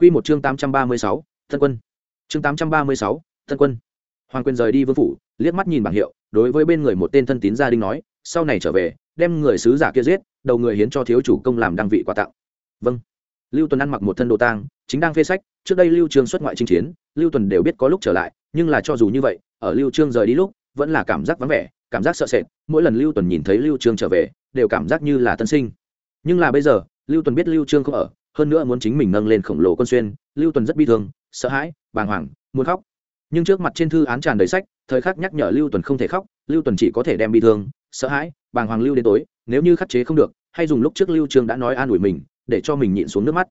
Quy một chương 836, Thân quân. Chương 836, Thân quân. Hoàng quyền rời đi vương phủ, liếc mắt nhìn bảng hiệu, đối với bên người một tên thân tín gia đình nói, sau này trở về, đem người sứ giả kia giết, đầu người hiến cho thiếu chủ công làm đăng vị quà tặng. Vâng. Lưu Tuần ăn mặc một thân đồ tang, chính đang phê sách, trước đây Lưu Trương xuất ngoại chinh chiến, Lưu Tuần đều biết có lúc trở lại, nhưng là cho dù như vậy, ở Lưu Trương rời đi lúc, vẫn là cảm giác vắng vẻ, cảm giác sợ sệt, mỗi lần Lưu Tuần nhìn thấy Lưu Trương trở về, đều cảm giác như là tân sinh. Nhưng là bây giờ, Lưu Tuần biết Lưu Trương không ở, hơn nữa muốn chính mình nâng lên khổng lồ quân xuyên, lưu tuần rất bi thương, sợ hãi, bàng hoàng, muốn khóc. Nhưng trước mặt trên thư án tràn đầy sách, thời khắc nhắc nhở lưu tuần không thể khóc, lưu tuần chỉ có thể đem bi thương, sợ hãi, bàng hoàng lưu đến tối, nếu như khắc chế không được, hay dùng lúc trước lưu trường đã nói an ủi mình, để cho mình nhịn xuống nước mắt.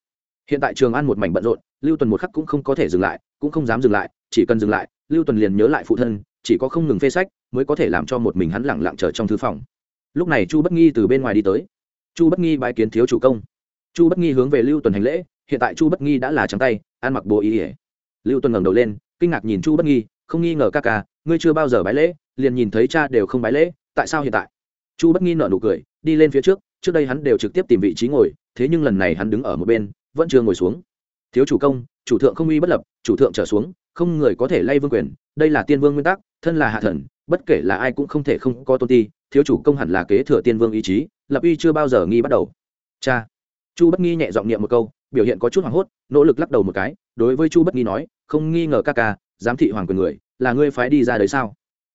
Hiện tại trường an một mảnh bận rộn, lưu tuần một khắc cũng không có thể dừng lại, cũng không dám dừng lại, chỉ cần dừng lại, lưu tuần liền nhớ lại phụ thân, chỉ có không ngừng phê sách, mới có thể làm cho một mình hắn lẳng lặng chờ trong thư phòng. Lúc này chu bất nghi từ bên ngoài đi tới. Chu bất nghi bãi kiến thiếu chủ công chu bất nghi hướng về lưu tuần hành lễ, hiện tại chu bất nghi đã là trắng tay, ăn mặc bồ ý ỉa lưu tuần ngẩng đầu lên, kinh ngạc nhìn chu bất nghi, không nghi ngờ ca ca, ngươi chưa bao giờ bái lễ, liền nhìn thấy cha đều không bái lễ, tại sao hiện tại? Chu bất nghi nở nụ cười, đi lên phía trước trước đây hắn đều trực tiếp tìm vị trí ngồi, thế nhưng lần này hắn đứng ở một bên, vẫn chưa ngồi xuống. Thiếu chủ công, chủ thượng không uy bất lập, chủ thượng trở xuống, không người có thể lay vương quyền, đây là tiên vương nguyên tắc, thân là hạ thần, bất kể là ai cũng không thể không có tôn ti, thiếu chủ công hẳn là kế thừa tiên vương ý chí, lập uy chưa bao giờ nghi bắt đầu. Cha! Chu bất nghi nhẹ giọng niệm một câu, biểu hiện có chút hoảng hốt, nỗ lực lắc đầu một cái, đối với chu bất nghi nói, không nghi ngờ ca ca, giám thị hoàng quyền người, là ngươi phái đi ra đấy sao?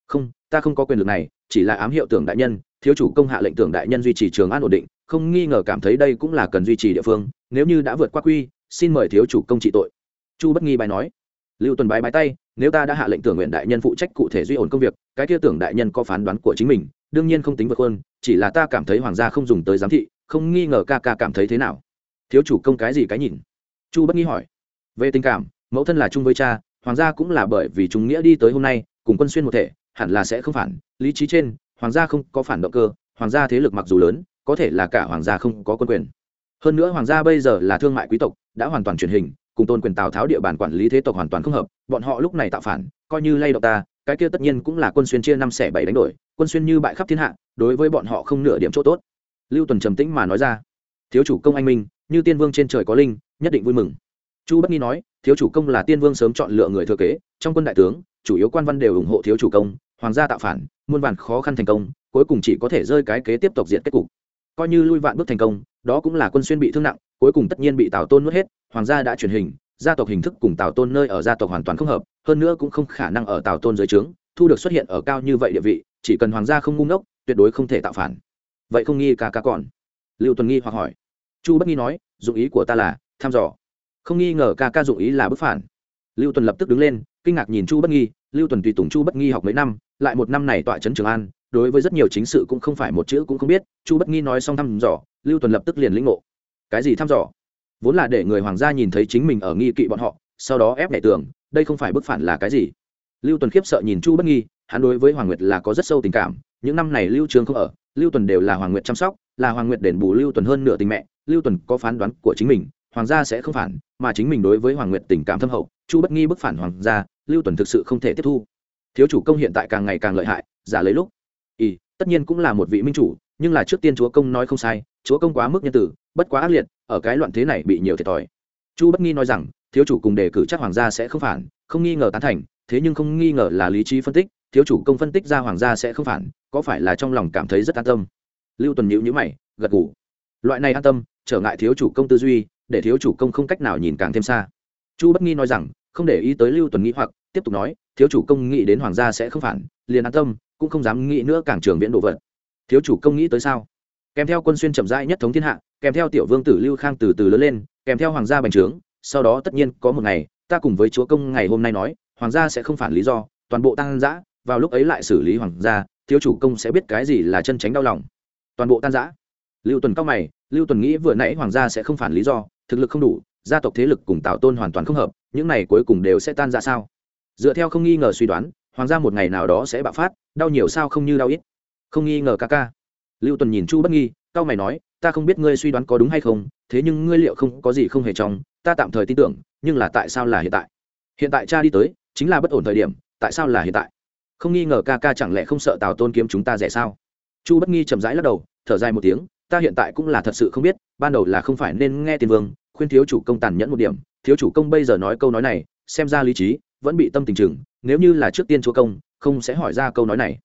Không, ta không có quyền lực này, chỉ là ám hiệu tưởng đại nhân, thiếu chủ công hạ lệnh tưởng đại nhân duy trì trường an ổn định, không nghi ngờ cảm thấy đây cũng là cần duy trì địa phương, nếu như đã vượt qua quy, xin mời thiếu chủ công trị tội. Chu bất nghi bài nói. Lưu tuần bái bái tay, nếu ta đã hạ lệnh tưởng nguyện đại nhân phụ trách cụ thể duy ổn công việc, cái kia tưởng đại nhân có phán đoán của chính mình, đương nhiên không tính vượt hơn chỉ là ta cảm thấy hoàng gia không dùng tới giám thị không nghi ngờ ca ca cảm thấy thế nào. Thiếu chủ công cái gì cái nhìn? Chu bất nghi hỏi. Về tình cảm, mẫu thân là chung với cha, hoàng gia cũng là bởi vì chúng nghĩa đi tới hôm nay, cùng quân xuyên một thể, hẳn là sẽ không phản. Lý trí trên, hoàng gia không có phản động cơ, hoàng gia thế lực mặc dù lớn, có thể là cả hoàng gia không có quân quyền. Hơn nữa hoàng gia bây giờ là thương mại quý tộc, đã hoàn toàn truyền hình, cùng tôn quyền tào tháo địa bàn quản lý thế tộc hoàn toàn không hợp, bọn họ lúc này tạo phản, coi như lay động ta, cái kia tất nhiên cũng là quân xuyên chia năm xẻ bảy đánh đổi, quân xuyên như bại khắp thiên hạ, đối với bọn họ không nửa điểm chỗ tốt lưu tuần trầm tĩnh mà nói ra. Thiếu chủ công anh minh, như tiên vương trên trời có linh, nhất định vui mừng. Chu bất nghi nói, thiếu chủ công là tiên vương sớm chọn lựa người thừa kế, trong quân đại tướng, chủ yếu quan văn đều ủng hộ thiếu chủ công, hoàng gia tạo phản, muôn vàn khó khăn thành công, cuối cùng chỉ có thể rơi cái kế tiếp tục diện kết cục. Coi như lui vạn bước thành công, đó cũng là quân xuyên bị thương nặng, cuối cùng tất nhiên bị tào tôn nuốt hết, hoàng gia đã truyền hình, gia tộc hình thức cùng tào tôn nơi ở gia tộc hoàn toàn không hợp, hơn nữa cũng không khả năng ở tào tôn dưới trướng, thu được xuất hiện ở cao như vậy địa vị, chỉ cần hoàng gia không ngu ngốc, tuyệt đối không thể tạo phản vậy không nghi cả ca còn. Lưu tuần nghi hoặc hỏi. Chu bất nghi nói, dụng ý của ta là thăm dò. Không nghi ngờ ca ca dụng ý là bức phản. Lưu tuần lập tức đứng lên, kinh ngạc nhìn chu bất nghi. Lưu tuần tùy tùng chu bất nghi học mấy năm, lại một năm này tọa trấn trường an, đối với rất nhiều chính sự cũng không phải một chữ cũng không biết. Chu bất nghi nói xong thăm dò, lưu tuần lập tức liền lĩnh ngộ. Cái gì thăm dò? Vốn là để người hoàng gia nhìn thấy chính mình ở nghi kỵ bọn họ, sau đó ép nhảy tưởng đây không phải bức phản là cái gì? Lưu tuần khiếp sợ nhìn chu bất nghi, hắn đối với hoàng nguyệt là có rất sâu tình cảm, những năm này lưu trường không ở lưu tuần đều là hoàng nguyệt chăm sóc, là hoàng nguyệt đền bù lưu tuần hơn nửa tình mẹ, lưu tuần có phán đoán của chính mình, hoàng gia sẽ không phản, mà chính mình đối với hoàng nguyệt tình cảm thâm hậu, chu bất nghi bức phản hoàng gia, lưu tuần thực sự không thể tiếp thu. Thiếu chủ công hiện tại càng ngày càng lợi hại, giả lấy lúc. Y tất nhiên cũng là một vị minh chủ, nhưng là trước tiên chúa công nói không sai, chúa công quá mức nhân tử, bất quá ác liệt, ở cái loạn thế này bị nhiều thiệt thòi. Chu bất nghi nói rằng, thiếu chủ cùng đề cử chắc hoàng gia sẽ không phản, không nghi ngờ tán thành, thế nhưng không nghi ngờ là lý trí phân tích, thiếu chủ công phân tích ra hoàng gia sẽ không phản có phải là trong lòng cảm thấy rất an tâm? Lưu tuần nhữ nhữ mày, gật ngủ loại này an tâm, trở ngại thiếu chủ công tư duy, để thiếu chủ công không cách nào nhìn càng thêm xa. Chu bất nghi nói rằng, không để ý tới lưu tuần nghĩ hoặc, tiếp tục nói, thiếu chủ công nghĩ đến hoàng gia sẽ không phản, liền an tâm, cũng không dám nghĩ nữa càng trường viễn đồ vật. Thiếu chủ công nghĩ tới sao? Kèm theo quân xuyên chậm rãi nhất thống thiên hạ, kèm theo tiểu vương tử lưu khang từ từ lớn lên, kèm theo hoàng gia bành trướng, sau đó tất nhiên có một ngày, ta cùng với chúa công ngày hôm nay nói, hoàng gia sẽ không phản lý do, toàn bộ tăng giã vào lúc ấy lại xử lý hoàng gia thiếu chủ công sẽ biết cái gì là chân tránh đau lòng. Toàn bộ tan giã lưu tuần cao mày, lưu tuần nghĩ vừa nãy hoàng gia sẽ không phản lý do, thực lực không đủ, gia tộc thế lực cùng tạo tôn hoàn toàn không hợp, những này cuối cùng đều sẽ tan ra sao? Dựa theo không nghi ngờ suy đoán, hoàng gia một ngày nào đó sẽ bạo phát, đau nhiều sao không như đau ít. Không nghi ngờ ca ca. Lưu tuần nhìn chu bất nghi, cao mày nói, ta không biết ngươi suy đoán có đúng hay không, thế nhưng ngươi liệu không có gì không hề trong, ta tạm thời tin tưởng, nhưng là tại sao là hiện tại? Hiện tại cha đi tới, chính là bất ổn thời điểm, tại sao là hiện tại? Không nghi ngờ ca ca chẳng lẽ không sợ tào tôn kiếm chúng ta rẻ sao chu bất nghi chậm rãi lắc đầu thở dài một tiếng ta hiện tại cũng là thật sự không biết ban đầu là không phải nên nghe tiền vương khuyên thiếu chủ công tàn nhẫn một điểm thiếu chủ công bây giờ nói câu nói này xem ra lý trí vẫn bị tâm tình chừng nếu như là trước tiên chúa công không sẽ hỏi ra câu nói này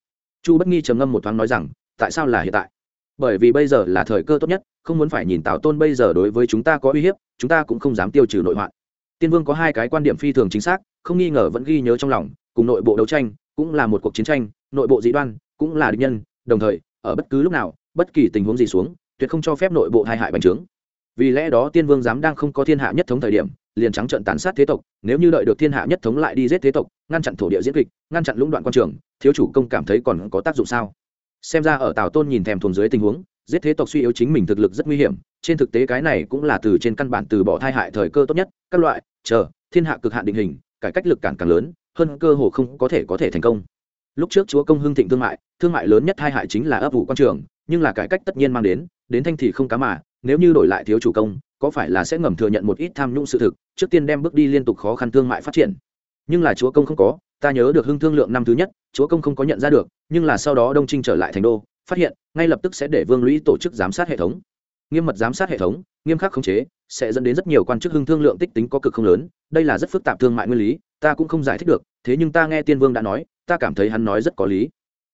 chu bất nghi trầm ngâm một thoáng nói rằng tại sao là hiện tại bởi vì bây giờ là thời cơ tốt nhất không muốn phải nhìn tào tôn bây giờ đối với chúng ta có uy hiếp chúng ta cũng không dám tiêu trừ nội hoạn tiên vương có hai cái quan điểm phi thường chính xác không nghi ngờ vẫn ghi nhớ trong lòng cùng nội bộ đấu tranh cũng là một cuộc chiến tranh, nội bộ dị đoan, cũng là địch nhân, đồng thời, ở bất cứ lúc nào, bất kỳ tình huống gì xuống, tuyệt không cho phép nội bộ hai hại bành trướng. Vì lẽ đó tiên vương dám đang không có thiên hạ nhất thống thời điểm, liền trắng trận tàn sát thế tộc, nếu như đợi được thiên hạ nhất thống lại đi giết thế tộc, ngăn chặn thổ địa diễn kịch, ngăn chặn lũng đoạn quan trường, thiếu chủ công cảm thấy còn có tác dụng sao? Xem ra ở tào tôn nhìn thèm thuồng dưới tình huống, giết thế tộc suy yếu chính mình thực lực rất nguy hiểm, trên thực tế cái này cũng là từ trên căn bản từ bỏ thai hại thời cơ tốt nhất, các loại, chờ, thiên hạ cực hạn định hình, cải cách lực cản càng lớn hơn cơ hồ không có thể có thể thành công. Lúc trước chúa công hưng thịnh thương mại thương mại lớn nhất hai hại chính là ấp vụ quan trường, nhưng là cải cách tất nhiên mang đến đến thanh thì không cá mà, nếu như đổi lại thiếu chủ công, có phải là sẽ ngầm thừa nhận một ít tham nhũng sự thực, trước tiên đem bước đi liên tục khó khăn thương mại phát triển. Nhưng là chúa công không có, ta nhớ được hưng thương lượng năm thứ nhất, chúa công không có nhận ra được, nhưng là sau đó đông trinh trở lại thành đô, phát hiện, ngay lập tức sẽ để vương lũy tổ chức giám sát hệ thống. Nghiêm mật giám sát hệ thống, nghiêm khắc khống chế, sẽ dẫn đến rất nhiều quan chức hưng thương lượng tích tính có cực không lớn, đây là rất phức tạp thương mại nguyên lý ta cũng không giải thích được, thế nhưng ta nghe tiên vương đã nói, ta cảm thấy hắn nói rất có lý.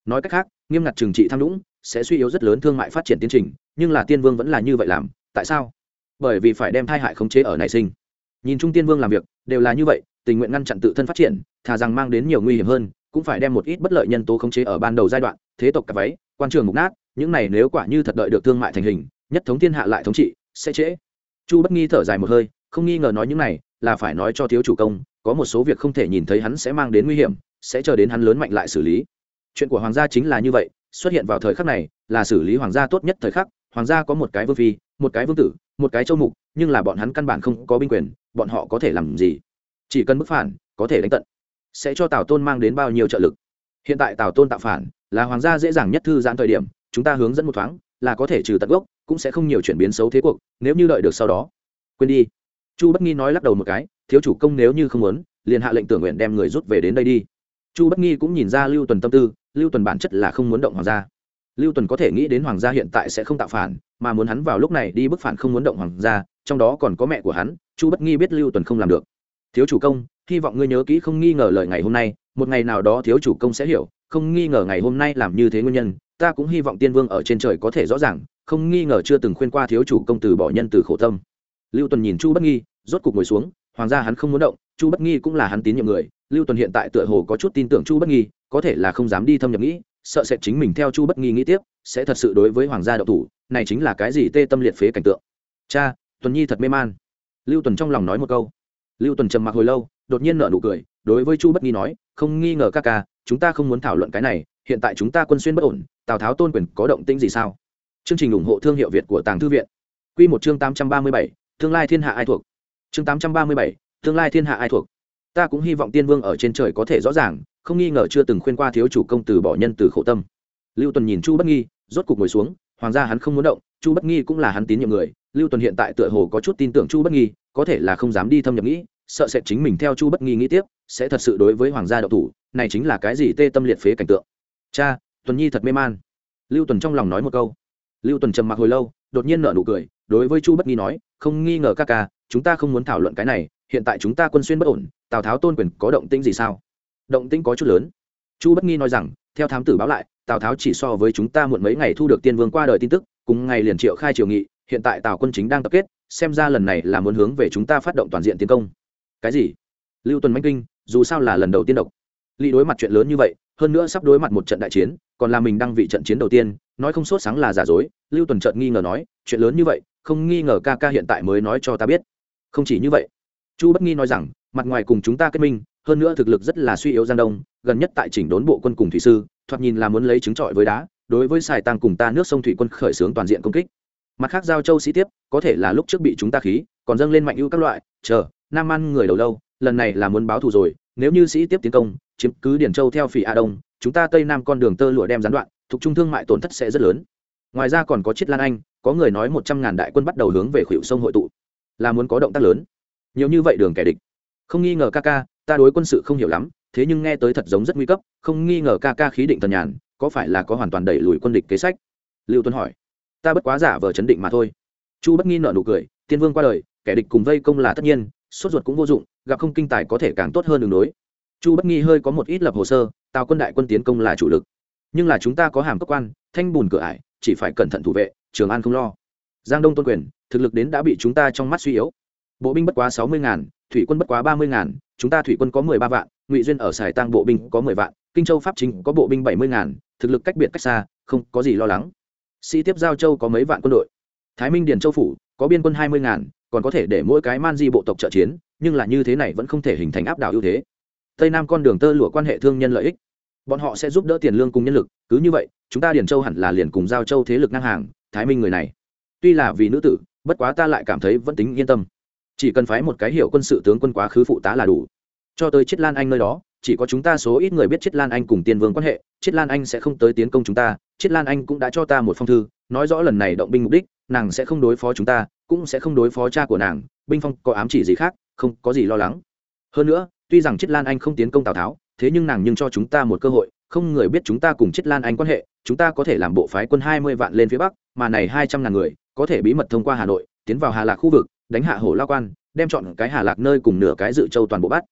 Nói cách khác, nghiêm ngặt trừng trị tham nhũng sẽ suy yếu rất lớn thương mại phát triển tiến trình, nhưng là tiên vương vẫn là như vậy làm, tại sao? Bởi vì phải đem thai hại khống chế ở nảy sinh. Nhìn trung tiên vương làm việc, đều là như vậy, tình nguyện ngăn chặn tự thân phát triển, thà rằng mang đến nhiều nguy hiểm hơn, cũng phải đem một ít bất lợi nhân tố khống chế ở ban đầu giai đoạn, thế tộc cặp váy, quan trường mục nát, những này nếu quả như thật đợi được thương mại thành hình, nhất thống thiên hạ lại thống trị, sẽ trễ. Chu bất nghi thở dài một hơi, không nghi ngờ nói những này là phải nói cho thiếu chủ công có một số việc không thể nhìn thấy hắn sẽ mang đến nguy hiểm, sẽ chờ đến hắn lớn mạnh lại xử lý. Chuyện của hoàng gia chính là như vậy, xuất hiện vào thời khắc này, là xử lý hoàng gia tốt nhất thời khắc. Hoàng gia có một cái vương phi, một cái vương tử, một cái châu mục, nhưng là bọn hắn căn bản không có binh quyền, bọn họ có thể làm gì? Chỉ cần bức phản, có thể đánh tận. Sẽ cho tào tôn mang đến bao nhiêu trợ lực? Hiện tại tào tôn tạo phản, là hoàng gia dễ dàng nhất thư giãn thời điểm, chúng ta hướng dẫn một thoáng, là có thể trừ tận gốc, cũng sẽ không nhiều chuyển biến xấu thế cuộc, nếu như đợi được sau đó. Quên đi. Chu bất nghi nói lắc đầu một cái thiếu chủ công nếu như không muốn, liền hạ lệnh tưởng nguyện đem người rút về đến đây đi. Chu bất nghi cũng nhìn ra lưu tuần tâm tư, lưu tuần bản chất là không muốn động hoàng gia. Lưu tuần có thể nghĩ đến hoàng gia hiện tại sẽ không tạo phản, mà muốn hắn vào lúc này đi bức phản không muốn động hoàng gia, trong đó còn có mẹ của hắn, chu bất nghi biết lưu tuần không làm được. Thiếu chủ công, hy vọng ngươi nhớ kỹ không nghi ngờ lời ngày hôm nay, một ngày nào đó thiếu chủ công sẽ hiểu, không nghi ngờ ngày hôm nay làm như thế nguyên nhân, ta cũng hy vọng tiên vương ở trên trời có thể rõ ràng, không nghi ngờ chưa từng khuyên qua thiếu chủ công từ bỏ nhân từ khổ tâm. Lưu tuần nhìn chu bất nghi, rốt cục ngồi xuống hoàng gia hắn không muốn động, chu bất nghi cũng là hắn tín nhiệm người, lưu tuần hiện tại tựa hồ có chút tin tưởng chu bất nghi, có thể là không dám đi thâm nhập nghĩ, sợ sẽ chính mình theo chu bất nghi nghĩ tiếp, sẽ thật sự đối với hoàng gia đậu thủ, này chính là cái gì tê tâm liệt phế cảnh tượng. Cha, tuần nhi thật mê man. Lưu tuần trong lòng nói một câu. Lưu tuần trầm mặc hồi lâu, đột nhiên nở nụ cười, đối với chu bất nghi nói, không nghi ngờ ca ca, chúng ta không muốn thảo luận cái này, hiện tại chúng ta quân xuyên bất ổn, tào tháo tôn quyền có động tĩnh gì sao? Chương trình ủng hộ thương hiệu việt của tàng thư viện. Q một chương tám trăm ba mươi bảy, tương lai thiên hạ ai thuộc? Chương tám trăm ba mươi bảy, tương lai thiên hạ ai thuộc. Ta cũng hy vọng tiên vương ở trên trời có thể rõ ràng, không nghi ngờ chưa từng khuyên qua thiếu chủ công từ bỏ nhân từ khổ tâm. Lưu tuần nhìn chu bất nghi, rốt cục ngồi xuống, hoàng gia hắn không muốn động, chu bất nghi cũng là hắn tín nhiệm người. Lưu tuần hiện tại tựa hồ có chút tin tưởng chu bất nghi, có thể là không dám đi thâm nhập nghĩ, sợ sẽ chính mình theo chu bất nghi nghĩ tiếp, sẽ thật sự đối với hoàng gia đậu thủ, này chính là cái gì tê tâm liệt phế cảnh tượng. Cha, tuần nhi thật mê man. Lưu tuần trong lòng nói một câu. Lưu tuần trầm mặc hồi lâu, đột nhiên nở nụ cười, đối với chu bất nghi nói, không nghi ngờ ca ca chúng ta không muốn thảo luận cái này, hiện tại chúng ta quân xuyên bất ổn, tào tháo tôn quyền có động tĩnh gì sao? Động tĩnh có chút lớn. Chu bất nghi nói rằng, theo thám tử báo lại, tào tháo chỉ so với chúng ta muộn mấy ngày thu được tiên vương qua đời tin tức, cùng ngày liền triệu khai triều nghị, hiện tại tào quân chính đang tập kết, xem ra lần này là muốn hướng về chúng ta phát động toàn diện tiến công. Cái gì? Lưu tuần manh kinh, dù sao là lần đầu tiên độc. Lý đối mặt chuyện lớn như vậy, hơn nữa sắp đối mặt một trận đại chiến, còn là mình đang vị trận chiến đầu tiên, nói không sốt sáng là giả dối, lưu tuần trợn nghi ngờ nói, chuyện lớn như vậy, không nghi ngờ ca ca hiện tại mới nói cho ta biết không chỉ như vậy. Chu bất nghi nói rằng, mặt ngoài cùng chúng ta kết minh, hơn nữa thực lực rất là suy yếu giang đông, gần nhất tại chỉnh đốn bộ quân cùng thủy sư, thoạt nhìn là muốn lấy trứng trọi với đá, đối với xài tăng cùng ta nước sông thủy quân khởi xướng toàn diện công kích. Mặt khác giao châu sĩ tiếp, có thể là lúc trước bị chúng ta khí, còn dâng lên mạnh ưu các loại, chờ, nam ăn người đầu lâu, lần này là muốn báo thù rồi, nếu như sĩ tiếp tiến công, chiếm cứ điển châu theo phỉ a đông, chúng ta tây nam con đường tơ lụa đem gián đoạn, thuộc trung thương mại tổn thất sẽ rất lớn. Ngoài ra còn có chiết lan anh, có người nói một trăm ngàn đại quân bắt đầu hướng về khuỷu sông hội tụ là muốn có động tác lớn. Nhiều như vậy đường kẻ địch. Không nghi ngờ ca ca ta đối quân sự không hiểu lắm, thế nhưng nghe tới thật giống rất nguy cấp, không nghi ngờ ca ca khí định thần nhàn, có phải là có hoàn toàn đẩy lùi quân địch kế sách? Lưu tuấn hỏi. Ta bất quá giả vờ chấn định mà thôi. Chu bất nghi nợ nụ cười, tiên vương qua đời, kẻ địch cùng vây công là tất nhiên, sốt ruột cũng vô dụng, gặp không kinh tài có thể càng tốt hơn đường đối chu bất nghi hơi có một ít lập hồ sơ, tào quân đại quân tiến công là chủ lực, nhưng là chúng ta có hàm cấp quan, thanh bùn cửa ải, chỉ phải cẩn thận thủ vệ, trường an không lo. Giang đông tôn quyền thực lực đến đã bị chúng ta trong mắt suy yếu. Bộ binh bất quá sáu mươi ngàn, thủy quân bất quá ba mươi ngàn, chúng ta thủy quân có mười ba vạn, ngụy duyên ở sài tăng bộ binh có mười vạn, kinh châu pháp chính có bộ binh bảy mươi ngàn, thực lực cách biệt cách xa, không có gì lo lắng. Sĩ tiếp giao châu có mấy vạn quân đội. Thái minh điền châu phủ có biên quân hai mươi ngàn, còn có thể để mỗi cái man di bộ tộc trợ chiến, nhưng là như thế này vẫn không thể hình thành áp đảo ưu thế. Tây nam con đường tơ lụa quan hệ thương nhân lợi ích. Bọn họ sẽ giúp đỡ tiền lương cùng nhân lực, cứ như vậy, chúng ta điền châu hẳn là liền cùng giao châu thế lực ngang hàng, thái minh người này. Tuy là vì nữ tử bất quá ta lại cảm thấy vẫn tính yên tâm. Chỉ cần phái một cái hiệu quân sự tướng quân quá khứ phụ tá là đủ. Cho tới chiết lan anh nơi đó, chỉ có chúng ta số ít người biết chiết lan anh cùng tiên vương quan hệ, chiết lan anh sẽ không tới tiến công chúng ta, chiết lan anh cũng đã cho ta một phong thư, nói rõ lần này động binh mục đích, nàng sẽ không đối phó chúng ta, cũng sẽ không đối phó cha của nàng, binh phong có ám chỉ gì khác, không có gì lo lắng. Hơn nữa, tuy rằng chiết lan anh không tiến công tào tháo, thế nhưng nàng nhưng cho chúng ta một cơ hội, không người biết chúng ta cùng chiết lan anh quan hệ, chúng ta có thể làm bộ phái quân hai mươi vạn lên phía bắc, mà này hai trăm ngàn người có thể bí mật thông qua hà nội, tiến vào hà lạc khu vực, đánh hạ hổ lao quan, đem chọn cái hà lạc nơi cùng nửa cái dự châu toàn bộ bắt.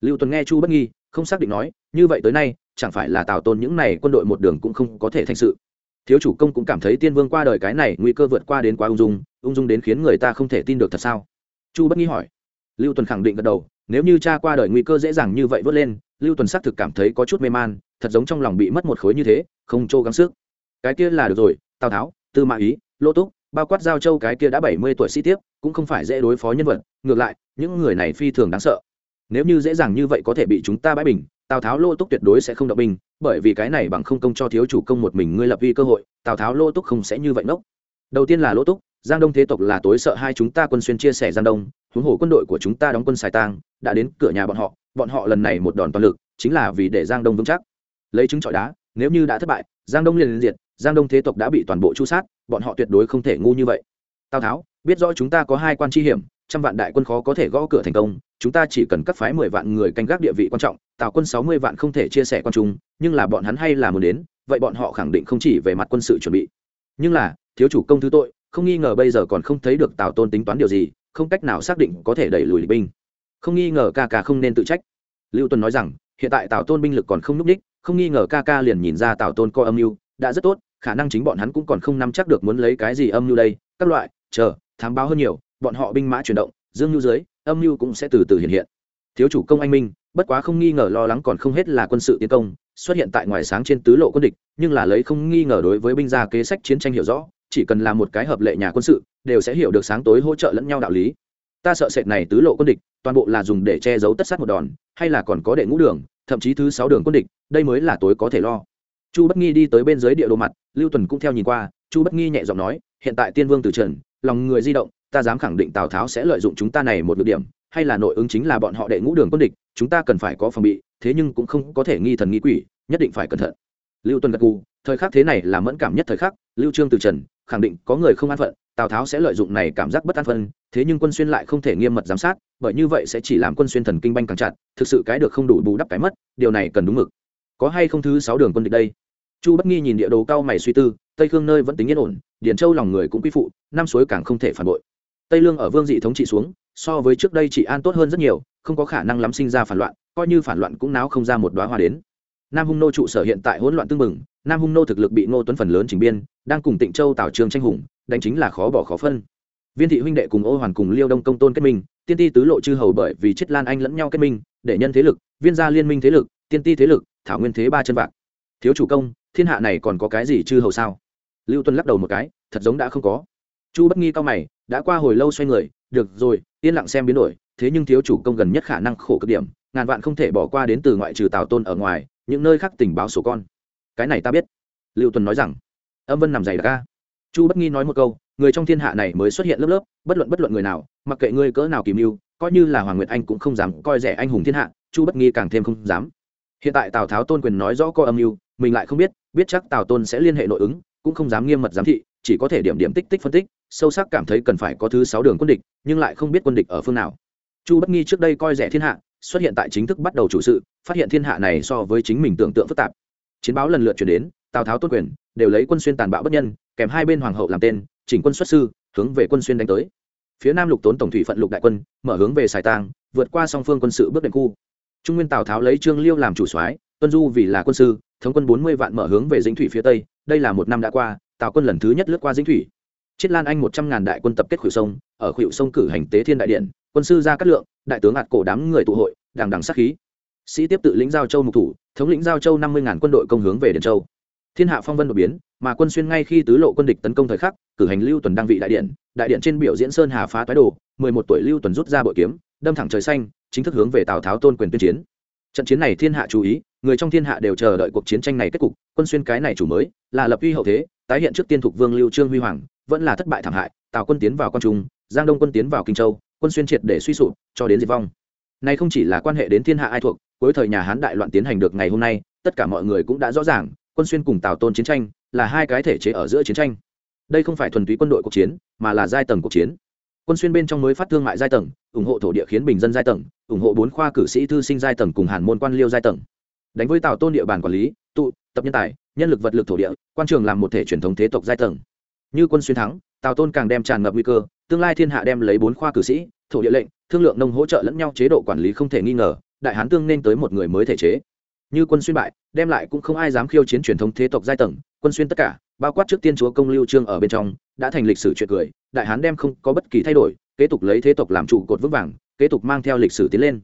Lưu tuần nghe chu bất nghi, không xác định nói, như vậy tới nay, chẳng phải là tào tôn những này quân đội một đường cũng không có thể thành sự. Thiếu chủ công cũng cảm thấy tiên vương qua đời cái này nguy cơ vượt qua đến quá ung dung ung dung đến khiến người ta không thể tin được thật sao? Chu bất nghi hỏi. Lưu tuần khẳng định gật đầu, nếu như cha qua đời nguy cơ dễ dàng như vậy vớt lên, lưu tuần xác thực cảm thấy có chút mê man, thật giống trong lòng bị mất một khối như thế, không trô gắng sức. Cái kia là được rồi, tào tháo, tư mã ý, lô túc bao quát giao châu cái kia đã bảy mươi tuổi sĩ tiếp, cũng không phải dễ đối phó nhân vật, ngược lại, những người này phi thường đáng sợ. Nếu như dễ dàng như vậy có thể bị chúng ta bãi bình, tào tháo lô túc tuyệt đối sẽ không động binh, bởi vì cái này bằng không công cho thiếu chủ công một mình ngươi lập vi cơ hội, tào tháo lô túc không sẽ như vậy nốc. Đầu tiên là lô túc, giang đông thế tộc là tối sợ hai chúng ta quân xuyên chia sẻ giang đông, huống hồ quân đội của chúng ta đóng quân xài tang, đã đến cửa nhà bọn họ bọn họ lần này một đòn toàn lực, chính là vì để giang đông vững chắc. Lấy trứng trọi đá, nếu như đã thất bại, giang đông liền diệt giang đông thế tộc đã bị toàn bộ chu sát, bọn họ tuyệt đối không thể ngu như vậy. Tào tháo, biết rõ chúng ta có hai quan chi hiểm, trăm vạn đại quân khó có thể gõ cửa thành công, chúng ta chỉ cần cắt phái mười vạn người canh gác địa vị quan trọng, tào quân sáu mươi vạn không thể chia sẻ quan trung, nhưng là bọn hắn hay là muốn đến, vậy bọn họ khẳng định không chỉ về mặt quân sự chuẩn bị. Nhưng là, thiếu chủ công thứ tội, không nghi ngờ bây giờ còn không thấy được tào tôn tính toán điều gì, không cách nào xác định có thể đẩy lùi binh. Không nghi ngờ ca ca không nên tự trách. Lưu tuần nói rằng, hiện tại tào tôn binh lực còn không n ú c ních không nghi ngờ ca ca liền nhìn ra tào tôn co âm mưu, đã rất tốt khả năng chính bọn hắn cũng còn không nắm chắc được muốn lấy cái gì âm mưu đây, các loại, chờ, thám báo hơn nhiều, bọn họ binh mã chuyển động, dương mưu dưới, âm mưu cũng sẽ từ từ hiện hiện. Thiếu chủ công anh minh, bất quá không nghi ngờ lo lắng còn không hết là quân sự tiến công, xuất hiện tại ngoài sáng trên tứ lộ quân địch, nhưng là lấy không nghi ngờ đối với binh gia kế sách chiến tranh hiểu rõ, chỉ cần là một cái hợp lệ nhà quân sự, đều sẽ hiểu được sáng tối hỗ trợ lẫn nhau đạo lý. Ta sợ sệt này tứ lộ quân địch, toàn bộ là dùng để che giấu tất sát một đòn, hay là còn có đệ ngũ đường, thậm chí thứ sáu đường quân địch, đây mới là tối có thể lo. Chu bất nghi đi tới bên dưới địa đồ mặt lưu tuần cũng theo nhìn qua chu bất nghi nhẹ giọng nói hiện tại tiên vương từ trần lòng người di động ta dám khẳng định tào tháo sẽ lợi dụng chúng ta này một được điểm hay là nội ứng chính là bọn họ đệ ngũ đường quân địch chúng ta cần phải có phòng bị thế nhưng cũng không có thể nghi thần nghi quỷ nhất định phải cẩn thận. Lưu tuần gật gù thời khắc thế này là mẫn cảm nhất thời khắc lưu trương từ trần khẳng định có người không an phận tào tháo sẽ lợi dụng này cảm giác bất an phận, thế nhưng quân xuyên lại không thể nghiêm mật giám sát bởi như vậy sẽ chỉ làm quân xuyên thần kinh banh càng chặt thực sự cái được không đủ bù đắp cái mất điều này cần đúng mực. Có hay không thứ sáu đường quân địch đây? Chu bất nghi nhìn địa đồ cao mày suy tư, tây khương nơi vẫn tính yên ổn điển châu lòng người cũng quy phụ, năm suối càng không thể phản bội. Tây lương ở vương dị thống trị xuống, so với trước đây chị an tốt hơn rất nhiều, không có khả năng lắm sinh ra phản loạn, coi như phản loạn cũng náo không ra một đoá hoa đến. Nam hung nô trụ sở hiện tại hỗn loạn tương mừng nam hung nô thực lực bị ngô tuấn phần lớn trình biên, đang cùng tịnh châu tào trường tranh hùng, đánh chính là khó bỏ khó phân. Viên thị huynh đệ cùng ô hoàn cùng liêu đông công tôn kết minh, tiên ti tứ lộ chư hầu bởi vì chết lan anh lẫn nhau kết minh, để nhân thế lực, viên gia liên minh thế lực, tiên ti thế lực, thảo nguyên thế ba chân vạc thiếu chủ công thiên hạ này còn có cái gì chư hầu sao? Lưu tuân lắc đầu một cái, thật giống đã không có. Chu bất nghi cao mày, đã qua hồi lâu xoay người, được rồi, yên lặng xem biến đổi, thế nhưng thiếu chủ công gần nhất khả năng khổ cực điểm, ngàn vạn không thể bỏ qua đến từ ngoại trừ tào tôn ở ngoài, những nơi khác tình báo sổ con. Cái này ta biết. Lưu tuần nói rằng, âm vân nằm dày đặc ca chu bất nghi nói một câu, người trong thiên hạ này mới xuất hiện lớp lớp, bất luận bất luận người nào, mặc kệ ngươi cỡ nào kìm mưu, coi như là hoàng nguyệt anh cũng không dám coi rẻ anh hùng thiên hạ, chu bất nghi càng thêm không dám. Hiện tại tào tháo tôn quyền nói rõ có âm mưu mình lại không biết biết chắc tào tôn sẽ liên hệ nội ứng, cũng không dám nghiêm mật giám thị, chỉ có thể điểm điểm tích tích phân tích, sâu sắc cảm thấy cần phải có thứ sáu đường quân địch, nhưng lại không biết quân địch ở phương nào. Chu bất nghi trước đây coi rẻ thiên hạ, xuất hiện tại chính thức bắt đầu chủ sự, phát hiện thiên hạ này so với chính mình tưởng tượng phức tạp. Chiến báo lần lượt chuyển đến, tào tháo tôn quyền đều lấy quân xuyên tàn bạo bất nhân, kèm hai bên hoàng hậu làm tên, chỉnh quân xuất sư, hướng về quân xuyên đánh tới. Phía nam lục tốn tổng thủy phận lục đại quân mở hướng về sài tang vượt qua song phương quân sự bước đệm khu. Trung nguyên tào tháo lấy trương liêu làm chủ soái, tuân du vì là quân sư thống quân bốn mươi vạn mở hướng về dĩnh thủy phía tây, đây là một năm đã qua, tào quân lần thứ nhất lướt qua dĩnh thủy. Chiết lan anh một trăm ngàn đại quân tập kết khuỷu sông, ở khuỷu sông cử hành tế thiên đại điện, quân sư ra cát lượng, đại tướng ạt cổ đám người tụ hội, đằng đằng sát khí. Sĩ tiếp tự lĩnh giao châu mục thủ, thống lĩnh giao châu năm mươi ngàn quân đội công hướng về điện châu. Thiên hạ phong vân đột biến, mà quân xuyên ngay khi tứ lộ quân địch tấn công thời khắc, cử hành lưu tuần đăng vị đại điện đại điện trên biểu diễn sơn hà phá toái đồ, mười một tuổi lưu tuần rút ra bội kiếm, đâm thẳng trời xanh, chính thức hướng về tào tháo tôn quyền tuyên chiến. Trận chiến này thiên hạ chú ý người trong thiên hạ đều chờ đợi cuộc chiến tranh này kết cục, quân xuyên cái này chủ mới, là lập uy hậu thế, tái hiện trước tiên thục vương lưu trương huy hoàng, vẫn là thất bại thảm hại, tào quân tiến vào quan trung, giang đông quân tiến vào kinh châu, quân xuyên triệt để suy sụp, cho đến diệt vong. Này không chỉ là quan hệ đến thiên hạ ai thuộc, cuối thời nhà hán đại loạn tiến hành được ngày hôm nay, tất cả mọi người cũng đã rõ ràng, quân xuyên cùng tào tôn chiến tranh, là hai cái thể chế ở giữa chiến tranh. Đây không phải thuần túy quân đội cuộc chiến, mà là giai tầng cuộc chiến. Quân xuyên bên trong mới phát thương mại giai tầng, ủng hộ thổ địa khiến bình dân giai tầng, ủng hộ bốn khoa cử sĩ thư sinh giai tầng cùng hàn môn quan liêu giai tầng đánh với tào tôn địa bàn quản lý, tụ, tập nhân tài, nhân lực vật lực thổ địa, quan trường làm một thể truyền thống thế tộc giai tầng. Như quân xuyên thắng, tào tôn càng đem tràn ngập nguy cơ, tương lai thiên hạ đem lấy bốn khoa cử sĩ, thổ địa lệnh, thương lượng nông hỗ trợ lẫn nhau chế độ quản lý không thể nghi ngờ, đại hán tương nên tới một người mới thể chế. Như quân xuyên bại, đem lại cũng không ai dám khiêu chiến truyền thống thế tộc giai tầng, quân xuyên tất cả, bao quát trước tiên chúa công lưu trương ở bên trong, đã thành lịch sử chuyện cười, đại hán đem không có bất kỳ thay đổi, kế tục lấy thế tộc làm trụ cột vững vàng, kế tục mang theo lịch sử tiến lên.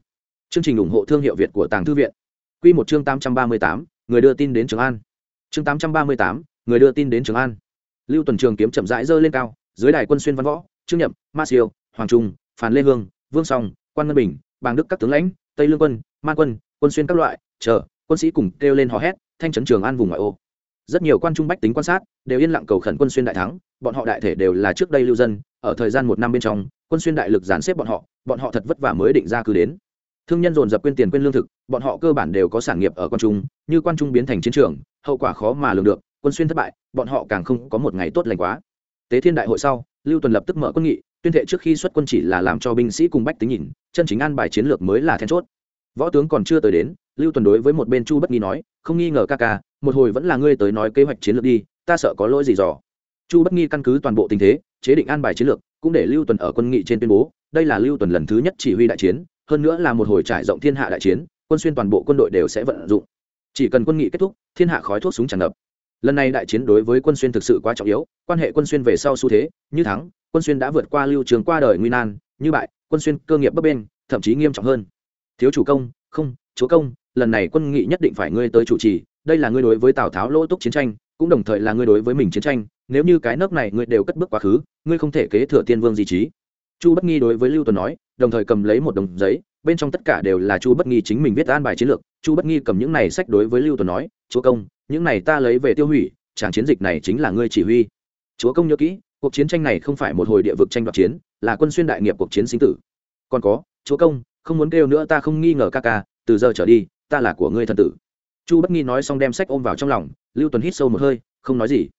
Chương trình ủng hộ thương hiệu việt của tàng thư viện quy một chương 838, người đưa tin đến trường an. Chương 838, người đưa tin đến trường an. Lưu tuần trường kiếm chậm rãi giơ lên cao dưới đài quân xuyên văn võ trương nhậm ma siêu hoàng trung phàn lê hương vương song quan ngân bình bàng đức các tướng lãnh tây lương quân man quân quân xuyên các loại chờ quân sĩ cùng kêu lên hò hét thanh trấn trường an vùng ngoại ô. Rất nhiều quan trung bách tính quan sát đều yên lặng cầu khẩn quân xuyên đại thắng bọn họ đại thể đều là trước đây lưu dân ở thời gian một năm bên trong quân xuyên đại lực dàn xếp bọn họ bọn họ thật vất vả mới định ra cư đến thương nhân dồn dập quyên tiền quyên lương thực, bọn họ cơ bản đều có sản nghiệp ở quan trung, như quan trung biến thành chiến trường, hậu quả khó mà lường được, quân xuyên thất bại, bọn họ càng không có một ngày tốt lành quá. Tế thiên đại hội sau, lưu tuần lập tức mở quân nghị, tuyên thệ trước khi xuất quân chỉ là làm cho binh sĩ cùng bách tính nhìn, chân chính an bài chiến lược mới là then chốt. Võ tướng còn chưa tới đến, lưu tuần đối với một bên chu bất nghi nói, không nghi ngờ ca ca, một hồi vẫn là ngươi tới nói kế hoạch chiến lược đi, ta sợ có lỗi gì dò. Chu bất nghi căn cứ toàn bộ tình thế, chế định an bài chiến lược, cũng để lưu tuần ở quân nghị trên tuyên bố, đây là lưu tuần lần thứ nhất chỉ huy đại chiến hơn nữa là một hồi trải rộng thiên hạ đại chiến, quân xuyên toàn bộ quân đội đều sẽ vận dụng. Chỉ cần quân nghị kết thúc, thiên hạ khói thuốc súng tràn ngập. Lần này đại chiến đối với quân xuyên thực sự quá trọng yếu, quan hệ quân xuyên về sau xu thế, như thắng, quân xuyên đã vượt qua lưu trường qua đời nguy nan, như bại, quân xuyên cơ nghiệp bấp bên thậm chí nghiêm trọng hơn. Thiếu chủ công, không, chúa công, lần này quân nghị nhất định phải ngươi tới chủ trì, đây là ngươi đối với tào tháo lỗ túc chiến tranh, cũng đồng thời là ngươi đối với mình chiến tranh, nếu như cái nấc này ngươi đều cất bước quá khứ, ngươi không thể kế thừa tiên vương di trí. Chu bất nghi đối với lưu tuần nói đồng thời cầm lấy một đồng giấy, bên trong tất cả đều là chu bất nghi chính mình viết an bài chiến lược. Chu bất nghi cầm những này sách đối với lưu tuần nói, chúa công, những này ta lấy về tiêu hủy tràng chiến dịch này chính là ngươi chỉ huy. Chúa công nhớ kỹ, cuộc chiến tranh này không phải một hồi địa vực tranh đoạt chiến, là quân xuyên đại nghiệp cuộc chiến sinh tử. Còn có, chúa công, không muốn kêu nữa ta không nghi ngờ ca ca, từ giờ trở đi, ta là của ngươi thần tử. Chu bất nghi nói xong đem sách ôm vào trong lòng, lưu tuần hít sâu một hơi, không nói gì.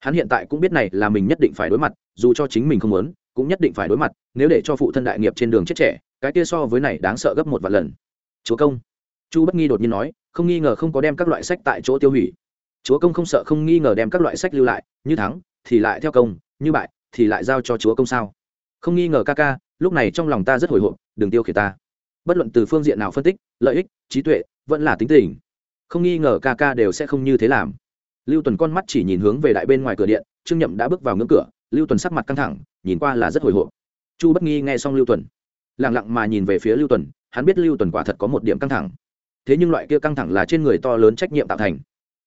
Hắn hiện tại cũng biết này là mình nhất định phải đối mặt, dù cho chính mình không muốn cũng nhất định phải đối mặt, nếu để cho phụ thân đại nghiệp trên đường chết trẻ, cái kia so với này đáng sợ gấp một vạn lần. Chúa công. Chu bất nghi đột nhiên nói, không nghi ngờ không có đem các loại sách tại chỗ tiêu hủy. Chúa công không sợ không nghi ngờ đem các loại sách lưu lại, như thắng, thì lại theo công, như bại, thì lại giao cho chúa công sao? Không nghi ngờ ca ca, lúc này trong lòng ta rất hồi hộp, đừng tiêu khiển ta. Bất luận từ phương diện nào phân tích, lợi ích, trí tuệ, vẫn là tính tình, không nghi ngờ ca ca đều sẽ không như thế làm. Lưu tuần con mắt chỉ nhìn hướng về đại bên ngoài cửa điện, trương nhậm đã bước vào ngưỡng cửa lưu tuần sắc mặt căng thẳng, nhìn qua là rất hồi hộp. Chu bất nghi nghe xong lưu tuần lẳng lặng mà nhìn về phía lưu tuần, hắn biết lưu tuần quả thật có một điểm căng thẳng. Thế nhưng loại kia căng thẳng là trên người to lớn trách nhiệm tạo thành.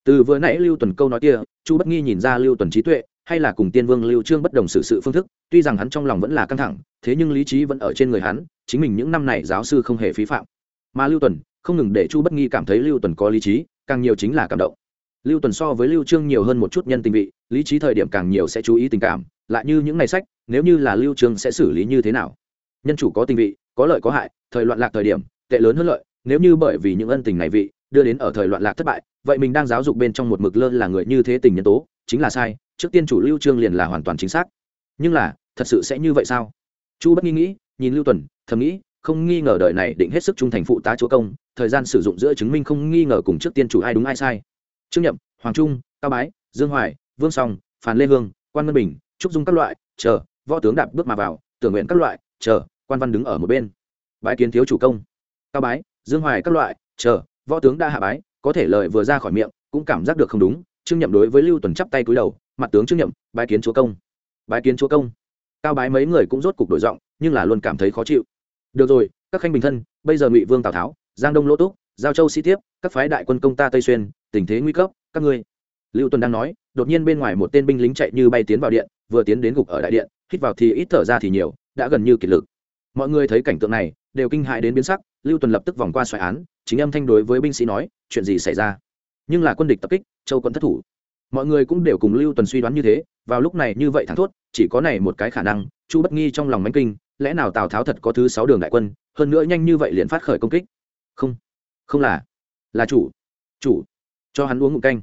Từ vừa nãy lưu tuần câu nói kia, chu bất nghi nhìn ra lưu tuần trí tuệ, hay là cùng tiên vương lưu trương bất đồng xử sự phương thức, tuy rằng hắn trong lòng vẫn là căng thẳng, thế nhưng lý trí vẫn ở trên người hắn, chính mình những năm này giáo sư không hề phí phạm. Mà lưu tuần, không ngừng để chu bất nghi cảm thấy lưu tuần có lý trí, càng nhiều chính là cảm động lưu tuần so với lưu trương nhiều hơn một chút nhân tình vị, lý trí thời điểm càng nhiều sẽ chú ý tình cảm, lại như những ngày sách, nếu như là lưu trương sẽ xử lý như thế nào? Nhân chủ có tình vị, có lợi có hại, thời loạn lạc thời điểm, tệ lớn hơn lợi, nếu như bởi vì những ân tình này vị, đưa đến ở thời loạn lạc thất bại, vậy mình đang giáo dục bên trong một mực lơ là người như thế tình nhân tố, chính là sai, trước tiên chủ lưu trương liền là hoàn toàn chính xác. Nhưng là, thật sự sẽ như vậy sao? Chu bất nghi nghĩ, nhìn lưu tuần, thầm nghĩ, không nghi ngờ đời này định hết sức trung thành phụ tá chúa công, thời gian sử dụng giữa chứng minh không nghi ngờ cùng trước tiên chủ ai đúng ai sai trương nhậm, hoàng trung, cao bái, dương hoài, vương song, phàn lê hương, quan ngân bình, trúc dung các loại, chờ, võ tướng đạp bước mà vào, tưởng nguyện các loại, chờ, quan văn đứng ở một bên. Bái kiến thiếu chủ công. Cao bái, dương hoài các loại, chờ, võ tướng đã hạ bái, có thể lời vừa ra khỏi miệng, cũng cảm giác được không đúng, trương nhậm đối với lưu tuần chắp tay cúi đầu, mặt tướng trương nhậm, bái kiến chúa công. Bái kiến chúa công. Cao bái mấy người cũng rốt cục đổi giọng, nhưng là luôn cảm thấy khó chịu. Được rồi, các khanh bình thân, bây giờ ngụy vương tào tháo, giang đông lỗ túc, giao châu sĩ tiếp, các phái đại quân công ta tây xuyên tình thế nguy cấp, các ngươi. Lưu tuần đang nói, đột nhiên bên ngoài một tên binh lính chạy như bay tiến vào điện, vừa tiến đến gục ở đại điện, hít vào thì ít thở ra thì nhiều, đã gần như kiệt lực. Mọi người thấy cảnh tượng này, đều kinh hại đến biến sắc, lưu tuần lập tức vòng qua xoài án, chính âm thanh đối với binh sĩ nói, chuyện gì xảy ra? Nhưng là quân địch tập kích, châu quận thất thủ. Mọi người cũng đều cùng lưu tuần suy đoán như thế, vào lúc này như vậy thắng thốt, chỉ có này một cái khả năng, chu bất nghi trong lòng mánh kinh, lẽ nào tào tháo thật có thứ sáu đường đại quân, hơn nữa nhanh như vậy liền phát khởi công kích? Không không là. Là chủ. Chủ cho hắn uống ngụm canh.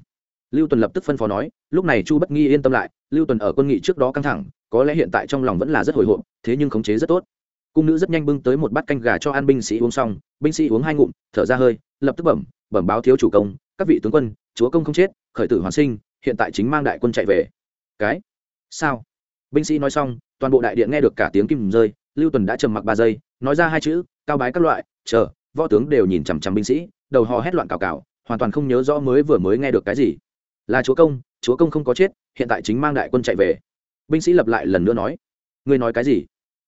Lưu tuần lập tức phân phó nói, lúc này chu bất nghi yên tâm lại, lưu tuần ở quân nghị trước đó căng thẳng, có lẽ hiện tại trong lòng vẫn là rất hồi hộp, thế nhưng khống chế rất tốt. Cung nữ rất nhanh bưng tới một bát canh gà cho an binh sĩ uống xong, binh sĩ uống hai ngụm, thở ra hơi, lập tức bẩm bẩm báo thiếu chủ công, các vị tướng quân, chúa công không chết, khởi tử hoàn sinh, hiện tại chính mang đại quân chạy về. Cái? Sao? Binh sĩ nói xong, toàn bộ đại điện nghe được cả tiếng kim rơi, lưu tuần đã trầm mặc ba giây, nói ra hai chữ, cao bái các loại, chờ, võ tướng đều nhìn chằm chằm binh sĩ, đầu hò hét loạn cào cào hoàn toàn không nhớ rõ mới vừa mới nghe được cái gì. Là chúa công chúa công không có chết, hiện tại chính mang đại quân chạy về. Binh sĩ lập lại lần nữa nói, ngươi nói cái gì?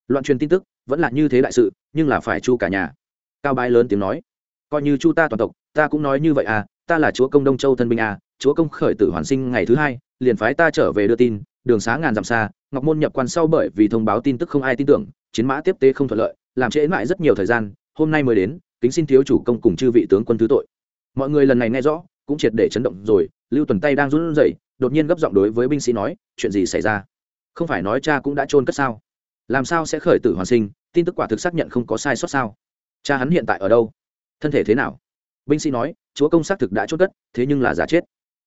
Loạn truyền tin tức, vẫn là như thế đại sự, nhưng là phải chu cả nhà. Cao bái lớn tiếng nói, coi như chu ta toàn tộc, ta cũng nói như vậy à ta là chúa công đông châu thân binh à chúa công khởi tử hoàn sinh ngày thứ hai, liền phái ta trở về đưa tin, đường xá ngàn dặm xa, ngọc môn nhập quan sau bởi vì thông báo tin tức không ai tin tưởng, chiến mã tiếp tế không thuận lợi, làm trễ mãi rất nhiều thời gian, hôm nay mới đến, kính xin thiếu chủ công cùng chư vị tướng quân thứ tội mọi người lần này nghe rõ, cũng triệt để chấn động rồi, lưu tuần tay đang run rẩy, đột nhiên gấp giọng đối với binh sĩ nói, chuyện gì xảy ra? Không phải nói cha cũng đã trôn cất sao? Làm sao sẽ khởi tử hoàn sinh? Tin tức quả thực xác nhận không có sai sót sao? Cha hắn hiện tại ở đâu? Thân thể thế nào? Binh sĩ nói, chúa công xác thực đã chốt cất, thế nhưng là giả chết.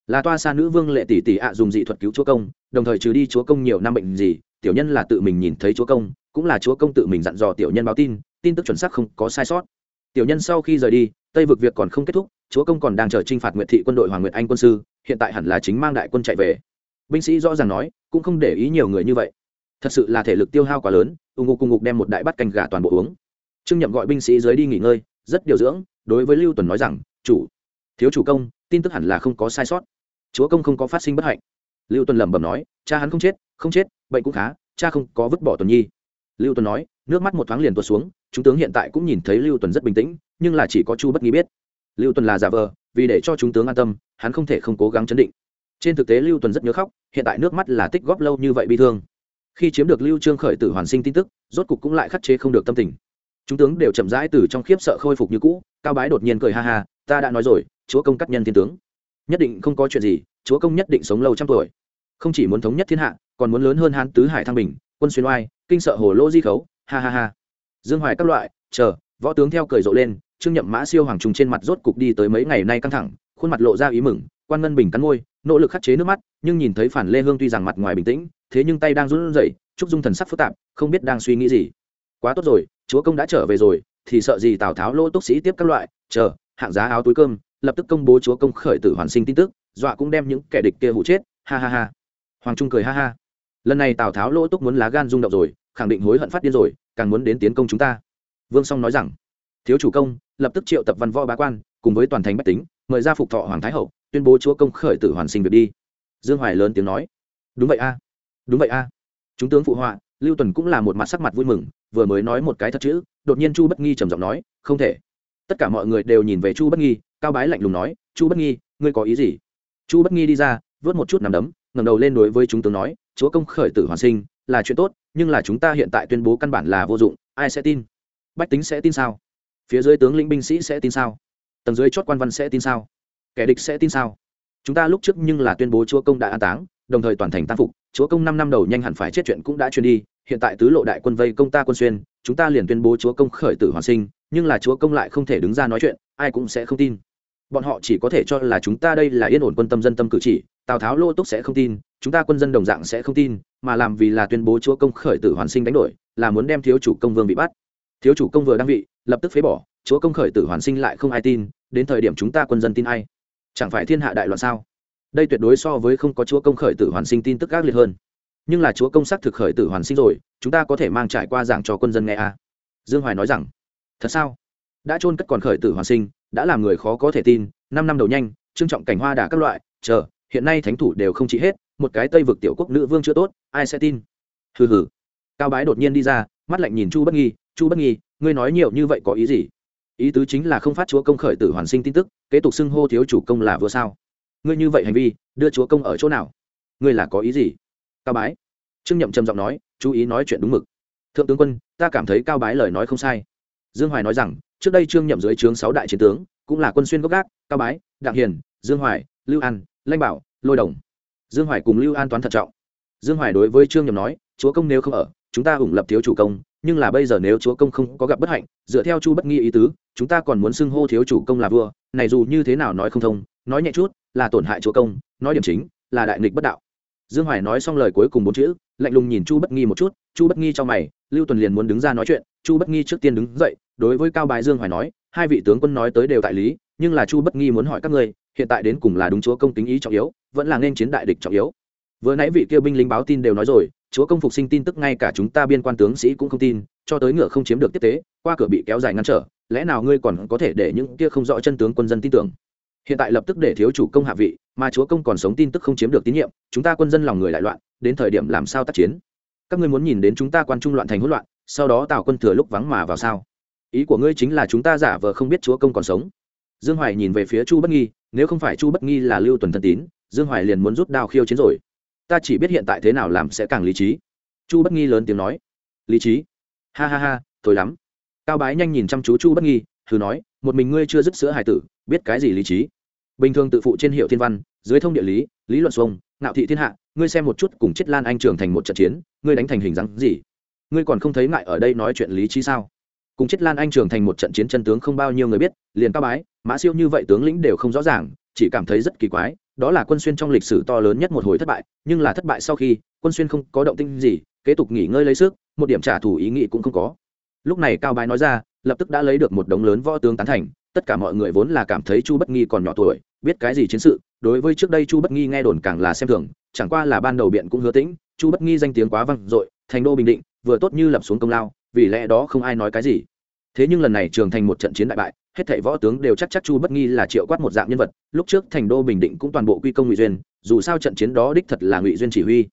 Là toa xa nữ vương lệ tỷ tỷ ạ dùng dị thuật cứu chúa công, đồng thời trừ đi chúa công nhiều năm bệnh gì, tiểu nhân là tự mình nhìn thấy chúa công, cũng là chúa công tự mình dặn dò tiểu nhân báo tin tin tức chuẩn xác không có sai sót. Tiểu nhân sau khi rời đi, tây vực việc còn không kết thúc chúa công còn đang chờ t phạt nguyệt thị quân đội hoàng nguyệt anh quân sư, hiện tại hẳn là chính mang đại quân chạy về. Binh sĩ rõ ràng nói, cũng không để ý nhiều người như vậy. Thật sự là thể lực tiêu hao quá lớn ù ngục cùng ngục đem một đại bắt canh gà toàn bộ uống. Trương nhậm gọi binh sĩ dưới đi nghỉ ngơi, rất điều dưỡng, đối với lưu tuần nói rằng, chủ, thiếu chủ công, tin tức hẳn là không có sai sót. Chúa công không có phát sinh bất hạnh. Lưu tuần lẩm bẩm nói, cha hắn không chết không chết, bệnh cũng khá, cha không có vứt bỏ tuần nhi. Lưu tuần nói, nước mắt một thoáng liền tuột xuống, chúng tướng hiện tại cũng nhìn thấy lưu tuần rất bình tĩnh, nhưng là chỉ có chu bất nghi biết lưu tuần là giả vờ, vì để cho chúng tướng an tâm, hắn không thể không cố gắng chấn định. Trên thực tế lưu tuần rất nhớ khóc, hiện tại nước mắt là tích góp lâu như vậy bi thương. Khi chiếm được lưu trương khởi tử hoàn sinh tin tức, rốt cục cũng lại khắc chế không được tâm tình. Chúng tướng đều chậm rãi từ trong khiếp sợ khôi phục như cũ, cao bái đột nhiên cười ha ha, ta đã nói rồi, chúa công cắt nhân thiên tướng. Nhất định không có chuyện gì, chúa công nhất định sống lâu trăm tuổi. Không chỉ muốn thống nhất thiên hạ, còn muốn lớn hơn hán tứ hải thăng bình, quân xuyên oai, kinh sợ hồ lô di khấu, ha ha ha. Dương hoài các loại, chờ, võ tướng theo cười rộ lên trương nhậm mã siêu hoàng trùng trên mặt rốt cục đi tới mấy ngày nay căng thẳng, khuôn mặt lộ ra ý mừng, quan ngân bình cắn môi, nỗ lực khắc chế nước mắt, nhưng nhìn thấy phản lê hương tuy rằng mặt ngoài bình tĩnh, thế nhưng tay đang run rẩy, trúc dung thần sắc phức tạp, không biết đang suy nghĩ gì. Quá tốt rồi, chúa công đã trở về rồi, thì sợ gì tào tháo lỗ túc sĩ tiếp các loại, chờ, hạng giá áo túi cơm, lập tức công bố chúa công khởi tử hoàn sinh tin tức, dọa cũng đem những kẻ địch kia hụ chết, ha ha ha. Hoàng trung cười ha ha. Lần này tào tháo lỗ túc muốn lá gan rung động rồi, khẳng định hối hận phát điên rồi, càng muốn đến tiến công chúng ta. Vương song nói rằng, thiếu chủ công lập tức triệu tập văn võ bá quan, cùng với toàn thành bách tính, mời ra phục thọ hoàng thái hậu, tuyên bố chúa công khởi tử hoàn sinh việc đi. Dương hoài lớn tiếng nói. Đúng vậy a. Đúng vậy a. Chúng tướng phụ họa, lưu tuần cũng là một mặt sắc mặt vui mừng, vừa mới nói một cái thật chữ, đột nhiên chu bất nghi trầm giọng nói, không thể. Tất cả mọi người đều nhìn về chu bất nghi, cao bái lạnh lùng nói, chu bất nghi, ngươi có ý gì? Chu bất nghi đi ra, vớt một chút nằm đấm, ngẩng đầu lên đối với chúng tướng nói, chúa công khởi tử hoàn sinh là chuyện tốt, nhưng là chúng ta hiện tại tuyên bố căn bản là vô dụng, ai sẽ tin? Bách tính sẽ tin sao? Phía dưới tướng lĩnh binh sĩ sẽ tin sao? Tầng dưới chót quan văn sẽ tin sao? Kẻ địch sẽ tin sao? Chúng ta lúc trước nhưng là tuyên bố chúa công đã an táng, đồng thời toàn thành tam phục, chúa công năm năm đầu nhanh hẳn phải chết chuyện cũng đã truyền đi, hiện tại tứ lộ đại quân vây công ta quân xuyên, chúng ta liền tuyên bố chúa công khởi tử hoàn sinh, nhưng là chúa công lại không thể đứng ra nói chuyện, ai cũng sẽ không tin. Bọn họ chỉ có thể cho là chúng ta đây là yên ổn quân tâm dân tâm cử chỉ, tào tháo lô túc sẽ không tin, chúng ta quân dân đồng dạng sẽ không tin, mà làm vì là tuyên bố chúa công khởi tử hoàn sinh đánh đổi, là muốn đem thiếu chủ công vương bị bắt thiếu chủ công vừa đăng vị, lập tức phế bỏ, chúa công khởi tử hoàn sinh lại không ai tin, đến thời điểm chúng ta quân dân tin ai? Chẳng phải thiên hạ đại loạn sao? Đây tuyệt đối so với không có chúa công khởi tử hoàn sinh tin tức ác liệt hơn. Nhưng là chúa công sắc thực khởi tử hoàn sinh rồi, chúng ta có thể mang trải qua giảng cho quân dân nghe à. dương hoài nói rằng, thật sao? Đã chôn cất còn khởi tử hoàn sinh, đã làm người khó có thể tin, năm năm đầu nhanh, trương trọng cảnh hoa đà các loại, chờ, hiện nay thánh thủ đều không trị hết, một cái tây vực tiểu quốc nữ vương chưa tốt, ai sẽ tin? Hừ hừ. Cao bái đột nhiên đi ra, mắt lạnh nhìn chu bất nghi chu bất nghi, ngươi nói nhiều như vậy có ý gì? Ý tứ chính là không phát chúa công khởi tử hoàn sinh tin tức, kế tục xưng hô thiếu chủ công là vừa sao? Ngươi như vậy hành vi, đưa chúa công ở chỗ nào? Ngươi là có ý gì? Cao bái. Trương nhậm trầm giọng nói, chú ý nói chuyện đúng mực. Thượng tướng quân, ta cảm thấy cao bái lời nói không sai. Dương hoài nói rằng, trước đây trương nhậm dưới trướng sáu đại chiến tướng, cũng là quân xuyên gốc gác, cao bái, đặng hiền, dương hoài, lưu an, lanh bảo, lôi đồng. Dương hoài cùng lưu an toán thận trọng. Dương hoài đối với trương nhậm nói, chúa công nếu không ở chúng ta ủng lập thiếu chủ công, nhưng là bây giờ nếu chúa công không có gặp bất hạnh, dựa theo chu bất nghi ý tứ, chúng ta còn muốn xưng hô thiếu chủ công là vua, này dù như thế nào nói không thông, nói nhẹ chút, là tổn hại chúa công, nói điểm chính, là đại nghịch bất đạo. Dương hoài nói xong lời cuối cùng bốn chữ, lạnh lùng nhìn chu bất nghi một chút, chu bất nghi cho mày, lưu tuần liền muốn đứng ra nói chuyện, chu bất nghi trước tiên đứng dậy, đối với cao bái dương hoài nói, hai vị tướng quân nói tới đều tại lý, nhưng là chu bất nghi muốn hỏi các ngươi, hiện tại đến cùng là đúng chúa công tính ý trọng yếu, vẫn là nên chiến đại địch trọng yếu. Vừa nãy vị kia binh lính báo tin đều nói rồi chúa công phục sinh tin tức ngay cả chúng ta biên quan tướng sĩ cũng không tin, cho tới ngựa không chiếm được tiếp tế, qua cửa bị kéo dài ngăn trở, lẽ nào ngươi còn có thể để những kia không rõ chân tướng quân dân tin tưởng? Hiện tại lập tức để thiếu chủ công hạ vị, mà chúa công còn sống tin tức không chiếm được tín nhiệm, chúng ta quân dân lòng người đại loạn, đến thời điểm làm sao tác chiến? Các ngươi muốn nhìn đến chúng ta quan trung loạn thành hỗn loạn, sau đó tạo quân thừa lúc vắng mà vào sao? Ý của ngươi chính là chúng ta giả vờ không biết chúa công còn sống. Dương hoài nhìn về phía chu bất nghi, nếu không phải chu bất nghi là lưu tuần thân tín, dương hoài liền muốn rút đao khiêu chiến rồi ta chỉ biết hiện tại thế nào làm sẽ càng lý trí. Chu bất nghi lớn tiếng nói. Lý trí? Ha ha ha, thôi lắm. Cao bái nhanh nhìn chăm chú chu bất nghi thử nói, một mình ngươi chưa dứt sữa hải tử, biết cái gì lý trí? Bình thường tự phụ trên hiệu thiên văn, dưới thông địa lý lý luận xuông, ngạo thị thiên hạ, ngươi xem một chút cùng chết lan anh trường thành một trận chiến, ngươi đánh thành hình dáng gì? Ngươi còn không thấy ngại ở đây nói chuyện lý trí sao? Cùng chết lan anh trường thành một trận chiến chân tướng không bao nhiêu người biết, liền cao bái, mã siêu như vậy tướng lĩnh đều không rõ ràng chỉ cảm thấy rất kỳ quái, đó là quân xuyên trong lịch sử to lớn nhất một hồi thất bại, nhưng là thất bại sau khi, quân xuyên không có động tinh gì, kế tục nghỉ ngơi lấy sức, một điểm trả thù ý nghĩ cũng không có. Lúc này cao bái nói ra, lập tức đã lấy được một đống lớn võ tướng tán thành, tất cả mọi người vốn là cảm thấy chu bất nghi còn nhỏ tuổi, biết cái gì chiến sự, đối với trước đây chu bất nghi nghe đồn càng là xem thường, chẳng qua là ban đầu biện cũng hứa tĩnh, chu bất nghi danh tiếng quá vang dội, thành đô bình định, vừa tốt như lập xuống công lao, vì lẽ đó không ai nói cái gì. Thế nhưng lần này trường thành một trận chiến đại bại hết thảy võ tướng đều chắc chắc chu bất nghi là triệu quát một dạng nhân vật, lúc trước thành đô bình định cũng toàn bộ quy công ngụy duyên, dù sao trận chiến đó đích thật là ngụy duyên chỉ huy.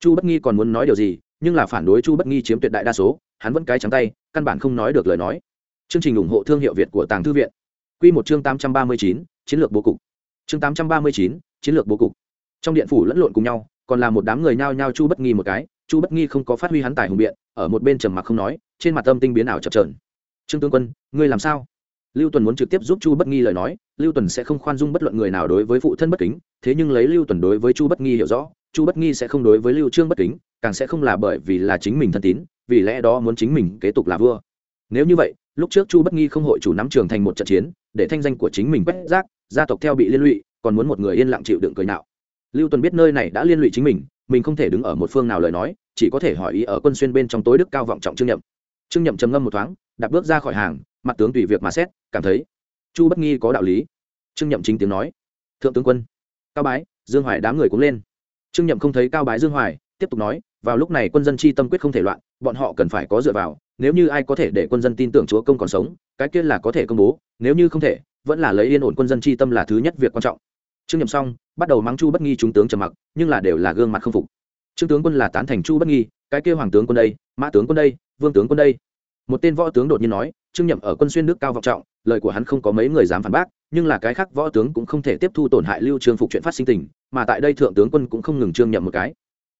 Chu bất nghi còn muốn nói điều gì, nhưng là phản đối chu bất nghi chiếm tuyệt đại đa số, hắn vẫn cái trắng tay, căn bản không nói được lời nói. Chương trình ủng hộ thương hiệu việt của tàng thư viện. Q một chương tám trăm ba mươi chín, chiến lược bố cục. Chương tám trăm ba mươi chín, chiến lược bố cục. Trong điện phủ lẫn lộn cùng nhau, còn là một đám người nhao nhao chu bất nghi một cái, chu bất nghi không có phát huy hắn tài hùng biện, ở một bên trầm mặc không nói, trên mặt âm tinh biến ảo chập trờn trương tướng quân, ngươi làm sao? Lưu tuần muốn trực tiếp giúp chu bất nghi lời nói, lưu tuần sẽ không khoan dung bất luận người nào đối với phụ thân bất kính, thế nhưng lấy lưu tuần đối với chu bất nghi hiểu rõ, chu bất nghi sẽ không đối với lưu trương bất kính, càng sẽ không là bởi vì là chính mình thân tín, vì lẽ đó muốn chính mình kế tục là vua. Nếu như vậy, lúc trước chu bất nghi không hội chủ nắm trường thành một trận chiến, để thanh danh của chính mình quét rác, gia tộc theo bị liên lụy, còn muốn một người yên lặng chịu đựng cười nào lưu tuần biết nơi này đã liên lụy chính mình mình không thể đứng ở một phương nào lời nói, chỉ có thể hỏi ý ở quân xuyên bên trong tối đức cao vọng trọng trương nhậm. Trương nhậm trầm ngâm một thoáng, đạp bước ra khỏi hàng mặt tướng tùy việc mà xét, cảm thấy chu bất nghi có đạo lý. Trương nhậm chính tiếng nói, thượng tướng quân, cao bái, dương hoài đám người cũng lên. Trương nhậm không thấy cao bái, dương hoài, tiếp tục nói, vào lúc này quân dân chi tâm quyết không thể loạn, bọn họ cần phải có dựa vào, nếu như ai có thể để quân dân tin tưởng chúa công còn sống, cái kia là có thể công bố, nếu như không thể, vẫn là lấy yên ổn quân dân chi tâm là thứ nhất việc quan trọng. Trương nhậm xong, bắt đầu mắng chu bất nghi chúng tướng trầm mặc, nhưng là đều là gương mặt không phục. Trương tướng quân là tán thành chu bất nghi, cái kia hoàng tướng quân đây, mã tướng quân đây, vương tướng quân đây một tên võ tướng đột nhiên nói, trương nhậm ở quân xuyên nước cao vọng trọng, lời của hắn không có mấy người dám phản bác, nhưng là cái khác võ tướng cũng không thể tiếp thu tổn hại lưu trương phục chuyện phát sinh tình, mà tại đây thượng tướng quân cũng không ngừng trương nhậm một cái.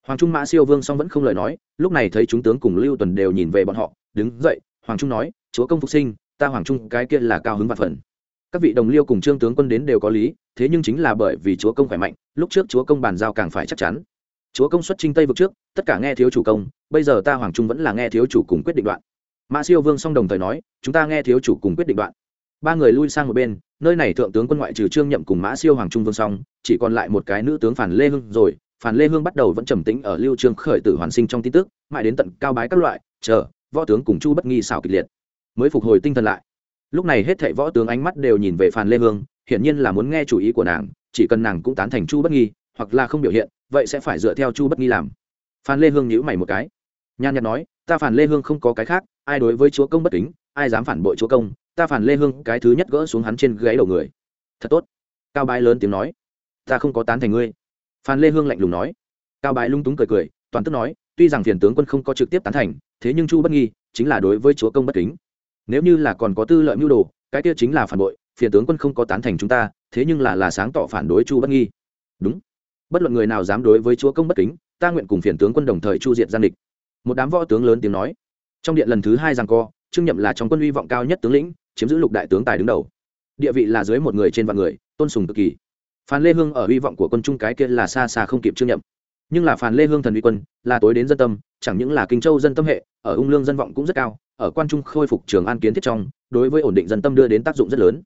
Hoàng trung mã siêu vương song vẫn không lời nói, lúc này thấy chúng tướng cùng lưu tuần đều nhìn về bọn họ, đứng dậy, hoàng trung nói, chúa công phục sinh, ta hoàng trung, cái kia là cao hứng vạn phần. Các vị đồng liêu cùng trương tướng quân đến đều có lý, thế nhưng chính là bởi vì chúa công khỏe mạnh, lúc trước chúa công bàn giao càng phải chắc chắn. Chúa công xuất trinh tây vực trước, tất cả nghe thiếu chủ công, bây giờ ta hoàng trung vẫn là nghe thiếu chủ cùng quyết định đoạn mã siêu vương song đồng thời nói, chúng ta nghe thiếu chủ cùng quyết định đoạn. Ba người lui sang một bên, nơi này thượng tướng quân ngoại trừ trương nhậm cùng mã siêu hoàng trung vương song chỉ còn lại một cái nữ tướng phản lê Hương rồi. Phản lê hương bắt đầu vẫn trầm tĩnh ở lưu trương khởi tử hoàn sinh trong tin tức, mãi đến tận cao bái các loại, chờ, võ tướng cùng chu bất nghi xảo kịch liệt, mới phục hồi tinh thần lại. Lúc này hết thảy võ tướng ánh mắt đều nhìn về phàn lê hương, hiển nhiên là muốn nghe chủ ý của nàng, chỉ cần nàng cũng tán thành chu bất nghi, hoặc là không biểu hiện, vậy sẽ phải dựa theo chu bất nghi làm. Phan lê hương nhíu mày một cái nhan nhạt nói, ta phản lê hương không có cái khác ai đối với chúa công bất kính, ai dám phản bội chúa công, ta phản lê hương cái thứ nhất gỡ xuống hắn trên gáy đầu người. Thật tốt. Cao bái lớn tiếng nói. Ta không có tán thành ngươi. Phan lê hương lạnh lùng nói. Cao bái lung túng cười cười, toàn tức nói, tuy rằng phiền tướng quân không có trực tiếp tán thành, thế nhưng chu bất nghi chính là đối với chúa công bất kính. Nếu như là còn có tư lợi mưu đồ, cái kia chính là phản bội, phiền tướng quân không có tán thành chúng ta, thế nhưng là là sáng tỏ phản đối chu bất nghi. Đúng. Bất luận người nào dám đối với chúa công bất kính, ta nguyện cùng phiền tướng quân đồng thời chu diệt gian địch. Một đám võ tướng lớn tiếng nói trong điện lần thứ hai rằng co, trương nhậm là trong quân uy vọng cao nhất tướng lĩnh, chiếm giữ lục đại tướng tài đứng đầu. Địa vị là dưới một người trên vạn người, tôn sùng cực kỳ. Phan lê hương ở uy vọng của quân trung cái kia là xa xa không kịp trương nhậm. Nhưng là phan lê hương thần uy quân, là tối đến dân tâm, chẳng những là kinh châu dân tâm hệ, ở ung lương dân vọng cũng rất cao, ở quan trung khôi phục trường an kiến thiết trong, đối với ổn định dân tâm đưa đến tác dụng rất lớn.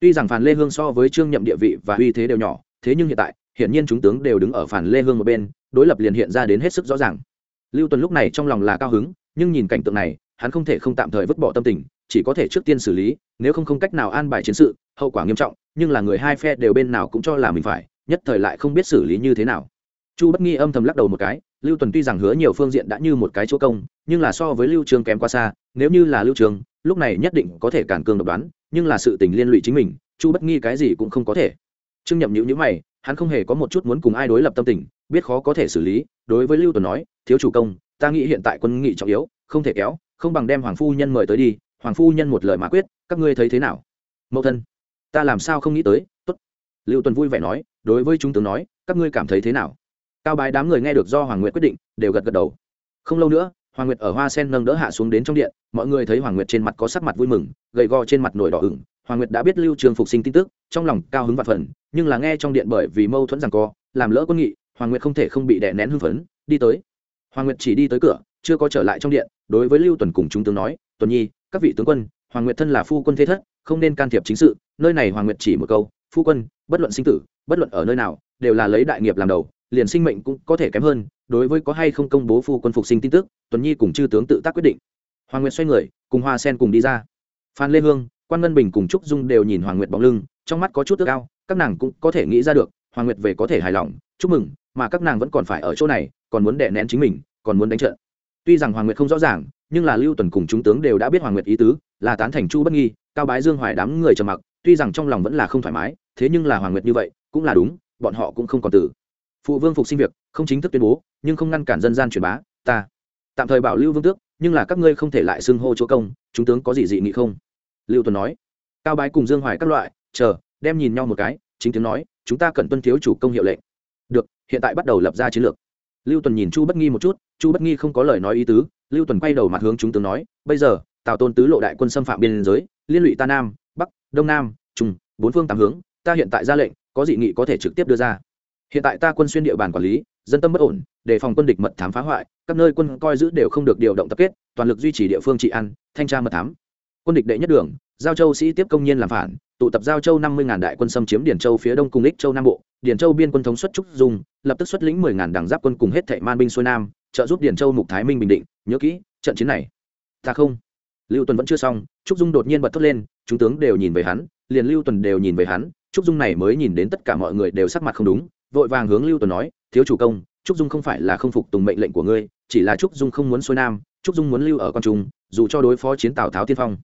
Tuy rằng phan lê hương so với trương nhậm địa vị và uy thế đều nhỏ, thế nhưng hiện tại, hiển nhiên chúng tướng đều đứng ở phản lê hương một bên, đối lập liền hiện ra đến hết sức rõ ràng. Lưu tuần lúc này trong lòng là cao hứng nhưng nhìn cảnh tượng này, hắn không thể không tạm thời vứt bỏ tâm tình, chỉ có thể trước tiên xử lý, nếu không không cách nào an bài chiến sự, hậu quả nghiêm trọng, nhưng là người hai phe đều bên nào cũng cho là mình phải, nhất thời lại không biết xử lý như thế nào. Chu bất nghi âm thầm lắc đầu một cái, lưu tuần tuy rằng hứa nhiều phương diện đã như một cái chỗ công, nhưng là so với lưu trường kém quá xa, nếu như là lưu trường, lúc này nhất định có thể cản cường độc đoán, nhưng là sự tình liên lụy chính mình, chu bất nghi cái gì cũng không có thể. Trương nhậm nhữ nhữ mày, hắn không hề có một chút muốn cùng ai đối lập tâm tình, biết khó có thể xử lý, đối với lưu tuần nói, thiếu chủ công ta nghĩ hiện tại quân nghị trọng yếu, không thể kéo, không bằng đem hoàng phu nhân mời tới đi, hoàng phu nhân một lời mà quyết, các ngươi thấy thế nào? Mẫu thân, ta làm sao không nghĩ tới, tốt. Lưu tuần vui vẻ nói, đối với chúng tướng nói, các ngươi cảm thấy thế nào? Cao bái đám người nghe được do hoàng nguyệt quyết định, đều gật gật đầu. Không lâu nữa, hoàng nguyệt ở hoa sen nâng đỡ hạ xuống đến trong điện, mọi người thấy hoàng nguyệt trên mặt có sắc mặt vui mừng, gầy gò trên mặt nổi đỏ ửng. Hoàng nguyệt đã biết lưu trường phục sinh tin tức, trong lòng cao hứng và phần, nhưng là nghe trong điện bởi vì mâu thuẫn rằng co, làm lỡ quân nghị, hoàng nguyệt không thể không bị đè nén hưng phấn, đi tới hoàng nguyệt chỉ đi tới cửa, chưa có trở lại trong điện, đối với lưu tuần cùng chúng tướng nói, tuần nhi, các vị tướng quân, hoàng nguyệt thân là phu quân thế thất, không nên can thiệp chính sự, nơi này hoàng nguyệt chỉ một câu, phu quân, bất luận sinh tử, bất luận ở nơi nào, đều là lấy đại nghiệp làm đầu, liền sinh mệnh cũng có thể kém hơn, đối với có hay không công bố phu quân phục sinh tin tức, tuần nhi cùng chư tướng tự tác quyết định. Hoàng nguyệt xoay người, cùng hoa sen cùng đi ra. Phan lê hương, quan ngân bình cùng trúc dung đều nhìn hoàng nguyệt bóng lưng, trong mắt có chút ước ao, các nàng cũng có thể nghĩ ra được, hoàng nguyệt về có thể hài lòng, chúc mừng, mà các nàng vẫn còn phải ở chỗ này còn muốn đè nén chính mình, còn muốn đánh trận. Tuy rằng hoàng nguyệt không rõ ràng, nhưng là lưu tuần cùng chúng tướng đều đã biết hoàng nguyệt ý tứ, là tán thành chu bất nghi, cao bái dương hoài đám người trầm mặc, tuy rằng trong lòng vẫn là không thoải mái, thế nhưng là hoàng nguyệt như vậy, cũng là đúng, bọn họ cũng không còn tử. Phụ vương phục sinh việc, không chính thức tuyên bố, nhưng không ngăn cản dân gian truyền bá, ta. Tạm thời bảo lưu vương tước, nhưng là các ngươi không thể lại xưng hô chỗ công, chúng tướng có gì dị nghị không? Lưu tuần nói. Cao bái cùng dương hoài các loại, chờ, đem nhìn nhau một cái, chính tiếng nói, chúng ta cần tuân thiếu chủ công hiệu lệnh. Được, hiện tại bắt đầu lập ra chiến lược lưu tuần nhìn chu bất nghi một chút, chu bất nghi không có lời nói ý tứ, lưu tuần quay đầu mặt hướng chúng tướng nói, bây giờ, tào tôn tứ lộ đại quân xâm phạm biên giới, liên lụy ta nam, bắc, đông nam, trung, bốn phương tám hướng, ta hiện tại ra lệnh, có dị nghị có thể trực tiếp đưa ra. Hiện tại ta quân xuyên địa bàn quản lý, dân tâm bất ổn, đề phòng quân địch mật thám phá hoại, các nơi quân coi giữ đều không được điều động tập kết, toàn lực duy trì địa phương trị an, thanh tra mật thám. Quân địch đệ nhất đường, giao châu sĩ tiếp công nhiên làm phản tụ tập giao châu năm mươi ngàn đại quân xâm chiếm điển châu phía đông cùng ích châu nam bộ điển châu biên quân thống xuất trúc dung, lập tức xuất lĩnh mười ngàn đảng giáp quân cùng hết thệ man binh xuôi nam, trợ giúp điển châu mục thái minh bình định. Nhớ kỹ, trận chiến này, ta không. Lưu tuần vẫn chưa xong, trúc dung đột nhiên bật thốt lên, chúng tướng đều nhìn về hắn, liền lưu tuần đều nhìn về hắn, trúc dung này mới nhìn đến tất cả mọi người đều sắc mặt không đúng, vội vàng hướng lưu tuần nói, thiếu chủ công, trúc dung không phải là không phục tùng mệnh lệnh của ngươi, chỉ là trúc dung không muốn xuôi nam, trúc dung muốn lưu ở con trung, dù cho đối phó chiến tào tháo tiên phong.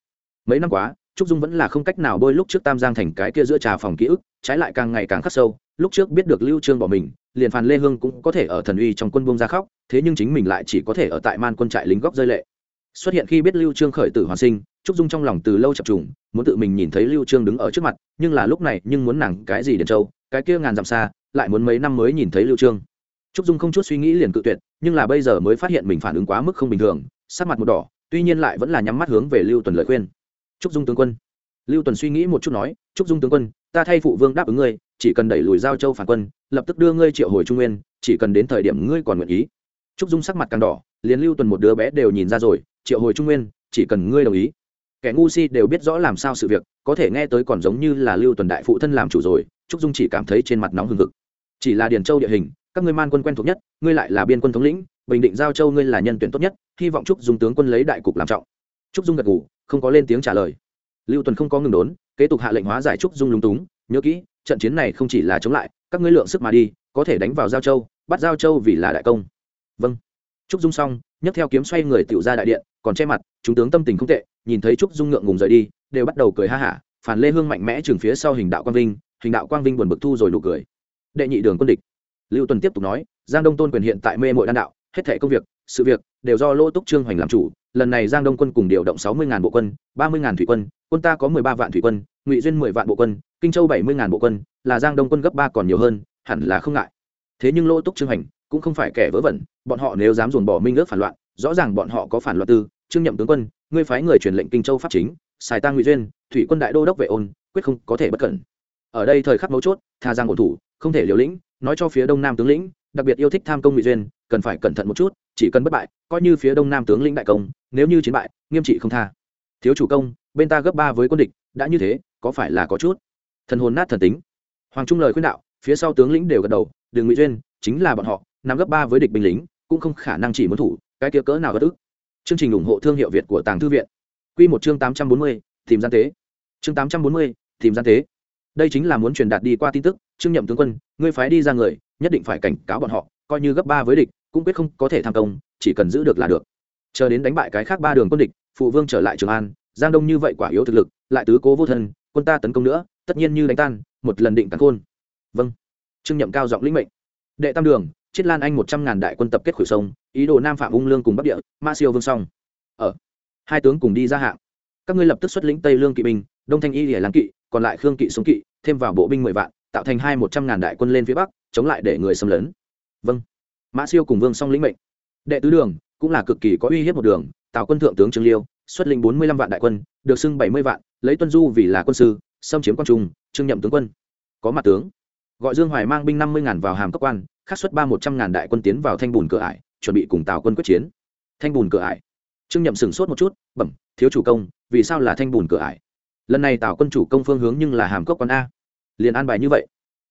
Mấy năm quá trúc dung vẫn là không cách nào bôi lúc trước tam giang thành cái kia giữa trà phòng ký ức, trái lại càng ngày càng khắc sâu, lúc trước biết được lưu trương bỏ mình, liền phàn lê hương cũng có thể ở thần uy trong quân buông ra khóc, thế nhưng chính mình lại chỉ có thể ở tại man quân trại lính góc rơi lệ. Xuất hiện khi biết lưu trương khởi tử hoàn sinh, trúc dung trong lòng từ lâu chập trùng, muốn tự mình nhìn thấy lưu trương đứng ở trước mặt, nhưng là lúc này nhưng muốn nàng cái gì đến châu cái kia ngàn dặm xa, lại muốn mấy năm mới nhìn thấy lưu trương. Trúc dung không chút suy nghĩ liền cự tuyệt, nhưng là bây giờ mới phát hiện mình phản ứng quá mức không bình thường, sắc mặt một đỏ, tuy nhiên lại vẫn là nhắm mắt hướng về lưu tuần lời khuyên trúc dung tướng quân. Lưu tuần suy nghĩ một chút nói, trúc dung tướng quân, ta thay phụ vương đáp ứng ngươi, chỉ cần đẩy lùi giao châu phản quân, lập tức đưa ngươi triệu hồi trung nguyên, chỉ cần đến thời điểm ngươi còn nguyện ý. Trúc dung sắc mặt càng đỏ, liền lưu tuần một đứa bé đều nhìn ra rồi, triệu hồi trung nguyên, chỉ cần ngươi đồng ý. Kẻ ngu si đều biết rõ làm sao sự việc, có thể nghe tới còn giống như là lưu tuần đại phụ thân làm chủ rồi, trúc dung chỉ cảm thấy trên mặt nóng hừng hực. Chỉ là điền châu địa hình, các ngươi man quân quen thuộc nhất, ngươi lại là biên quân thống lĩnh, bình định giao châu ngươi là nhân tuyển tốt nhất, hy vọng trúc dung tướng quân lấy đại cục làm trọng trúc dung gật ngủ không có lên tiếng trả lời. Lưu tuần không có ngừng đốn, kế tục hạ lệnh hóa giải trúc dung lúng túng, nhớ kỹ, trận chiến này không chỉ là chống lại, các ngươi lượng sức mà đi, có thể đánh vào giao châu, bắt giao châu vì là đại công. Vâng. Trúc dung xong, nhấc theo kiếm xoay người tựu ra đại điện, còn che mặt, chúng tướng tâm tình không tệ, nhìn thấy trúc dung ngượng ngùng rời đi, đều bắt đầu cười ha hả, phản lê hương mạnh mẽ trường phía sau hình đạo quang vinh, hình đạo quang vinh buồn bực thu rồi nụ cười. Đệ nhị đường quân địch. Lưu tuần tiếp tục nói, giang đông tôn quyền hiện tại mê mội đan đạo, hết thể công việc, sự việc đều do lô túc trương hoành làm chủ lần này giang đông quân cùng điều động sáu mươi bộ quân, ba mươi thủy quân quân ta có mười ba vạn thủy quân, ngụy duyên mười vạn bộ quân, kinh châu bảy mươi bộ quân, là giang đông quân gấp ba còn nhiều hơn, hẳn là không ngại. Thế nhưng lô túc trương hành cũng không phải kẻ vớ vẩn, bọn họ nếu dám dồn bỏ minh ước phản loạn, rõ ràng bọn họ có phản loạn tư, trương nhậm tướng quân, ngươi phái người truyền lệnh kinh châu pháp chính, xài tang ngụy duyên, thủy quân đại đô đốc vệ ôn, quyết không có thể bất cẩn. Ở đây thời khắc mấu chốt, tha giang ổn thủ, không thể liều lĩnh, nói cho phía đông nam tướng lĩnh, đặc biệt yêu thích tham công ngụy duyên cần phải cẩn thận một chút, chỉ cần bất bại, coi như phía đông nam tướng lĩnh đại công, nếu như chiến bại, nghiêm trị không tha. Thiếu chủ công, bên ta gấp ba với quân địch, đã như thế, có phải là có chút? Thần hồn nát thần tính. Hoàng trung lời khuyên đạo, phía sau tướng lĩnh đều gật đầu, đường ngụy duyên, chính là bọn họ nằm gấp ba với địch binh lính, cũng không khả năng chỉ muốn thủ, cái kia cỡ nào bất ức. Chương trình ủng hộ thương hiệu việt của tàng thư viện. Quy một chương tám trăm bốn mươi, tìm gian tế. Chương tám trăm bốn mươi, tìm gian tế. Đây chính là muốn truyền đạt đi qua tin tức, trương nhậm tướng quân, ngươi phái đi ra người, nhất định phải cảnh cáo bọn họ, coi như gấp ba với địch cũng quyết không có thể tham công, chỉ cần giữ được là được. Chờ đến đánh bại cái khác ba đường quân địch, phụ vương trở lại trường an, giang đông như vậy quả yếu thực lực, lại tứ cố vô thân, quân ta tấn công nữa, tất nhiên như đánh tan, một lần định cắn khôn. Vâng. Trương nhậm cao giọng lĩnh mệnh. Đệ tam đường, chiết lan anh một trăm ngàn đại quân tập kết khởi sông, ý đồ nam phạm ung lương cùng bắc địa, ma siêu vương song. Ở. Hai tướng cùng đi ra hạng. Các ngươi lập tức xuất lĩnh tây lương kỵ binh, đông thanh y lìa làm kỵ, còn lại khương kỵ xuống kỵ, thêm vào bộ binh mười vạn, tạo thành hai một trăm ngàn đại quân lên phía bắc, chống lại để người xâm lấn. Vâng mã siêu cùng vương song lĩnh mệnh. Đệ tứ đường cũng là cực kỳ có uy hiếp một đường, tào quân thượng tướng trương liêu, xuất lĩnh bốn mươi lăm vạn đại quân, được xưng bảy mươi vạn, lấy tuân du vì là quân sư, xâm chiếm quan trung, trương nhậm tướng quân. Có mặt tướng, gọi dương hoài mang binh năm mươi ngàn vào hàm cấp quan, khắc xuất ba một trăm ngàn đại quân tiến vào thanh bùn cửa ải, chuẩn bị cùng tào quân quyết chiến. Thanh bùn cửa ải. Trương nhậm sửng sốt một chút, bẩm, thiếu chủ công, vì sao là thanh bùn cửa ải? Lần này tào quân chủ công phương hướng nhưng là hàm cốc quan a. Liền an bài như vậy.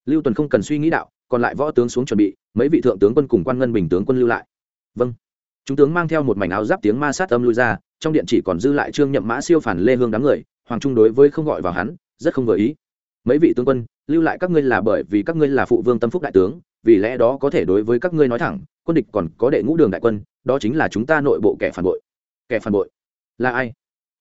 Lưu tuần không cần suy nghĩ đạo còn lại võ tướng xuống chuẩn bị, mấy vị thượng tướng quân cùng quan ngân bình tướng quân lưu lại. Vâng. Chúng tướng mang theo một mảnh áo giáp tiếng ma sát âm lui ra, trong điện chỉ còn dư lại trương nhậm mã siêu phản lê hương đám người, hoàng trung đối với không gọi vào hắn, rất không vừa ý. Mấy vị tướng quân, lưu lại các ngươi là bởi vì các ngươi là phụ vương tâm phúc đại tướng, vì lẽ đó có thể đối với các ngươi nói thẳng, quân địch còn có đệ ngũ đường đại quân, đó chính là chúng ta nội bộ kẻ phản bội. Kẻ phản bội? Là ai?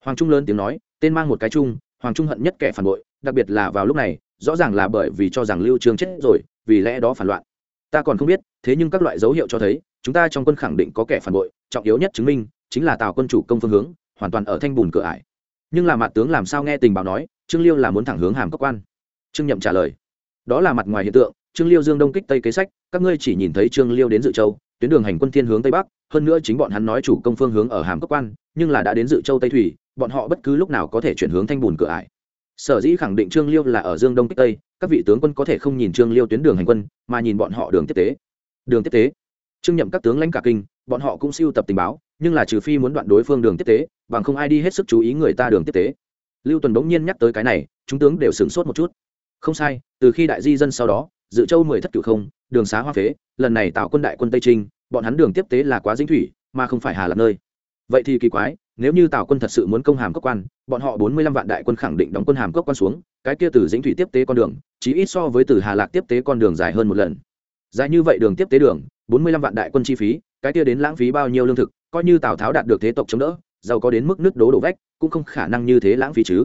Hoàng trung lớn tiếng nói, tên mang một cái chung, hoàng trung hận nhất kẻ phản bội, đặc biệt là vào lúc này, rõ ràng là bởi vì cho rằng lưu trương chết rồi vì lẽ đó phản loạn. Ta còn không biết, thế nhưng các loại dấu hiệu cho thấy, chúng ta trong quân khẳng định có kẻ phản bội, trọng yếu nhất chứng minh, chính là tào quân chủ công phương hướng, hoàn toàn ở thanh bùn cửa ải. Nhưng là mặt tướng làm sao nghe tình báo nói, trương liêu là muốn thẳng hướng hàm cấp quan. Trương nhậm trả lời, đó là mặt ngoài hiện tượng, trương liêu dương đông kích tây kế sách, các ngươi chỉ nhìn thấy trương liêu đến dự châu, tuyến đường hành quân thiên hướng tây bắc, hơn nữa chính bọn hắn nói chủ công phương hướng ở hàm cấp quan, nhưng là đã đến dự châu tây thủy, bọn họ bất cứ lúc nào có thể chuyển hướng thanh bùn cửa ải. Sở dĩ khẳng định trương liêu là ở dương đông kích tây các vị tướng quân có thể không nhìn trương liêu tuyến đường hành quân, mà nhìn bọn họ đường tiếp tế. Đường tiếp tế. Trương nhậm các tướng lãnh cả kinh, bọn họ cũng siêu tập tình báo, nhưng là trừ phi muốn đoạn đối phương đường tiếp tế, bằng không ai đi hết sức chú ý người ta đường tiếp tế. Lưu tuần bỗng nhiên nhắc tới cái này, chúng tướng đều sửng sốt một chút. Không sai, từ khi đại di dân sau đó, dự châu mười thất cửu không, đường xá hoa phế, lần này tạo quân đại quân tây trinh, bọn hắn đường tiếp tế là quá dính thủy, mà không phải hà lạc nơi. Vậy thì kỳ quái nếu như tào quân thật sự muốn công hàm cốc quan, bọn họ bốn mươi lăm vạn đại quân khẳng định đóng quân hàm cốc quan xuống, cái kia từ dĩnh thủy tiếp tế con đường chỉ ít so với từ hà lạc tiếp tế con đường dài hơn một lần. Dài như vậy đường tiếp tế đường, bốn mươi lăm vạn đại quân chi phí, cái kia đến lãng phí bao nhiêu lương thực, coi như tào tháo đạt được thế tộc chống đỡ, giàu có đến mức nước đố đổ vách, cũng không khả năng như thế lãng phí chứ.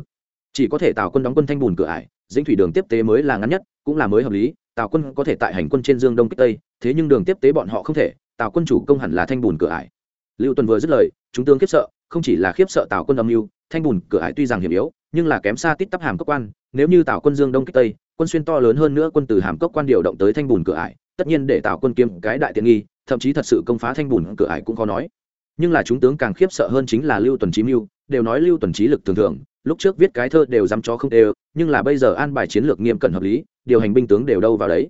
Chỉ có thể tào quân đóng quân thanh bùn cửa ải, dĩnh thủy đường tiếp tế mới là ngắn nhất, cũng là mới hợp lý, tào quân có thể tại hành quân trên dương đông kích tây, thế nhưng đường tiếp tế bọn họ không thể, tào quân chủ công hẳn là thanh bùn cửa ải. Lưu tuần vừa dứt lời, chúng tướng khiếp sợ không chỉ là khiếp sợ tào quân âm mưu, thanh bùn cửa hải tuy rằng hiểm yếu, nhưng là kém xa tít tắp hàm cốc quan, nếu như tào quân dương đông kích tây, quân xuyên to lớn hơn nữa quân từ hàm cốc quan điều động tới thanh bùn cửa hải. tất nhiên để tào quân kiếm cái đại tiện nghi, thậm chí thật sự công phá thanh bùn cửa hải cũng khó nói nhưng là chúng tướng càng khiếp sợ hơn chính là lưu tuần trí mưu, đều nói lưu tuần trí lực thường thường, lúc trước viết cái thơ đều dám cho không đều, nhưng là bây giờ an bài chiến lược nghiêm cẩn hợp lý, điều hành binh tướng đều đâu vào đấy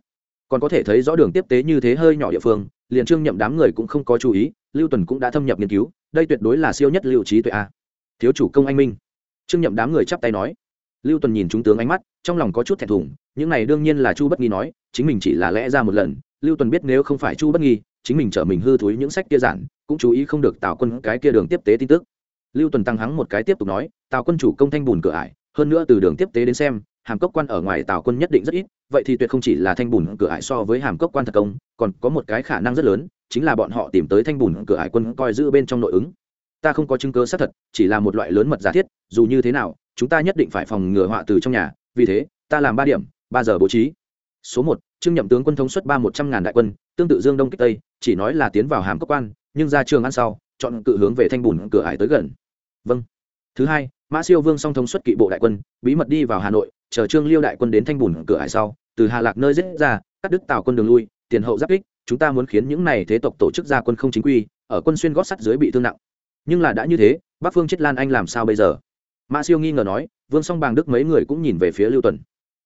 còn có thể thấy rõ đường tiếp tế như thế hơi nhỏ địa phương, liền trương nhậm đám người cũng không có chú ý, lưu tuần cũng đã thâm nhập nghiên cứu đây tuyệt đối là siêu nhất lưu trí tuệ a. Thiếu chủ công anh minh. Trương nhậm đám người chắp tay nói. Lưu tuần nhìn chúng tướng ánh mắt, trong lòng có chút thẹn thùng, những này đương nhiên là chu bất nghi nói, chính mình chỉ là lẽ ra một lần, lưu tuần biết nếu không phải chu bất nghi, chính mình trở mình hư thúi những sách kia giản, cũng chú ý không được tạo quân cái kia đường tiếp tế tin tức. Lưu tuần tăng hắng một cái tiếp tục nói, tào quân chủ công thanh bùn cửa ải, hơn nữa từ đường tiếp tế đến xem hàm cốc quan ở ngoài tào quân nhất định rất ít, vậy thì tuyệt không chỉ là thanh bùn cửa ải so với hàm cốc quan thật công, còn có một cái khả năng rất lớn, chính là bọn họ tìm tới thanh bùn cửa ải quân coi giữ bên trong nội ứng. Ta không có chứng cứ xác thật, chỉ là một loại lớn mật giả thiết, dù như thế nào, chúng ta nhất định phải phòng ngừa họa từ trong nhà, vì thế, ta làm ba điểm, ba giờ bố trí. Số một, trương nhậm tướng quân thống suất ba một trăm ngàn đại quân, tương tự dương đông kích tây, chỉ nói là tiến vào hàm cốc quan, nhưng ra trường ăn sau, chọn cự hướng về thanh bùn cửa ải tới gần. Vâng. Thứ hai, mã siêu vương song thống suất kỵ bộ đại quân, bí mật đi vào hà nội chờ trương liêu đại quân đến thanh bùn cửa hải sau, từ hà lạc nơi giết ra, cắt đứt tàu quân đường lui, tiền hậu giáp kích, chúng ta muốn khiến những này thế tộc tổ chức ra quân không chính quy, ở quân xuyên gót sắt dưới bị thương nặng. Nhưng là đã như thế, bắc phương chết lan anh làm sao bây giờ? Mã siêu nghi ngờ nói, vương song bàng đức mấy người cũng nhìn về phía lưu tuần.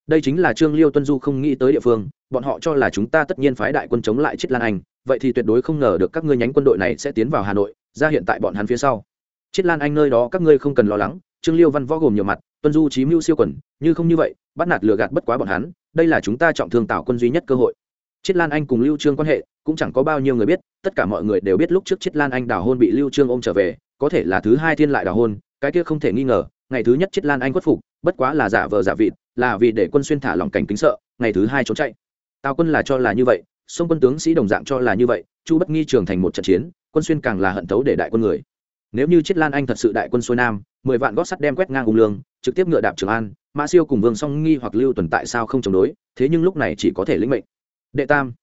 Đây chính là trương liêu tuân du không nghĩ tới địa phương, bọn họ cho là chúng ta tất nhiên phái đại quân chống lại chết lan anh, vậy thì tuyệt đối không ngờ được các ngươi nhánh quân đội này sẽ tiến vào hà nội, ra hiện tại bọn hắn phía sau. Chết lan anh nơi đó các ngươi không cần lo lắng, trương liêu văn võ gồm nhiều mặt tuân du trí mưu siêu quần, như không như vậy, bắt nạt lừa gạt bất quá bọn hắn, đây là chúng ta trọng thương tạo quân duy nhất cơ hội. Chiết lan anh cùng lưu trương quan hệ cũng chẳng có bao nhiêu người biết, tất cả mọi người đều biết lúc trước chiết lan anh đào hôn bị lưu trương ôm trở về, có thể là thứ hai thiên lại đào hôn, cái kia không thể nghi ngờ, ngày thứ nhất chiết lan anh khuất phục, bất quá là giả vờ giả vịt, là vì để quân xuyên thả lòng cảnh kính sợ, ngày thứ hai trốn chạy. Tào quân là cho là như vậy sông quân tướng sĩ đồng dạng cho là như vậy, chu bất nghi trường thành một trận chiến, quân xuyên càng là hận thấu để đại quân người nếu như chiết lan anh thật sự đại quân xuôi nam, mười vạn gót sắt đem quét ngang ung lương, trực tiếp ngựa đạp trường an, mã siêu cùng vương song nghi hoặc lưu tuần tại sao không chống đối, thế nhưng lúc này chỉ có thể lĩnh mệnh. Đệ tam,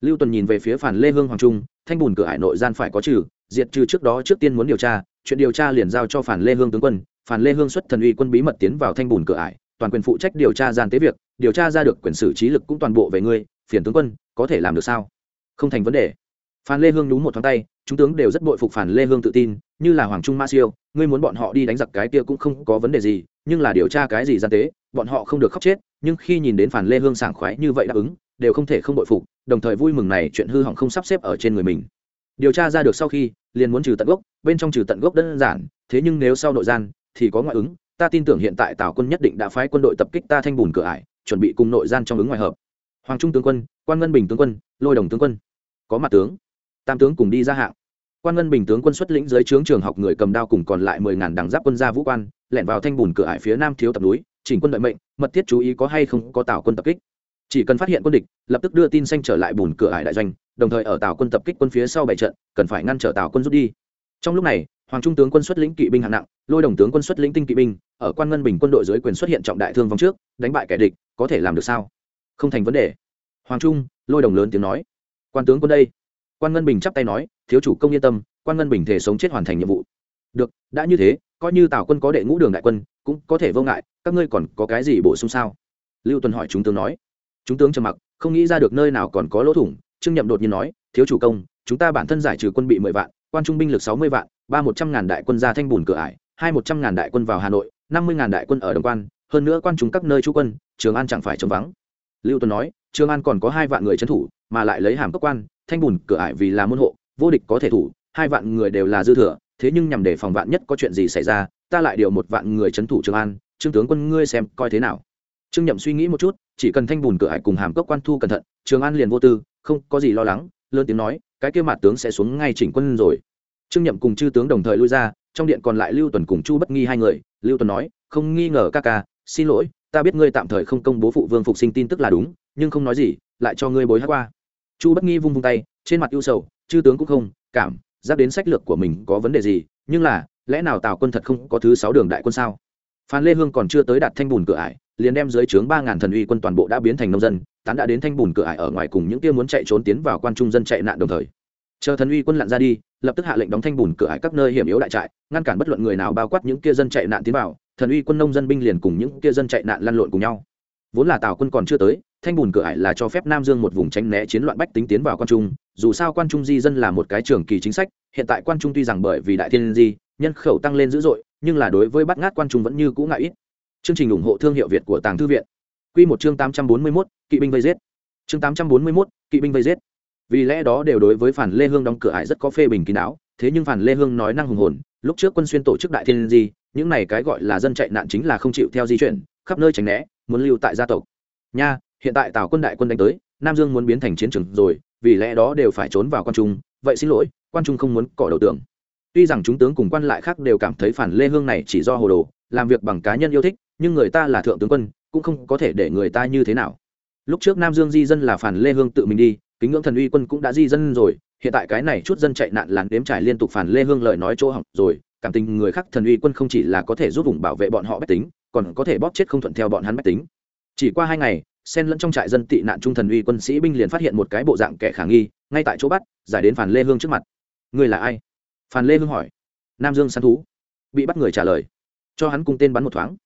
lưu tuần nhìn về phía phản lê hương hoàng trung, thanh bùn cửa hải nội gian phải có trừ, diệt trừ trước đó trước tiên muốn điều tra, chuyện điều tra liền giao cho phản lê hương tướng quân, phản lê hương xuất thần uy quân bí mật tiến vào thanh bùn cửa ải toàn quyền phụ trách điều tra gian tế việc, điều tra ra được quyền xử trí lực cũng toàn bộ về ngươi, phiền tướng quân, có thể làm được sao? Không thành vấn đề phan lê hương đúng một thoáng tay, chúng tướng đều rất bội phục phản lê hương tự tin, như là hoàng trung ma siêu, ngươi muốn bọn họ đi đánh giặc cái kia cũng không có vấn đề gì, nhưng là điều tra cái gì gian tế, bọn họ không được khóc chết, nhưng khi nhìn đến phản lê hương sảng khoái như vậy đáp ứng, đều không thể không bội phục, đồng thời vui mừng này chuyện hư hỏng không sắp xếp ở trên người mình. Điều tra ra được sau khi, liền muốn trừ tận gốc, bên trong trừ tận gốc đơn giản, thế nhưng nếu sau nội gian, thì có ngoại ứng, ta tin tưởng hiện tại tào quân nhất định đã phái quân đội tập kích ta thanh bùn cửa ải, chuẩn bị cùng nội gian trong ứng ngoại hợp. Hoàng trung tướng quân, quan ngân bình tướng quân, lôi đồng tướng quân. Có mặt tướng tam tướng cùng đi ra hạng. Quan ngân bình tướng quân xuất lĩnh dưới trướng trường học người cầm đao cùng còn lại mười ngàn đằng giáp quân gia vũ quan, lẻn vào thanh bùn cửa ải phía nam thiếu tập núi, chỉnh quân đợi mệnh, mật thiết chú ý có hay không có tào quân tập kích. Chỉ cần phát hiện quân địch, lập tức đưa tin xanh trở lại bùn cửa ải đại doanh, đồng thời ở tào quân tập kích quân phía sau bảy trận, cần phải ngăn trở tào quân rút đi. Trong lúc này, hoàng trung tướng quân xuất lĩnh kỵ binh hạng nặng, lôi đồng tướng quân xuất lĩnh tinh kỵ binh, ở quan ngân bình quân đội dưới quyền xuất hiện trọng đại thương vong trước, đánh bại kẻ địch, có thể làm được sao? Không thành vấn đề. Hoàng trung, lôi đồng lớn tiếng nói. Quan tướng quân đây quan ngân bình chắp tay nói, thiếu chủ công yên tâm, quan ngân bình thể sống chết hoàn thành nhiệm vụ. Được, đã như thế, coi như tào quân có đệ ngũ đường đại quân, cũng có thể vô ngại, các ngươi còn có cái gì bổ sung sao? Lưu tuần hỏi chúng tướng nói. Chúng tướng trầm mặc, không nghĩ ra được nơi nào còn có lỗ thủng, trương nhậm đột nhiên nói, thiếu chủ công, chúng ta bản thân giải trừ quân bị mười vạn, quan trung binh lực sáu mươi vạn, ba một trăm ngàn đại quân ra thanh bùn cửa ải, hai một trăm ngàn đại quân vào hà nội, năm mươi ngàn đại quân ở đồng quan, hơn nữa quan trung các nơi trú quân, trường an chẳng phải trống vắng. Lưu tuần nói, trường an còn có hai vạn người trấn thủ, mà lại lấy hàm cấp quan thanh bùn cửa ải vì là môn hộ, vô địch có thể thủ, hai vạn người đều là dư thừa, thế nhưng nhằm để phòng vạn nhất có chuyện gì xảy ra, ta lại điều một vạn người trấn thủ trường an, trương tướng quân ngươi xem coi thế nào. Trương nhậm suy nghĩ một chút, chỉ cần thanh bùn cửa ải cùng hàm cốc quan thu cẩn thận, trường an liền vô tư, không có gì lo lắng, lớn tiếng nói, cái kia mặt tướng sẽ xuống ngay chỉnh quân rồi. Trương nhậm cùng chư tướng đồng thời lui ra, trong điện còn lại lưu tuần cùng chu bất nghi hai người, lưu tuần nói, không nghi ngờ ca ca, xin lỗi, ta biết ngươi tạm thời không công bố phụ vương phục sinh tin tức là đúng, nhưng không nói gì, lại cho ngươi bối hát qua chu bất nghi vung vung tay, trên mặt ưu sầu, chư tướng cũng không cảm giác đến sách lược của mình có vấn đề gì, nhưng là, lẽ nào tào quân thật không có thứ sáu đường đại quân sao? Phan lê hương còn chưa tới đạt thanh bùn cửa ải, liền đem dưới trướng ba ngàn thần uy quân toàn bộ đã biến thành nông dân, tán đã đến thanh bùn cửa ải ở ngoài cùng những kia muốn chạy trốn tiến vào quan trung dân chạy nạn đồng thời. Chờ thần uy quân lặn ra đi, lập tức hạ lệnh đóng thanh bùn cửa ải các nơi hiểm yếu đại trại, ngăn cản bất luận người nào bao quát những kia dân chạy nạn tiến vào, thần uy quân nông dân binh liền cùng những kia dân chạy nạn lăn lộn cùng nhau. Vốn là tào quân còn chưa tới thanh bùn cửa ải là cho phép nam dương một vùng tránh né chiến loạn bách tính tiến vào quan trung. Dù sao quan trung di dân là một cái trường kỳ chính sách, hiện tại quan trung tuy rằng bởi vì đại thiên di, nhân khẩu tăng lên dữ dội, nhưng là đối với bắt ngát quan trung vẫn như cũ ngại ít. Chương trình ủng hộ thương hiệu việt của tàng thư viện. Q một chương tám trăm bốn mươi mốt, kỵ binh vây giết. Chương tám trăm bốn mươi mốt, kỵ binh vây giết. Vì lẽ đó đều đối với phản lê hương đóng cửa ải rất có phê bình kín áo thế nhưng phản lê hương nói năng hùng hồn, lúc trước quân xuyên tổ chức đại thiên di, những này cái gọi là dân chạy nạn chính là không chịu theo di chuyển, khắp nơi tránh né, muốn lưu tại gia tộc. Nha hiện tại tào quân đại quân đánh tới, nam dương muốn biến thành chiến trường rồi, vì lẽ đó đều phải trốn vào quan trung. Vậy xin lỗi, quan trung không muốn cỏ đầu tưởng tuy rằng chúng tướng cùng quan lại khác đều cảm thấy phản lê hương này chỉ do hồ đồ, làm việc bằng cá nhân yêu thích, nhưng người ta là thượng tướng quân, cũng không có thể để người ta như thế nào. Lúc trước nam dương di dân là phản lê hương tự mình đi, kính ngưỡng thần uy quân cũng đã di dân rồi, hiện tại cái này chút dân chạy nạn làn đếm trải liên tục phản lê hương lời nói chỗ hỏng rồi, cảm tình người khác thần uy quân không chỉ là có thể giúp vùng bảo vệ bọn họ bách tính, còn có thể bóp chết không thuận theo bọn hắn bách tính. Chỉ qua hai ngày xen lẫn trong trại dân tị nạn trung thần uy quân sĩ binh liền phát hiện một cái bộ dạng kẻ khả nghi, ngay tại chỗ bắt, giải đến phản lê hương trước mặt. Người là ai? Phản lê hương hỏi. Nam dương săn thú bị bắt người trả lời. Cho hắn cung tên bắn một thoáng.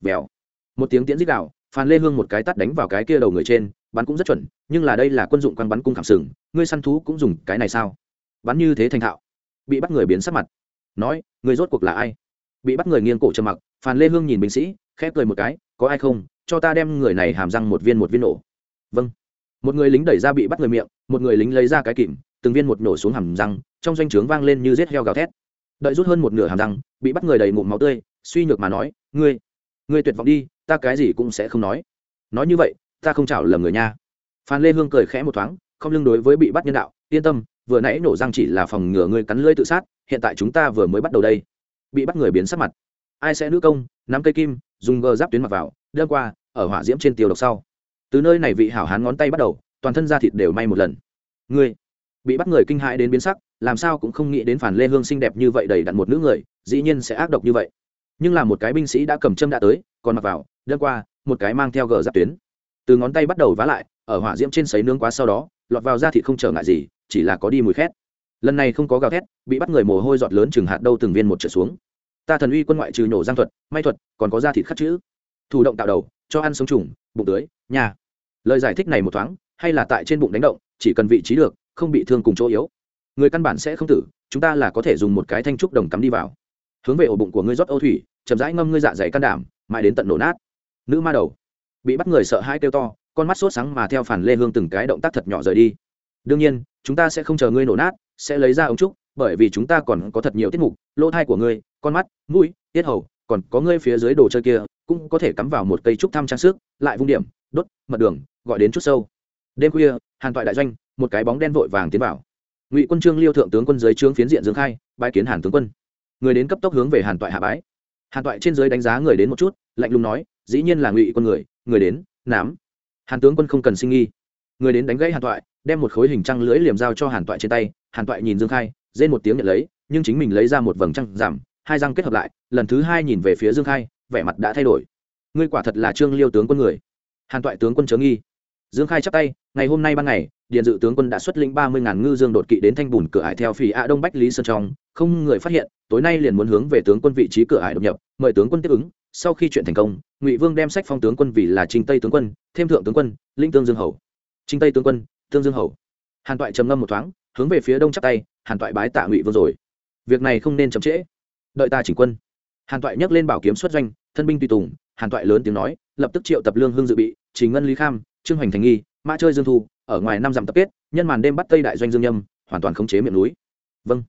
Vèo. Một tiếng tiễn dích đạo phản lê hương một cái tắt đánh vào cái kia đầu người trên, bắn cũng rất chuẩn, nhưng là đây là quân dụng quăng bắn cung khảm sừng, ngươi săn thú cũng dùng cái này sao? Bắn như thế thành thạo. Bị bắt người biến sắc mặt. Nói người rốt cuộc là ai? Bị bắt người nghiêng cổ trầm mặc phản lê hương nhìn binh sĩ khép cười một cái, có ai không? Cho ta đem người này hàm răng một viên một viên nổ. Vâng. Một người lính đẩy ra bị bắt người miệng, một người lính lấy ra cái kìm, từng viên một nổ xuống hàm răng, trong doanh trướng vang lên như rết heo gào thét. Đợi rút hơn một nửa hàm răng, bị bắt người đầy ngụm máu tươi, suy nhược mà nói, ngươi ngươi tuyệt vọng đi, ta cái gì cũng sẽ không nói. Nói như vậy, ta không chảo lầm người nha. Phan lê hương cười khẽ một thoáng, không lưng đối với bị bắt nhân đạo, yên tâm, vừa nãy nổ răng chỉ là phòng ngừa ngươi cắn lưỡi tự sát, hiện tại chúng ta vừa mới bắt đầu đây. Bị bắt người biến sắc mặt ai sẽ nữ công, nắm cây kim, dùng gờ giáp tuyến mặc vào đưa qua, ở hỏa diễm trên tiêu độc sau. Từ nơi này vị hảo hán ngón tay bắt đầu, toàn thân da thịt đều may một lần. Ngươi, bị bắt người kinh hãi đến biến sắc, làm sao cũng không nghĩ đến phản lê hương xinh đẹp như vậy đầy đặn một nữ người, dĩ nhiên sẽ ác độc như vậy. Nhưng là một cái binh sĩ đã cầm châm đã tới, còn mặc vào đơn qua, một cái mang theo gờ giáp tuyến. Từ ngón tay bắt đầu vá lại, ở hỏa diễm trên sấy nướng quá sau đó, lọt vào da thịt không trở ngại gì, chỉ là có đi mùi khét. Lần này không có gào thét, bị bắt người mồ hôi giọt lớn chừng hạt đâu từng viên một trở xuống ta thần uy quân ngoại trừ nhổ giang thuật, may thuật, còn có da thịt khắc chữ. Thủ động tạo đầu, cho ăn sống trùng, bụng tưới, nhà. Lời giải thích này một thoáng, hay là tại trên bụng đánh động, chỉ cần vị trí được, không bị thương cùng chỗ yếu. Người căn bản sẽ không tử, chúng ta là có thể dùng một cái thanh trúc đồng cắm đi vào. Hướng về ổ bụng của ngươi rót âu thủy, chậm rãi ngâm ngươi dạ dày can đảm, mãi đến tận nổ nát. Nữ ma đầu. Bị bắt người sợ hãi kêu to, con mắt sốt sáng mà theo phản lê hương từng cái động tác thật nhỏ rời đi. Đương nhiên, chúng ta sẽ không chờ ngươi nổ nát, sẽ lấy ra ống trúc bởi vì chúng ta còn có thật nhiều tiết mục, lỗ thai của ngươi, con mắt, mũi, tiết hầu, còn có ngươi phía dưới đồ chơi kia, cũng có thể cắm vào một cây trúc thăm trang sức, lại vung điểm, đốt, mật đường, gọi đến chút sâu. Đêm khuya, hàn toại đại doanh, một cái bóng đen vội vàng tiến vào. Ngụy quân trương liêu thượng tướng quân dưới trướng phiến diện dương khai bãi kiến hàn tướng quân. Người đến cấp tốc hướng về hàn toại hạ bái. Hàn toại trên dưới đánh giá người đến một chút, lạnh lùng nói, dĩ nhiên là ngụy quân người người đến, nám. Hàn tướng quân không cần sinh nghi. Người đến đánh gãy hàn toại, đem một khối hình trăng lưỡi liềm dao cho hàn toại trên tay hàn toại nhìn dương khai, rên một tiếng nhận lấy, nhưng chính mình lấy ra một vầng trăng giảm, hai răng kết hợp lại, lần thứ hai nhìn về phía dương khai, vẻ mặt đã thay đổi. Ngươi quả thật là trương liêu tướng quân người. Hàn toại tướng quân chớ nghi. Dương khai chắp tay, ngày hôm nay ban ngày, điện dự tướng quân đã xuất lĩnh ba mươi ngàn ngư dương đột kỵ đến thanh bùn cửa ải theo phì a đông bách lý sơn trong, không người phát hiện, tối nay liền muốn hướng về tướng quân vị trí cửa ải đột nhập, mời tướng quân tiếp ứng. Sau khi chuyện thành công, ngụy vương đem sách phong tướng quân vì là trinh tây tướng quân, thêm thượng tướng quân, linh tương dương hầu. Trinh tây tướng quân, tương dương hầu. Hàn toại trầm ngâm một thoáng hướng về phía đông chắp tay, hàn toại bái tạ ngụy vương rồi. Việc này không nên chậm trễ. Đợi ta chỉnh quân. Hàn toại nhấc lên bảo kiếm xuất doanh, thân binh tùy tùng, hàn toại lớn tiếng nói, lập tức triệu tập lương hương dự bị, chỉ ngân lý kham, trương hoành thành nghi, mã chơi dương thu, ở ngoài năm dặm tập kết, nhân màn đêm bắt tây đại doanh dương nhâm, hoàn toàn khống chế miệng núi. Vâng.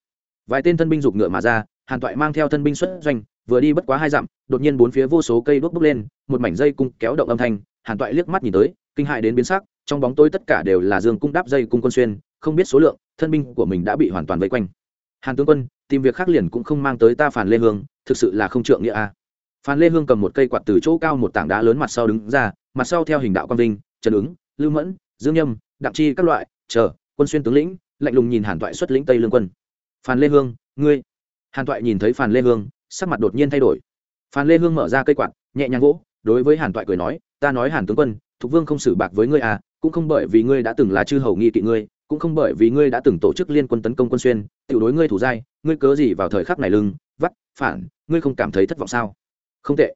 Vài tên thân binh giục ngựa mà ra, hàn toại mang theo thân binh xuất doanh, vừa đi bất quá hai dặm, đột nhiên bốn phía vô số cây đuốc bốc lên, một mảnh dây cung kéo động âm thanh, hàn toại liếc mắt nhìn tới, kinh hại đến biến sắc, trong bóng tối tất cả đều là dương cung đáp dây cung quân xuyên không biết số lượng, thân binh của mình đã bị hoàn toàn vây quanh. Hàn tướng quân, tìm việc khác liền cũng không mang tới ta phản lê hương, thực sự là không trượng nghĩa a. Phan lê hương cầm một cây quạt từ chỗ cao một tảng đá lớn mặt sau đứng ra, mặt sau theo hình đạo quang vinh, trần ứng, lưu mẫn, dương nhâm, đặng chi các loại, chờ, quân xuyên tướng lĩnh, lạnh lùng nhìn hàn toại xuất lĩnh tây lương quân. Phan lê hương, ngươi. Hàn toại nhìn thấy phan lê hương, sắc mặt đột nhiên thay đổi. Phan lê hương mở ra cây quạt, nhẹ nhàng gỗ đối với hàn toại cười nói, ta nói hàn tướng quân, thục vương không xử bạc với ngươi à cũng không bởi vì ngươi đã từng là chư hầu nghi kỵ ngươi cũng không bởi vì ngươi đã từng tổ chức liên quân tấn công quân xuyên, tiểu đối ngươi thủ dai, ngươi cớ gì vào thời khắc này lưng, vắt, phản, ngươi không cảm thấy thất vọng sao? Không tệ.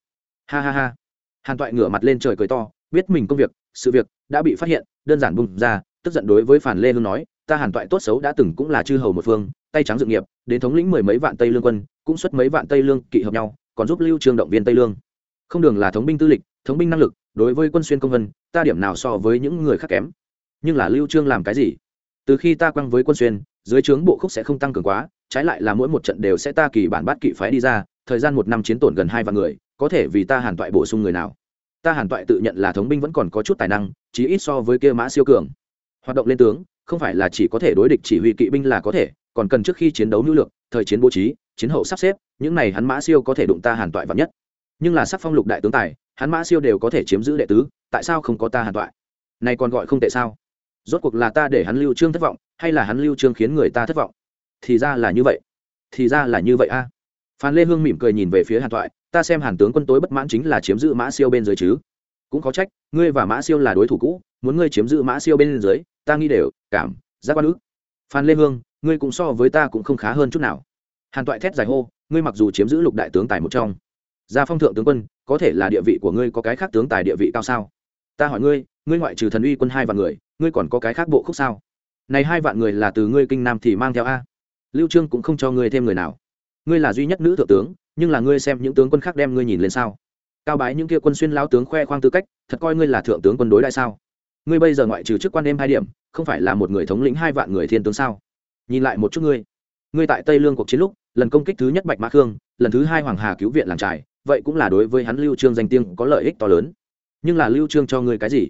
Ha ha ha. Hàn toại ngửa mặt lên trời cười to, biết mình công việc, sự việc đã bị phát hiện, đơn giản bung ra, tức giận đối với phản lê hương nói, ta hàn toại tốt xấu đã từng cũng là chư hầu một phương, tay trắng dự nghiệp, đến thống lĩnh mười mấy vạn tây lương quân, cũng xuất mấy vạn tây lương kỵ hợp nhau, còn giúp lưu trương động viên tây lương. Không đường là thống binh tư lịch, thống binh năng lực, đối với quân xuyên công vân, ta điểm nào so với những người khác kém? Nhưng là lưu trương làm cái gì? Từ khi ta quăng với quân xuyên, dưới trướng bộ khúc sẽ không tăng cường quá, trái lại là mỗi một trận đều sẽ ta kỳ bản bát kỵ phái đi ra, thời gian một năm chiến tổn gần hai vạn người, có thể vì ta hàn toại bổ sung người nào. Ta hàn toại tự nhận là thống binh vẫn còn có chút tài năng, chí ít so với kia mã siêu cường. Hoạt động lên tướng, không phải là chỉ có thể đối địch chỉ huy kỵ binh là có thể, còn cần trước khi chiến đấu nữ lược thời chiến bố trí, chiến hậu sắp xếp, những này hắn mã siêu có thể đụng ta hàn toại vắn nhất. Nhưng là sắc phong lục đại tướng tài, hắn mã siêu đều có thể chiếm giữ đệ tứ, tại sao không có ta hàn toại? Này còn gọi không tệ sao? Rốt cuộc là ta để hắn lưu trương thất vọng, hay là hắn lưu trương khiến người ta thất vọng? Thì ra là như vậy. Thì ra là như vậy a. Phan lê hương mỉm cười nhìn về phía hàn thoại, ta xem hàn tướng quân tối bất mãn chính là chiếm giữ mã siêu bên dưới chứ. Cũng có trách, ngươi và mã siêu là đối thủ cũ, muốn ngươi chiếm giữ mã siêu bên dưới, ta nghĩ đều, cảm, giác quan ức. Phan lê hương, ngươi cũng so với ta cũng không khá hơn chút nào. Hàn toại thét dài hô, ngươi mặc dù chiếm giữ lục đại tướng tài một trong, gia phong thượng tướng quân, có thể là địa vị của ngươi có cái khác tướng tài địa vị cao sao? Ta hỏi ngươi ngươi ngoại trừ thần uy quân hai vạn người ngươi còn có cái khác bộ khúc sao? Này hai vạn người là từ ngươi kinh nam thì mang theo a. Lưu trương cũng không cho ngươi thêm người nào. Ngươi là duy nhất nữ thượng tướng, nhưng là ngươi xem những tướng quân khác đem ngươi nhìn lên sao? Cao bái những kia quân xuyên lão tướng khoe khoang tư cách, thật coi ngươi là thượng tướng quân đối đại sao? Ngươi bây giờ ngoại trừ chức quan đêm hai điểm, không phải là một người thống lĩnh hai vạn người thiên tướng sao? Nhìn lại một chút ngươi. Ngươi tại tây lương cuộc chiến lúc, lần công kích thứ nhất bạch mã khương, lần thứ hai hoàng hà cứu viện làng trài vậy cũng là đối với hắn lưu trương danh tiếng có lợi ích to lớn. Nhưng là lưu trương cho ngươi cái gì?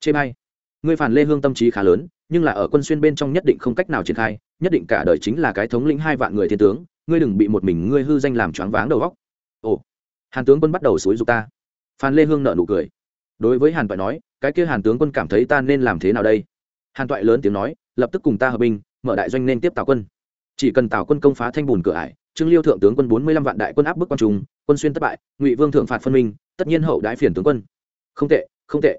Chê bay ngươi phản lê hương tâm trí khá lớn, nhưng là ở quân xuyên bên trong nhất định không cách nào triển khai, nhất định cả đời chính là cái thống lĩnh hai vạn người thiên tướng, ngươi đừng bị một mình ngươi hư danh làm choáng váng đầu óc. Ồ, hàn tướng quân bắt đầu xúi dục ta. Phan lê hương nợ nụ cười. Đối với hàn toại nói, cái kia hàn tướng quân cảm thấy ta nên làm thế nào đây? Hàn toại lớn tiếng nói, lập tức cùng ta hợp binh, mở đại doanh nên tiếp tào quân. Chỉ cần tào quân công phá thanh bùn cửa ải, trương liêu thượng tướng quân bốn mươi lăm vạn đại quân áp bức quan trung, quân xuyên thất bại, ngụy vương thượng phạt phân minh, tất nhiên hậu đại phiền tướng quân. Không tệ không tệ.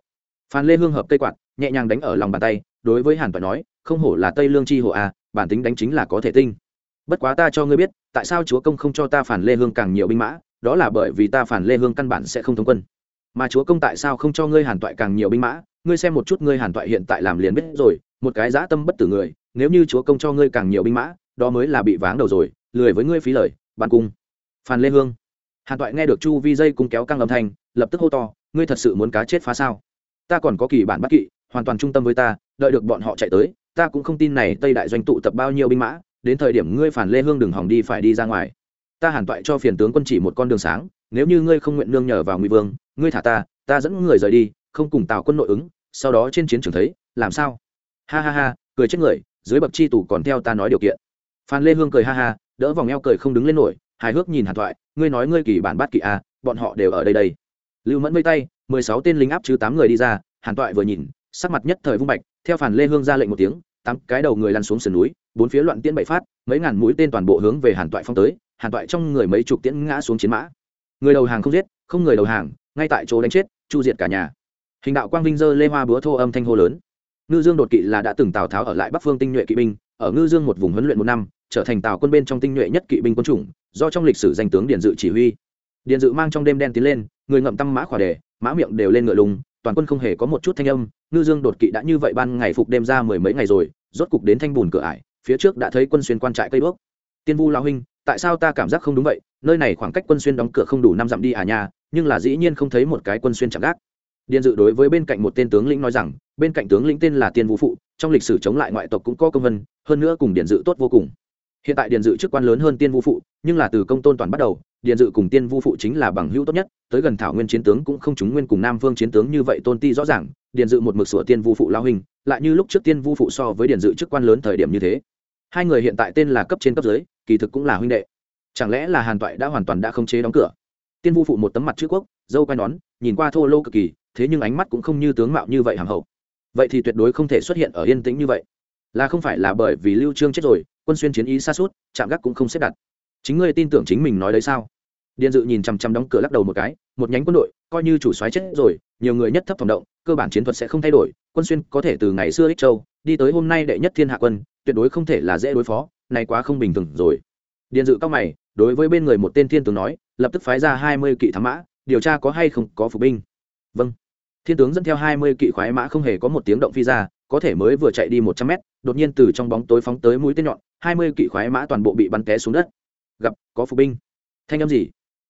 Phan lê hương hợp cây quạt nhẹ nhàng đánh ở lòng bàn tay, đối với hàn toại nói, không hổ là tây lương chi hộ a à, bản tính đánh chính là có thể tinh. Bất quá ta cho ngươi biết, tại sao chúa công không cho ta phản lê hương càng nhiều binh mã, đó là bởi vì ta phản lê hương căn bản sẽ không thống quân. Mà chúa công tại sao không cho ngươi hàn toại càng nhiều binh mã, ngươi xem một chút ngươi hàn toại hiện tại làm liền biết rồi, một cái dã tâm bất tử người, nếu như chúa công cho ngươi càng nhiều binh mã, đó mới là bị váng đầu rồi, lười với ngươi phí lời bàn cung phản lê hương. Hàn toại nghe được chu vi dây cung kéo căng âm thanh, lập tức hô to, ngươi thật sự muốn cá chết phá sao? Ta còn có kỳ bản bắt kỵ hoàn toàn trung tâm với ta đợi được bọn họ chạy tới ta cũng không tin này tây đại doanh tụ tập bao nhiêu binh mã đến thời điểm ngươi phản lê hương đừng hỏng đi phải đi ra ngoài. Ta hàn toại cho phiền tướng quân chỉ một con đường sáng nếu như ngươi không nguyện nương nhờ vào ngụy vương ngươi thả ta ta dẫn người rời đi không cùng tào quân nội ứng sau đó trên chiến trường thấy làm sao? Ha ha ha cười chết người dưới bậc chi tù còn theo ta nói điều kiện. Phan lê hương cười ha ha đỡ vòng eo cười không đứng lên nổi hài hước nhìn hàn thoại ngươi nói ngươi kỳ bản bát kỳ a à, bọn họ đều ở đây đây. Lưu mẫn vây tay mười sáu tên lính áp chứ tám người đi ra hàn thoại vừa nhìn sắc mặt nhất thời vung bạch, theo phản lê hương ra lệnh một tiếng, tám cái đầu người lăn xuống sườn núi, bốn phía loạn tiễn bậy phát, mấy ngàn mũi tên toàn bộ hướng về hàn toại phong tới, hàn toại trong người mấy chục tiễn ngã xuống chiến mã. Người đầu hàng không giết, không người đầu hàng, ngay tại chỗ đánh chết, chu diệt cả nhà. Hình đạo quang vinh dơ lê hoa búa thô âm thanh hô lớn. Ngư dương đột kỵ là đã từng tào tháo ở lại bắc phương tinh nhuệ kỵ binh, ở ngư dương một vùng huấn luyện một năm, trở thành tào quân bên trong tinh nhuệ nhất kỵ binh quân chủng, do trong lịch sử danh tướng điện dự chỉ huy. Điện dự mang trong đêm đen tiến lên, người ngậm tăm mã khỏa đề, mã miệng đều lên ngựa lùng toàn quân không hề có một chút thanh âm, ngư dương đột kỵ đã như vậy ban ngày phục đêm ra mười mấy ngày rồi, rốt cục đến thanh bùn cửa ải, phía trước đã thấy quân xuyên quan trại cây bước. tiên vu lao huynh, tại sao ta cảm giác không đúng vậy? Nơi này khoảng cách quân xuyên đóng cửa không đủ năm dặm đi à nha, nhưng là dĩ nhiên không thấy một cái quân xuyên chạm gác. Điện dự đối với bên cạnh một tên tướng lĩnh nói rằng, bên cạnh tướng lĩnh tên là tiên vũ phụ, trong lịch sử chống lại ngoại tộc cũng có công vân, hơn nữa cùng điện dự tốt vô cùng hiện tại Điền dự chức quan lớn hơn tiên Vu phụ, nhưng là từ công tôn toàn bắt đầu, Điền dự cùng tiên Vu phụ chính là bằng hữu tốt nhất, tới gần thảo nguyên chiến tướng cũng không chúng nguyên cùng nam vương chiến tướng như vậy tôn ti rõ ràng, Điền dự một mực sửa tiên Vu phụ lao hình, lại như lúc trước tiên Vu phụ so với Điền dự chức quan lớn thời điểm như thế. Hai người hiện tại tên là cấp trên cấp dưới, kỳ thực cũng là huynh đệ. Chẳng lẽ là hàn toại đã hoàn toàn đã không chế đóng cửa? Tiên vu phụ một tấm mặt chữ quốc, dâu quai nón, nhìn qua thô lô cực kỳ, thế nhưng ánh mắt cũng không như tướng mạo như vậy hàng hậu. Vậy thì tuyệt đối không thể xuất hiện ở yên tĩnh như vậy. Là không phải là bởi vì lưu trương chết rồi quân xuyên chiến ý xa suốt, chạm gác cũng không xếp đặt. Chính ngươi tin tưởng chính mình nói đấy sao? Điện dự nhìn chằm chằm đóng cửa lắc đầu một cái, một nhánh quân đội, coi như chủ soái chết rồi, nhiều người nhất thấp phòng động, cơ bản chiến thuật sẽ không thay đổi, quân xuyên có thể từ ngày xưa ích châu, đi tới hôm nay đệ nhất thiên hạ quân, tuyệt đối không thể là dễ đối phó, này quá không bình thường rồi. Điện dự cao mày, đối với bên người một tên thiên tướng nói, lập tức phái ra hai mươi kỵ thám mã, điều tra có hay không có phục binh. Vâng. Thiên tướng dẫn theo hai mươi kỵ khoái mã không hề có một tiếng động phi ra có thể mới vừa chạy đi một trăm mét, đột nhiên từ trong bóng tối phóng tới mũi tên nhọn, hai mươi kỵ khoái mã toàn bộ bị bắn té xuống đất. Gặp, có phục binh. Thanh âm gì?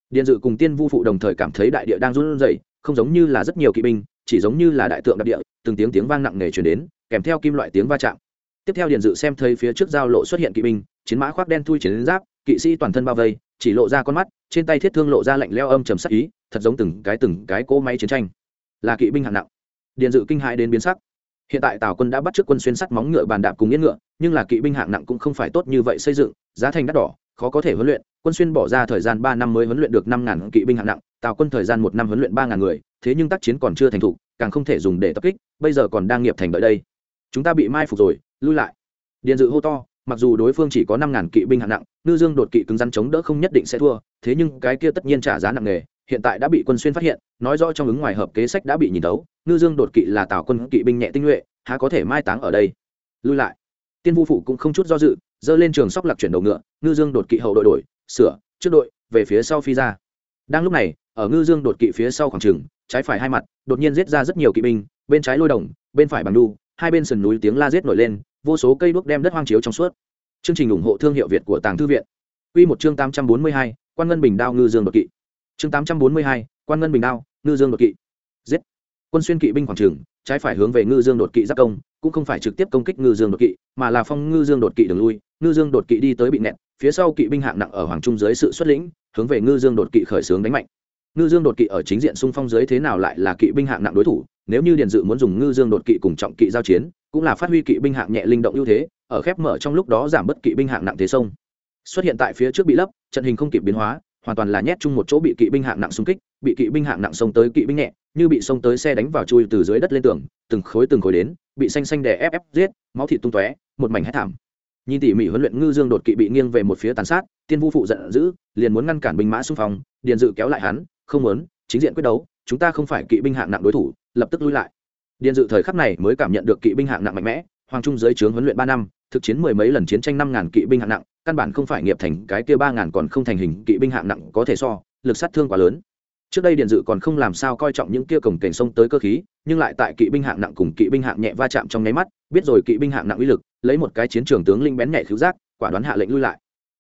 Điện dự cùng tiên vu phụ đồng thời cảm thấy đại địa đang run rẩy, không giống như là rất nhiều kỵ binh, chỉ giống như là đại tượng đặc địa, từng tiếng tiếng vang nặng nề truyền đến, kèm theo kim loại tiếng va chạm. Tiếp theo điện dự xem thấy phía trước giao lộ xuất hiện kỵ binh, chiến mã khoác đen thui chiến giáp, kỵ sĩ toàn thân bao vây, chỉ lộ ra con mắt, trên tay thiết thương lộ ra lạnh leo âm trầm sắc ý, thật giống từng cái từng cái cỗ máy chiến tranh. Là kỵ binh hạng nặng. Điện dự kinh hãi đến biến sắc hiện tại tào quân đã bắt trước quân xuyên sắt móng ngựa bàn đạp cùng yên ngựa, nhưng là kỵ binh hạng nặng cũng không phải tốt như vậy xây dựng, giá thành đắt đỏ, khó có thể huấn luyện. Quân xuyên bỏ ra thời gian ba năm mới huấn luyện được năm ngàn kỵ binh hạng nặng, tào quân thời gian một năm huấn luyện ba ngàn người, thế nhưng tác chiến còn chưa thành thục, càng không thể dùng để tập kích, bây giờ còn đang nghiệp thành đợi đây. Chúng ta bị mai phục rồi, lui lại. Điện dự hô to, mặc dù đối phương chỉ có năm ngàn kỵ binh hạng nặng, ngư dương đột kỵ cứng rắn chống đỡ không nhất định sẽ thua, thế nhưng cái kia tất nhiên trả giá nặng nề hiện tại đã bị quân xuyên phát hiện nói rõ trong ứng ngoài hợp kế sách đã bị nhìn tấu ngư dương đột kỵ là tào quân kỵ binh nhẹ tinh nhuệ há có thể mai táng ở đây. Lui lại. Tiên vu phụ cũng không chút do dự dơ lên trường sóc lạc chuyển đầu ngựa ngư dương đột kỵ hậu đội đổi sửa trước đội về phía sau phi ra. Đang lúc này ở ngư dương đột kỵ phía sau khoảng trường, trái phải hai mặt đột nhiên giết ra rất nhiều kỵ binh bên trái lôi đồng bên phải bằng đu hai bên sườn núi tiếng la giết nổi lên vô số cây đuốc đem đất hoang chiếu trong suốt. Chương trình ủng hộ thương hiệu việt của tàng thư viện. Quy một chương tám trăm bốn mươi hai, quan ngân bình đao ngư dương đột kỵ chương tám trăm bốn mươi hai, quan ngân bình đao ngư dương đột kỵ. Giết. Quân xuyên kỵ binh khoảng trường trái phải hướng về ngư dương đột kỵ giáp công cũng không phải trực tiếp công kích ngư dương đột kỵ mà là phong ngư dương đột kỵ đường lui. Ngư dương đột kỵ đi tới bị nẹt phía sau kỵ binh hạng nặng ở hoàng trung dưới sự xuất lĩnh hướng về ngư dương đột kỵ khởi xướng đánh mạnh. Ngư dương đột kỵ ở chính diện xung phong dưới thế nào lại là kỵ binh hạng nặng đối thủ? Nếu như điền dự muốn dùng ngư dương đột kỵ cùng trọng kỵ giao chiến cũng là phát huy kỵ binh hạng nhẹ linh động ưu thế ở khép mở trong lúc đó giảm bất kỵ binh hạng nặng thế sông. Xuất hiện tại phía trước bị lấp trận hình không kịp biến hóa hoàn toàn là nhét chung một chỗ bị kỵ binh hạng nặng xung kích, bị kỵ binh hạng nặng xông tới kỵ binh nhẹ, như bị xông tới xe đánh vào chui từ dưới đất lên tường, từng khối từng khối đến, bị xanh xanh đè ép ép giết, máu thịt tung tóe, một mảnh hét thảm. Nhìn tỉ mỉ huấn luyện ngư dương đột kỵ bị nghiêng về một phía tàn sát, tiên vu phụ giận dữ, liền muốn ngăn cản binh mã xung phong, điền dự kéo lại hắn, không muốn, chính diện quyết đấu, chúng ta không phải kỵ binh hạng nặng đối thủ, lập tức lui lại. Điền dự thời khắc này mới cảm nhận được kỵ binh hạng nặng mạnh mẽ, hoàng trung dưới trướng huấn luyện ba năm, thực chiến mười mấy lần chiến tranh năm ngàn kỵ binh hạng nặng căn bản không phải nghiệp thành, cái kia ba ngàn còn không thành hình kỵ binh hạng nặng có thể so, lực sát thương quá lớn. Trước đây điện dự còn không làm sao coi trọng những kia cổng cảnh sông tới cơ khí, nhưng lại tại kỵ binh hạng nặng cùng kỵ binh hạng nhẹ va chạm trong nháy mắt, biết rồi kỵ binh hạng nặng uy lực, lấy một cái chiến trường tướng linh bén nhạy cứu giác, quả đoán hạ lệnh lui lại.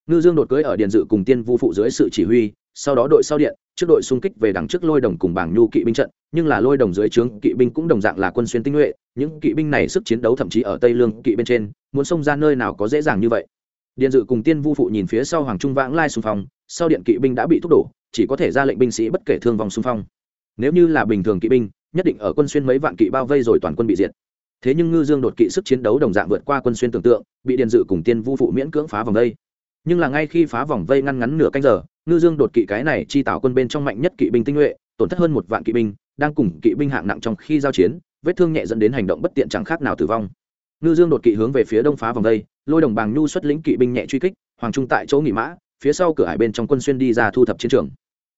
Ngư dương đột cưới ở điện dự cùng tiên vu phụ dưới sự chỉ huy, sau đó đội sau điện, trước đội xung kích về đằng trước lôi đồng cùng bảng nhu kỵ binh trận, nhưng là lôi đồng dưới trướng kỵ binh cũng đồng dạng là quân xuyên tinh nhuệ, những kỵ binh này sức chiến đấu thậm chí ở tây lương kỵ bên trên, muốn xông ra nơi nào có dễ dàng như vậy điện dự cùng tiên vu phụ nhìn phía sau hoàng trung vãng lai xung phong, sau điện kỵ binh đã bị thúc đổ, chỉ có thể ra lệnh binh sĩ bất kể thương vong xung phong. Nếu như là bình thường kỵ binh, nhất định ở quân xuyên mấy vạn kỵ bao vây rồi toàn quân bị diệt. Thế nhưng ngư dương đột kỵ sức chiến đấu đồng dạng vượt qua quân xuyên tưởng tượng, bị điện dự cùng tiên vu phụ miễn cưỡng phá vòng vây. Nhưng là ngay khi phá vòng vây ngăn ngắn nửa canh giờ, ngư dương đột kỵ cái này chi tạo quân bên trong mạnh nhất kỵ binh tinh nhuệ, tổn thất hơn một vạn kỵ binh, đang cùng kỵ binh hạng nặng trong khi giao chiến, vết thương nhẹ dẫn đến hành động bất tiện chẳng khác nào tử vong. Ngư dương đột kỵ hướng về phía đông phá vòng vây lôi đồng bàng nhu xuất lĩnh kỵ binh nhẹ truy kích, hoàng trung tại chỗ nghỉ mã, phía sau cửa hải bên trong quân xuyên đi ra thu thập chiến trường.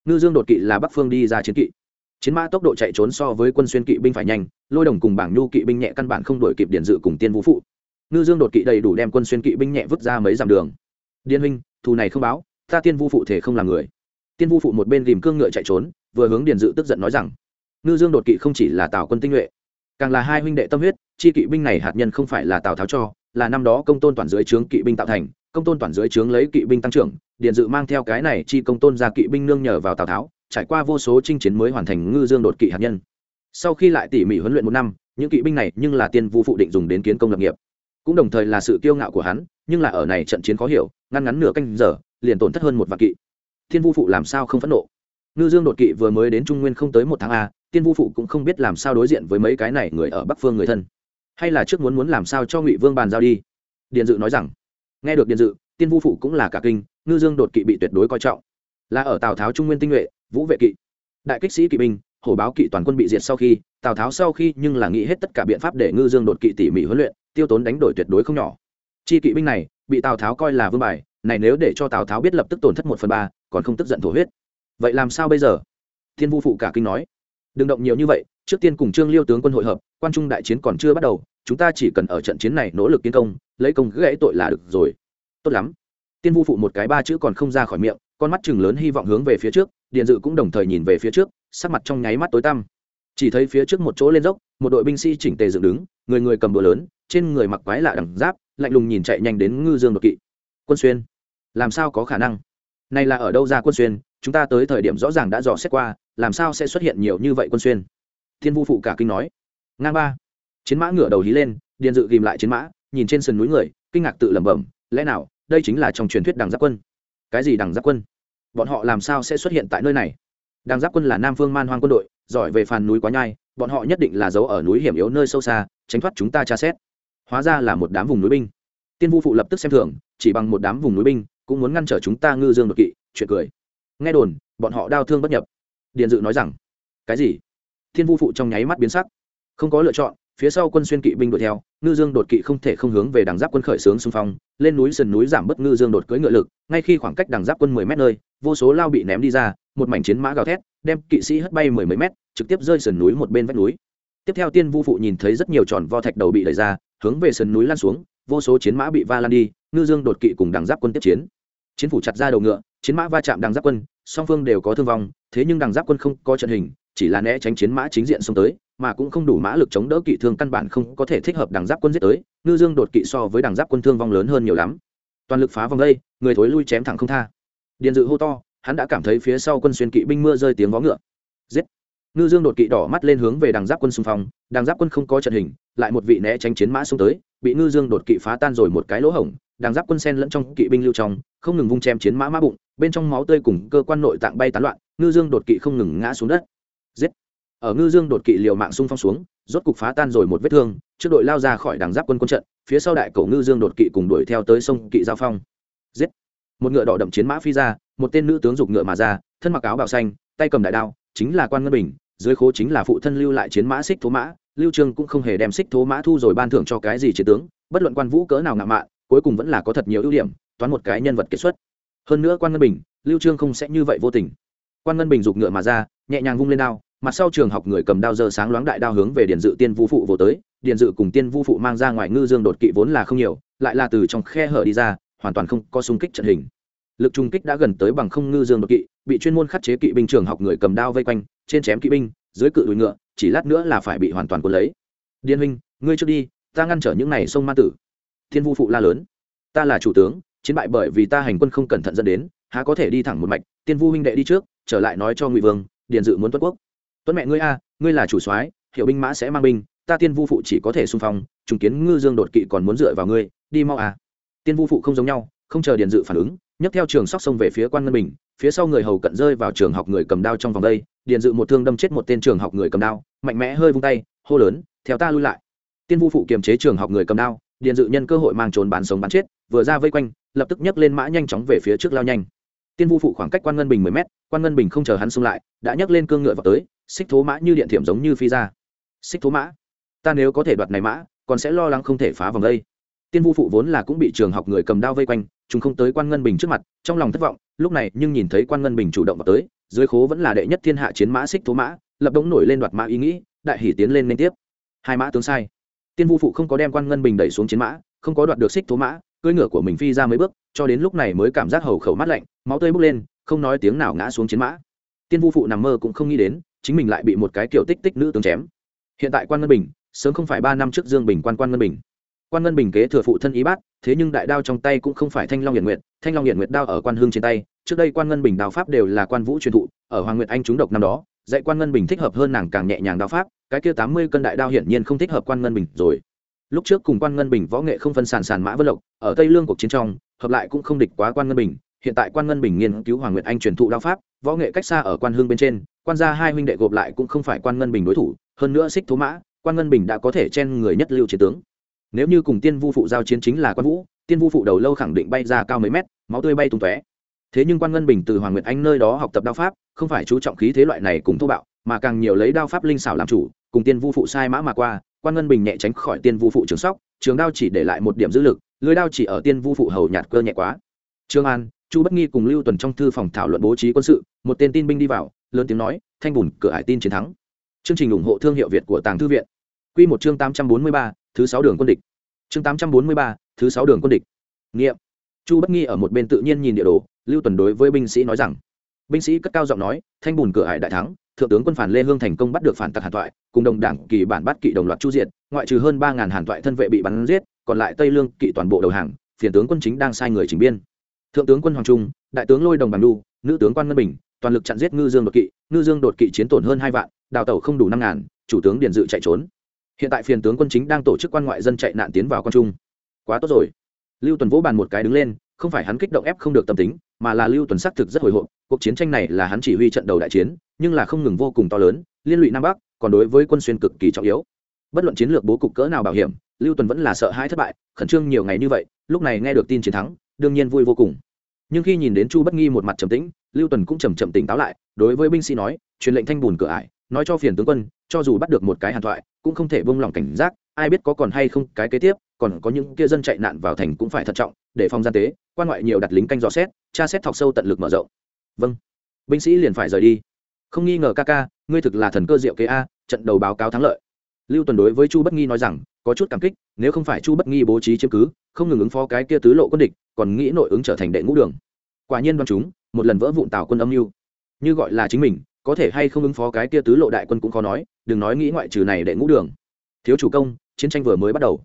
Ngư dương đột kỵ là bắc phương đi ra chiến kỵ. Chiến mã tốc độ chạy trốn so với quân xuyên kỵ binh phải nhanh, lôi đồng cùng bảng nhu kỵ binh nhẹ căn bản không đổi kịp điện dự cùng tiên vũ phụ. Ngư dương đột kỵ đầy đủ đem quân xuyên kỵ binh nhẹ vứt ra mấy dặm đường. Điên huynh, thù này không báo, ta tiên vu phụ thể không làm người. Tiên vu phụ một bên tìm cương ngựa chạy trốn, vừa hướng điền dự tức giận nói rằng, ngư dương đột kỵ không chỉ là tào quân tinh nhuệ, càng là hai huynh đệ tâm huyết, chi kỵ binh này hạt nhân không phải là tào tháo cho là năm đó công tôn toàn dưới trướng kỵ binh tạo thành, công tôn toàn dưới trướng lấy kỵ binh tăng trưởng, điện dự mang theo cái này chi công tôn ra kỵ binh nương nhờ vào tào tháo, trải qua vô số chinh chiến mới hoàn thành ngư dương đột kỵ hạt nhân. Sau khi lại tỉ mỉ huấn luyện một năm, những kỵ binh này nhưng là tiên vu phụ định dùng đến kiến công lập nghiệp. Cũng đồng thời là sự kiêu ngạo của hắn, nhưng là ở này trận chiến khó hiểu, ngăn ngắn nửa canh giờ, liền tổn thất hơn một vạn kỵ. Thiên vu phụ làm sao không phẫn nộ? Ngư dương đột kỵ vừa mới đến trung nguyên không tới một tháng a, tiên vu phụ cũng không biết làm sao đối diện với mấy cái này người ở bắc phương người thân hay là trước muốn muốn làm sao cho ngụy vương bàn giao đi? Điền dự nói rằng, nghe được Điền dự, tiên vu phụ cũng là cả kinh, ngư dương đột kỵ bị tuyệt đối coi trọng. Là ở tào tháo trung nguyên tinh nhuệ, vũ vệ kỵ. Đại kích sĩ kỵ binh, hổ báo kỵ toàn quân bị diệt sau khi, tào tháo sau khi nhưng là nghĩ hết tất cả biện pháp để ngư dương đột kỵ tỉ mỉ huấn luyện, tiêu tốn đánh đổi tuyệt đối không nhỏ. Chi kỵ binh này, bị tào tháo coi là vương bài, này nếu để cho tào tháo biết lập tức tổn thất một phần ba, còn không tức giận thổ huyết. Vậy làm sao bây giờ? Thiên vu phụ cả kinh nói. Đừng động nhiều như vậy, trước tiên cùng trương liêu tướng quân hội hợp quan trung đại chiến còn chưa bắt đầu, chúng ta chỉ cần ở trận chiến này nỗ lực tiến công, lấy công gãy tội là được rồi. Tốt lắm. Tiên vu phụ một cái ba chữ còn không ra khỏi miệng, con mắt chừng lớn hy vọng hướng về phía trước điện dự cũng đồng thời nhìn về phía trước, sắc mặt trong nháy mắt tối tăm. Chỉ thấy phía trước một chỗ lên dốc, một đội binh sĩ chỉnh tề dựng đứng, người người cầm búa lớn, trên người mặc quái lạ đằng giáp, lạnh lùng nhìn chạy nhanh đến ngư dương đột kỵ. Quân xuyên, làm sao có khả năng? Này là ở đâu ra quân xuyên, chúng ta tới thời điểm rõ ràng đã dò xét qua, làm sao sẽ xuất hiện nhiều như vậy quân xuyên? Thiên vu phụ cả kinh nói ngang ba. Chiến mã ngửa đầu hí lên, điền dự ghìm lại chiến mã, nhìn trên sườn núi người, kinh ngạc tự lẩm bẩm, lẽ nào, đây chính là trong truyền thuyết đằng giáp quân? Cái gì đằng giáp quân? Bọn họ làm sao sẽ xuất hiện tại nơi này? Đằng giáp quân là nam phương man hoang quân đội, giỏi về phàn núi quá nhai, bọn họ nhất định là giấu ở núi hiểm yếu nơi sâu xa, tránh thoát chúng ta tra xét. Hóa ra là một đám vùng núi binh. Tiên vu phụ lập tức xem thường, chỉ bằng một đám vùng núi binh, cũng muốn ngăn trở chúng ta ngư dương đột kỵ, chuyện cười. Nghe đồn, bọn họ đau thương bất nhập. Điện dự nói rằng, cái gì? Thiên vu phụ trong nháy mắt biến sắc không có lựa chọn, phía sau quân xuyên kỵ binh đuổi theo, ngư dương đột kỵ không thể không hướng về đằng giáp quân khởi xướng xung phong, lên núi sườn núi giảm bớt ngư dương đột cưỡi ngựa lực, ngay khi khoảng cách đằng giáp quân mười mét nơi, vô số lao bị ném đi ra, một mảnh chiến mã gào thét, đem kỵ sĩ hất bay mười mấy mét, trực tiếp rơi sườn núi một bên vách núi. Tiếp theo tiên vu phụ nhìn thấy rất nhiều tròn vo thạch đầu bị đẩy ra, hướng về sườn núi lan xuống, vô số chiến mã bị va lan đi, ngư dương đột kỵ cùng đằng giáp quân tiếp chiến. Chiến phủ chặt ra đầu ngựa, chiến mã va chạm đằng giáp quân, song phương đều có thương vong, thế nhưng đằng giáp quân không có trận hình, chỉ là né tránh chiến mã chính diện xông tới mà cũng không đủ mã lực chống đỡ kỵ thương căn bản không có thể thích hợp đằng giáp quân giết tới, ngư dương đột kỵ so với đằng giáp quân thương vong lớn hơn nhiều lắm. Toàn lực phá vòng đây, người thối lui chém thẳng không tha. Điện dự hô to, hắn đã cảm thấy phía sau quân xuyên kỵ binh mưa rơi tiếng vó ngựa. Giết! Ngư dương đột kỵ đỏ mắt lên hướng về đằng giáp quân xung phong, đằng giáp quân không có trận hình, lại một vị né tránh chiến mã xung tới, bị ngư dương đột kỵ phá tan rồi một cái lỗ hổng, đằng giáp quân sen lẫn trong kỵ binh lưu trong, không ngừng vung chém chiến mã mã bụng, bên trong máu tươi cùng cơ quan nội tạng bay tán loạn, ngư dương đột kỵ không ngừng ngã xuống đất ở ngư dương đột kỵ liều mạng xung phong xuống, rốt cục phá tan rồi một vết thương, trước đội lao ra khỏi đằng giáp quân quân trận, phía sau đại cầu ngư dương đột kỵ cùng đuổi theo tới sông kỵ giao phong. Giết! Một ngựa đỏ đậm chiến mã phi ra, một tên nữ tướng giục ngựa mà ra, thân mặc áo bào xanh, tay cầm đại đao, chính là quan ngân bình, dưới khố chính là phụ thân lưu lại chiến mã xích thố mã. Lưu trương cũng không hề đem xích thố mã thu rồi ban thưởng cho cái gì chiến tướng, bất luận quan vũ cỡ nào ngạo mạn, cuối cùng vẫn là có thật nhiều ưu điểm, toán một cái nhân vật kết xuất. Hơn nữa quan ngân bình, lưu trương không sẽ như vậy vô tình. Quan ngân bình giục ngựa mà ra, nhẹ nhàng vung lên đao mặt sau trường học người cầm đao giờ sáng loáng đại đao hướng về điện dự tiên vu phụ vô tới. Điện dự cùng tiên vu phụ mang ra ngoài ngư dương đột kỵ vốn là không nhiều, lại là từ trong khe hở đi ra, hoàn toàn không có xung kích trận hình. Lực trung kích đã gần tới bằng không ngư dương đột kỵ, bị chuyên môn khắc chế kỵ binh trường học người cầm đao vây quanh, trên chém kỵ binh, dưới cự đuôi ngựa, chỉ lát nữa là phải bị hoàn toàn cuốn lấy. Điên huynh, ngươi trước đi, ta ngăn trở những này sông ma tử. Thiên vu phụ la lớn. Ta là chủ tướng, chiến bại bởi vì ta hành quân không cẩn thận dẫn đến, há có thể đi thẳng một mạch. Tiên vu huynh đệ đi trước, trở lại nói cho ngụy vương, điền dự muốn tuất quốc tuấn mẹ ngươi a, ngươi là chủ soái hiệu binh mã sẽ mang binh, ta tiên vu phụ chỉ có thể xung phong, trùng kiến ngư dương đột kỵ còn muốn dựa vào ngươi, đi mau à tiên vu phụ không giống nhau, không chờ điền dự phản ứng, nhấc theo trường sóc sông về phía quan ngân bình, phía sau người hầu cận rơi vào trường học người cầm đao trong vòng đây, điền dự một thương đâm chết một tên trường học người cầm đao, mạnh mẽ hơi vung tay, hô lớn, theo ta lui lại. Tiên vu phụ kiềm chế trường học người cầm đao, điền dự nhân cơ hội mang trốn bán sống bán chết, vừa ra vây quanh, lập tức nhấc lên mã nhanh chóng về phía trước lao nhanh tiên vu phụ khoảng cách quan ngân bình mười mét, quan ngân bình không chờ hắn xung lại, đã nhấc lên cương ngựa vào tới, xích thố mã như điện thiểm giống như phi ra. Xích thố mã, ta nếu có thể đoạt này mã, còn sẽ lo lắng không thể phá vòng đây. Tiên vu phụ vốn là cũng bị trường học người cầm đao vây quanh, chúng không tới quan ngân bình trước mặt, trong lòng thất vọng, lúc này nhưng nhìn thấy quan ngân bình chủ động vào tới, dưới khố vẫn là đệ nhất thiên hạ chiến mã xích thố mã, lập đống nổi lên đoạt mã ý nghĩ, đại hỷ tiến lên liên tiếp. Hai mã tướng sai. Tiên vu phụ không có đem quan ngân bình đẩy xuống chiến mã, không có đoạt được xích thố mã, cưỡi ngựa của mình phi ra mấy bước cho đến lúc này mới cảm giác hầu khẩu mát lạnh, máu tươi bốc lên, không nói tiếng nào ngã xuống chiến mã. Tiên vu phụ nằm mơ cũng không nghĩ đến, chính mình lại bị một cái kiểu tích tích nữ tướng chém. Hiện tại quan ngân bình, sớm không phải ba năm trước dương bình quan quan ngân bình. Quan ngân bình kế thừa phụ thân ý bát, thế nhưng đại đao trong tay cũng không phải thanh long hiển nguyệt, thanh long hiển nguyệt đao ở quan hương trên tay, trước đây quan ngân bình đao pháp đều là quan vũ truyền thụ, ở hoàng nguyệt anh trúng độc năm đó, dạy quan ngân bình thích hợp hơn nàng càng nhẹ nhàng đao pháp, cái kia tám mươi cân đại đao hiển nhiên không thích hợp quan ngân bình rồi. Lúc trước cùng quan ngân bình võ nghệ không phân sàn sàn mã vân lộc, ở tây lương cuộc chiến trong hợp lại cũng không địch quá quan ngân bình. Hiện tại quan ngân bình nghiên cứu hoàng nguyệt anh truyền thụ đao pháp, võ nghệ cách xa ở quan hương bên trên, quan gia hai huynh đệ gộp lại cũng không phải quan ngân bình đối thủ, hơn nữa xích thố mã, quan ngân bình đã có thể chen người nhất lưu chiến tướng. Nếu như cùng tiên vu phụ giao chiến chính là quan vũ, tiên vu phụ đầu lâu khẳng định bay ra cao mấy mét, máu tươi bay tung tóe. Thế nhưng quan ngân bình từ hoàng nguyệt anh nơi đó học tập đao pháp, không phải chú trọng khí thế loại này cùng thô bạo, mà càng nhiều lấy đao pháp linh xảo làm chủ, cùng tiên vu phụ sai mã mà qua, quan ngân bình nhẹ tránh khỏi tiên vu phụ trường sóc, trường đao chỉ để lại một điểm dữ lực lưới đao chỉ ở tiên vu phụ hầu nhạt cơ nhẹ quá. Trương an, chu bất nghi cùng lưu tuần trong thư phòng thảo luận bố trí quân sự, một tên tin binh đi vào, lớn tiếng nói, thanh bùn, cửa hải tin chiến thắng. Chương trình ủng hộ thương hiệu việt của tàng thư viện. Q một chương tám trăm bốn mươi ba, thứ sáu đường quân địch. Chương tám trăm bốn mươi ba, thứ sáu đường quân địch. Nghiệm. Chu bất nghi ở một bên tự nhiên nhìn địa đồ, lưu tuần đối với binh sĩ nói rằng, binh sĩ cất cao giọng nói, thanh bùn, cửa hải đại thắng, thượng tướng quân phản lê hương thành công bắt được phản tặc hàn thoại, cùng đồng đảng kỳ bản bắt kỵ đồng loạt chu diện ngoại trừ hơn ba ngàn hàn thoại thân vệ bị bắn giết còn lại tây lương kỵ toàn bộ đầu hàng, phiền tướng quân chính đang sai người chỉnh biên. Thượng tướng quân hoàng trung, đại tướng lôi đồng bằng đu nữ tướng quan ngân bình, toàn lực chặn giết ngư dương đột kỵ, ngư dương đột kỵ chiến tổn hơn hai vạn, đào tẩu không đủ năm ngàn, chủ tướng điền dự chạy trốn. Hiện tại phiền tướng quân chính đang tổ chức quan ngoại dân chạy nạn tiến vào quan trung. Quá tốt rồi. Lưu tuần vỗ bàn một cái đứng lên, không phải hắn kích động ép không được tâm tính, mà là lưu tuần xác thực rất hồi hộp, cuộc chiến tranh này là hắn chỉ huy trận đầu đại chiến, nhưng là không ngừng vô cùng to lớn, liên lụy nam bắc, còn đối với quân xuyên cực kỳ trọng yếu bất luận chiến lược bố cục cỡ nào bảo hiểm, lưu tuần vẫn là sợ hãi thất bại, khẩn trương nhiều ngày như vậy, lúc này nghe được tin chiến thắng, đương nhiên vui vô cùng. Nhưng khi nhìn đến chu bất nghi một mặt trầm tĩnh, lưu tuần cũng trầm trầm tỉnh táo lại, đối với binh sĩ nói, truyền lệnh thanh bùn cửa ải, nói cho phiền tướng quân, cho dù bắt được một cái hàn thoại, cũng không thể buông lỏng cảnh giác, ai biết có còn hay không, cái kế tiếp, còn có những kia dân chạy nạn vào thành cũng phải thận trọng, để phòng gian tế, quan ngoại nhiều đặt lính canh dò xét, tra xét thọc sâu tận lực mở rộng. Vâng. Binh sĩ liền phải rời đi. Không nghi ngờ ca ca, ngươi thực là thần cơ diệu kế a, trận đầu báo cáo thắng lợi lưu tuần đối với chu bất nghi nói rằng, có chút cảm kích, nếu không phải chu bất nghi bố trí chiếm cứ, không ngừng ứng phó cái kia tứ lộ quân địch, còn nghĩ nội ứng trở thành đệ ngũ đường. Quả nhiên đoán chúng, một lần vỡ vụn tào quân âm mưu. Như gọi là chính mình, có thể hay không ứng phó cái kia tứ lộ đại quân cũng khó nói, đừng nói nghĩ ngoại trừ này đệ ngũ đường. Thiếu chủ công, chiến tranh vừa mới bắt đầu.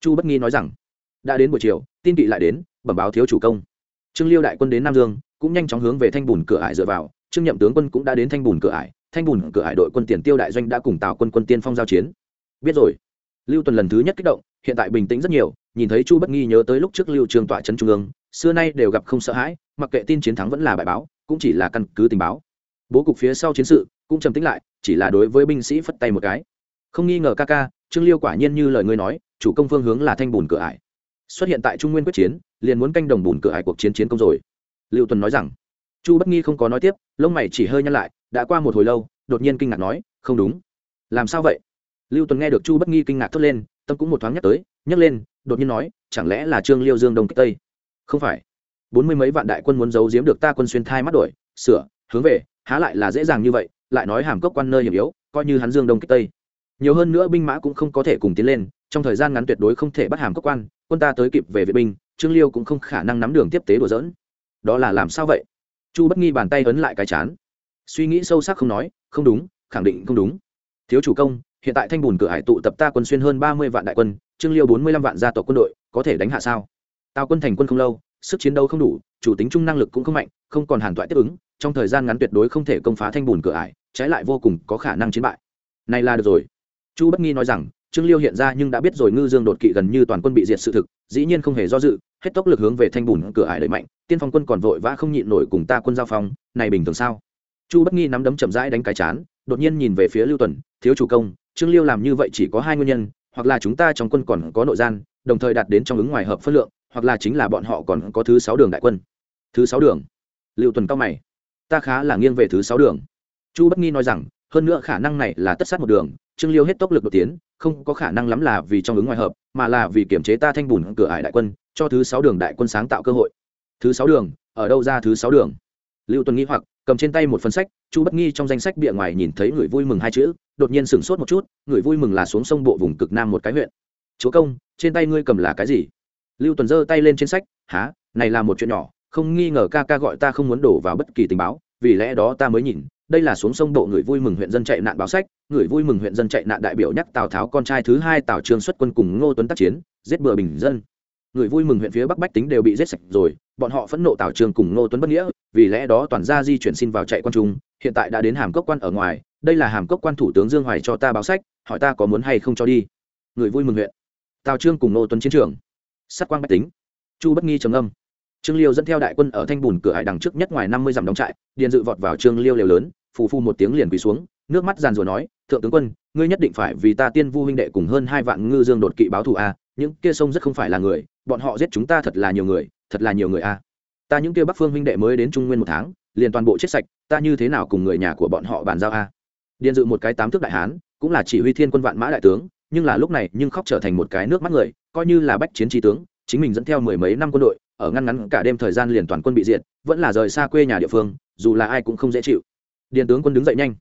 Chu bất nghi nói rằng, đã đến buổi chiều, tin kỵ lại đến, bẩm báo thiếu chủ công. Trương liêu đại quân đến nam dương, cũng nhanh chóng hướng về thanh bùn cửa ải dựa vào, trương nhậm tướng quân cũng đã đến thanh bùn cửa ải, thanh bùn cửa ải đội quân tiền tiêu đại doanh đã cùng tào quân quân tiên phong giao chiến biết rồi. Lưu tuần lần thứ nhất kích động, hiện tại bình tĩnh rất nhiều, nhìn thấy chu bất nghi nhớ tới lúc trước lưu trường tọa trấn trung ương, xưa nay đều gặp không sợ hãi, mặc kệ tin chiến thắng vẫn là bài báo, cũng chỉ là căn cứ tình báo. Bố cục phía sau chiến sự cũng trầm tĩnh lại, chỉ là đối với binh sĩ phất tay một cái. Không nghi ngờ ca ca, trương liêu quả nhiên như lời ngươi nói, chủ công phương hướng là thanh bùn cửa ải. Xuất hiện tại trung nguyên quyết chiến, liền muốn canh đồng bùn cửa ải cuộc chiến chiến công rồi. Lưu tuần nói rằng, chu bất nghi không có nói tiếp, lông mày chỉ hơi nhăn lại, đã qua một hồi lâu, đột nhiên kinh ngạc nói, không đúng. Làm sao vậy? Lưu tuần nghe được chu bất nghi kinh ngạc thốt lên, tâm cũng một thoáng nhắc tới nhắc lên, đột nhiên nói, chẳng lẽ là trương liêu dương đông kích tây? Không phải. Bốn mươi mấy vạn đại quân muốn giấu giếm được ta quân xuyên thai mắt đổi, sửa, hướng về, há lại là dễ dàng như vậy, lại nói hàm cốc quan nơi hiểm yếu, coi như hắn dương đông kích tây. Nhiều hơn nữa binh mã cũng không có thể cùng tiến lên, trong thời gian ngắn tuyệt đối không thể bắt hàm cốc quan, quân ta tới kịp về vệ binh, trương liêu cũng không khả năng nắm đường tiếp tế đùa dỡn đó là làm sao vậy? Chu bất nghi bàn tay ấn lại cái chán. Suy nghĩ sâu sắc không nói, không đúng, khẳng định không đúng. Thiếu chủ công hiện tại thanh bùn cửa hải tụ tập ta quân xuyên hơn ba mươi vạn đại quân, trương liêu bốn mươi lăm vạn gia tộc quân đội, có thể đánh hạ sao? Tào quân thành quân không lâu, sức chiến đấu không đủ, chủ tính chung năng lực cũng không mạnh, không còn hàn toại tiếp ứng, trong thời gian ngắn tuyệt đối không thể công phá thanh bùn cửa ải trái lại vô cùng có khả năng chiến bại. Này là được rồi. Chu bất nghi nói rằng, trương liêu hiện ra nhưng đã biết rồi ngư dương đột kỵ gần như toàn quân bị diệt sự thực, dĩ nhiên không hề do dự, hết tốc lực hướng về thanh bùn cửa ải đẩy mạnh, tiên phong quân còn vội vã không nhịn nổi cùng ta quân giao phong, này bình thường sao? Chu bất nghi nắm đấm chậm rãi đánh cái chán, đột nhiên nhìn về phía lưu tuần, thiếu chủ công trương liêu làm như vậy chỉ có hai nguyên nhân, hoặc là chúng ta trong quân còn có nội gian, đồng thời đạt đến trong ứng ngoài hợp phân lượng, hoặc là chính là bọn họ còn có thứ sáu đường đại quân. Thứ sáu đường? Lưu tuần cao mày. Ta khá là nghiêng về thứ sáu đường. Chu bất nghi nói rằng, hơn nữa khả năng này là tất sát một đường, trương liêu hết tốc lực đột tiến, không có khả năng lắm là vì trong ứng ngoài hợp, mà là vì kiểm chế ta thanh bùn cửa ải đại quân, cho thứ sáu đường đại quân sáng tạo cơ hội. Thứ sáu đường? Ở đâu ra thứ sáu đường? Lưu tuần nghĩ hoặc, cầm trên tay một phần sách, chu bất nghi trong danh sách bìa ngoài nhìn thấy người vui mừng hai chữ, đột nhiên sửng sốt một chút, người vui mừng là xuống sông bộ vùng cực nam một cái huyện. Chúa công, trên tay ngươi cầm là cái gì? Lưu tuần giơ tay lên trên sách há này là một chuyện nhỏ, không nghi ngờ ca ca gọi ta không muốn đổ vào bất kỳ tình báo, vì lẽ đó ta mới nhìn, đây là xuống sông bộ người vui mừng huyện dân chạy nạn báo sách, người vui mừng huyện dân chạy nạn đại biểu nhắc tào tháo con trai thứ hai tào trương xuất quân cùng ngô tuấn tác chiến, giết bừa bình dân người vui mừng huyện phía bắc bách tính đều bị giết sạch rồi, bọn họ phẫn nộ tào trương cùng ngô tuấn bất nghĩa, vì lẽ đó toàn gia di chuyển xin vào chạy quan trung, hiện tại đã đến hàm cốc quan ở ngoài, đây là hàm cốc quan thủ tướng dương hoài cho ta báo sách, hỏi ta có muốn hay không cho đi. Người vui mừng huyện. Tào trương cùng ngô tuấn chiến trường. Sát quang bách tính. Chu bất nghi trầm âm trương liêu dẫn theo đại quân ở thanh bùn cửa hải đằng trước nhất ngoài năm mươi dặm đóng trại, điền dự vọt vào trương liêu liều lớn, phù phu một tiếng liền quỳ xuống, nước mắt giàn rùa nói, thượng tướng quân, ngươi nhất định phải vì ta tiên vu huynh đệ cùng hơn hai vạn ngư dương đột kỵ báo thù a những kia sông rất không phải là người, bọn họ giết chúng ta thật là nhiều người, thật là nhiều người a. Ta những kia bắc phương huynh đệ mới đến trung nguyên một tháng, liền toàn bộ chết sạch, ta như thế nào cùng người nhà của bọn họ bàn giao a? Điền dự một cái tám thước đại hán, cũng là chỉ huy thiên quân vạn mã đại tướng, nhưng là lúc này nhưng khóc trở thành một cái nước mắt người, coi như là bách chiến trí tướng, chính mình dẫn theo mười mấy năm quân đội, ở ngăn ngắn cả đêm thời gian liền toàn quân bị diệt, vẫn là rời xa quê nhà địa phương, dù là ai cũng không dễ chịu. Điền tướng quân đứng dậy nhanh.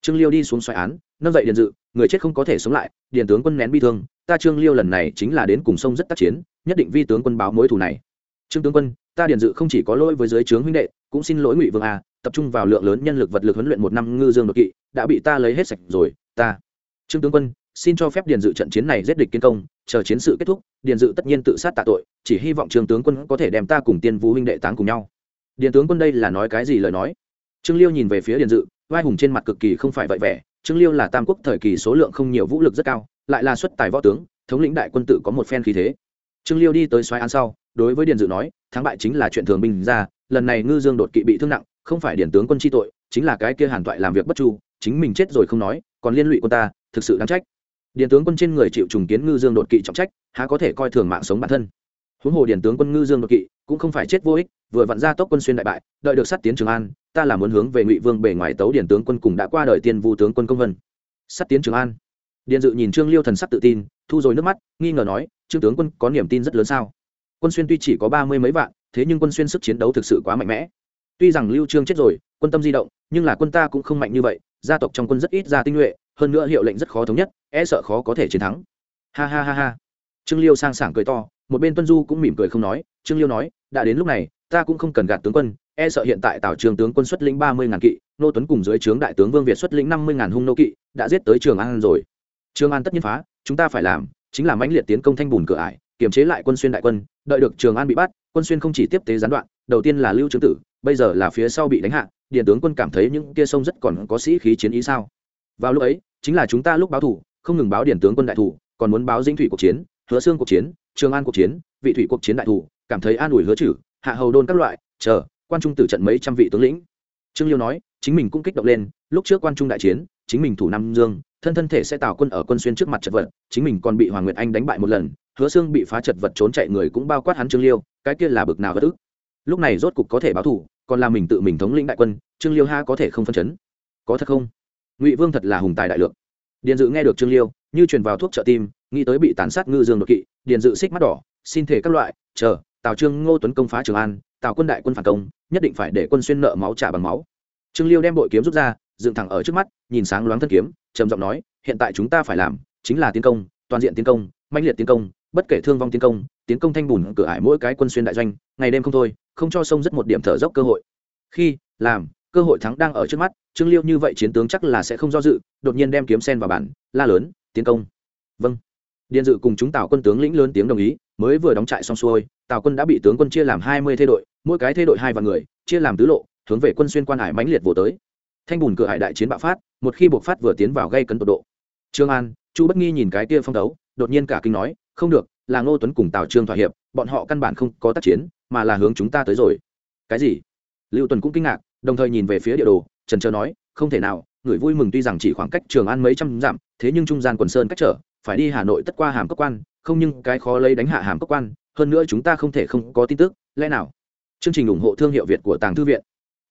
Trương liêu đi xuống xoài án, nâng dậy điền dự, người chết không có thể sống lại, điền tướng quân nén bi thương ta trương liêu lần này chính là đến cùng sông rất tác chiến, nhất định vi tướng quân báo mối thù này. Trương tướng quân, ta điền dự không chỉ có lỗi với giới trướng huynh đệ, cũng xin lỗi ngụy vương a tập trung vào lượng lớn nhân lực vật lực huấn luyện một năm ngư dương đột kỵ, đã bị ta lấy hết sạch rồi, ta. Trương tướng quân, xin cho phép điền dự trận chiến này giết địch kiến công, chờ chiến sự kết thúc, điền dự tất nhiên tự sát tạ tội, chỉ hy vọng trương tướng quân có thể đem ta cùng tiên vũ huynh đệ táng cùng nhau. Điền tướng quân đây là nói cái gì lời nói? Trương liêu nhìn về phía điền dự vai hùng trên mặt cực kỳ không phải vậy vẻ, trương liêu là tam quốc thời kỳ số lượng không nhiều vũ lực rất cao lại là xuất tài võ tướng, thống lĩnh đại quân tự có một phen khí thế. Trương liêu đi tới xoáy án sau, đối với điền dự nói, thắng bại chính là chuyện thường bình ra, lần này ngư dương đột kỵ bị thương nặng, không phải điền tướng quân chi tội, chính là cái kia hàn toại làm việc bất chu, chính mình chết rồi không nói, còn liên lụy quân ta, thực sự đáng trách. Điền tướng quân trên người chịu trùng kiến ngư dương đột kỵ trọng trách, há có thể coi thường mạng sống bản thân. Huống hồ điền tướng quân ngư dương đột kỵ, cũng không phải chết vô ích, vừa vặn ra tốc quân xuyên đại bại, đợi được sát tiến trường an, ta là muốn hướng về ngụy vương bề ngoài tấu điền tướng quân cùng đã qua đời tiên vu tướng quân công vân. Sát tiến trường an điện dự nhìn trương liêu thần sắc tự tin, thu rồi nước mắt, nghi ngờ nói, trương tướng quân có niềm tin rất lớn sao? Quân xuyên tuy chỉ có ba mươi mấy vạn, thế nhưng quân xuyên sức chiến đấu thực sự quá mạnh mẽ. Tuy rằng lưu trương chết rồi, quân tâm di động, nhưng là quân ta cũng không mạnh như vậy, gia tộc trong quân rất ít ra tinh nhuệ, hơn nữa hiệu lệnh rất khó thống nhất e sợ khó có thể chiến thắng. Ha ha ha ha. Trương liêu sang sảng cười to, một bên tuân du cũng mỉm cười không nói, trương liêu nói, đã đến lúc này, ta cũng không cần gạt tướng quân e sợ hiện tại tào trường tướng quân xuất lĩnh ba mươi ngàn kỵ, nô tuấn cùng dưới trướng đại tướng vương việt xuất lĩnh năm mươi ngàn hung nô kỵ, đã giết tới trường an rồi trường an tất nhiên phá, chúng ta phải làm chính là mãnh liệt tiến công thanh bùn cửa ải, kiềm chế lại quân xuyên đại quân, đợi được trường an bị bắt, quân xuyên không chỉ tiếp tế gián đoạn, đầu tiên là lưu trương tử, bây giờ là phía sau bị đánh hạ, điện tướng quân cảm thấy những kia sông rất còn có sĩ khí chiến ý sao? Vào lúc ấy, chính là chúng ta lúc báo thủ, không ngừng báo điện tướng quân đại thủ, còn muốn báo dinh thủy cuộc chiến, hứa xương cuộc chiến, trường an cuộc chiến, vị thủy cuộc chiến đại thủ, cảm thấy an ủi hứa chử hạ hầu đôn các loại, chờ, quan trung tử trận mấy trăm vị tướng lĩnh. Trương liêu nói, chính mình cũng kích động lên, lúc trước quan trung đại chiến chính mình thủ nam dương, thân thân thể sẽ tạo quân ở quân xuyên trước mặt chật vật, chính mình còn bị hoàng nguyệt anh đánh bại một lần, hứa xương bị phá chật vật trốn chạy người cũng bao quát hắn trương liêu, cái kia là bực nào bất ức. Lúc này rốt cục có thể báo thủ còn là mình tự mình thống lĩnh đại quân, trương liêu ha có thể không phân chấn. Có thật không? Ngụy vương thật là hùng tài đại lượng. Điền dự nghe được trương liêu, như truyền vào thuốc trợ tim, nghĩ tới bị tàn sát ngư dương đột kỵ, điền dự xích mắt đỏ, xin thể các loại, chờ, tào trương ngô tuấn công phá trường an, tào quân đại quân phản công, nhất định phải để quân xuyên nợ máu trả bằng máu. Trương liêu đem bội kiếm rút ra dựng thẳng ở trước mắt, nhìn sáng loáng thân kiếm, trầm giọng nói, hiện tại chúng ta phải làm chính là tiến công, toàn diện tiến công, mãnh liệt tiến công, bất kể thương vong tiến công tiến công thanh bùn cửa ải mỗi cái quân xuyên đại doanh, ngày đêm không thôi, không cho sông rất một điểm thở dốc cơ hội. Khi làm, cơ hội thắng đang ở trước mắt, trương liêu như vậy chiến tướng chắc là sẽ không do dự, đột nhiên đem kiếm sen vào bản, la lớn, tiến công. Vâng. Điện dự cùng chúng tào quân tướng lĩnh lớn tiếng đồng ý, mới vừa đóng trại xong xuôi, tào quân đã bị tướng quân chia làm hai mươi thê đội, mỗi cái thê đội hai vạn người, chia làm tứ lộ, hướng về quân xuyên quan hải mãnh liệt vồ tới thanh bùn cửa hải đại chiến bạo phát, một khi buộc phát vừa tiến vào gây cấn tột độ. Trương an, chu bất nghi nhìn cái kia phong đấu, đột nhiên cả kinh nói, không được, là ngô tuấn cùng tào trương thỏa hiệp, bọn họ căn bản không có tác chiến, mà là hướng chúng ta tới rồi. Cái gì? Lưu tuần cũng kinh ngạc, đồng thời nhìn về phía địa đồ, trần trờ nói, không thể nào, người vui mừng tuy rằng chỉ khoảng cách trường an mấy trăm dặm, thế nhưng trung gian quần sơn cách trở, phải đi hà nội tất qua hàm cấp quan, không nhưng cái khó lấy đánh hạ hàm cấp quan, hơn nữa chúng ta không thể không có tin tức, lẽ nào? Chương trình ủng hộ thương hiệu việt của tàng thư viện.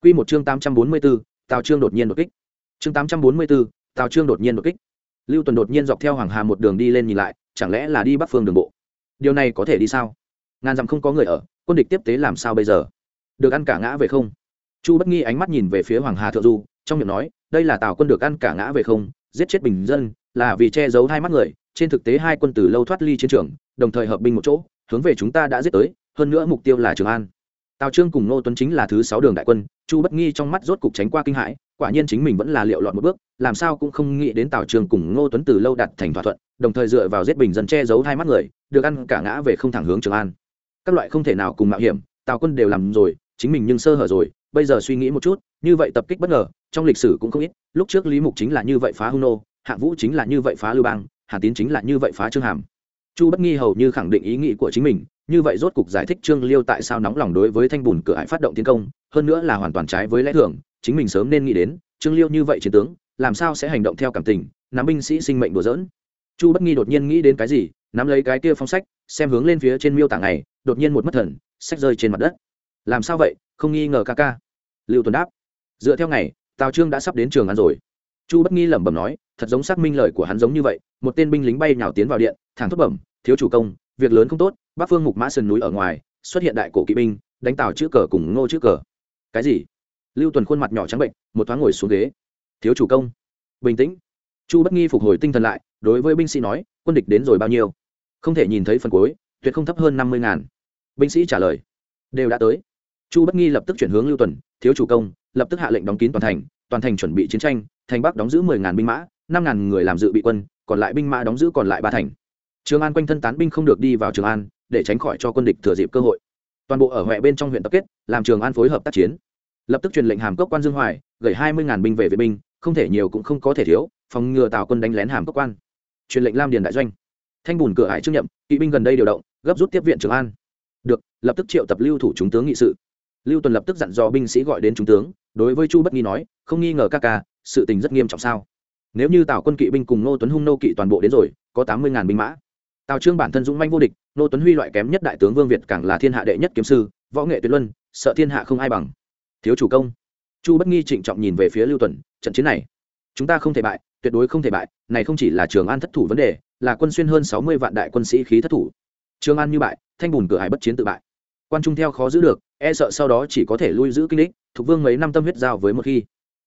Q một chương tám trăm bốn mươi bốn tào trương đột nhiên đột kích. Chương tám trăm bốn mươi bốn, tào trương đột nhiên đột kích. Lưu tuần đột nhiên dọc theo hoàng hà một đường đi lên nhìn lại, chẳng lẽ là đi bắc phương đường bộ? Điều này có thể đi sao? Ngàn dặm không có người ở, quân địch tiếp tế làm sao bây giờ? Được ăn cả ngã về không? Chu bất nghi ánh mắt nhìn về phía hoàng hà thượng du, trong miệng nói, đây là tào quân được ăn cả ngã về không, giết chết bình dân, là vì che giấu hai mắt người, trên thực tế hai quân từ lâu thoát ly chiến trường, đồng thời hợp binh một chỗ, hướng về chúng ta đã giết tới, hơn nữa mục tiêu là trường an tào trương cùng ngô tuấn chính là thứ sáu đường đại quân, chu bất nghi trong mắt rốt cục tránh qua kinh hãi, quả nhiên chính mình vẫn là liệu lọt một bước, làm sao cũng không nghĩ đến tào trương cùng ngô tuấn từ lâu đặt thành thỏa thuận, đồng thời dựa vào giết bình dân che giấu hai mắt người, được ăn cả ngã về không thẳng hướng trường an. Các loại không thể nào cùng mạo hiểm, tào quân đều làm rồi, chính mình nhưng sơ hở rồi, bây giờ suy nghĩ một chút, như vậy tập kích bất ngờ, trong lịch sử cũng không ít, lúc trước lý mục chính là như vậy phá hung nô hạng vũ chính là như vậy phá lưu bang, hà tín chính là như vậy phá trương hàm. Chu bất nghi hầu như khẳng định ý nghĩ của chính mình như vậy rốt cục giải thích trương liêu tại sao nóng lòng đối với thanh bùn cửa hải phát động tiến công, hơn nữa là hoàn toàn trái với lẽ thường, chính mình sớm nên nghĩ đến, trương liêu như vậy chiến tướng, làm sao sẽ hành động theo cảm tình, nắm binh sĩ sinh mệnh đùa dỡn chu bất nghi đột nhiên nghĩ đến cái gì, nắm lấy cái kia phong sách, xem hướng lên phía trên miêu tảng này, đột nhiên một mất thần, sách rơi trên mặt đất. Làm sao vậy, không nghi ngờ ca ca. Lưu tuấn đáp, dựa theo ngày, tào trương đã sắp đến trường ăn rồi. Chu bất nghi lẩm bẩm nói, thật giống xác minh lời của hắn giống như vậy, một tên binh lính bay nhào tiến vào điện, thẳng thốt bẩm, thiếu chủ công, việc lớn không tốt bắc phương mục mã sơn núi ở ngoài, xuất hiện đại cổ kỵ binh, đánh tàu chữ cờ cùng ngô chữ cờ. Cái gì? Lưu tuần khuôn mặt nhỏ trắng bệnh, một thoáng ngồi xuống ghế. Thiếu chủ công. Bình tĩnh. Chu bất nghi phục hồi tinh thần lại, đối với binh sĩ nói, quân địch đến rồi bao nhiêu? Không thể nhìn thấy phần cuối, tuyệt không thấp hơn năm mươi ngàn. Binh sĩ trả lời. Đều đã tới. Chu bất nghi lập tức chuyển hướng lưu tuần, thiếu chủ công, lập tức hạ lệnh đóng kín toàn thành toàn thành chuẩn bị chiến tranh, thành bắc đóng giữ mười ngàn binh mã, năm ngàn người làm dự bị quân, còn lại binh mã đóng giữ còn lại ba thành trường an quanh thân tán binh không được đi vào trường an, để tránh khỏi cho quân địch thừa dịp cơ hội. Toàn bộ ở huệ bên trong huyện tập kết, làm trường an phối hợp tác chiến. Lập tức truyền lệnh hàm cốc quan dương hoài, gửi hai mươi ngàn binh về vệ binh, không thể nhiều cũng không có thể thiếu, phòng ngừa tào quân đánh lén hàm cốc quan. Truyền lệnh lam điền đại doanh. Thanh bùn cửa hải chấp nhậm, kỵ binh gần đây điều động, gấp rút tiếp viện trường an. Được, lập tức triệu tập lưu thủ chúng tướng nghị sự. Lưu tuần lập tức dặn dò binh sĩ gọi đến trung tướng, đối với chu bất nghi nói, không nghi ngờ ca ca, sự tình rất nghiêm trọng sao? Nếu như tào quân kỵ binh cùng nô tuấn hung nô kỵ toàn bộ đến rồi, có tám mươi ngàn binh mã tào trương bản thân dũng manh vô địch, nô tuấn huy loại kém nhất đại tướng vương việt càng là thiên hạ đệ nhất kiếm sư, võ nghệ tuyệt luân, sợ thiên hạ không ai bằng. Thiếu chủ công. Chu bất nghi trịnh trọng nhìn về phía lưu tuần, trận chiến này, chúng ta không thể bại, tuyệt đối không thể bại, này không chỉ là trường an thất thủ vấn đề, là quân xuyên hơn sáu mươi vạn đại quân sĩ khí thất thủ. Trường an như bại, thanh bùn cửa hải bất chiến tự bại. Quan trung theo khó giữ được e sợ sau đó chỉ có thể lui giữ kinh lịch thuộc vương mấy năm tâm huyết giao với một khi.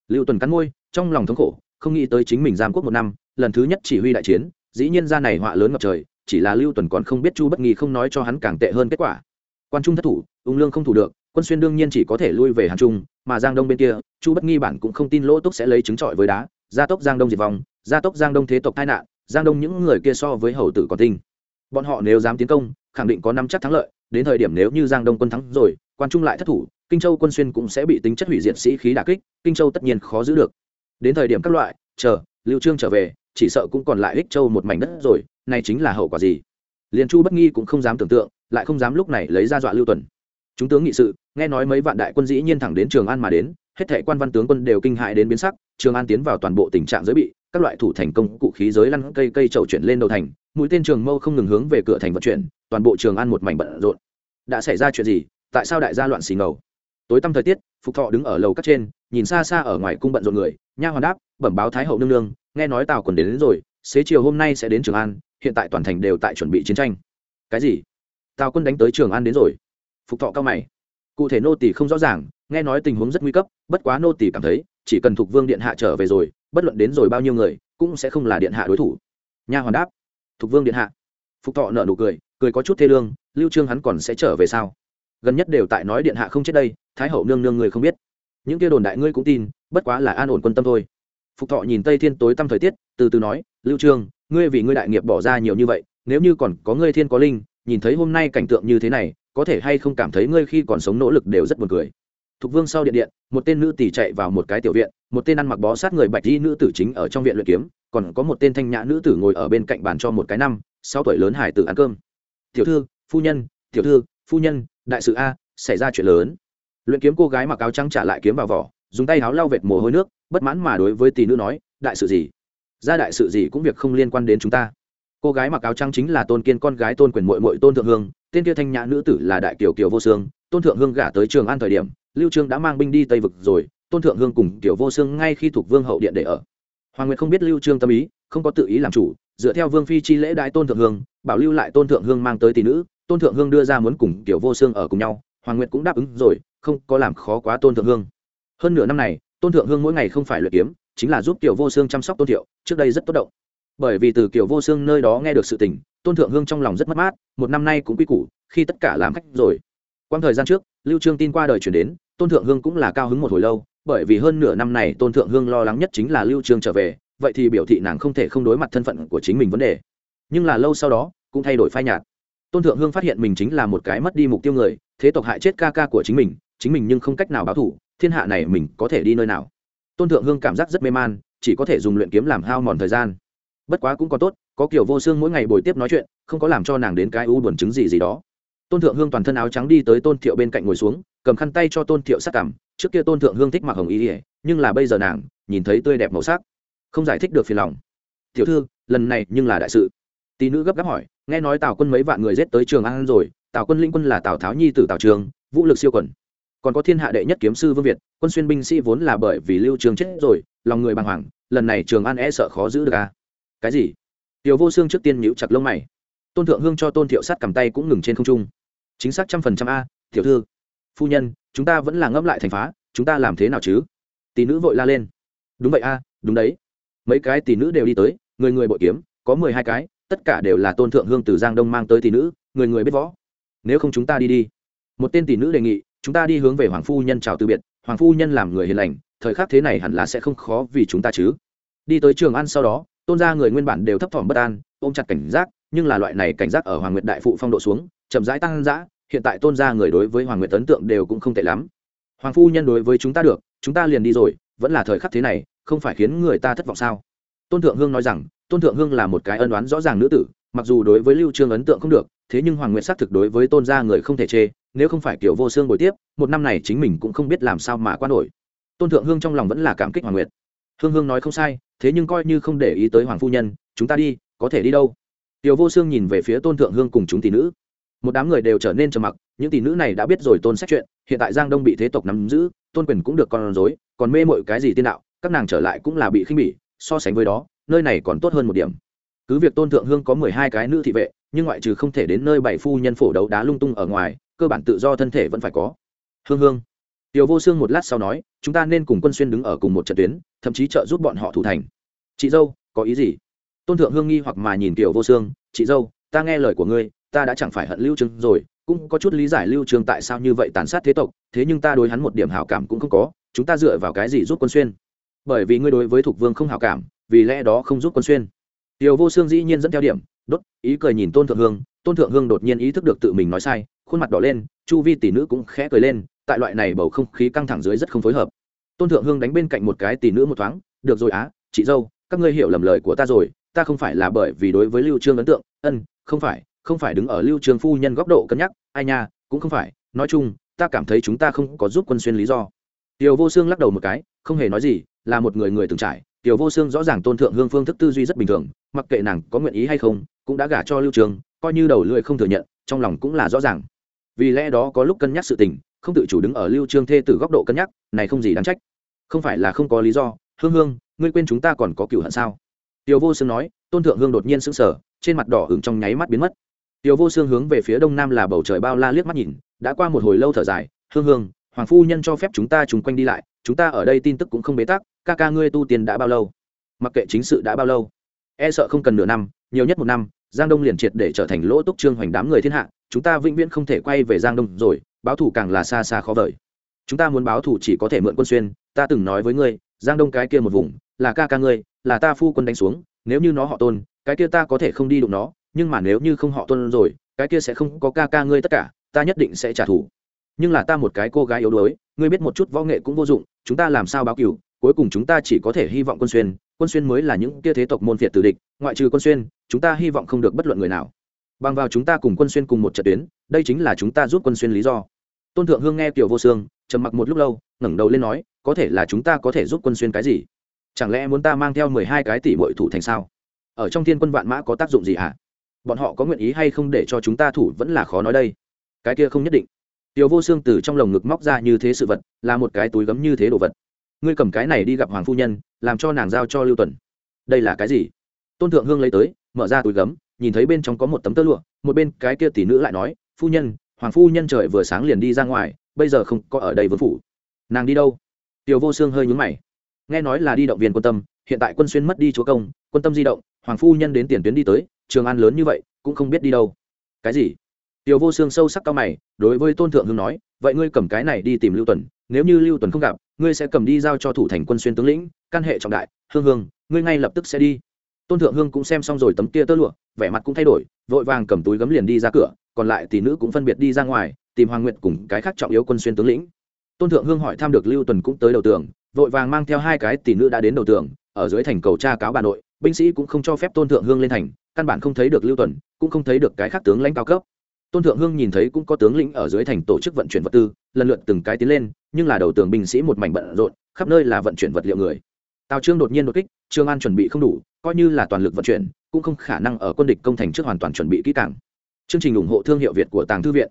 Lưu tuần cắn môi, trong lòng thống khổ, không nghĩ tới chính mình giam quốc một năm, lần thứ nhất chỉ huy đại chiến, dĩ nhiên ra này họa lớn ngập trời chỉ là lưu tuần còn không biết chu bất nghi không nói cho hắn càng tệ hơn kết quả. Quan trung thất thủ, ung lương không thủ được, quân xuyên đương nhiên chỉ có thể lui về hàn trung, mà giang đông bên kia, chu bất nghi bản cũng không tin lỗ túc sẽ lấy trứng trọi với đá, gia tốc giang đông diệt vong, gia tốc giang đông thế tộc tai nạn, giang đông những người kia so với hầu tử còn tinh. Bọn họ nếu dám tiến công, khẳng định có năm chắc thắng lợi, đến thời điểm nếu như giang đông quân thắng rồi, quan trung lại thất thủ, kinh châu quân xuyên cũng sẽ bị tính chất hủy diệt sĩ khí đà kích, kinh châu tất nhiên khó giữ được. Đến thời điểm các loại, chờ, lưu trương trở về chỉ sợ cũng còn lại ích châu một mảnh đất rồi, này chính là hậu quả gì? Liền chu bất nghi cũng không dám tưởng tượng, lại không dám lúc này lấy ra dọa lưu tuần. Chúng tướng nghị sự, nghe nói mấy vạn đại quân dĩ nhiên thẳng đến trường an mà đến, hết thảy quan văn tướng quân đều kinh hại đến biến sắc, trường an tiến vào toàn bộ tình trạng giới bị, các loại thủ thành công cụ khí giới lăn cây cây trầu chuyển lên đầu thành, mũi tên trường mâu không ngừng hướng về cửa thành vận chuyển, toàn bộ trường an một mảnh bận rộn. Đã xảy ra chuyện gì? Tại sao đại gia loạn xì ngầu? Tối tăm thời tiết, phục thọ đứng ở lầu các trên, nhìn xa xa ở ngoài cung bận rộn người, nha hoàn đáp, bẩm báo thái hậu nương nương nghe nói tào còn đến, đến rồi xế chiều hôm nay sẽ đến trường an hiện tại toàn thành đều tại chuẩn bị chiến tranh. Cái gì? Tào quân đánh tới trường an đến rồi. Phục thọ cao mày. Cụ thể nô tỷ không rõ ràng nghe nói tình huống rất nguy cấp bất quá nô tỷ cảm thấy chỉ cần thuộc vương điện hạ trở về rồi bất luận đến rồi bao nhiêu người cũng sẽ không là điện hạ đối thủ. Nha hoàn đáp. Thuộc vương điện hạ. Phục thọ nợ nụ cười cười có chút thê lương lưu trương hắn còn sẽ trở về sao? Gần nhất đều tại nói điện hạ không chết đây thái hậu nương nương người không biết. Những kia đồn đại ngươi cũng tin bất quá là an ổn quân tâm thôi phục thọ nhìn tây thiên tối tăm thời tiết, từ từ nói, lưu trương, ngươi vì ngươi đại nghiệp bỏ ra nhiều như vậy, nếu như còn có ngươi thiên có linh, nhìn thấy hôm nay cảnh tượng như thế này, có thể hay không cảm thấy ngươi khi còn sống nỗ lực đều rất buồn cười. Thục vương sau điện điện, một tên nữ tỷ chạy vào một cái tiểu viện, một tên ăn mặc bó sát người bạch y nữ tử chính ở trong viện luyện kiếm, còn có một tên thanh nhã nữ tử ngồi ở bên cạnh bàn cho một cái năm, sáu tuổi lớn hải tử ăn cơm. Tiểu thư, phu nhân, tiểu thư, phu nhân, đại sự a, xảy ra chuyện lớn. Luyện kiếm cô gái mặc áo trắng trả lại kiếm vào vỏ dùng tay áo lau vệt mồ hôi nước, bất mãn mà đối với tỷ nữ nói, đại sự gì? Ra đại sự gì cũng việc không liên quan đến chúng ta. Cô gái mặc áo trắng chính là tôn kiên, con gái tôn quyền mội mội tôn thượng hương, tên kia thanh nhã nữ tử là đại kiều kiều vô sương. Tôn thượng hương gả tới trường an thời điểm, lưu trương đã mang binh đi tây vực rồi, tôn thượng hương cùng kiều vô sương ngay khi thuộc vương hậu điện để ở. Hoàng nguyệt không biết lưu trương tâm ý, không có tự ý làm chủ, dựa theo vương phi chi lễ đại tôn thượng hương, bảo lưu lại tôn thượng hương mang tới tỷ nữ. Tôn thượng hương đưa ra muốn cùng kiều vô sương ở cùng nhau, hoàng nguyệt cũng đáp ứng rồi, không có làm khó quá tôn thượng hương hơn nửa năm này, tôn thượng hương mỗi ngày không phải luyện kiếm, chính là giúp kiều vô sương chăm sóc tôn thiệu, trước đây rất tốt động. Bởi vì từ kiều vô sương nơi đó nghe được sự tình, tôn thượng hương trong lòng rất mất mát, một năm nay cũng quy củ, khi tất cả làm khách rồi. Quang thời gian trước, lưu trương tin qua đời chuyển đến, tôn thượng hương cũng là cao hứng một hồi lâu, bởi vì hơn nửa năm này tôn thượng hương lo lắng nhất chính là lưu trương trở về, vậy thì biểu thị nàng không thể không đối mặt thân phận của chính mình vấn đề. Nhưng là lâu sau đó, cũng thay đổi phai nhạt. Tôn thượng hương phát hiện mình chính là một cái mất đi mục tiêu người, thế tộc hại chết ca ca của chính mình chính mình nhưng không cách nào báo thủ thiên hạ này mình có thể đi nơi nào? Tôn thượng hương cảm giác rất mê man, chỉ có thể dùng luyện kiếm làm hao mòn thời gian. Bất quá cũng có tốt, có kiểu vô xương mỗi ngày bồi tiếp nói chuyện, không có làm cho nàng đến cái u buồn chứng gì gì đó. Tôn thượng hương toàn thân áo trắng đi tới tôn thiệu bên cạnh ngồi xuống, cầm khăn tay cho tôn thiệu sắc cảm, trước kia tôn thượng hương thích mặc hồng ý ỉa nhưng là bây giờ nàng nhìn thấy tươi đẹp màu sắc, không giải thích được phiền lòng. Tiểu thư, lần này nhưng là đại sự. Tỷ nữ gấp gáp hỏi, nghe nói tào quân mấy vạn người giết tới trường an rồi, tào quân linh quân là tào tháo nhi tử tào trường, vũ lực siêu quẩn còn có thiên hạ đệ nhất kiếm sư vương việt quân xuyên binh sĩ vốn là bởi vì lưu trường chết rồi lòng người bàng hoàng lần này trường an e sợ khó giữ được à? cái gì? tiểu vô xương trước tiên nhíu chặt lông mày. tôn thượng hương cho tôn thiệu sát cầm tay cũng ngừng trên không trung. chính xác trăm phần trăm a, tiểu thư. phu nhân, chúng ta vẫn là ngẫm lại thành phá, chúng ta làm thế nào chứ? tỷ nữ vội la lên. đúng vậy a, đúng đấy. mấy cái tỷ nữ đều đi tới, người người bội kiếm, có mười hai cái, tất cả đều là tôn thượng hương từ giang đông mang tới tỷ nữ, người người biết võ. nếu không chúng ta đi đi. một tên tỷ nữ đề nghị chúng ta đi hướng về hoàng phu nhân chào từ biệt, hoàng phu nhân làm người hiền lành, thời khắc thế này hẳn là sẽ không khó vì chúng ta chứ. Đi tới trường ăn sau đó, tôn gia người nguyên bản đều thấp thỏm bất an, ôm chặt cảnh giác, nhưng là loại này cảnh giác ở hoàng nguyệt đại phụ phong độ xuống, chậm rãi tăng dã, hiện tại tôn gia người đối với hoàng nguyệt ấn tượng đều cũng không tệ lắm. Hoàng phu nhân đối với chúng ta được, chúng ta liền đi rồi, vẫn là thời khắc thế này, không phải khiến người ta thất vọng sao? Tôn thượng hương nói rằng, tôn thượng hương là một cái ân đoán rõ ràng nữ tử, mặc dù đối với lưu trương ấn tượng không được, thế nhưng hoàng nguyệt xác thực đối với tôn gia người không thể chê nếu không phải kiểu vô xương bồi tiếp, một năm này chính mình cũng không biết làm sao mà qua nổi. Tôn thượng hương trong lòng vẫn là cảm kích hoàng nguyệt. Hương hương nói không sai, thế nhưng coi như không để ý tới hoàng phu nhân, chúng ta đi, có thể đi đâu? Tiểu vô xương nhìn về phía tôn thượng hương cùng chúng tỷ nữ. Một đám người đều trở nên trầm mặc, những tỷ nữ này đã biết rồi tôn sách chuyện, hiện tại giang đông bị thế tộc nắm giữ, tôn quyền cũng được con rối, còn mê mội cái gì tiên đạo, các nàng trở lại cũng là bị khinh bỉ, so sánh với đó, nơi này còn tốt hơn một điểm. Cứ việc tôn thượng hương có mười hai cái nữ thị vệ, nhưng ngoại trừ không thể đến nơi bảy phu nhân phổ đấu đá lung tung ở ngoài cơ bản tự do thân thể vẫn phải có. Hương hương. Tiểu vô xương một lát sau nói, chúng ta nên cùng quân xuyên đứng ở cùng một trận tuyến, thậm chí trợ giúp bọn họ thủ thành. Chị dâu, có ý gì? Tôn thượng hương nghi hoặc mà nhìn tiểu vô xương chị dâu, ta nghe lời của ngươi, ta đã chẳng phải hận lưu trương rồi, cũng có chút lý giải lưu trương tại sao như vậy tàn sát thế tộc, thế nhưng ta đối hắn một điểm hảo cảm cũng không có, chúng ta dựa vào cái gì giúp quân xuyên? Bởi vì ngươi đối với thục vương không hảo cảm, vì lẽ đó không giúp quân xuyên. Tiểu vô xương dĩ nhiên dẫn theo điểm, đốt, ý cười nhìn tôn thượng hương, tôn thượng hương đột nhiên ý thức được tự mình nói sai khuôn mặt đỏ lên, chu vi tỷ nữ cũng khẽ cười lên, tại loại này bầu không khí căng thẳng dưới rất không phối hợp. Tôn thượng hương đánh bên cạnh một cái tỷ nữ một thoáng, được rồi á, chị dâu, các ngươi hiểu lầm lời của ta rồi, ta không phải là bởi vì đối với lưu trương ấn tượng. Ân, không phải không phải đứng ở lưu trương phu nhân góc độ cân nhắc, ai nha, cũng không phải, nói chung, ta cảm thấy chúng ta không có giúp quân xuyên lý do. Tiểu vô xương lắc đầu một cái, không hề nói gì, là một người người từng trải. Tiểu vô xương rõ ràng tôn thượng hương phương thức tư duy rất bình thường, mặc kệ nàng có nguyện ý hay không, cũng đã gả cho lưu trương, coi như đầu lưỡi không thừa nhận, trong lòng cũng là rõ ràng vì lẽ đó có lúc cân nhắc sự tình, không tự chủ đứng ở lưu trương thê từ góc độ cân nhắc, này không gì đáng trách. Không phải là không có lý do. Hương hương, ngươi quên chúng ta còn có cựu hận sao? Tiểu vô xương nói, tôn thượng hương đột nhiên sững sờ, trên mặt đỏ hứng trong nháy mắt biến mất. Tiểu vô xương hướng về phía đông nam là bầu trời bao la liếc mắt nhìn, đã qua một hồi lâu thở dài, hương hương, hoàng phu nhân cho phép chúng ta chung quanh đi lại, chúng ta ở đây tin tức cũng không bế tắc, ca ca ngươi tu tiền đã bao lâu? Mặc kệ chính sự đã bao lâu. E sợ không cần nửa năm, nhiều nhất một năm. Giang đông liền triệt để trở thành lỗ túc trương hoành đám người thiên hạ chúng ta vĩnh viễn không thể quay về giang đông rồi, báo thù càng là xa xa khó vời. Chúng ta muốn báo thù chỉ có thể mượn quân xuyên, ta từng nói với ngươi, giang đông cái kia một vùng, là ca ca ngươi, là ta phu quân đánh xuống, nếu như nó họ tôn, cái kia ta có thể không đi đụng nó, nhưng mà nếu như không họ tôn rồi, cái kia sẽ không có ca ca ngươi tất cả, ta nhất định sẽ trả thù. Nhưng là ta một cái cô gái yếu đuối, ngươi biết một chút võ nghệ cũng vô dụng, chúng ta làm sao báo cửu cuối cùng chúng ta chỉ có thể hy vọng quân xuyên quân xuyên mới là những kia thế tộc môn phiệt tử địch, ngoại trừ quân xuyên, chúng ta hy vọng không được bất luận người nào bằng vào chúng ta cùng quân xuyên cùng một trận tuyến, đây chính là chúng ta giúp quân xuyên lý do. Tôn thượng hương nghe tiểu vô xương trầm mặc một lúc lâu, ngẩng đầu lên nói, có thể là chúng ta có thể giúp quân xuyên cái gì? Chẳng lẽ muốn ta mang theo mười hai cái tỷ bội thủ thành sao? Ở trong thiên quân vạn mã có tác dụng gì hả? Bọn họ có nguyện ý hay không để cho chúng ta thủ vẫn là khó nói đây. Cái kia không nhất định. Tiểu vô xương từ trong lồng ngực móc ra như thế sự vật, là một cái túi gấm như thế đồ vật. Ngươi cầm cái này đi gặp hoàng phu nhân, làm cho nàng giao cho lưu tuần. Đây là cái gì? Tôn thượng hương lấy tới, mở ra túi gấm nhìn thấy bên trong có một tấm tơ lụa, một bên cái kia tỷ nữ lại nói, phu nhân, hoàng phu nhân trời vừa sáng liền đi ra ngoài, bây giờ không có ở đây vương phủ. Nàng đi đâu? Tiểu vô xương hơi nhúng mày. Nghe nói là đi động viên quân tâm, hiện tại quân xuyên mất đi chúa công, quân tâm di động, hoàng phu nhân đến tiền tuyến đi tới, trường an lớn như vậy, cũng không biết đi đâu. Cái gì? Tiểu vô xương sâu sắc cao mày, đối với tôn thượng hương nói, vậy ngươi cầm cái này đi tìm lưu tuần, nếu như lưu tuần không gặp, ngươi sẽ cầm đi giao cho thủ thành quân xuyên tướng lĩnh, căn hệ trọng đại, hương hương, ngươi ngay lập tức sẽ đi tôn thượng hương cũng xem xong rồi tấm kia tơ lụa, vẻ mặt cũng thay đổi, vội vàng cầm túi gấm liền đi ra cửa, còn lại tỷ nữ cũng phân biệt đi ra ngoài, tìm hoàng nguyện cùng cái khác trọng yếu quân xuyên tướng lĩnh. Tôn thượng hương hỏi thăm được lưu tuần cũng tới đầu tường, vội vàng mang theo hai cái tỷ nữ đã đến đầu tường, ở dưới thành cầu tra cáo bà nội, binh sĩ cũng không cho phép tôn thượng hương lên thành, căn bản không thấy được lưu tuần, cũng không thấy được cái khác tướng lãnh cao cấp. Tôn thượng hương nhìn thấy cũng có tướng lĩnh ở dưới thành tổ chức vận chuyển vật tư, lần lượt từng cái tiến lên, nhưng là đầu tường binh sĩ một mảnh bận rộn, khắp nơi là vận chuyển vật liệu người. Tào trương đột nhiên đột kích, trương an chuẩn bị không đủ coi như là toàn lực vận chuyển, cũng không khả năng ở quân địch công thành trước hoàn toàn chuẩn bị kỹ càng. Chương trình ủng hộ thương hiệu việt của tàng thư viện.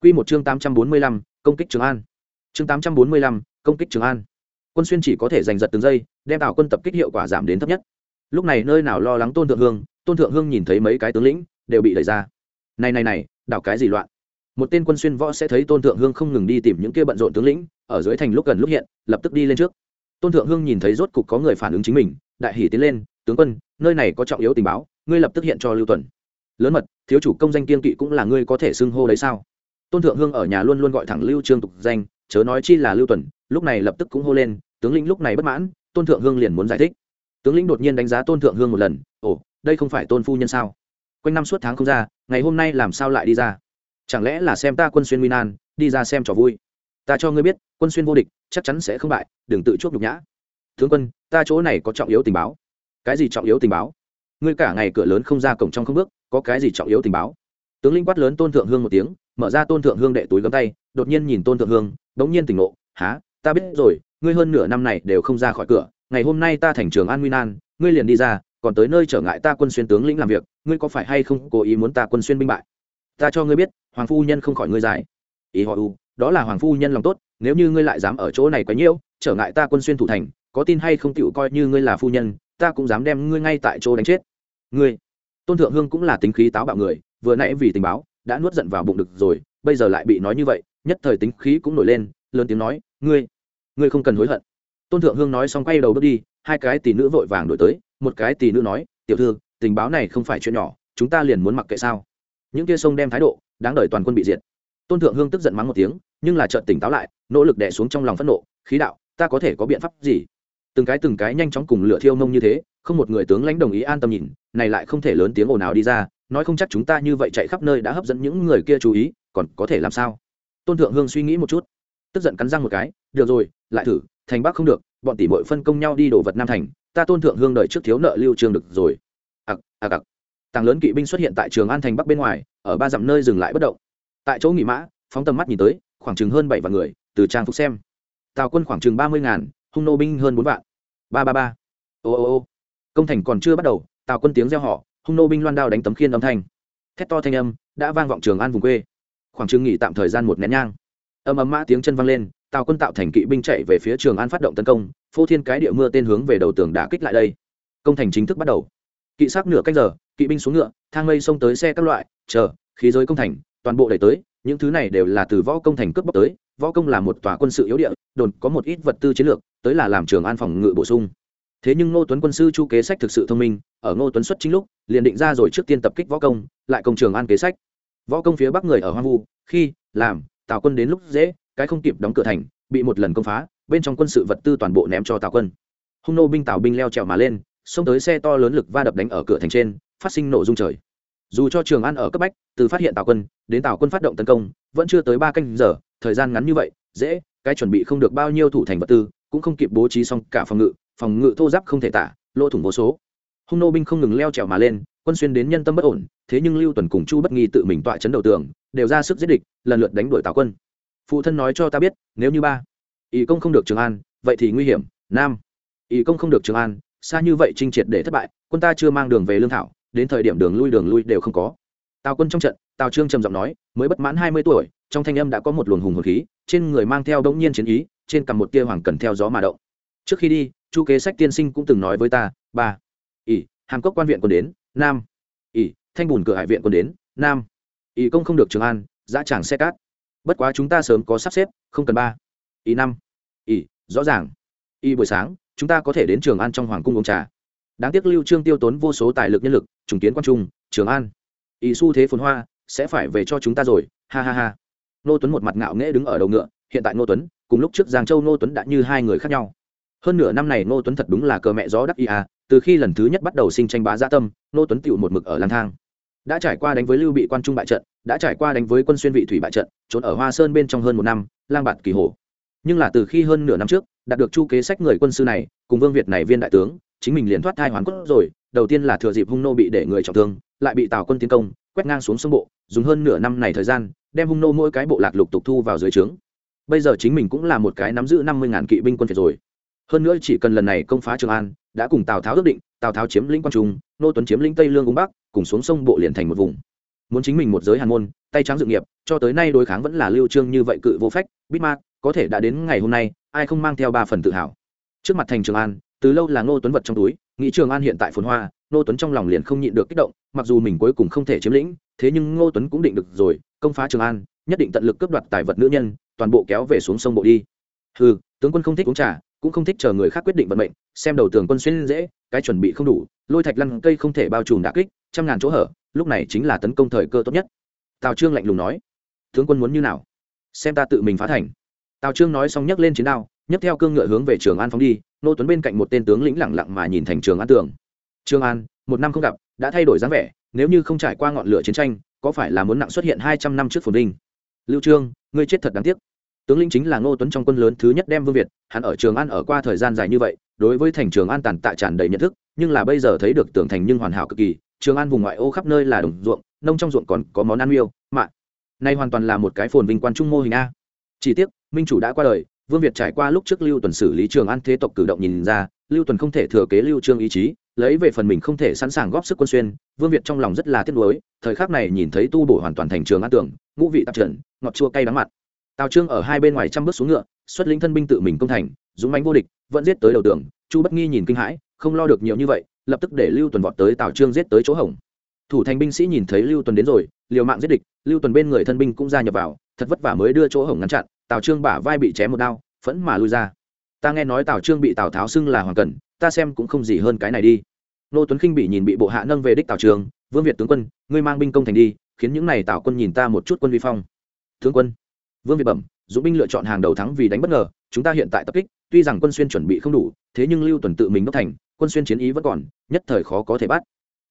Quy một chương tám trăm bốn mươi lăm, công kích trường an. Chương tám trăm bốn mươi lăm, công kích trường an. Quân xuyên chỉ có thể giành giật từng giây, đem đảo quân tập kích hiệu quả giảm đến thấp nhất. Lúc này nơi nào lo lắng tôn thượng hương, tôn thượng hương nhìn thấy mấy cái tướng lĩnh, đều bị đẩy ra. Này này này, đảo cái gì loạn? Một tên quân xuyên võ sẽ thấy tôn thượng hương không ngừng đi tìm những kia bận rộn tướng lĩnh, ở dưới thành lúc gần lúc hiện, lập tức đi lên trước. Tôn thượng hương nhìn thấy rốt cục có người phản ứng chính mình, đại hỉ tiến lên tướng quân, nơi này có trọng yếu tình báo, ngươi lập tức hiện cho lưu tuần. Lớn mật, thiếu chủ công danh kiên kỵ cũng là ngươi có thể xưng hô đấy sao? Tôn thượng hương ở nhà luôn luôn gọi thẳng lưu trương tục danh, chớ nói chi là lưu tuần, lúc này lập tức cũng hô lên, tướng lĩnh lúc này bất mãn, tôn thượng hương liền muốn giải thích. Tướng lĩnh đột nhiên đánh giá tôn thượng hương một lần, ồ, đây không phải tôn phu nhân sao? Quanh năm suốt tháng không ra, ngày hôm nay làm sao lại đi ra? Chẳng lẽ là xem ta quân xuyên nguy nan, đi ra xem trò vui? Ta cho ngươi biết, quân xuyên vô địch, chắc chắn sẽ không bại, đừng tự chuốc nhục nhã. Tướng quân, ta chỗ này có trọng yếu tình báo cái gì trọng yếu tình báo? Ngươi cả ngày cửa lớn không ra cổng trong không bước có cái gì trọng yếu tình báo? Tướng linh quát lớn tôn thượng hương một tiếng mở ra tôn thượng hương đệ túi gấm tay đột nhiên nhìn tôn thượng hương bỗng nhiên tỉnh ngộ há ta biết rồi ngươi hơn nửa năm này đều không ra khỏi cửa ngày hôm nay ta thành trường an nguyên an, ngươi liền đi ra còn tới nơi trở ngại ta quân xuyên tướng lĩnh làm việc ngươi có phải hay không cố ý muốn ta quân xuyên binh bại? Ta cho ngươi biết hoàng phu nhân không khỏi ngươi giải ý họ u đó là hoàng phu nhân lòng tốt nếu như ngươi lại dám ở chỗ này quấy nhiễu trở ngại ta quân xuyên thủ thành có tin hay không tựu coi như ngươi là phu nhân ta cũng dám đem ngươi ngay tại chỗ đánh chết. Ngươi, tôn thượng hương cũng là tính khí táo bạo người, vừa nãy vì tình báo, đã nuốt giận vào bụng được rồi, bây giờ lại bị nói như vậy, nhất thời tính khí cũng nổi lên, lớn tiếng nói, ngươi ngươi không cần hối hận. Tôn thượng hương nói xong quay đầu bước đi, hai cái tỷ nữ vội vàng đổi tới, một cái tỷ nữ nói, tiểu thư, tình báo này không phải chuyện nhỏ, chúng ta liền muốn mặc kệ sao? Những kia sông đem thái độ, đáng đời toàn quân bị diệt. Tôn thượng hương tức giận mắng một tiếng, nhưng là trợn tỉnh táo lại, nỗ lực đè xuống trong lòng phẫn nộ, khí đạo, ta có thể có biện pháp gì? Từng cái từng cái nhanh chóng cùng lửa thiêu mông như thế, không một người tướng lãnh đồng ý an tâm nhìn, này lại không thể lớn tiếng ồn nào đi ra, nói không chắc chúng ta như vậy chạy khắp nơi đã hấp dẫn những người kia chú ý, còn có thể làm sao? Tôn thượng hương suy nghĩ một chút, tức giận cắn răng một cái, được rồi, lại thử, thành bắc không được, bọn tỷ bội phân công nhau đi đổ vật nam thành, ta tôn thượng hương đợi trước thiếu nợ lưu trường được rồi. Ặc ặc ặc. Tàng lớn kỵ binh xuất hiện tại trường an thành bắc bên ngoài, ở ba dặm nơi dừng lại bất động. Tại chỗ nghỉ mã, phóng tầm mắt nhìn tới, khoảng chừng hơn bảy vạn người, từ trang phục xem. Tào quân khoảng chừng ba mươi ngàn hung nô binh hơn bốn vạn. Ba ba ba. Ô ô ô. Công thành còn chưa bắt đầu, tào quân tiếng reo họ hung nô binh loan đao đánh tấm khiên âm thanh. Thét to thanh âm, đã vang vọng trường an vùng quê. Khoảng trừng nghỉ tạm thời gian một nén nhang. Âm ấm mã tiếng chân vang lên, tào quân tạo thành kỵ binh chạy về phía trường an phát động tấn công, phô thiên cái địa mưa tên hướng về đầu tường đã kích lại đây. Công thành chính thức bắt đầu. Kỵ sát nửa cách giờ, kỵ binh xuống ngựa, thang mây xông tới xe các loại, chờ, khí giới công thành, toàn bộ đẩy tới những thứ này đều là từ võ công thành cướp bóc tới, võ công là một tòa quân sự yếu địa, đồn có một ít vật tư chiến lược, tới là làm trường an phòng ngự bổ sung. Thế nhưng ngô tuấn quân sư chu kế sách thực sự thông minh, ở ngô tuấn xuất chính lúc, liền định ra rồi trước tiên tập kích võ công, lại công trường an kế sách. Võ công phía bắc người ở hoang vu, khi, làm, tào quân đến lúc dễ, cái không kịp đóng cửa thành, bị một lần công phá, bên trong quân sự vật tư toàn bộ ném cho tào quân. Hung nô binh tào binh leo trèo mà lên, xông tới xe to lớn lực va đập đánh ở cửa thành trên, phát sinh nổ dung trời dù cho trường an ở cấp bách, từ phát hiện tào quân, đến tào quân phát động tấn công, vẫn chưa tới ba canh giờ, thời gian ngắn như vậy, dễ, cái chuẩn bị không được bao nhiêu thủ thành vật tư, cũng không kịp bố trí xong cả phòng ngự phòng ngự thô giáp không thể tả, lỗ thủng vô số. Hung nô binh không ngừng leo trèo mà lên, quân xuyên đến nhân tâm bất ổn, thế nhưng lưu tuần cùng chu bất nghi tự mình tọa chấn đầu tường, đều ra sức giết địch, lần lượt đánh đuổi tào quân. Phụ thân nói cho ta biết, nếu như ba ý công không được trường an, vậy thì nguy hiểm. Nam ý công không được trường an, xa như vậy trinh triệt để thất bại, quân ta chưa mang đường về lương thảo đến thời điểm đường lui đường lui đều không có. Tào quân trong trận, tào trương trầm giọng nói, mới bất mãn hai mươi tuổi, trong thanh âm đã có một luồng hùng hồn khí, trên người mang theo đống nhiên chiến ý, trên cầm một tia hoàng cần theo gió mà động. Trước khi đi, chu kế sách tiên sinh cũng từng nói với ta, ba, ỷ, hàm cốc quan viện còn đến, nam, ỷ, thanh bùn cửa hải viện còn đến, nam, ỷ công không được trường an, dã tràng xe cát. Bất quá chúng ta sớm có sắp xếp, không cần ba, ỷ năm, ỷ, rõ ràng. Y buổi sáng, chúng ta có thể đến trường an trong hoàng cung uống trà đáng tiếc lưu trương tiêu tốn vô số tài lực nhân lực, trùng kiến quan trung, trường an. Ý xu thế phồn hoa, sẽ phải về cho chúng ta rồi, ha ha ha. Nô tuấn một mặt ngạo nghễ đứng ở đầu ngựa, hiện tại nô tuấn, cùng lúc trước giang châu nô tuấn đã như hai người khác nhau. Hơn nửa năm này nô tuấn thật đúng là cờ mẹ gió đắc ý à từ khi lần thứ nhất bắt đầu sinh tranh bá gia tâm nô tuấn tựu một mực ở lang thang. Đã trải qua đánh với lưu bị quan trung bại trận, đã trải qua đánh với quân xuyên vị thủy bại trận, trốn ở hoa sơn bên trong hơn một năm, lang bạt kỳ hồ. Nhưng là từ khi hơn nửa năm trước, đạt được chu kế sách người quân sư này, cùng vương việt này viên đại tướng chính mình liền thoát thai hoàn cốt rồi, đầu tiên là thừa dịp hung nô bị để người trọng thương, lại bị tào quân tiến công, quét ngang xuống sông bộ, dùng hơn nửa năm này thời gian, đem hung nô mỗi cái bộ lạc lục tục thu vào dưới trướng. Bây giờ chính mình cũng là một cái nắm giữ năm mươi ngàn kỵ binh quân phiệt rồi. Hơn nữa chỉ cần lần này công phá trường an, đã cùng tào tháo ước định, tào tháo chiếm lĩnh quan trung, nô tuấn chiếm lĩnh tây lương cung bắc, cùng xuống sông bộ liền thành một vùng. Muốn chính mình một giới hàn môn, tay trắng dự nghiệp, cho tới nay đối kháng vẫn là lưu trương như vậy cự vô phách bismarck có thể đã đến ngày hôm nay, ai không mang theo ba phần tự hào. Trước mặt thành trường an từ lâu là ngô tuấn vật trong túi, nghĩ trường an hiện tại phồn hoa, ngô tuấn trong lòng liền không nhịn được kích động, mặc dù mình cuối cùng không thể chiếm lĩnh, thế nhưng ngô tuấn cũng định được rồi, công phá trường an, nhất định tận lực cướp đoạt tài vật nữ nhân, toàn bộ kéo về xuống sông bộ đi. Ừ tướng quân không thích uống trà, cũng không thích chờ người khác quyết định vận mệnh, xem đầu tường quân xuyên dễ, cái chuẩn bị không đủ, lôi thạch lăn cây không thể bao trùm đả kích, trăm ngàn chỗ hở, lúc này chính là tấn công thời cơ tốt nhất. Tào trương lạnh lùng nói, tướng quân muốn như nào? Xem ta tự mình phá thành. Tào trương nói xong nhấc lên chiến đao, nhấc theo cương ngựa hướng về trường an phóng đi nô tuấn bên cạnh một tên tướng lĩnh lẳng lặng mà nhìn thành trường an tường. Trường an, một năm không gặp, đã thay đổi dáng vẻ, nếu như không trải qua ngọn lửa chiến tranh, có phải là muốn nặng xuất hiện hai trăm năm trước phồn vinh? Lưu trương, ngươi chết thật đáng tiếc. Tướng lĩnh chính là ngô tuấn trong quân lớn thứ nhất đem vương việt, hắn ở trường an ở qua thời gian dài như vậy, đối với thành trường an tàn tạ tràn đầy nhận thức, nhưng là bây giờ thấy được tường thành nhưng hoàn hảo cực kỳ, trường an vùng ngoại ô khắp nơi là đồng ruộng, nông trong ruộng còn có món ăn miêu, mạ. Nay hoàn toàn là một cái phồn vinh quan trung mô hình a. Chỉ tiếc, minh chủ đã qua đời vương việt trải qua lúc trước lưu tuần xử lý trường an thế tộc cử động nhìn ra, lưu tuần không thể thừa kế lưu trương ý chí, lấy về phần mình không thể sẵn sàng góp sức quân xuyên, vương việt trong lòng rất là tiếc nuối, thời khắc này nhìn thấy tu bổ hoàn toàn thành trường an tưởng, ngũ vị tạp trần, ngọt chua cay đắng mặt. Tào trương ở hai bên ngoài trăm bước xuống ngựa, xuất lĩnh thân binh tự mình công thành, dũng mãnh vô địch, vẫn giết tới đầu tường, chu bất nghi nhìn kinh hãi, không lo được nhiều như vậy, lập tức để lưu tuần vọt tới tào trương giết tới chỗ hỏng thủ thành binh sĩ nhìn thấy lưu tuần đến rồi, liều mạng giết địch, lưu tuần bên người thân binh cũng ra nhập vào, thật vất vả mới đưa chỗ hỏng ngăn chặn tào trương bả vai bị chém một đao phẫn mà lui ra. Ta nghe nói tào trương bị tào tháo xưng là hoàng cần, ta xem cũng không gì hơn cái này đi. Nô tuấn khinh bị nhìn bị bộ hạ nâng về đích tào trường vương việt tướng quân ngươi mang binh công thành đi khiến những này tào quân nhìn ta một chút quân vi phong. Tướng quân. Vương việt bẩm dũng binh lựa chọn hàng đầu thắng vì đánh bất ngờ chúng ta hiện tại tập kích tuy rằng quân xuyên chuẩn bị không đủ thế nhưng lưu tuần tự mình đốc thành quân xuyên chiến ý vẫn còn nhất thời khó có thể bắt.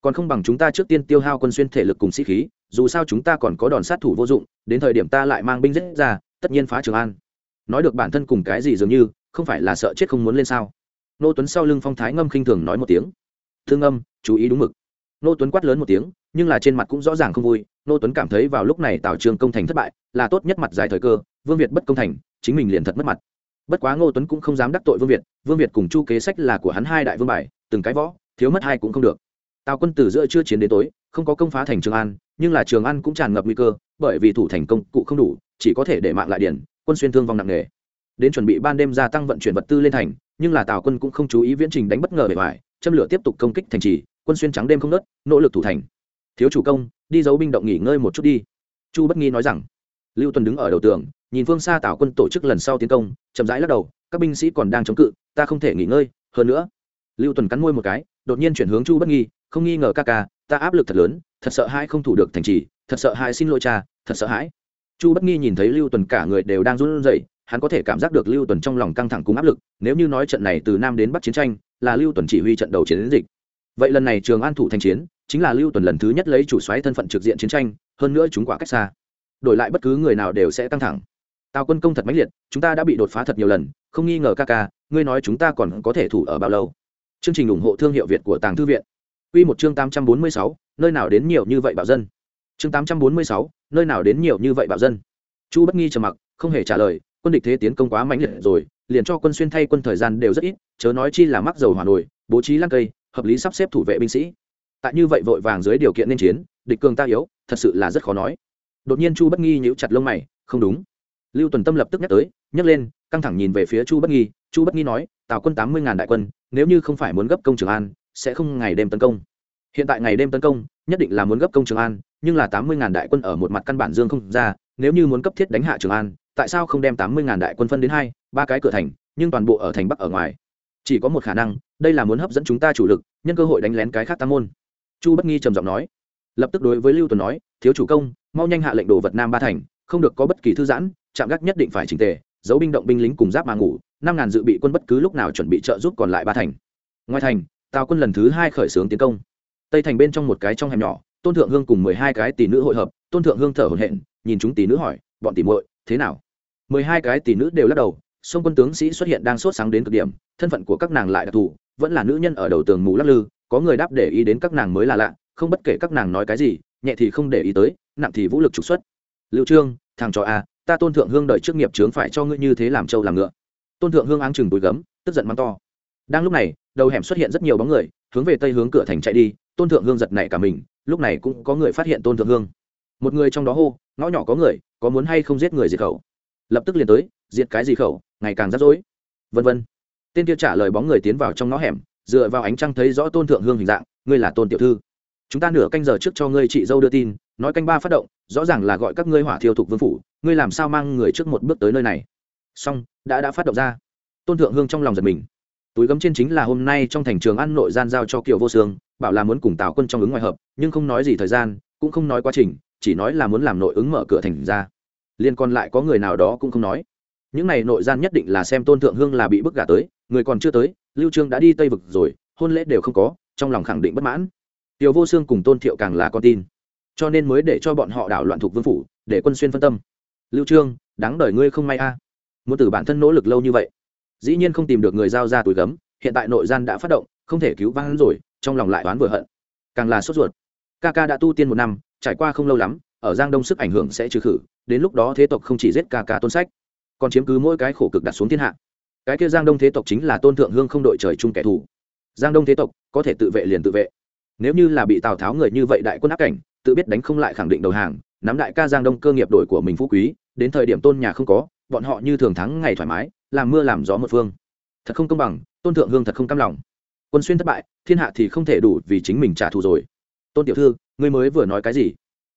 Còn không bằng chúng ta trước tiên tiêu hao quân xuyên thể lực cùng sĩ khí dù sao chúng ta còn có đòn sát thủ vô dụng đến thời điểm ta lại mang binh giết ra tất nhiên phá trường an. Nói được bản thân cùng cái gì dường như, không phải là sợ chết không muốn lên sao? Nô tuấn sau lưng phong thái ngâm khinh thường nói một tiếng. Thương âm chú ý đúng mực. Nô tuấn quát lớn một tiếng, nhưng là trên mặt cũng rõ ràng không vui. Nô tuấn cảm thấy vào lúc này tào trường công thành thất bại, là tốt nhất mặt dài thời cơ, vương việt bất công thành, chính mình liền thật mất mặt. Bất quá ngô tuấn cũng không dám đắc tội vương việt vương việt cùng chu kế sách là của hắn hai đại vương bài, từng cái võ, thiếu mất hai cũng không được. Tào quân từ giữa chưa chiến đến tối, không có công phá thành trường an, nhưng là trường an cũng tràn ngập nguy cơ, bởi vì thủ thành công cụ không đủ chỉ có thể để mạng lại điển quân xuyên thương vong nặng nề. Đến chuẩn bị ban đêm gia tăng vận chuyển vật tư lên thành, nhưng là tào quân cũng không chú ý viễn trình đánh bất ngờ bề ngoài, châm lửa tiếp tục công kích thành trì, quân xuyên trắng đêm không nớt, nỗ lực thủ thành. Thiếu chủ công, đi giấu binh động nghỉ ngơi một chút đi. Chu bất nghi nói rằng. Lưu tuần đứng ở đầu tường, nhìn phương xa tào quân tổ chức lần sau tiến công, chậm rãi lắc đầu, các binh sĩ còn đang chống cự, ta không thể nghỉ ngơi, hơn nữa. Lưu tuần cắn môi một cái, đột nhiên chuyển hướng chu bất nghi, không nghi ngờ ca ca, ta áp lực thật lớn, thật sợ hai không thủ được thành trì, thật sợ hai xin lỗi cha, thật sợ hãi chu bất nghi nhìn thấy lưu tuần cả người đều đang run rẩy hắn có thể cảm giác được lưu tuần trong lòng căng thẳng cùng áp lực nếu như nói trận này từ nam đến bắc chiến tranh là lưu tuần chỉ huy trận đầu chiến dịch. Vậy lần này trường an thủ thành chiến chính là lưu tuần lần thứ nhất lấy chủ xoáy thân phận trực diện chiến tranh hơn nữa chúng quả cách xa. Đổi lại bất cứ người nào đều sẽ căng thẳng. Tào quân công thật mãnh liệt chúng ta đã bị đột phá thật nhiều lần không nghi ngờ ca ca ngươi nói chúng ta còn có thể thủ ở bao lâu? Chương trình ủng hộ thương hiệu việt của tàng thư viện. Quy một chương 846, nơi nào đến nhiều như vậy bảo dân? Chương 846, nơi nào đến nhiều như vậy bảo dân? Chu bất nghi trầm mặc, không hề trả lời, quân địch thế tiến công quá mãnh liệt rồi, liền cho quân xuyên thay quân thời gian đều rất ít, chớ nói chi là mắc dầu hỏa nổi bố trí lăng cây, hợp lý sắp xếp thủ vệ binh sĩ. Tại như vậy vội vàng dưới điều kiện nên chiến, địch cường ta yếu, thật sự là rất khó nói. Đột nhiên chu bất nghi nhíu chặt lông mày, không đúng. Lưu tuần tâm lập tức nhắc tới nhắc lên, căng thẳng nhìn về phía chu bất nghi, chu bất nghi nói, tào quân tám mươi ngàn đại quân, nếu như không phải muốn gấp công trường an, sẽ không ngày đêm tấn công. Hiện tại ngày đêm tấn công nhất định là muốn gấp công trường an, nhưng là tám mươi ngàn đại quân ở một mặt căn bản dương không ra, nếu như muốn cấp thiết đánh hạ trường an, tại sao không đem tám mươi ngàn đại quân phân đến hai, ba cái cửa thành, nhưng toàn bộ ở thành bắc ở ngoài? Chỉ có một khả năng, đây là muốn hấp dẫn chúng ta chủ lực, nhân cơ hội đánh lén cái khác tam môn. Chu bất nghi trầm giọng nói. Lập tức đối với lưu tuần nói, thiếu chủ công, mau nhanh hạ lệnh đồ vật nam ba thành, không được có bất kỳ thư giãn, trạm gác nhất định phải chỉnh tề, giấu binh động binh lính cùng giáp mà ngủ, năm ngàn dự bị quân bất cứ lúc nào chuẩn bị trợ giúp còn lại ba thành. Ngoài thành, tào quân lần thứ hai khởi xướng tiến công tây thành bên trong một cái trong hẻm nhỏ, tôn thượng hương cùng mười hai cái tỷ nữ hội hợp, tôn thượng hương thở hổn hển, nhìn chúng tỷ nữ hỏi, bọn tỷ muội, thế nào? mười hai cái tỷ nữ đều lắc đầu sông quân tướng sĩ xuất hiện đang sốt sáng đến cực điểm, thân phận của các nàng lại đặc thù, vẫn là nữ nhân ở đầu tường mù lắc lư, có người đáp để ý đến các nàng mới là lạ, không bất kể các nàng nói cái gì, nhẹ thì không để ý tới, nặng thì vũ lực trục xuất. Liệu trương, thằng trò a ta tôn thượng hương đợi trước nghiệp trướng phải cho ngươi như thế làm trâu làm ngựa. Tôn thượng hương áng chừng túi gấm, tức giận mắng to. Đang lúc này, đầu hẻm xuất hiện rất nhiều bóng người, hướng về tây hướng cửa thành chạy đi tôn thượng hương giật nảy cả mình, lúc này cũng có người phát hiện tôn thượng hương. Một người trong đó hô, ngõ nhỏ có người, có muốn hay không giết người diệt khẩu? Lập tức liền tới, diệt cái gì khẩu, ngày càng rắc rối. Vân vân. Tên kia trả lời bóng người tiến vào trong ngõ hẻm, dựa vào ánh trăng thấy rõ tôn thượng hương hình dạng, ngươi là tôn tiểu thư. Chúng ta nửa canh giờ trước cho ngươi chị dâu đưa tin, nói canh ba phát động, rõ ràng là gọi các ngươi hỏa thiêu thục vương phủ, ngươi làm sao mang người trước một bước tới nơi này? Xong, đã đã phát động ra. Tôn thượng hương trong lòng giật mình. Túi gấm trên chính là hôm nay trong thành trường ăn nội gian giao cho kiều vô sương bảo là muốn cùng tào quân trong ứng ngoài hợp, nhưng không nói gì thời gian, cũng không nói quá trình, chỉ nói là muốn làm nội ứng mở cửa thành ra. Liên còn lại có người nào đó cũng không nói. Những này nội gian nhất định là xem tôn thượng hương là bị bức gả tới, người còn chưa tới, lưu trương đã đi tây vực rồi, hôn lễ đều không có, trong lòng khẳng định bất mãn. Tiểu vô xương cùng tôn thiệu càng là con tin. Cho nên mới để cho bọn họ đảo loạn thuộc vương phủ, để quân xuyên phân tâm. Lưu trương, đáng đời ngươi không may a. Muốn từ bản thân nỗ lực lâu như vậy. Dĩ nhiên không tìm được người giao ra túi gấm, hiện tại nội gian đã phát động, không thể cứu vãn rồi trong lòng lại oán vừa hận. Càng là sốt ruột. Ca ca đã tu tiên một năm, trải qua không lâu lắm, ở giang đông sức ảnh hưởng sẽ trừ khử, đến lúc đó thế tộc không chỉ giết ca ca tôn sách, còn chiếm cứ mỗi cái khổ cực đặt xuống thiên hạ. Cái kia giang đông thế tộc chính là tôn thượng hương không đội trời chung kẻ thù. Giang đông thế tộc có thể tự vệ liền tự vệ. Nếu như là bị tào tháo người như vậy đại quân áp cảnh, tự biết đánh không lại khẳng định đầu hàng, nắm đại ca giang đông cơ nghiệp đổi của mình phú quý, đến thời điểm tôn nhà không có, bọn họ như thường thắng ngày thoải mái, làm mưa làm gió một phương. Thật không công bằng, tôn thượng hương thật không cam lòng quân xuyên thất bại, thiên hạ thì không thể đủ vì chính mình trả thù rồi. Tôn tiểu thư, ngươi mới vừa nói cái gì?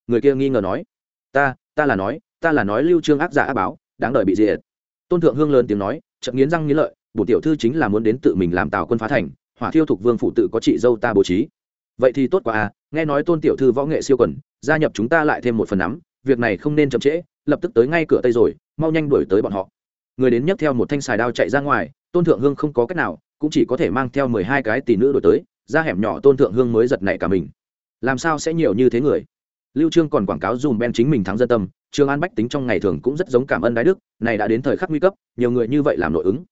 Người kia nghi ngờ nói. Ta ta là nói, ta là nói lưu trương ác giả ác báo, đáng đợi bị diệt. Tôn thượng hương lớn tiếng nói chậm nghiến răng nghiến lợi, bổ tiểu thư chính là muốn đến tự mình làm tào quân phá thành, hỏa thiêu thuộc vương phụ tự có chị dâu ta bố trí. Vậy thì tốt quá à nghe nói tôn tiểu thư võ nghệ siêu quần, gia nhập chúng ta lại thêm một phần nắm, việc này không nên chậm trễ, lập tức tới ngay cửa tây rồi, mau nhanh đuổi tới bọn họ. Người đến nhấc theo một thanh xài đao chạy ra ngoài, tôn thượng hương không có cách nào cũng chỉ có thể mang theo mười hai cái tỷ nữ đổi tới ra hẻm nhỏ tôn thượng hương mới giật nảy cả mình. Làm sao sẽ nhiều như thế người? Lưu trương còn quảng cáo dùm ben chính mình thắng dân tâm, trương an bách tính trong ngày thường cũng rất giống cảm ơn đái đức, này đã đến thời khắc nguy cấp, nhiều người như vậy làm nội ứng.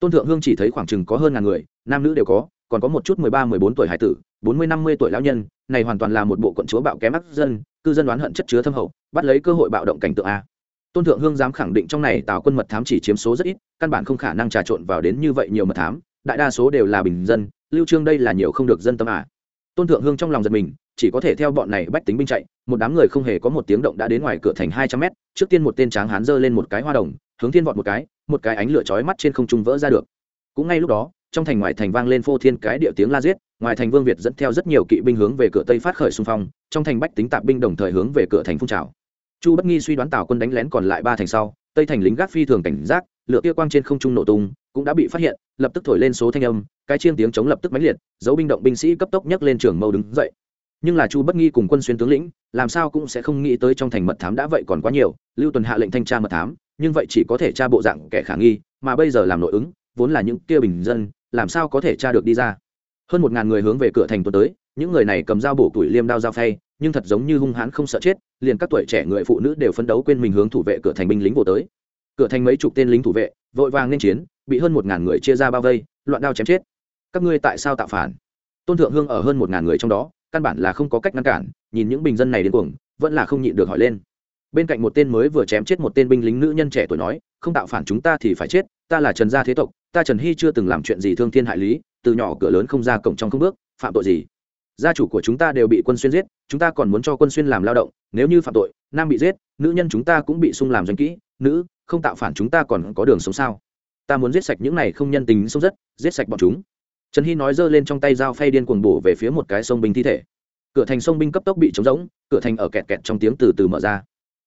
Tôn thượng hương chỉ thấy khoảng chừng có hơn ngàn người, nam nữ đều có, còn có một chút mười ba, mười bốn tuổi hải tử, bốn mươi, năm mươi tuổi lão nhân, này hoàn toàn là một bộ quận chúa bạo kém ác dân, cư dân đoán hận chất chứa thâm hậu, bắt lấy cơ hội bạo động cảnh tượng a. Tôn thượng hương dám khẳng định trong này tào quân mật thám chỉ chiếm số rất ít, căn bản không khả năng trà trộn vào đến như vậy nhiều mật thám đại đa số đều là bình dân, lưu trương đây là nhiều không được dân tâm à. Tôn thượng hương trong lòng giật mình, chỉ có thể theo bọn này bách tính binh chạy, một đám người không hề có một tiếng động đã đến ngoài cửa thành hai trăm mét, trước tiên một tên tráng hán giơ lên một cái hoa đồng, hướng thiên vọt một cái một cái ánh lửa chói mắt trên không trung vỡ ra được. Cũng ngay lúc đó, trong thành ngoài thành vang lên phô thiên cái điệu tiếng la giết, ngoài thành vương việt dẫn theo rất nhiều kỵ binh hướng về cửa tây phát khởi xung phong, trong thành bách tính tạp binh đồng thời hướng về cửa thành phun trào. Chu bất nghi suy đoán tào quân đánh lén còn lại ba thành sau, tây thành lính gác phi thường cảnh giác, lửa kia quang trên không trung nổ tung cũng đã bị phát hiện, lập tức thổi lên số thanh âm, cái chiêng tiếng chống lập tức mãnh liệt, dấu binh động binh sĩ cấp tốc nhấc lên trường mâu đứng dậy. Nhưng là chu bất nghi cùng quân xuyên tướng lĩnh, làm sao cũng sẽ không nghĩ tới trong thành mật thám đã vậy còn quá nhiều, lưu tuần hạ lệnh thanh tra mật thám, nhưng vậy chỉ có thể tra bộ dạng kẻ khả nghi, mà bây giờ làm nội ứng, vốn là những kia bình dân, làm sao có thể tra được đi ra? Hơn một ngàn người hướng về cửa thành tuần tới, những người này cầm dao bổ tuổi liêm đao dao phay, nhưng thật giống như hung hãn không sợ chết, liền các tuổi trẻ người phụ nữ đều phấn đấu quên mình hướng thủ vệ cửa thành binh lính vô tới. Cửa thành mấy chục tên lính thủ vệ, vội vàng nên chiến bị hơn một ngàn người chia ra bao vây, loạn đao chém chết. Các ngươi tại sao tạo phản? Tôn thượng hương ở hơn một ngàn người trong đó, căn bản là không có cách ngăn cản, nhìn những bình dân này đến cuồng, vẫn là không nhịn được hỏi lên. Bên cạnh một tên mới vừa chém chết một tên binh lính nữ nhân trẻ tuổi nói, không tạo phản chúng ta thì phải chết, ta là trần gia thế tộc, ta trần hy chưa từng làm chuyện gì thương thiên hại lý, từ nhỏ cửa lớn không ra cổng trong không bước, phạm tội gì? Gia chủ của chúng ta đều bị quân xuyên giết, chúng ta còn muốn cho quân xuyên làm lao động, nếu như phạm tội, nam bị giết, nữ nhân chúng ta cũng bị sung làm doanh kỹ, nữ, không tạo phản chúng ta còn có đường sống sao? Ta muốn giết sạch những này không nhân tính sông rất, giết sạch bọn chúng. Trần hy nói giơ lên trong tay dao phay điên cuồng bổ về phía một cái sông binh thi thể. Cửa thành sông binh cấp tốc bị trống rỗng, cửa thành ở kẹt kẹt trong tiếng từ từ mở ra.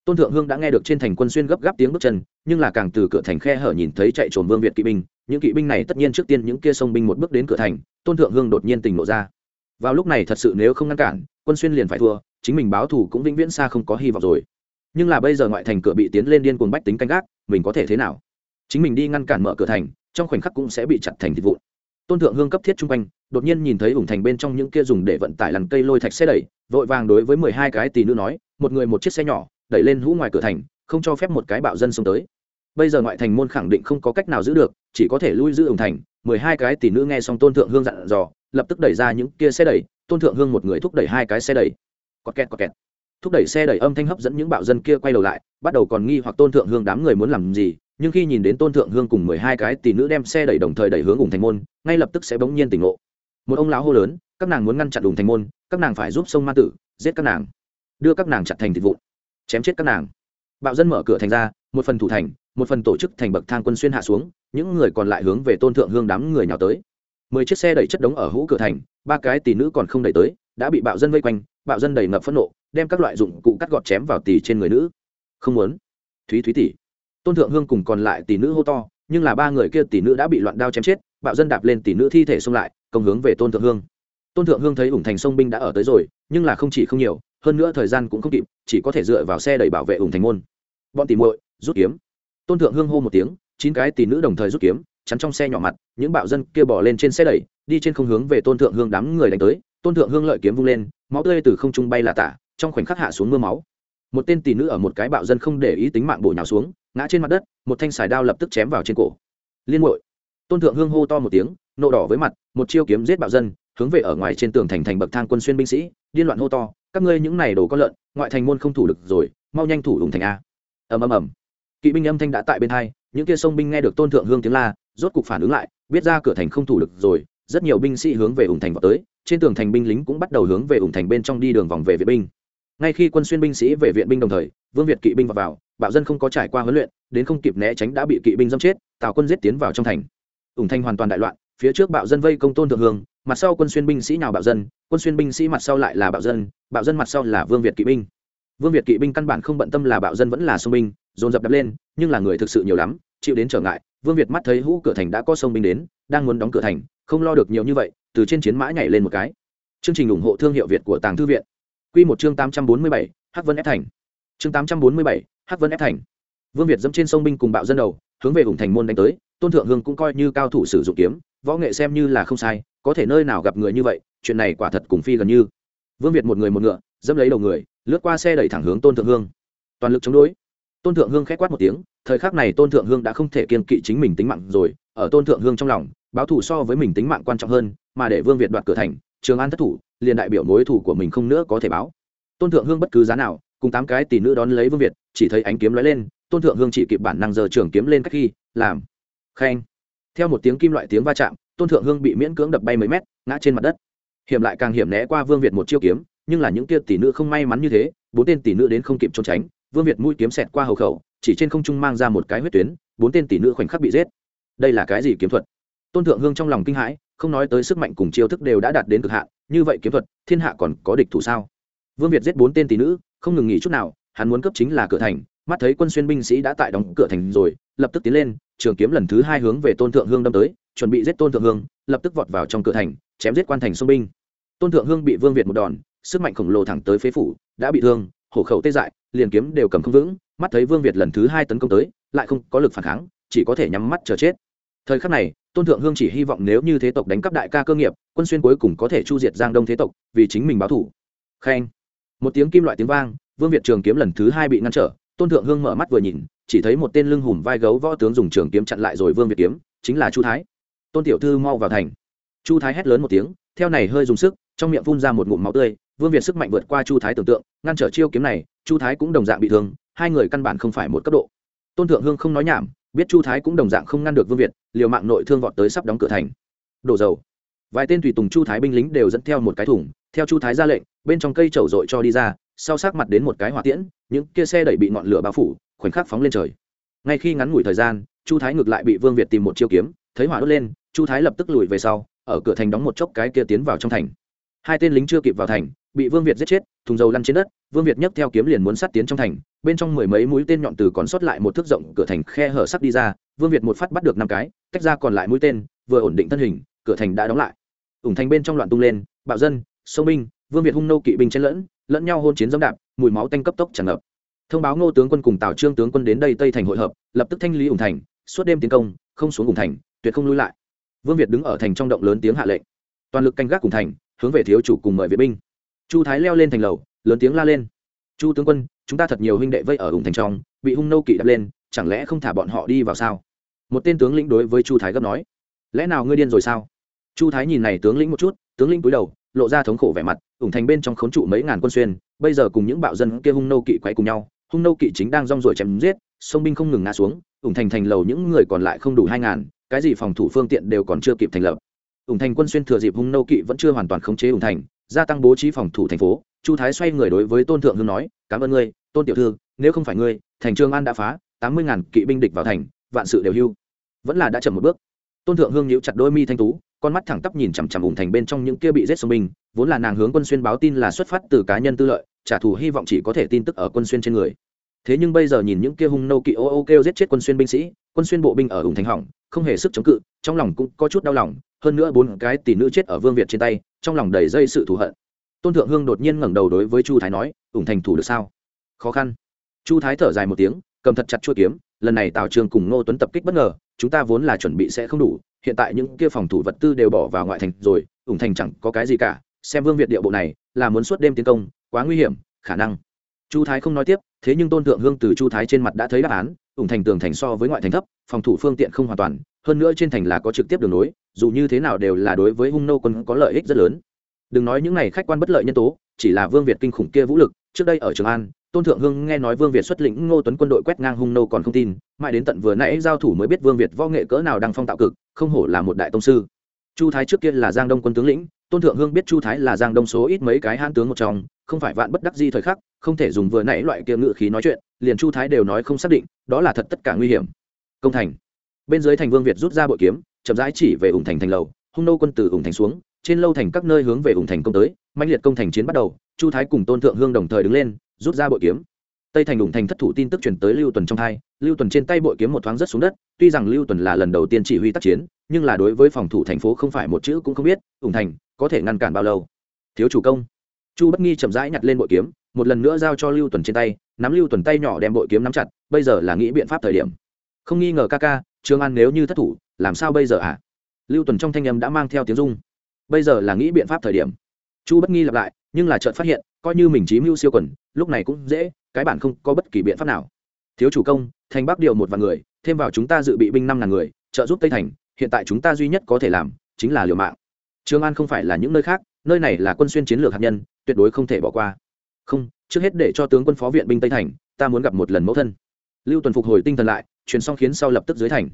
Tôn thượng hương đã nghe được trên thành quân xuyên gấp gáp tiếng bước chân, nhưng là càng từ cửa thành khe hở nhìn thấy chạy trồn vương việt kỵ binh, những kỵ binh này tất nhiên trước tiên những kia sông binh một bước đến cửa thành, tôn thượng hương đột nhiên tỉnh lộ ra. Vào lúc này thật sự nếu không ngăn cản, quân xuyên liền phải thua, chính mình báo thù cũng vĩnh viễn xa không có hy vọng rồi. Nhưng là bây giờ ngoại thành cửa bị tiến lên điên cuồng bách tính canh gác, mình có thể thế nào? Chính mình đi ngăn cản mở cửa thành, trong khoảnh khắc cũng sẽ bị chặt thành thịt vụn. Tôn thượng hương cấp thiết chung quanh, đột nhiên nhìn thấy ủng thành bên trong những kia dùng để vận tải lằn cây lôi thạch xe đẩy, vội vàng đối với mười hai cái tỷ nữ nói, một người một chiếc xe nhỏ, đẩy lên hũ ngoài cửa thành, không cho phép một cái bạo dân xông tới. Bây giờ ngoại thành môn khẳng định không có cách nào giữ được, chỉ có thể lui giữ ủng thành. Mười hai cái tỷ nữ nghe xong tôn thượng hương dặn dò, lập tức đẩy ra những kia xe đẩy. Tôn thượng hương một người thúc đẩy hai cái xe đẩy. Cọt kẹt cọt kẹt. Thúc đẩy xe đẩy âm thanh hấp dẫn những bạo dân kia quay đầu lại, bắt đầu còn nghi hoặc tôn thượng hương đám người muốn làm gì nhưng khi nhìn đến tôn thượng hương cùng mười hai cái tỷ nữ đem xe đẩy đồng thời đẩy hướng ủng thành môn, ngay lập tức sẽ bỗng nhiên tỉnh ngộ. Một ông lão hô lớn, các nàng muốn ngăn chặn ủng thành môn, các nàng phải giúp sông ma tử, giết các nàng. Đưa các nàng chặt thành thịt vụn, chém chết các nàng. Bạo dân mở cửa thành ra, một phần thủ thành, một phần tổ chức thành bậc thang quân xuyên hạ xuống, những người còn lại hướng về tôn thượng hương đám người nhào tới. Mười chiếc xe đẩy chất đống ở hũ cửa thành, ba cái tỷ nữ còn không đẩy tới, đã bị bạo dân vây quanh, bạo dân đầy ngập phẫn nộ, đem các loại dụng cụ cắt gọt chém vào tỷ trên người nữ. Không muốn. Thúy thúy tỷ tôn thượng hương cùng còn lại tỷ nữ hô to, nhưng là ba người kia tỷ nữ đã bị loạn đao chém chết, bạo dân đạp lên tỷ nữ thi thể xông lại, công hướng về tôn thượng hương. Tôn thượng hương thấy ủng thành sông binh đã ở tới rồi, nhưng là không chỉ không nhiều, hơn nữa thời gian cũng không kịp, chỉ có thể dựa vào xe đẩy bảo vệ ủng thành môn. Bọn tỷ muội, rút kiếm. Tôn thượng hương hô một tiếng, chín cái tỷ nữ đồng thời rút kiếm, chắn trong xe nhỏ mặt, những bạo dân kia bỏ lên trên xe đẩy, đi trên không hướng về tôn thượng hương đám người đánh tới, tôn thượng hương lợi kiếm vung lên, máu tươi từ không trung bay là tả, trong khoảnh khắc hạ xuống mưa máu. Một tên tỷ nữ ở một cái bạo dân không để ý tính mạng bổ nhào xuống ngã trên mặt đất một thanh xài đao lập tức chém vào trên cổ. Liên hội tôn thượng hương hô to một tiếng nộ đỏ với mặt một chiêu kiếm giết bạo dân hướng về ở ngoài trên tường thành thành bậc thang quân xuyên binh sĩ điên loạn hô to các ngươi những này đồ có lợn ngoại thành môn không thủ được rồi mau nhanh thủ ủng thành a. Ầm ầm ầm. Kỵ binh âm thanh đã tại bên hai những kia sông binh nghe được tôn thượng hương tiếng la rốt cục phản ứng lại biết ra cửa thành không thủ được rồi rất nhiều binh sĩ hướng về ủng thành vào tới trên tường thành binh lính cũng bắt đầu hướng về ủng thành bên trong đi đường vòng về viện binh. Ngay khi quân xuyên binh sĩ về viện binh đồng thời vương việt kỵ binh vào, vào bạo dân không có trải qua huấn luyện, đến không kịp né tránh đã bị kỵ binh dâm chết, tào quân giết tiến vào trong thành. Ủng Thanh hoàn toàn đại loạn, phía trước bạo dân vây công tôn thượng hương, mặt sau quân xuyên binh sĩ nào bạo dân, quân xuyên binh sĩ mặt sau lại là bạo dân bạo dân mặt sau là vương việt kỵ binh. Vương việt kỵ binh căn bản không bận tâm là bạo dân vẫn là sông binh, dồn dập đập lên, nhưng là người thực sự nhiều lắm, chịu đến trở ngại, vương việt mắt thấy hũ cửa thành đã có sông binh đến, đang muốn đóng cửa thành, không lo được nhiều như vậy, từ trên chiến mã nhảy lên một cái. Chương trình ủng hộ thương hiệu việt của tàng thư viện. Q một chương tám trăm bốn mươi bảy, hắc vân ép thành chương tám trăm bốn mươi bảy, hắc vân ép thành. Vương việt dẫm trên sông binh cùng bạo dân đầu, hướng về vùng thành môn đánh tới, tôn thượng hương cũng coi như cao thủ sử dụng kiếm, võ nghệ xem như là không sai, có thể nơi nào gặp người như vậy, chuyện này quả thật cùng phi gần như. Vương việt một người một ngựa, dẫm lấy đầu người, lướt qua xe đẩy thẳng hướng tôn thượng hương. Toàn lực chống đối. Tôn thượng hương k h é c quát một tiếng, thời khắc này tôn thượng hương đã không thể kiên kỵ chính mình tính mạng rồi, ở tôn thượng hương trong lòng, báo thủ so với mình tính mạng quan trọng hơn, mà để vương việt đoạt cửa thành, trường an thất thủ, liền đại biểu mối thủ của mình không nữa có thể báo. Tôn thượng hương bất cứ giá nào cùng tám cái tỷ nữ đón lấy vương việt chỉ thấy ánh kiếm lóe lên tôn thượng hương chỉ kịp bản năng giờ trường kiếm lên cách khi làm khen theo một tiếng kim loại tiếng va chạm tôn thượng hương bị miễn cưỡng đập bay mấy mét ngã trên mặt đất hiểm lại càng hiểm né qua vương việt một chiêu kiếm nhưng là những kia tỷ nữ không may mắn như thế bốn tên tỷ nữ đến không kịp trốn tránh vương việt mũi kiếm xẹt qua hầu khẩu chỉ trên không trung mang ra một cái huyết tuyến bốn tên tỷ nữ khoảnh khắc bị giết đây là cái gì kiếm thuật tôn thượng hương trong lòng kinh hãi không nói tới sức mạnh cùng chiêu thức đều đã đạt đến cực hạn như vậy kiếm thuật thiên hạ còn có địch thủ sao vương việt giết bốn tên tỷ nữ không ngừng nghỉ chút nào, hắn muốn cấp chính là cửa thành. Mắt thấy quân xuyên binh sĩ đã tại đóng cửa thành rồi, lập tức tiến lên, trường kiếm lần thứ hai hướng về tôn thượng hương đâm tới, chuẩn bị giết tôn thượng hương, lập tức vọt vào trong cửa thành, chém giết quan thành sông binh. Tôn thượng hương bị vương việt một đòn, sức mạnh khổng lồ thẳng tới phế phủ, đã bị thương, hổ khẩu tê dại, liền kiếm đều cầm không vững. Mắt thấy vương việt lần thứ hai tấn công tới, lại không có lực phản kháng, chỉ có thể nhắm mắt chờ chết. Thời khắc này, tôn thượng hương chỉ hy vọng nếu như thế tộc đánh cắp đại ca cơ nghiệp, quân xuyên cuối cùng có thể chu diệt giang đông thế tộc, vì chính mình báo thủ. Khen một tiếng kim loại tiếng vang, vương việt trường kiếm lần thứ hai bị ngăn trở, tôn thượng hương mở mắt vừa nhìn, chỉ thấy một tên lưng hùm vai gấu võ tướng dùng trường kiếm chặn lại rồi vương việt kiếm, chính là chu thái. Tôn tiểu thư mau vào thành. Chu thái hét lớn một tiếng, theo này hơi dùng sức, trong miệng phun ra một ngụm máu tươi, vương việt sức mạnh vượt qua chu thái tưởng tượng, ngăn trở chiêu kiếm này, chu thái cũng đồng dạng bị thương, hai người căn bản không phải một cấp độ. Tôn thượng hương không nói nhảm, biết chu thái cũng đồng dạng không ngăn được vương việt, liều mạng nội thương vọt tới sắp đóng cửa thành. Đổ dầu. Vài tên tùy tùng chu thái binh lính đều dẫn theo một cái thùng theo chu thái ra lệnh, bên trong cây trầu dội cho đi ra, sau sát mặt đến một cái hỏa tiễn, những kia xe đẩy bị ngọn lửa bao phủ, khoảnh khắc phóng lên trời. Ngay khi ngắn ngủi thời gian, chu thái ngược lại bị vương việt tìm một chiêu kiếm, thấy hỏa đốt lên, chu thái lập tức lùi về sau, ở cửa thành đóng một chốc cái kia tiến vào trong thành. Hai tên lính chưa kịp vào thành, bị vương việt giết chết, thùng dầu lăn trên đất, vương việt nhấc theo kiếm liền muốn sát tiến trong thành, bên trong mười mấy mũi tên nhọn từ còn sót lại một thước rộng, cửa thành khe hở sắt đi ra, vương việt một phát bắt được năm cái, tách ra còn lại mũi tên, vừa ổn định thân hình, cửa thành đã đóng lại. Ủng thành bên trong loạn tung lên, bạo dân sông binh, vương việt hung nô kỵ binh chen lẫn lẫn nhau hôn chiến dẫm đạp, mùi máu tanh cấp tốc tràn ngập. Thông báo ngô tướng quân cùng tào trương tướng quân đến đây tây thành hội hợp, lập tức thanh lý ủng thành, suốt đêm tiến công, không xuống ủng thành, tuyệt không lui lại. Vương việt đứng ở thành trong động lớn tiếng hạ lệnh. Toàn lực canh gác cùng thành, hướng về thiếu chủ cùng mời vệ binh. Chu thái leo lên thành lầu, lớn tiếng la lên. Chu tướng quân, chúng ta thật nhiều huynh đệ vây ở ủng thành trong, bị hung nô kỵ đập lên, chẳng lẽ không thả bọn họ đi vào sao? Một tên tướng lĩnh đối với chu thái gấp nói. Lẽ nào ngươi điên rồi sao? Chu thái nhìn này tướng lĩnh một chút, tướng lĩnh cúi đầu lộ ra thống khổ vẻ mặt, ủng thành bên trong khốn trụ mấy ngàn quân xuyên, bây giờ cùng những bạo dân kia hung nô kỵ quay cùng nhau, hung nô kỵ chính đang rong ruổi chém giết, sông binh không ngừng ngã xuống, ủng thành thành lầu những người còn lại không đủ hai ngàn, cái gì phòng thủ phương tiện đều còn chưa kịp thành lập. Ủng thành quân xuyên thừa dịp hung nô kỵ vẫn chưa hoàn toàn khống chế ủng thành, gia tăng bố trí phòng thủ thành phố, chu thái xoay người đối với tôn thượng hương nói, cảm ơn ngươi, tôn tiểu thư, nếu không phải ngươi, thành Trương an đã phá, tám mươi ngàn kỵ binh địch vào thành, vạn sự đều hưu. Vẫn là đã chậm một bước. Tôn thượng hương nhíu chặt đôi mi thanh tú con mắt thẳng tắp nhìn chằm chằm ủng thành bên trong những kia bị giết sông binh, vốn là nàng hướng quân xuyên báo tin là xuất phát từ cá nhân tư lợi, trả thù hy vọng chỉ có thể tin tức ở quân xuyên trên người. Thế nhưng bây giờ nhìn những kia hung nô kỵ ô ô kêu giết chết quân xuyên binh sĩ, quân xuyên bộ binh ở ủng thành hỏng, không hề sức chống cự, trong lòng cũng có chút đau lòng, hơn nữa bốn cái tỷ nữ chết ở vương việt trên tay, trong lòng đầy dây sự thù hận. Tôn thượng hương đột nhiên ngẩng đầu đối với chu thái nói, ủng thành thủ được sao? Khó khăn. Chu thái thở dài một tiếng, cầm thật chặt chuôi kiếm, lần này tào trường cùng ngô tuấn tập kích bất ngờ, chúng ta vốn là chuẩn bị sẽ không đủ hiện tại những kia phòng thủ vật tư đều bỏ vào ngoại thành rồi, ủng thành chẳng có cái gì cả, xem vương việt địa bộ này, là muốn suốt đêm tiến công, quá nguy hiểm, khả năng. Chu thái không nói tiếp, thế nhưng tôn thượng hương từ chu thái trên mặt đã thấy đáp án, ủng thành tường thành so với ngoại thành thấp, phòng thủ phương tiện không hoàn toàn, hơn nữa trên thành là có trực tiếp đường nối, dù như thế nào đều là đối với hung nô quân có lợi ích rất lớn. Đừng nói những này khách quan bất lợi nhân tố, chỉ là vương việt kinh khủng kia vũ lực, trước đây ở trường an tôn thượng hương nghe nói vương việt xuất lĩnh ngô tuấn quân đội quét ngang hung nô còn không tin, mãi đến tận vừa nãy giao thủ mới biết vương việt võ nghệ cỡ nào đang phong tạo cực, không hổ là một đại tông sư. Chu thái trước kia là giang đông quân tướng lĩnh, tôn thượng hương biết chu thái là giang đông số ít mấy cái hãn tướng một trong, không phải vạn bất đắc di thời khắc, không thể dùng vừa nãy loại kia ngự khí nói chuyện, liền chu thái đều nói không xác định, đó là thật tất cả nguy hiểm. Công thành. Bên dưới thành vương việt rút ra bội kiếm, chậm rãi chỉ về ủng thành thành lầu, hung nô quân từ ủng thành xuống trên lâu thành các nơi hướng về ủng thành công tới mạnh liệt công thành chiến bắt đầu, chu thái cùng tôn thượng hương đồng thời đứng lên, rút ra bội kiếm. Tây thành ủng thành thất thủ tin tức chuyển tới lưu tuần trong hai, lưu tuần trên tay bội kiếm một thoáng rất xuống đất, tuy rằng lưu tuần là lần đầu tiên chỉ huy tác chiến, nhưng là đối với phòng thủ thành phố không phải một chữ cũng không biết, ủng thành có thể ngăn cản bao lâu. Thiếu chủ công. Chu bất nghi chậm rãi nhặt lên bội kiếm, một lần nữa giao cho lưu tuần trên tay, nắm lưu tuần tay nhỏ đem bội kiếm nắm chặt, bây giờ là nghĩ biện pháp thời điểm. Không nghi ngờ ca ca, trương an nếu như thất thủ, làm sao bây giờ ạ? À? lưu tuần trong thanh âm đã mang theo tiếng dung bây giờ là nghĩ biện pháp thời điểm. Chu bất nghi lặp lại, nhưng là chợt phát hiện, coi như mình trí mưu siêu quần, lúc này cũng dễ, cái bản không có bất kỳ biện pháp nào. Thiếu chủ công, thành bắc điều một vài người, thêm vào chúng ta dự bị binh năm ngàn người, trợ giúp tây thành, hiện tại chúng ta duy nhất có thể làm, chính là liều mạng. Trường an không phải là những nơi khác, nơi này là quân xuyên chiến lược hạt nhân, tuyệt đối không thể bỏ qua. Không, trước hết để cho tướng quân phó viện binh tây thành, ta muốn gặp một lần mẫu thân. Lưu tuần phục hồi tinh thần lại, truyền xong khiến sau lập tức dưới thành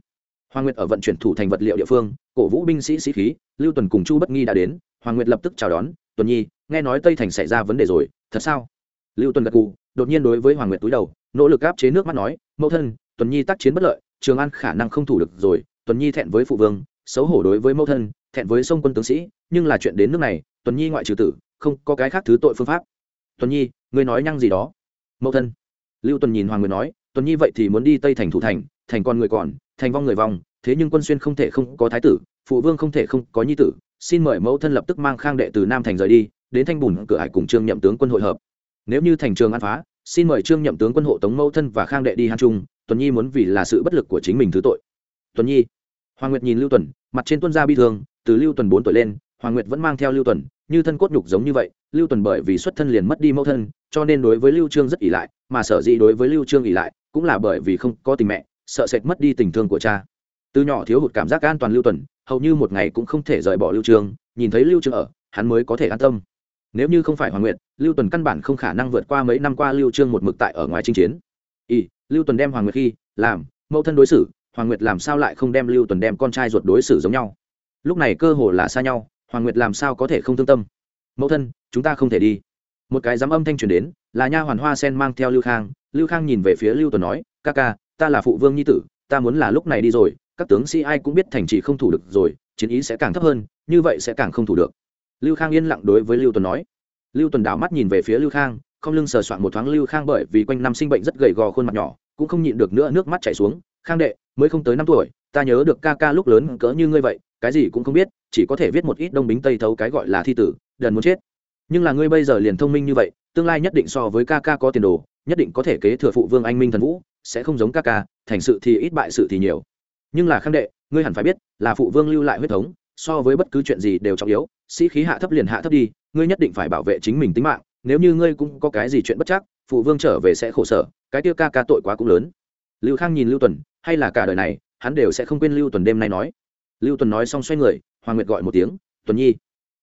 hoàng nguyệt ở vận chuyển thủ thành vật liệu địa phương cổ vũ binh sĩ sĩ khí lưu tuần cùng chu bất nghi đã đến hoàng nguyệt lập tức chào đón tuần nhi nghe nói tây thành xảy ra vấn đề rồi thật sao? Lưu tuần gật gù, đột nhiên đối với hoàng nguyệt túi đầu nỗ lực áp chế nước mắt nói mẫu thân tuần nhi tác chiến bất lợi trường an khả năng không thủ được rồi tuần nhi thẹn với phụ vương xấu hổ đối với mẫu thân thẹn với sông quân tướng sĩ nhưng là chuyện đến nước này tuần nhi ngoại trừ tử không có cái khác thứ tội phương pháp. Tuần nhi ngươi nói nhăng gì đó? Mẫu thân. Lưu tuần nhìn hoàng nguyệt nói tuần nhi vậy thì muốn đi tây thành thủ thành thành con người còn thành vong người vong, thế nhưng quân xuyên không thể không có thái tử, phụ vương không thể không có nhi tử, xin mời mẫu thân lập tức mang khang đệ từ nam thành rời đi, đến thanh bùn cửa hải cùng trương nhậm tướng quân hội hợp. Nếu như thành trường an phá, xin mời trương nhậm tướng quân hộ tống mẫu thân và khang đệ đi hàn trung, tuần nhi muốn vì là sự bất lực của chính mình thứ tội. Tuần nhi, hoàng nguyệt nhìn lưu tuần, mặt trên tuân gia bi thương, từ lưu tuần bốn tuổi lên, hoàng nguyệt vẫn mang theo lưu tuần, như thân cốt nhục giống như vậy, lưu tuần bởi vì xuất thân liền mất đi mẫu thân, cho nên đối với lưu trương rất ỷ lại, mà sở dĩ đối với lưu trương ỷ lại, cũng là bởi vì không có tình mẹ sợ sệt mất đi tình thương của cha. Từ nhỏ thiếu hụt cảm giác an toàn lưu tuần, hầu như một ngày cũng không thể rời bỏ lưu Trường. nhìn thấy lưu Trường ở, hắn mới có thể an tâm. Nếu như không phải hoàng nguyệt, lưu tuần căn bản không khả năng vượt qua mấy năm qua lưu trương một mực tại ở ngoài chinh chiến. Y lưu tuần đem hoàng nguyệt khi, làm, mẫu thân đối xử, hoàng nguyệt làm sao lại không đem lưu tuần đem con trai ruột đối xử giống nhau? Lúc này cơ hồ là xa nhau, hoàng nguyệt làm sao có thể không thương tâm? Mẫu thân, chúng ta không thể đi. Một cái giám âm thanh truyền đến, là nha hoàn hoa sen mang theo lưu khang. Lưu khang nhìn về phía lưu tuần nói, ca ca ta là phụ vương nhi tử, ta muốn là lúc này đi rồi, các tướng sĩ ai cũng biết thành trì không thủ được rồi, chiến ý sẽ càng thấp hơn, như vậy sẽ càng không thủ được. Lưu khang yên lặng đối với lưu tuần nói. Lưu tuần đảo mắt nhìn về phía lưu khang, không lưng sờ soạn một thoáng lưu khang bởi vì quanh năm sinh bệnh rất gầy gò khuôn mặt nhỏ, cũng không nhịn được nữa nước mắt chảy xuống, khang đệ, mới không tới năm tuổi, ta nhớ được ca ca lúc lớn cỡ như ngươi vậy, cái gì cũng không biết, chỉ có thể viết một ít đông bính tây thấu cái gọi là thi tử, đần muốn chết. Nhưng là ngươi bây giờ liền thông minh như vậy, tương lai nhất định so với ca ca có tiền đồ, nhất định có thể kế thừa phụ vương anh minh thần vũ sẽ không giống ca ca, thành sự thì ít bại sự thì nhiều. Nhưng là khang đệ, ngươi hẳn phải biết, là phụ vương lưu lại huyết thống, so với bất cứ chuyện gì đều trọng yếu, sĩ khí hạ thấp liền hạ thấp đi, ngươi nhất định phải bảo vệ chính mình tính mạng, nếu như ngươi cũng có cái gì chuyện bất chắc, phụ vương trở về sẽ khổ sở, cái tiêu ca ca tội quá cũng lớn. Lưu khang nhìn lưu tuần, hay là cả đời này, hắn đều sẽ không quên lưu tuần đêm nay nói. Lưu tuần nói xong xoay người, hoàng nguyệt gọi một tiếng, tuần nhi.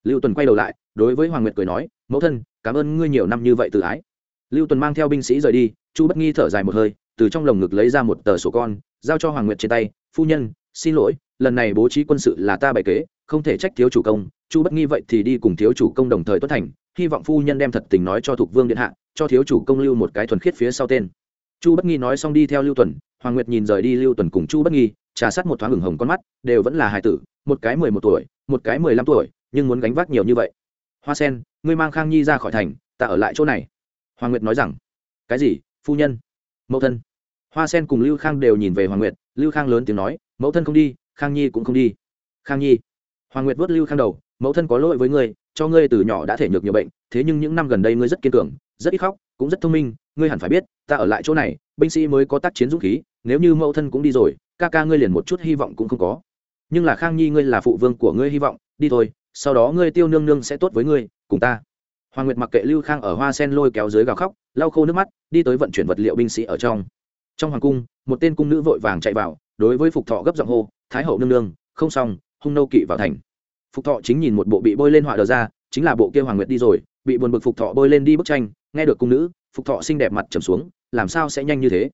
Lưu tuần quay đầu lại, đối với hoàng nguyệt cười nói, mẫu thân, cảm ơn ngươi nhiều năm như vậy tự ái. Lưu tuần mang theo binh sĩ rời đi, chu bất nghi thở dài một hơi từ trong lồng ngực lấy ra một tờ sổ con, giao cho hoàng nguyệt trên tay, phu nhân, xin lỗi, lần này bố trí quân sự là ta bày kế, không thể trách thiếu chủ công, chu bất nghi vậy thì đi cùng thiếu chủ công đồng thời tuất thành, hy vọng phu nhân đem thật tình nói cho thục vương điện hạ, cho thiếu chủ công lưu một cái thuần khiết phía sau tên. Chu bất nghi nói xong đi theo lưu tuần, hoàng nguyệt nhìn rời đi lưu tuần cùng chu bất nghi, trà sát một thoáng hửng hồng con mắt, đều vẫn là hài tử, một cái mười một tuổi, một cái mười lăm tuổi, nhưng muốn gánh vác nhiều như vậy. Hoa sen, ngươi mang khang nhi ra khỏi thành, ta ở lại chỗ này. Hoàng nguyệt nói rằng, cái gì, phu nhân? Mẫu thân hoa sen cùng lưu khang đều nhìn về hoàng nguyệt, lưu khang lớn tiếng nói, mẫu thân không đi, khang nhi cũng không đi. Khang nhi? Hoàng nguyệt vớt lưu khang đầu, mẫu thân có lỗi với ngươi, cho ngươi từ nhỏ đã thể nhược nhiều bệnh, thế nhưng những năm gần đây ngươi rất kiên cường, rất ít khóc, cũng rất thông minh, ngươi hẳn phải biết, ta ở lại chỗ này, binh sĩ mới có tác chiến dũng khí, nếu như mẫu thân cũng đi rồi, ca ca ngươi liền một chút hy vọng cũng không có. Nhưng là khang nhi ngươi là phụ vương của ngươi hy vọng, đi thôi, sau đó ngươi tiêu nương nương sẽ tốt với ngươi, cùng ta. Hoàng nguyệt mặc kệ lưu khang ở hoa sen lôi kéo dưới gào khóc, lau khô nước mắt, đi tới vận chuyển vật liệu binh sĩ ở trong trong hoàng cung, một tên cung nữ vội vàng chạy vào, đối với phục thọ gấp giọng hô, thái hậu nương nương, không xong, hung nâu kỵ vào thành. Phục thọ chính nhìn một bộ bị bôi lên họa đờ ra, chính là bộ kia hoàng nguyệt đi rồi, bị buồn bực phục thọ bôi lên đi bức tranh, nghe được cung nữ, phục thọ xinh đẹp mặt trầm xuống, làm sao sẽ nhanh như thế?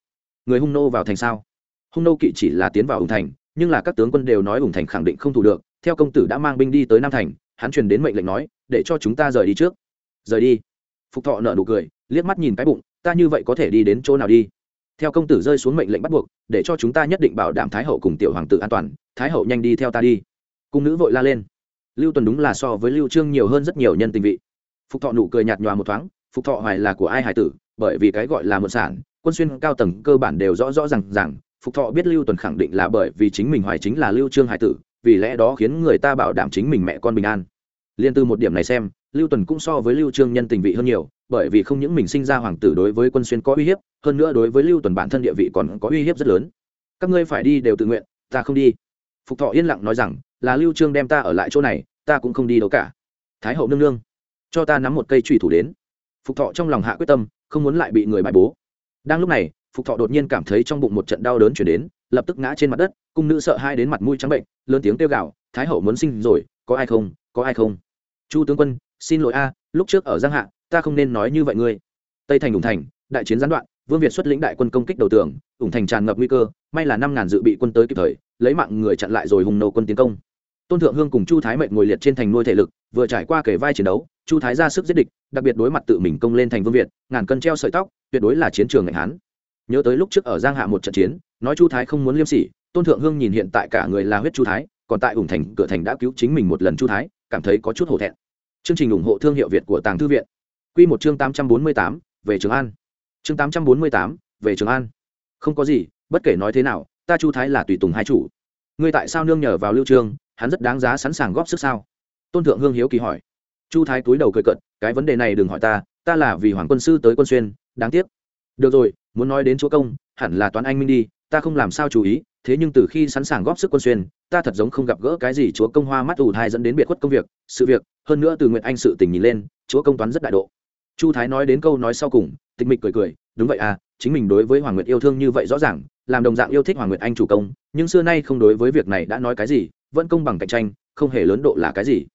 Người hung nô vào thành sao? Hung nô kỵ chỉ là tiến vào ủng thành, nhưng là các tướng quân đều nói ủng thành khẳng định không thủ được, theo công tử đã mang binh đi tới nam thành, hắn truyền đến mệnh lệnh nói, để cho chúng ta rời đi trước. Rời đi? Phục thọ nợ nụ cười, liếc mắt nhìn cái bụng, ta như vậy có thể đi đến chỗ nào đi? Theo công tử rơi xuống mệnh lệnh bắt buộc, để cho chúng ta nhất định bảo đảm thái hậu cùng tiểu hoàng tử an toàn. Thái hậu nhanh đi theo ta đi. Cung nữ vội la lên. Lưu tuần đúng là so với lưu trương nhiều hơn rất nhiều nhân tình vị. Phục thọ nụ cười nhạt nhòa một thoáng. Phục thọ hoài là của ai hải tử? Bởi vì cái gọi là một sản quân xuyên cao tầng cơ bản đều rõ rõ rằng rằng phục thọ biết lưu tuần khẳng định là bởi vì chính mình hoài chính là lưu trương hải tử, vì lẽ đó khiến người ta bảo đảm chính mình mẹ con bình an. Liên từ một điểm này xem, lưu tuần cũng so với lưu trương nhân tình vị hơn nhiều bởi vì không những mình sinh ra hoàng tử đối với quân xuyên có uy hiếp, hơn nữa đối với lưu tuần bản thân địa vị còn có uy hiếp rất lớn. Các ngươi phải đi đều tự nguyện, ta không đi. Phục thọ yên lặng nói rằng, là lưu trương đem ta ở lại chỗ này, ta cũng không đi đâu cả. Thái hậu nương nương, cho ta nắm một cây trùy thủ đến. Phục thọ trong lòng hạ quyết tâm, không muốn lại bị người bại bố. Đang lúc này, phục thọ đột nhiên cảm thấy trong bụng một trận đau đớn chuyển đến, lập tức ngã trên mặt đất, cung nữ sợ hai đến mặt mũi trắng bệnh, lớn tiếng kêu gào, thái hậu muốn sinh rồi, có ai không, có ai không? Chu tướng quân, xin lỗi a, lúc trước ở giang hạ ta không nên nói như vậy ngươi. Tây thành ủng thành, đại chiến gián đoạn, vương việt xuất lĩnh đại quân công kích đầu tường, ủng thành tràn ngập nguy cơ, may là năm ngàn dự bị quân tới kịp thời, lấy mạng người chặn lại rồi hùng nâu quân tiến công. Tôn thượng hương cùng chu thái mệnh ngồi liệt trên thành nuôi thể lực, vừa trải qua kể vai chiến đấu, chu thái ra sức giết địch, đặc biệt đối mặt tự mình công lên thành vương việt, ngàn cân treo sợi tóc, tuyệt đối là chiến trường ngạnh hán. Nhớ tới lúc trước ở giang hạ một trận chiến, nói chu thái không muốn liêm sỉ, tôn thượng hương nhìn hiện tại cả người là huyết chu thái, còn tại ủng thành cửa thành đã cứu chính mình một lần chu thái, cảm thấy có chút hổ thẹn. Chương trình ủng hộ thương hiệu việt của tàng thư viện quy một chương tám trăm bốn mươi tám, về trường an. Chương tám trăm bốn mươi tám, về trường an. Không có gì, bất kể nói thế nào, ta chu thái là tùy tùng hai chủ. Ngươi tại sao nương nhờ vào lưu trương, hắn rất đáng giá sẵn sàng góp sức sao? Tôn thượng hương hiếu kỳ hỏi. Chu thái túi đầu cười cợt, cái vấn đề này đừng hỏi ta ta là vì hoàng quân sư tới quân xuyên, đáng tiếc. Được rồi, muốn nói đến chúa công, hẳn là toán anh minh đi, ta không làm sao chú ý, thế nhưng từ khi sẵn sàng góp sức quân xuyên, ta thật giống không gặp gỡ cái gì chúa công hoa mắt ủ thai dẫn đến biệt khuất công việc, sự việc, hơn nữa từ nguyện anh sự tình nhìn lên, chúa công toán rất đại độ chu thái nói đến câu nói sau cùng, tịch mịch cười cười, đúng vậy à chính mình đối với hoàng nguyệt yêu thương như vậy rõ ràng, làm đồng dạng yêu thích hoàng nguyệt anh chủ công, nhưng xưa nay không đối với việc này đã nói cái gì, vẫn công bằng cạnh tranh, không hề lớn độ là cái gì.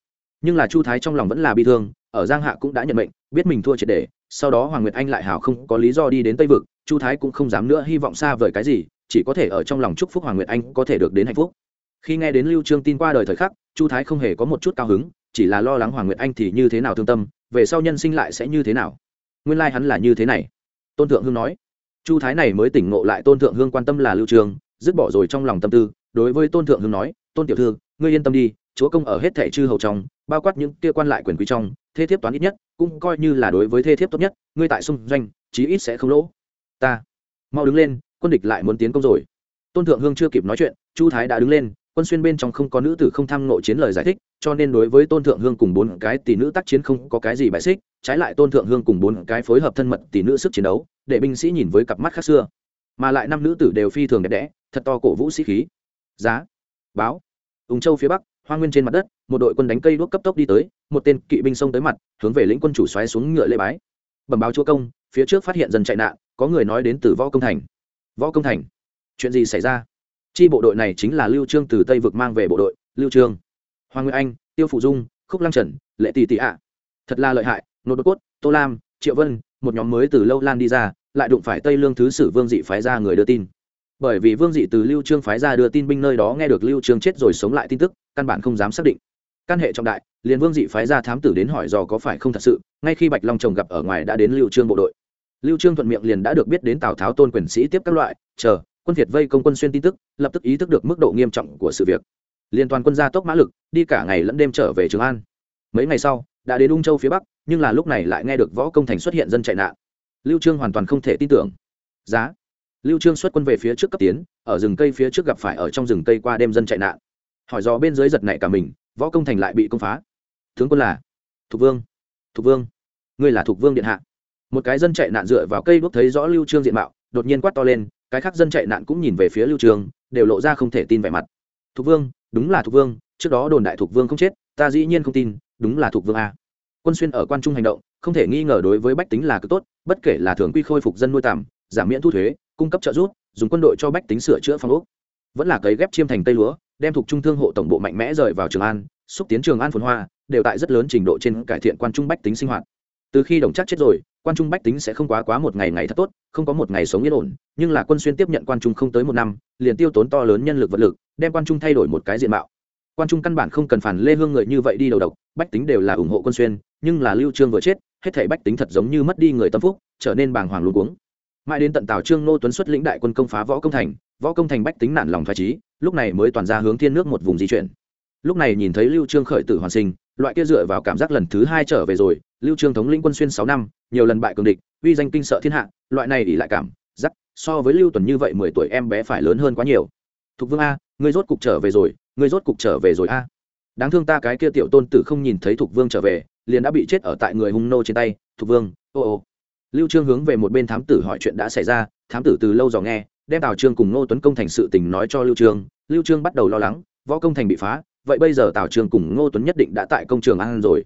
Nhưng là chu thái trong lòng vẫn là bi thương, ở giang hạ cũng đã nhận mệnh, biết mình thua triệt để, sau đó hoàng nguyệt anh lại hào không có lý do đi đến tây vực, chu thái cũng không dám nữa hy vọng xa vời cái gì, chỉ có thể ở trong lòng chúc phúc hoàng nguyệt anh có thể được đến hạnh phúc. Khi nghe đến lưu trương tin qua đời thời khắc, chu thái không hề có một chút cao hứng, chỉ là lo lắng hoàng nguyệt anh thì như thế nào thương tâm về sau nhân sinh lại sẽ như thế nào? Nguyên lai hắn là như thế này. Tôn thượng hương nói. Chu thái này mới tỉnh ngộ lại tôn thượng hương quan tâm là lưu trường, dứt bỏ rồi trong lòng tâm tư đối với tôn thượng hương nói tôn tiểu thư ngươi yên tâm đi chúa công ở hết thẻ chư hầu trong bao quát những kia quan lại quyền quý trong thế thiếp toán ít nhất cũng coi như là đối với thế thiếp tốt nhất ngươi tại xung doanh chí ít sẽ không lỗ. Ta mau đứng lên quân địch lại muốn tiến công rồi. Tôn thượng hương chưa kịp nói chuyện chu thái đã đứng lên quân xuyên bên trong không có nữ tử không tham ngộ chiến lời giải thích, cho nên đối với tôn thượng hương cùng bốn cái tỷ nữ tác chiến không có cái gì bại xích, trái lại tôn thượng hương cùng bốn cái phối hợp thân mật tỷ nữ sức chiến đấu, để binh sĩ nhìn với cặp mắt khác xưa. Mà lại năm nữ tử đều phi thường đẹp đẽ, thật to cổ vũ sĩ khí. Giá, báo ung châu phía bắc, hoa nguyên trên mặt đất, một đội quân đánh cây đuốc cấp tốc đi tới, một tên kỵ binh xông tới mặt, hướng về lĩnh quân chủ xoáy xuống ngựa lễ bái. Bẩm báo chúa công, phía trước phát hiện dần chạy nạn, có người nói đến từ võ công thành. Võ công thành, chuyện gì xảy ra? Chi bộ đội này chính là lưu trương từ tây vực mang về bộ đội, lưu trương. Hoàng nguyệt anh, tiêu phụ dung, khúc lăng trần, lệ tỷ tỷ ạ. Thật là lợi hại nô đốt cốt, tô lam, triệu vân, một nhóm mới từ lâu lan đi ra, lại đụng phải tây lương thứ sử vương dị phái ra người đưa tin. Bởi vì vương dị từ lưu trương phái ra đưa tin binh nơi đó nghe được lưu trương chết rồi sống lại tin tức, căn bản không dám xác định. Căn hệ trọng đại, liền vương dị phái ra thám tử đến hỏi dò có phải không thật sự, ngay khi bạch long chồng gặp ở ngoài đã đến lưu trương bộ đội. Lưu trương thuận miệng liền đã được biết đến tào tháo tôn quyền sĩ tiếp các loại, chờ quân việt vây công quân xuyên tin tức, lập tức ý thức được mức độ nghiêm trọng của sự việc. Liên toàn quân ra tốc mã lực, đi cả ngày lẫn đêm trở về trường an. Mấy ngày sau, đã đến ung châu phía bắc, nhưng là lúc này lại nghe được võ công thành xuất hiện dân chạy nạn. Lưu trương hoàn toàn không thể tin tưởng. Giá. Lưu trương xuất quân về phía trước cấp tiến, ở rừng cây phía trước gặp phải ở trong rừng cây qua đêm dân chạy nạn. Hỏi do bên dưới giật nảy cả mình, võ công thành lại bị công phá. Tướng quân là thục vương. Thục vương. Ngươi là thục vương điện hạ. Một cái dân chạy nạn dựa vào cây đuốc thấy rõ lưu trương diện mạo, đột nhiên quát to lên cái khác dân chạy nạn cũng nhìn về phía lưu trường, đều lộ ra không thể tin vẻ mặt. Thục vương đúng là thục vương trước đó đồn đại thục vương không chết ta dĩ nhiên không tin đúng là thục vương a. Quân xuyên ở quan trung hành động không thể nghi ngờ đối với bách tính là cực tốt bất kể là thường quy khôi phục dân nuôi tạm giảm miễn thu thuế cung cấp trợ giúp dùng quân đội cho bách tính sửa chữa phong ốc. Vẫn là cấy ghép chiêm thành tây lúa đem thuộc trung thương hộ tổng bộ mạnh mẽ rời vào trường an xúc tiến trường an phồn hoa đều tại rất lớn trình độ trên cải thiện quan trung bách tính sinh hoạt từ khi đồng chắc chết rồi, quan trung bách tính sẽ không quá quá một ngày ngày thật tốt, không có một ngày sống yên ổn, nhưng là quân xuyên tiếp nhận quan trung không tới một năm, liền tiêu tốn to lớn nhân lực vật lực, đem quan trung thay đổi một cái diện mạo. Quan trung căn bản không cần phản lê hương người như vậy đi đầu độc, bách tính đều là ủng hộ quân xuyên, nhưng là lưu trương vừa chết, hết thảy bách tính thật giống như mất đi người tâm phúc, trở nên bàng hoàng luống cuống. Mãi đến tận tào trương nô tuấn xuất lĩnh đại quân công phá võ công thành, võ công thành bách tính nản lòng thoái trí lúc này mới toàn ra hướng thiên nước một vùng di chuyển. Lúc này nhìn thấy lưu trương khởi tử hoàn sinh, loại kia dựa vào cảm giác lần thứ hai trở về rồi lưu trương thống lĩnh quân xuyên 6 năm, nhiều lần bại cường địch, uy danh kinh sợ thiên hạ, loại này ỉ lại cảm giác so với lưu tuần như vậy 10 tuổi em bé phải lớn hơn quá nhiều. Thục vương a, ngươi rốt cục trở về rồi, ngươi rốt cục trở về rồi a. Đáng thương ta cái kia tiểu tôn tử không nhìn thấy thục vương trở về, liền đã bị chết ở tại người hung nô trên tay. Thục vương, ô ô. Lưu trương hướng về một bên thám tử hỏi chuyện đã xảy ra, thám tử từ lâu dò nghe, đem tào trương cùng ngô tuấn công thành sự tình nói cho lưu trương. Lưu trương bắt đầu lo lắng, võ công thành bị phá, vậy bây giờ tào trương cùng ngô tuấn nhất định đã tại công trường an rồi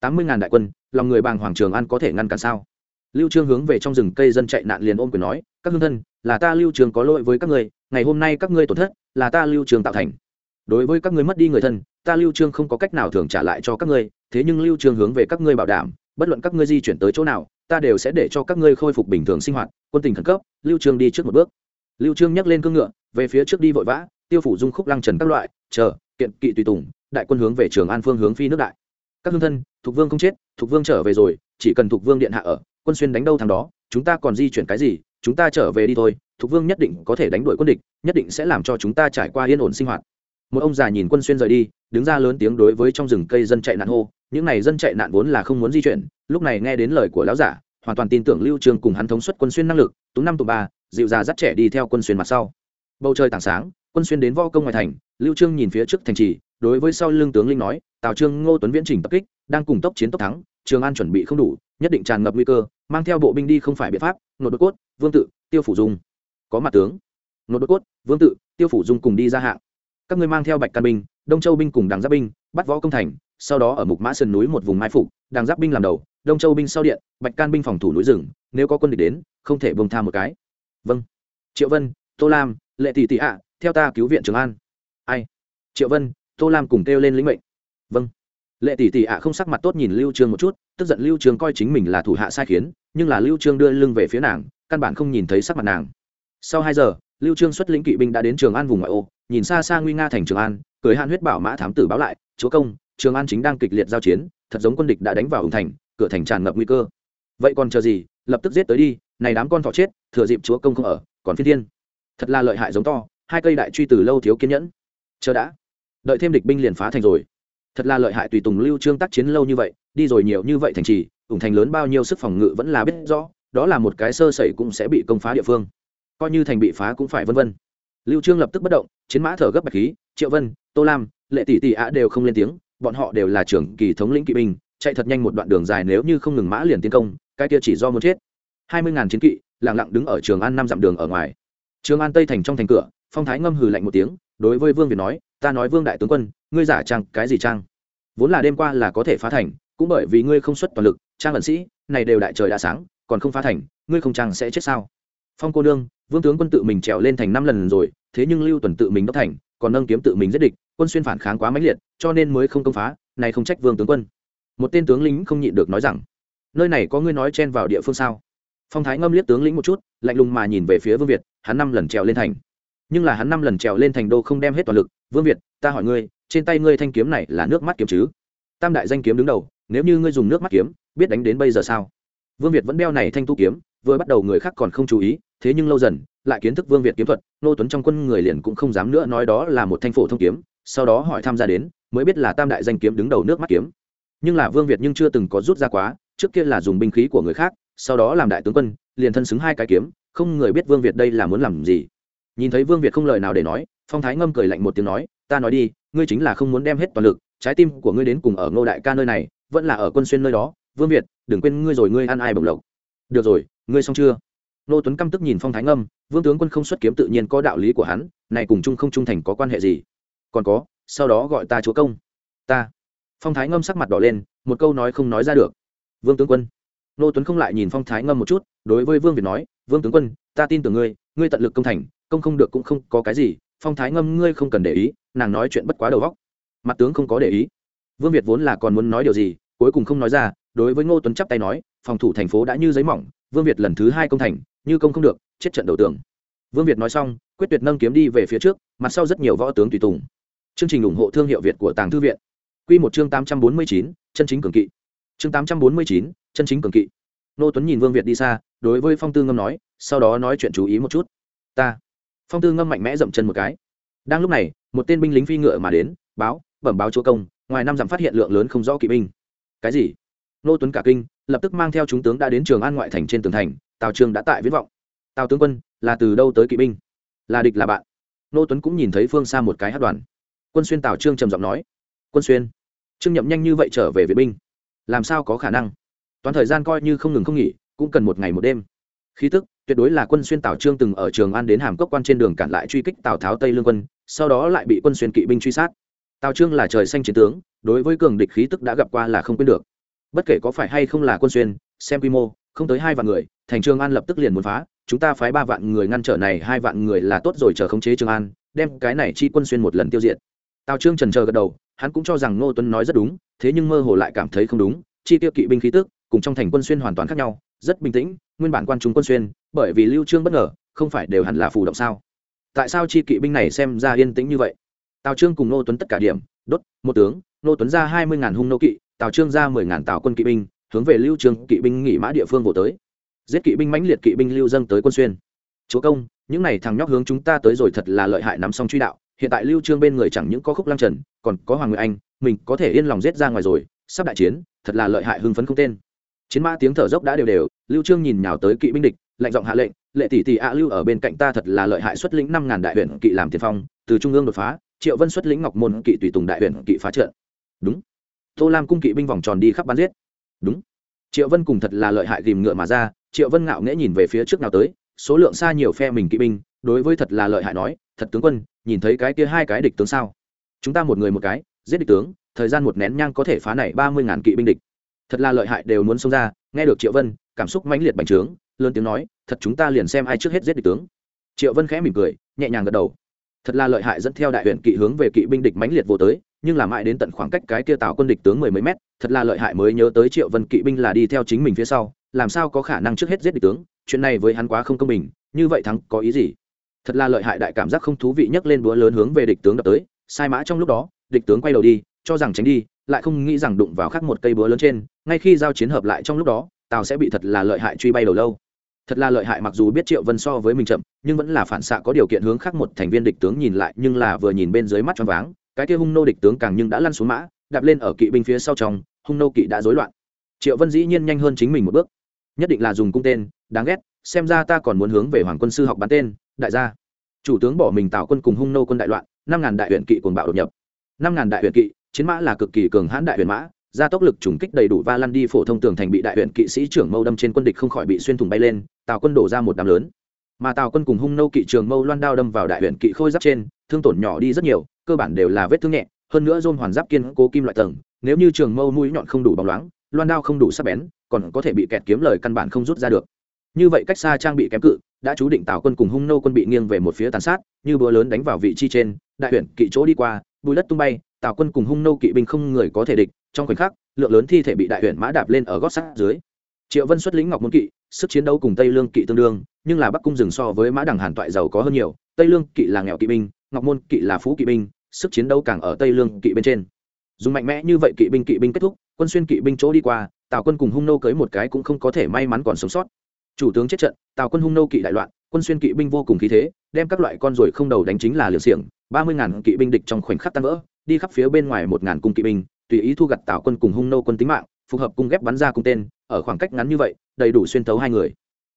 tám mươi ngàn đại quân, lòng người bàng hoàng trường an có thể ngăn cản sao? Lưu trương hướng về trong rừng cây dân chạy nạn liền ôm quyền nói, các hương thân, là ta lưu trương có lỗi với các ngươi, ngày hôm nay các ngươi tổn thất, là ta lưu trương tạo thành. Đối với các ngươi mất đi người thân, ta lưu trương không có cách nào thường trả lại cho các ngươi, thế nhưng lưu trương hướng về các ngươi bảo đảm, bất luận các ngươi di chuyển tới chỗ nào, ta đều sẽ để cho các ngươi khôi phục bình thường sinh hoạt, quân tình khẩn cấp, lưu trương đi trước một bước. Lưu trương nhấc lên cương ngựa, về phía trước đi vội vã, tiêu phủ dung khúc lăng trần các loại, chờ, kiện kỵ tùy tùng, đại quân hướng về trường an phương hướng phi nước đại. Các hương thân thục vương không chết, thục vương trở về rồi, chỉ cần thục vương điện hạ ở, quân xuyên đánh đâu thằng đó, chúng ta còn di chuyển cái gì, chúng ta trở về đi thôi, thục vương nhất định có thể đánh đuổi quân địch, nhất định sẽ làm cho chúng ta trải qua yên ổn sinh hoạt. Một ông già nhìn quân xuyên rời đi, đứng ra lớn tiếng đối với trong rừng cây dân chạy nạn hô, những này dân chạy nạn vốn là không muốn di chuyển, lúc này nghe đến lời của lão giả, hoàn toàn tin tưởng lưu trường cùng hắn thống suất quân xuyên năng lực tú năm tụ ba, dịu già dắt trẻ đi theo quân xuyên mặt sau. Bầu trời tảng sáng, quân xuyên đến vo công ngoài thành, lưu trương nhìn phía trước thành trì, đối với sau lưng tướng linh nói, tào trương, ngô tuấn viễn trình tập kích đang cùng tốc chiến tốc thắng, trường an chuẩn bị không đủ, nhất định tràn ngập nguy cơ, mang theo bộ binh đi không phải biện pháp, nột đột cốt, vương tự, tiêu phủ dung. Có mặt tướng. Nột đột cốt, vương tự, tiêu phủ dung cùng đi ra hạng. Các ngươi mang theo bạch can binh, đông châu binh cùng đằng giáp binh, bắt võ công thành, sau đó ở mục mã sơn núi một vùng mai phục, đằng giáp binh làm đầu, đông châu binh sau điện, bạch can binh phòng thủ núi rừng, nếu có quân địch đến, không thể bông tha một cái. Vâng. Triệu vân, tô lam, lệ tỷ tỷ ạ, theo ta cứu viện trường an. Ai? Triệu vân, tô lam cùng kêu lên lĩnh mệnh. Vâng lệ tỷ tỷ ạ, không sắc mặt tốt nhìn lưu trương một chút, tức giận lưu trương coi chính mình là thủ hạ sai khiến, nhưng là lưu trương đưa lưng về phía nàng, căn bản không nhìn thấy sắc mặt nàng. Sau hai giờ, lưu trương xuất lĩnh kỵ binh đã đến trường an vùng ngoại ô, nhìn xa xa nguy nga thành trường an, cười han huyết bảo mã thám tử báo lại, chúa công, trường an chính đang kịch liệt giao chiến, thật giống quân địch đã đánh vào hùng thành, cửa thành tràn ngập nguy cơ. Vậy còn chờ gì, lập tức giết tới đi, này đám con thỏ chết, thừa dịp chúa công không ở, còn phi thiên. Thật là lợi hại giống to, hai cây đại truy từ lâu thiếu kiên nhẫn. Chờ đã, đợi thêm địch binh liền phá thành rồi thật là lợi hại tùy tùng lưu trương tác chiến lâu như vậy, đi rồi nhiều như vậy thành trì, ủng thành lớn bao nhiêu sức phòng ngự vẫn là biết rõ, đó là một cái sơ sẩy cũng sẽ bị công phá địa phương. Coi như thành bị phá cũng phải vân vân. Lưu trương lập tức bất động, chiến mã thở gấp bạch khí, triệu vân, tô lam, lệ tỷ tỷ ạ đều không lên tiếng, bọn họ đều là trưởng kỳ thống lĩnh kỵ binh, chạy thật nhanh một đoạn đường dài nếu như không ngừng mã liền tiến công, cái kia chỉ do muốn chết. Hai mươi ngàn chiến kỵ, lặng lặng đứng ở trường an năm dặm đường ở ngoài. Trường an tây thành trong thành cửa phong thái ngâm hừ lạnh một tiếng, đối với vương việt nói, ta nói vương đại tướng quân, ngươi giả trang cái gì trang? Vốn là đêm qua là có thể phá thành, cũng bởi vì ngươi không xuất toàn lực, trang vận sĩ, này đều đại trời đã sáng, còn không phá thành, ngươi không trang sẽ chết sao? Phong cô nương, vương tướng quân tự mình trèo lên thành năm lần rồi, thế nhưng lưu tuần tự mình đốc thành, còn nâng kiếm tự mình giết địch, quân xuyên phản kháng quá mãnh liệt, cho nên mới không công phá, này không trách vương tướng quân. Một tên tướng lính không nhịn được nói rằng, nơi này có ngươi nói chen vào địa phương sao? Phong thái ngâm liếc tướng lĩnh một chút, lạnh lùng mà nhìn về phía vương việt, hắn năm lần trèo lên thành nhưng là hắn năm lần trèo lên thành đô không đem hết toàn lực, vương việt, ta hỏi ngươi, trên tay ngươi thanh kiếm này là nước mắt kiếm chứ? Tam đại danh kiếm đứng đầu, nếu như ngươi dùng nước mắt kiếm, biết đánh đến bây giờ sao? Vương việt vẫn đeo này thanh tu kiếm, vừa bắt đầu người khác còn không chú ý, thế nhưng lâu dần, lại kiến thức vương việt kiếm thuật, nô tuấn trong quân người liền cũng không dám nữa nói đó là một thanh phổ thông kiếm, sau đó hỏi tham gia đến, mới biết là tam đại danh kiếm đứng đầu nước mắt kiếm. Nhưng là vương việt nhưng chưa từng có rút ra quá, trước kia là dùng binh khí của người khác, sau đó làm đại tướng quân, liền thân xứng hai cái kiếm, không người biết vương việt đây là muốn làm gì nhìn thấy vương việt không lời nào để nói, phong thái ngâm cười lạnh một tiếng nói, ta nói đi, ngươi chính là không muốn đem hết toàn lực, trái tim của ngươi đến cùng ở ngô đại ca nơi này, vẫn là ở quân xuyên nơi đó. Vương việt, đừng quên ngươi rồi, ngươi ăn ai bồng lộc? Được rồi, ngươi xong chưa? Nô tuấn căm tức nhìn phong thái ngâm, vương tướng quân không xuất kiếm tự nhiên có đạo lý của hắn, này cùng chung không trung thành có quan hệ gì? Còn có, sau đó gọi ta chúa công. Ta. Phong thái ngâm sắc mặt đỏ lên, một câu nói không nói ra được. Vương tướng quân. Nô tuấn không lại nhìn phong thái ngâm một chút, đối với vương việt nói, vương tướng quân, ta tin tưởng ngươi ngươi tận lực công thành công không được cũng không có cái gì, phong thái ngâm ngươi không cần để ý, nàng nói chuyện bất quá đầu góc mặt tướng không có để ý. Vương việt vốn là còn muốn nói điều gì, cuối cùng không nói ra, đối với ngô tuấn chắp tay nói, phòng thủ thành phố đã như giấy mỏng, vương việt lần thứ hai công thành, như công không được, chết trận đầu tường. Vương việt nói xong, quyết tuyệt nâng kiếm đi về phía trước, mặt sau rất nhiều võ tướng tùy tùng. Chương trình ủng hộ thương hiệu việt của tàng thư viện. Q một chương tám trăm bốn mươi chín, chân chính cường kỵ. Chương tám trăm bốn mươi chín, chân chính cường kỵ. Nô tuấn nhìn vương việt đi xa, đối với phong tư ngâm nói, sau đó nói chuyện chú ý một chút. Ta phong tư ngâm mạnh mẽ dậm chân một cái. Đang lúc này, một tên binh lính phi ngựa mà đến, báo, bẩm báo chúa công, ngoài năm dặm phát hiện lượng lớn không rõ kỵ binh. Cái gì? Nô tuấn cả kinh, lập tức mang theo chúng tướng đã đến trường an ngoại thành trên tường thành, tào trường đã tại viết vọng. Tào tướng quân, là từ đâu tới kỵ binh? Là địch là bạn. Nô tuấn cũng nhìn thấy phương xa một cái hát đoàn. Quân xuyên tào trương trầm giọng nói, quân xuyên, trương nhậm nhanh như vậy trở về viện binh, làm sao có khả năng? Toàn thời gian coi như không ngừng không nghỉ, cũng cần một ngày một đêm. Khí tức tuyệt đối là quân xuyên tào trương từng ở trường an đến hàm cốc quan trên đường cản lại truy kích tào tháo tây lương quân, sau đó lại bị quân xuyên kỵ binh truy sát. Tào trương là trời xanh chiến tướng, đối với cường địch khí tức đã gặp qua là không quên được. Bất kể có phải hay không là quân xuyên, xem quy mô, không tới hai vạn người, thành trường an lập tức liền muốn phá, chúng ta phái ba vạn người ngăn trở này, hai vạn người là tốt rồi chờ khống chế trường an, đem cái này chi quân xuyên một lần tiêu diệt. Tào trương trần chờ gật đầu, hắn cũng cho rằng ngô tuấn nói rất đúng, thế nhưng mơ hồ lại cảm thấy không đúng, chi tiêu kỵ binh khí tức, cùng trong thành quân xuyên hoàn toàn khác nhau, rất bình tĩnh, nguyên bản quan chúng quân xuyên bởi vì lưu trương bất ngờ, không phải đều hẳn là phù động sao? Tại sao chi kỵ binh này xem ra yên tĩnh như vậy? Tào trương cùng nô tuấn tất cả điểm, đốt, một tướng nô tuấn ra hai mươi ngàn hung nô kỵ, tào trương ra mười ngàn tào quân kỵ binh, hướng về lưu trương kỵ binh nghỉ mã địa phương vô tới. Giết kỵ binh mãnh liệt kỵ binh lưu dâng tới quân xuyên. Chúa công, những này thằng nhóc hướng chúng ta tới rồi thật là lợi hại nắm xong truy đạo. Hiện tại lưu trương bên người chẳng những có khúc lăng trần, còn có hoàng nguyệt anh, mình có thể yên lòng giết ra ngoài rồi. Sắp đại chiến, thật là lợi hại hưng phấn không tên. Chiến mã tiếng thở dốc đã đều đều, lưu trương nhìn nhào tới kỵ binh địch lệnh giọng hạ lệnh, lệ tỷ tỷ ạ lưu ở bên cạnh ta thật là lợi hại xuất lĩnh năm ngàn đại huyện kỵ làm tiền phong, từ trung ương đột phá, triệu vân xuất lĩnh ngọc môn kỵ tùy tùng đại huyện kỵ phá trận. Đúng. Tô lam cung kỵ binh vòng tròn đi khắp bắn giết. Đúng. Triệu vân cùng thật là lợi hại tìm ngựa mà ra, triệu vân ngạo nghễ nhìn về phía trước nào tới, số lượng xa nhiều phe mình kỵ binh, đối với thật là lợi hại nói, thật tướng quân, nhìn thấy cái kia hai cái địch tướng sao? Chúng ta một người một cái, giết địch tướng, thời gian một nén nhang có thể phá này ba mươi ngàn kỵ binh địch. Thật là lợi hại đều muốn xông ra, nghe được triệu vân, cảm xúc mãnh liệt bành trướng lớn tiếng nói, thật chúng ta liền xem ai trước hết giết địch tướng. Triệu vân khẽ mỉm cười, nhẹ nhàng gật đầu. Thật là lợi hại dẫn theo đại huyện kỵ hướng về kỵ binh địch mãnh liệt vô tới, nhưng là mãi đến tận khoảng cách cái kia tạo quân địch tướng mười mấy mét, thật là lợi hại mới nhớ tới triệu vân kỵ binh là đi theo chính mình phía sau, làm sao có khả năng trước hết giết địch tướng, chuyện này với hắn quá không công bình, như vậy thắng có ý gì? Thật là lợi hại đại cảm giác không thú vị nhấc lên búa lớn hướng về địch tướng đập tới, sai mã trong lúc đó, địch tướng quay đầu đi, cho rằng tránh đi, lại không nghĩ rằng đụng vào khắc một cây búa lớn trên, ngay khi giao chiến hợp lại trong lúc đó, tào sẽ bị thật là lợi hại truy bay đầu lâu thật là lợi hại mặc dù biết triệu vân so với mình chậm, nhưng vẫn là phản xạ có điều kiện hướng khác một thành viên địch tướng nhìn lại, nhưng là vừa nhìn bên dưới mắt choáng váng, cái kia hung nô địch tướng càng nhưng đã lăn xuống mã, đạp lên ở kỵ binh phía sau trong, hung nô kỵ đã rối loạn. Triệu vân dĩ nhiên nhanh hơn chính mình một bước. Nhất định là dùng cung tên, đáng ghét, xem ra ta còn muốn hướng về hoàng quân sư học bắn tên, đại gia. Chủ tướng bỏ mình tạo quân cùng hung nô quân đại loạn, năm ngàn đại huyện kỵ cuồng bạo đột nhập. Năm ngàn đại huyện kỵ, chiến mã là cực kỳ cường hãn đại huyện mã gia tốc lực trùng kích đầy đủ va lăn đi phổ thông tường thành bị đại huyện kỵ sĩ trưởng mâu đâm trên quân địch không khỏi bị xuyên thủng bay lên, tào quân đổ ra một đám lớn. Mà tào quân cùng hung nâu kỵ trường mâu loan đao đâm vào đại huyện kỵ khôi giáp trên, thương tổn nhỏ đi rất nhiều, cơ bản đều là vết thương nhẹ, hơn nữa dôn hoàn giáp kiên cố kim loại tầng, nếu như trường mâu mũi nhọn không đủ bóng loáng, loan đao không đủ sắc bén, còn có thể bị kẹt kiếm lời căn bản không rút ra được. Như vậy cách xa trang bị kém cự, đã chú định tào quân cùng hung nâu quân bị nghiêng về một phía tàn sát, như búa lớn đánh vào vị trí trên, đại huyện kỵ chỗ đi qua bùi đất tung bay, tào quân cùng hung nô kỵ binh không người có thể địch, trong khoảnh khắc, lượng lớn thi thể bị đại huyện mã đạp lên ở gót sắt dưới. Triệu vân xuất lĩnh ngọc môn kỵ, sức chiến đấu cùng tây lương kỵ tương đương, nhưng là bắc cung rừng so với mã đằng hàn toại giàu có hơn nhiều, tây lương kỵ là nghèo kỵ binh, ngọc môn kỵ là phú kỵ binh, sức chiến đấu càng ở tây lương kỵ bên trên. Dùng mạnh mẽ như vậy kỵ binh kỵ binh kết thúc, quân xuyên kỵ binh chỗ đi qua, tào quân cùng hung nô cưới một cái cũng không có thể may mắn còn sống sót. Chủ tướng chết trận, tào quân hung nô kỵ đại loạn, quân xuyên kỵ binh vô cùng khí thế, đem các loại con ruồi không đầu đánh chính là liều xiềng ba mươi ngàn kỵ binh địch trong khoảnh khắc tan vỡ, đi khắp phía bên ngoài một ngàn cung kỵ binh, tùy ý thu gặt tào quân cùng hung nô quân tính mạng, phù hợp cung ghép bắn ra cung tên, ở khoảng cách ngắn như vậy, đầy đủ xuyên thấu hai người.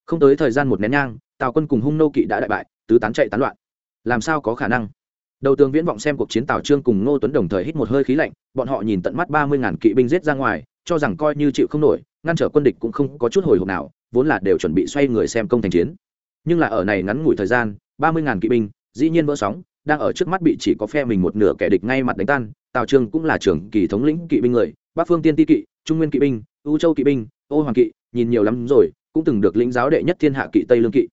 Không tới thời gian một nén nhang tào quân cùng hung nô kỵ đã đại bại, tứ tán chạy tán loạn. Làm sao có khả năng? Đầu tướng viễn vọng xem cuộc chiến tào trương cùng ngô tuấn đồng thời hít một hơi khí lạnh, bọn họ nhìn tận mắt ba mươi ngàn kỵ binh giết ra ngoài, cho rằng coi như chịu không nổi, ngăn trở quân địch cũng không có chút hồi hộp nào, vốn là đều chuẩn bị xoay người xem công thành chiến. Nhưng là ở này ngắn ngủi thời gian, ba mươi ngàn kỵ binh, dĩ nhiên vỡ sóng đang ở trước mắt bị chỉ có phe mình một nửa kẻ địch ngay mặt đánh tan, tào trương cũng là trưởng kỳ thống lĩnh kỵ binh người, bắc phương tiên ti kỵ, trung nguyên kỵ binh, ưu châu kỵ binh, ô hoàng kỵ, nhìn nhiều lắm rồi, cũng từng được lĩnh giáo đệ nhất thiên hạ kỵ tây lương kỵ.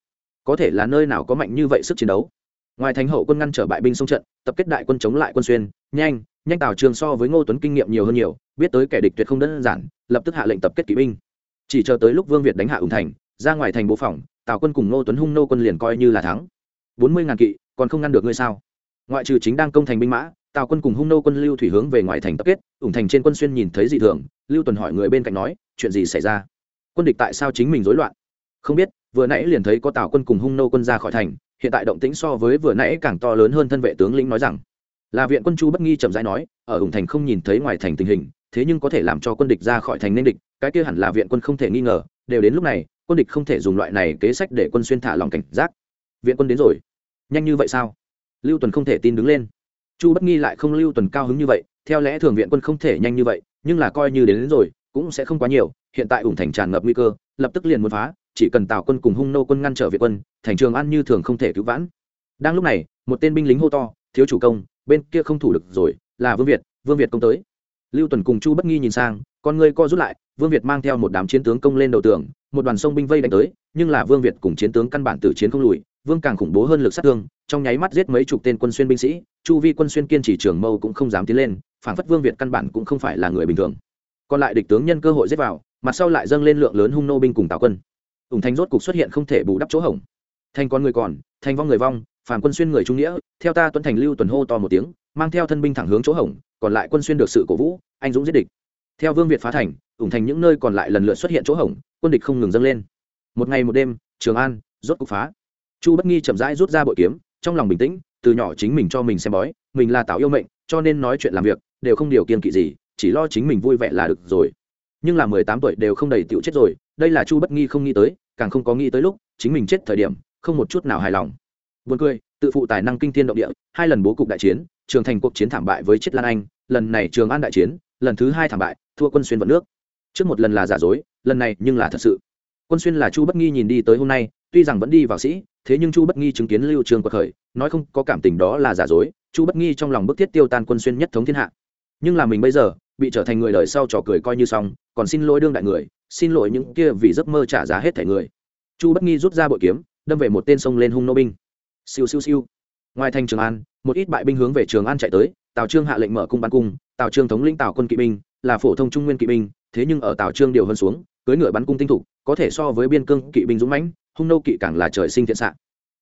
Có thể là nơi nào có mạnh như vậy sức chiến đấu. Ngoài thành hậu quân ngăn trở bại binh sông trận, tập kết đại quân chống lại quân xuyên, nhanh nhanh tào trường so với ngô tuấn kinh nghiệm nhiều hơn nhiều, biết tới kẻ địch tuyệt không đơn giản, lập tức hạ lệnh tập kết kỵ binh. Chỉ chờ tới lúc vương việt đánh hạ ủng thành, ra ngoài thành bố phòng, tào quân cùng ngô tuấn hung nô quân liền coi như là thắng. Bốn mươi ngàn kỵ còn không ngăn được ngươi sao? Ngoại trừ chính đang công thành binh mã, tào quân cùng hung nô quân lưu thủy hướng về ngoài thành tập kết, ủng thành trên quân xuyên nhìn thấy dị thường, lưu tuần hỏi người bên cạnh nói, chuyện gì xảy ra? Quân địch tại sao chính mình rối loạn? Không biết, vừa nãy liền thấy có tào quân cùng hung nô quân ra khỏi thành, hiện tại động tĩnh so với vừa nãy càng to lớn hơn thân vệ tướng lĩnh nói rằng. Là viện quân chu bất nghi chậm rãi nói, ở ủng thành không nhìn thấy ngoài thành tình hình, thế nhưng có thể làm cho quân địch ra khỏi thành nên địch, cái kia hẳn là viện quân không thể nghi ngờ, đều đến lúc này, quân địch không thể dùng loại này kế sách để quân xuyên thả lòng cảnh giác. Viện quân đến rồi nhanh như vậy sao? Lưu tuần không thể tin đứng lên. Chu bất nghi lại không lưu tuần cao hứng như vậy theo lẽ thường viện quân không thể nhanh như vậy nhưng là coi như đến, đến rồi cũng sẽ không quá nhiều hiện tại ủng thành tràn ngập nguy cơ lập tức liền muốn phá chỉ cần tào quân cùng hung nô quân ngăn trở viện quân thành trường an như thường không thể cứu vãn. Đang lúc này một tên binh lính hô to thiếu chủ công bên kia không thủ được rồi là vương việt vương việt công tới. Lưu tuần cùng chu bất nghi nhìn sang con người co rút lại vương việt mang theo một đám chiến tướng công lên đầu tường một đoàn sông binh vây đánh tới nhưng là vương việt cùng chiến tướng căn bản tử chiến không lùi vương càng khủng bố hơn lực sát thương, trong nháy mắt giết mấy chục tên quân xuyên binh sĩ, chu vi quân xuyên kiên trì trường mâu cũng không dám tiến lên, phản phất vương việt căn bản cũng không phải là người bình thường. Còn lại địch tướng nhân cơ hội giết vào, mặt sau lại dâng lên lượng lớn hung nô binh cùng tào quân. Ủng thành rốt cục xuất hiện không thể bù đắp chỗ hỏng thành con người còn, thành vong người vong phản quân xuyên người trung nghĩa, theo ta tuấn thành lưu tuần hô to một tiếng, mang theo thân binh thẳng hướng chỗ hỏng còn lại quân xuyên được sự cổ vũ, anh dũng giết địch. Theo vương việt phá thành ủng thành những nơi còn lại lần lượt xuất hiện chỗ hỏng quân địch không ngừng dâng lên. Một ngày một đêm, trường an rốt cục phá chu bất nghi chậm rãi rút ra bội kiếm trong lòng bình tĩnh từ nhỏ chính mình cho mình xem bói mình là tạo yêu mệnh cho nên nói chuyện làm việc đều không điều kiên kỵ gì chỉ lo chính mình vui vẻ là được rồi nhưng là mười tám tuổi đều không đầy tiểu chết rồi đây là chu bất nghi không nghĩ tới càng không có nghĩ tới lúc chính mình chết thời điểm không một chút nào hài lòng Buồn cười, tự phụ tài năng kinh thiên động địa, hai lần bố cục đại chiến, trường thành cuộc chiến thảm bại với chết Lan Anh, lần này Trường An đại chiến, lần thứ hai thảm bại, thua quân xuyên vận nước. Trước một lần là giả dối, lần này nhưng là thật sự. Quân xuyên là Chu Bất Nghi nhìn đi tới hôm nay, tuy rằng vẫn đi vào sĩ, thế nhưng Chu Bất Nghi chứng kiến Lưu Trường quật khởi, nói không có cảm tình đó là giả dối, Chu Bất Nghi trong lòng bức thiết tiêu tan quân xuyên nhất thống thiên hạ. Nhưng là mình bây giờ, bị trở thành người đời sau trò cười coi như xong, còn xin lỗi đương đại người, xin lỗi những kia vì giấc mơ trả giá hết thảy người. Chu Bất Nghi rút ra bội kiếm, đâm về một tên sông lên hung nô binh siêu siêu siêu ngoài thành trường an một ít bại binh hướng về trường an chạy tới tào trương hạ lệnh mở cung bắn cung tào trương thống lĩnh tào quân kỵ binh là phổ thông trung nguyên kỵ binh thế nhưng ở tào trương điều hơn xuống cưới ngựa bắn cung tinh thủ, có thể so với biên cương kỵ binh dũng mãnh hung nô kỵ càng là trời sinh thiện xạ.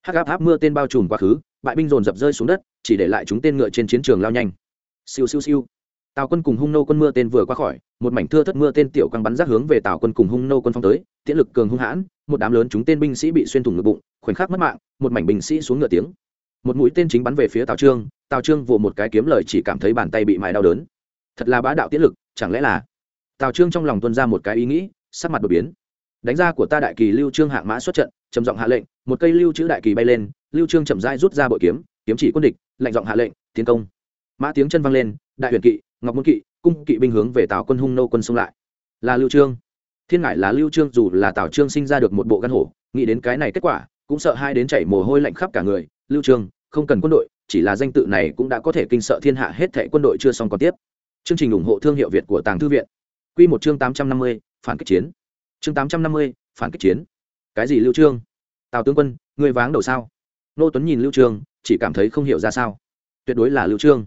Hắc áp áp mưa tên bao trùm quá khứ, bại binh dồn dập rơi xuống đất, chỉ để lại chúng tên ngựa trên chiến trường lao nhanh. Siêu siêu siêu. Tào quân cùng hung nô quân mưa tên vừa qua khỏi, một mảnh thưa thất mưa tên tiểu quang bắn rác hướng về tào quân cùng hung nô quân phong tới, tiễn lực cường hung hãn, một đám lớn chúng tên binh sĩ bị xuyên thủng ngực bụng, khoảnh khắc mất mạng, một mảnh binh sĩ xuống ngựa tiếng. Một mũi tên chính bắn về phía tào trương tào trương vỗ một cái kiếm lời chỉ cảm thấy bàn tay bị mài đau đớn. Thật là bá đạo tiễn lực, chẳng lẽ là? Tào trương trong lòng tuân ra một cái ý nghĩ, sắc mặt đột biến đánh ra của ta đại kỳ lưu trương hạng mã xuất trận trầm giọng hạ lệnh một cây lưu chữ đại kỳ bay lên lưu trương chậm rãi rút ra bội kiếm kiếm chỉ quân địch lệnh giọng hạ lệnh tiến công. Mã tiếng chân vang lên đại huyền kỵ ngọc môn kỵ cung kỵ binh hướng về tào quân hung nô quân xung lại. Là lưu trương. Thiên ngải là lưu trương dù là tào trương sinh ra được một bộ gan hổ nghĩ đến cái này kết quả cũng sợ hai đến chảy mồ hôi lạnh khắp cả người. Lưu trương không cần quân đội chỉ là danh tự này cũng đã có thể kinh sợ thiên hạ hết thảy quân đội chưa xong còn tiếp. Chương trình ủng hộ thương hiệu việt của tàng thư viện. Quy một chương 850, phản kích chiến chương 850, phản kích chiến. Cái gì lưu trương? Tào tướng quân người váng đầu sao? Nô tuấn nhìn lưu trương chỉ cảm thấy không hiểu ra sao. Tuyệt đối là lưu trương.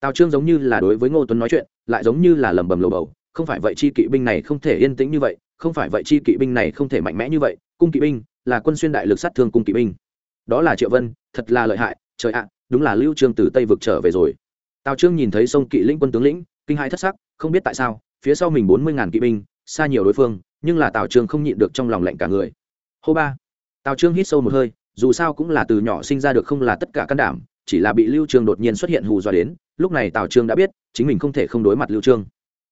Tào trương giống như là đối với ngô tuấn nói chuyện lại giống như là lẩm bẩm lầu bầu. Không phải vậy chi kỵ binh này không thể yên tĩnh như vậy không phải vậy chi kỵ binh này không thể mạnh mẽ như vậy. Cung kỵ binh là quân xuyên đại lực sát thương cung kỵ binh. Đó là triệu vân thật là lợi hại. Trời ạ đúng là lưu trương từ tây vực trở về rồi. Tào trương nhìn thấy sông kỵ lĩnh quân tướng lĩnh kinh hãi thất sắc không biết tại sao phía sau mình bốn mươi ngàn kỵ binh xa nhiều đối phương nhưng là tào trương không nhịn được trong lòng lạnh cả người. Hô ba. Tào trương hít sâu một hơi, dù sao cũng là từ nhỏ sinh ra được không là tất cả can đảm, chỉ là bị lưu trương đột nhiên xuất hiện hù dọa đến, lúc này tào trương đã biết, chính mình không thể không đối mặt lưu trương.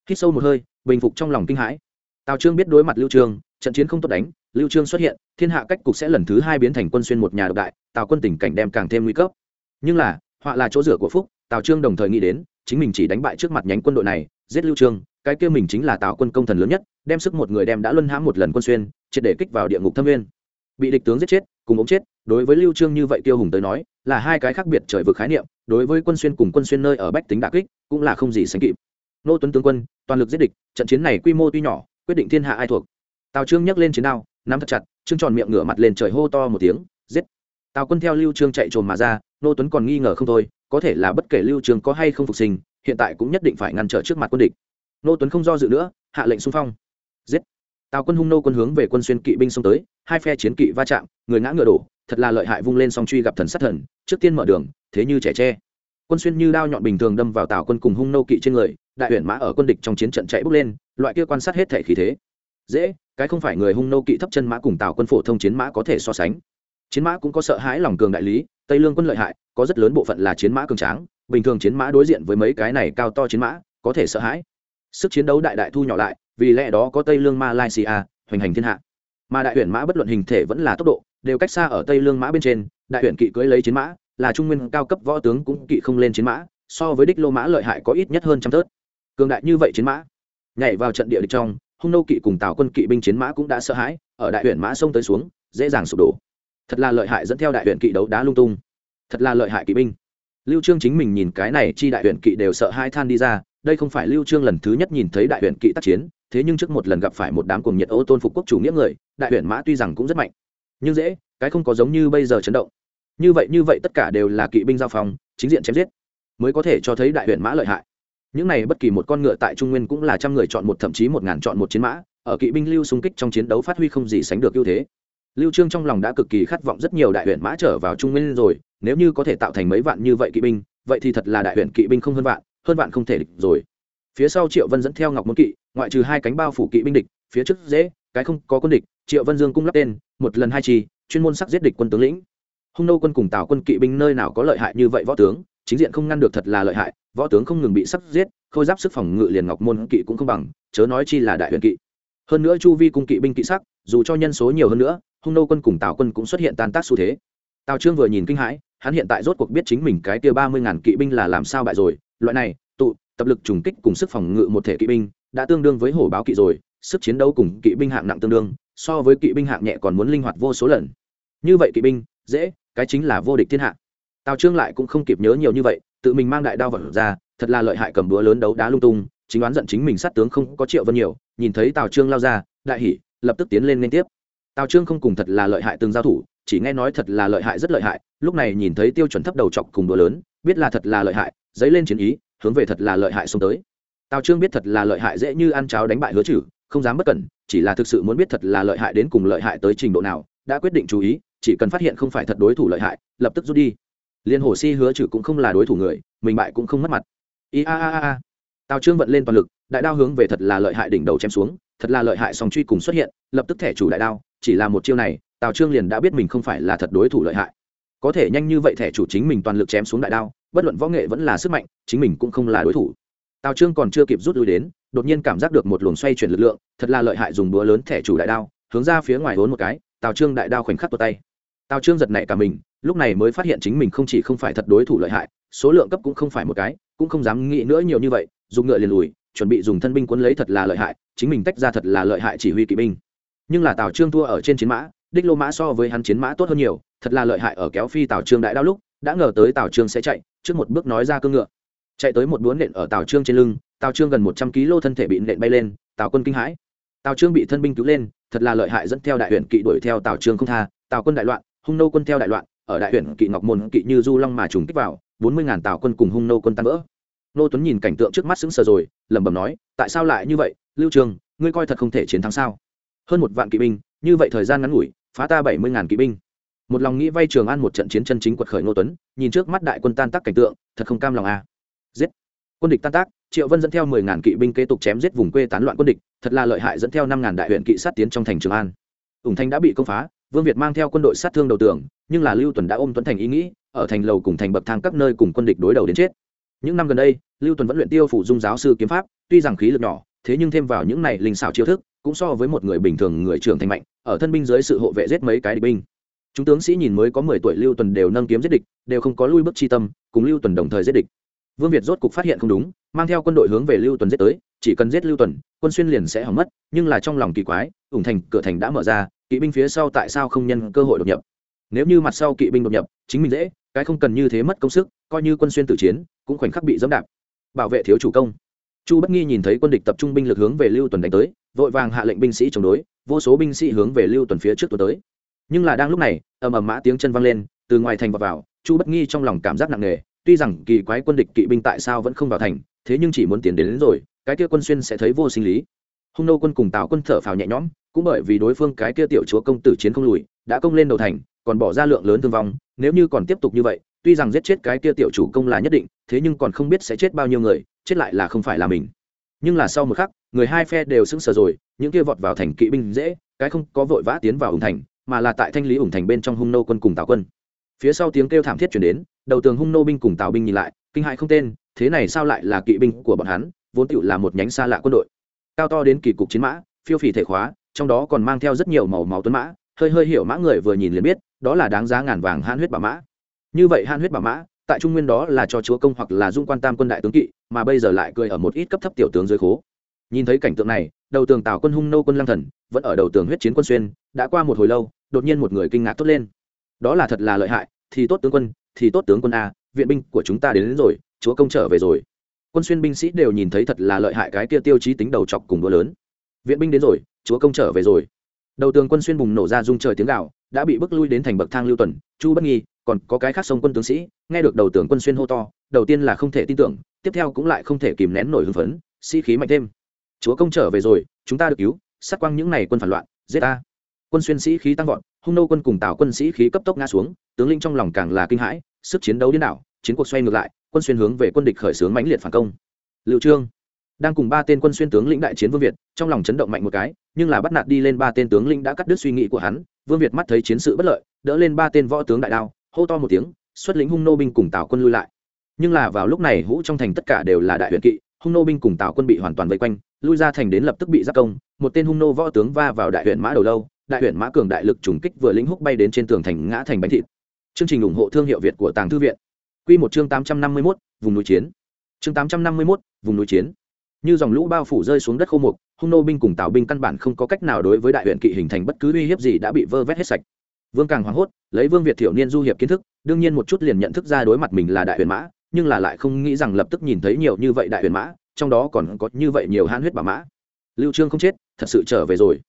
Hít sâu một hơi, bình phục trong lòng kinh hãi. Tào trương biết đối mặt lưu trương, trận chiến không tốt đánh, lưu trương xuất hiện, thiên hạ cách cục sẽ lần thứ hai biến thành quân xuyên một nhà độc đại, tào quân tình cảnh đem càng thêm nguy cấp. Nhưng là, họa là chỗ rửa của phúc, tào trương đồng thời nghĩ đến, chính mình chỉ đánh bại trước mặt nhánh quân đội này, giết lưu trương cái kia mình chính là tạo quân công thần lớn nhất, đem sức một người đem đã luân hãm một lần quân xuyên, triệt để kích vào địa ngục thâm nguyên. Bị địch tướng giết chết, cùng ống chết, đối với lưu trương như vậy tiêu hùng tới nói, là hai cái khác biệt trời vực khái niệm, đối với quân xuyên cùng quân xuyên nơi ở bách tính đả kích, cũng là không gì sánh kịp. Nô tuấn tướng quân, toàn lực giết địch, trận chiến này quy mô tuy nhỏ, quyết định thiên hạ ai thuộc. Tào trương nhấc lên chiến đao, nắm thật chặt, trương tròn miệng ngửa mặt lên trời hô to một tiếng, giết. Tào quân theo lưu trương chạy trồn mà ra, nô tuấn còn nghi ngờ không thôi, có thể là bất kể lưu trương có hay không phục sinh, hiện tại cũng nhất định phải ngăn trở trước mặt quân địch nô tuấn không do dự nữa, hạ lệnh xung phong. Giết. Tào quân hung nô quân hướng về quân xuyên kỵ binh xông tới, hai phe chiến kỵ va chạm, người ngã ngựa đổ, thật là lợi hại vung lên song truy gặp thần sát thần, trước tiên mở đường, thế như trẻ tre. Quân xuyên như đao nhọn bình thường đâm vào tào quân cùng hung nô kỵ trên người, đại huyện mã ở quân địch trong chiến trận chạy bốc lên, loại kia quan sát hết thể khí thế. Dễ, cái không phải người hung nô kỵ thấp chân mã cùng tào quân phổ thông chiến mã có thể so sánh. Chiến mã cũng có sợ hãi lòng cường đại lý, tây lương quân lợi hại, có rất lớn bộ phận là chiến mã cường tráng, bình thường chiến mã đối diện với mấy cái này cao to chiến mã, có thể sợ hãi sức chiến đấu đại đại thu nhỏ lại, vì lẽ đó có tây lương malaysia, hoành hành thiên hạ. Mà đại huyền mã bất luận hình thể vẫn là tốc độ, đều cách xa ở tây lương mã bên trên, đại huyền kỵ cưới lấy chiến mã, là trung nguyên cao cấp võ tướng cũng kỵ không lên chiến mã, so với đích lô mã lợi hại có ít nhất hơn trăm thớt. Cường đại như vậy chiến mã, nhảy vào trận địa địch trong, hung nô kỵ cùng tào quân kỵ binh chiến mã cũng đã sợ hãi, ở đại huyền mã sông tới xuống, dễ dàng sụp đổ. Thật là lợi hại dẫn theo đại huyền kỵ đấu đá lung tung. Thật là lợi hại kỵ binh. Lưu trương chính mình nhìn cái này chi đại huyền kỵ đều sợ hai than đi ra đây không phải lưu trương lần thứ nhất nhìn thấy đại huyện kỵ tác chiến, thế nhưng trước một lần gặp phải một đám cuồng nhiệt ô tôn phục quốc chủ nghĩa người, đại huyện mã tuy rằng cũng rất mạnh. Nhưng dễ, cái không có giống như bây giờ chấn động. Như vậy như vậy tất cả đều là kỵ binh giao phòng, chính diện chém giết, mới có thể cho thấy đại huyện mã lợi hại. Những này bất kỳ một con ngựa tại trung nguyên cũng là trăm người chọn một, thậm chí một ngàn chọn một chiến mã, ở kỵ binh lưu xung kích trong chiến đấu phát huy không gì sánh được ưu thế. Lưu trương trong lòng đã cực kỳ khát vọng rất nhiều đại huyện mã trở vào trung nguyên rồi, nếu như có thể tạo thành mấy vạn như vậy kỵ binh, vậy thì thật là đại huyện kỵ binh không hơn vạn hơn vạn không thể địch rồi. Phía sau triệu vân dẫn theo ngọc môn kỵ, ngoại trừ hai cánh bao phủ kỵ binh địch, phía trước dễ, cái không có quân địch, triệu vân dương cung lắp tên, một lần hai chi, chuyên môn sắc giết địch quân tướng lĩnh. Hung nô quân cùng tào quân kỵ binh nơi nào có lợi hại như vậy võ tướng, chính diện không ngăn được thật là lợi hại, võ tướng không ngừng bị sắc giết, khôi giáp sức phòng ngự liền ngọc môn kỵ cũng không bằng, chớ nói chi là đại huyền kỵ. Hơn nữa chu vi cung kỵ binh kỵ sắc, dù cho nhân số nhiều hơn nữa, hung nô quân cùng tào quân cũng xuất hiện tan tác xu thế. Tào trương vừa nhìn kinh hãi, hắn hiện tại rốt cuộc biết chính mình cái kia ba mươi ngàn kỵ binh là làm sao bại rồi loại này, tụ, tập lực trùng kích cùng sức phòng ngự một thể kỵ binh, đã tương đương với hổ báo kỵ rồi, sức chiến đấu cùng kỵ binh hạng nặng tương đương, so với kỵ binh hạng nhẹ còn muốn linh hoạt vô số lần. Như vậy kỵ binh, dễ, cái chính là vô địch thiên hạ. Tào trương lại cũng không kịp nhớ nhiều như vậy, tự mình mang đại đao vật ra, thật là lợi hại cầm búa lớn đấu đá lung tung, chính đoán giận chính mình sát tướng không có triệu vân nhiều, nhìn thấy tào trương lao ra, đại hỉ, lập tức tiến lên liên tiếp. Tào trương không cùng thật là lợi hại từng giao thủ, chỉ nghe nói thật là lợi hại rất lợi hại, lúc này nhìn thấy tiêu chuẩn thấp đầu chọc cùng búa lớn, biết là thật là lợi hại dấy lên chiến ý, hướng về thật là lợi hại xông tới. Tào trương biết thật là lợi hại dễ như ăn cháo đánh bại hứa chử không dám bất cẩn, chỉ là thực sự muốn biết thật là lợi hại đến cùng lợi hại tới trình độ nào, đã quyết định chú ý, chỉ cần phát hiện không phải thật đối thủ lợi hại, lập tức rút đi. Liên hồ si hứa trừ cũng không là đối thủ người, mình bại cũng không mất mặt. I a a a. Tào trương vận lên toàn lực, đại đao hướng về thật là lợi hại đỉnh đầu chém xuống, thật là lợi hại song truy cùng xuất hiện, lập tức thẻ chủ đại đao, chỉ là một chiêu này, tào trương liền đã biết mình không phải là thật đối thủ lợi hại. Có thể nhanh như vậy thẻ chủ chính mình toàn lực chém xuống đại đao bất luận võ nghệ vẫn là sức mạnh, chính mình cũng không là đối thủ. Tào trương còn chưa kịp rút lui đến, đột nhiên cảm giác được một luồng xoay chuyển lực lượng, thật là lợi hại dùng búa lớn thẻ chủ đại đao, hướng ra phía ngoài vốn một cái, tào trương đại đao khoảnh khắc tuột tay. Tào trương giật nảy cả mình, lúc này mới phát hiện chính mình không chỉ không phải thật đối thủ lợi hại, số lượng cấp cũng không phải một cái, cũng không dám nghĩ nữa nhiều như vậy, dùng ngựa liền lùi, chuẩn bị dùng thân binh quân lấy thật là lợi hại, chính mình tách ra thật là lợi hại chỉ huy kỵ binh. Nhưng là tào trương thua ở trên chiến mã, đích lô mã so với hắn chiến mã tốt hơn nhiều, thật là lợi hại ở kéo phi tào trương đại đao lúc, đã ngờ tới tào trương sẽ chạy trước một bước nói ra cương ngựa. Chạy tới một đũa nện ở tào trương trên lưng, tào trương gần một trăm kg thân thể bị nện bay lên, tào quân kinh hãi. Tào trương bị thân binh cứu lên, thật là lợi hại dẫn theo đại huyện kỵ đuổi theo tào trương không tha. Tào quân đại loạn, hung nô quân theo đại loạn, ở đại huyện kỵ ngọc môn kỵ như du long mà trùng kích vào, bốn mươi ngàn tào quân cùng hung nô quân tan vỡ. Nô tuấn nhìn cảnh tượng trước mắt sững sờ rồi, lẩm bẩm nói, tại sao lại như vậy? Lưu trường, ngươi coi thật không thể chiến thắng sao? Hơn một vạn kỵ binh, như vậy thời gian ngắn ngủi, phá ta bảy mươi ngàn kỵ binh một lòng nghĩ vay trường an một trận chiến chân chính quật khởi Ngô tuấn, nhìn trước mắt đại quân tan tác cảnh tượng, thật không cam lòng à. giết. Quân địch tan tác, triệu vân dẫn theo mười ngàn kỵ binh kế tục chém giết vùng quê tán loạn quân địch, thật là lợi hại dẫn theo năm ngàn đại huyện kỵ sát tiến trong thành trường an. Ủng thanh đã bị công phá, vương việt mang theo quân đội sát thương đầu tường, nhưng là lưu tuần đã ôm tuấn thành ý nghĩ, ở thành lầu cùng thành bậc thang các nơi cùng quân địch đối đầu đến chết. Những năm gần đây, lưu tuần vẫn luyện tiêu phủ dung giáo sư kiếm pháp, tuy rằng khí lực nhỏ, thế nhưng thêm vào những này linh xảo chiêu thức, cũng so với một người bình thường người trưởng thành mạnh, ở thân binh dưới sự hộ vệ giết mấy cái địch binh chúng tướng sĩ nhìn mới có mười tuổi lưu tuần đều nâng kiếm giết địch, đều không có lui bước chi tâm, cùng lưu tuần đồng thời giết địch. Vương việt rốt cục phát hiện không đúng, mang theo quân đội hướng về lưu tuần giết tới, chỉ cần giết lưu tuần, quân xuyên liền sẽ hỏng mất, nhưng là trong lòng kỳ quái, ủng thành, cửa thành đã mở ra, kỵ binh phía sau tại sao không nhân cơ hội đột nhập? Nếu như mặt sau kỵ binh đột nhập, chính mình dễ, cái không cần như thế mất công sức, coi như quân xuyên tử chiến, cũng khoảnh khắc bị dẫm đạp. Bảo vệ thiếu chủ công. Chu bất nghi nhìn thấy quân địch tập trung binh lực hướng về lưu tuần đánh tới, vội vàng hạ lệnh binh sĩ chống đối, vô số binh sĩ hướng về lưu tuần phía trước tuần tới nhưng là đang lúc này ầm ầm mã tiếng chân vang lên từ ngoài thành vào vào chu bất nghi trong lòng cảm giác nặng nề tuy rằng kỳ quái quân địch kỵ binh tại sao vẫn không vào thành thế nhưng chỉ muốn tiến đến, đến rồi cái kia quân xuyên sẽ thấy vô sinh lý. Hung nô quân cùng tào quân thở phào nhẹ nhõm cũng bởi vì đối phương cái kia tiểu chúa công tử chiến không lùi đã công lên đầu thành còn bỏ ra lượng lớn thương vong nếu như còn tiếp tục như vậy tuy rằng giết chết cái kia tiểu chủ công là nhất định thế nhưng còn không biết sẽ chết bao nhiêu người chết lại là không phải là mình. Nhưng là sau một khắc người hai phe đều sững sờ rồi những kia vọt vào thành kỵ binh dễ cái không có vội vã tiến vào ủng thành mà là tại thanh lý ủng thành bên trong hung nô quân cùng tào quân. Phía sau tiếng kêu thảm thiết chuyển đến, đầu tường hung nô binh cùng tào binh nhìn lại, kinh hại không tên, thế này sao lại là kỵ binh của bọn hắn, vốn tựu là một nhánh xa lạ quân đội. Cao to đến kỳ cục chiến mã, phiêu phì thể khóa, trong đó còn mang theo rất nhiều màu máu tuấn mã, hơi hơi hiểu mã người vừa nhìn liền biết, đó là đáng giá ngàn vàng han huyết bà mã. Như vậy han huyết bà mã, tại trung nguyên đó là cho chúa công hoặc là dung quan tam quân đại tướng kỵ, mà bây giờ lại cười ở một ít cấp thấp tiểu tướng dưới khố. Nhìn thấy cảnh tượng này, đầu tường tào quân hung nô quân lang thần, vẫn ở đầu tường huyết chiến quân xuyên, đã qua một hồi lâu đột nhiên một người kinh ngạc tốt lên. Đó là thật là lợi hại thì tốt tướng quân thì tốt tướng quân a viện binh của chúng ta đến, đến rồi chúa công trở về rồi. Quân xuyên binh sĩ đều nhìn thấy thật là lợi hại cái kia tiêu chí tính đầu chọc cùng đũa lớn. Viện binh đến rồi chúa công trở về rồi. Đầu tường quân xuyên bùng nổ ra dung trời tiếng gạo đã bị bức lui đến thành bậc thang lưu tuần chu bất nghi còn có cái khác sông quân tướng sĩ nghe được đầu tường quân xuyên hô to đầu tiên là không thể tin tưởng tiếp theo cũng lại không thể kìm nén nổi hưng phấn sĩ、si、khí mạnh thêm. Chúa công trở về rồi chúng ta được cứu sát quang những n à y quân phản loạn giết ta quân xuyên sĩ khí tăng vọt, hung nô quân cùng tào quân sĩ khí cấp tốc ngã xuống, tướng linh trong lòng càng là kinh hãi, sức chiến đấu điên đảo, chiến cuộc xoay ngược lại, quân xuyên hướng về quân địch khởi xướng mãnh liệt phản công. Liệu trương, đang cùng ba tên quân xuyên tướng lĩnh đại chiến vương việt, trong lòng chấn động mạnh một cái, nhưng là bắt nạt đi lên ba tên tướng lĩnh đã cắt đứt suy nghĩ của hắn, vương việt mắt thấy chiến sự bất lợi, đỡ lên ba tên võ tướng đại đao, hô to một tiếng, xuất lĩnh hung nô binh cùng tào quân lui lại. Nhưng là vào lúc này hũ trong thành tất cả đều là đại huyện kỵ, hung nô binh cùng tào quân bị hoàn toàn vây quanh, lui ra thành đến lập tức bị giáp công, một tên hung nô võ tướng va vào đại huyện mã đầu lâu đại huyện mã cường đại lực trùng kích vừa lĩnh húc bay đến trên tường thành ngã thành bánh thịt. Chương trình ủng hộ thương hiệu việt của tàng thư viện. Q một chương tám trăm năm mươi mốt, vùng núi chiến. Chương tám trăm năm mươi mốt, vùng núi chiến. Như dòng lũ bao phủ rơi xuống đất khô mục, hung nô binh cùng tào binh căn bản không có cách nào đối với đại huyện kỵ hình thành bất cứ uy hiếp gì đã bị vơ vét hết sạch. Vương càng hoảng hốt, lấy vương việt thiểu niên du hiệp kiến thức, đương nhiên một chút liền nhận thức ra đối mặt mình là đại huyền mã, nhưng là lại không nghĩ rằng lập tức nhìn thấy nhiều như vậy đại huyền mã, trong đó còn có như vậy nhiều hãn huyết bà mã. Lưu trương không chết, thật sự trở về rồi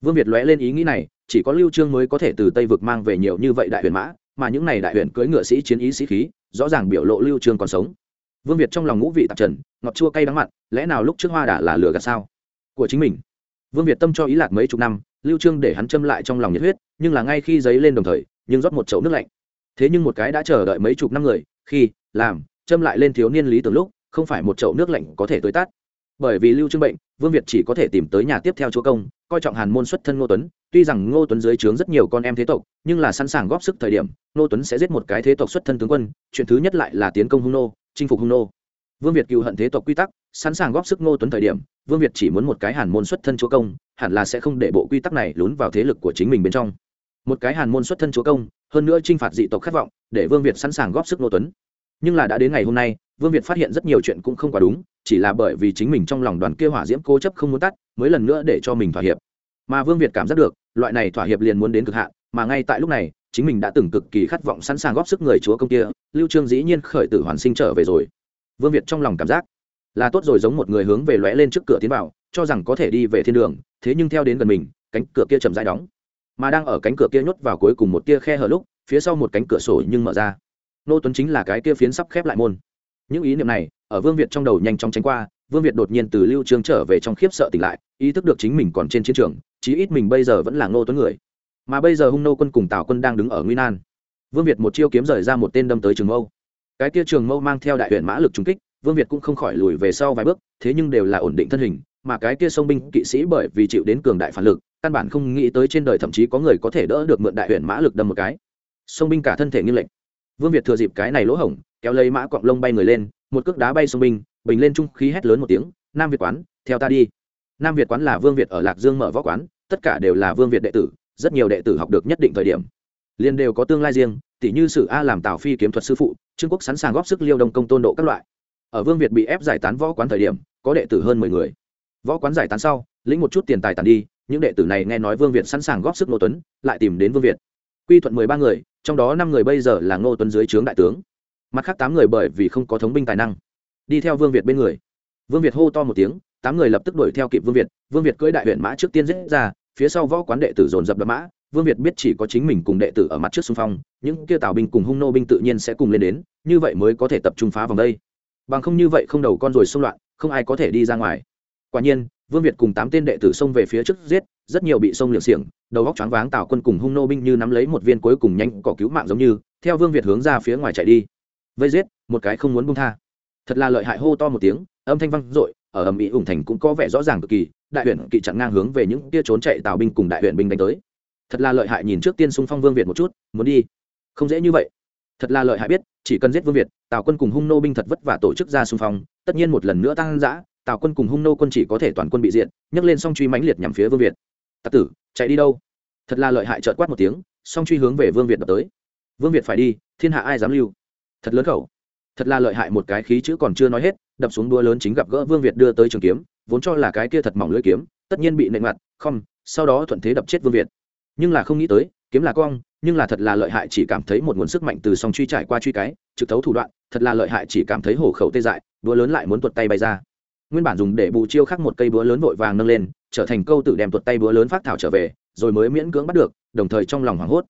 vương việt lóe lên ý nghĩ này, chỉ có lưu trương mới có thể từ tây vực mang về nhiều như vậy đại huyền mã, mà những này đại huyền cưỡi ngựa sĩ, chiến ý sĩ khí, rõ ràng biểu lộ lưu trương còn sống. Vương việt trong lòng ngũ vị tạp trần ngọt chua cay đắng mặn lẽ nào lúc trước hoa đà là lừa gạt sao? Của chính mình. Vương việt tâm cho ý lạc mấy chục năm, lưu trương để hắn châm lại trong lòng nhiệt huyết, nhưng là ngay khi giấy lên đồng thời, nhưng rót một chậu nước lạnh. Thế nhưng một cái đã chờ đợi mấy chục năm người, khi, làm, châm lại lên thiếu niên lý tưởng lúc, không phải một chậu nước lạnh có thể tới tát. Bởi vì lưu trương bệnh vương việt chỉ có thể tìm tới nhà tiếp theo chúa công, coi trọng hàn môn xuất thân ngô tuấn. Tuy rằng ngô tuấn dưới trướng rất nhiều con em thế tộc, nhưng là sẵn sàng góp sức thời điểm, ngô tuấn sẽ giết một cái thế tộc xuất thân tướng quân, chuyện thứ nhất lại là tiến công hung nô, chinh phục hung nô. Vương việt cựu hận thế tộc quy tắc, sẵn sàng góp sức ngô tuấn thời điểm, vương việt chỉ muốn một cái hàn môn xuất thân chúa công, hẳn là sẽ không để bộ quy tắc này lún vào thế lực của chính mình bên trong. Một cái hàn môn xuất thân chúa công, hơn nữa t r i n h phạt dị tộc khát vọng, để vương việt sẵn sàng góp sức ngô tuấn nhưng là đã đến ngày hôm nay, vương việt phát hiện rất nhiều chuyện cũng không quá đúng, chỉ là bởi vì chính mình trong lòng đoàn kia hỏa diễm cố chấp không muốn tắt, mới lần nữa để cho mình thỏa hiệp. Mà vương việt cảm giác được, loại này thỏa hiệp liền muốn đến cực hạn, mà ngay tại lúc này, chính mình đã từng cực kỳ khát vọng sẵn sàng góp sức người chúa công kia, lưu trương dĩ nhiên khởi tử hoàn sinh trở về rồi. Vương việt trong lòng cảm giác là tốt rồi giống một người hướng về lóe lên trước cửa tiến vào, cho rằng có thể đi về thiên đường, thế nhưng theo đến gần mình, cánh cửa kia chậm rãi đóng. Mà đang ở cánh cửa kia nhốt vào cuối cùng một tia khe hở lúc, phía sau một cánh cửa sổ nhưng mở ra nô tuấn chính là cái kia phiến sắp khép lại môn. Những ý niệm này, ở vương việt trong đầu nhanh chóng tránh qua, vương việt đột nhiên từ lưu trương trở về trong khiếp sợ tỉnh lại, ý thức được chính mình còn trên chiến trường, chí ít mình bây giờ vẫn là nô tuấn người. Mà bây giờ hung nô quân cùng tào quân đang đứng ở nguy nan. Vương việt một chiêu kiếm rời ra một tên đâm tới trường mâu. Cái kia trường mâu mang theo đại huyện mã lực trúng kích, vương việt cũng không khỏi lùi về sau vài bước, thế nhưng đều là ổn định thân hình, mà cái kia sông binh kỵ sĩ bởi vì chịu đến cường đại phản lực, căn bản không nghĩ tới trên đời thậm chí có người có thể đỡ được mượn đại huyện mã lực đâm một cái. Sông binh cả thân thể nghiêng lệch vương việt thừa dịp cái này lỗ hổng, kéo lấy mã quạng lông bay người lên, một cước đá bay sông binh, bình lên trung khí hét lớn một tiếng, nam việt quán, theo ta đi. Nam việt quán là vương việt ở lạc dương mở võ quán, tất cả đều là vương việt đệ tử, rất nhiều đệ tử học được nhất định thời điểm. Liền đều có tương lai riêng tỷ như sử a làm tào phi kiếm thuật sư phụ, trương quốc sẵn sàng góp sức liêu đông công tôn độ các loại. Ở vương việt bị ép giải tán võ quán thời điểm, có đệ tử hơn mười người. Võ quán giải tán sau, lĩnh một chút tiền tài tàn đi, những đệ tử này nghe nói vương việt sẵn sàng góp sức nô tuấn, lại tìm đến vương việt. Quy thuận mười ba người trong đó năm người bây giờ là ngô tuấn dưới trướng đại tướng. Mặt khác tám người bởi vì không có thống binh tài năng, đi theo vương việt bên người. Vương việt hô to một tiếng, tám người lập tức đuổi theo kịp vương việt. Vương việt cưỡi đại huyện mã trước tiên giết ra, phía sau võ quán đệ tử dồn dập đập mã. Vương việt biết chỉ có chính mình cùng đệ tử ở mặt trước xung phong, những kia tào binh cùng hung nô binh tự nhiên sẽ cùng lên đến, như vậy mới có thể tập trung phá vòng đây. Bằng không như vậy không đầu con rồi xung loạn, không ai có thể đi ra ngoài. Quả nhiên vương việt cùng tám tên đệ tử xông về phía trước giết, rất nhiều bị sông liệng xiềng, đầu góc choáng váng, tào quân cùng hung nô binh như nắm lấy một viên cuối cùng nhanh cỏ cứu mạng giống như, theo vương việt hướng ra phía ngoài chạy đi. Vây giết, một cái không muốn buông tha. Thật là lợi hại, hô to một tiếng, âm thanh vang dội, ở ầm ĩ ủng thành cũng có vẻ rõ ràng cực kỳ, đại huyện kỵ chặn ngang hướng về những kia trốn chạy tào binh cùng đại huyện binh đánh tới. Thật là lợi hại, nhìn trước tiên xung phong vương việt một chút, muốn đi. Không dễ như vậy. Thật là lợi hại biết, chỉ cần giết vương việt, tào quân cùng hung nô binh thật vất vả tổ chức ra xung phong, tất nhiên một lần nữa tăng giã tào quân cùng hung nô quân chỉ có thể toàn quân bị diện nhấc lên song truy mãnh liệt nhằm phía vương việt. Tặc tử, chạy đi đâu? Thật là lợi hại trợt quát một tiếng, song truy hướng về vương việt đập tới. Vương việt phải đi, thiên hạ ai dám lưu? Thật lớn khẩu. Thật là lợi hại một cái khí chữ còn chưa nói hết, đập xuống đua lớn chính gặp gỡ vương việt đưa tới trường kiếm, vốn cho là cái kia thật mỏng lưỡi kiếm, tất nhiên bị nệ mặt, không, sau đó thuận thế đập chết vương việt. Nhưng là không nghĩ tới, kiếm là cong, nhưng là thật là lợi hại chỉ cảm thấy một nguồn sức mạnh từ song truy trải qua truy cái, trực thấu thủ đoạn, thật là lợi hại chỉ cảm thấy hổ khẩu tê dại đua lớn lại muốn tuột tay bay ra nguyên bản dùng để bù chiêu khắc một cây búa lớn vội vàng nâng lên, trở thành câu tự đem tuột tay búa lớn phát thảo trở về, rồi mới miễn cưỡng bắt được, đồng thời trong lòng hoảng hốt.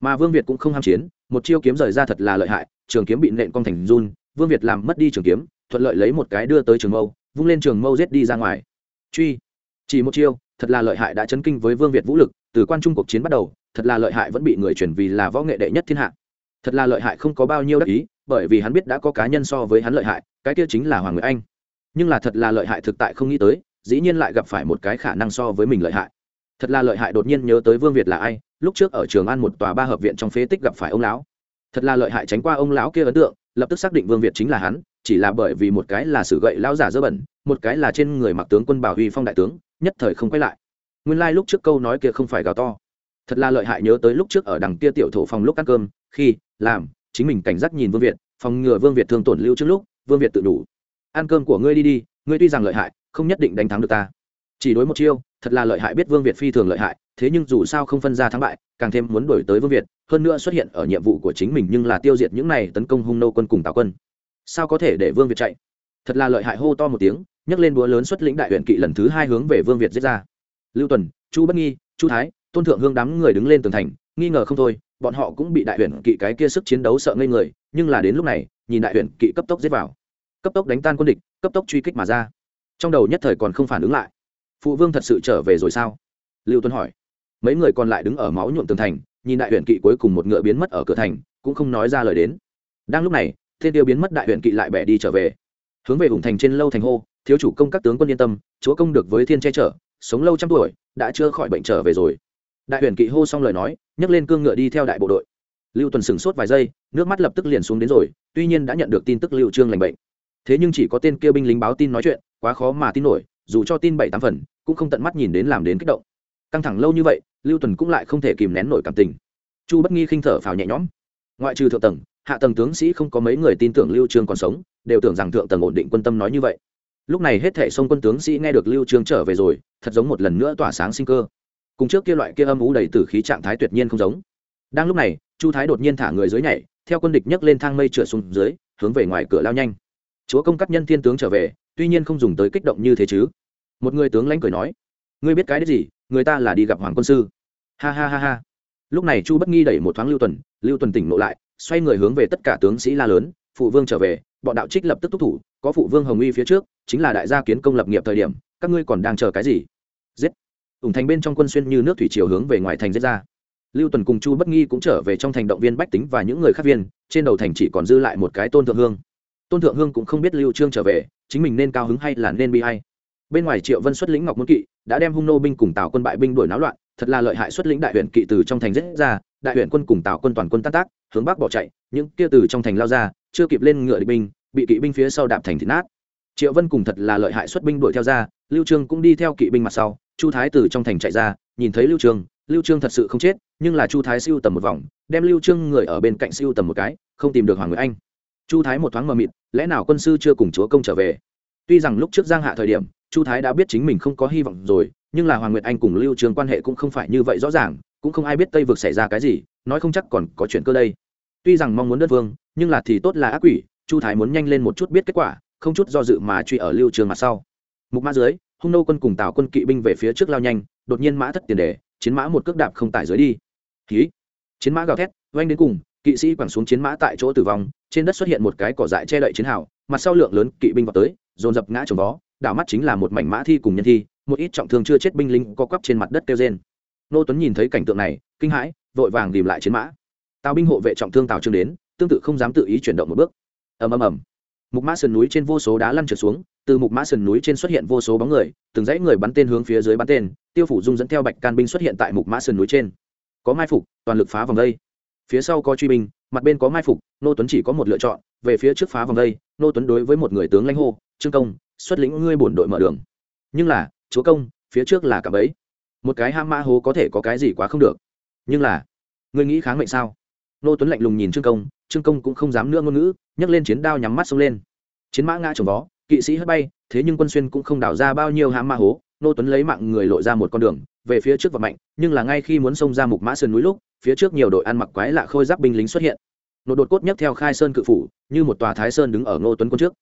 Mà vương việt cũng không ham chiến, một chiêu kiếm rời ra thật là lợi hại, trường kiếm bị nện cong thành run, vương việt làm mất đi trường kiếm, thuận lợi lấy một cái đưa tới trường mâu, vung lên trường mâu giết đi ra ngoài. Truy, chỉ một chiêu, thật là lợi hại đã chấn kinh với vương việt vũ lực, từ quan trung cuộc chiến bắt đầu, thật là lợi hại vẫn bị người truyền vì là võ nghệ đệ nhất thiên hạ. Thật là lợi hại không có bao nhiêu đắc ý, bởi vì hắn biết đã có cá nhân so với hắn lợi hại, cái kia chính là hoàng nguyệt anh nhưng là thật là lợi hại thực tại không nghĩ tới, dĩ nhiên lại gặp phải một cái khả năng so với mình lợi hại. Thật là lợi hại đột nhiên nhớ tới vương việt là ai, lúc trước ở trường ăn một tòa ba hợp viện trong phế tích gặp phải ông lão. Thật là lợi hại tránh qua ông lão kia ấn tượng, lập tức xác định vương việt chính là hắn, chỉ là bởi vì một cái là sử gậy lão giả dơ bẩn, một cái là trên người mặc tướng quân bảo huy phong đại tướng, nhất thời không quay lại. Nguyên lai、like、lúc trước câu nói kia không phải gào to. Thật là lợi hại nhớ tới lúc trước ở đằng kia tiểu thổ phòng lúc ăn cơm, khi, làm, chính mình cảnh giác nhìn vương việt, phòng ngừa vương việt thương tổn lưu trước lúc, vương việt tự đủ ăn cơm của ngươi đi đi, ngươi tuy rằng lợi hại, không nhất định đánh thắng được ta. Chỉ đối một chiêu, thật là lợi hại biết vương việt phi thường lợi hại, thế nhưng dù sao không phân ra thắng bại, càng thêm muốn đổi tới vương việt, hơn nữa xuất hiện ở nhiệm vụ của chính mình nhưng là tiêu diệt những này tấn công hung nô quân cùng tào quân. Sao có thể để vương việt chạy? Thật là lợi hại hô to một tiếng, nhấc lên búa lớn xuất lĩnh đại huyện kỵ lần thứ hai hướng về vương việt giết ra. Lưu tuần, chu bất nghi, chu thái, tôn thượng hương đám người đứng lên tường thành, nghi ngờ không thôi, bọn họ cũng bị đại huyện kỵ cái kia sức chiến đấu sợ ngây người, nhưng là đến lúc này, nhìn đại huyện kỵ cấp tốc giết vào cấp tốc đánh tan quân địch, cấp tốc truy kích mà ra. Trong đầu nhất thời còn không phản ứng lại. Phụ vương thật sự trở về rồi sao? Lưu tuấn hỏi. Mấy người còn lại đứng ở máu nhuộm tường thành, nhìn đại huyện kỵ cuối cùng một ngựa biến mất ở cửa thành, cũng không nói ra lời đến. Đang lúc này, thiên tiêu biến mất đại huyện kỵ lại bẻ đi trở về. Hướng về hùng thành trên lâu thành hô, thiếu chủ công các tướng quân yên tâm, chúa công được với thiên che chở, sống lâu trăm tuổi, đã chưa khỏi bệnh trở về rồi. Đại huyền kỵ hô xong lời nói, nhấc lên cương ngựa đi theo đại bộ đội. Lưu tuần sửng sốt vài giây, nước mắt lập tức liền xuống đến rồi, tuy nhiên đã nhận được tin tức lưu trương lành bệnh thế nhưng chỉ có tên kia binh lính báo tin nói chuyện, quá khó mà tin nổi, dù cho tin bảy tám phần, cũng không tận mắt nhìn đến làm đến kích động. Căng thẳng lâu như vậy, lưu tuần cũng lại không thể kìm nén nổi cảm tình. Chu bất nghi khinh thở phào nhẹ nhõm. Ngoại trừ thượng tầng, hạ tầng tướng sĩ không có mấy người tin tưởng lưu trương còn sống, đều tưởng rằng thượng tầng ổn định quân tâm nói như vậy. Lúc này hết thảy sông quân tướng sĩ nghe được lưu trương trở về rồi, thật giống một lần nữa tỏa sáng sinh cơ. Cùng trước kia loại kia âm ú đầy tử khí trạng thái tuyệt nhiên không giống. Đang lúc này, chu thái đột nhiên thả người dưới nhảy, theo quân địch nhấc lên thang mây trượt xuống dưới, hướng về ngoài cửa lao nhanh chúa công cắt nhân thiên tướng trở về, tuy nhiên không dùng tới kích động như thế chứ. Một người tướng lãnh cười nói, ngươi biết cái đấy gì? Người ta là đi gặp hoàng quân sư. Ha ha ha ha. Lúc này chu bất nghi đẩy một thoáng lưu tuần lưu tuần tỉnh nộ lại, xoay người hướng về tất cả tướng sĩ la lớn, phụ vương trở về, bọn đạo trích lập tức thúc thủ, có phụ vương hồng uy phía trước, chính là đại gia kiến công lập nghiệp thời điểm, các ngươi còn đang chờ cái gì? Giết. Ủng thành bên trong quân xuyên như nước thủy chiều hướng về ngoài thành giết ra. Lưu tuần cùng chu bất nghi cũng trở về trong thành động viên bách tính và những người khác viên, trên đầu thành chỉ còn dư lại một cái tôn thượng hương tôn thượng hương cũng không biết lưu trương trở về, chính mình nên cao hứng hay là nên bi hay bên ngoài triệu vân xuất lĩnh ngọc muốn kỵ, đã đem hung nô binh cùng tào quân bại binh đuổi náo loạn, thật là lợi hại xuất lĩnh đại huyện kỵ từ trong thành giết ra, đại huyện quân cùng tào quân toàn quân tan tác, hướng bắc bỏ chạy, những kia từ trong thành lao ra, chưa kịp lên ngựa địch binh, bị kỵ binh phía sau đạp thành thịt nát. Triệu vân cùng thật là lợi hại xuất binh đuổi theo ra, lưu trương cũng đi theo kỵ binh mặt sau, chu thái từ trong thành chạy ra, nhìn thấy lưu trương lưu trương thật sự không chết, nhưng là chu thái siêu tầm một vòng, đem lưu trương người ở bên cạnh siêu tầm một cái, không tìm được hoàng người anh chu thái một thoáng mờ mịt, lẽ nào quân sư chưa cùng chúa công trở về? Tuy rằng lúc trước giang hạ thời điểm, chu thái đã biết chính mình không có hy vọng rồi, nhưng là hoàng nguyệt anh cùng lưu Trường quan hệ cũng không phải như vậy rõ ràng, cũng không ai biết tây vực xảy ra cái gì, nói không chắc còn có chuyện cơ đây. Tuy rằng mong muốn đất vương nhưng là thì tốt là ác quỷ, chu thái muốn nhanh lên một chút biết kết quả, không chút do dự mà truy ở lưu trường mặt sau. Mục mã dưới, hung nô quân cùng tào quân kỵ binh về phía trước lao nhanh, đột nhiên mã thất tiền đề, chiến mã một cước đạp không tải dưới đi. Ký chiến mã gào thét, oanh đến cùng kỵ sĩ quẳng xuống chiến mã tại chỗ tử vong, trên đất xuất hiện một cái cỏ dại che đậy chiến hào, mặt sau lượng lớn kỵ binh vào tới, dồn dập ngã trồng vó đảo mắt chính là một mảnh mã thi cùng nhân thi, một ít trọng thương chưa chết binh lính co quắp trên mặt đất kêu trên nô tuấn nhìn thấy cảnh tượng này, kinh hãi, vội vàng tìm lại chiến mã. Tào binh hộ vệ trọng thương tào trương đến, tương tự không dám tự ý chuyển động một bước. Ầm ầm ầm. Mục mã sườn núi trên vô số đá lăn trượt xuống, từ mục mã sườn núi trên xuất hiện vô số bóng người, từng dãy người bắn tên hướng phía dưới bắn tên, tiêu phủ dung dẫn theo bạch can binh xuất hiện tại mục mã sườn núi trên. Có mai phục, toàn lực phá vòng đây phía sau có truy binh, mặt bên có mai phục, nô tuấn chỉ có một lựa chọn, về phía trước phá vòng đây, nô tuấn đối với một người tướng lãnh hô, trương công, xuất lĩnh ngươi bổn đội mở đường. Nhưng là, chúa công, phía trước là cả bấy. Một cái ham ma hố có thể có cái gì quá không được. Nhưng là, ngươi nghĩ kháng mệnh sao? Nô tuấn lạnh lùng nhìn trương công trương công cũng không dám nữa ngôn ngữ, nhấc lên chiến đao nhắm mắt xông lên. Chiến mã ngã trồng vó, kỵ sĩ hất bay, thế nhưng quân xuyên cũng không đào ra bao nhiêu ham ma hố nô tuấn lấy mạng người lội ra một con đường, về phía trước và mạnh, nhưng là ngay khi muốn xông ra mục mã sơn núi lúc, phía trước nhiều đội ăn mặc quái lạ khôi giáp binh lính xuất hiện. Nô đột cốt nhấc theo khai sơn cự phủ, như một tòa thái sơn đứng ở ngô tuấn quân trước.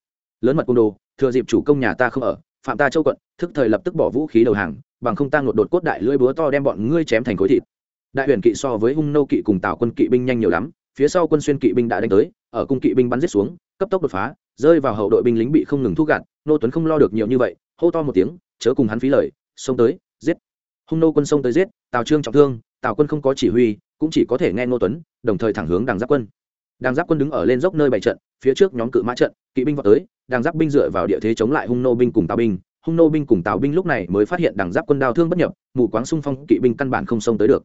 Lớn mật côn đồ, thừa dịp chủ công nhà ta không ở, phạm ta châu quận, thức thời lập tức bỏ vũ khí đầu hàng, bằng không ta nột đột cốt đại lưỡi búa to đem bọn ngươi chém thành khối thịt. Đại huyền kỵ so với hung nô kỵ cùng tào quân kỵ binh nhanh nhiều lắm, phía sau quân xuyên kỵ binh đã đánh tới, ở cung kỵ binh bắn giết xuống, cấp tốc đột phá, rơi vào hậu đội binh lính bị không ngừng thu gạt, nô tuấn không lo được nhiều như vậy, hô to một tiếng chớ cùng hắn phí lời, xông tới, giết. Hung nô quân xông tới giết, tào trương trọng thương, tào quân không có chỉ huy, cũng chỉ có thể nghe nô tuấn, đồng thời thẳng hướng đằng giáp quân. Đằng giáp quân đứng ở lên dốc nơi bày trận, phía trước nhóm cự mã trận, kỵ binh vào tới, đằng giáp binh dựa vào địa thế chống lại hung nô binh cùng tào binh. Hung nô binh cùng tào binh lúc này mới phát hiện đằng giáp quân đào thương bất nhập, mù quáng xung phong, kỵ binh căn bản không xông tới được.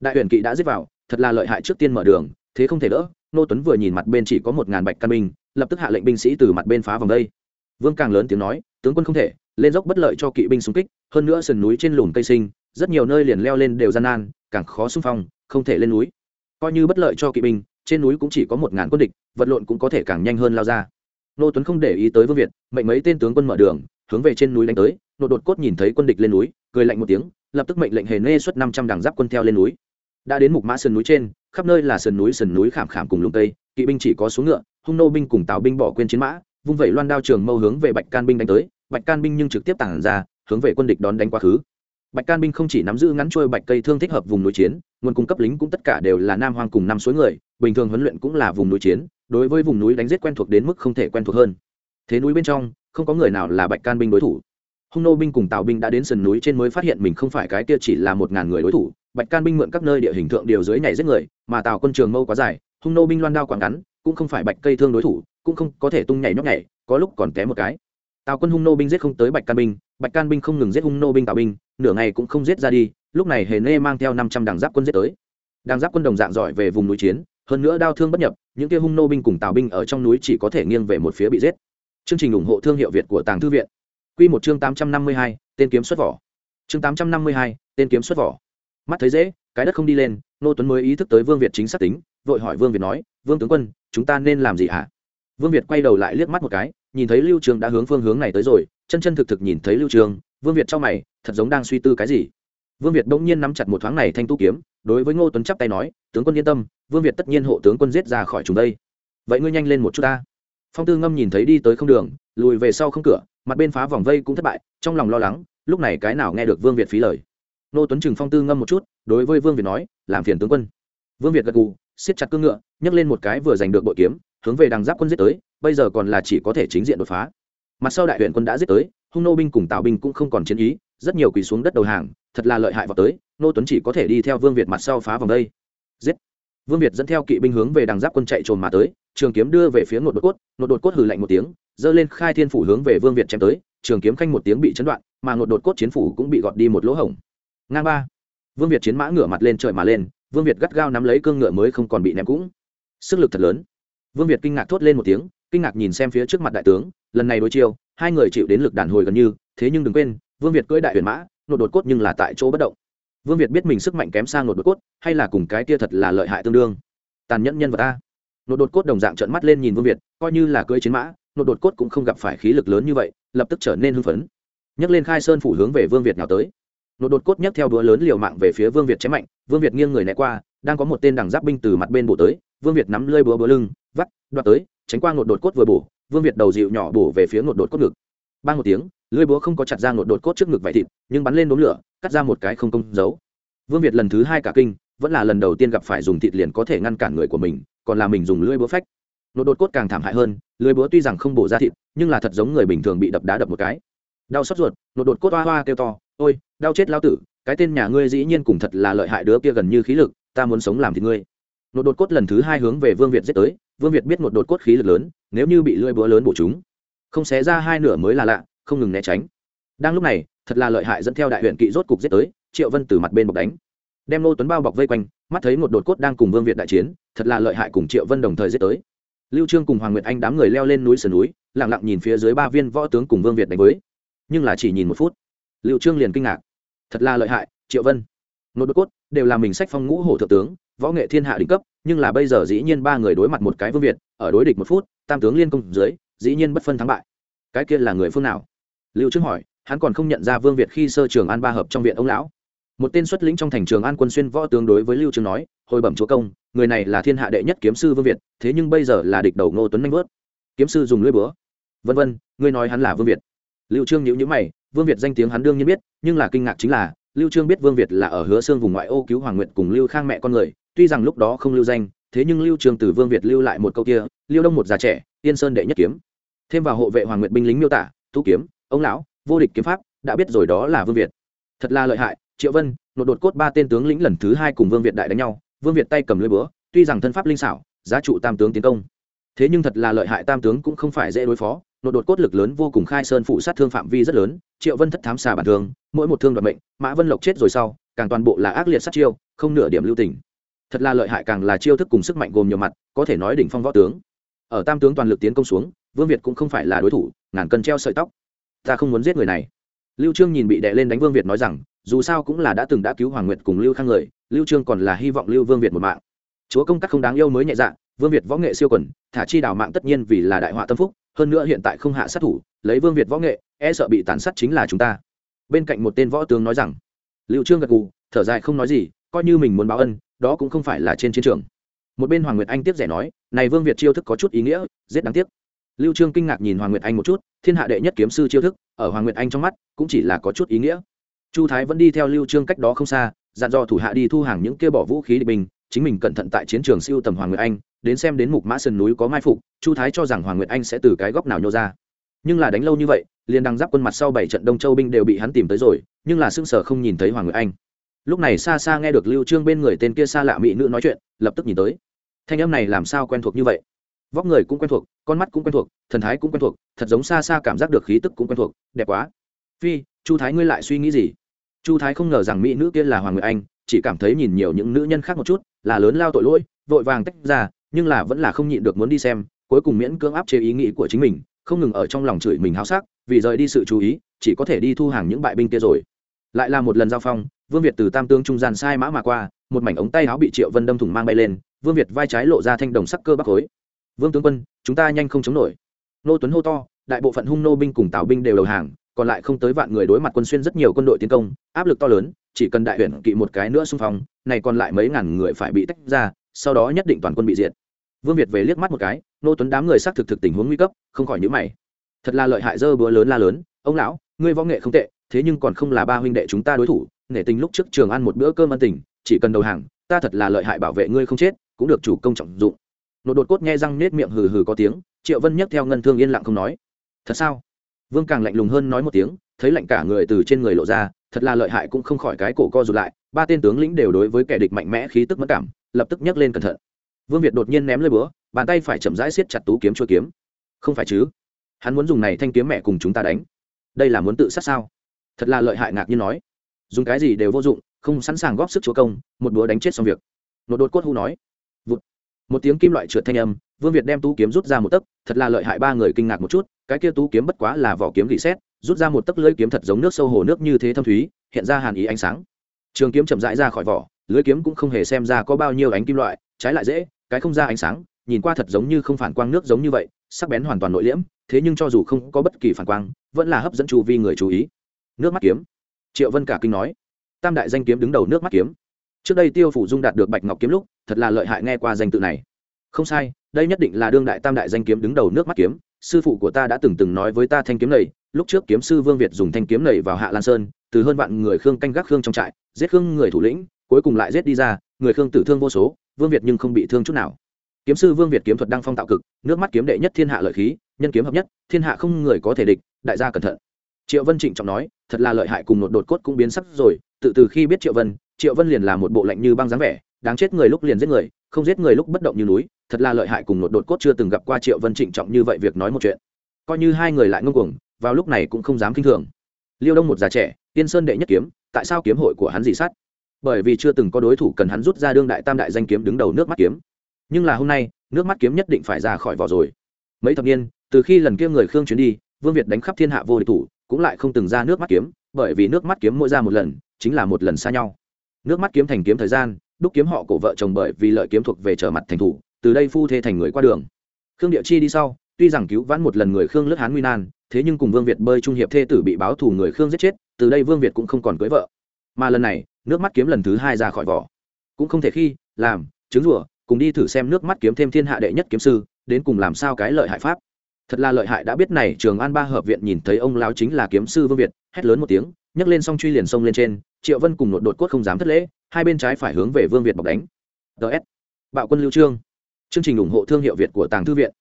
Đại huyền kỵ đã giết vào, thật là lợi hại trước tiên mở đường, thế không thể đỡ nô tuấn vừa nhìn mặt bên chỉ có một ngàn bạch căn binh, lập tức hạ lệnh binh sĩ từ mặt bên phá vòng đây. Vương càng lớn tiếng nói, tướng quân không thể lên dốc bất lợi cho kỵ binh xung kích, hơn nữa sườn núi trên lùm cây sinh, rất nhiều nơi liền leo lên đều gian nan, càng khó xung phong, không thể lên núi. Coi như bất lợi cho kỵ binh, trên núi cũng chỉ có một ngàn quân địch, vật lộn cũng có thể càng nhanh hơn lao ra. Nô tuấn không để ý tới vương việt, mệnh mấy tên tướng quân mở đường, hướng về trên núi đánh tới, nô đột cốt nhìn thấy quân địch lên núi, cười lạnh một tiếng, lập tức mệnh lệnh hề nê xuất năm trăm đảng giáp quân theo lên núi. Đã đến mục mã sườn núi trên, khắp nơi là sườn núi sườn núi khảm khảm cùng lùng tây kỵ binh chỉ có xuống ngựa, hung nô binh cùng tào binh bỏ quên chiến mã, vung vẩy loan đao trường mâu hướng về bạch can binh đánh tới bạch can binh nhưng trực tiếp tản ra, hướng về quân địch đón đánh quá khứ. Bạch can binh không chỉ nắm giữ ngắn trôi bạch cây thương thích hợp vùng núi chiến, nguồn cung cấp lính cũng tất cả đều là nam hoang cùng năm suối người, bình thường huấn luyện cũng là vùng núi chiến, đối với vùng núi đánh giết quen thuộc đến mức không thể quen thuộc hơn. Thế núi bên trong, không có người nào là bạch can binh đối thủ. Hung nô binh cùng tào binh đã đến sườn núi trên mới phát hiện mình không phải cái kia chỉ là một ngàn người đối thủ. Bạch can binh mượn các nơi địa hình thượng điều dưới nhảy giết người, mà tào quân trường mâu quá dài, hung nô binh loan đao quảng ngắn, cũng không phải bạch cây thương đối thủ, cũng không có thể tung nhảy nhóc nhảy, có lúc còn té một cái tào quân hung nô binh giết không tới bạch can binh, bạch can binh không ngừng giết hung nô binh tào binh, nửa ngày cũng không giết ra đi, lúc này hề nê mang theo năm trăm đảng giáp quân giết tới. Đảng giáp quân đồng dạng giỏi về vùng núi chiến, hơn nữa đao thương bất nhập, những kia hung nô binh cùng tào binh ở trong núi chỉ có thể nghiêng về một phía bị giết. Chương trình ủng hộ thương hiệu việt của tàng thư viện. Q một chương tám trăm năm mươi hai, tên kiếm xuất vỏ. Chương tám trăm năm mươi hai, tên kiếm xuất vỏ. Mắt thấy dễ, cái đất không đi lên, nô tuấn mới ý thức tới vương việt chính xác tính, vội hỏi vương việt nói, vương tướng quân, chúng ta nên làm gì hả? Vương việt quay đầu lại liếc mắt một cái nhìn thấy lưu trường đã hướng phương hướng này tới rồi, chân chân thực thực nhìn thấy lưu trường, vương việt trong mày, thật giống đang suy tư cái gì. Vương việt bỗng nhiên nắm chặt một thoáng này thanh tu kiếm, đối với ngô tuấn chắp tay nói, tướng quân yên tâm, vương việt tất nhiên hộ tướng quân giết ra khỏi chúng đây. Vậy ngươi nhanh lên một chút ta. Phong tư ngâm nhìn thấy đi tới không đường, lùi về sau không cửa, mặt bên phá vòng vây cũng thất bại, trong lòng lo lắng, lúc này cái nào nghe được vương việt phí lời. Ngô tuấn chừng phong tư ngâm một chút, đối với vương việt nói, làm phiền tướng quân. Vương việt gật gù, siết chặt cương ngựa, nhấc lên một cái vừa giành được bội kiếm, hướng về đằng giáp quân giết tới bây giờ còn là chỉ có thể chính diện đột phá. Mặt sau đại huyện quân đã giết tới, hung nô binh cùng tào binh cũng không còn chiến ý, rất nhiều quỳ xuống đất đầu hàng, thật là lợi hại vào tới, nô tuấn chỉ có thể đi theo vương việt mặt sau phá vòng đây. Giết! Vương việt dẫn theo kỵ binh hướng về đằng giáp quân chạy trồn mà tới, trường kiếm đưa về phía ngột đột cốt ngột đột cốt hừ lạnh một tiếng, giơ lên khai thiên phủ hướng về vương việt chém tới, trường kiếm khanh một tiếng bị chấn đoạn, mà ngột đột cốt chiến phủ cũng bị gọt đi một lỗ hổng. Ngang ba! Vương việt chiến mã ngửa mặt lên trời mà lên, vương việt gắt gao nắm lấy cương ngựa mới không còn bị ném cũng. Sức lực thật lớn. Vương việt kinh ngạc thốt lên một tiếng kinh ngạc nhìn xem phía trước mặt đại tướng, lần này đối chiêu, hai người chịu đến lực đàn hồi gần như, thế nhưng đừng quên, vương việt cưỡi đại huyền mã, nột đột cốt nhưng là tại chỗ bất động. Vương việt biết mình sức mạnh kém sang nột đột cốt, hay là cùng cái kia thật là lợi hại tương đương. Tàn nhẫn nhân vật ta nột đột cốt đồng dạng trợn mắt lên nhìn vương việt, coi như là cưỡi chiến mã, nột đột cốt cũng không gặp phải khí lực lớn như vậy, lập tức trở nên hưng phấn. Nhấc lên khai sơn phủ hướng về vương việt nào tới. Nột đột cốt nhấc theo đũa lớn liều mạng về phía vương việt chém mạnh, vương việt nghiêng người né qua, đang có một tên đằng giáp binh từ mặt bên bổ tới, vương việt nắm lơi búa búa lưng vắt, đoạt tới, tránh qua ngột đột cốt vừa bổ, vương việt đầu dịu nhỏ bổ về phía ngột đột cốt ngực. Ba một tiếng, lưỡi búa không có chặt ra ngột đột cốt trước ngực vải thịt, nhưng bắn lên đốm lửa, cắt ra một cái không công giấu vương việt lần thứ hai cả kinh, vẫn là lần đầu tiên gặp phải dùng thịt liền có thể ngăn cản người của mình, còn là mình dùng lưỡi búa phách. Ngột đột cốt càng thảm hại hơn, lưỡi búa tuy rằng không bổ ra thịt, nhưng là thật giống người bình thường bị đập đá đập một cái. Đau xót ruột, ngột đột cốt hoa hoa kêu to, ôi, đau chết lao tử, cái tên nhà ngươi dĩ nhiên cùng thật là lợi hại đứa kia gần như khí lực, ta muốn sống làm thì ngươi. Nột đột cốt lần thứ hai hướng về vương việt giết tới vương việt biết một đột cốt khí lực lớn, nếu như bị lưỡi búa lớn bổ chúng, không xé ra hai nửa mới là lạ, không ngừng né tránh. Đang lúc này, thật là lợi hại dẫn theo đại huyện kỵ rốt cục giết tới, triệu vân từ mặt bên bọc đánh. Đem nô tuấn bao bọc vây quanh, mắt thấy một đột cốt đang cùng vương việt đại chiến, thật là lợi hại cùng triệu vân đồng thời giết tới. Lưu trương cùng hoàng nguyệt anh đám người leo lên núi sườn núi, lặng lặng nhìn phía dưới ba viên võ tướng cùng vương việt đánh với. Nhưng là chỉ nhìn một phút, lưu trương liền kinh ngạc. Thật là lợi hại, triệu vân. Nô đột cốt đều là mình sách phong ngũ hổ thượng tướng võ nghệ thiên hạ đỉnh cấp, nhưng là bây giờ dĩ nhiên ba người đối mặt một cái vương việt, ở đối địch một phút, tam tướng liên công dưới, dĩ nhiên bất phân thắng bại. Cái kia là người phương nào? Lưu trương hỏi, hắn còn không nhận ra vương việt khi sơ trường an ba hợp trong viện ông lão. Một tên xuất lĩnh trong thành trường an quân xuyên võ tướng đối với lưu trương nói, hồi bẩm chúa công, người này là thiên hạ đệ nhất kiếm sư vương việt, thế nhưng bây giờ là địch đầu ngô tuấn nhanh vớt. Kiếm sư dùng lưỡi búa. Vân vân, ngươi nói hắn là vương việt. Lưu trương nhíu nhíu mày, vương việt danh tiếng hắn đương nhiên biết, nhưng là kinh ngạc chính là, lưu trương biết vương việt là ở hứa xương vùng ngoại ô cứu hoàng Nguyệt cùng lưu khang mẹ con người tuy rằng lúc đó không lưu danh, thế nhưng lưu Trường từ vương việt lưu lại một câu kia lưu đông một già trẻ, Yên sơn đệ nhất kiếm. Thêm vào hộ vệ hoàng nguyện binh lính miêu tả, thu kiếm, ông lão, vô địch kiếm pháp, đã biết rồi đó là vương việt. Thật là lợi hại, triệu vân, nộp đột cốt ba tên tướng lĩnh lần thứ hai cùng vương việt đại đánh nhau, vương việt tay cầm lưỡi búa, tuy rằng thân pháp linh xảo, giá trụ tam tướng tiến công. Thế nhưng thật là lợi hại tam tướng cũng không phải dễ đối phó, nộp đột cốt lực lớn vô cùng khai sơn phụ sát thương phạm vi rất lớn, triệu vân thất thám xà bản thương mỗi một thương đoạt mệnh, mã vân lộc chết rồi sau, càng toàn bộ là ác liệt sát chiêu, không nửa điểm lưu tình thật là lợi hại càng là chiêu thức cùng sức mạnh gồm nhiều mặt, có thể nói đỉnh phong võ tướng. Ở tam tướng toàn lực tiến công xuống, vương việt cũng không phải là đối thủ, ngàn cân treo sợi tóc. Ta không muốn giết người này. Lưu trương nhìn bị đè lên đánh vương việt nói rằng, dù sao cũng là đã từng đã cứu hoàng nguyệt cùng lưu khang người, lưu trương còn là hy vọng lưu vương việt một mạng. Chúa công tác không đáng yêu mới nhẹ dạ vương việt võ nghệ siêu quần, thả chi đào mạng tất nhiên vì là đại họa tâm phúc, hơn nữa hiện tại không hạ sát thủ, lấy vương việt võ nghệ e sợ bị tàn sát chính là chúng ta. Bên cạnh một tên võ tướng nói rằng, lưu trương gật gù, thở dài không nói gì, coi như mình muốn báo ân đó cũng không phải là trên chiến trường. Một bên hoàng nguyệt anh tiếp rẻ nói này vương việt chiêu thức có chút ý nghĩa rất đáng tiếc. Lưu trương kinh ngạc nhìn hoàng nguyệt anh một chút thiên hạ đệ nhất kiếm sư chiêu thức ở hoàng nguyệt anh trong mắt cũng chỉ là có chút ý nghĩa. Chu thái vẫn đi theo lưu trương cách đó không xa dặn dò thủ hạ đi thu hàng những kia bỏ vũ khí địch bình, chính mình cẩn thận tại chiến trường siêu tầm hoàng nguyệt anh đến xem đến mục mã sơn núi có mai phục chu thái cho rằng hoàng nguyệt anh sẽ từ cái góc nào nhô ra. Nhưng là đánh lâu như vậy liền đằng giáp quân mặt sau bảy trận đông châu binh đều bị hắn tìm tới rồi nhưng là sững sở không nhìn thấy hoàng nguyệt anh lúc này xa xa nghe được lưu trương bên người tên kia xa lạ mỹ nữ nói chuyện, lập tức nhìn tới. Thanh âm này làm sao quen thuộc như vậy? Vóc người cũng quen thuộc, con mắt cũng quen thuộc, thần thái cũng quen thuộc, thật giống xa xa cảm giác được khí tức cũng quen thuộc, đẹp quá. Phi, chu thái ngươi lại suy nghĩ gì? Chu thái không ngờ rằng mỹ nữ kia là hoàng nguyệt anh, chỉ cảm thấy nhìn nhiều những nữ nhân khác một chút, là lớn lao tội lỗi, vội vàng tách ra, nhưng là vẫn là không nhịn được muốn đi xem, cuối cùng miễn cưỡng áp chế ý nghĩ của chính mình, không ngừng ở trong lòng chửi mình háo sắc, vì rời đi sự chú ý, chỉ có thể đi thu hàng những bại binh kia rồi. Lại là một lần giao phong vương việt từ tam tương trung gian sai mã mà qua, một mảnh ống tay áo bị triệu vân đâm thủng mang bay lên, vương việt vai trái lộ ra thanh đồng sắc cơ bắc khối. Vương tướng quân, chúng ta nhanh không chống nổi. Nô tuấn hô to, đại bộ phận hung nô binh cùng tào binh đều đầu hàng, còn lại không tới vạn người đối mặt quân xuyên rất nhiều quân đội tiến công, áp lực to lớn, chỉ cần đại huyện kỵ một cái nữa xung phong, này còn lại mấy ngàn người phải bị tách ra, sau đó nhất định toàn quân bị diệt. Vương việt về liếc mắt một cái, nô tuấn đám người xác thực thực tình huống nguy cấp, không khỏi nhữ mày. Thật là lợi hại dơ búa lớn la lớn, ông lão, ngươi võ nghệ không tệ, thế nhưng còn không là ba huynh đệ chúng ta đối thủ nể tình lúc trước trường ăn một bữa cơm ăn tình, chỉ cần đầu hàng, ta thật là lợi hại bảo vệ ngươi không chết, cũng được chủ công trọng dụng. Nột đột cốt nghe răng nết miệng hừ hừ có tiếng, triệu vân nhấc theo ngân thương yên lặng không nói. Thật sao? Vương càng lạnh lùng hơn nói một tiếng, thấy lạnh cả người từ trên người lộ ra, thật là lợi hại cũng không khỏi cái cổ co rụt lại, ba tên tướng lĩnh đều đối với kẻ địch mạnh mẽ khí tức mất cảm, lập tức nhấc lên cẩn thận. Vương việt đột nhiên ném lơi búa, bàn tay phải chậm rãi siết chặt tú kiếm chua kiếm. Không phải chứ? Hắn muốn dùng này thanh kiếm mẹ cùng chúng ta đánh. Đây là muốn tự sát sao? Thật là lợi hại ngạc như nói dùng cái gì đều vô dụng, không sẵn sàng góp sức chúa công, một búa đánh chết xong việc. Nột đột cốt hu nói. Vụt. một tiếng kim loại trượt thanh âm, vương việt đem tú kiếm rút ra một tấc, thật là lợi hại ba người kinh ngạc một chút, cái kia tú kiếm bất quá là vỏ kiếm gỉ xét, rút ra một tấc lưỡi kiếm thật giống nước sâu hồ nước như thế thâm thúy, hiện ra hàn ý ánh sáng. Trường kiếm chậm rãi ra khỏi vỏ, lưỡi kiếm cũng không hề xem ra có bao nhiêu ánh kim loại, trái lại dễ, cái không ra ánh sáng, nhìn qua thật giống như không phản quang nước giống như vậy, sắc bén hoàn toàn nội liễm, thế nhưng cho dù không có bất kỳ phản quang, vẫn là hấp dẫn chu vi người chú ý. Nước mắt kiếm triệu vân cả kinh nói, tam đại danh kiếm đứng đầu nước mắt kiếm. Trước đây tiêu phủ dung đạt được bạch ngọc kiếm lúc, thật là lợi hại nghe qua danh tự này. Không sai, đây nhất định là đương đại tam đại danh kiếm đứng đầu nước mắt kiếm. Sư phụ của ta đã từng từng nói với ta thanh kiếm này, lúc trước kiếm sư vương việt dùng thanh kiếm này vào hạ lan sơn, từ hơn vạn người khương canh gác khương trong trại, giết khương người thủ lĩnh, cuối cùng lại giết đi ra, người khương tử thương vô số, vương việt nhưng không bị thương chút nào. Kiếm sư vương việt kiếm thuật đăng phong tạo cực, nước mắt kiếm đệ nhất thiên hạ lợi khí, nhân kiếm hợp nhất, thiên hạ không người có thể địch, đại gia cẩn thận triệu vân trịnh trọng nói, thật là lợi hại cùng một đột cốt cũng biến sắc rồi, tự từ khi biết triệu vân triệu vân liền là một bộ lạnh như băng dáng vẻ, đáng chết người lúc liền giết người, không giết người lúc bất động như núi, thật là lợi hại cùng một đột cốt chưa từng gặp qua triệu vân trịnh trọng như vậy việc nói một chuyện. Coi như hai người lại ngông cuồng, vào lúc này cũng không dám kinh thường. Liêu đông một già trẻ, tiên sơn đệ nhất kiếm, tại sao kiếm hội của hắn dị sát? Bởi vì chưa từng có đối thủ cần hắn rút ra đương đại tam đại danh kiếm đứng đầu nước mắt kiếm. Nhưng là hôm nay, nước mắt kiếm nhất định phải ra khỏi vỏ rồi. Mấy thập niên, từ khi lần kia người khương chuyến đi, vương việt đánh khắp thiên hạ vô địch thủ cũng lại không từng ra nước mắt kiếm, bởi vì nước mắt kiếm mỗi ra một lần, chính là một lần xa nhau. Nước mắt kiếm thành kiếm thời gian, đúc kiếm họ cổ vợ chồng bởi vì lợi kiếm thuộc về trở mặt thành thủ, từ đây phu thê thành người qua đường. Khương địa chi đi sau, tuy rằng cứu vãn một lần người khương lướt hán nguy nan, thế nhưng cùng vương việt bơi trung hiệp thê tử bị báo thù người khương giết chết, từ đây vương việt cũng không còn cưới vợ. Mà lần này, nước mắt kiếm lần thứ hai ra khỏi vỏ. Cũng không thể khi, làm, chứng rủa, cùng đi thử xem nước mắt kiếm thêm thiên hạ đệ nhất kiếm sư, đến cùng làm sao cái lợi hại pháp thật là lợi hại đã biết này, trường an ba hợp viện nhìn thấy ông lão chính là kiếm sư vương việt, hét lớn một tiếng, nhấc lên song truy liền sông lên trên, triệu vân cùng nội đột cốt không dám thất lễ, hai bên trái phải hướng về vương việt bọc đánh. Ts bạo quân lưu trương. Chương trình ủng hộ thương hiệu việt của tàng thư viện.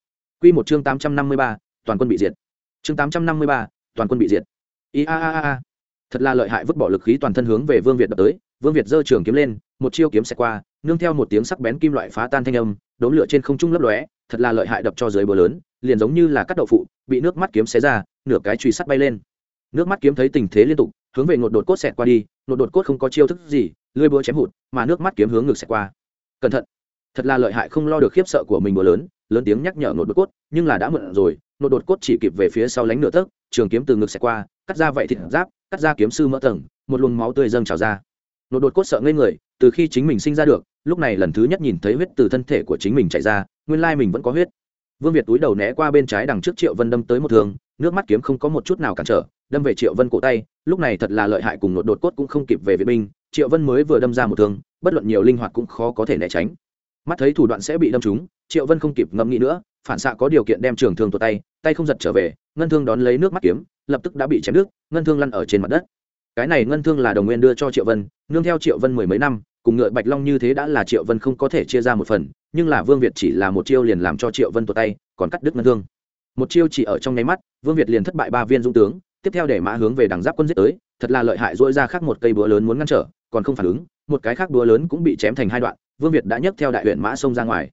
Quy một chương tám trăm năm mươi ba, toàn quân bị diệt. Chương tám trăm năm mươi ba, toàn quân bị diệt. I thật là lợi hại vứt bỏ lực khí toàn thân hướng về vương việt đập tới, vương việt giơ trường kiếm lên, một chiêu kiếm xẹt qua, nương theo một tiếng sắc bén kim loại phá tan thanh âm đốn lửa trên không trung lấp lóe thật là lợi hại đập cho dưới bờ lớn, liền giống như là cắt đậu phụ, bị nước mắt kiếm xé ra, nửa cái chùy sắt bay lên. Nước mắt kiếm thấy tình thế liên tục, hướng về ngột đột cốt xẹt qua đi, ngột đột cốt không có chiêu thức gì, lưỡi búa chém hụt, mà nước mắt kiếm hướng ngược xẹt qua. Cẩn thận, thật là lợi hại không lo được khiếp sợ của mình búa lớn lớn tiếng nhắc nhở ngột đột cốt, nhưng là đã mượn rồi, ngột đột cốt chỉ kịp về phía sau lánh nửa tấc, trường kiếm từ ngực xẹt qua, cắt ra vậy thịt giáp, cắt ra kiếm sư mỡ tầng, một luồng máu tươi dâng trào ra. Nộ đột cốt sợ ngây người, từ khi chính mình sinh ra được, lúc này lần thứ nhất nhìn thấy huyết từ thân thể của chính mình chảy ra, nguyên lai mình vẫn có huyết. Vương việt túi đầu né qua bên trái đằng trước triệu vân đâm tới một thường nước mắt kiếm không có một chút nào cản trở, đâm về triệu vân cổ tay, lúc này thật là lợi hại cùng Nộ đột cốt cũng không kịp về vệ binh, triệu vân mới vừa đâm ra một thương, bất luận nhiều linh hoạt cũng khó có thể né tránh. Mắt thấy thủ đoạn sẽ bị đâm trúng, triệu vân không kịp ngẫm nghĩ nữa, phản xạ có điều kiện đem trường thương tuột tay tay không giật trở về, ngân thương đón lấy nước mắt kiếm, lập tức đã bị chém nước ngân thương lăn ở trên mặt đất cái này ngân thương là đồng nguyên đưa cho triệu vân, nương theo triệu vân mười mấy năm, cùng ngựa bạch long như thế đã là triệu vân không có thể chia ra một phần, nhưng là vương việt chỉ là một chiêu liền làm cho triệu vân tuột tay, còn cắt đứt ngân thương. Một chiêu chỉ ở trong nháy mắt, vương việt liền thất bại ba viên dũng tướng, tiếp theo để mã hướng về đằng giáp quân giết tới, thật là lợi hại dỗi ra khác một cây búa lớn muốn ngăn trở, còn không phản ứng, một cái khác búa lớn cũng bị chém thành hai đoạn, vương việt đã nhấc theo đại huyện mã xông ra ngoài.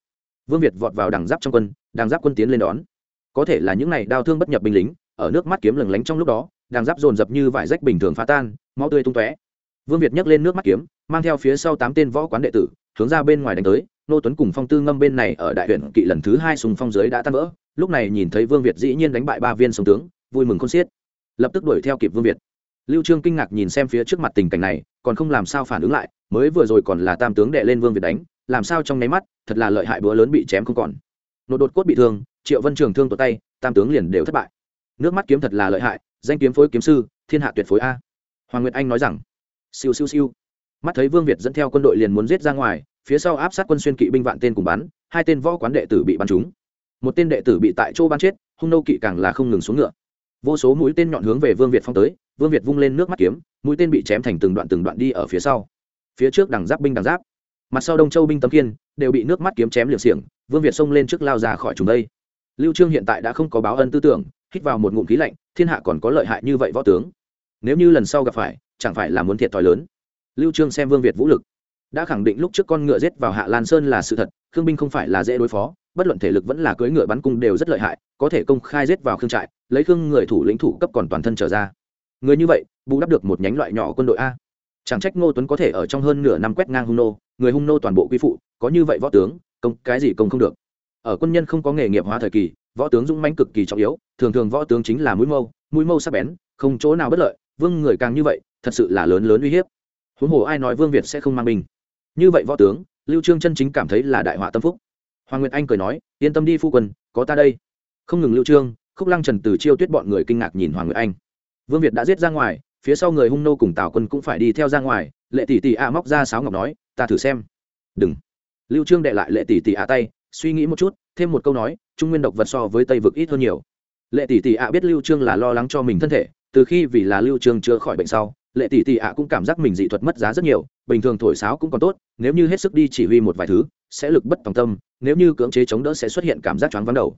Vương việt vọt vào đằng giáp trong quân, đằng giáp quân tiến lên đón. Có thể là những này đau thương bất nhập binh lính, ở nước mắt kiếm lừng lánh trong lúc đó đang giáp dồn dập như vải rách bình thường phá tan, máu tươi tung tóe. Vương việt nhấc lên nước mắt kiếm, mang theo phía sau tám tên võ quán đệ tử, hướng ra bên ngoài đánh tới. Nô tuấn cùng phong tư ngâm bên này ở đại huyện kỵ lần thứ hai sùng phong dưới đã tan vỡ. Lúc này nhìn thấy vương việt dĩ nhiên đánh bại ba viên sông tướng, vui mừng không xiết. Lập tức đuổi theo kịp vương việt. Lưu trương kinh ngạc nhìn xem phía trước mặt tình cảnh này, còn không làm sao phản ứng lại, mới vừa rồi còn là tam tướng đệ lên vương việt đánh, làm sao trong nháy mắt, thật là lợi hại búa lớn bị chém không còn. Nột đột cốt bị thương, triệu vân trường thương tuột tay, tam tướng liền đều thất bại. Nước mắt kiếm thật là lợi hại danh kiếm phối kiếm sư, thiên hạ tuyệt phối a. Hoàng nguyệt anh nói rằng, siêu siêu siêu. Mắt thấy vương việt dẫn theo quân đội liền muốn giết ra ngoài, phía sau áp sát quân xuyên kỵ binh vạn tên cùng bắn, hai tên võ quán đệ tử bị bắn trúng. Một tên đệ tử bị tại chỗ bắn chết, hung nô kỵ càng là không ngừng xuống ngựa. Vô số mũi tên nhọn hướng về vương việt phong tới, vương việt vung lên nước mắt kiếm, mũi tên bị chém thành từng đoạn từng đoạn đi ở phía sau. Phía trước đằng giáp binh đằng giáp. Mặt sau đông châu binh tấm kiên, đều bị nước mắt kiếm chém liệng xiềng, vương việt xông lên trước lao ra khỏi chúng đây. Lưu trương hiện tại đã không có báo ân tư tưởng hít vào một ngụm khí lạnh, thiên hạ còn có lợi hại như vậy võ tướng. Nếu như lần sau gặp phải, chẳng phải là muốn thiệt thòi lớn. Lưu trương xem vương việt vũ lực. Đã khẳng định lúc trước con ngựa giết vào hạ lan sơn là sự thật, khương binh không phải là dễ đối phó, bất luận thể lực vẫn là cưỡi ngựa bắn cung đều rất lợi hại, có thể công khai giết vào khương trại, lấy khương người thủ lĩnh thủ cấp còn toàn thân trở ra. Người như vậy, bù đắp được một nhánh loại nhỏ quân đội a. Chẳng trách ngô tuấn có thể ở trong hơn nửa năm quét ngang hung nô, người hung nô toàn bộ quy phụ, có như vậy võ tướng, công cái gì công không được. Ở quân nhân không có nghề nghiệp hóa thời kỳ võ tướng dũng mãnh cực kỳ trọng yếu, thường thường võ tướng chính là mũi mâu mũi mâu sắc bén, không chỗ nào bất lợi, vương người càng như vậy, thật sự là lớn lớn uy hiếp. Huống hồ ai nói vương việt sẽ không mang binh? Như vậy võ tướng, lưu trương chân chính cảm thấy là đại họa tâm phúc. Hoàng nguyệt anh cười nói, yên tâm đi phu quân, có ta đây. Không ngừng lưu trương, khúc lăng trần từ chiêu tuyết bọn người kinh ngạc nhìn hoàng nguyệt anh. Vương việt đã giết ra ngoài, phía sau người hung nô cùng tào quân cũng phải đi theo ra ngoài, lệ tỷ tỷ a móc ra sáo ngọc nói, ta thử xem. Đừng. Lưu trương đệ lại lệ tỷ tỷ a tay, suy nghĩ một chút thêm một câu nói, trung nguyên độc vật so với tây vực ít hơn nhiều. Lệ tỷ tỷ ạ biết lưu trương là lo lắng cho mình thân thể, từ khi vì là lưu trương chữa khỏi bệnh sau, lệ tỷ tỷ ạ cũng cảm giác mình dị thuật mất giá rất nhiều, bình thường thổi sáo cũng còn tốt, nếu như hết sức đi chỉ huy một vài thứ, sẽ lực bất tòng tâm, nếu như cưỡng chế chống đỡ sẽ xuất hiện cảm giác choáng vắng đầu.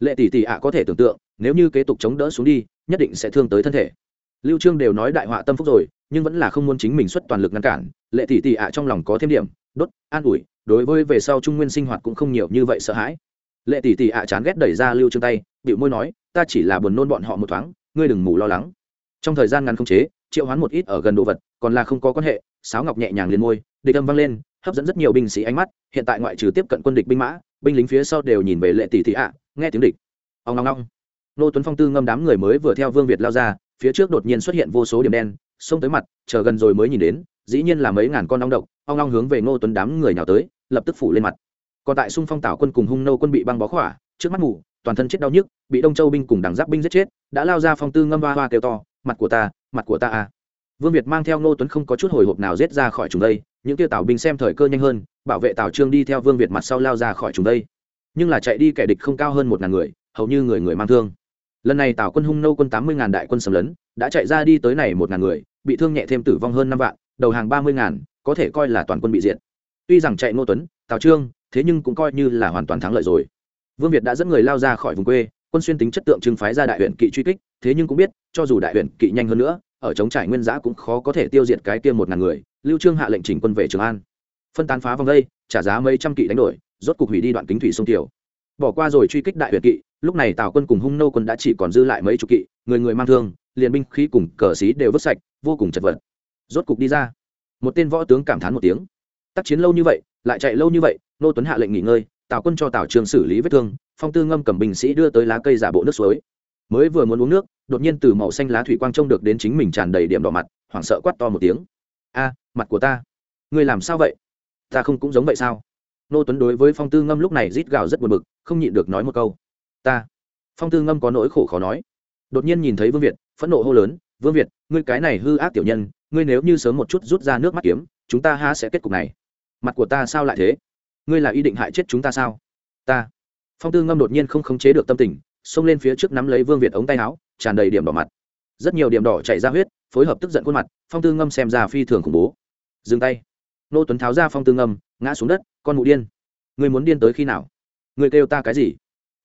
Lệ tỷ tỷ ạ có thể tưởng tượng, nếu như kế tục chống đỡ xuống đi, nhất định sẽ thương tới thân thể. Lưu trương đều nói đại họa tâm phúc rồi, nhưng vẫn là không muốn chính mình xuất toàn lực ngăn cản, lệ tỷ tỷ ạ trong lòng có thêm điểm, đốt, an ủi, đối với về sau trung nguyên sinh hoạt cũng không nhiều như vậy sợ hãi lệ tỷ tỷ ạ chán ghét đẩy ra lưu trương tay bịu môi nói, ta chỉ là buồn nôn bọn họ một thoáng, ngươi đừng mù lo lắng. Trong thời gian ngắn không chế, triệu hoán một ít ở gần đồ vật, còn là không có quan hệ, sáo ngọc nhẹ nhàng lên môi, địch âm vang lên, hấp dẫn rất nhiều binh sĩ ánh mắt, hiện tại ngoại trừ tiếp cận quân địch binh mã, binh lính phía sau đều nhìn về lệ tỷ tỷ ạ, nghe tiếng địch. Ông ngong ngong nô tuấn phong tư ngâm đám người mới vừa theo vương việt lao ra, phía trước đột nhiên xuất hiện vô số điểm đen, xông tới mặt, chờ gần rồi mới nhìn đến, dĩ nhiên là mấy ngàn con ong độc, ong ngong hướng về ngô tuấn đám người nhào tới, lập tức phủ lên mặt còn tại xung phong tảo quân cùng hung nâu quân bị băng bó khỏa, trước mắt mù, toàn thân chết đau nhức, bị đông châu binh cùng đảng giáp binh giết chết, đã lao ra phong tư ngâm hoa hoa kêu to, mặt của ta, mặt của ta à. Vương việt mang theo ngô tuấn không có chút hồi hộp nào giết ra khỏi chúng đây, những tiêu tào binh xem thời cơ nhanh hơn, bảo vệ tào trương đi theo vương việt mặt sau lao ra khỏi chúng đây. Nhưng là chạy đi kẻ địch không cao hơn một ngàn người, hầu như người người mang thương. Lần này tào quân hung nâu quân tám mươi ngàn đại quân sầm lấn, đã chạy ra đi tới này một ngàn người, bị thương nhẹ thêm tử vong hơn năm vạn, đầu hàng ba mươi ngàn, có thể coi là toàn quân bị diệt. Tuy rằng chạy ngô tuấn tào trương thế nhưng cũng coi như là hoàn toàn thắng lợi rồi. Vương việt đã dẫn người lao ra khỏi vùng quê, quân xuyên tính chất tượng trưng phái ra đại huyện kỵ truy kích, thế nhưng cũng biết, cho dù đại huyện kỵ nhanh hơn nữa, ở chống trải nguyên giã cũng khó có thể tiêu diệt cái kia một ngàn người, lưu trương hạ lệnh chỉnh quân về trường an. Phân tán phá vòng đây, trả giá mấy trăm kỵ đánh đổi, rốt cục hủy đi đoạn kính thủy sông tiểu bỏ qua rồi truy kích đại huyện kỵ, lúc này tào quân cùng hung nô quân đã chỉ còn dư lại mấy chục kỵ, người người mang thương, liền binh khí cùng cờ xí đều vứt sạch, vô cùng chật vật. Rốt cục đi ra. Một tên võ tướng cảm thán một tiếng. Tác chiến lâu như vậy, lại chạy lâu như vậy nô tuấn hạ lệnh nghỉ ngơi, tào quân cho tào trường xử lý vết thương, phong tư ngâm cầm binh sĩ đưa tới lá cây giả bộ nước suối. Mới vừa muốn uống nước, đột nhiên từ màu xanh lá thủy quang trông được đến chính mình tràn đầy điểm đỏ mặt, hoảng sợ quát to một tiếng. A, mặt của ta, ngươi làm sao vậy? Ta không cũng giống vậy sao? Nô tuấn đối với phong tư ngâm lúc này rít gào rất buồn bực, không nhịn được nói một câu. Ta. Phong tư ngâm có nỗi khổ khó nói. Đột nhiên nhìn thấy vương việt, phẫn nộ hô lớn, vương việt, ngươi cái này hư ác tiểu nhân, ngươi nếu như sớm một chút rút ra nước mắt kiếm, chúng ta ha sẽ kết cục này? Mặt của ta sao lại thế? Ngươi là ý định hại chết chúng ta sao? Ta. Phong tư ngâm đột nhiên không khống chế được tâm tình, xông lên phía trước nắm lấy vương việt ống tay áo, tràn đầy điểm đỏ mặt. Rất nhiều điểm đỏ chảy ra huyết, phối hợp tức giận khuôn mặt, phong tư ngâm xem ra phi thường khủng bố. Dừng tay. Nô tuấn tháo ra phong tư ngâm, ngã xuống đất, con mụ điên. Ngươi muốn điên tới khi nào? Ngươi kêu ta cái gì?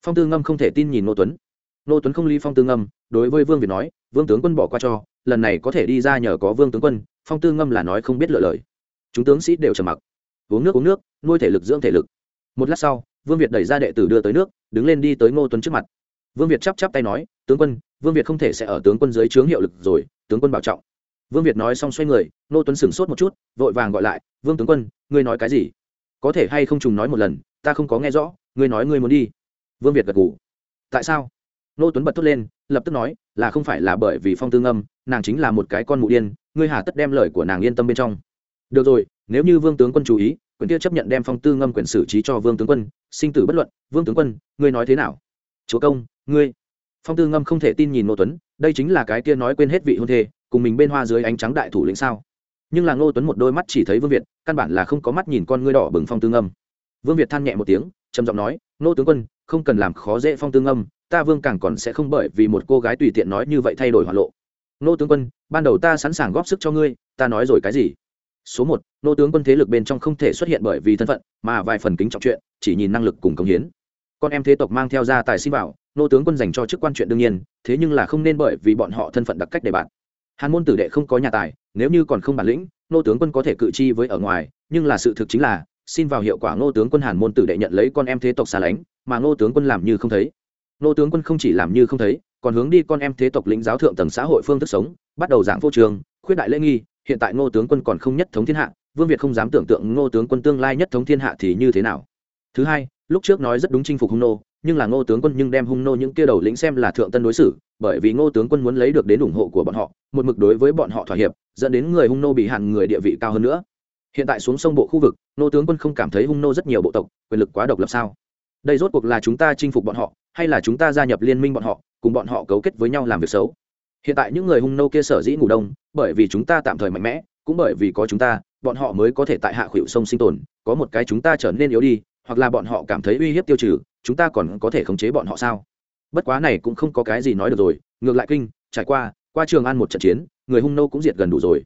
Phong tư ngâm không thể tin nhìn nô tuấn. Nô tuấn không ly phong tư ngâm, đối với vương việt nói, vương tướng quân bỏ qua cho, lần này có thể đi ra nhờ có vương tướng quân. Phong tư ngâm là nói không biết lựa lời. Chúng tướng sĩ đều trầm mặc uống nước uống nước nuôi thể lực dưỡng thể lực. Một lát sau vương việt đẩy ra đệ tử đưa tới nước đứng lên đi tới ngô tuấn trước mặt. Vương việt chắp chắp tay nói tướng quân vương việt không thể sẽ ở tướng quân dưới trướng hiệu lực rồi tướng quân bảo trọng. Vương việt nói xong xoay người ngô tuấn sửng sốt một chút vội vàng gọi lại vương tướng quân ngươi nói cái gì? Có thể hay không trùng nói một lần ta không có nghe rõ ngươi nói ngươi muốn đi. Vương việt gật ngủ tại sao? Ngô tuấn bật thốt lên lập tức nói là không phải là bởi vì phong Tư Ngâm, nàng chính là một cái con mụ điên ngươi hà tất đem lời của nàng yên tâm bên trong. Được rồi nếu như vương tướng quân chú ý, quyền kia chấp nhận đem phong tư ngâm quyền xử trí cho vương tướng quân, sinh tử bất luận, vương tướng quân, ngươi nói thế nào? Chúa công, ngươi. Phong tư ngâm không thể tin nhìn ngô tuấn, đây chính là cái kia nói quên hết vị hôn thê, cùng mình bên hoa dưới ánh trắng đại thủ lĩnh sao? Nhưng là ngô tuấn một đôi mắt chỉ thấy vương việt, căn bản là không có mắt nhìn con ngươi đỏ bừng phong tư ngâm. Vương việt than nhẹ một tiếng, trầm giọng nói, ngô tướng quân, không cần làm khó dễ phong tư ngâm, ta vương càng còn sẽ không bởi vì một cô gái tùy tiện nói như vậy thay đổi hoạt lộ. Ngô tướng quân, ban đầu ta sẵn sàng góp sức cho ngươi, ta nói rồi cái gì? Số một, nô tướng quân thế lực bên trong không thể xuất hiện bởi vì thân phận, mà vài phần kính trọng chuyện, chỉ nhìn năng lực cùng công hiến. Con em thế tộc mang theo gia tài xin bảo, nô tướng quân dành cho chức quan chuyện đương nhiên, thế nhưng là không nên bởi vì bọn họ thân phận đặc cách để bạn. Hàn môn tử đệ không có nhà tài, nếu như còn không bản lĩnh, nô tướng quân có thể cự chi với ở ngoài, nhưng là sự thực chính là, xin vào hiệu quả nô tướng quân hàn môn tử đệ nhận lấy con em thế tộc xa lánh, mà nô tướng quân làm như không thấy. Nô tướng quân không chỉ làm như không thấy, còn hướng đi con em thế tộc lĩnh giáo thượng tầng xã hội phương thức sống, bắt đầu giảng vô trường khuyết đại lễ nghi, hiện tại ngô tướng quân còn không nhất thống thiên hạ, vương việt không dám tưởng tượng ngô tướng quân tương lai nhất thống thiên hạ thì như thế nào. Thứ hai, lúc trước nói rất đúng chinh phục hung nô, nhưng là ngô tướng quân nhưng đem hung nô những kia đầu lĩnh xem là thượng tân đối xử, bởi vì ngô tướng quân muốn lấy được đến ủng hộ của bọn họ, một mực đối với bọn họ thỏa hiệp, dẫn đến người hung nô bị hạn người địa vị cao hơn nữa. Hiện tại xuống sông bộ khu vực, ngô tướng quân không cảm thấy hung nô rất nhiều bộ tộc, quyền lực quá độc lập sao? Đây rốt cuộc là chúng ta chinh phục bọn họ, hay là chúng ta gia nhập liên minh bọn họ, cùng bọn họ cấu kết với nhau làm việc xấu? Hiện tại những người hung nô kia sở dĩ ngủ đông, bởi vì chúng ta tạm thời mạnh mẽ, cũng bởi vì có chúng ta, bọn họ mới có thể tại hạ khuỵu sông sinh tồn, có một cái chúng ta trở nên yếu đi, hoặc là bọn họ cảm thấy uy hiếp tiêu trừ, chúng ta còn có thể khống chế bọn họ sao? Bất quá này cũng không có cái gì nói được rồi, ngược lại kinh, trải qua qua trường an một trận chiến, người hung nô cũng diệt gần đủ rồi.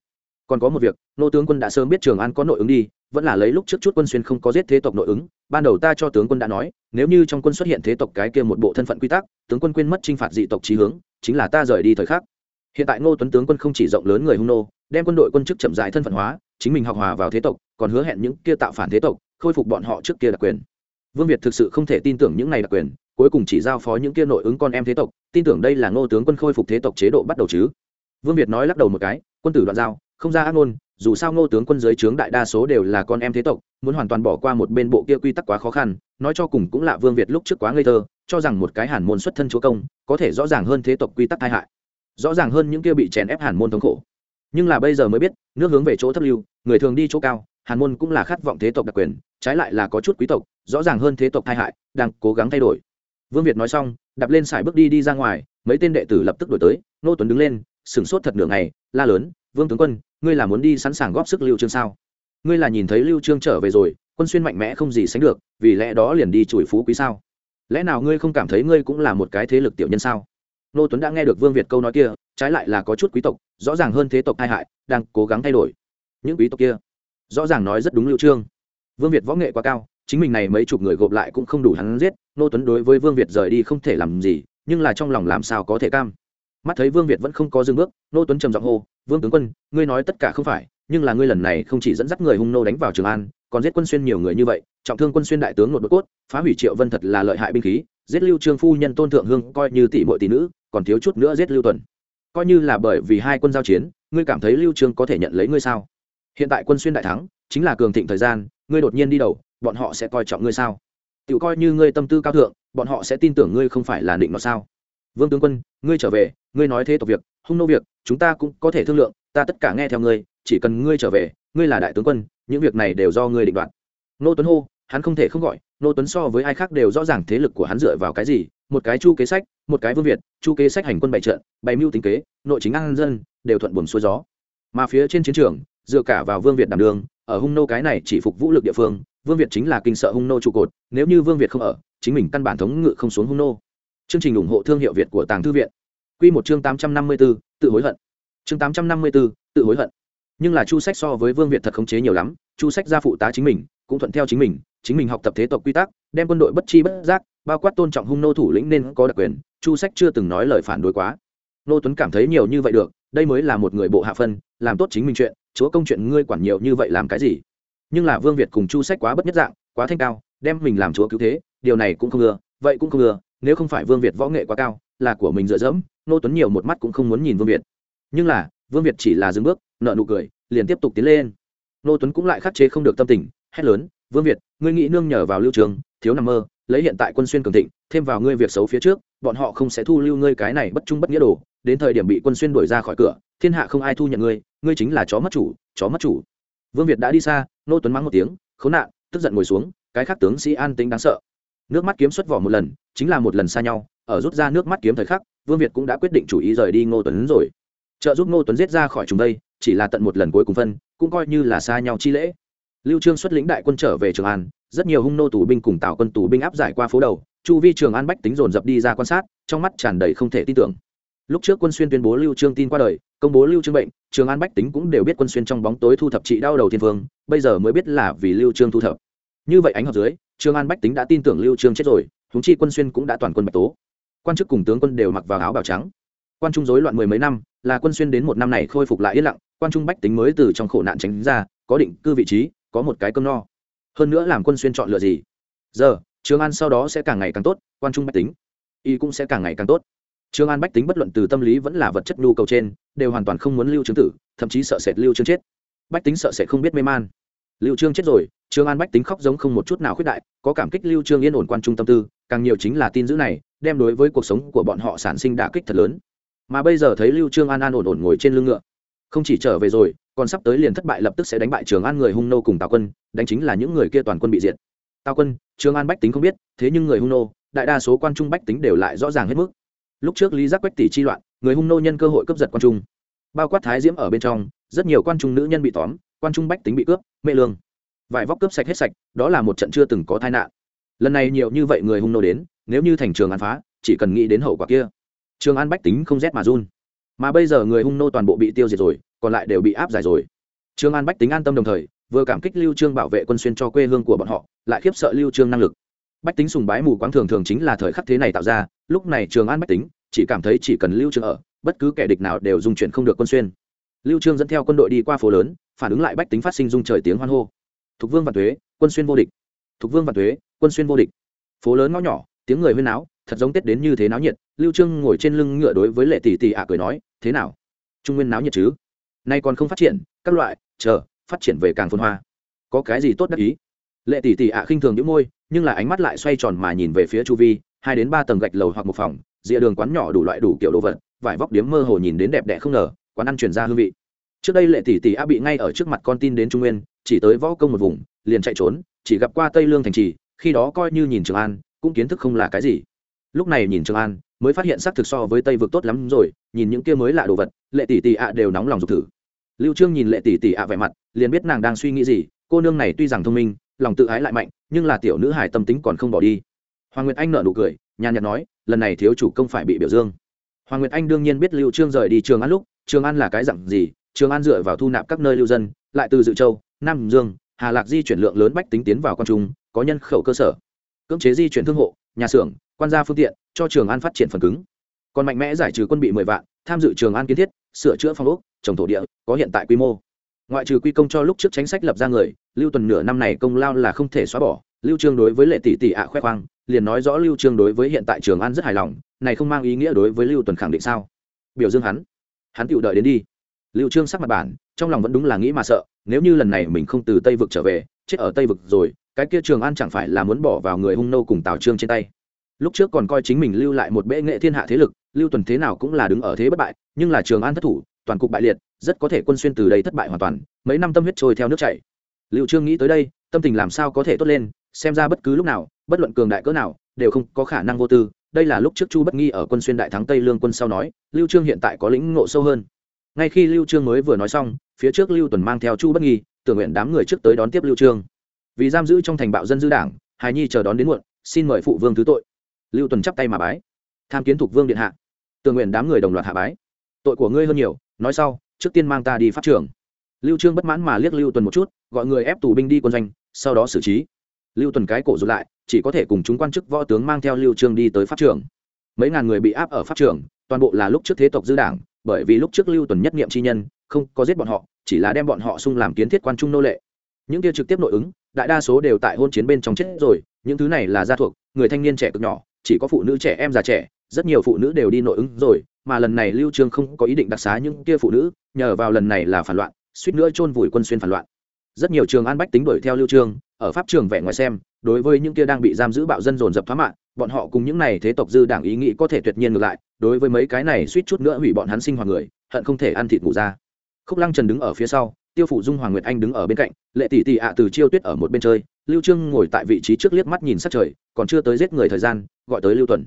Còn có một việc, nô tướng quân đã sớm biết trường an có nội ứng đi, vẫn là lấy lúc trước chút quân xuyên không có giết thế tộc nội ứng, ban đầu ta cho tướng quân đã nói, nếu như trong quân xuất hiện thế tộc cái kia một bộ thân phận quy tắc, tướng quân quên mất t r i n h phạt dị tộc trí hướng chính là ta rời đi thời khắc. Hiện tại ngô tuấn tướng quân không chỉ rộng lớn người hung nô, đem quân đội quân chức chậm rãi thân phận hóa, chính mình học hòa vào thế tộc, còn hứa hẹn những kia tạo phản thế tộc, khôi phục bọn họ trước kia đặc quyền. Vương việt thực sự không thể tin tưởng những này đặc quyền, cuối cùng chỉ giao phó những kia nội ứng con em thế tộc, tin tưởng đây là ngô tướng quân khôi phục thế tộc chế độ bắt đầu chứ? Vương việt nói lắc đầu một cái, quân tử đoạn giao, không ra ác ngôn dù sao ngô tướng quân giới trướng đại đa số đều là con em thế tộc, muốn hoàn toàn bỏ qua một bên bộ kia quy tắc quá khó khăn, nói cho cùng cũng là vương việt lúc trước quá ngây thơ, cho rằng một cái hàn môn xuất thân chúa công, có thể rõ ràng hơn thế tộc quy tắc tai hại. Rõ ràng hơn những kia bị chèn ép hàn môn thống khổ. Nhưng là bây giờ mới biết, nước hướng về chỗ thấp lưu, người thường đi chỗ cao, hàn môn cũng là khát vọng thế tộc đặc quyền, trái lại là có chút quý tộc, rõ ràng hơn thế tộc tai hại, đang cố gắng thay đổi. Vương việt nói xong, đạp lên sải bước đi đi ra ngoài, mấy tên đệ tử lập tức đổi tới nô tuấn đứng lên, sửng sốt thật nửa ngày, la lớn, vương tướng quân ngươi là muốn đi sẵn sàng góp sức lưu trương sao? Ngươi là nhìn thấy lưu trương trở về rồi, quân xuyên mạnh mẽ không gì sánh được, vì lẽ đó liền đi chùi phú quý sao? Lẽ nào ngươi không cảm thấy ngươi cũng là một cái thế lực tiểu nhân sao? Nô tuấn đã nghe được vương việt câu nói kia, trái lại là có chút quý tộc, rõ ràng hơn thế tộc tai hại, đang cố gắng thay đổi. Những quý tộc kia, rõ ràng nói rất đúng lưu trương. Vương việt võ nghệ quá cao, chính mình này mấy chục người gộp lại cũng không đủ hắn giết, nô tuấn đối với vương việt rời đi không thể làm gì, nhưng là trong lòng làm sao có thể cam? Mắt thấy vương việt vẫn không có dừng bước, nô tuấn trầm giọng hô, vương tướng quân, ngươi nói tất cả không phải, nhưng là ngươi lần này không chỉ dẫn dắt người hung nô đánh vào trường an, còn giết quân xuyên nhiều người như vậy, trọng thương quân xuyên đại tướng một bất cốt, phá hủy triệu vân thật là lợi hại binh khí, giết lưu trương phu nhân tôn thượng hương coi như tỷ muội tỷ nữ, còn thiếu chút nữa giết lưu tuần. Coi như là bởi vì hai quân giao chiến, ngươi cảm thấy lưu trương có thể nhận lấy ngươi sao? Hiện tại quân xuyên đại thắng, chính là cường thịnh thời gian, ngươi đột nhiên đi đầu, bọn họ sẽ coi trọng ngươi sao? Tự coi như ngươi tâm tư cao thượng, bọn họ sẽ tin tưởng ngươi không phải là định nó sao? Vương tướng quân, ngươi trở về, ngươi nói thế tộc việc, hung nô việc, chúng ta cũng có thể thương lượng, ta tất cả nghe theo ngươi, chỉ cần ngươi trở về, ngươi là đại tướng quân, những việc này đều do ngươi định đoạt. Nô tuấn hô, hắn không thể không gọi, nô tuấn so với ai khác đều rõ ràng thế lực của hắn dựa vào cái gì, một cái chu kế sách, một cái vương việt, chu kế sách hành quân bày trận, bày mưu tính kế, nội chính an dân, đều thuận buồm xuôi gió. Mà phía trên chiến trường, dựa cả vào vương việt đảm đường ở hung nô cái này chỉ phục vũ lực địa phương, vương việt chính là kinh sợ hung nô trụ cột, nếu như vương việt không ở, chính mình căn bản thống ngự không xuống hung nô chương trình ủng hộ thương hiệu việt của tàng thư viện. Quy một chương tám trăm năm mươi b ố tự hối hận. Chương tám trăm năm mươi b ố tự hối hận. Nhưng là chu sách so với vương việt thật khống chế nhiều lắm, chu sách gia phụ tá chính mình, cũng thuận theo chính mình chính mình học tập thế tộc quy tắc, đem quân đội bất chi bất giác, bao quát tôn trọng hung nô thủ lĩnh nên có đặc quyền, chu sách chưa từng nói lời phản đối quá. Nô tuấn cảm thấy nhiều như vậy được, đây mới là một người bộ hạ phân, làm tốt chính mình chuyện, chúa công chuyện ngươi quản nhiều như vậy làm cái gì? Nhưng là vương việt cùng chu sách quá bất nhất dạng, quá thanh cao, đem mình làm chúa cứu thế, điều này cũng không ưa vậy cũng không ưa nếu không phải vương việt võ nghệ quá cao, là của mình dựa dẫm, nô tuấn nhiều một mắt cũng không muốn nhìn vương việt. Nhưng là, vương việt chỉ là dừng bước nợ nụ cười, liền tiếp tục tiến lên. Nô tuấn cũng lại khắc chế không được tâm tình, hét lớn, vương việt, ngươi nghĩ nương nhờ vào lưu trường, thiếu nằm mơ, lấy hiện tại quân xuyên cường thịnh, thêm vào ngươi việc xấu phía trước, bọn họ không sẽ thu lưu ngươi cái này bất trung bất nghĩa đồ, đến thời điểm bị quân xuyên đuổi ra khỏi cửa, thiên hạ không ai thu nhận ngươi ngươi chính là chó mất chủ, chó mất chủ. Vương việt đã đi xa, nô tuấn mắng một tiếng, khốn nạn, tức giận ngồi xuống, cái khác tướng sĩ an tính đáng sợ nước mắt kiếm xuất vỏ một lần, chính là một lần xa nhau, ở rút ra nước mắt kiếm thời khắc, vương việt cũng đã quyết định chủ ý rời đi ngô tuấn rồi. Trợ giúp ngô tuấn giết ra khỏi chúng đây, chỉ là tận một lần cuối cùng phân, cũng coi như là xa nhau chi lễ. Lưu trương xuất lĩnh đại quân trở về trường an, rất nhiều hung nô tù binh cùng tạo quân tù binh áp giải qua phố đầu, chu vi trường an bách tính dồn dập đi ra quan sát, trong mắt tràn đầy không thể tin tưởng. Lúc trước quân xuyên tuyên bố lưu trương tin qua đời, công bố lưu trương bệnh, trường an bách tính cũng đều biết quân xuyên trong bóng tối thu thập trị đau đầu thiên vương, bây giờ mới biết là vì lưu trương thu thập như vậy ánh hợp dưới, trương an bách tính đã tin tưởng lưu trương chết rồi húng chi quân xuyên cũng đã toàn quân bạch tố. Quan chức cùng tướng quân đều mặc vào áo bào trắng. Quan trung rối loạn mười mấy năm, là quân xuyên đến một năm này khôi phục lại yên lặng, quan trung bách tính mới từ trong khổ nạn tránh ra, có định cư vị trí, có một cái cơm no. Hơn nữa làm quân xuyên chọn lựa gì? Giờ trường an sau đó sẽ càng ngày càng tốt, quan trung bách tính, y cũng sẽ càng ngày càng tốt. Trường an bách tính bất luận từ tâm lý vẫn là vật chất nhu cầu trên, đều hoàn toàn không muốn lưu trương tử, thậm chí sợ sệt lưu trương chết. Bách tính sợ sẽ không biết mê man. Lưu trương chết rồi trường an bách tính khóc giống không một chút nào khuyết đại, có cảm kích lưu trương yên ổn quan trung tâm tư, càng nhiều chính là tin dữ này, đem đối với cuộc sống của bọn họ sản sinh đả kích thật lớn. Mà bây giờ thấy lưu trương an an ổn ổn ngồi trên lưng ngựa, không chỉ trở về rồi, còn sắp tới liền thất bại lập tức sẽ đánh bại trường an người hung nô cùng tào quân, đánh chính là những người kia toàn quân bị diệt. Tào quân trường an bách tính không biết, thế nhưng người hung nô, đại đa số quan trung bách tính đều lại rõ ràng hết mức. Lúc trước lý giác quách tỷ chi loạn, người hung nô nhân cơ hội cướp giật quan trung. Bao quát thái diễm ở bên trong, rất nhiều quan trung nữ nhân bị tóm, quan trung bách tính bị cướp mê lương vải vóc cướp sạch hết sạch, đó là một trận chưa từng có tai nạn. Lần này nhiều như vậy người hung nô đến, nếu như thành trường an phá, chỉ cần nghĩ đến hậu quả kia. Trường an bách tính không rét mà run. Mà bây giờ người hung nô toàn bộ bị tiêu diệt rồi, còn lại đều bị áp giải rồi. Trường an bách tính an tâm đồng thời, vừa cảm kích lưu trương bảo vệ quân xuyên cho quê hương của bọn họ, lại khiếp sợ lưu trương năng lực. Bách tính sùng bái mù quáng thường thường chính là thời khắc thế này tạo ra, lúc này trường an bách tính, chỉ cảm thấy chỉ cần lưu trương ở, bất cứ kẻ địch nào đều dung chuyển không được quân xuyên. Lưu trương dẫn theo quân đội đi qua phố lớn, phản ứng lại bách tính phát sinh dung trời tiếng hoan hô thục vương và thuế quân xuyên vô địch. Thục vương và thuế quân xuyên vô địch. Phố lớn ngõ nhỏ, tiếng người huyên náo, thật giống tết đến như thế náo nhiệt. Lưu trương ngồi trên lưng ngựa đối với lệ tỷ tỷ ạ cười nói, thế nào? Trung nguyên náo nhiệt chứ? Nay còn không phát triển, các loại, chờ, phát triển về càng phồn hoa. Có cái gì tốt đắc ý? Lệ tỷ tỷ ạ khinh thường những môi, nhưng là ánh mắt lại xoay tròn mà nhìn về phía chu vi, hai đến ba tầng gạch lầu hoặc một phòng rìa đường quán nhỏ đủ loại đủ kiểu đồ vật, vải vóc điếm mơ hồ nhìn đến đẹp đẽ không ngờ, quán ăn truyền ra hương vị trước đây lệ tỷ tỷ a bị ngay ở trước mặt con tin đến trung nguyên, chỉ tới võ công một vùng, liền chạy trốn, chỉ gặp qua tây lương thành trì, khi đó coi như nhìn trường an, cũng kiến thức không là cái gì. Lúc này nhìn trường an, mới phát hiện xác thực so với tây vực tốt lắm rồi, nhìn những kia mới lạ đồ vật, lệ tỷ tỷ ạ đều nóng lòng dục thử. Lưu trương nhìn lệ tỷ tỷ ạ vẻ mặt, liền biết nàng đang suy nghĩ gì, cô nương này tuy rằng thông minh, lòng tự ái lại mạnh, nhưng là tiểu nữ hải tâm tính còn không bỏ đi. Hoàng nguyệt anh nở nụ cười, nhàn nhạt nói, lần này thiếu chủ công phải bị biểu dương. Hoàng nguyệt anh đương nhiên biết lưu trương rời đi trường an lúc, trường an là cái dạng gì trường an dựa vào thu nạp các nơi lưu dân, lại từ dự châu, nam dương, hà lạc di chuyển lượng lớn bách tính tiến vào quan trung, có nhân khẩu cơ sở. Cưỡng chế di chuyển thương hộ, nhà xưởng, quan gia phương tiện, cho trường an phát triển phần cứng. Còn mạnh mẽ giải trừ quân bị mười vạn, tham dự trường an kiến thiết, sửa chữa phong ốc, trồng thổ địa, có hiện tại quy mô. Ngoại trừ quy công cho lúc trước chính sách lập ra người, lưu tuần nửa năm này công lao là không thể xóa bỏ. Lưu trương đối với lệ tỷ tỷ ạ khoe khoang, liền nói rõ lưu trương đối với hiện tại trường an rất hài lòng, này không mang ý nghĩa đối với lưu tuần khẳng định sao? Biểu dương hắn. Hắn tự đợi đến đi lưu trương sắc mặt bản, trong lòng vẫn đúng là nghĩ mà sợ, nếu như lần này mình không từ tây vực trở về, chết ở tây vực rồi, cái kia trường an chẳng phải là muốn bỏ vào người hung nô cùng tào trương trên tay. Lúc trước còn coi chính mình lưu lại một bệ nghệ thiên hạ thế lực, lưu tuần thế nào cũng là đứng ở thế bất bại, nhưng là trường an thất thủ, toàn cục bại liệt, rất có thể quân xuyên từ đây thất bại hoàn toàn, mấy năm tâm huyết trôi theo nước chảy. Lưu trương nghĩ tới đây, tâm tình làm sao có thể tốt lên, xem ra bất cứ lúc nào, bất luận cường đại cỡ nào, đều không có khả năng vô tư, đây là lúc trước chu bất nghi ở quân xuyên đại thắng tây lương quân sau nói, lưu trương hiện tại có lĩnh ngộ sâu hơn ngay khi lưu trương mới vừa nói xong, phía trước lưu tuần mang theo chu bất nghi, tưởng nguyện đám người trước tới đón tiếp lưu trương. Vì giam giữ trong thành bạo dân dư đảng hài nhi chờ đón đến muộn, xin mời phụ vương thứ tội. Lưu tuần chắp tay mà bái. Tham kiến thuộc vương điện hạ. Tưởng nguyện đám người đồng loạt hạ bái. Tội của ngươi hơn nhiều, nói sau, trước tiên mang ta đi pháp trường. Lưu trương bất mãn mà liếc lưu tuần một chút, gọi người ép tù binh đi quân doanh, sau đó xử trí. Lưu tuần cái cổ rụt lại, chỉ có thể cùng chúng quan chức võ tướng mang theo lưu trương đi tới pháp trường. Mấy ngàn người bị áp ở pháp trường, toàn bộ là lúc trước thế tộc dư đảng bởi vì lúc trước lưu tuần nhất niệm chi nhân, không có giết bọn họ, chỉ là đem bọn họ xung làm kiến thiết quan trung nô lệ. Những kia trực tiếp nội ứng, đại đa số đều tại hôn chiến bên trong chết rồi, những thứ này là gia thuộc, người thanh niên trẻ cực nhỏ, chỉ có phụ nữ trẻ, em già trẻ, rất nhiều phụ nữ đều đi nội ứng rồi, mà lần này lưu trương không có ý định đặc xá những kia phụ nữ, nhờ vào lần này là phản loạn, suýt nữa chôn vùi quân xuyên phản loạn. Rất nhiều trường an bách tính đuổi theo lưu trương, ở pháp trường vẻ ngoài xem, đối với những kia đang bị giam giữ bạo dân dồn dập thoá mạng bọn họ cùng những này thế tộc dư đảng ý nghĩ có thể tuyệt nhiên ngược lại đối với mấy cái này suýt chút nữa hủy bọn hắn sinh hoạt người, hận không thể ăn thịt ngủ ra. Khúc lăng trần đứng ở phía sau, tiêu phụ dung, hoàng nguyệt anh đứng ở bên cạnh, lệ tỷ tỷ ạ từ chiêu tuyết ở một bên chơi, lưu trương ngồi tại vị trí trước liếc mắt nhìn sát trời, còn chưa tới giết người thời gian, gọi tới lưu tuần.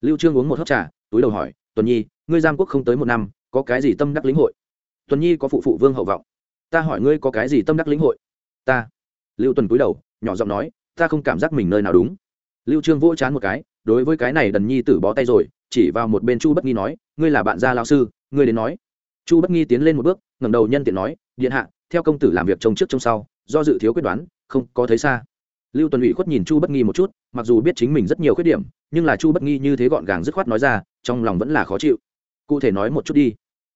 Lưu trương uống một hớp trà, túi đầu hỏi, tuần nhi, ngươi giam quốc không tới một năm, có cái gì tâm đắc lĩnh hội? Tuần nhi có phụ phụ vương hậu vọng. Ta hỏi ngươi có cái gì tâm đắc lĩnh hội? Ta. Lưu tuần cúi đầu, nhỏ giọng nói, ta không cảm giác mình nơi nào đúng. Lưu trương vỗ chán một cái, đối với cái này đần nhi tử bó tay rồi chỉ vào một bên chu bất nghi nói, ngươi là bạn gia lao sư, ngươi đến nói. Chu bất nghi tiến lên một bước, ngẩng đầu nhân tiện nói, điện hạ, theo công tử làm việc trông trước trông sau, do dự thiếu quyết đoán, không có thấy xa. Lưu tuần ủy khuất nhìn chu bất nghi một chút, mặc dù biết chính mình rất nhiều khuyết điểm, nhưng là chu bất nghi như thế gọn gàng dứt khoát nói ra, trong lòng vẫn là khó chịu. Cụ thể nói một chút đi.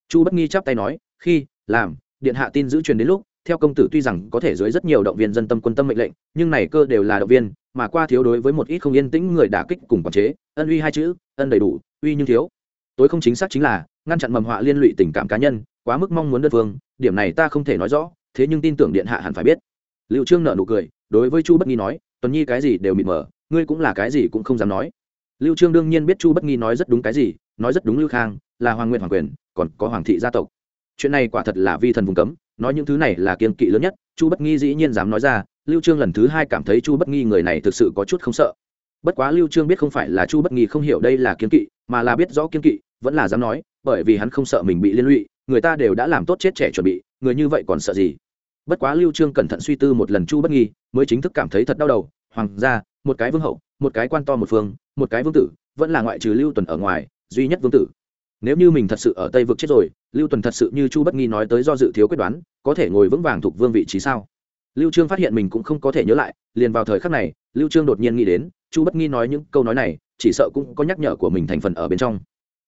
Chu bất nghi chắp tay nói, khi, làm, điện hạ tin giữ truyền đến lúc, theo công tử tuy rằng có thể dưới rất nhiều động viên dân tâm quân tâm mệnh lệnh, nhưng này cơ đều là động viên mà qua thiếu đối với một ít không yên tĩnh người đả kích cùng quản chế, ân uy hai chữ, ân đầy đủ, uy nhưng thiếu. Tối không chính xác chính là, ngăn chặn mầm họa liên lụy tình cảm cá nhân, quá mức mong muốn đơn phương, điểm này ta không thể nói rõ, thế nhưng tin tưởng điện hạ hẳn phải biết. Liệu trương nợ nụ cười, đối với chu bất nghi nói, tuần nhi cái gì đều mịt mờ, ngươi cũng là cái gì cũng không dám nói. Lưu trương đương nhiên biết chu bất nghi nói rất đúng cái gì, nói rất đúng lưu khang, là hoàng nguyện hoàng quyền, còn có hoàng thị gia tộc. Chuyện này quả thật là vi thần vùng cấm, nói những thứ này là kiên kỵ lớn nhất, chu bất nghi dĩ nhiên dám nói ra lưu trương lần thứ hai cảm thấy chu bất nghi người này thực sự có chút không sợ. Bất quá lưu trương biết không phải là chu bất nghi không hiểu đây là kiên kỵ, mà là biết rõ kiên kỵ, vẫn là dám nói, bởi vì hắn không sợ mình bị liên lụy, người ta đều đã làm tốt chết trẻ chuẩn bị, người như vậy còn sợ gì? Bất quá lưu trương cẩn thận suy tư một lần chu bất nghi, mới chính thức cảm thấy thật đau đầu, hoàng gia, một cái vương hậu, một cái quan to một phương, một cái vương tử, vẫn là ngoại trừ lưu tuần ở ngoài, duy nhất vương tử. Nếu như mình thật sự ở tây vực chết rồi, lưu tuần thật sự như chu bất nghi nói tới do dự thiếu quyết đoán, có thể ngồi vững vàng thuộc vương vị trí sao? Lưu trương phát hiện mình cũng không có thể nhớ lại, liền vào thời khắc này, lưu trương đột nhiên nghĩ đến, chu bất nghi nói những câu nói này, chỉ sợ cũng có nhắc nhở của mình thành phần ở bên trong.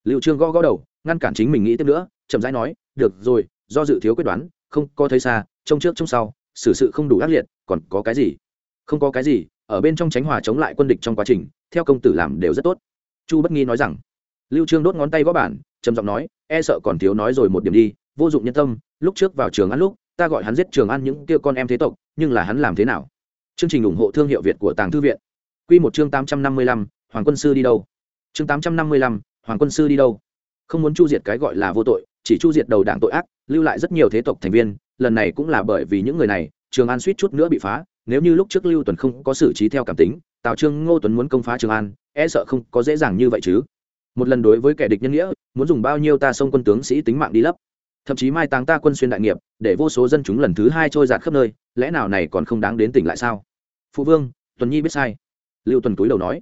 Lưu trương gõ gõ đầu, ngăn cản chính mình nghĩ tiếp nữa, chậm rãi nói, được rồi, do dự thiếu quyết đoán, không có thấy xa, trông trước trông sau, xử sự không đủ ác liệt, còn có cái gì? Không có cái gì, ở bên trong tránh hòa chống lại quân địch trong quá trình, theo công tử làm đều rất tốt. Chu bất nghi nói rằng. Lưu trương đốt ngón tay gõ bản, trầm giọng nói e sợ còn thiếu nói rồi một điểm đi, vô dụng nhân tâm, lúc trước vào trường ăn lúc ta gọi hắn giết trường ăn những kia con em thế tộc nhưng là hắn làm thế nào? Chương trình ủng hộ thương hiệu việt của tàng thư viện. Quy một chương 855, hoàng quân sư đi đâu? Chương 855, hoàng quân sư đi đâu? Không muốn chu diệt cái gọi là vô tội chỉ chu diệt đầu đảng tội ác lưu lại rất nhiều thế tộc thành viên lần này cũng là bởi vì những người này trường an suýt chút nữa bị phá nếu như lúc trước lưu tuần không có xử trí theo cảm tính tào trương ngô tuấn muốn công phá trường an e sợ không có dễ dàng như vậy chứ. Một lần đối với kẻ địch nhân nghĩa muốn dùng bao nhiêu ta sông quân tướng sĩ tính mạng đi lấp thậm chí mai táng ta quân xuyên đại nghiệp, để vô số dân chúng lần thứ hai trôi giạt khắp nơi, lẽ nào này còn không đáng đến tỉnh lại sao? Phụ vương, tuần nhi biết sai. Lưu tuần túi đầu nói.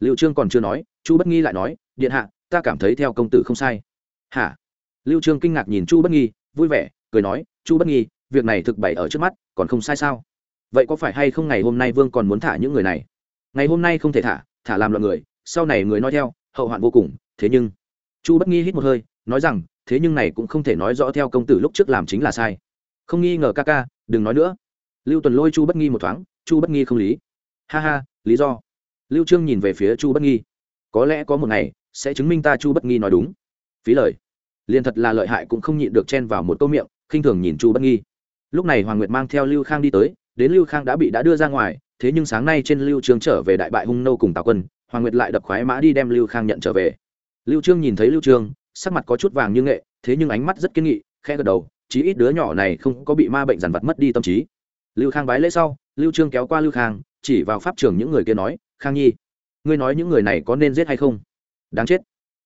Lưu trương còn chưa nói, chu bất nghi lại nói, điện hạ, ta cảm thấy theo công tử không sai. Hả? Lưu trương kinh ngạc nhìn chu bất nghi, vui vẻ, cười nói, chu bất nghi, việc này thực bày ở trước mắt, còn không sai sao? Vậy có phải hay không ngày hôm nay vương còn muốn thả những người này? Ngày hôm nay không thể thả thả làm loạn người, sau này người nói theo, hậu hoạn vô cùng, thế nhưng chu bất nghi hít một hơi, nói rằng thế nhưng này cũng không thể nói rõ theo công tử lúc trước làm chính là sai. Không nghi ngờ ca ca, đừng nói nữa. Lưu tuần lôi chu bất nghi một thoáng, chu bất nghi không lý. Ha ha, lý do. Lưu trương nhìn về phía chu bất nghi. Có lẽ có một ngày, sẽ chứng minh ta chu bất nghi nói đúng. Phí lời. Liền thật là lợi hại cũng không nhịn được chen vào một câu miệng, khinh thường nhìn chu bất nghi. Lúc này hoàng nguyệt mang theo lưu khang đi tới, đến lưu khang đã bị đã đưa ra ngoài, thế nhưng sáng nay trên lưu trương trở về đại bại hung nô cùng tào quân, hoàng nguyệt lại đập khoái mã đi đem lưu khang nhận trở về. Lưu trương nhìn thấy lưu trương sắc mặt có chút vàng như nghệ, thế nhưng ánh mắt rất kiên nghị khe gật đầu, chí ít đứa nhỏ này không có bị ma bệnh dằn vặt mất đi tâm trí. Lưu khang bái lễ sau, lưu trương kéo qua lưu khang, chỉ vào pháp trường những người kia nói, khang nhi, ngươi nói những người này có nên giết hay không? Đáng chết.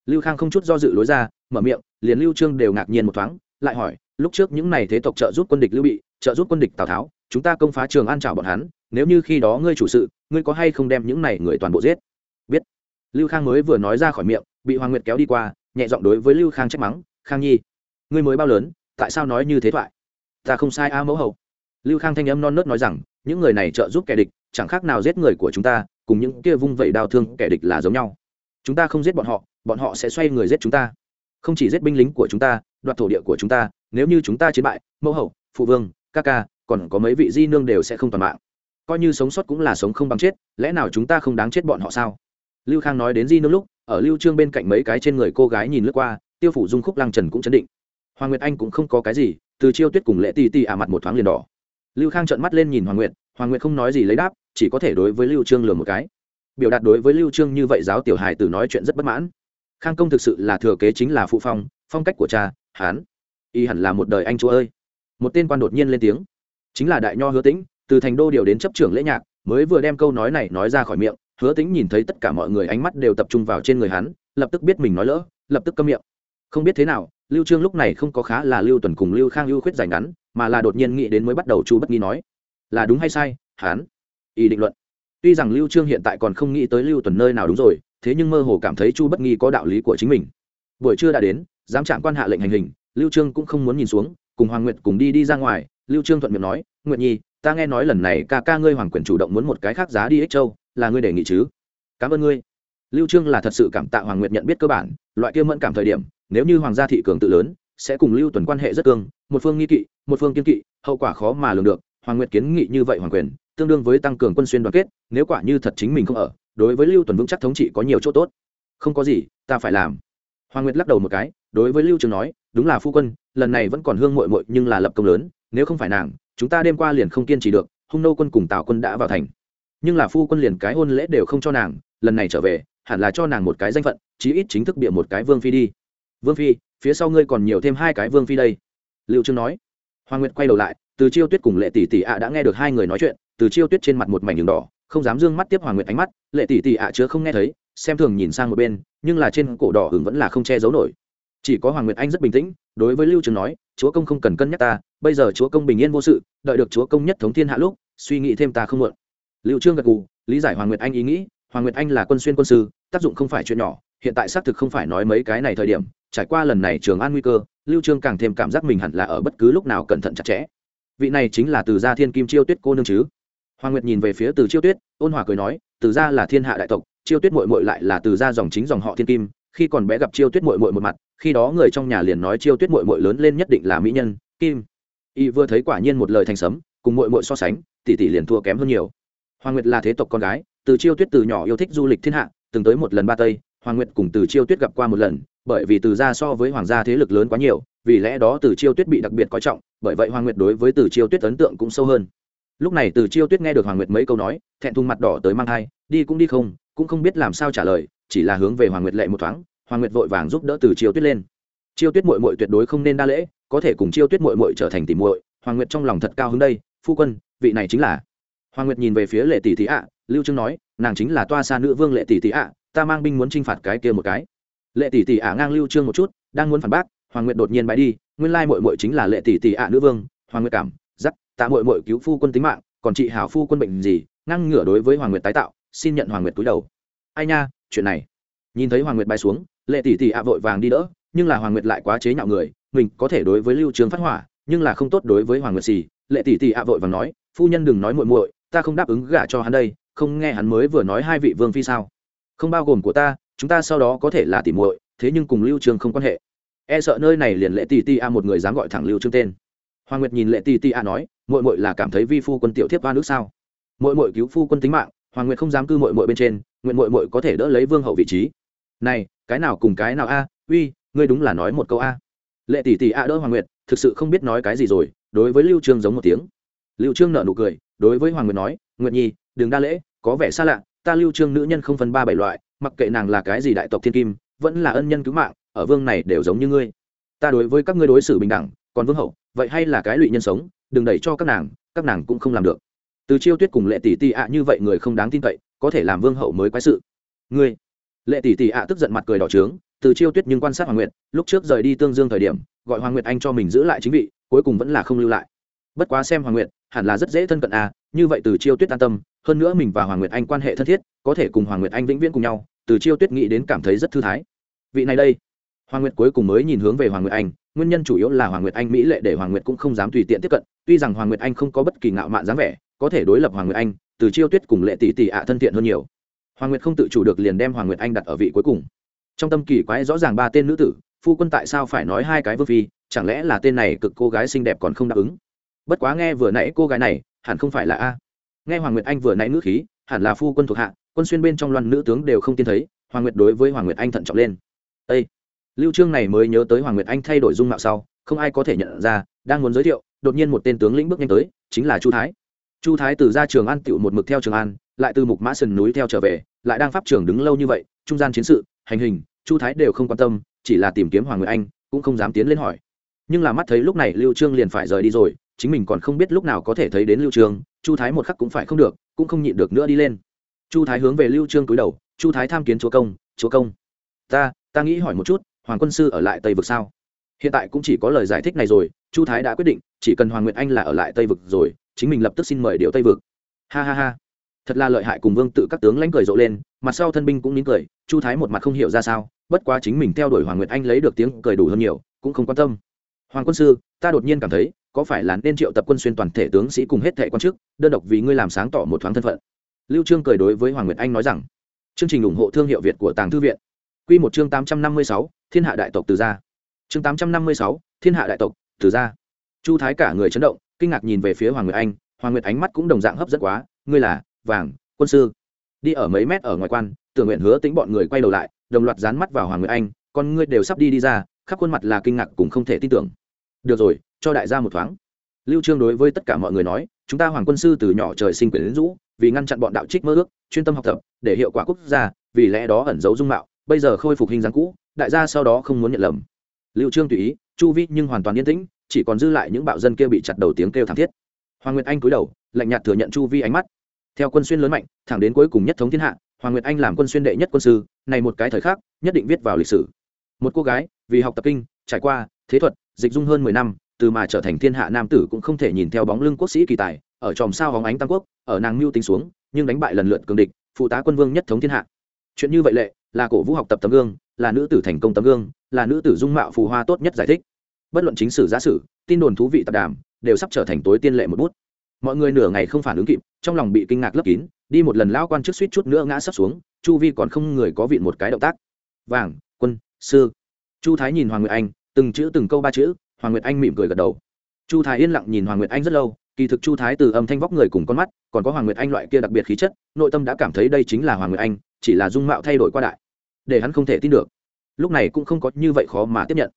Lưu khang không chút do dự lối ra, mở miệng, liền lưu trương đều ngạc nhiên một thoáng, lại hỏi, lúc trước những này thế tộc trợ giúp quân địch lưu bị, trợ giúp quân địch tào tháo, chúng ta công phá trường an trào bọn hắn, nếu như khi đó ngươi chủ sự, ngươi có hay không đem những này người toàn bộ giết? Biết. Lưu khang mới vừa nói ra khỏi miệng, bị hoàng nguyệt kéo đi qua nhẹ giọng đối với lưu khang trách mắng, khang nhi, ngươi mới bao lớn, tại sao nói như thế thoại? Ta không sai a mẫu hậu. Lưu khang thanh âm non nớt nói rằng, những người này trợ giúp kẻ địch, chẳng khác nào giết người của chúng ta, cùng những kia vung vẩy đau thương kẻ địch là giống nhau. Chúng ta không giết bọn họ bọn họ sẽ xoay người giết chúng ta. Không chỉ giết binh lính của chúng ta, đoạt thổ địa của chúng ta, nếu như chúng ta chiến bại, mẫu hậu, phụ vương, ca ca, còn có mấy vị di nương đều sẽ không toàn mạng. Coi như sống sót cũng là sống không bằng chết, lẽ nào chúng ta không đáng chết bọn họ sao? Lưu khang nói đến di nương lúc ở lưu trương bên cạnh mấy cái trên người cô gái nhìn lướt qua, tiêu phủ dung khúc lăng trần cũng chấn định. Hoàng nguyệt anh cũng không có cái gì, từ chiêu tuyết cùng lệ tì tì à mặt một thoáng liền đỏ. Lưu khang trợn mắt lên nhìn hoàng nguyệt hoàng nguyệt không nói gì lấy đáp, chỉ có thể đối với lưu trương lừa một cái. Biểu đạt đối với lưu trương như vậy giáo tiểu hài tử nói chuyện rất bất mãn. Khang công thực sự là thừa kế chính là phụ phong phong cách của cha hán y hẳn là một đời anh chúa ơi. Một tên quan đột nhiên lên tiếng. Chính là đại nho hứa tĩnh, từ thành đô điều đến chấp trưởng lễ nhạc, mới vừa đem câu nói này nói ra khỏi miệng hứa tĩnh nhìn thấy tất cả mọi người ánh mắt đều tập trung vào trên người hắn, lập tức biết mình nói lỡ, lập tức câm miệng. Không biết thế nào, lưu trương lúc này không có khá là lưu tuần cùng lưu khang lưu khuyết giải ngắn, mà là đột nhiên nghĩ đến mới bắt đầu chu bất nghi nói. Là đúng hay sai, hắn? Ý định luận. Tuy rằng lưu trương hiện tại còn không nghĩ tới lưu tuần nơi nào đúng rồi, thế nhưng mơ hồ cảm thấy chu bất nghi có đạo lý của chính mình. Buổi trưa đã đến, giám trạng quan hạ lệnh hành hình, lưu trương cũng không muốn nhìn xuống, cùng hoàng nguyệt cùng đi đi ra ngoài, lưu trương thuận miệng nói, nguyệt nhi, ta nghe nói lần này ca ca ngươi hoàng quyền chủ động muốn một cái khác giá đi ích châu là ngươi đề nghị chứ? Cảm ơn ngươi. Lưu trương là thật sự cảm tạ hoàng nguyệt nhận biết cơ bản, loại kia mẫn cảm thời điểm, nếu như hoàng gia thị cường tự lớn, sẽ cùng lưu tuần quan hệ rất cương, một phương nghi kỵ, một phương kiên kỵ, hậu quả khó mà lường được. Hoàng nguyệt kiến nghị như vậy hoàng quyền, tương đương với tăng cường quân xuyên đoàn kết, nếu quả như thật chính mình không ở, đối với lưu tuần vững chắc thống trị có nhiều chỗ tốt. Không có gì, ta phải làm. Hoàng nguyệt lắc đầu một cái, đối với lưu trường nói, đúng là phu quân, lần này vẫn còn hương mội mội nhưng là lập công lớn, nếu không phải nàng, chúng ta đêm qua liền không kiên trì được, hung nô quân cùng tào quân đã vào thành nhưng là phu quân liền cái hôn lễ đều không cho nàng, lần này trở về, hẳn là cho nàng một cái danh phận, chí ít chính thức bịa một cái vương phi đi. Vương phi, phía sau ngươi còn nhiều thêm hai cái vương phi đây. Liệu trương nói. Hoàng nguyệt quay đầu lại, từ chiêu tuyết cùng lệ tỷ tỷ ạ đã nghe được hai người nói chuyện, từ chiêu tuyết trên mặt một mảnh đường đỏ, không dám d ư ơ n g mắt tiếp hoàng nguyệt ánh mắt, lệ tỷ tỷ ạ chứa không nghe thấy, xem thường nhìn sang một bên, nhưng là trên cổ đỏ hừng vẫn là không che giấu nổi. Chỉ có hoàng nguyệt anh rất bình tĩnh, đối với lưu trường nói, chúa công không cần cân nhắc ta, bây giờ chúa công bình yên vô sự, đợi được chúa công nhất thống thiên hạ lúc, suy nghĩ thêm ta không muộn lưu trương gật gù, lý giải hoàng nguyệt anh ý nghĩ, hoàng nguyệt anh là quân xuyên quân sư, tác dụng không phải chuyện nhỏ, hiện tại xác thực không phải nói mấy cái này thời điểm, trải qua lần này trường an nguy cơ, lưu trương càng thêm cảm giác mình hẳn là ở bất cứ lúc nào cẩn thận chặt chẽ. Vị này chính là từ gia thiên kim chiêu tuyết cô nương chứ? Hoàng nguyệt nhìn về phía từ chiêu tuyết, ôn hòa cười nói, từ gia là thiên hạ đại tộc, chiêu tuyết muội muội lại là từ gia dòng chính dòng họ thiên kim, khi còn bé gặp chiêu tuyết muội muội một mặt, khi đó người trong nhà liền nói chiêu tuyết muội muội lớn lên nhất định là mỹ nhân, kim. Y vừa thấy quả nhiên một lời thành sấm, cùng Muội Muội so sánh, tỷ tỷ liền thua kém hơn nhiều hoàng nguyệt là thế tộc con gái, từ chiêu tuyết từ nhỏ yêu thích du lịch thiên hạ, từng tới một lần ba tây, hoàng nguyệt cùng từ chiêu tuyết gặp qua một lần, bởi vì từ gia so với hoàng gia thế lực lớn quá nhiều, vì lẽ đó từ chiêu tuyết bị đặc biệt coi trọng, bởi vậy hoàng nguyệt đối với từ chiêu tuyết ấn tượng cũng sâu hơn. Lúc này từ chiêu tuyết nghe được hoàng nguyệt mấy câu nói, thẹn thùng mặt đỏ tới mang thai, đi cũng đi không, cũng không biết làm sao trả lời, chỉ là hướng về hoàng nguyệt lệ một thoáng, hoàng nguyệt vội vàng giúp đỡ từ chiêu tuyết lên. Chiêu tuyết mội mội tuyệt đối không nên đa lễ, có thể cùng chiêu tuyết mội mội trở thành tỷ muội, hoàng nguyệt trong lòng thật cao hứng đây, phu quân, vị này chính là hoàng nguyệt nhìn về phía lệ tỷ tỷ ạ, lưu trương nói, nàng chính là toa xa nữ vương lệ tỷ tỷ ạ, ta mang binh muốn chinh phạt cái kia một cái. Lệ tỷ tỷ ạ ngang lưu trương một chút, đang muốn phản bác, hoàng nguyệt đột nhiên bãi đi, nguyên lai muội muội chính là lệ tỷ tỷ ạ nữ vương. Hoàng nguyệt cảm dắt ta muội muội cứu phu quân tính mạng, còn chị hảo phu quân bệnh gì, ngang ngửa đối với hoàng nguyệt tái tạo, xin nhận hoàng nguyệt túi đầu. Ai nha, chuyện này. Nhìn thấy hoàng nguyệt bay xuống, lệ tỷ tỷ ạ vội vàng đi đỡ, nhưng là hoàng nguyệt lại quá chế nhạo người, mình có thể đối với lưu trương phát hỏa, nhưng là không tốt đối với hoàng nguyệt gì lệ tỷ tỷ ạ vội vàng nói, phu nhân đừng nói muội muội ta không đáp ứng gả cho hắn đây, không nghe hắn mới vừa nói hai vị vương phi sao? Không bao gồm của ta, chúng ta sau đó có thể là tỷ muội, thế nhưng cùng lưu trương không quan hệ. E sợ nơi này liền lệ tỷ tỷ a một người dám gọi thẳng lưu trương tên. Hoàng nguyệt nhìn lệ tỷ tỷ a nói, muội muội là cảm thấy vi phu quân tiểu thiếp oan nước sao? Muội muội cứu phu quân tính mạng, hoàng nguyệt không dám cư muội muội bên trên, nguyện muội muội có thể đỡ lấy vương hậu vị trí. Này, cái nào cùng cái nào a? Uy, ngươi đúng là nói một câu a. Lệ tỷ tỷ a đỡ hoàng nguyệt, thực sự không biết nói cái gì rồi, đối với lưu trương giống một tiếng. Lưu trương nở nụ cười đối với hoàng nguyệt nói, nguyệt nhi, đừng đa lễ, có vẻ xa lạ, ta lưu trương nữ nhân không phân ba bảy loại, mặc kệ nàng là cái gì đại tộc thiên kim, vẫn là ân nhân cứu mạng, ở vương này đều giống như ngươi. Ta đối với các ngươi đối xử bình đẳng, còn vương hậu, vậy hay là cái lụy nhân sống, đừng đẩy cho các nàng các nàng cũng không làm được. Từ chiêu tuyết cùng lệ tỷ tỷ ạ như vậy người không đáng tin cậy, có thể làm vương hậu mới quái sự. Ngươi? Lệ tỷ tỷ ạ tức giận mặt cười đỏ trướng, từ chiêu tuyết nhưng quan sát hoàng nguyệt, lúc trước rời đi tương dương thời điểm, gọi hoàng nguyệt anh cho mình giữ lại chính vị, cuối cùng vẫn là không lưu lại. Bất quá xem hoàng nguyệt hẳn là rất dễ thân cận à như vậy từ chiêu tuyết an tâm hơn nữa mình và hoàng nguyệt anh quan hệ thân thiết có thể cùng hoàng nguyệt anh vĩnh viễn cùng nhau từ chiêu tuyết nghĩ đến cảm thấy rất thư thái vị này đây hoàng nguyệt cuối cùng mới nhìn hướng về hoàng nguyệt anh nguyên nhân chủ yếu là hoàng nguyệt anh mỹ lệ để hoàng nguyệt cũng không dám tùy tiện tiếp cận tuy rằng hoàng nguyệt anh không có bất kỳ ngạo mạn dáng vẻ có thể đối lập hoàng nguyệt anh từ chiêu tuyết cùng lệ tỷ tỷ ạ thân thiện hơn nhiều hoàng nguyệt không tự chủ được liền đem hoàng nguyệt anh đặt ở vị cuối cùng trong tâm kỳ quái rõ ràng ba tên nữ tử phu quân tại sao phải nói hai cái vương phi chẳng lẽ là tên này cực cô gái xinh đẹp còn không đáp ứng bất quá nghe vừa nãy cô gái này, hẳn không phải là a. Nghe hoàng nguyệt anh vừa nãy ngữ khí, hẳn là phu quân thuộc hạ, quân xuyên bên trong loan nữ tướng đều không tiên thấy, hoàng nguyệt đối với hoàng nguyệt anh thận trọng lên. Â lưu trương này mới nhớ tới hoàng nguyệt anh thay đổi dung mạo sau, không ai có thể nhận ra, đang muốn giới thiệu, đột nhiên một tên tướng lĩnh bước nhanh tới, chính là chu thái. Chu thái từ ra trường an tựu một mực theo trường an, lại từ mục mã sườn núi theo trở về, lại đang pháp trường đứng lâu như vậy, trung gian chiến sự, hành hình, chu thái đều không quan tâm, chỉ là tìm kiếm hoàng nguyệt anh, cũng không dám tiến lên hỏi. Nhưng là mắt thấy lúc này lưu trương liền phải rời đi rồi chính mình còn không biết lúc nào có thể thấy đến lưu trương, chu thái một khắc cũng phải không được, cũng không nhịn được nữa đi lên. Chu thái hướng về lưu trương cúi đầu, chu thái tham kiến chúa công chúa công. Ta ta nghĩ hỏi một chút, hoàng quân sư ở lại tây vực sao? Hiện tại cũng chỉ có lời giải thích này rồi, chu thái đã quyết định, chỉ cần hoàng nguyệt anh là ở lại tây vực rồi, chính mình lập tức xin mời điệu tây vực. Ha ha ha. Thật là lợi hại cùng vương tự các tướng lãnh cười rộ lên, mặt sau thân binh cũng nín cười, chu thái một mặt không hiểu ra sao, bất quá chính mình theo đuổi hoàng nguyệt anh lấy được tiếng cười đủ hơn nhiều, cũng không quan tâm. Hoàng quân sư, ta đột nhiên cảm thấy có phải là nên triệu tập quân xuyên toàn thể tướng sĩ cùng hết thệ quan chức đơn độc vì ngươi làm sáng tỏ một thoáng thân phận? Lưu trương cười đối với hoàng nguyệt anh nói rằng chương trình ủng hộ thương hiệu việt của tàng thư viện. Quy một chương 856, thiên hạ đại tộc từ gia. Chương 856, thiên hạ đại tộc từ gia. Chu thái cả người chấn động kinh ngạc nhìn về phía hoàng nguyệt anh. Hoàng nguyệt ánh mắt cũng đồng dạng hấp dẫn quá ngươi là vàng quân sư. Đi ở mấy mét ở ngoài quan tưởng nguyện hứa tính bọn người quay đầu lại đồng loạt dán mắt vào hoàng nguyệt anh con ngươi đều sắp đi đi ra khắp khuôn mặt là kinh ngạc cũng không thể tin tưởng được rồi, cho đại gia một thoáng. Lưu trương đối với tất cả mọi người nói, chúng ta hoàng quân sư từ nhỏ trời sinh quyền rũ, vì ngăn chặn bọn đạo trích mơ ước, chuyên tâm học tập, để hiệu quả quốc gia, vì lẽ đó ẩn giấu dung mạo, bây giờ khôi phục hình dáng cũ, đại gia sau đó không muốn nhận lầm. Lưu trương tùy ý, chu vi nhưng hoàn toàn yên tĩnh, chỉ còn dư lại những bạo dân kia bị chặt đầu tiếng kêu thảm thiết. Hoàng nguyệt anh cúi đầu, lạnh nhạt thừa nhận chu vi ánh mắt. Theo quân xuyên lớn mạnh, thẳng đến cuối cùng nhất thống thiên hạ, hoàng nguyệt anh làm quân xuyên đệ nhất quân sư, này một cái thời khắc, nhất định viết vào lịch sử. Một cô gái, vì học tập kinh, trải qua, thế thuật dịch dung hơn mười năm, từ mà trở thành thiên hạ nam tử cũng không thể nhìn theo bóng lưng quốc sĩ kỳ tài, ở tròm sao hóng ánh tam quốc, ở nàng mưu tính xuống, nhưng đánh bại lần lượt cường địch, phụ tá quân vương nhất thống thiên hạ. Chuyện như vậy lệ, là cổ vũ học tập tấm gương, là nữ tử thành công tấm gương, là nữ tử dung mạo phù hoa tốt nhất giải thích. Bất luận chính sử giả sử, tin đồn thú vị tạp đàm, đều sắp trở thành tối tiên lệ một bút. Mọi người nửa ngày không phản ứng kịp, trong lòng bị kinh ngạc lấp kín, đi một lần lão quan trước suýt chút nữa ngã sắp xuống, chu vi còn không người có vịn một cái động tác. Vàng, quân, sư. Chu thái nhìn hoàng nguyệt anh từng chữ từng câu ba chữ, hoàng nguyệt anh mỉm cười gật đầu. Chu thái yên lặng nhìn hoàng nguyệt anh rất lâu, kỳ thực chu thái từ âm thanh vóc người cùng con mắt, còn có hoàng nguyệt anh loại kia đặc biệt khí chất, nội tâm đã cảm thấy đây chính là hoàng nguyệt anh, chỉ là dung mạo thay đổi qua đại, để hắn không thể tin được. Lúc này cũng không có như vậy khó mà tiếp nhận.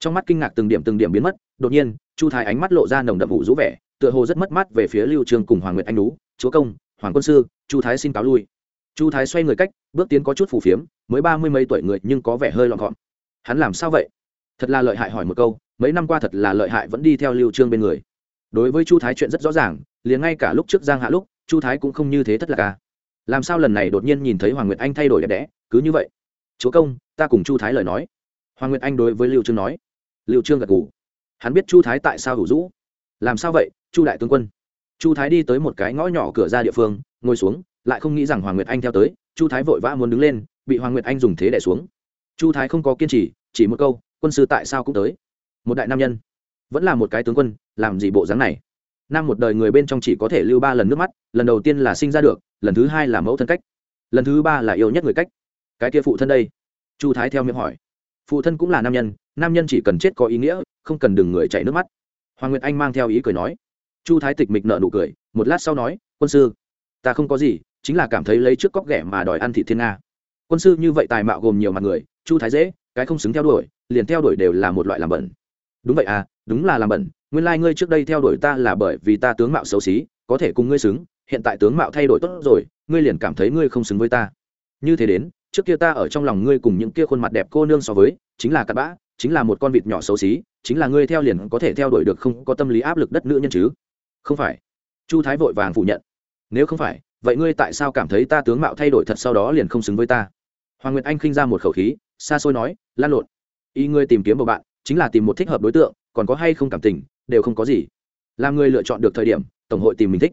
Trong mắt kinh ngạc từng điểm từng điểm biến mất, đột nhiên, chu thái ánh mắt lộ ra nồng đậm vụ rũ vẻ, tựa hồ rất mất mắt về phía lưu trường cùng hoàng nguyệt anh đú chúa công, hoàng quân sư, chu thái xin cáo lui. Chu thái xoay người cách, bước tiến có chút phù phiếm, mới ba mươi mấy tuổi người nhưng có vẻ hơi lọn gọn. Hắn làm sao vậy? Thật là lợi hại hỏi một câu, mấy năm qua thật là lợi hại vẫn đi theo lưu trương bên người. Đối với chu thái chuyện rất rõ ràng, liền ngay cả lúc trước giang hạ lúc, chu thái cũng không như thế thất lạc ca làm sao lần này đột nhiên nhìn thấy hoàng nguyệt anh thay đổi đẹp đẽ, cứ như vậy? Chúa công, ta cùng chu thái lời nói. Hoàng nguyệt anh đối với lưu trương nói. Lưu trương gật gù. Hắn biết chu thái tại sao hủ rũ. Làm sao vậy, chu đại tướng quân? Chu thái đi tới một cái ngõ nhỏ cửa ra địa phương, ngồi xuống, lại không nghĩ rằng hoàng nguyệt anh theo tới. Chu thái vội vã muốn đứng lên, bị hoàng nguyệt anh dùng thế đẻ xuống. Chu thái không có kiên trì, chỉ một câu quân sư tại sao cũng tới? Một đại nam nhân. Vẫn là một cái tướng quân, làm gì bộ dáng này? Nam một đời người bên trong chỉ có thể lưu ba lần nước mắt, lần đầu tiên là sinh ra được, lần thứ hai là mẫu thân cách. Lần thứ ba là yêu nhất người cách. Cái kia phụ thân đây? Chu thái theo miệng hỏi. Phụ thân cũng là nam nhân nam nhân chỉ cần chết có ý nghĩa, không cần đừng người chạy nước mắt. Hoàng nguyệt anh mang theo ý cười nói. Chu thái tịch mịch nợ nụ cười, một lát sau nói, quân sư, ta không có gì, chính là cảm thấy lấy trước cóc ghẻ mà đòi ăn thị thiên nga. Quân sư như vậy tài mạo gồm nhiều mặt người, chu thái dễ cái không xứng theo đuổi, liền theo đuổi đều là một loại làm bẩn. Đúng vậy à đúng là làm bẩn, nguyên lai、like、ngươi trước đây theo đuổi ta là bởi vì ta tướng mạo xấu xí, có thể cùng ngươi xứng, hiện tại tướng mạo thay đổi tốt rồi, ngươi liền cảm thấy ngươi không xứng với ta. Như thế đến, trước kia ta ở trong lòng ngươi cùng những kia khuôn mặt đẹp cô nương so với, chính là cặn bã, chính là một con vịt nhỏ xấu xí, chính là ngươi theo liền có thể theo đuổi được không có tâm lý áp lực đất nữ nhân chứ. Không phải. Chu thái vội vàng phủ nhận. Nếu không phải, vậy ngươi tại sao cảm thấy ta tướng mạo thay đổi thật sau đó liền không xứng với ta? Hoàng nguyệt anh khinh ra một khẩu khí xa xôi nói, lan lộn, ý ngươi tìm kiếm một bạn chính là tìm một thích hợp đối tượng, còn có hay không cảm tình, đều không có gì. Làm người lựa chọn được thời điểm, tổng hội tìm mình thích.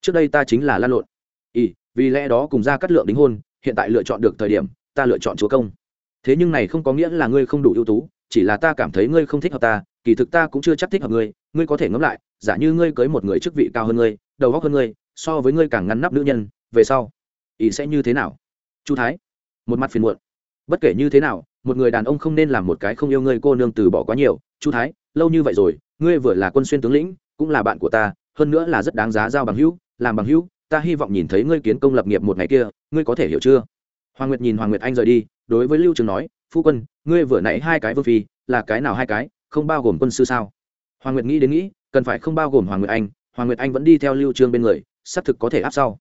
Trước đây ta chính là lan lộn. Ý, vì lẽ đó cùng ra cắt lượng đính hôn, hiện tại lựa chọn được thời điểm, ta lựa chọn chúa công. Thế nhưng này không có nghĩa là ngươi không đủ ưu tú, chỉ là ta cảm thấy ngươi không thích hợp ta, kỳ thực ta cũng chưa chắc thích hợp ngươi ngươi có thể ngẫm lại, giả như ngươi cưới một người chức vị cao hơn ngươi, đầu góc hơn ngươi, so với ngươi càng ngăn nắp nữ nhân, về sau, ý sẽ như thế nào? Chu thái, một mặt phiền muộn bất kể như thế nào, một người đàn ông không nên làm một cái không yêu ngươi cô nương từ bỏ quá nhiều. Chu thái, lâu như vậy rồi, ngươi vừa là quân xuyên tướng lĩnh, cũng là bạn của ta, hơn nữa là rất đáng giá giao bằng hữu. Làm bằng hữu, ta hy vọng nhìn thấy ngươi kiến công lập nghiệp một ngày kia, ngươi có thể hiểu chưa? Hoàng nguyệt nhìn hoàng nguyệt anh rời đi, đối với lưu trường nói, phu quân, ngươi vừa nãy hai cái vương phi, là cái nào hai cái, không bao gồm quân sư sao? Hoàng nguyệt nghĩ đến nghĩ, cần phải không bao gồm hoàng nguyệt anh. Hoàng nguyệt anh vẫn đi theo lưu trương bên người, xác thực có thể áp sau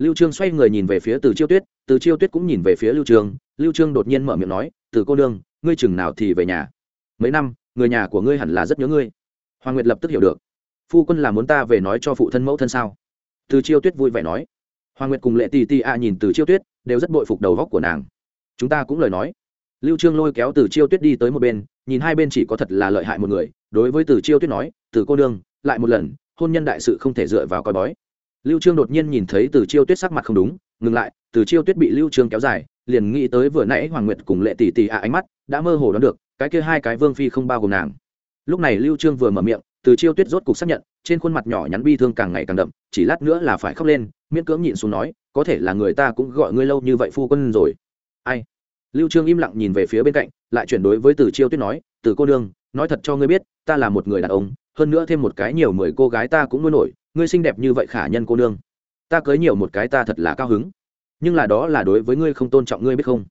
lưu trương xoay người nhìn về phía từ chiêu tuyết, từ chiêu tuyết cũng nhìn về phía lưu trương. Lưu trương đột nhiên mở miệng nói, từ cô đương ngươi chừng nào thì về nhà? Mấy năm, người nhà của ngươi hẳn là rất nhớ ngươi. Hoàng nguyệt lập tức hiểu được. Phu quân là muốn ta về nói cho phụ thân mẫu thân sao? Từ chiêu tuyết vui vẻ nói. Hoàng nguyệt cùng lệ tì tì a nhìn từ chiêu tuyết, đều rất bội phục đầu góc của nàng. Chúng ta cũng lời nói. Lưu trương lôi kéo từ chiêu tuyết đi tới một bên, nhìn hai bên chỉ có thật là lợi hại một người. Đối với từ chiêu tuyết nói, từ cô đương lại một lần, hôn nhân đại sự không thể dựa vào coi bói lưu trương đột nhiên nhìn thấy từ chiêu tuyết sắc mặt không đúng, ngừng lại, từ chiêu tuyết bị lưu trương kéo dài, liền nghĩ tới vừa nãy hoàng nguyệt cùng lệ tỷ tỷ a ánh mắt, đã mơ hồ đoán được, cái kia hai cái vương phi không bao gồm nàng. Lúc này lưu trương vừa mở miệng, từ chiêu tuyết rốt cục xác nhận, trên khuôn mặt nhỏ nhắn bi thương càng ngày càng đậm, chỉ lát nữa là phải khóc lên, miễn cưỡng nhịn xuống nói, có thể là người ta cũng gọi ngươi lâu như vậy phu quân rồi. Ai? Lưu trương im lặng nhìn về phía bên cạnh, lại chuyển đối với từ chiêu tuyết nói, từ cô đương nói thật cho ngươi biết, ta là một người đàn ông, hơn nữa thêm một cái nhiều mười cô gái ta cũng nuôi nổi ngươi xinh đẹp như vậy khả nhân cô nương. Ta cưới nhiều một cái ta thật là cao hứng. Nhưng là đó là đối với ngươi không tôn trọng ngươi biết không?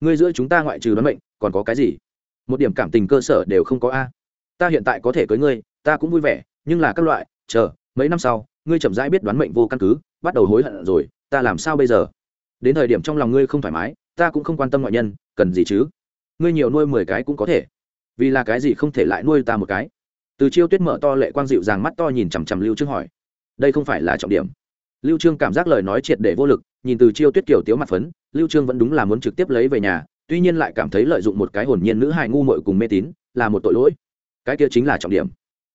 Ngươi giữa chúng ta ngoại trừ đoán mệnh, còn có cái gì? Một điểm cảm tình cơ sở đều không có a. Ta hiện tại có thể cưới ngươi, ta cũng vui vẻ, nhưng là các loại, chờ, mấy năm sau, ngươi chậm rãi biết đoán mệnh vô căn cứ, bắt đầu hối hận rồi, ta làm sao bây giờ? Đến thời điểm trong lòng ngươi không thoải mái, ta cũng không quan tâm ngoại nhân, cần gì chứ? Ngươi nhiều nuôi mười cái cũng có thể. Vì là cái gì không thể lại nuôi ta một cái? Từ chiêu tuyết mở to lệ quang dịu dàng mắt to nhìn chằm chằm lưu trương hỏi đây không phải là trọng điểm. Lưu trương cảm giác lời nói triệt để vô lực, nhìn từ chiêu tuyết kiều tiếu mặt phấn, lưu trương vẫn đúng là muốn trực tiếp lấy về nhà, tuy nhiên lại cảm thấy lợi dụng một cái hồn nhiên nữ hài ngu muội cùng mê tín, là một tội lỗi. Cái kia chính là trọng điểm.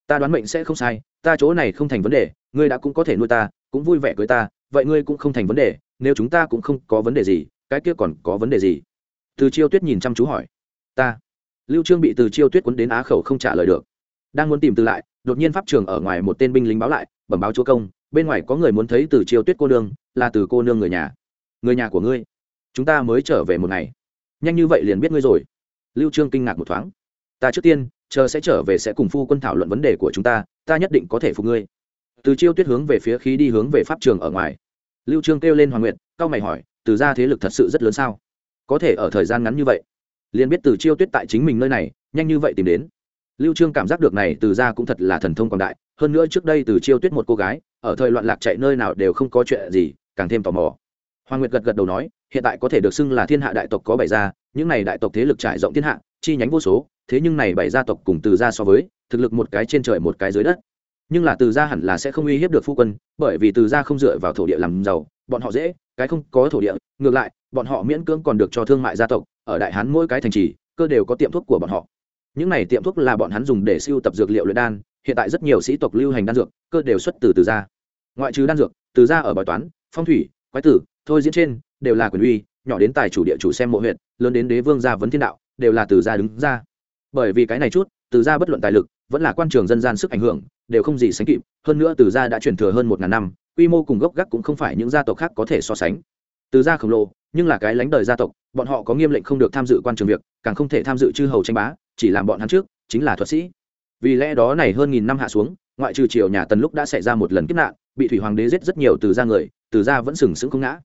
Ta đoán mệnh sẽ không sai, ta chỗ này không thành vấn đề, ngươi đã cũng có thể nuôi ta, cũng vui vẻ cưới ta, vậy ngươi cũng không thành vấn đề, nếu chúng ta cũng không có vấn đề gì, cái kia còn có vấn đề gì? Từ chiêu tuyết nhìn chăm chú hỏi. Ta. Lưu trương bị từ chiêu tuyết cuốn đến á khẩu không trả lời được. Đang muốn tìm từ lại đột nhiên pháp trường ở ngoài một tên binh lính báo lại, bẩm báo chúa công, bên ngoài có người muốn thấy từ chiêu tuyết cô nương, là từ cô nương người nhà. Người nhà của ngươi. Chúng ta mới trở về một ngày. Nhanh như vậy liền biết ngươi rồi. Lưu trương kinh ngạc một thoáng. Ta trước tiên, chờ sẽ trở về sẽ cùng phu quân thảo luận vấn đề của chúng ta ta nhất định có thể phục ngươi. Từ chiêu tuyết hướng về phía khí đi hướng về pháp trường ở ngoài. Lưu trương kêu lên hoàng nguyệt cao mày hỏi, từ gia thế lực thật sự rất lớn sao? Có thể ở thời gian ngắn như vậy, liền biết từ chiêu tuyết tại chính mình nơi này, nhanh như vậy tìm đến lưu trương cảm giác được này từ gia cũng thật là thần thông quảng đại, hơn nữa trước đây từ chiêu tuyết một cô gái, ở thời loạn lạc chạy nơi nào đều không có chuyện gì, càng thêm tò mò. Hoàng nguyệt gật gật đầu nói, hiện tại có thể được xưng là thiên hạ đại tộc có bảy gia, những này đại tộc thế lực trải rộng thiên hạ, chi nhánh vô số, thế nhưng này bảy gia tộc cùng từ gia so với, thực lực một cái trên trời một cái dưới đất. Nhưng là từ gia hẳn là sẽ không uy hiếp được phu quân, bởi vì từ gia không dựa vào thổ địa làm giàu, bọn họ dễ, cái không có thổ địa, ngược lại, bọn họ miễn cưỡng còn được cho thương mại gia tộc, ở đại hán mỗi cái thành trì, cơ đều có tiệm thuốc của bọn họ những này tiệm thuốc là bọn hắn dùng để siêu tập dược liệu luyện đan, hiện tại rất nhiều sĩ tộc lưu hành đan dược, cơ đều xuất từ từ gia. Ngoại trừ đan dược, từ gia ở bài toán, phong thủy, quái tử, thôi diễn trên, đều là quyền uy, nhỏ đến tài chủ địa chủ xem mộ huyện lớn đến đế vương gia vấn thiên đạo, đều là từ gia đứng ra. Bởi vì cái này chút, từ gia bất luận tài lực, vẫn là quan trường dân gian sức ảnh hưởng, đều không gì sánh kịp, hơn nữa từ gia đã truyền thừa hơn một ngàn năm, quy mô cùng gốc gác cũng không phải những gia tộc khác có thể so sánh. Từ gia khổng lồ, nhưng là cái lãnh đời gia tộc, bọn họ có nghiêm lệnh không được tham dự quan trường việc, càng không thể tham dự chư hầu tranh bá chỉ làm bọn hắn trước, chính là thuật sĩ. Vì lẽ đó này hơn nghìn năm hạ xuống, ngoại trừ triều nhà tần lúc đã xảy ra một lần kiếp nạn, bị thủy hoàng đế giết rất nhiều từ gia người, từ gia vẫn sừng sững không ngã.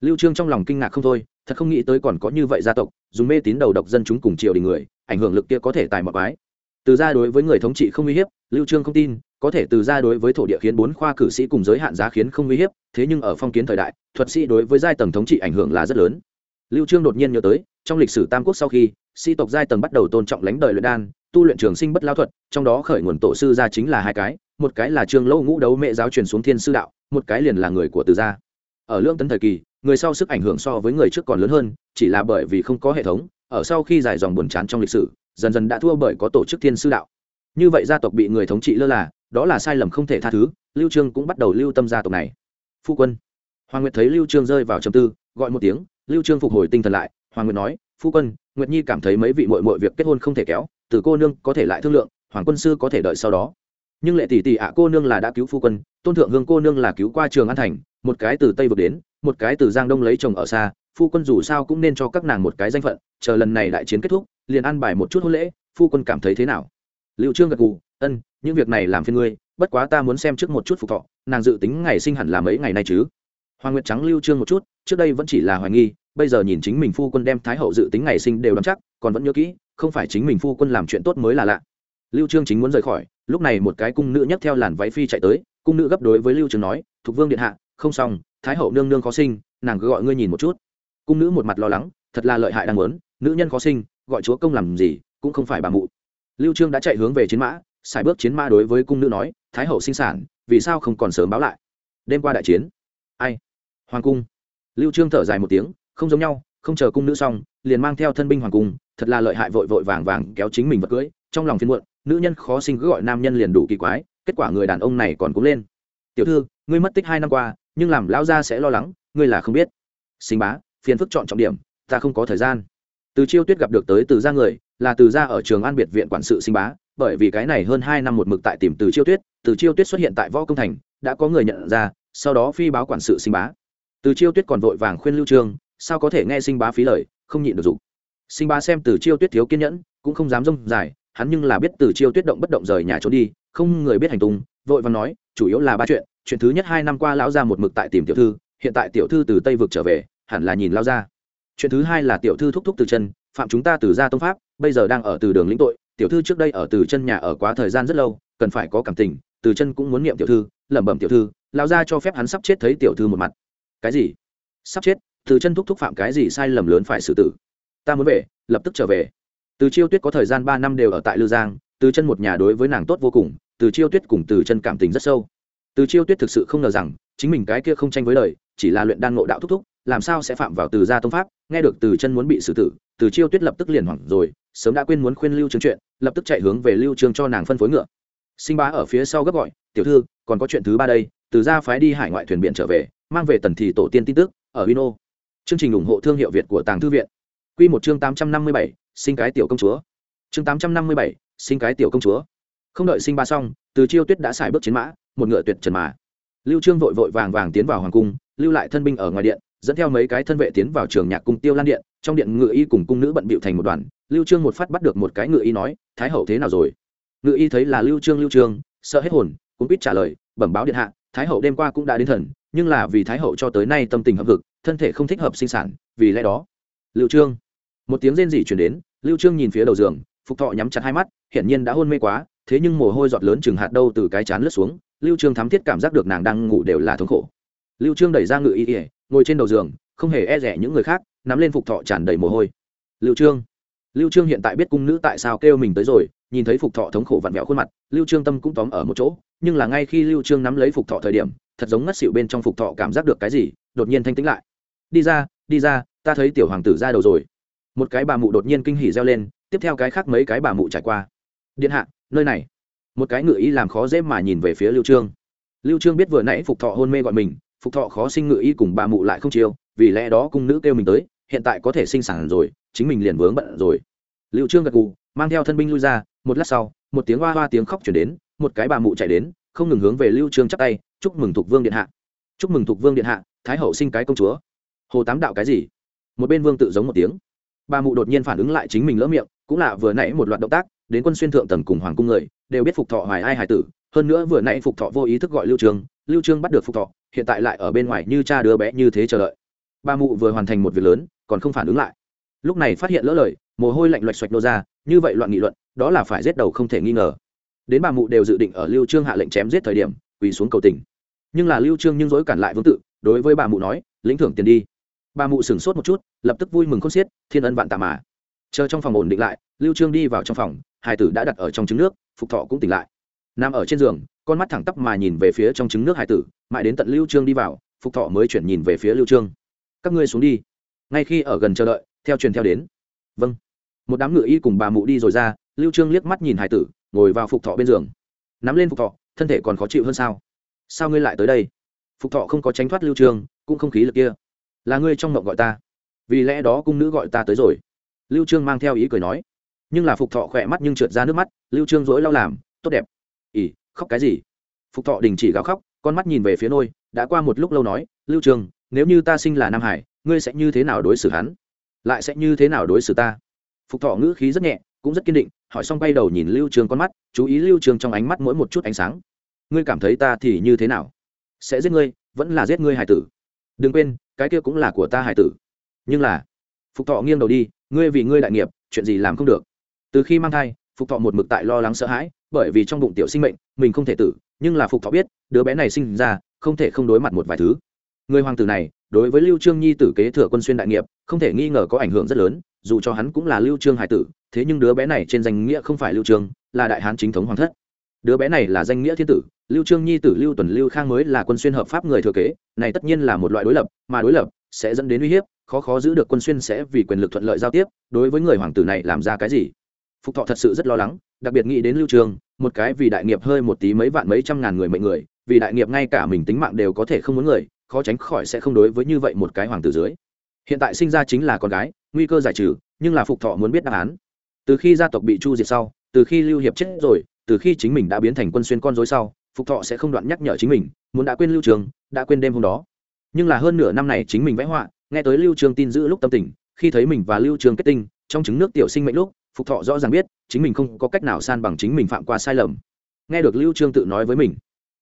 Lưu trương trong lòng kinh ngạc không thôi, thật không nghĩ tới còn có như vậy gia tộc, dùng mê tín đầu độc dân chúng cùng triều đình người, ảnh hưởng lực kia có thể tài một bái từ gia đối với người thống trị không uy hiếp, lưu trương không tin, có thể từ gia đối với thổ địa khiến bốn khoa cử sĩ cùng giới hạn giá khiến không uy hiếp, thế nhưng ở phong kiến thời đại, thuật sĩ đối với giai tầng thống trị ảnh hưởng là rất lớn. Lưu trương đột nhiên nhớ tới, trong lịch sử tam quốc sau khi sĩ tộc giai tầng bắt đầu tôn trọng lãnh đời luyện đan, tu luyện trường sinh bất lao thuật, trong đó khởi nguồn tổ sư gia chính là hai cái, một cái là trương lâu ngũ đấu mẹ giáo truyền xuống thiên sư đạo, một cái liền là người của từ gia. Ở lương tấn thời kỳ, người sau sức ảnh hưởng so với người trước còn lớn hơn, chỉ là bởi vì không có hệ thống, ở sau khi dài dòng buồn chán trong lịch sử, dần dần đã thua bởi có tổ chức thiên sư đạo. Như vậy gia tộc bị người thống trị lơ là, đó là sai lầm không thể tha thứ, lưu trương cũng bắt đầu lưu tâm gia tộc này. Phu quân. Hoàng nguyệt thấy lưu trương rơi vào trầm tư, gọi một tiếng, lưu trương phục hồi tinh thần lại. Hoàng nguyệt nói phu quân, nguyệt nhi cảm thấy mấy vị muội muội việc kết hôn không thể kéo, từ cô nương có thể lại thương lượng, hoàng quân sư có thể đợi sau đó. Nhưng lệ tỷ tỷ ạ, cô nương là đã cứu phu quân, tôn thượng hương cô nương là cứu qua trường an thành, một cái từ tây vực đến, một cái từ giang đông lấy chồng ở xa, phu quân dù sao cũng nên cho các nàng một cái danh phận, chờ lần này đại chiến kết thúc, liền ăn bài một chút hôn lễ, phu quân cảm thấy thế nào? Liệu trương gật gù, ân, những việc này làm phiên ngươi, bất quá ta muốn xem trước một chút phục thọ, nàng dự tính ngày sinh hẳn là mấy ngày nay chứ? Hoàng nguyệt trắng lưu trương một chút, trước đây vẫn chỉ là hoài nghi bây giờ nhìn chính mình phu quân đem thái hậu dự tính ngày sinh đều đắm chắc, còn vẫn nhớ kỹ, không phải chính mình phu quân làm chuyện tốt mới là lạ. Lưu trương chính muốn rời khỏi, lúc này một cái cung nữ nhấc theo làn váy phi chạy tới, cung nữ gấp đối với lưu trương nói, thục vương điện hạ, không xong, thái hậu nương nương khó sinh, nàng cứ gọi ngươi nhìn một chút. Cung nữ một mặt lo lắng, thật là lợi hại đang muốn, nữ nhân khó sinh, gọi chúa công làm gì, cũng không phải bà mụ. Lưu trương đã chạy hướng về chiến mã xài bước chiến mã đối với cung nữ nói, thái hậu sinh sản, vì sao không còn sớm báo lại? Đêm qua đại chiến. Ai? Hoàng cung. Lưu trương thở dài một tiếng không giống nhau, không chờ cung nữ xong, liền mang theo thân binh hoàng cung, thật là lợi hại vội vội vàng vàng kéo chính mình vật cưới, trong lòng phiên muộn, nữ nhân khó sinh cứ gọi nam nhân liền đủ kỳ quái, kết quả người đàn ông này còn cũng lên. Tiểu thư, ngươi mất tích hai năm qua, nhưng làm lão gia sẽ lo lắng, ngươi là không biết. Sinh bá, phiền phức chọn trọng điểm, ta không có thời gian. Từ chiêu tuyết gặp được tới từ gia người, là từ gia ở trường an biệt viện quản sự sinh bá, bởi vì cái này hơn hai năm một mực tại tìm từ chiêu tuyết, từ chiêu tuyết xuất hiện tại võ công thành, đã có người nhận ra, sau đó phi báo quản sự sinh bá. Từ chiêu tuyết còn vội vàng khuyên lưu trương sao có thể nghe sinh bá phí lời, không nhịn được dục. Sinh bá xem từ chiêu tuyết thiếu kiên nhẫn, cũng không dám rông dài, hắn nhưng là biết từ chiêu tuyết động bất động rời nhà trốn đi, không người biết hành tung, vội và nói, chủ yếu là ba chuyện chuyện thứ nhất hai năm qua lão gia một mực tại tìm tiểu thư, hiện tại tiểu thư từ tây vực trở về, hẳn là nhìn lao gia. Chuyện thứ hai là tiểu thư thúc thúc từ chân, phạm chúng ta từ gia tông pháp, bây giờ đang ở từ đường lĩnh tội, tiểu thư trước đây ở từ chân nhà ở quá thời gian rất lâu, cần phải có cảm tình, từ chân cũng muốn niệm tiểu thư, lẩm bẩm tiểu thư, lão gia cho phép hắn sắp chết thấy tiểu thư một mặt. Cái gì? Sắp chết? Từ chân thúc thúc phạm cái gì sai lầm lớn phải xử tử. Ta muốn về, lập tức trở về. Từ chiêu tuyết có thời gian ba năm đều ở tại lư giang, từ chân một nhà đối với nàng tốt vô cùng, từ chiêu tuyết cùng từ chân cảm tình rất sâu. Từ chiêu tuyết thực sự không ngờ rằng, chính mình cái kia không tranh với lời chỉ là luyện đan ngộ đạo thúc thúc, làm sao sẽ phạm vào từ gia tông pháp, nghe được từ chân muốn bị xử tử, từ chiêu tuyết lập tức liền hoảng rồi, sớm đã quên muốn khuyên lưu trương chuyện, lập tức chạy hướng về lưu trương cho nàng phân phối ngựa. Sinh bá ở phía sau gấp gọi, tiểu thư, còn có chuyện thứ ba đây, từ gia phái đi hải ngoại thuyền biển trở về, mang về tần thì tổ tiên tin tức, ở Vino. Chương trình ủng hộ thương hiệu Việt của Tàng Thư viện. Quy một chương 857, sinh cái tiểu công chúa. Chương 857, sinh cái tiểu công chúa. Không đợi sinh ba xong, Từ Chiêu Tuyết đã xài bước chiến mã, một ngựa tuyệt trần mà. Lưu Trương vội vội vàng vàng tiến vào hoàng cung, lưu lại thân binh ở ngoài điện, dẫn theo mấy cái thân vệ tiến vào trường nhạc cung Tiêu Lan điện, trong điện ngự y cùng cung nữ bận bịu thành một đoàn lưu trương một phát bắt được một cái ngự y nói thái hậu thế nào rồi ngự y thấy là lưu trương lưu trương sợ hết hồn cũng biết trả lời bẩm báo điện hạ thái hậu đêm qua cũng đã đến thần nhưng là vì thái hậu cho tới nay tâm tình hậm hực thân thể không thích hợp sinh sản, vì lẽ đó. Lưu trương. Một tiếng rên rỉ truyền đến, lưu trương nhìn phía đầu giường, phục thọ nhắm chặt hai mắt, hiển nhiên đã hôn mê quá, thế nhưng mồ hôi giọt lớn chừng hạt đâu từ cái chán lướt xuống, lưu trương thám thiết cảm giác được nàng đang ngủ đều là thống khổ. Lưu trương đẩy ra ngự y ỉa ngồi trên đầu giường, không hề e rẻ những người khác, nắm lên phục thọ tràn đầy mồ hôi. Lưu trương. Lưu trương hiện tại biết cung nữ tại sao kêu mình tới rồi, nhìn thấy phục thọ thống khổ vặn vẹo khuôn mặt, lưu trương tâm cũng tóm ở một chỗ, nhưng là ngay khi lưu trương nắm lấy phục thọ thời điểm, thật giống ngất xỉu bên trong phục thọ cảm giác được cái gì, đột nhiên thanh tĩnh lại đi ra đi ra, ta thấy tiểu hoàng tử ra đầu rồi. Một cái bà mụ đột nhiên kinh hỉ reo lên, tiếp theo cái khác mấy cái bà mụ trải qua. Điện hạ, nơi này. Một cái ngự ý làm khó dễ mà nhìn về phía lưu trương. Lưu trương biết vừa nãy phục thọ hôn mê gọi mình, phục thọ khó sinh ngự y cùng bà mụ lại không chiêu, vì lẽ đó cung nữ kêu mình tới, hiện tại có thể sinh sản rồi, chính mình liền vướng bận rồi. Lưu trương gật gù, mang theo thân binh lui ra, một lát sau, một tiếng hoa hoa tiếng khóc chuyển đến, một cái bà mụ chạy đến, không ngừng hướng về lưu trương chắp tay, chúc mừng thục vương điện hạ. Chúc mừng thục vương điện hạ, thái hậu sinh cái công chúa hồ tám đạo cái gì? Một bên vương tự giống một tiếng. Bà mụ đột nhiên phản ứng lại chính mình lỡ miệng, cũng là vừa nãy một loạt động tác, đến quân xuyên thượng tầng cùng hoàng cung người, đều biết phục thọ hoài ai hải tử, hơn nữa vừa nãy phục thọ vô ý thức gọi lưu trương lưu trương bắt được phục thọ, hiện tại lại ở bên ngoài như cha đứa bé như thế chờ đợi. Bà mụ vừa hoàn thành một việc lớn, còn không phản ứng lại. Lúc này phát hiện lỡ lời, mồ hôi lạnh loạch xoạch nô ra, như vậy loạn nghị luận, đó là phải giết đầu không thể nghi ngờ. Đến bà mụ đều dự định ở lưu trương hạ lệnh chém giết thời điểm, quỳ xuống cầu tình. Nhưng là lưu trương nhưng dối cản lại vương tự, đối với bà mụ nói, lĩnh thưởng tiền đi bà mụ sửng sốt một chút, lập tức vui mừng khôn xiết, thiên ân vạn tạ mà. Chờ trong phòng ổn định lại, lưu trương đi vào trong phòng hải tử đã đặt ở trong trứng nước, phục thọ cũng tỉnh lại. Nằm ở trên giường, con mắt thẳng tắp mà nhìn về phía trong trứng nước hải tử, mãi đến tận lưu trương đi vào, phục thọ mới chuyển nhìn về phía lưu trương. Các ngươi xuống đi. Ngay khi ở gần chờ đợi, theo truyền theo đến. Vâng. Một đám ngựa y cùng bà mụ đi rồi ra, lưu trương liếc mắt nhìn hải tử, ngồi vào phục thọ bên giường. Nắm lên phục thọ, thân thể còn khó chịu hơn sao? Sao ngươi lại tới đây? Phục thọ không có tránh thoát lưu trương, cũng không khí lực kia là ngươi trong mộng gọi ta. Vì lẽ đó cung nữ gọi ta tới rồi. Lưu trương mang theo ý cười nói. Nhưng là phục thọ khỏe mắt nhưng trượt ra nước mắt, lưu trương dỗi lau làm, tốt đẹp. Ỉ, khóc cái gì? Phục thọ đình chỉ gào khóc, con mắt nhìn về phía nôi, đã qua một lúc lâu nói, lưu trương, nếu như ta sinh là nam hải, ngươi sẽ như thế nào đối xử hắn? Lại sẽ như thế nào đối xử ta? Phục thọ ngữ khí rất nhẹ, cũng rất kiên định, hỏi xong bay đầu nhìn lưu Trương con mắt, chú ý lưu Trương trong ánh mắt mỗi một chút ánh sáng. Ngươi cảm thấy ta thì như thế nào? Sẽ giết ngươi, vẫn là giết ngươi hải tử. Đừng quên cái kia cũng là của ta hải tử. Nhưng là, phục thọ nghiêng đầu đi, ngươi vì ngươi đại nghiệp, chuyện gì làm không được. Từ khi mang thai, phục thọ một mực tại lo lắng sợ hãi, bởi vì trong bụng tiểu sinh mệnh, mình không thể tử, nhưng là phục thọ biết, đứa bé này sinh ra, không thể không đối mặt một vài thứ. Người hoàng tử này, đối với lưu trương nhi tử kế thừa quân xuyên đại nghiệp, không thể nghi ngờ có ảnh hưởng rất lớn, dù cho hắn cũng là lưu trương hải tử, thế nhưng đứa bé này trên danh nghĩa không phải lưu trương, là đại hán chính thống hoàng thất. Đứa bé này là danh nghĩa thiên tử lưu trương nhi tử lưu tuần lưu khang mới là quân xuyên hợp pháp người thừa kế, này tất nhiên là một loại đối lập, mà đối lập sẽ dẫn đến uy hiếp, khó khó giữ được quân xuyên sẽ vì quyền lực thuận lợi giao tiếp, đối với người hoàng tử này làm ra cái gì? Phục thọ thật sự rất lo lắng, đặc biệt nghĩ đến lưu trương một cái vì đại nghiệp hơi một tí mấy vạn mấy trăm ngàn người mệnh người, vì đại nghiệp ngay cả mình tính mạng đều có thể không muốn người, khó tránh khỏi sẽ không đối với như vậy một cái hoàng tử dưới. Hiện tại sinh ra chính là con gái, nguy cơ giải trừ, nhưng là phục thọ muốn biết đáp án. Từ khi gia tộc bị chu diệt sau, từ khi lưu hiệp chết rồi, từ khi chính mình đã biến thành quân xuyên con rối sau phục thọ sẽ không đoạn nhắc nhở chính mình, muốn đã quên lưu trường, đã quên đêm hôm đó. Nhưng là hơn nửa năm này chính mình vẽ họa, nghe tới lưu trường tin giữ lúc tâm tình, khi thấy mình và lưu trường kết tinh, trong trứng nước tiểu sinh mệnh lúc, phục thọ rõ ràng biết, chính mình không có cách nào san bằng chính mình phạm qua sai lầm. Nghe được lưu trương tự nói với mình,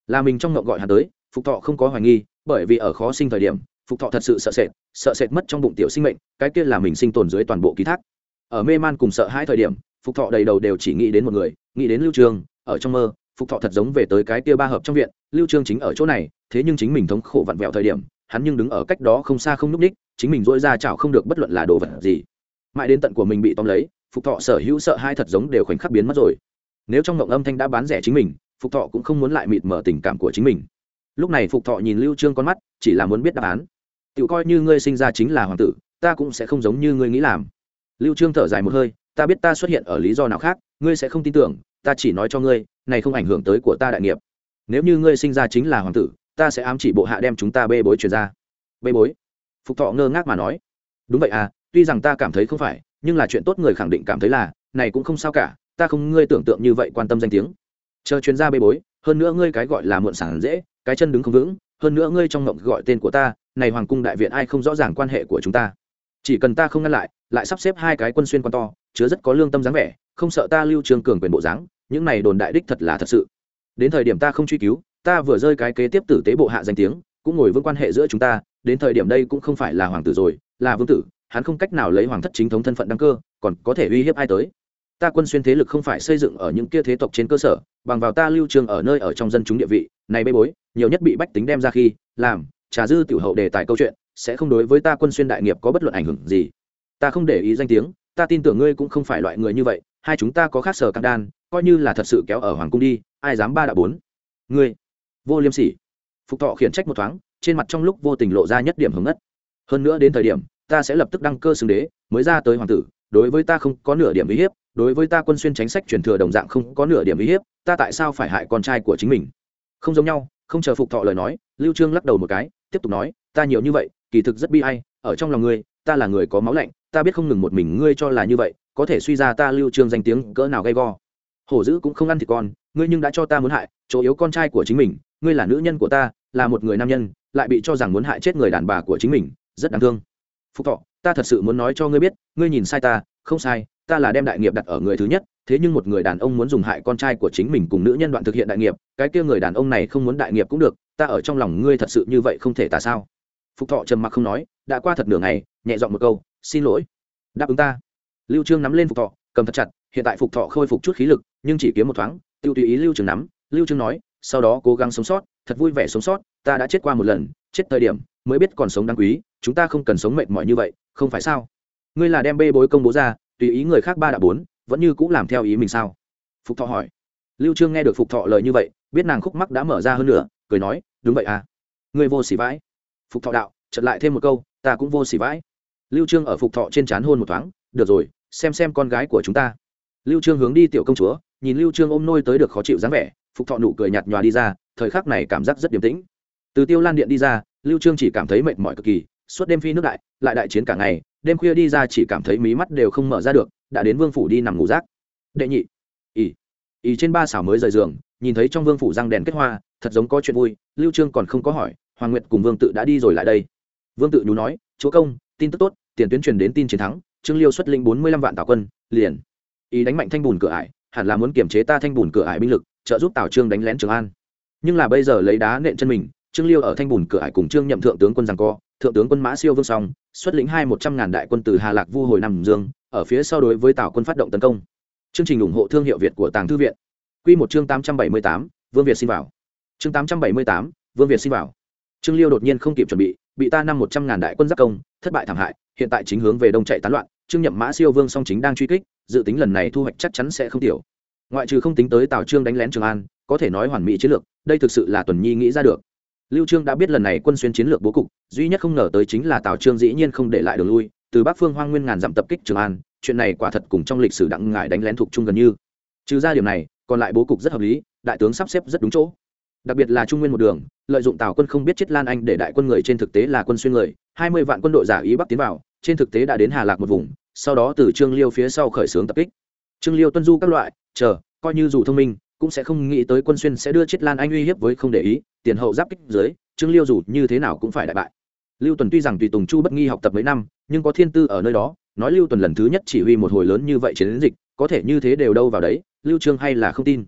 là mình trong ngộng gọi hắn tới, phục thọ không có hoài nghi, bởi vì ở khó sinh thời điểm, phục thọ thật sự sợ sệt sợ sệt mất trong bụng tiểu sinh mệnh, cái kia là mình sinh tồn dưới toàn bộ ký thác. Ở mê man cùng sợ hai thời điểm, phục thọ đầy đầu đều chỉ nghĩ đến một người, nghĩ đến lưu trương ở trong mơ phục thọ thật giống về tới cái kia ba hợp trong viện, lưu trương chính ở chỗ này, thế nhưng chính mình thống khổ vặn vẹo thời điểm, hắn nhưng đứng ở cách đó không xa không núp ních, chính mình dỗi ra chảo không được bất luận là đồ vật gì. Mãi đến tận của mình bị tóm lấy, phục thọ sở hữu sợ hai thật giống đều khoảnh khắc biến mất rồi. Nếu trong ngộng âm thanh đã bán rẻ chính mình, phục thọ cũng không muốn lại mịt mở tình cảm của chính mình. Lúc này phục thọ nhìn lưu trương con mắt, chỉ là muốn biết đáp án. Tự coi như ngươi sinh ra chính là hoàng tử, ta cũng sẽ không giống như ngươi nghĩ làm. Lưu trương thở dài một hơi, ta biết ta xuất hiện ở lý do nào khác, ngươi sẽ không tin tưởng, ta chỉ nói cho ngươi này không ảnh hưởng tới của ta đại nghiệp. Nếu như ngươi sinh ra chính là hoàng tử, ta sẽ ám chỉ bộ hạ đem chúng ta bê bối truyền ra. Bê bối? Phục thọ ngơ ngác mà nói. Đúng vậy à tuy rằng ta cảm thấy không phải, nhưng là chuyện tốt người khẳng định cảm thấy là, này cũng không sao cả, ta không ngươi tưởng tượng như vậy quan tâm danh tiếng. Chờ chuyên gia bê bối, hơn nữa ngươi cái gọi là muộn sản dễ, cái chân đứng không vững, hơn nữa ngươi trong ngộng gọi tên của ta, này hoàng cung đại viện ai không rõ ràng quan hệ của chúng ta. Chỉ cần ta không ngăn lại lại sắp xếp hai cái quân xuyên quan to, chứa rất có lương tâm dáng vẻ, không sợ ta lưu trường cường quyền bộ dáng những này đồn đại đích thật là thật sự. Đến thời điểm ta không truy cứu, ta vừa rơi cái kế tiếp tử tế bộ hạ danh tiếng, cũng ngồi vững quan hệ giữa chúng ta, đến thời điểm đây cũng không phải là hoàng tử rồi, là vương tử, hắn không cách nào lấy hoàng thất chính thống thân phận đăng cơ, còn có thể uy hiếp ai tới. Ta quân xuyên thế lực không phải xây dựng ở những kia thế tộc trên cơ sở, bằng vào ta lưu trường ở nơi ở trong dân chúng địa vị, này bê bối, nhiều nhất bị bách tính đem ra khi, làm, trà dư tiểu hậu đề tài câu chuyện, sẽ không đối với ta quân xuyên đại nghiệp có bất luận ảnh hưởng gì. Ta không để ý danh tiếng, ta tin tưởng ngươi cũng không phải loại người như vậy, hai chúng ta có khác sở cam đan coi như là thật sự kéo ở hoàng cung đi, ai dám ba đã bốn? Ngươi, vô liêm sỉ. Phục thọ khiển trách một thoáng, trên mặt trong lúc vô tình lộ ra nhất điểm hứng ngất. Hơn nữa đến thời điểm, ta sẽ lập tức đăng cơ xưng đế, mới ra tới hoàng tử, đối với ta không có nửa điểm uy hiếp, đối với ta quân xuyên chính sách truyền thừa đồng dạng không có nửa điểm uy hiếp, ta tại sao phải hại con trai của chính mình? Không giống nhau, không chờ phục thọ lời nói, lưu trương lắc đầu một cái, tiếp tục nói, ta nhiều như vậy, kỳ thực rất bi ai, ở trong lòng ngươi, ta là người có máu lạnh, ta biết không ngừng một mình ngươi cho là như vậy, có thể suy ra ta lưu trương danh tiếng cỡ nào gay go hổ dữ cũng không ăn thịt con, ngươi nhưng đã cho ta muốn hại, chỗ yếu con trai của chính mình, ngươi là nữ nhân của ta, là một người nam nhân, lại bị cho rằng muốn hại chết người đàn bà của chính mình, rất đáng thương. Phúc thọ, ta thật sự muốn nói cho ngươi biết, ngươi nhìn sai ta, không sai, ta là đem đại nghiệp đặt ở người thứ nhất, thế nhưng một người đàn ông muốn dùng hại con trai của chính mình cùng nữ nhân đoạn thực hiện đại nghiệp, cái kia người đàn ông này không muốn đại nghiệp cũng được, ta ở trong lòng ngươi thật sự như vậy không thể tả sao? Phúc thọ trầm mặc không nói, đã qua thật nửa ngày, nhẹ dọn một câu, xin lỗi. Đáp ứng ta. Lưu trương nắm lên phục thọ, cầm thật chặt, hiện tại phục thọ khôi phục chút khí lực nhưng chỉ kiếm một thoáng, tiêu tùy ý lưu trường nắm. Lưu trương nói, sau đó cố gắng sống sót, thật vui vẻ sống sót, ta đã chết qua một lần, chết thời điểm, mới biết còn sống đáng quý, chúng ta không cần sống mệt mỏi như vậy, không phải sao? Ngươi là đem bê bối công bố ra, tùy ý người khác ba đã bốn, vẫn như cũng làm theo ý mình sao? Phục thọ hỏi. Lưu trương nghe được phục thọ lời như vậy, biết nàng khúc mắc đã mở ra hơn nữa, cười nói, đúng vậy à. Ngươi vô xỉ vãi. Phục thọ đạo, chợt lại thêm một câu, ta cũng vô xỉ vãi. Lưu trương ở phục thọ trên chán hôn một thoáng, được rồi, xem xem con gái của chúng ta. Lưu trương hướng đi tiểu công chúa nhìn lưu trương ôm nôi tới được khó chịu dáng vẻ, phục thọ nụ cười nhạt nhòa đi ra, thời khắc này cảm giác rất điềm tĩnh. Từ tiêu lan điện đi ra, lưu trương chỉ cảm thấy mệt mỏi cực kỳ, suốt đêm phi nước đại, lại đại chiến cả ngày, đêm khuya đi ra chỉ cảm thấy mí mắt đều không mở ra được, đã đến vương phủ đi nằm ngủ rác. Đệ nhị ỉ ỉ trên ba xảo mới rời giường, nhìn thấy trong vương phủ răng đèn kết hoa, thật giống có chuyện vui, lưu trương còn không có hỏi, hoàng nguyệt cùng vương tự đã đi rồi lại đây. Vương tự nhú nói, chúa công, tin tức tốt, tiền tuyến truyền đến tin chiến thắng, trương liêu xuất linh bốn mươi lăm vạn tào quân, liền. Ý đánh mạnh thanh bùn cửa ải hẳn là muốn kiểm chế ta thanh bùn cửa ải binh lực, trợ giúp tào trương đánh lén trường an. Nhưng là bây giờ lấy đá nện chân mình, trương liêu ở thanh bùn cửa ải cùng trương nhậm thượng tướng quân rằng co, thượng tướng quân mã siêu vương song xuất lĩnh hai một trăm ngàn đại quân từ hà lạc vu hồi Nam dương, ở phía sau đối với tào quân phát động tấn công. Chương trình ủng hộ thương hiệu việt của tàng thư viện. Q một chương tám trăm bảy mươi tám, vương việt xin vào. Chương tám trăm bảy mươi tám, vương việt xin vào. Trương liêu đột nhiên không kịp chuẩn bị bị ta năm một trăm ngàn đại quân giáp công, thất bại thảm hại, hiện tại chính hướng về đông chạy tán loạn, trương nhậm mã siêu vương song chính đang truy kích dự tính lần này thu hoạch chắc chắn sẽ không tiểu. Ngoại trừ không tính tới tào trương đánh lén trường an, có thể nói hoàn mỹ chiến lược, đây thực sự là tuần nhi nghĩ ra được. Lưu trương đã biết lần này quân xuyên chiến lược bố cục, duy nhất không ngờ tới chính là tào trương dĩ nhiên không để lại đường lui, từ bắc phương hoang nguyên ngàn dặm tập kích trường an, chuyện này quả thật cùng trong lịch sử đặng ngải đánh lén thuộc chung gần như. Trừ ra điểm này, còn lại bố cục rất hợp lý, đại tướng sắp xếp rất đúng chỗ. Đặc biệt là trung nguyên một đường, lợi dụng tào quân không biết chết lan anh để đại quân người trên thực tế là quân xuyên người, hai mươi vạn quân đội giả ý bắc tiến vào, trên thực tế đã đến hà lạc một vùng sau đó từ trương liêu phía sau khởi xướng tập kích. Trương liêu tuân du các loại, chờ, coi như dù thông minh, cũng sẽ không nghĩ tới quân xuyên sẽ đưa chết lan anh uy hiếp với không để ý, tiền hậu giáp kích dưới, trương liêu dù như thế nào cũng phải đại bại. Lưu tuần tuy rằng tùy tùng chu bất nghi học tập mấy năm, nhưng có thiên tư ở nơi đó, nói lưu tuần lần thứ nhất chỉ huy một hồi lớn như vậy chiến dịch, có thể như thế đều đâu vào đấy, lưu trương hay là không tin.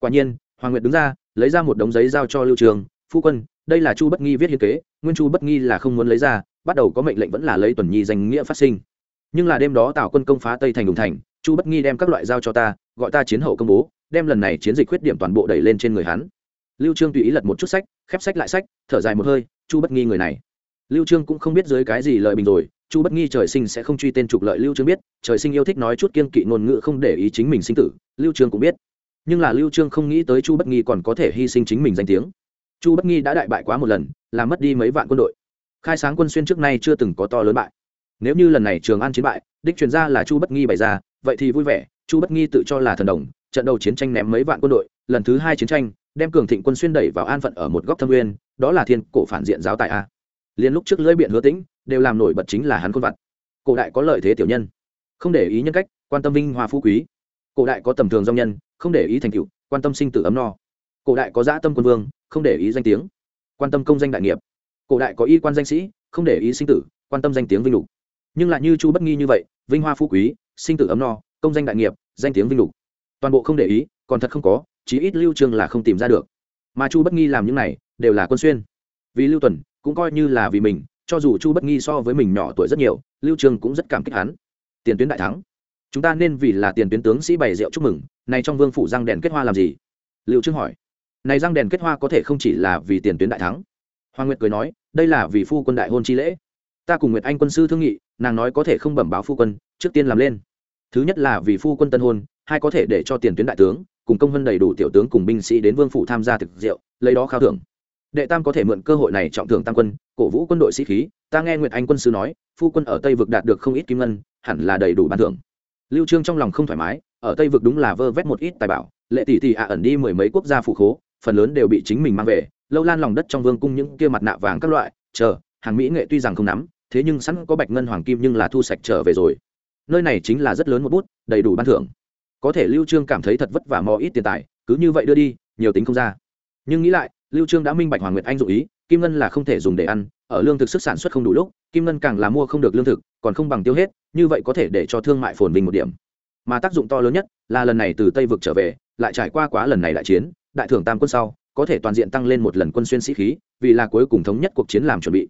Quả nhiên, hoàng nguyệt đứng ra, lấy ra một đống giấy giao cho lưu trương, phu quân, đây là chu bất nghi viết hiến kế, nguyên chu bất nghi là không muốn lấy ra, bắt đầu có mệnh lệnh vẫn là lấy tuần nhi danh nghĩa phát sinh nhưng là đêm đó tào quân công phá tây thành đùng thành, chu bất nghi đem các loại giao cho ta, gọi ta chiến hậu công bố, đem lần này chiến dịch khuyết điểm toàn bộ đẩy lên trên người hắn. Lưu trương tùy ý lật một chút sách, khép sách lại sách, thở dài một hơi, chu bất nghi người này. Lưu trương cũng không biết dưới cái gì lợi bình rồi, chu bất nghi trời sinh sẽ không truy tên trục lợi lưu trương biết, trời sinh yêu thích nói chút kiên kỵ ngôn ngữ không để ý chính mình sinh tử, lưu trương cũng biết. Nhưng là lưu trương không nghĩ tới chu bất nghi còn có thể hy sinh chính mình danh tiếng. Chu bất nghi đã đại bại quá một lần làm mất đi mấy vạn quân đội. Khai sáng quân xuyên trước nay chưa từng có to lớn bại nếu như lần này trường an chiến bại, đích truyền ra là chu bất nghi bày ra, vậy thì vui vẻ, chu bất nghi tự cho là thần đồng, trận đầu chiến tranh ném mấy vạn quân đội, lần thứ hai chiến tranh, đem cường thịnh quân xuyên đẩy vào an phận ở một góc thâm nguyên, đó là thiên cổ phản diện giáo tại a. Liên lúc trước lưỡi biện hứa tĩnh, đều làm nổi bật chính là hắn quân vặt. Cổ đại có lợi thế tiểu nhân. Không để ý nhân cách, quan tâm vinh hoa phú quý. Cổ đại có tầm thường dòng nhân, không để ý thành tựu, quan tâm sinh tử ấm no. Cổ đại có dã tâm quân vương, không để ý danh tiếng. Quan tâm công danh đại nghiệp. Cổ đại có y quan danh sĩ, không để ý sinh tử, quan tâm danh tiếng vinh lục nhưng lại như chu bất nghi như vậy, vinh hoa phú quý, sinh tử ấm no, công danh đại nghiệp, danh tiếng vinh lục. Toàn bộ không để ý, còn thật không có, chí ít lưu trương là không tìm ra được. Mà chu bất nghi làm những này, đều là quân xuyên. Vì lưu tuần, cũng coi như là vì mình, cho dù chu bất nghi so với mình nhỏ tuổi rất nhiều, lưu trương cũng rất cảm kích hắn. Tiền tuyến đại thắng. Chúng ta nên vì là tiền tuyến tướng sĩ bày rượu chúc mừng, này trong vương phủ răng đèn kết hoa làm gì? Lưu trương hỏi. Này răng đèn kết hoa có thể không chỉ là vì tiền tuyến đại thắng. Hoàng nguyệt cười nói, đây là vì phu quân đại hôn chi lễ ta cùng nguyệt anh quân sư thương nghị, nàng nói có thể không bẩm báo phu quân, trước tiên làm lên. Thứ nhất là vì phu quân tân hôn, hai có thể để cho tiền tuyến đại tướng, cùng công vân đầy đủ tiểu tướng cùng binh sĩ đến vương phủ tham gia thực rượu, lấy đó khao thưởng. Đệ tam có thể mượn cơ hội này trọng thưởng tăng quân, cổ vũ quân đội sĩ khí, ta nghe nguyệt anh quân sư nói, phu quân ở tây vực đạt được không ít kim ngân, hẳn là đầy đủ ban thưởng. Lưu trương trong lòng không thoải mái, ở tây vực đúng là vơ vét một ít tài bảo, lệ tỷ tỷ ạ ẩn đi mười mấy quốc gia phụ khố, phần lớn đều bị chính mình mang về, lâu lan lòng đất trong vương cung những kia mặt nạ vàng các loại, chờ, hàng mỹ nghệ tuy rằng không nắm thế nhưng sẵn có bạch ngân hoàng kim nhưng là thu sạch trở về rồi. Nơi này chính là rất lớn một bút, đầy đủ ban thưởng. Có thể lưu trương cảm thấy thật vất vả mò ít tiền tài, cứ như vậy đưa đi, nhiều tính không ra. Nhưng nghĩ lại, lưu trương đã minh bạch hoàng nguyệt anh dụ ý, kim ngân là không thể dùng để ăn, ở lương thực sức sản xuất không đủ lúc, kim ngân càng là mua không được lương thực, còn không bằng tiêu hết, như vậy có thể để cho thương mại phồn vinh một điểm. Mà tác dụng to lớn nhất là lần này từ tây vực trở về, lại trải qua quá lần này đại chiến, đại thưởng tam quân sau, có thể toàn diện tăng lên một lần quân xuyên sĩ khí, vì là cuối cùng thống nhất cuộc chiến làm chuẩn bị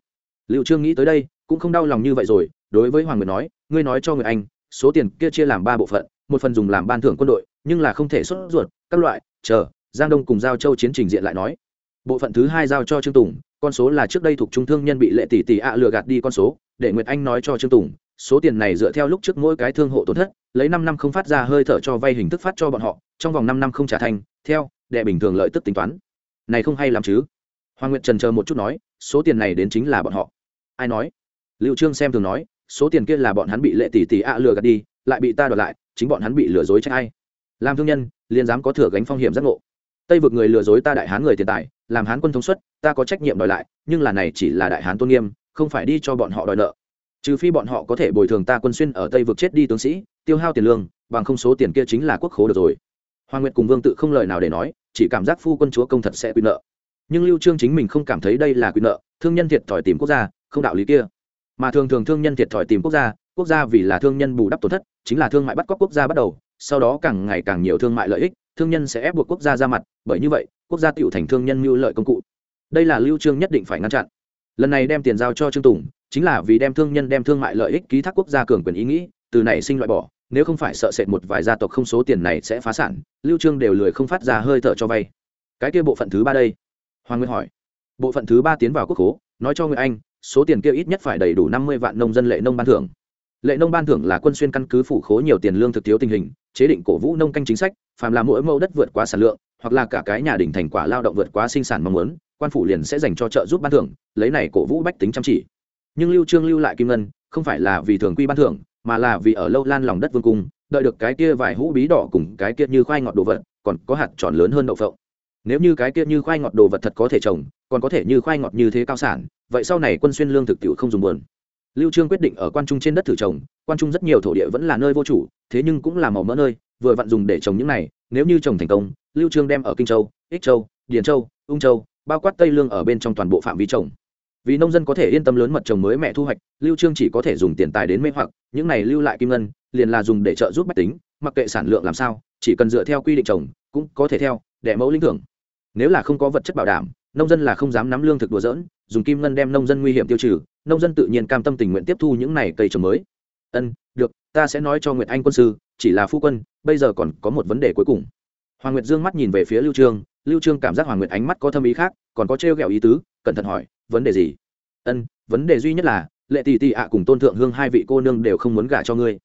liệu trương nghĩ tới đây, cũng không đau lòng như vậy rồi, đối với hoàng nguyệt nói, ngươi nói cho người anh, số tiền kia chia làm ba bộ phận, một phần dùng làm ban thưởng quân đội, nhưng là không thể xuất ruột, các loại, chờ, giang đông cùng giao châu chiến trình diện lại nói. Bộ phận thứ hai giao cho trương tùng, con số là trước đây thuộc trung thương nhân bị lệ tỷ tỷ ạ lừa gạt đi con số, để nguyệt anh nói cho trương tùng, số tiền này dựa theo lúc trước mỗi cái thương hộ tổn thất, lấy năm năm không phát ra hơi thở cho vay hình thức phát cho bọn họ, trong vòng năm năm không trả thành, theo, đệ bình thường lợi tức tính toán. Này không hay lắm chứ. Hoàng nguyệt trần chờ một chút nói, số tiền này đến chính là bọn họ ai nói? Lưu trương xem thường nói, số tiền kia là bọn hắn bị lệ tỷ tỷ ạ lừa gạt đi, lại bị ta đoạt lại, chính bọn hắn bị lừa dối trách ai? Làm thương nhân, liền dám có thừa gánh phong hiểm giác ngộ. Tây vực người lừa dối ta đại hán người tiền tài, làm hán quân thống suất, ta có trách nhiệm đòi lại, nhưng là này chỉ là đại hán tôn nghiêm, không phải đi cho bọn họ đòi nợ. Trừ phi bọn họ có thể bồi thường ta quân xuyên ở tây vực chết đi tướng sĩ, tiêu hao tiền lương, bằng không số tiền kia chính là quốc khố được rồi. Hoàng nguyệt cùng vương tự không lời nào để nói, chỉ cảm giác phu quân chúa công thật sẽ quy nợ. Nhưng lưu trương chính mình không cảm thấy đây là quy nợ, thương nhân thiệt thòi tìm quốc gia không đạo lý kia. Mà thường thường thương nhân thiệt thòi tìm quốc gia quốc gia vì là thương nhân bù đắp tổn thất chính là thương mại bắt cóc quốc gia bắt đầu sau đó càng ngày càng nhiều thương mại lợi ích thương nhân sẽ ép buộc quốc gia ra mặt bởi như vậy quốc gia tựu thành thương nhân mưu lợi công cụ. Đây là lưu trương nhất định phải ngăn chặn. Lần này đem tiền giao cho trương tùng chính là vì đem thương nhân đem thương mại lợi ích ký thác quốc gia cường quyền ý nghĩ từ này sinh loại bỏ nếu không phải sợ sệt một vài gia tộc không số tiền này sẽ phá sản lưu trương đều lười không phát ra hơi thở cho vay. Cái kia bộ phận thứ ba đây. Hoàng nguyên hỏi. Bộ phận thứ ba tiến vào quốc cố, nói cho người anh số tiền kia ít nhất phải đầy đủ 50 vạn nông dân lệ nông ban thưởng. Lệ nông ban thưởng là quân xuyên căn cứ phủ khố nhiều tiền lương thực thiếu tình hình, chế định cổ vũ nông canh chính sách, phàm là mỗi mẫu đất vượt quá sản lượng, hoặc là cả cái nhà đỉnh thành quả lao động vượt quá sinh sản mong muốn, quan phủ liền sẽ dành cho trợ giúp ban thưởng, lấy này cổ vũ bách tính chăm chỉ. Nhưng lưu trương lưu lại kim ngân, không phải là vì thường quy ban thưởng, mà là vì ở lâu lan lòng đất vương cung, đợi được cái kia vài hũ bí đỏ cùng cái kia như khoai ngọt đồ vật, còn có hạt tròn lớn hơn đậu phộng nếu như cái kia như khoai ngọt đồ vật thật có thể trồng, còn có thể như khoai ngọt như thế cao sản, vậy sau này quân xuyên lương thực tiệu không dùng buồn. Lưu trương quyết định ở quan trung trên đất thử trồng, quan trung rất nhiều thổ địa vẫn là nơi vô chủ, thế nhưng cũng là màu mỡ nơi, vừa vặn dùng để trồng những này, nếu như trồng thành công, lưu trương đem ở kinh châu, ích châu, điền châu, ung châu, bao quát tây lương ở bên trong toàn bộ phạm vi trồng. Vì nông dân có thể yên tâm lớn mật trồng mới mẹ thu hoạch, lưu trương chỉ có thể dùng tiền tài đến mê hoặc, những này lưu lại kim ngân, liền là dùng để trợ giúp bách tính, mặc kệ sản lượng làm sao, chỉ cần dựa theo quy định trồng, cũng có thể theo, để mẫu linh thưởng nếu là không có vật chất bảo đảm, nông dân là không dám nắm lương thực đùa dỡn dùng kim ngân đem nông dân nguy hiểm tiêu trừ, nông dân tự nhiên cam tâm tình nguyện tiếp thu những này cây trồng mới. Ân, được, ta sẽ nói cho nguyệt anh quân sư, chỉ là phu quân, bây giờ còn có một vấn đề cuối cùng. Hoàng nguyệt dương mắt nhìn về phía lưu trương lưu trương cảm giác hoàng nguyệt ánh mắt có thâm ý khác, còn có trêu ghẹo ý tứ, cẩn thận hỏi, vấn đề gì? Ân, vấn đề duy nhất là, lệ tỷ tỷ ạ cùng tôn thượng hương hai vị cô nương đều không muốn gả cho ngươi.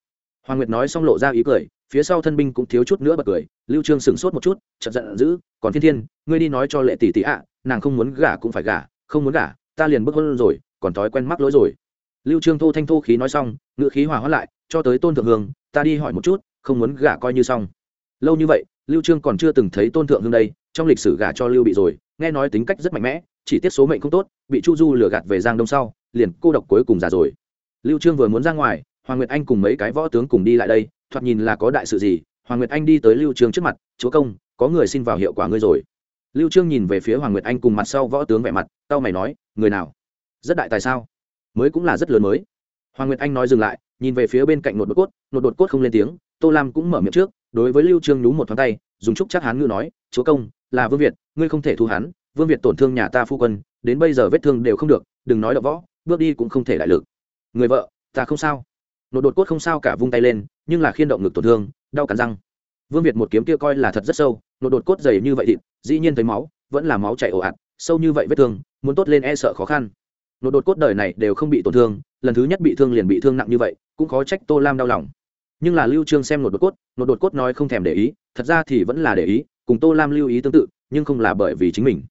Hoàng nguyệt nói xong lộ ra ý cười phía sau thân binh cũng thiếu chút nữa bật cười, lưu trương sửng sốt một chút, chợt giận dữ, còn thiên thiên, ngươi đi nói cho lệ tỷ tỷ ạ, nàng không muốn gả cũng phải gả, không muốn gả, ta liền bước hôn rồi, còn thói quen mắc lỗi rồi. Lưu trương thô thanh thô khí nói xong ngựa khí hòa hóa lại, cho tới tôn thượng hương, ta đi hỏi một chút, không muốn gả coi như xong. Lâu như vậy, lưu trương còn chưa từng thấy tôn thượng hương đây, trong lịch sử gả cho lưu bị rồi, nghe nói tính cách rất mạnh mẽ, chỉ tiếc số mệnh không tốt, bị chu du lừa gạt về giang đông sau, liền cô độc cuối cùng già rồi. Lưu trương vừa muốn ra ngoài, hoàng nguyệt anh cùng mấy cái võ tướng cùng đi lại đây thoạt nhìn là có đại sự gì, hoàng nguyệt anh đi tới lưu trương trước mặt, chúa công, có người xin vào hiệu quả ngươi rồi. Lưu trương nhìn về phía hoàng nguyệt anh cùng mặt sau võ tướng vẻ mặt tao mày nói, người nào? Rất đại tài sao? Mới cũng là rất lớn mới. Hoàng nguyệt anh nói dừng lại, nhìn về phía bên cạnh nột đột cốt, nột đột cốt không lên tiếng, tô lam cũng mở miệng trước, đối với lưu trương nhú một thoáng tay, dùng trúc chắc hán ngữ nói, chúa công, là vương việt, ngươi không thể thu hắn, vương việt tổn thương nhà ta phu quân, đến bây giờ vết thương đều không được, đừng nói là võ, bước đi cũng không thể đại lực. Người vợ, ta không sao. Nột đột cốt không sao cả vung tay lên nhưng là khiên động ngực tổn thương, đau cắn răng. Vương việt một kiếm kia coi là thật rất sâu, nột đột cốt dày như vậy thịt, dĩ nhiên thấy máu, vẫn là máu chảy ồ ạt, sâu như vậy vết thương, muốn tốt lên e sợ khó khăn. Nột đột cốt đời này đều không bị tổn thương, lần thứ nhất bị thương liền bị thương nặng như vậy, cũng khó trách tô lam đau lòng. Nhưng là lưu trương xem nột đột cốt, nột đột cốt nói không thèm để ý, thật ra thì vẫn là để ý, cùng tô lam lưu ý tương tự, nhưng không là bởi vì chính mình.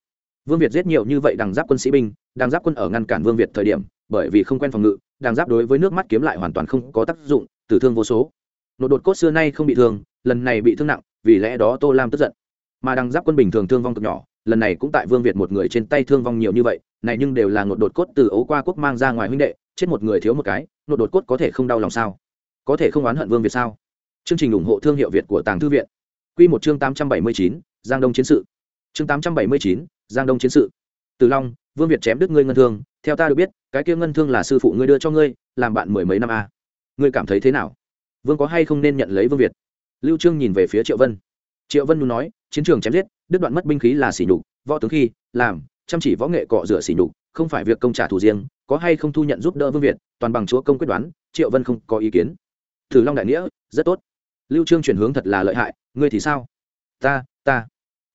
Vương việt giết nhiều như vậy đằng giáp quân sĩ binh, đằng giáp quân ở ngăn cản vương việt thời điểm, bởi vì không quen phòng ngự, đằng giáp đối với nước mắt kiếm lại hoàn toàn không có tác dụng, tử thương vô số nội đột cốt xưa nay không bị thương, lần này bị thương nặng, vì lẽ đó tô lam tức giận. Mà đằng giáp quân bình thường thương vong cực nhỏ, lần này cũng tại vương việt một người trên tay thương vong nhiều như vậy, này nhưng đều là ngột đột cốt từ ấu qua quốc mang ra ngoài huynh đệ, chết một người thiếu một cái ngột đột cốt có thể không đau lòng sao? Có thể không oán hận vương việt sao? Chương trình ủng hộ thương hiệu việt của tàng thư viện. Q một chương tám trăm bảy mươi chín, giang đông chiến sự. Chương tám trăm bảy mươi chín, giang đông chiến sự. Từ long, vương việt chém đứt ngươi ngân thương, theo ta được biết, cái kia ngân thương là sư phụ ngươi đưa cho ngươi, làm bạn mười mấy năm a à. ngươi cảm thấy thế nào? Vương có hay không nên nhận lấy vương việt lưu trương nhìn về phía triệu vân triệu vân nu nói chiến trường chém giết đứt đoạn mất binh khí là xỉ nhục võ tướng khi làm chăm chỉ võ nghệ cọ rửa xỉ nhục không phải việc công trả thù riêng có hay không thu nhận giúp đỡ vương việt toàn bằng chúa công quyết đoán triệu vân không có ý kiến thử long đại nghĩa rất tốt lưu trương chuyển hướng thật là lợi hại ngươi thì sao ta ta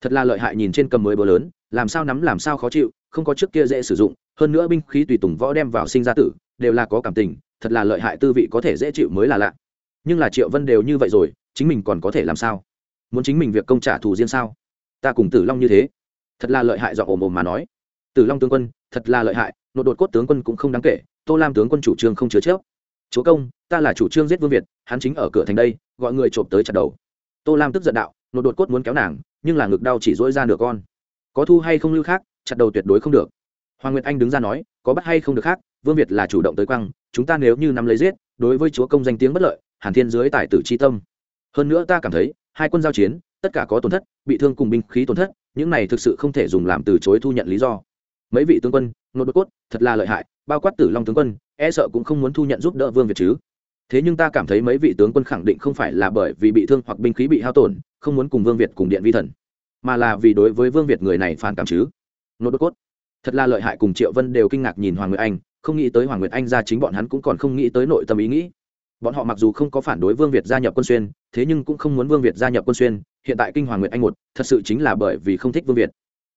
thật là lợi hại nhìn trên cầm mới bờ lớn làm sao nắm làm sao khó chịu không có trước kia dễ sử dụng hơn nữa binh khí tùy tùng võ đem vào sinh ra tử đều là có cảm tình thật là lợi hại tư vị có thể dễ chịu mới là lạ nhưng là triệu vân đều như vậy rồi, chính mình còn có thể làm sao? Muốn chính mình việc công trả thù riêng sao? Ta cùng tử long như thế, thật là lợi hại dọn ồm ồm mà nói. Tử long tướng quân, thật là lợi hại nội đột cốt tướng quân cũng không đáng kể, tô lam tướng quân chủ trương không chứa chớp. Chúa công, ta là chủ trương giết vương việt, hắn chính ở cửa thành đây, gọi người trộm tới chặt đầu. Tô lam tức giận đạo nội đột cốt muốn kéo nàng, nhưng là ngực đau chỉ dỗi ra nửa con. Có thu hay không lưu khác, chặt đầu tuyệt đối không được. Hoàng nguyệt anh đứng ra nói, có bắt hay không được khác, vương việt là chủ động tới quăng, chúng ta nếu như nắm lấy giết, đối với chúa công danh tiếng bất lợi hàn thiên dưới tài tử c tâm. Hơn nữa ta cảm thấy, hai quân giao chiến, tất cả có tổn thất, bị thương cùng binh khí tổn thất, những này thực sự không thể dùng làm từ chối thu nhận lý do. Mấy vị tướng quân nốt đột cốt, thật là lợi hại, bao quát tử long tướng quân e sợ cũng không muốn thu nhận giúp đỡ vương việt chứ. Thế nhưng ta cảm thấy mấy vị tướng quân khẳng định không phải là bởi vì bị thương hoặc binh khí bị hao tổn, không muốn cùng vương việt cùng điện vi thần, mà là vì đối với vương việt người này phản cảm chứ. Nốt đột cốt. Thật là lợi hại cùng triệu vân đều kinh ngạc nhìn hoàng nguyệt anh, không nghĩ tới hoàng nguyệt anh ra chính bọn hắn cũng còn không nghĩ tới nội tâm ý nghĩ bọn họ mặc dù không có phản đối vương việt gia nhập quân xuyên, thế nhưng cũng không muốn vương việt gia nhập quân xuyên. Hiện tại kinh hoàng nguyệt anh một, thật sự chính là bởi vì không thích vương việt.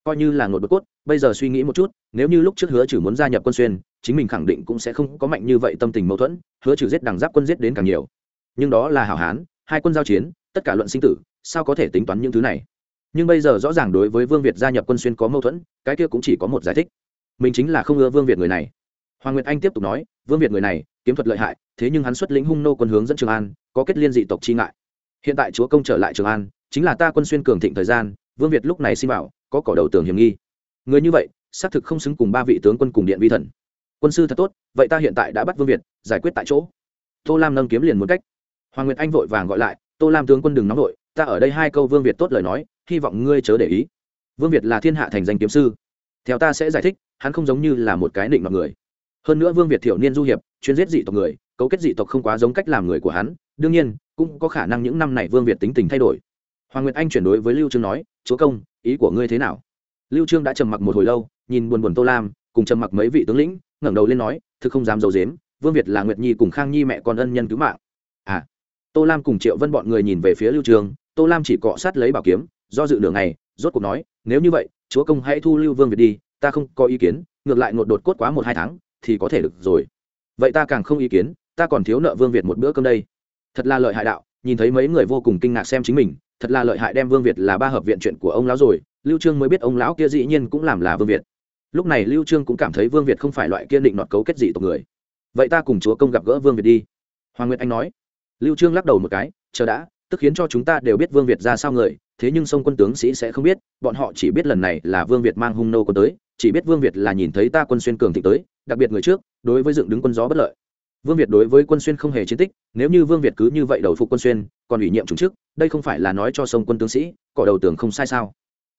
Coi như là ngột Bất cốt, bây giờ suy nghĩ một chút, nếu như lúc trước hứa trừ muốn gia nhập quân xuyên, chính mình khẳng định cũng sẽ không có mạnh như vậy tâm tình mâu thuẫn, hứa trừ giết đằng giáp quân giết đến càng nhiều. Nhưng đó là hảo hán, hai quân giao chiến, tất cả luận sinh tử, sao có thể tính toán những thứ này? Nhưng bây giờ rõ ràng đối với vương việt gia nhập quân xuyên có mâu thuẫn, cái kia cũng chỉ có một giải thích. Mình chính là không ưa vương việt người này. Hoàng nguyệt anh tiếp tục nói vương việt người này, kiếm thuật lợi hại, thế nhưng hắn xuất lĩnh hung nô quân hướng dẫn trường an, có kết liên dị tộc chi ngại. Hiện tại chúa công trở lại trường an, chính là ta quân xuyên cường thịnh thời gian, vương việt lúc này xin bảo, có cỏ đầu tường hiểm nghi. Người như vậy, xác thực không xứng cùng ba vị tướng quân cùng điện vi thần. Quân sư thật tốt, vậy ta hiện tại đã bắt vương việt, giải quyết tại chỗ. Tô lam nâng kiếm liền một cách. Hoàng nguyệt anh vội vàng gọi lại, tô lam tướng quân đừng nóng vội, ta ở đây hai câu vương việt tốt lời nói, hy vọng ngươi chớ để ý. Vương việt là thiên hạ thành danh kiếm sư. Theo ta sẽ giải thích, hắn không giống như là một cái định mọi người hơn nữa vương việt thiểu niên du hiệp, chuyên giết dị tộc người, cấu kết dị tộc không quá giống cách làm người của hắn, đương nhiên, cũng có khả năng những năm này vương việt tính tình thay đổi. Hoàng nguyệt anh chuyển đối với lưu trương nói, chúa công, ý của ngươi thế nào? Lưu trương đã trầm mặc một hồi lâu, nhìn buồn buồn tô lam, cùng trầm mặc mấy vị tướng lĩnh, ngẩng đầu lên nói, thực không dám dầu dếm vương việt là nguyệt nhi cùng khang nhi mẹ con ân nhân cứu mạng. À tô lam cùng triệu vân bọn người nhìn về phía lưu trương, tô lam chỉ cọ sát lấy bảo kiếm, do dự nửa ngày, rốt cuộc nói, nếu như vậy, chúa công hãy thu lưu vương việt đi, ta không có ý kiến, ngược lại ngột đột cốt quá một hai tháng thì có thể được rồi. Vậy ta càng không ý kiến, ta còn thiếu nợ vương việt một bữa cơm đây. Thật là lợi hại đạo, nhìn thấy mấy người vô cùng kinh ngạc xem chính mình, thật là lợi hại đem vương việt là ba hợp viện chuyện của ông lão rồi, lưu trương mới biết ông lão kia dĩ nhiên cũng làm là vương việt. Lúc này lưu trương cũng cảm thấy vương việt không phải loại kiên định nọt cấu kết dị tộc người. Vậy ta cùng chúa công gặp gỡ vương việt đi. Hoàng nguyệt anh nói. Lưu trương lắc đầu một cái, chờ đã, tức khiến cho chúng ta đều biết vương việt ra sao người, thế nhưng sông quân tướng sĩ sẽ không biết, bọn họ chỉ biết lần này là vương việt mang hung nô có tới chỉ biết vương việt là nhìn thấy ta quân xuyên cường thịnh tới, đặc biệt người trước, đối với dựng đứng quân gió bất lợi. Vương việt đối với quân xuyên không hề chiến tích, nếu như vương việt cứ như vậy đầu phục quân xuyên, còn ủy nhiệm chúng trước đây không phải là nói cho sông quân tướng sĩ, cỏ đầu tường không sai sao?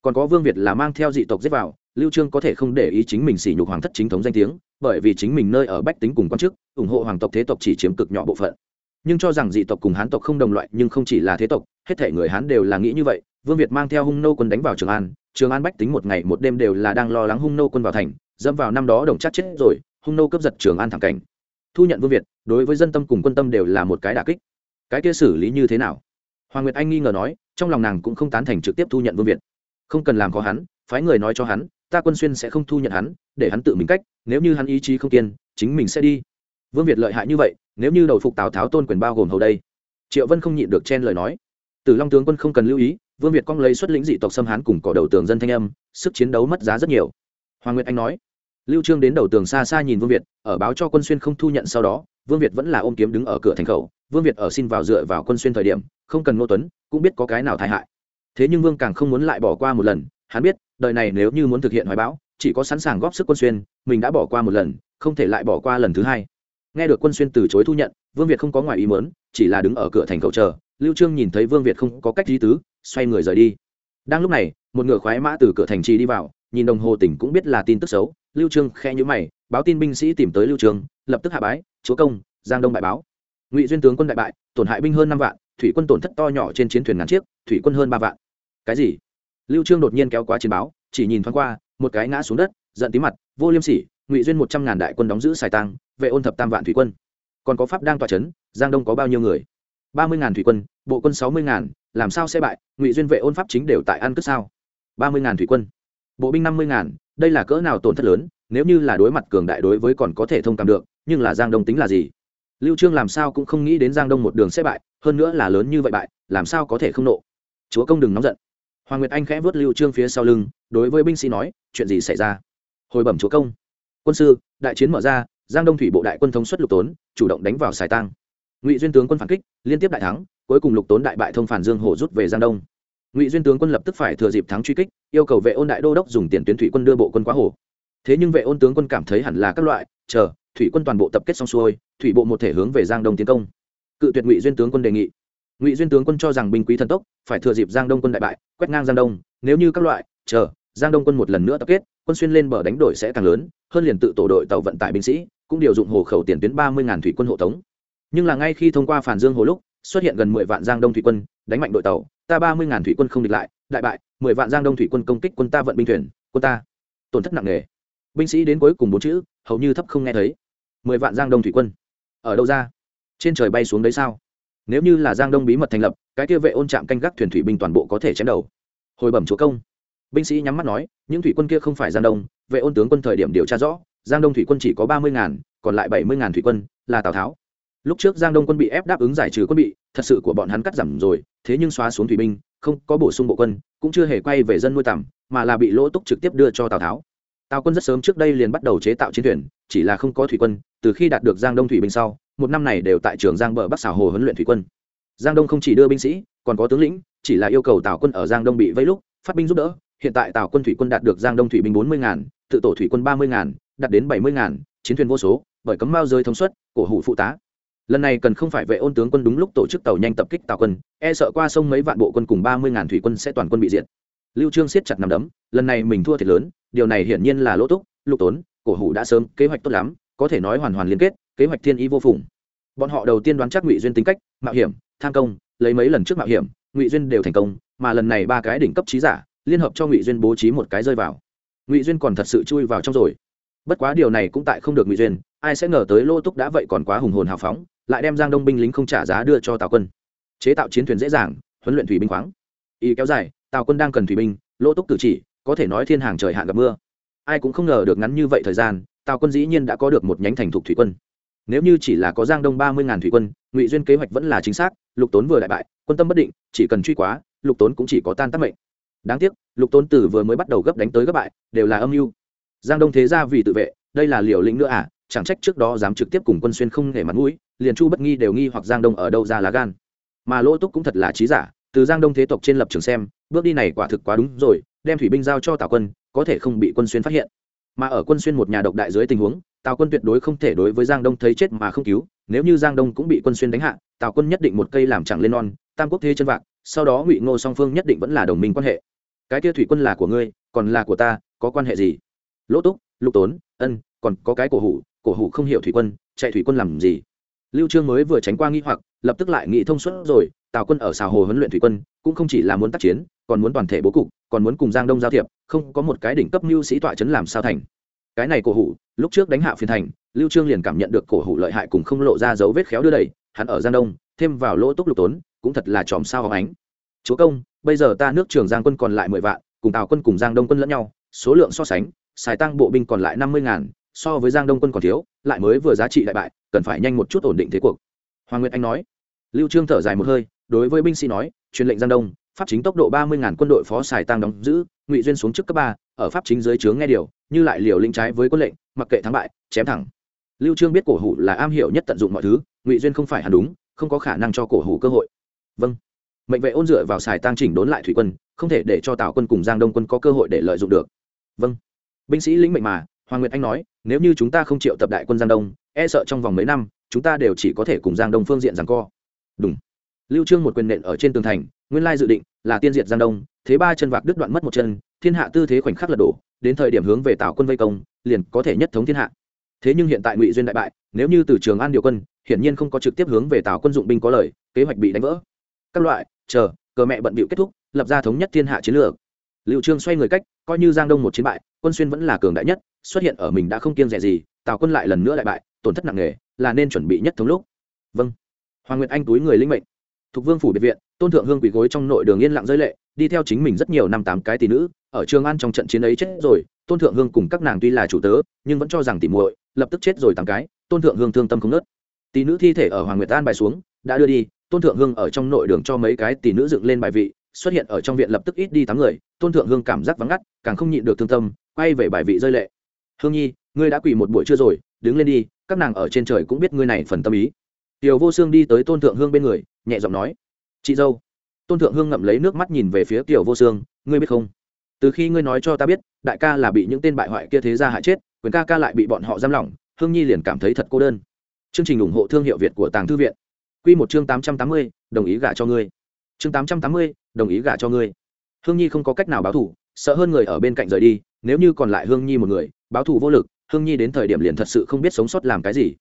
Còn có vương việt là mang theo dị tộc giết vào, lưu trương có thể không để ý chính mình sỉ nhục hoàng thất chính thống danh tiếng, bởi vì chính mình nơi ở bách tính cùng quan chức, ủng hộ hoàng tộc thế tộc chỉ chiếm cực nhỏ bộ phận nhưng cho rằng dị tộc cùng hán tộc không đồng loại nhưng không chỉ là thế tộc, hết thể người hán đều là nghĩ như vậy. Vương việt mang theo hung nô quân đánh vào trường an trường an bách tính một ngày một đêm đều là đang lo lắng hung nô quân vào thành, dẫm vào năm đó đồng chắc chết rồi, hung nô cướp giật trường an thẳng cảnh. Thu nhận vương việt, đối với dân tâm cùng quân tâm đều là một cái đà kích. Cái kia xử lý như thế nào? Hoàng nguyệt anh nghi ngờ nói, trong lòng nàng cũng không tán thành trực tiếp thu nhận vương việt. Không cần làm khó hắn, phái người nói cho hắn, ta quân xuyên sẽ không thu nhận hắn, để hắn tự mình cách, nếu như hắn ý chí không kiên, chính mình sẽ đi. Vương việt lợi hại như vậy nếu như đầu phục tào tháo tôn quyền bao gồm hầu đây, triệu vân không nhịn được chen lời nói. Từ long tướng quân không cần lưu ý, vương việt cong lấy xuất lĩnh dị tộc xâm hán cùng cỏ đầu tường dân thanh âm, sức chiến đấu mất giá rất nhiều. Hoàng nguyệt anh nói, lưu trương đến đầu tường xa xa nhìn vương việt, ở báo cho quân xuyên không thu nhận sau đó, vương việt vẫn là ôm kiếm đứng ở cửa thành khẩu. Vương việt ở xin vào dựa vào quân xuyên thời điểm, không cần ngô tuấn, cũng biết có cái nào tai hại. Thế nhưng vương càng không muốn lại bỏ qua một lần, hắn biết, đời này nếu như muốn thực hiện hoài bão, chỉ có sẵn sàng góp sức quân xuyên, mình đã bỏ qua một lần, không thể lại bỏ qua lần thứ hai nghe được quân xuyên từ chối thu nhận, vương việt không có ngoài ý mớn chỉ là đứng ở cửa thành cầu chờ. Lưu trương nhìn thấy vương việt không có cách di tứ, xoay người rời đi. Đang lúc này, một ngựa khoái mã từ cửa thành trì đi vào, nhìn đồng hồ tỉnh cũng biết là tin tức xấu. Lưu trương khe nhíu mày, báo tin binh sĩ tìm tới lưu trương, lập tức hạ bái, chúa công, giang đông bại báo. Ngụy duyên tướng quân đại bại, tổn hại binh hơn năm vạn, thủy quân tổn thất to nhỏ trên chiến thuyền ngàn chiếc, thủy quân hơn ba vạn. Cái gì? Lưu trương đột nhiên kéo quá chiến báo, chỉ nhìn thoáng qua, một cái ngã xuống đất, giận tí mặt, vô liêm sỉ, ngụy duyên một trăm ngàn đại quân đóng giữ xài tăng vệ ôn thập tam vạn thủy quân. Còn có pháp đang tỏa chấn, giang đông có bao nhiêu người? ba mươi ngàn thủy quân, bộ quân sáu mươi ngàn, làm sao sẽ bại? Ngụy duyên vệ ôn pháp chính đều tại ăn cất sao? ba mươi ngàn thủy quân. Bộ binh năm mươi ngàn, đây là cỡ nào tổn thất lớn? Nếu như là đối mặt cường đại đối với còn có thể thông cảm được, nhưng là giang đông tính là gì? Lưu trương làm sao cũng không nghĩ đến giang đông một đường sẽ bại, hơn nữa là lớn như vậy bại, làm sao có thể không nộ? Chúa công đừng nóng giận. Hoàng nguyệt anh khẽ vớt lưu trương phía sau lưng, đối với binh sĩ nói, chuyện gì xảy ra? Hồi bẩm chúa công. Quân sư, đại chiến mở ra giang đông thủy bộ đại quân thống suất lục tốn, chủ động đánh vào sài tăng ngụy duyên tướng quân phản kích, liên tiếp đại thắng, cuối cùng lục tốn đại bại thông phản dương hổ rút về giang đông. Ngụy duyên tướng quân lập tức phải thừa dịp thắng truy kích, yêu cầu vệ ôn đại đô đốc dùng tiền tuyến thủy quân đưa bộ quân quá hồ. Thế nhưng vệ ôn tướng quân cảm thấy hẳn là các loại, chờ, thủy quân toàn bộ tập kết xong xuôi, thủy bộ một thể hướng về giang đông tiến công. Cự tuyệt ngụy duyên tướng quân đề nghị. Ngụy duyên tướng quân cho rằng binh quý thần tốc, phải thừa dịp giang đông quân đại bại, quét ngang giang đông, nếu như các loại, chờ, giang đông quân một lần nữa tập kết quân xuyên lên bờ đánh đổi sẽ càng lớn, hơn liền tự tổ đội tàu vận tải binh sĩ, cũng điều dụng hồ khẩu tiền tuyến ba mươi thủy quân hộ tống. Nhưng là ngay khi thông qua phản dương hồ lúc, xuất hiện gần mười vạn giang đông thủy quân, đánh mạnh đội tàu, ta ba mươi thủy quân không địch lại, đại bại, mười vạn giang đông thủy quân công kích quân ta vận binh thuyền, quân ta. Tổn thất nặng nề. Binh sĩ đến cuối cùng bốn chữ, hầu như thấp không nghe thấy. mười vạn giang đông thủy quân. Ở đâu ra? Trên trời bay xuống đấy sao? Nếu như là giang đông bí mật thành lập, cái kia vệ ôn trạm canh gác thuyền thủy binh toàn bộ có thể chém đầu. Hồi bẩm chúa công binh sĩ nhắm mắt nói, những thủy quân kia không phải giang đông, vệ ôn tướng quân thời điểm điều tra rõ, giang đông thủy quân chỉ có ba mươi ngàn, còn lại bảy mươi ngàn thủy quân là tào tháo. Lúc trước giang đông quân bị ép đáp ứng giải trừ quân bị, thật sự của bọn hắn cắt giảm rồi, thế nhưng xóa xuống thủy binh, không có bổ sung bộ quân, cũng chưa hề quay về dân nuôi tầm mà là bị lỗ túc trực tiếp đưa cho tào tháo. Tào quân rất sớm trước đây liền bắt đầu chế tạo chiến thuyền, chỉ là không có thủy quân, từ khi đạt được giang đông thủy binh sau, một năm này đều tại trường giang bờ bắc xảo hồ huấn luyện thủy quân. Giang đông không chỉ đưa binh sĩ, còn có tướng lĩnh, chỉ là yêu cầu tào quân ở giang đông bị vây lúc, phát binh giúp đỡ hiện tại tào quân thủy quân đạt được giang đông thủy binh bốn mươi ngàn, tự tổ thủy quân ba mươi ngàn, đạt đến bảy mươi ngàn, chiến thuyền vô số, bởi cấm mao rơi thông suất, cổ hủ phụ tá. Lần này cần không phải vệ ôn tướng quân đúng lúc tổ chức tàu nhanh tập kích tàu quân e sợ qua sông mấy vạn bộ quân cùng ba mươi ngàn thủy quân sẽ toàn quân bị diệt. Lưu trương siết chặt nằm đấm, lần này mình thua thiệt lớn, điều này hiển nhiên là lỗ túc, lục tốn, cổ hủ đã sớm, kế hoạch tốt lắm, có thể nói hoàn hoàn liên kết, kế hoạch thiên ý vô phùng. Bọn họ đầu tiên đoán chắc ngụy duyên tính cách, mạo hiểm, tham công, lấy mấy lần trước mạo hiểm, ngụy duyên đều thành công, mà lần này ba cái đỉnh cấp trí giả liên hợp cho ngụy duyên bố trí một cái rơi vào ngụy duyên còn thật sự chui vào trong rồi bất quá điều này cũng tại không được ngụy duyên ai sẽ ngờ tới lô túc đã vậy còn quá hùng hồn hào phóng lại đem giang đông binh lính không trả giá đưa cho tào quân chế tạo chiến thuyền dễ dàng huấn luyện thủy binh khoáng ý kéo dài tào quân đang cần thủy binh lô túc cử chỉ có thể nói thiên hàng trời hạn gặp mưa ai cũng không ngờ được ngắn như vậy thời gian tào quân dĩ nhiên đã có được một nhánh thành thục thủy quân nếu như chỉ là có giang đông ba mươi ngàn thủy quân ngụy duyên kế hoạch vẫn là chính xác lục tốn vừa đại bại quân tâm bất định chỉ cần truy quá lục tốn cũng chỉ có tan tác mệnh đáng tiếc, lục tôn tử vừa mới bắt đầu gấp đánh tới gấp bại, đều là âm mưu. Giang đông thế ra vì tự vệ, đây là liều lĩnh nữa à chẳng trách trước đó dám trực tiếp cùng quân xuyên không để mặt mũi, liền chu bất nghi đều nghi hoặc giang đông ở đâu ra lá gan. Mà lỗ túc cũng thật là trí giả, từ giang đông thế tộc trên lập trường xem, bước đi này quả thực quá đúng rồi, đem thủy binh giao cho tào quân, có thể không bị quân xuyên phát hiện. Mà ở quân xuyên một nhà độc đại dưới tình huống, tào quân tuyệt đối không thể đối với giang đông thấy chết mà không cứu, nếu như giang đông cũng bị quân xuyên đánh hạ, tào quân nhất định một cây làm chẳng lên non, tam quốc thế chân vạc, sau đó ngụy ngô song phương nhất định vẫn là đồng minh quan hệ cái kia thủy quân là của ngươi, còn là của ta, có quan hệ gì? Lỗ túc, lục tốn, ân, còn có cái cổ hủ cổ hủ không hiểu thủy quân, chạy thủy quân làm gì? Lưu trương mới vừa tránh qua nghi hoặc, lập tức lại nghĩ thông suốt rồi, tào quân ở xào hồ huấn luyện thủy quân, cũng không chỉ là muốn tác chiến, còn muốn toàn thể bố cục, còn muốn cùng giang đông giao thiệp, không có một cái đỉnh cấp mưu sĩ tọa chấn làm sao thành. Cái này cổ hủ, lúc trước đánh hạ phiên thành, lưu trương liền cảm nhận được cổ hủ lợi hại cùng không lộ ra dấu vết khéo đưa đẩy, hắn ở giang đông, thêm vào lỗ túc lục tốn, cũng thật là tròm sao hóng ánh. Chúa công bây giờ ta nước trường giang quân còn lại mười vạn, cùng tào quân cùng giang đông quân lẫn nhau, số lượng so sánh, xài tăng bộ binh còn lại năm mươi ngàn, so với giang đông quân còn thiếu, lại mới vừa giá trị đại bại, cần phải nhanh một chút ổn định thế cuộc. Hoàng nguyệt anh nói. Lưu trương thở dài một hơi, đối với binh sĩ nói, truyền lệnh giang đông, pháp chính tốc độ ba mươi ngàn quân đội phó xài tăng đóng giữ, ngụy duyên xuống trước cấp ba, ở pháp chính dưới trướng nghe điều, như lại liều linh trái với quân lệnh, mặc kệ thắng bại, chém thẳng. Lưu trương biết cổ hủ là am hiểu nhất tận dụng mọi thứ, ngụy duyên không phải hẳn đúng, không có khả năng cho cổ hủ cơ hội. Vâng mệnh vệ ôn dựa vào xài tăng chỉnh đốn lại thủy quân, không thể để cho tào quân cùng giang đông quân có cơ hội để lợi dụng được. Vâng. Binh sĩ lĩnh mệnh mà, hoàng nguyệt anh nói, nếu như chúng ta không triệu tập đại quân giang đông e sợ trong vòng mấy năm, chúng ta đều chỉ có thể cùng giang đông phương diện giằng co. Đúng. Lưu trương một quyền nện ở trên tường thành, nguyên lai dự định là tiên diệt giang đông, thế ba chân vạc đứt đoạn mất một chân, thiên hạ tư thế khoảnh khắc lật đổ, đến thời điểm hướng về tào quân vây công, liền có thể nhất thống thiên hạ. Thế nhưng hiện tại ngụy duyên đại bại, nếu như từ trường an điều quân, hiển nhiên không có trực tiếp hướng về tào quân dụng binh có lời, kế hoạch bị đánh vỡ các loại, chờ, cờ mẹ bận bịu kết thúc, lập ra thống nhất thiên hạ chiến lược. Liệu trương xoay người cách, coi như giang đông một chiến bại, quân xuyên vẫn là cường đại nhất, xuất hiện ở mình đã không kiêng rẻ gì, tào quân lại lần nữa đại bại, tổn thất nặng nề, là nên chuẩn bị nhất thống lúc. Vâng. Hoàng nguyệt anh túi người linh mệnh. Thuộc vương phủ biệt viện, tôn thượng hương quỳ gối trong nội đường yên lặng rơi lệ, đi theo chính mình rất nhiều năm tám cái tỷ nữ, ở trường an trong trận chiến ấy chết rồi, tôn thượng hương cùng các nàng tuy là chủ tớ, nhưng vẫn cho rằng tỷ muội, lập tức chết rồi tám cái, tôn thượng hương thương tâm không nớt. Tỷ nữ thi thể ở hoàng nguyệt an bài xuống, đã đưa đi tôn thượng hương ở trong nội đường cho mấy cái tỷ nữ dựng lên bài vị, xuất hiện ở trong viện lập tức ít đi tám người, tôn thượng hương cảm giác vắng ngắt, càng không nhịn được thương tâm, quay về bài vị rơi lệ. Hương nhi, ngươi đã quỳ một buổi chưa rồi, đứng lên đi, các nàng ở trên trời cũng biết ngươi này phần tâm ý. Tiểu vô xương đi tới tôn thượng hương bên người, nhẹ giọng nói, chị dâu. Tôn thượng hương ngậm lấy nước mắt nhìn về phía tiểu vô xương ngươi biết không? Từ khi ngươi nói cho ta biết, đại ca là bị những tên bại hoại kia thế ra hại chết, quyền ca ca lại bị bọn họ giam lỏng, hương nhi liền cảm thấy thật cô đơn. Chương trình ủng hộ thương hiệu việt của tàng thư viện. Quy một chương tám trăm tám mươi, đồng ý gả cho ngươi. Chương tám trăm tám mươi, đồng ý gả cho ngươi. Hương nhi không có cách nào báo thủ sợ hơn người ở bên cạnh rời đi, nếu như còn lại hương nhi một người, báo thủ vô lực, hương nhi đến thời điểm liền thật sự không biết sống sót làm cái gì.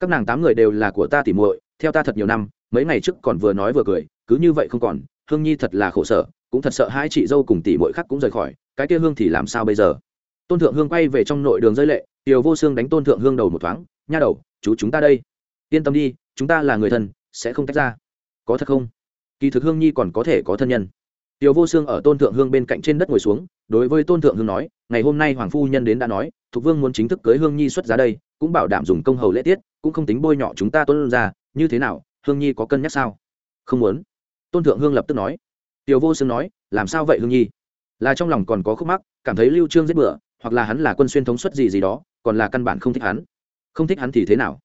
Các nàng tám người đều là của ta tỉ muội, theo ta thật nhiều năm, mấy ngày trước còn vừa nói vừa cười, cứ như vậy không còn, hương nhi thật là khổ sở, cũng thật sợ hai chị dâu cùng tỷ muội khác cũng rời khỏi, cái kia hương thì làm sao bây giờ? Tôn thượng hương quay về trong nội đường rơi lệ Tiêu vô xương đánh tôn thượng hương đầu một thoáng, nha đầu, chú chúng ta đây. Yên tâm đi, chúng ta là người thân sẽ không tách ra. Có thật không? Kỳ thực hương nhi còn có thể có thân nhân. Tiểu vô xương ở tôn thượng hương bên cạnh trên đất ngồi xuống, đối với tôn thượng hương nói, ngày hôm nay hoàng phu nhân đến đã nói, thục vương muốn chính thức cưới hương nhi xuất giá đây, cũng bảo đảm dùng công hầu lễ tiết, cũng không tính bôi nhọ chúng ta tôn ra như thế nào, hương nhi có cân nhắc sao? Không muốn. Tôn thượng hương lập tức nói. Tiểu vô xương nói, làm sao vậy hương nhi? Là trong lòng còn có khúc mắc, cảm thấy lưu trương giết bựa hoặc là hắn là quân xuyên thống suất gì gì đó, còn là căn bản không thích hắn. Không thích hắn thì thế nào?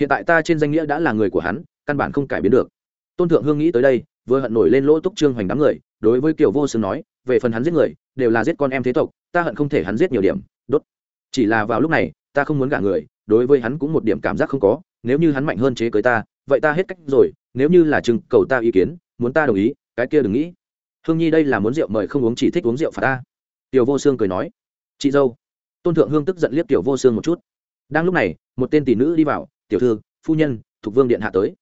Hiện tại ta trên danh nghĩa đã là người của hắn căn bản không cải biến được. Tôn thượng hương nghĩ tới đây, vừa hận nổi lên lỗ túc trương hoành đám người, đối với kiều vô xương nói, về phần hắn giết người, đều là giết con em thế tộc, ta hận không thể hắn giết nhiều điểm, đốt. Chỉ là vào lúc này, ta không muốn gả người, đối với hắn cũng một điểm cảm giác không có, nếu như hắn mạnh hơn chế cưới ta, vậy ta hết cách rồi, nếu như là chừng cầu ta ý kiến, muốn ta đồng ý, cái kia đừng nghĩ. Hương nhi đây là muốn rượu mời không uống chỉ thích uống rượu phạt ta. Tiểu vô xương cười nói, chị dâu. Tôn thượng hương tức giận liếc tiểu vô xương một chút. Đang lúc này, một tên tỷ nữ đi vào, tiểu thư, phu nhân thuộc vương điện hạ tới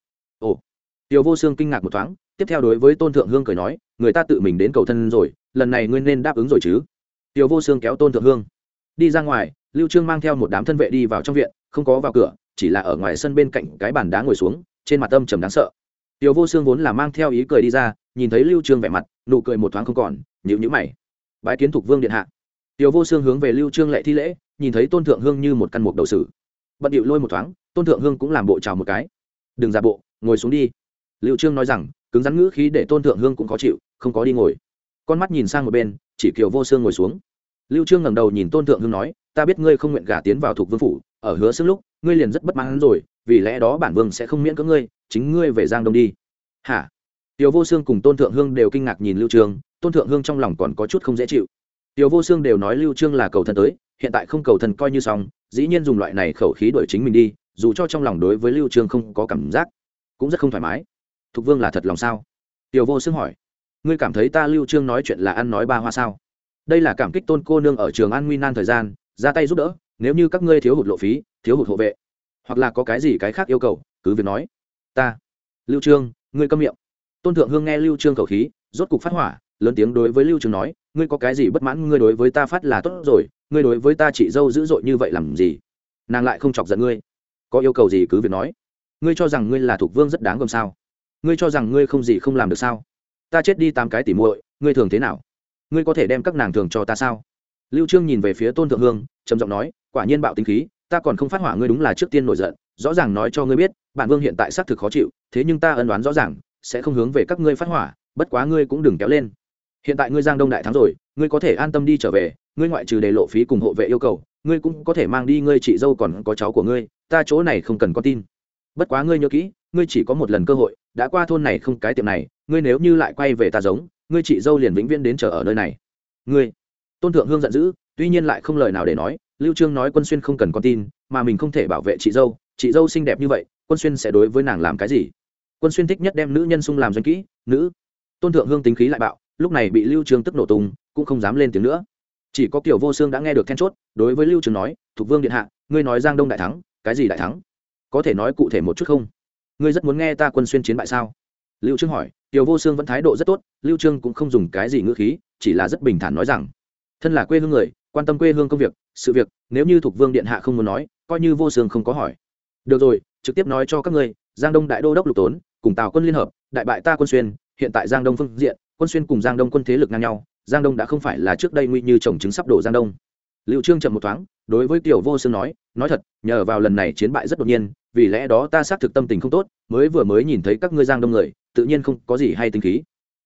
tiểu vô xương kinh ngạc một thoáng, tiếp theo đối với tôn thượng hương cười nói, người ta tự mình đến cầu thân rồi, lần này ngươi nên đáp ứng rồi chứ. Tiểu vô xương kéo tôn thượng hương. Đi ra ngoài, lưu trương mang theo một đám thân vệ đi vào trong viện, không có vào cửa, chỉ là ở ngoài sân bên cạnh cái bàn đá ngồi xuống, trên mặt âm trầm đáng sợ. Tiểu vô xương vốn là mang theo ý cười đi ra, nhìn thấy lưu trương vẻ mặt, nụ cười một thoáng không còn, nhíu nhíu mày. Bái kiến thuộc vương điện hạ. Tiểu vô xương hướng về lưu trương lệ thi lễ, nhìn thấy tôn thượng hương như một căn mục đầu sử. Bận điệu lôi một thoáng, tôn thượng hương cũng làm bộ chào một cái. Đừng giả bộ, ngồi xuống đi lưu trương nói rằng, cứng rắn ngữ khí để tôn thượng hương cũng khó chịu, không có đi ngồi. Con mắt nhìn sang một bên, chỉ kiều vô xương ngồi xuống. Lưu trương ngẩng đầu nhìn tôn thượng hương nói, ta biết ngươi không nguyện gả tiến vào thuộc vương phủ, ở hứa xương lúc, ngươi liền rất bất mãn rồi, vì lẽ đó bản vương sẽ không miễn cưỡng ngươi, chính ngươi về giang đông đi. Hả? Tiểu vô xương cùng tôn thượng hương đều kinh ngạc nhìn lưu trương, tôn thượng hương trong lòng còn có chút không dễ chịu. Tiểu vô xương đều nói lưu trương là cầu thần tới, hiện tại không cầu thần coi như xong, dĩ nhiên dùng loại này khẩu khí đuổi chính mình đi, dù cho trong lòng đối với lưu trương không có cảm giác, cũng rất không thoải mái thục vương là thật lòng sao? Tiểu vô xương hỏi. Ngươi cảm thấy ta lưu trương nói chuyện là ăn nói ba hoa sao? Đây là cảm kích tôn cô nương ở trường an nguy nan thời gian, ra tay giúp đỡ, nếu như các ngươi thiếu hụt lộ phí, thiếu hụt hộ vệ, hoặc là có cái gì cái khác yêu cầu, cứ việc nói. Ta, lưu trương, ngươi câm miệng. Tôn thượng hương nghe lưu trương cầu khí, rốt cục phát hỏa, lớn tiếng đối với lưu trương nói, ngươi có cái gì bất mãn, ngươi đối với ta phát là tốt rồi, ngươi đối với ta chị dâu dữ dội như vậy làm gì? Nàng lại không chọc giận ngươi. Có yêu cầu gì cứ việc nói. Ngươi cho rằng ngươi là thuộc vương rất đáng gồm sao? Ngươi cho rằng ngươi không gì không làm được sao? Ta chết đi tám cái tỉ muội, ngươi thường thế nào? Ngươi có thể đem các nàng thường cho ta sao? Lưu trương nhìn về phía tôn thượng hương, trầm giọng nói, quả nhiên bạo tính khí, ta còn không phát hỏa ngươi đúng là trước tiên nổi giận, rõ ràng nói cho ngươi biết, bản vương hiện tại xác thực khó chịu, thế nhưng ta ân đoán rõ ràng, sẽ không hướng về các ngươi phát hỏa, bất quá ngươi cũng đừng kéo lên. Hiện tại ngươi giang đông đại thắng rồi, ngươi có thể an tâm đi trở về, ngươi ngoại trừ để lộ phí cùng hộ vệ yêu cầu, ngươi cũng có thể mang đi ngươi chị dâu còn có cháu của ngươi, ta chỗ này không cần có tin. Bất quá ngươi nhớ kỹ ngươi chỉ có một lần cơ hội, đã qua thôn này không cái tiệm này, ngươi nếu như lại quay về ta giống, ngươi chị dâu liền vĩnh viễn đến chờ ở nơi này. Ngươi, tôn thượng hương giận dữ, tuy nhiên lại không lời nào để nói, lưu trương nói quân xuyên không cần con tin, mà mình không thể bảo vệ chị dâu chị dâu xinh đẹp như vậy, quân xuyên sẽ đối với nàng làm cái gì? Quân xuyên thích nhất đem nữ nhân sung làm doanh kỹ, nữ. Tôn thượng hương tính khí lại bạo, lúc này bị lưu trương tức nổ tung, cũng không dám lên tiếng nữa. Chỉ có kiểu vô xương đã nghe được then chốt, đối với lưu trương nói thuộc vương điện hạ, ngươi nói giang đông đại thắng, cái gì đại thắng? Có thể nói cụ thể một chút không? Ngươi rất muốn nghe ta quân xuyên chiến bại sao? Lưu trương hỏi. Tiểu vô xương vẫn thái độ rất tốt, lưu trương cũng không dùng cái gì ngữ khí, chỉ là rất bình thản nói rằng, thân là quê hương người, quan tâm quê hương công việc, sự việc, nếu như thuộc vương điện hạ không muốn nói, coi như vô xương không có hỏi. Được rồi, trực tiếp nói cho các ngươi, giang đông đại đô đốc lục tốn, cùng tào quân liên hợp, đại bại ta quân xuyên, hiện tại giang đông phương diện, quân xuyên cùng giang đông quân thế lực ngang nhau, giang đông đã không phải là trước đây nguy như trồng trứng sắp đổ giang đông. Liệu trương chậm một thoáng đối với tiểu vô sương nói nói thật, nhờ vào lần này chiến bại rất đột nhiên, vì lẽ đó ta xác thực tâm tình không tốt, mới vừa mới nhìn thấy các ngươi giang đông người, tự nhiên không có gì hay tính khí.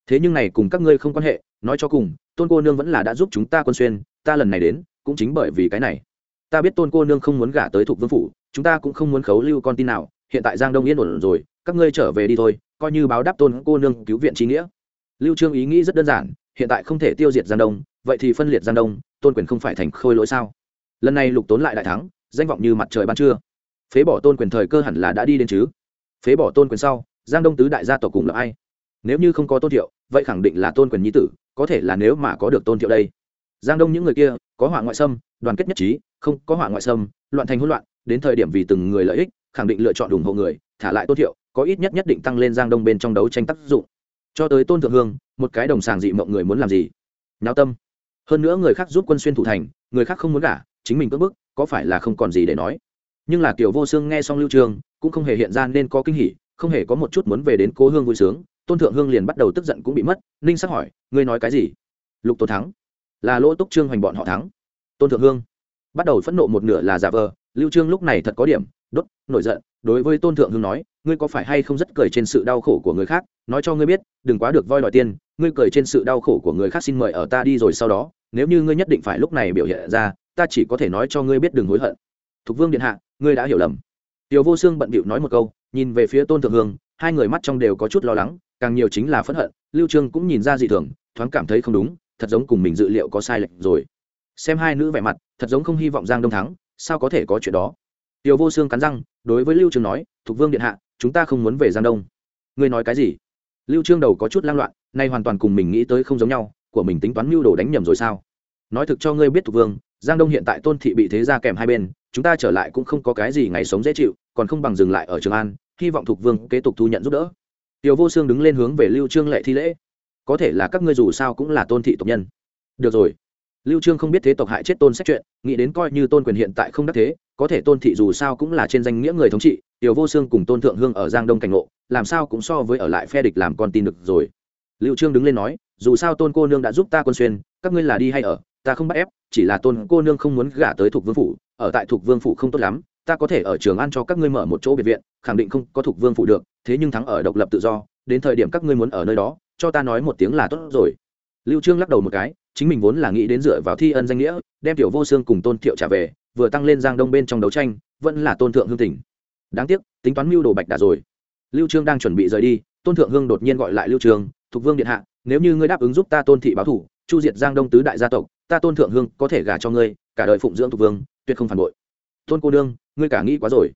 Thế nhưng này cùng các ngươi không quan hệ, nói cho cùng, tôn cô nương vẫn là đã giúp chúng ta quân xuyên, ta lần này đến, cũng chính bởi vì cái này. Ta biết tôn cô nương không muốn gả tới thuộc vương phủ, chúng ta cũng không muốn khấu lưu con tin nào, hiện tại giang đông yên ổn rồi, các ngươi trở về đi thôi, coi như báo đáp tôn cô nương cứu viện trí nghĩa. Lưu trương ý nghĩ rất đơn giản, hiện tại không thể tiêu diệt giang đông, vậy thì phân liệt giang đông, tôn quyền không phải thành khôi lỗi sao? Lần này lục tốn lại đại thắng, danh vọng như mặt trời ban trưa. Phế bỏ tôn quyền thời cơ hẳn là đã đi đến chứ? Phế bỏ tôn quyền sau, giang đông tứ đại gia tộc cùng là ai? Nếu như không có tôn thiệu, vậy khẳng định là tôn quyền nhi tử, có thể là nếu mà có được tôn thiệu đây. Giang đông những người kia, có họa ngoại xâm, đoàn kết nhất trí, không có họa ngoại xâm, loạn thành hỗn loạn, đến thời điểm vì từng người lợi ích, khẳng định lựa chọn ủng hộ người, thả lại tôn thiệu, có ít nhất nhất định tăng lên giang đông bên trong đấu tranh tác dụng. Cho tới tôn thượng hương, một cái đồng sàng dị mộng người muốn làm gì? Nháo tâm. Hơn nữa người khác giúp quân xuyên thủ thành, người khác không muốn gả chính mình cất bức, có phải là không còn gì để nói? Nhưng là kiểu vô xương nghe xong lưu trường, cũng không hề hiện ra nên có kinh hỉ, không hề có một chút muốn về đến cố hương vui sướng. Tôn thượng hương liền bắt đầu tức giận cũng bị mất. Ninh sắc hỏi, ngươi nói cái gì? Lục tôn thắng. Là lỗ túc trương hoành bọn họ thắng. Tôn thượng hương bắt đầu phẫn nộ một nửa là giả vờ. Lưu trương lúc này thật có điểm, đốt, nổi giận, đối với tôn thượng hương nói, ngươi có phải hay không rất cười trên sự đau khổ của người khác? Nói cho ngươi biết, đừng quá được voi đòi tiền, ngươi cười trên sự đau khổ của người khác xin mời ở ta đi rồi sau đó, nếu như ngươi nhất định phải lúc này biểu hiện ra ta chỉ có thể nói cho ngươi biết đừng hối hận. Thục vương điện hạ, ngươi đã hiểu lầm. Tiểu vô xương bận bịu nói một câu, nhìn về phía tôn thượng hương, hai người mắt trong đều có chút lo lắng, càng nhiều chính là phẫn hận, lưu trương cũng nhìn ra dị thường, thoáng cảm thấy không đúng, thật giống cùng mình dự liệu có sai lệch rồi. Xem hai nữ vẻ mặt, thật giống không hy vọng giang đông thắng, sao có thể có chuyện đó? Tiểu vô xương cắn răng, đối với lưu trương nói, thục vương điện hạ, chúng ta không muốn về giang đông. Ngươi nói cái gì? Lưu trương đầu có chút lang loạn, nay hoàn toàn cùng mình nghĩ tới không giống nhau, của mình tính toán mưu đồ đánh nhầm rồi sao? Nói thực cho ngươi biết, thục vương giang đông hiện tại tôn thị bị thế gia kèm hai bên, chúng ta trở lại cũng không có cái gì ngày sống dễ chịu, còn không bằng dừng lại ở trường an, hy vọng thục vương kế tục thu nhận giúp đỡ. Tiểu vô xương đứng lên hướng về lưu trương lệ thi lễ. Có thể là các ngươi dù sao cũng là tôn thị tộc nhân. Được rồi. Lưu trương không biết thế tộc hại chết tôn sách chuyện, nghĩ đến coi như tôn quyền hiện tại không đắc thế, có thể tôn thị dù sao cũng là trên danh nghĩa người thống trị, tiểu vô xương cùng tôn thượng hương ở giang đông cảnh ngộ, làm sao cũng so với ở lại phe địch làm con tin được rồi. Lưu trương đứng lên nói, dù sao tôn cô nương đã giúp ta quân xuyên, các ngươi là đi hay ở ta không bắt ép, chỉ là tôn cô nương không muốn gả tới thuộc vương phủ, ở tại thuộc vương phủ không tốt lắm, ta có thể ở trường ăn cho các ngươi mở một chỗ biệt viện, khẳng định không có thuộc vương phủ được, thế nhưng thắng ở độc lập tự do, đến thời điểm các ngươi muốn ở nơi đó, cho ta nói một tiếng là tốt rồi. Lưu trương lắc đầu một cái, chính mình vốn là nghĩ đến dựa vào thi ân danh nghĩa, đem tiểu vô xương cùng tôn thiệu trả về, vừa tăng lên giang đông bên trong đấu tranh, vẫn là tôn thượng hương tỉnh. Đáng tiếc, tính toán mưu đồ bạch đã rồi. Lưu trương đang chuẩn bị rời đi, tôn thượng hương đột nhiên gọi lại lưu trương thuộc vương điện hạ, nếu như ngươi đáp ứng giúp ta tôn thị báo thủ, chu diệt giang đông tứ đại gia tộc ta tôn thượng hương có thể gả cho ngươi, cả đời phụng dưỡng thuộc vương, tuyệt không phản bội. Tôn cô đương ngươi cả nghĩ quá rồi.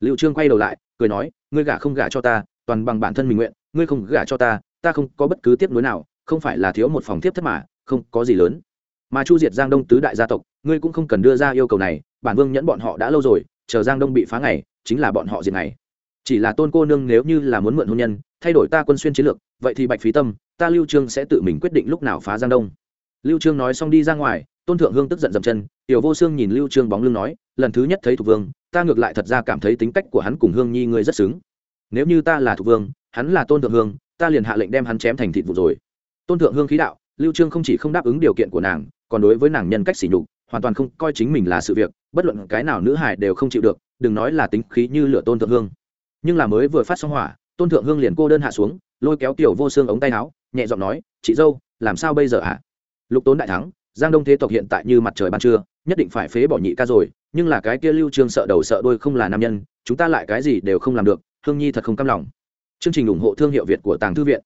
Liệu trương quay đầu lại, cười nói, ngươi gả không gả cho ta, toàn bằng bản thân mình nguyện, ngươi không gả cho ta ta không có bất cứ tiếp nối nào, không phải là thiếu một phòng tiếp thất mà, không có gì lớn. Mà chu diệt giang đông tứ đại gia tộc, ngươi cũng không cần đưa ra yêu cầu này, bản vương nhẫn bọn họ đã lâu rồi, chờ giang đông bị phá ngày, chính là bọn họ diệt ngày. Chỉ là tôn cô nương nếu như là muốn mượn hôn nhân, thay đổi ta quân xuyên chiến lược, vậy thì bạch phí tâm, ta lưu trương sẽ tự mình quyết định lúc nào phá giang đông lưu trương nói xong đi ra ngoài, tôn thượng hương tức giận dậm chân, tiểu vô xương nhìn lưu trương bóng lưng nói, lần thứ nhất thấy thục vương, ta ngược lại thật ra cảm thấy tính cách của hắn cùng hương nhi ngươi rất xứng. Nếu như ta là thục vương, hắn là tôn thượng hương, ta liền hạ lệnh đem hắn chém thành thịt vụ rồi. Tôn thượng hương khí đạo, lưu trương không chỉ không đáp ứng điều kiện của nàng, còn đối với nàng nhân cách sỉ nhục, hoàn toàn không coi chính mình là sự việc, bất luận cái nào nữ hài đều không chịu được, đừng nói là tính khí như lửa tôn thượng hương. Nhưng là mới vừa phát xong hỏa, tôn thượng hương liền cô đơn hạ xuống, lôi kéo tiểu vô xương ống tay áo, nhẹ giọng nói, chị dâu, làm sao bây giờ hả? Lục tốn đại thắng giang đông thế tộc hiện tại như mặt trời ban trưa nhất định phải phế bỏ nhị ca rồi nhưng là cái kia lưu trương sợ đầu sợ đuôi không là nam nhân chúng ta lại cái gì đều không làm được hương nhi thật không cam lòng. Chương trình ủng hộ thương hiệu việt của tàng thư viện.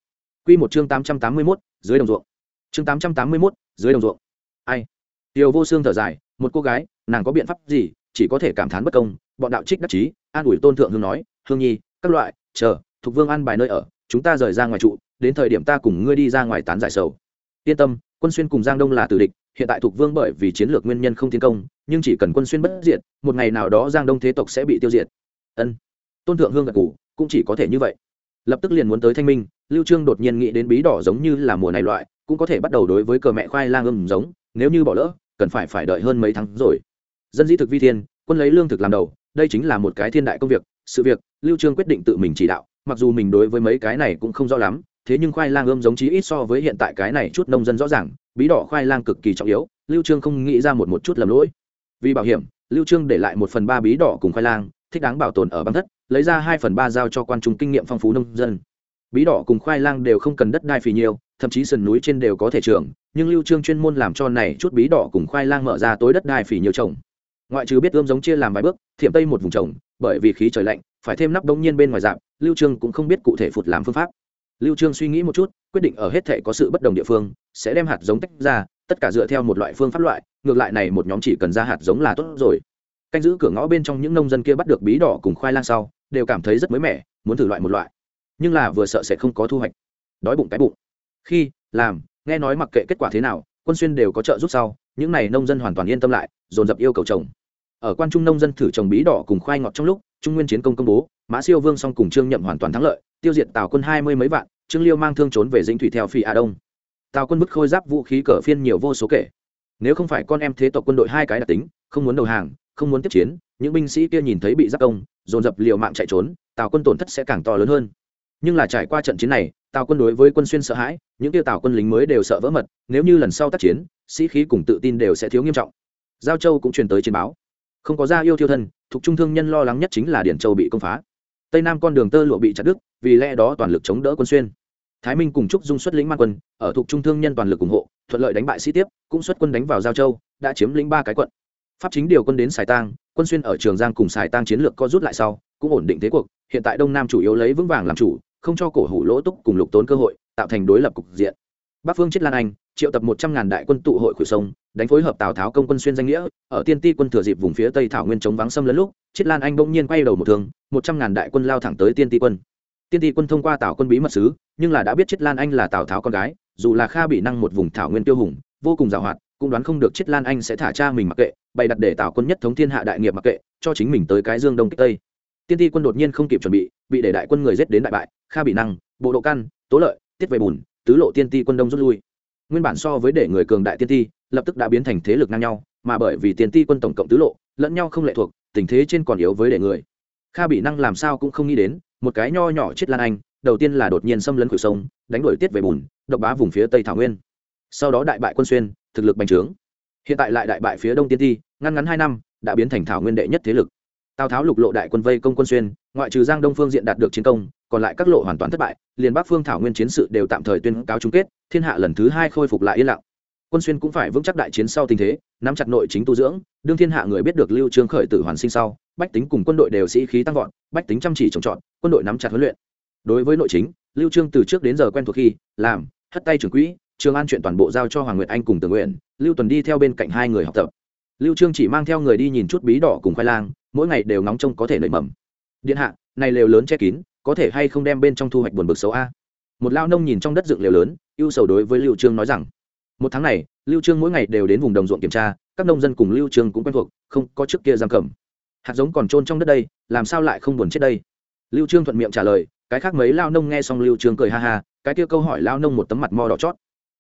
Quy một chương 881, dưới đồng ruộng. Chương 881, dưới đồng ruộng. Ai? Tiêu vô xương thở dài một cô gái nàng có biện pháp gì chỉ có thể cảm thán bất công bọn đạo trích đắc chí an ủi tôn thượng hương nói hương nhi các loại chờ thuộc vương an bài nơi ở chúng ta rời ra ngoài trụ đến thời điểm ta cùng ngươi đi ra ngoài tán giải sầu. Yên tâm quân xuyên cùng giang đông là tử địch, hiện tại thuộc vương bởi vì chiến lược nguyên nhân không tiến công, nhưng chỉ cần quân xuyên bất diệt, một ngày nào đó giang đông thế tộc sẽ bị tiêu diệt. Ân. Tôn thượng hương gật cũ cũng chỉ có thể như vậy. Lập tức liền muốn tới thanh minh, lưu trương đột nhiên nghĩ đến bí đỏ giống như là mùa này loại, cũng có thể bắt đầu đối với cờ mẹ khoai lang âm giống, nếu như bỏ lỡ, cần phải phải đợi hơn mấy tháng rồi. Dân dĩ thực vi thiên, quân lấy lương thực làm đầu, đây chính là một cái thiên đại công việc, sự việc, lưu trương quyết định tự mình chỉ đạo, mặc dù mình đối với mấy cái này cũng không rõ lắm thế nhưng khoai lang ươm giống chí ít so với hiện tại cái này chút nông dân rõ ràng, bí đỏ khoai lang cực kỳ trọng yếu, lưu trương không nghĩ ra một một chút lầm lỗi. Vì bảo hiểm, lưu trương để lại một phần ba bí đỏ cùng khoai lang, thích đáng bảo tồn ở băng thất, lấy ra hai phần ba giao cho quan trung kinh nghiệm phong phú nông dân. Bí đỏ cùng khoai lang đều không cần đất đai phì nhiều, thậm chí sườn núi trên đều có thể trường nhưng lưu trương chuyên môn làm cho này chút bí đỏ cùng khoai lang mở ra tối đất đai phì nhiều trồng. Ngoại trừ biết ươm giống chia làm vài bước, thiểm tây một vùng trồng, bởi vì khí trời lạnh, phải thêm nắp đông nhiên bên ngoài dạng lưu trương cũng không biết cụ thể phụt làm phương pháp lưu trương suy nghĩ một chút, quyết định ở hết thể có sự bất đồng địa phương, sẽ đem hạt giống tách ra, tất cả dựa theo một loại phương pháp loại, ngược lại này một nhóm chỉ cần ra hạt giống là tốt rồi. Canh giữ cửa ngõ bên trong những nông dân kia bắt được bí đỏ cùng khoai lang sau, đều cảm thấy rất mới mẻ, muốn thử loại một loại. Nhưng là vừa sợ sẽ không có thu hoạch. Đói bụng cái bụng. Khi, làm, nghe nói mặc kệ kết quả thế nào, quân xuyên đều có trợ giúp sau, những này nông dân hoàn toàn yên tâm lại, dồn dập yêu cầu trồng. Ở quan trung nông dân thử trồng bí đỏ cùng khoai ngọt trong lúc trung nguyên chiến công công bố, mã siêu vương song cùng trương nhậm hoàn toàn thắng lợi, tiêu diệt tào quân hai mươi mấy vạn, trương liêu mang thương trốn về dĩnh thủy theo phi a đông. Tào quân bức khôi giáp vũ khí cờ phiên nhiều vô số kể. Nếu không phải con em thế tộc quân đội hai cái đặc tính, không muốn đầu hàng, không muốn tiếp chiến, những binh sĩ kia nhìn thấy bị giáp công, dồn dập liều mạng chạy trốn, tào quân tổn thất sẽ càng to lớn hơn. Nhưng là trải qua trận chiến này, tào quân đối với quân xuyên sợ hãi, những tiêu tào quân lính mới đều sợ vỡ mật, nếu như lần sau tác chiến, sĩ khí cùng tự tin đều sẽ thiếu nghiêm trọng. Giao châu cũng truyền tới chiến báo. Không có gia yêu thiêu thân thuộc trung thương nhân lo lắng nhất chính là điển châu bị công phá. Tây nam con đường tơ lụa bị chặt đứt, vì lẽ đó toàn lực chống đỡ quân xuyên. Thái minh cùng trúc dung xuất lĩnh man quân, ở thuộc trung thương nhân toàn lực ủng hộ, thuận lợi đánh bại sĩ tiếp, cũng xuất quân đánh vào giao châu, đã chiếm lĩnh ba cái quận. Pháp chính điều quân đến sài tang, quân xuyên ở trường giang cùng sài tang chiến lược co rút lại sau, cũng ổn định thế cuộc, hiện tại đông nam chủ yếu lấy vững vàng làm chủ, không cho cổ hủ lỗ túc cùng lục tốn cơ hội, tạo thành đối lập cục diện bắc phương chết lan anh triệu tập một trăm ngàn đại quân tụ hội khuỷu sông đánh phối hợp tào tháo công quân xuyên danh nghĩa ở tiên ti quân thừa dịp vùng phía tây thảo nguyên chống vắng xâm lấn lúc chiết lan anh bỗng nhiên quay đầu một thương, một trăm ngàn đại quân lao thẳng tới tiên ti quân. Tiên ti quân thông qua tào quân bí mật sứ nhưng là đã biết chiết lan anh là tào tháo con gái dù là kha bị năng một vùng thảo nguyên tiêu hùng vô cùng giàu hoạt cũng đoán không được chiết lan anh sẽ thả cha mình mặc kệ bày đặt để tào quân nhất thống thiên hạ đại nghiệp mặc kệ cho chính mình tới cái dương đông kích tây. Tiên ti quân đột nhiên không kịp chuẩn bị bị để đại quân người giết đến đại bại kha bị năng bộ độ căn tố lợi tiết về bùn tứ lộ tiên ti quân đông rút lui. Nguyên bản so với để người cường đại tiên ti, lập tức đã biến thành thế lực ngang nhau, mà bởi vì tiên ti quân tổng cộng tứ lộ, lẫn nhau không lệ thuộc, tình thế trên còn yếu với để người. Kha bị năng làm sao cũng không nghĩ đến, một cái nho nhỏ chết lan anh, đầu tiên là đột nhiên xâm lấn cửa sông, đánh đổi tiết về bùn, độc bá vùng phía tây thảo nguyên. Sau đó đại bại quân xuyên, thực lực bành trướng. Hiện tại lại đại bại phía đông tiên ti ngăn ngắn hai năm, đã biến thành thảo nguyên đệ nhất thế lực tào tháo lục lộ đại quân vây công quân xuyên, ngoại trừ giang đông phương diện đạt được chiến công, còn lại các lộ hoàn toàn thất bại, liền bắc phương thảo nguyên chiến sự đều tạm thời tuyên cáo chung kết, thiên hạ lần thứ hai khôi phục lại yên lặng. Quân xuyên cũng phải vững chắc đại chiến sau tình thế, nắm chặt nội chính tu dưỡng, đương thiên hạ người biết được lưu trương khởi tử hoàn sinh sau, bách tính cùng quân đội đều sĩ khí tăng vọt, bách tính chăm chỉ trồng trọt, quân đội nắm chặt huấn luyện. Đối với nội chính, lưu trương từ trước đến giờ quen thuộc khi, làm, hất tay trưởng quỹ, trường an chuyện toàn bộ giao cho hoàng nguyệt anh cùng tường nguyện, lưu tuần đi theo bên cạnh hai người học tập. Lưu trương chỉ mang theo người đi nhìn chút bí đỏ cùng khoai lang mỗi ngày đều nóng trông có thể nảy mầm. Điện hạ, này lều lớn che kín, có thể hay không đem bên trong thu hoạch buồn bực xấu a? Một lao nông nhìn trong đất dựng lều lớn, ưu sầu đối với lưu trương nói rằng, một tháng này, lưu trương mỗi ngày đều đến vùng đồng ruộng kiểm tra, các nông dân cùng lưu trương cũng quen thuộc, không có trước kia giam cầm. Hạt giống còn trôn trong đất đây, làm sao lại không buồn chết đây? Lưu trương thuận miệng trả lời, cái khác mấy lao nông nghe xong lưu trương cười ha ha, cái kia câu hỏi lao nông một tấm mặt mo đỏ chót.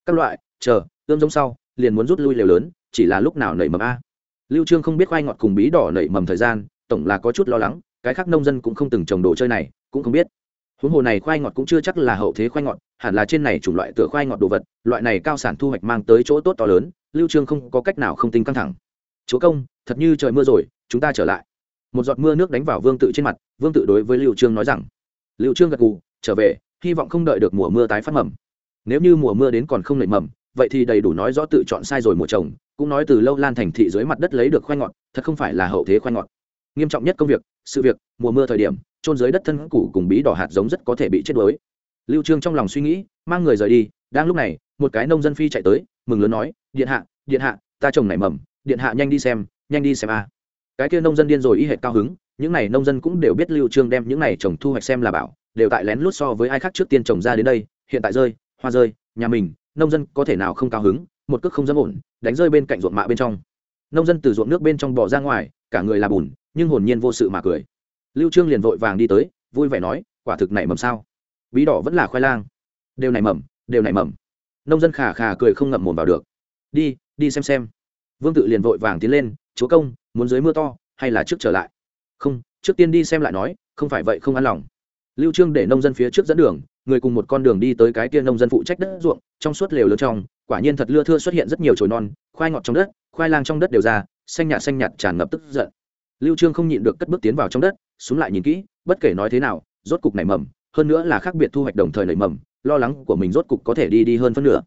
Các loại, chờ ươm giống sau, liền muốn rút lui lều lớn, chỉ là lúc nào nảy mầm a? Lưu trương không biết khoai ngọt cùng bí đỏ nảy mầm thời gian, tổng là có chút lo lắng, cái khác nông dân cũng không từng trồng đồ chơi này, cũng không biết. Huống hồ này khoai ngọt cũng chưa chắc là hậu thế khoai ngọt, hẳn là trên này chủng loại tựa khoai ngọt đồ vật, loại này cao sản thu hoạch mang tới chỗ tốt to lớn, lưu trương không có cách nào không tinh căng thẳng. Chúa công, thật như trời mưa rồi, chúng ta trở lại. Một giọt mưa nước đánh vào vương tự trên mặt, vương tự đối với lưu trương nói rằng. Lưu trương gật gù, trở về, hy vọng không đợi được mùa mưa tái phát mầm. Nếu như mùa mưa đến còn không nảy mầm, vậy thì đầy đủ nói rõ tự chọn sai rồi mùa trồng cũng nói từ lâu lan thành thị dưới mặt đất lấy được khoai ngọt, thật không phải là hậu thế khoai ngọt. Nghiêm trọng nhất công việc, sự việc, mùa mưa thời điểm trôn dưới đất thân củ cùng bí đỏ hạt giống rất có thể bị chết đuối. Lưu trương trong lòng suy nghĩ, mang người rời đi, đang lúc này, một cái nông dân phi chạy tới, mừng lớn nói, điện hạ điện hạ, ta trồng nảy mầm, điện hạ nhanh đi xem, nhanh đi xem a. Cái kia nông dân điên rồi y hệt cao hứng, những này nông dân cũng đều biết lưu trương đem những này trồng thu hoạch xem là bảo, đều tại lén lút so với ai khác trước tiên trồng ra đến đây, hiện tại rơi, hoa rơi, nhà mình, nông dân có thể nào không cao hứng? Một cước không dám ổn, đánh rơi bên cạnh ruộng mạ bên trong. Nông dân từ ruộng nước bên trong bò ra ngoài, cả người là bùn, nhưng hồn nhiên vô sự mà cười. Lưu trương liền vội vàng đi tới, vui vẻ nói, quả thực nảy mầm sao? Bí đỏ vẫn là khoai lang. Đều nảy mầm, đều nảy mầm. Nông dân khà khà cười không ngậm mồm vào được. Đi đi xem xem. Vương tự liền vội vàng tiến lên, chúa công, muốn dưới mưa to hay là trước trở lại? Không, trước tiên đi xem lại nói, không phải vậy không an lòng. Lưu trương để nông dân phía trước dẫn đường người cùng một con đường đi tới cái kia nông dân phụ trách đất ruộng, trong suốt lều lớn trong, quả nhiên thật lưa thưa xuất hiện rất nhiều chồi non, khoai ngọt trong đất, khoai lang trong đất đều ra, xanh nhạt xanh nhạt tràn ngập tức giận. Lưu trương không nhịn được cất bước tiến vào trong đất, xuống lại nhìn kỹ, bất kể nói thế nào, rốt cục nảy mầm, hơn nữa là khác biệt thu hoạch đồng thời nảy mầm, lo lắng của mình rốt cục có thể đi đi hơn phân nửa.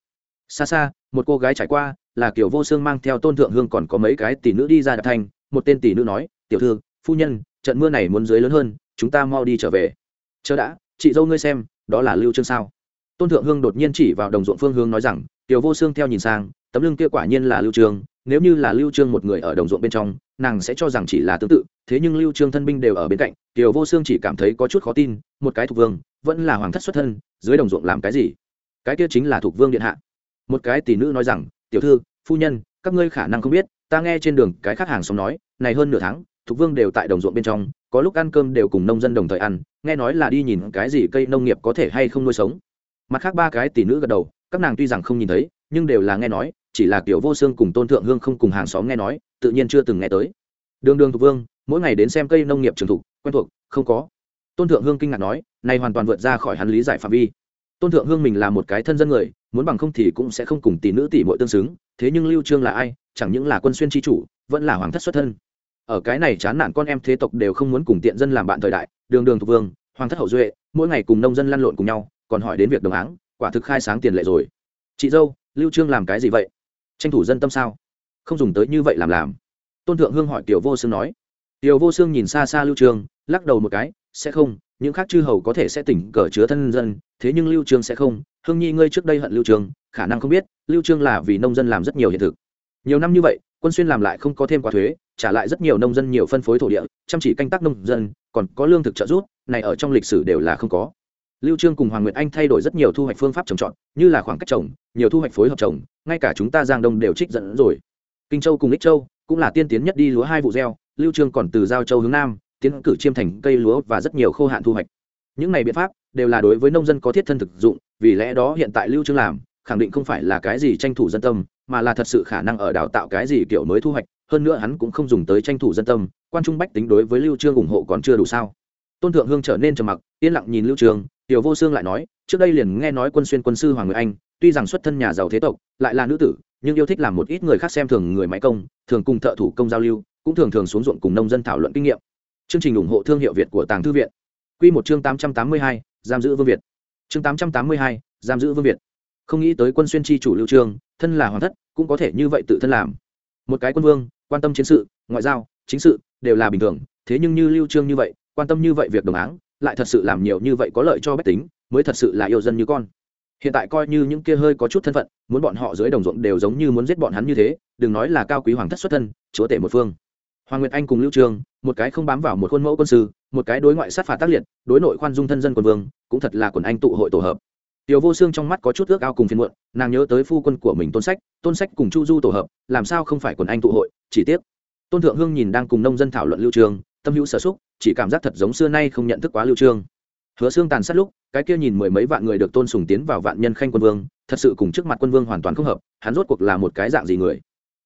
Xa xa, một cô gái trải qua, là kiểu vô xương mang theo tôn thượng hương còn có mấy cái tỷ nữ đi ra đạp thanh, một tên tỷ nữ nói, tiểu thư, phu nhân, trận mưa này muốn dưới lớn hơn, chúng ta mau đi trở về. Chờ đã, chị dâu ngươi xem đó là lưu trương sao? Tôn thượng hương đột nhiên chỉ vào đồng ruộng phương hướng nói rằng, tiểu vô xương theo nhìn sang, tấm lưng kia quả nhiên là lưu trương, nếu như là lưu trương một người ở đồng ruộng bên trong, nàng sẽ cho rằng chỉ là tương tự, thế nhưng lưu trương thân binh đều ở bên cạnh, tiểu vô xương chỉ cảm thấy có chút khó tin, một cái thuộc vương, vẫn là hoàng thất xuất thân, dưới đồng ruộng làm cái gì? Cái kia chính là thuộc vương điện hạ. Một cái tỷ nữ nói rằng, tiểu thư, phu nhân, các ngươi khả năng không biết, ta nghe trên đường cái khác hàng xóm nói, này hơn nửa tháng, thuộc vương đều tại đồng ruộng bên trong có lúc ăn cơm đều cùng nông dân đồng thời ăn, nghe nói là đi nhìn cái gì cây nông nghiệp có thể hay không nuôi sống. Mặt khác ba cái tỷ nữ gật đầu, các nàng tuy rằng không nhìn thấy, nhưng đều là nghe nói, chỉ là kiểu vô xương cùng tôn thượng hương không cùng hàng xóm nghe nói, tự nhiên chưa từng nghe tới. Đường đường thuộc vương, mỗi ngày đến xem cây nông nghiệp trường thục, quen thuộc, không có. Tôn thượng hương kinh ngạc nói, này hoàn toàn vượt ra khỏi hắn lý giải phạm vi. Tôn thượng hương mình là một cái thân dân người, muốn bằng không thì cũng sẽ không cùng tỷ nữ tỷ muội tương xứng, thế nhưng lưu trương là ai, chẳng những là quân xuyên chi chủ, vẫn là hoàng thất xuất thân ở cái này chán nản con em thế tộc đều không muốn cùng tiện dân làm bạn thời đại, đường đường thuộc vương, hoàng thất hậu duệ, mỗi ngày cùng nông dân lăn lộn cùng nhau, còn hỏi đến việc đồng áng, quả thực khai sáng tiền lệ rồi. Chị dâu, lưu trương làm cái gì vậy? Tranh thủ dân tâm sao? Không dùng tới như vậy làm làm. Tôn thượng hương hỏi tiểu vô xương nói. Tiểu vô xương nhìn xa xa lưu trương, lắc đầu một cái, sẽ không, những khác chư hầu có thể sẽ tỉnh cờ chứa thân dân, thế nhưng lưu trương sẽ không. Hương nhi ngươi trước đây hận lưu trương, khả năng không biết, lưu trương là vì nông dân làm rất nhiều hiện thực. Nhiều năm như vậy, quân xuyên làm lại không có thêm quá thuế trả lại rất nhiều nông dân nhiều phân phối thổ địa, chăm chỉ canh tác nông dân, còn có lương thực trợ giúp, này ở trong lịch sử đều là không có. Lưu trương cùng hoàng nguyệt anh thay đổi rất nhiều thu hoạch phương pháp trồng trọt, như là khoảng cách trồng, nhiều thu hoạch phối hợp trồng, ngay cả chúng ta giang đông đều trích dẫn rồi. Kinh châu cùng ích châu cũng là tiên tiến nhất đi lúa hai vụ gieo, lưu trương còn từ giao châu hướng nam, tiến cử chiêm thành cây lúa và rất nhiều khô hạn thu hoạch. Những này biện pháp đều là đối với nông dân có thiết thân thực dụng, vì lẽ đó hiện tại lưu trương làm, khẳng định không phải là cái gì tranh thủ dân tâm, mà là thật sự khả năng ở đào tạo cái gì kiểu mới thu hoạch hơn nữa hắn cũng không dùng tới tranh thủ dân tâm quan trung bách tính đối với lưu trương ủng hộ còn chưa đủ sao. Tôn thượng hương trở nên trầm mặc yên lặng nhìn lưu trương tiểu vô xương lại nói trước đây liền nghe nói quân xuyên quân sư hoàng người anh tuy rằng xuất thân nhà giàu thế tộc lại là nữ tử nhưng yêu thích làm một ít người khác xem thường người máy công thường cùng thợ thủ công giao lưu cũng thường thường xuống ruộng cùng nông dân thảo luận kinh nghiệm. Chương trình ủng hộ thương hiệu việt của tàng thư viện. Quy một chương 882, giam giữ vương việt. Chương 882, giam giữ vương việt. Không nghĩ tới quân xuyên chi chủ lưu trương thân là hoàng thất cũng có thể như vậy tự thân làm một cái quân vương, quan tâm chiến sự, ngoại giao, chính sự, đều là bình thường. Thế nhưng như lưu trương như vậy, quan tâm như vậy việc đồng áng, lại thật sự làm nhiều như vậy có lợi cho bách tính, mới thật sự là yêu dân như con. Hiện tại coi như những kia hơi có chút thân phận, muốn bọn họ dưới đồng ruộng đều giống như muốn giết bọn hắn như thế, đừng nói là cao quý hoàng thất xuất thân, chúa tể một phương. Hoàng nguyệt anh cùng lưu trương, một cái không bám vào một khuôn mẫu quân sư, một cái đối ngoại sát phạt tác liệt, đối nội khoan dung thân dân quân vương, cũng thật là quần anh tụ hội tổ hợp tiểu vô xương trong mắt có chút ước ao cùng phiền muộn, nàng nhớ tới phu quân của mình tôn sách tôn sách cùng chu du tổ hợp, làm sao không phải quần anh tụ hội, chỉ tiếc. Tôn thượng hương nhìn đang cùng nông dân thảo luận lưu trường, tâm hữu sở xúc, chỉ cảm giác thật giống xưa nay không nhận thức quá lưu trương hứa xương tàn sát lúc, cái kia nhìn mười mấy vạn người được tôn sùng tiến vào vạn nhân khanh quân vương, thật sự cùng trước mặt quân vương hoàn toàn không hợp, hắn rốt cuộc là một cái dạng gì người?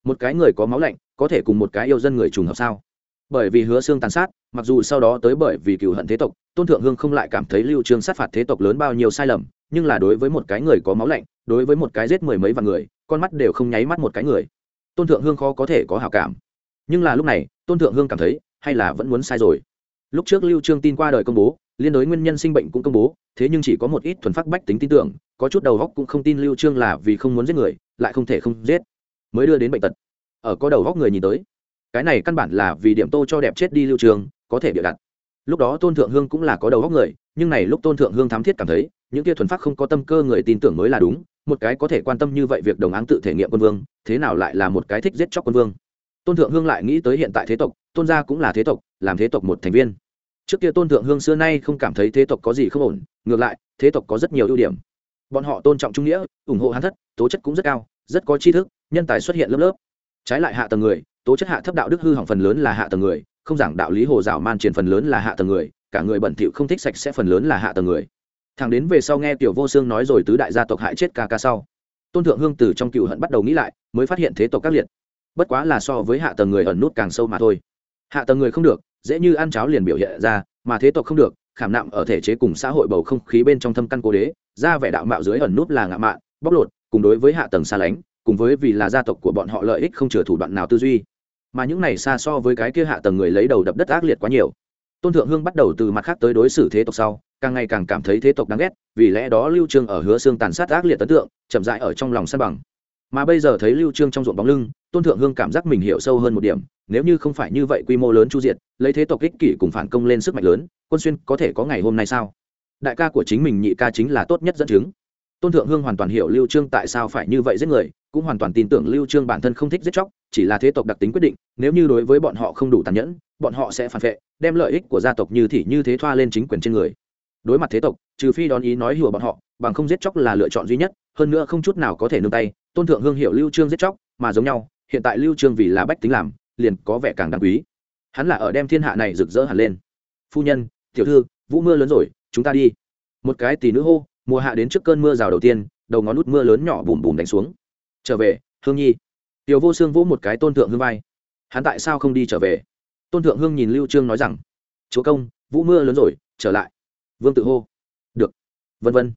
Một cái người có máu lạnh, có thể cùng một cái yêu dân người trùng hợp sao? Bởi vì hứa xương tàn sát, mặc dù sau đó tới bởi vì cựu hận thế tộc, tôn thượng hương không lại cảm thấy lưu trương sát phạt thế tộc lớn bao nhiêu sai lầm nhưng là đối với một cái người có máu lạnh, đối với một cái giết mười mấy vạn người, con mắt đều không nháy mắt một cái người. Tôn thượng hương khó có thể có hảo cảm. Nhưng là lúc này, tôn thượng hương cảm thấy, hay là vẫn muốn sai rồi. Lúc trước lưu trương tin qua đời công bố, liên đối nguyên nhân sinh bệnh cũng công bố, thế nhưng chỉ có một ít thuần phát bách tính tin tưởng, có chút đầu góc cũng không tin lưu trương là vì không muốn giết người, lại không thể không giết. Mới đưa đến bệnh tật. Ở có đầu góc người nhìn tới, cái này căn bản là vì điểm tô cho đẹp chết đi lưu trương, có thể bịa đặt. Lúc đó tôn thượng hương cũng là có đầu góc người, nhưng này lúc tôn thượng hương thám thiết cảm thấy những kia thuần phát không có tâm cơ người tin tưởng mới là đúng, một cái có thể quan tâm như vậy việc đồng áng tự thể nghiệm quân vương, thế nào lại là một cái thích giết chóc quân vương? Tôn thượng hương lại nghĩ tới hiện tại thế tộc, tôn gia cũng là thế tộc, làm thế tộc một thành viên. Trước kia tôn thượng hương xưa nay không cảm thấy thế tộc có gì không ổn, ngược lại, thế tộc có rất nhiều ưu điểm. Bọn họ tôn trọng trung nghĩa, ủng hộ hán thất, tố chất cũng rất cao, rất có tri thức, nhân tài xuất hiện lớp lớp. Trái lại hạ tầng người, tố chất hạ thấp đạo đức hư hỏng phần lớn là hạ tầng người, không giảng đạo lý hồ dạo man truyền phần lớn là hạ tầng người, cả người bẩn thỉu không thích sạch sẽ phần lớn là hạ tầng người thằng đến về sau nghe tiểu vô xương nói rồi tứ đại gia tộc hại chết ca ca sau, tôn thượng hương từ trong cựu hận bắt đầu nghĩ lại, mới phát hiện thế tộc các liệt. Bất quá là so với hạ tầng người ẩn nút càng sâu mà thôi. Hạ tầng người không được, dễ như ăn cháo liền biểu hiện ra, mà thế tộc không được, khảm nạm ở thể chế cùng xã hội bầu không khí bên trong thâm căn cố đế, ra vẻ đạo mạo dưới ẩn nút là ngạo mạn, bóc lột, cùng đối với hạ tầng xa lánh, cùng với vì là gia tộc của bọn họ lợi ích không chừa thủ đoạn nào tư duy. Mà những này xa so với cái kia hạ tầng người lấy đầu đập đất ác liệt quá nhiều. Tôn thượng hương bắt đầu từ mặt khác tới đối xử thế tộc sau càng ngày càng cảm thấy thế tộc đáng ghét, vì lẽ đó lưu trương ở hứa xương tàn sát ác liệt ấn tượng, chậm rãi ở trong lòng san bằng. Mà bây giờ thấy lưu trương trong ruộng bóng lưng, tôn thượng hương cảm giác mình hiểu sâu hơn một điểm, nếu như không phải như vậy quy mô lớn chu diệt, lấy thế tộc ích kỷ cùng phản công lên sức mạnh lớn, quân xuyên có thể có ngày hôm nay sao? Đại ca của chính mình nhị ca chính là tốt nhất dẫn chứng. Tôn thượng hương hoàn toàn hiểu lưu trương tại sao phải như vậy giết người, cũng hoàn toàn tin tưởng lưu trương bản thân không thích giết chóc, chỉ là thế tộc đặc tính quyết định, nếu như đối với bọn họ không đủ tàn nhẫn, bọn họ sẽ phản vệ, đem lợi ích của gia tộc như thị như thế thoa lên chính quyền trên người đối mặt thế tộc, trừ phi đón ý nói hùa bọn họ, bằng không giết chóc là lựa chọn duy nhất, hơn nữa không chút nào có thể nương tay, tôn thượng hương hiểu lưu trương giết chóc, mà giống nhau, hiện tại lưu trương vì là bách tính làm, liền có vẻ càng đáng quý. Hắn là ở đem thiên hạ này rực rỡ hẳn lên. Phu nhân, tiểu thư, vũ mưa lớn rồi, chúng ta đi. Một cái tỷ nữ hô, mùa hạ đến trước cơn mưa rào đầu tiên, đầu ngón nút mưa lớn nhỏ bùm bùm đánh xuống. Trở về, hương nhi. Tiểu vô xương vỗ một cái tôn thượng hương vai. Hắn tại sao không đi trở về? Tôn thượng hương nhìn lưu trương nói rằng, chúa công, vũ mưa lớn rồi, trở lại vương tự hô. Được. Vân vân.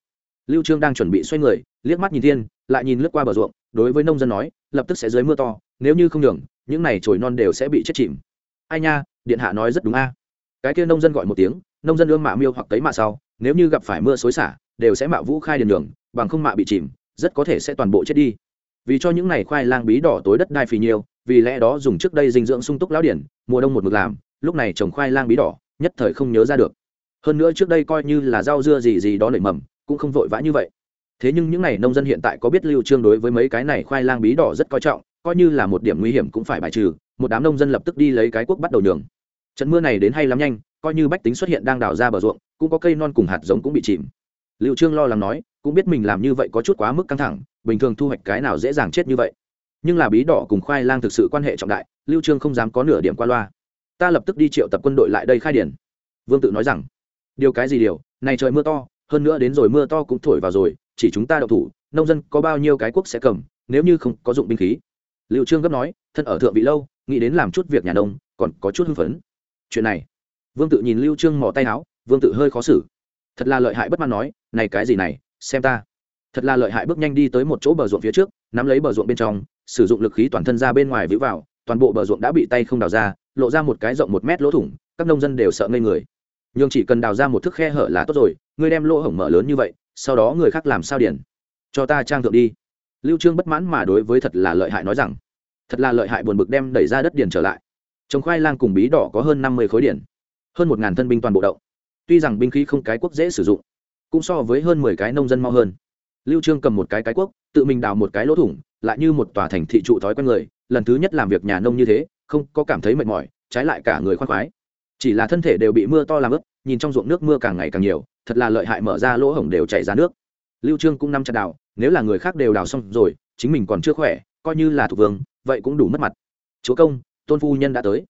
Lưu trương đang chuẩn bị xoay người, liếc mắt nhìn thiên, lại nhìn lướt qua bờ ruộng, đối với nông dân nói, lập tức sẽ dưới mưa to, nếu như không đường những này chồi non đều sẽ bị chết chìm. Ai nha, điện hạ nói rất đúng a. Cái kia nông dân gọi một tiếng, nông dân ương mạ miêu hoặc tấy mạ sau, nếu như gặp phải mưa xối xả, đều sẽ mạ vũ khai điền đường bằng không mạ bị chìm, rất có thể sẽ toàn bộ chết đi. Vì cho những này khoai lang bí đỏ tối đất đai phì nhiều, vì lẽ đó dùng trước đây dinh dưỡng sung túc lão điển, mùa đông một mực làm, lúc này trồng khoai lang bí đỏ, nhất thời không nhớ ra được hơn nữa trước đây coi như là rau dưa gì gì đó nảy mầm, cũng không vội vã như vậy. Thế nhưng những n à y nông dân hiện tại có biết lưu trương đối với mấy cái này khoai lang bí đỏ rất coi trọng, coi như là một điểm nguy hiểm cũng phải bài trừ, một đám nông dân lập tức đi lấy cái cuốc bắt đầu nhường. Trận mưa này đến hay lắm nhanh, coi như bách tính xuất hiện đang đào ra bờ ruộng, cũng có cây non cùng hạt giống cũng bị chìm. Lưu trương lo lắng nói, cũng biết mình làm như vậy có chút quá mức căng thẳng, bình thường thu hoạch cái nào dễ dàng chết như vậy. Nhưng là bí đỏ cùng khoai lang thực sự quan hệ trọng đại, lưu trương không dám có nửa điểm qua loa. Ta lập tức đi triệu tập quân đội lại đây khai điển. Vương tự nói rằng điều cái gì điều? Này trời mưa to, hơn nữa đến rồi mưa to cũng thổi vào rồi, chỉ chúng ta đậu thủ, nông dân có bao nhiêu cái quốc sẽ cầm, nếu như không có dụng binh khí. Liệu trương gấp nói, thân ở thượng vị lâu, nghĩ đến làm chút việc nhà nông, còn có chút hưng phấn. Chuyện này, vương tự nhìn lưu trương mò tay áo, vương tự hơi khó xử. Thật là lợi hại bất mãn nói, này cái gì này, xem ta. Thật là lợi hại bước nhanh đi tới một chỗ bờ ruộng phía trước, nắm lấy bờ ruộng bên trong, sử dụng lực khí toàn thân ra bên ngoài vĩ vào, toàn bộ bờ ruộng đã bị tay không đào ra, lộ ra một cái rộng một mét lỗ thủng, các nông dân đều sợ ngây người nhưng chỉ cần đào ra một thước khe hở là tốt rồi, ngươi đem lỗ hổng mở lớn như vậy, sau đó người khác làm sao điển cho ta trang thượng đi. Lưu trương bất mãn mà đối với thật là lợi hại nói rằng. Thật là lợi hại buồn bực đem đẩy ra đất điền trở lại. Trồng khoai lang cùng bí đỏ có hơn 50 khối điển hơn một ngàn thân binh toàn bộ động. Tuy rằng binh khí không cái quốc dễ sử dụng, cũng so với hơn 10 cái nông dân mau hơn. Lưu trương cầm một cái cái quốc, tự mình đào một cái lỗ thủng, lại như một tòa thành thị trụ thói quen người, lần thứ nhất làm việc nhà nông như thế, không có cảm thấy mệt mỏi, trái lại cả người khoan khoái chỉ là thân thể đều bị mưa to làm ướt, nhìn trong ruộng nước mưa càng ngày càng nhiều, thật là lợi hại mở ra lỗ hổng đều chảy ra nước. Lưu trương cũng nắm chặt đào, nếu là người khác đều đào xong rồi, chính mình còn chưa khỏe, coi như là thuộc vương, vậy cũng đủ mất mặt. Chúa công, tôn phu nhân đã tới.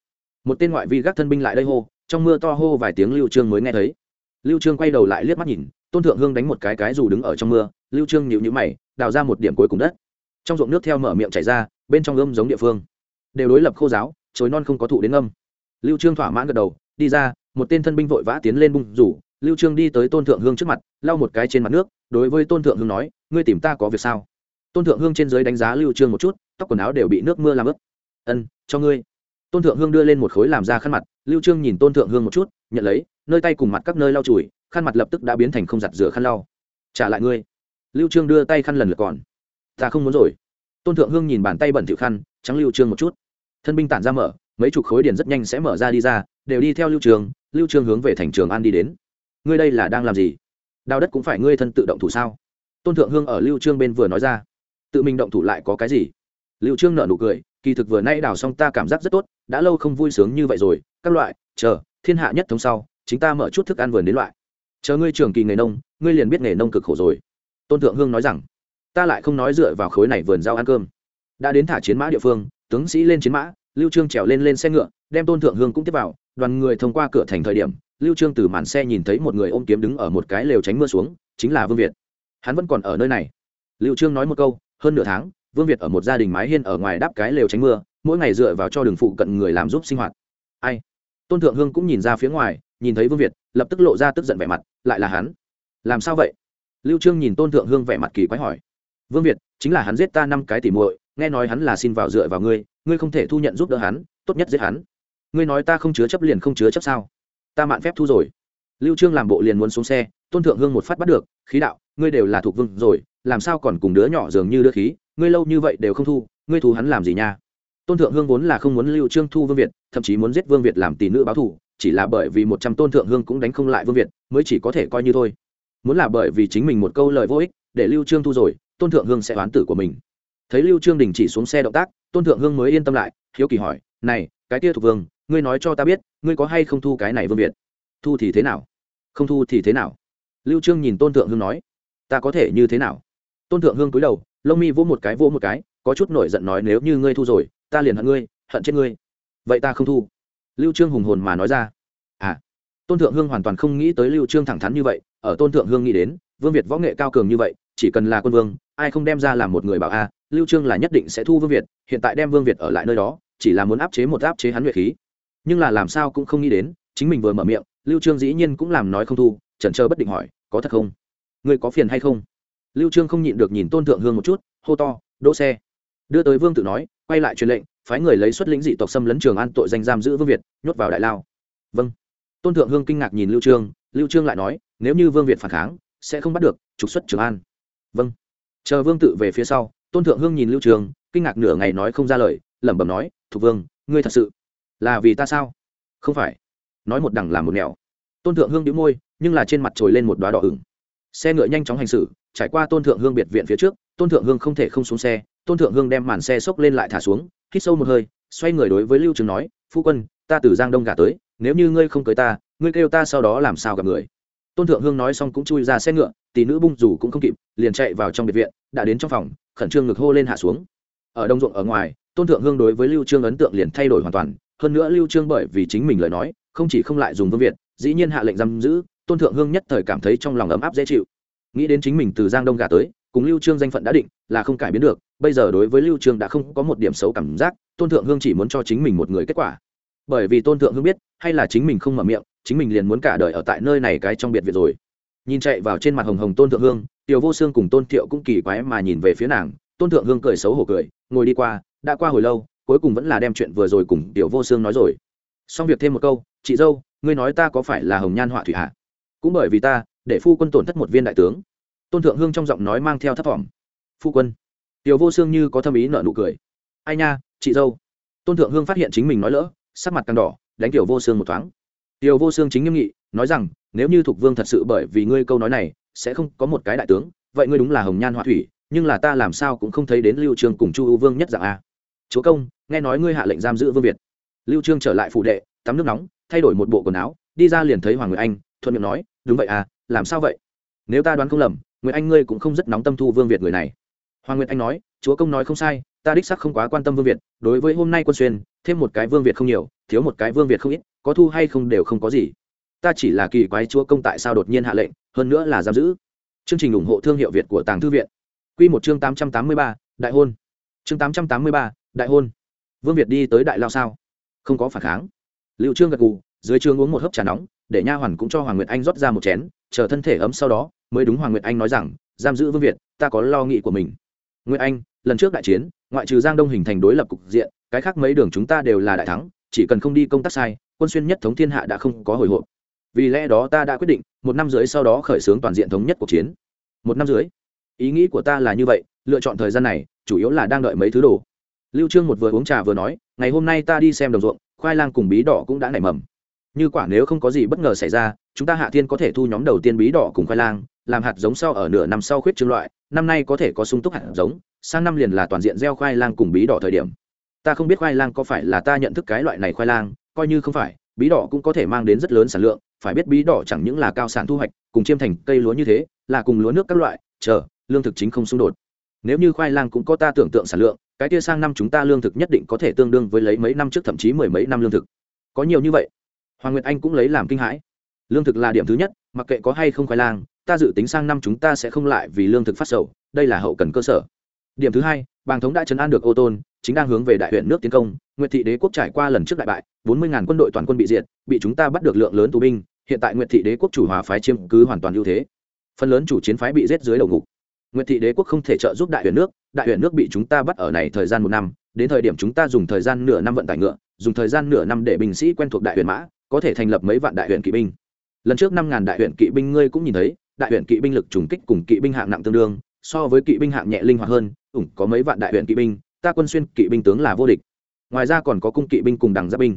Một tên ngoại vi gác thân binh lại đây hô, trong mưa to hô vài tiếng lưu trương mới nghe thấy. Lưu trương quay đầu lại liếc mắt nhìn, tôn thượng hương đánh một cái cái dù đứng ở trong mưa, lưu trương nhíu nhíu mày, đào ra một điểm cuối cùng đất. Trong ruộng nước theo mở miệng chảy ra, bên trong ươm giống địa phương. Đều đối lập khô giáo, chối non không có thụ đến âm lưu trương thỏa mãn gật đầu, đi ra, một tên thân binh vội vã tiến lên bung rủ. Lưu trương đi tới tôn thượng hương trước mặt, lau một cái trên mặt nước, đối với tôn thượng hương nói, ngươi tìm ta có việc sao? Tôn thượng hương trên dưới đánh giá lưu trương một chút, tóc quần áo đều bị nước mưa làm ướt. Ân, cho ngươi. Tôn thượng hương đưa lên một khối làm ra khăn mặt, lưu trương nhìn tôn thượng hương một chút, nhận lấy, nơi tay cùng mặt các nơi lau chùi, khăn mặt lập tức đã biến thành không giặt rửa khăn lau. Trả lại ngươi. Lưu trương đưa tay khăn lần lượt còn. Ta không muốn rồi. Tôn thượng hương nhìn bàn tay bẩn thỉu khăn, trắng lưu trương một chút. Thân binh tản ra mở mấy chục khối điện rất nhanh sẽ mở ra đi ra, đều đi theo lưu trường lưu Trường hướng về thành trường an đi đến. Ngươi đây là đang làm gì? Đào đất cũng phải ngươi thân tự động thủ sao? Tôn thượng hương ở lưu trương bên vừa nói ra. Tự mình động thủ lại có cái gì? Lưu trương nở nụ cười, kỳ thực vừa nay đào xong ta cảm giác rất tốt, đã lâu không vui sướng như vậy rồi. Các loại, chờ, thiên hạ nhất thống sau chúng ta mở chút thức ăn vườn đến loại. Chờ ngươi trường kỳ nghề nông, ngươi liền biết nghề nông cực khổ rồi. Tôn thượng hương nói rằng, ta lại không nói dựa vào khối này vườn rau ăn cơm. Đã đến thả chiến mã địa phương, tướng sĩ lên chiến mã lưu trương trèo lên lên xe ngựa, đem tôn thượng hương cũng tiếp vào, đoàn người thông qua cửa thành thời điểm, lưu trương từ màn xe nhìn thấy một người ôm kiếm đứng ở một cái lều tránh mưa xuống, chính là vương việt. Hắn vẫn còn ở nơi này. Lưu trương nói một câu, hơn nửa tháng, vương việt ở một gia đình mái hiên ở ngoài đáp cái lều tránh mưa, mỗi ngày dựa vào cho đường phụ cận người làm giúp sinh hoạt. Ai? Tôn thượng hương cũng nhìn ra phía ngoài, nhìn thấy vương việt, lập tức lộ ra tức giận vẻ mặt, lại là hắn. Làm sao vậy? Lưu trương nhìn tôn thượng hương vẻ mặt kỳ quái hỏi. Vương việt, chính là hắn giết ta năm cái tỉ muội nghe nói hắn là xin vào dựa vào ngươi ngươi không thể thu nhận giúp đỡ hắn, tốt nhất giết hắn. Ngươi nói ta không chứa chấp liền không chứa chấp sao? Ta mạn phép thu rồi. Lưu trương làm bộ liền muốn xuống xe, tôn thượng hương một phát bắt được, khí đạo, ngươi đều là thuộc vương rồi, làm sao còn cùng đứa nhỏ dường như đưa khí, ngươi lâu như vậy đều không thu, ngươi thu hắn làm gì nha? Tôn thượng hương vốn là không muốn lưu trương thu vương việt, thậm chí muốn giết vương việt làm tỷ nữ báo thù, chỉ là bởi vì một trăm tôn thượng hương cũng đánh không lại vương việt, mới chỉ có thể coi như thôi. Muốn là bởi vì chính mình một câu lời vô ích, để lưu trương thu rồi, tôn thượng hương sẽ oán tử của mình thấy lưu trương đình chỉ xuống xe động tác, tôn thượng hương mới yên tâm lại, hiếu kỳ hỏi, này, cái kia thuộc vương, ngươi nói cho ta biết, ngươi có hay không thu cái này vương việt? Thu thì thế nào? Không thu thì thế nào? Lưu trương nhìn tôn thượng hương nói, ta có thể như thế nào? Tôn thượng hương cúi đầu, lông mi vỗ một cái, vỗ một cái, có chút nổi giận nói, nếu như ngươi thu rồi, ta liền hận ngươi, hận chết ngươi. Vậy ta không thu. Lưu trương hùng hồn mà nói ra. À. Tôn thượng hương hoàn toàn không nghĩ tới lưu trương thẳng thắn như vậy, ở tôn thượng hương nghĩ đến, vương việt võ nghệ cao cường như vậy, chỉ cần là quân vương ai không đem ra làm một người bảo a, lưu trương là nhất định sẽ thu vương việt, hiện tại đem vương việt ở lại nơi đó, chỉ là muốn áp chế một áp chế hắn luyện khí. Nhưng là làm sao cũng không nghĩ đến, chính mình vừa mở miệng, lưu trương dĩ nhiên cũng làm nói không thu, chần chờ bất định hỏi, có thật không? Ngươi có phiền hay không? Lưu trương không nhịn được nhìn tôn thượng hương một chút, hô to, đỗ xe. Đưa tới vương tự nói, quay lại truyền lệnh, phái người lấy xuất lĩnh dị tộc xâm lấn trường an tội danh giam giữ vương việt, nhốt vào đại lao. Vâng. Tôn thượng hương kinh ngạc nhìn lưu trương lưu trương lại nói, nếu như vương việt phản kháng, sẽ không bắt được trục xuất trường an. Vâng chờ vương tự về phía sau, tôn thượng hương nhìn lưu trường, kinh ngạc nửa ngày nói không ra lời, lẩm bẩm nói, thục vương, ngươi thật sự là vì ta sao? Không phải. Nói một đằng làm một nẻo. Tôn thượng hương đĩu môi, nhưng là trên mặt trồi lên một đóa đỏ ửng. Xe ngựa nhanh chóng hành xử, trải qua tôn thượng hương biệt viện phía trước, tôn thượng hương không thể không xuống xe, tôn thượng hương đem màn xe xốc lên lại thả xuống, hít sâu một hơi, xoay người đối với lưu trường nói, phu quân, ta từ giang đông gả tới, nếu như ngươi không cưới ta, ngươi kêu ta sau đó làm sao gặp người? Tôn thượng hương nói xong cũng chui ra xe ngựa, tỷ nữ bung dù cũng không kịp, liền chạy vào trong biệt viện, đã đến trong phòng, khẩn trương ngực hô lên hạ xuống. Ở đông ruộng ở ngoài, tôn thượng hương đối với lưu trương ấn tượng liền thay đổi hoàn toàn, hơn nữa lưu trương bởi vì chính mình lời nói, không chỉ không lại dùng vương việt, dĩ nhiên hạ lệnh giam giữ, tôn thượng hương nhất thời cảm thấy trong lòng ấm áp dễ chịu. Nghĩ đến chính mình từ giang đông gả tới, cùng lưu trương danh phận đã định, là không cải biến được, bây giờ đối với lưu trương đã không có một điểm xấu cảm giác, tôn thượng hương chỉ muốn cho chính mình một người kết quả. Bởi vì tôn thượng hương biết, hay là chính mình không mở miệng chính mình liền muốn cả đời ở tại nơi này cái trong biệt viện rồi. Nhìn chạy vào trên mặt hồng hồng tôn thượng hương, tiểu vô xương cùng tôn thiệu cũng kỳ quái mà nhìn về phía nàng. Tôn thượng hương cười xấu hổ cười, ngồi đi qua, đã qua hồi lâu, cuối cùng vẫn là đem chuyện vừa rồi cùng tiểu vô xương nói rồi. Xong việc thêm một câu, chị dâu, ngươi nói ta có phải là hồng nhan họa thủy hạ cũng bởi vì ta, để phu quân tổn thất một viên đại tướng. Tôn thượng hương trong giọng nói mang theo thấp thỏm, phu quân. Tiểu vô xương như có thâm ý nợ nụ cười, ai nha, chị dâu. Tôn thượng hương phát hiện chính mình nói lỡ, sắc mặt càng đỏ, đánh tiểu vô xương một thoáng tiêu vô xương chính nghiêm nghị, nói rằng, nếu như thục vương thật sự bởi vì ngươi câu nói này, sẽ không có một cái đại tướng, vậy ngươi đúng là hồng nhan họa thủy, nhưng là ta làm sao cũng không thấy đến lưu trương cùng chu ưu vương nhất dạng a. Chúa công, nghe nói ngươi hạ lệnh giam giữ vương việt. Lưu trương trở lại phủ đệ, tắm nước nóng, thay đổi một bộ quần áo, đi ra liền thấy hoàng nguyệt anh, thuận miệng nói, đúng vậy à làm sao vậy? Nếu ta đoán không lầm, nguyệt anh ngươi cũng không rất nóng tâm thu vương việt người này. Hoàng nguyệt anh nói, chúa công nói không sai, ta đích sắc không quá quan tâm vương việt, đối với hôm nay quân xuyên, thêm một cái vương việt không nhiều, thiếu một cái vương việt không ít có thu hay không đều không có gì. Ta chỉ là kỳ quái chúa công tại sao đột nhiên hạ lệnh, hơn nữa là giam giữ. Chương trình ủng hộ thương hiệu việt của tàng thư viện. Q một chương tám trăm tám mươi ba, đại hôn. Chương tám trăm tám mươi ba, đại hôn. Vương việt đi tới đại lao sao? Không có phản kháng. Liệu trương gật gù, dưới trương uống một hớp trà nóng, để nha hoàn cũng cho hoàng nguyệt anh rót ra một chén, chờ thân thể ấm sau đó, mới đúng hoàng nguyệt anh nói rằng, giam giữ vương việt, ta có lo nghĩ của mình. Nguyệt anh, lần trước đại chiến, ngoại trừ giang đông hình thành đối lập cục diện, cái khác mấy đường chúng ta đều là đại thắng, chỉ cần không đi công tác sai quân xuyên nhất thống thiên hạ đã không có hồi hộp. Vì lẽ đó ta đã quyết định, một năm dưới sau đó khởi xướng toàn diện thống nhất cuộc chiến. Một năm dưới ý nghĩ của ta là như vậy, lựa chọn thời gian này, chủ yếu là đang đợi mấy thứ đồ. Lưu trương một vừa uống trà vừa nói, ngày hôm nay ta đi xem đồng ruộng, khoai lang cùng bí đỏ cũng đã nảy mầm. Như quả nếu không có gì bất ngờ xảy ra, chúng ta hạ thiên có thể thu nhóm đầu tiên bí đỏ cùng khoai lang, làm hạt giống sau ở nửa năm sau khuyết trương loại, năm nay có thể có sung túc hạt giống, sang năm liền là toàn diện gieo khoai lang cùng bí đỏ thời điểm. Ta không biết khoai lang có phải là ta nhận thức cái loại này khoai lang coi như không phải, bí đỏ cũng có thể mang đến rất lớn sản lượng, phải biết bí đỏ chẳng những là cao sản thu hoạch, cùng chiêm thành cây lúa như thế, là cùng lúa nước các loại, chờ, lương thực chính không xung đột. Nếu như khoai lang cũng có ta tưởng tượng sản lượng, cái kia sang năm chúng ta lương thực nhất định có thể tương đương với lấy mấy năm trước thậm chí mười mấy năm lương thực. Có nhiều như vậy. Hoàng nguyệt anh cũng lấy làm kinh hãi. Lương thực là điểm thứ nhất, mặc kệ có hay không khoai lang, ta dự tính sang năm chúng ta sẽ không lại vì lương thực phát sầu, đây là hậu cần cơ sở điểm thứ hai, bàng thống đã chấn an được ô tôn, chính đang hướng về đại huyện nước tiến công. Nguyệt thị đế quốc trải qua lần trước đại bại, bốn mươi quân đội toàn quân bị diệt, bị chúng ta bắt được lượng lớn tù binh. Hiện tại nguyệt thị đế quốc chủ hòa phái chiếm cứ hoàn toàn ưu thế. Phần lớn chủ chiến phái bị giết dưới đầu ngục. Nguyệt thị đế quốc không thể trợ giúp đại huyện nước, đại huyện nước bị chúng ta bắt ở này thời gian một năm. Đến thời điểm chúng ta dùng thời gian nửa năm vận tải ngựa, dùng thời gian nửa năm để binh sĩ quen thuộc đại huyện mã, có thể thành lập mấy vạn đại huyện kỵ binh. Lần trước năm ngàn đại huyện kỵ binh ngươi cũng nhìn thấy, đại huyện kỵ binh lực trùng kích cùng kỵ binh hạng nặng tương đương so với kỵ binh hạng nhẹ linh hoạt hơn, ủng có mấy vạn đại huyện kỵ binh, ta quân xuyên kỵ binh tướng là vô địch. Ngoài ra còn có cung kỵ binh cùng đằng giáp binh.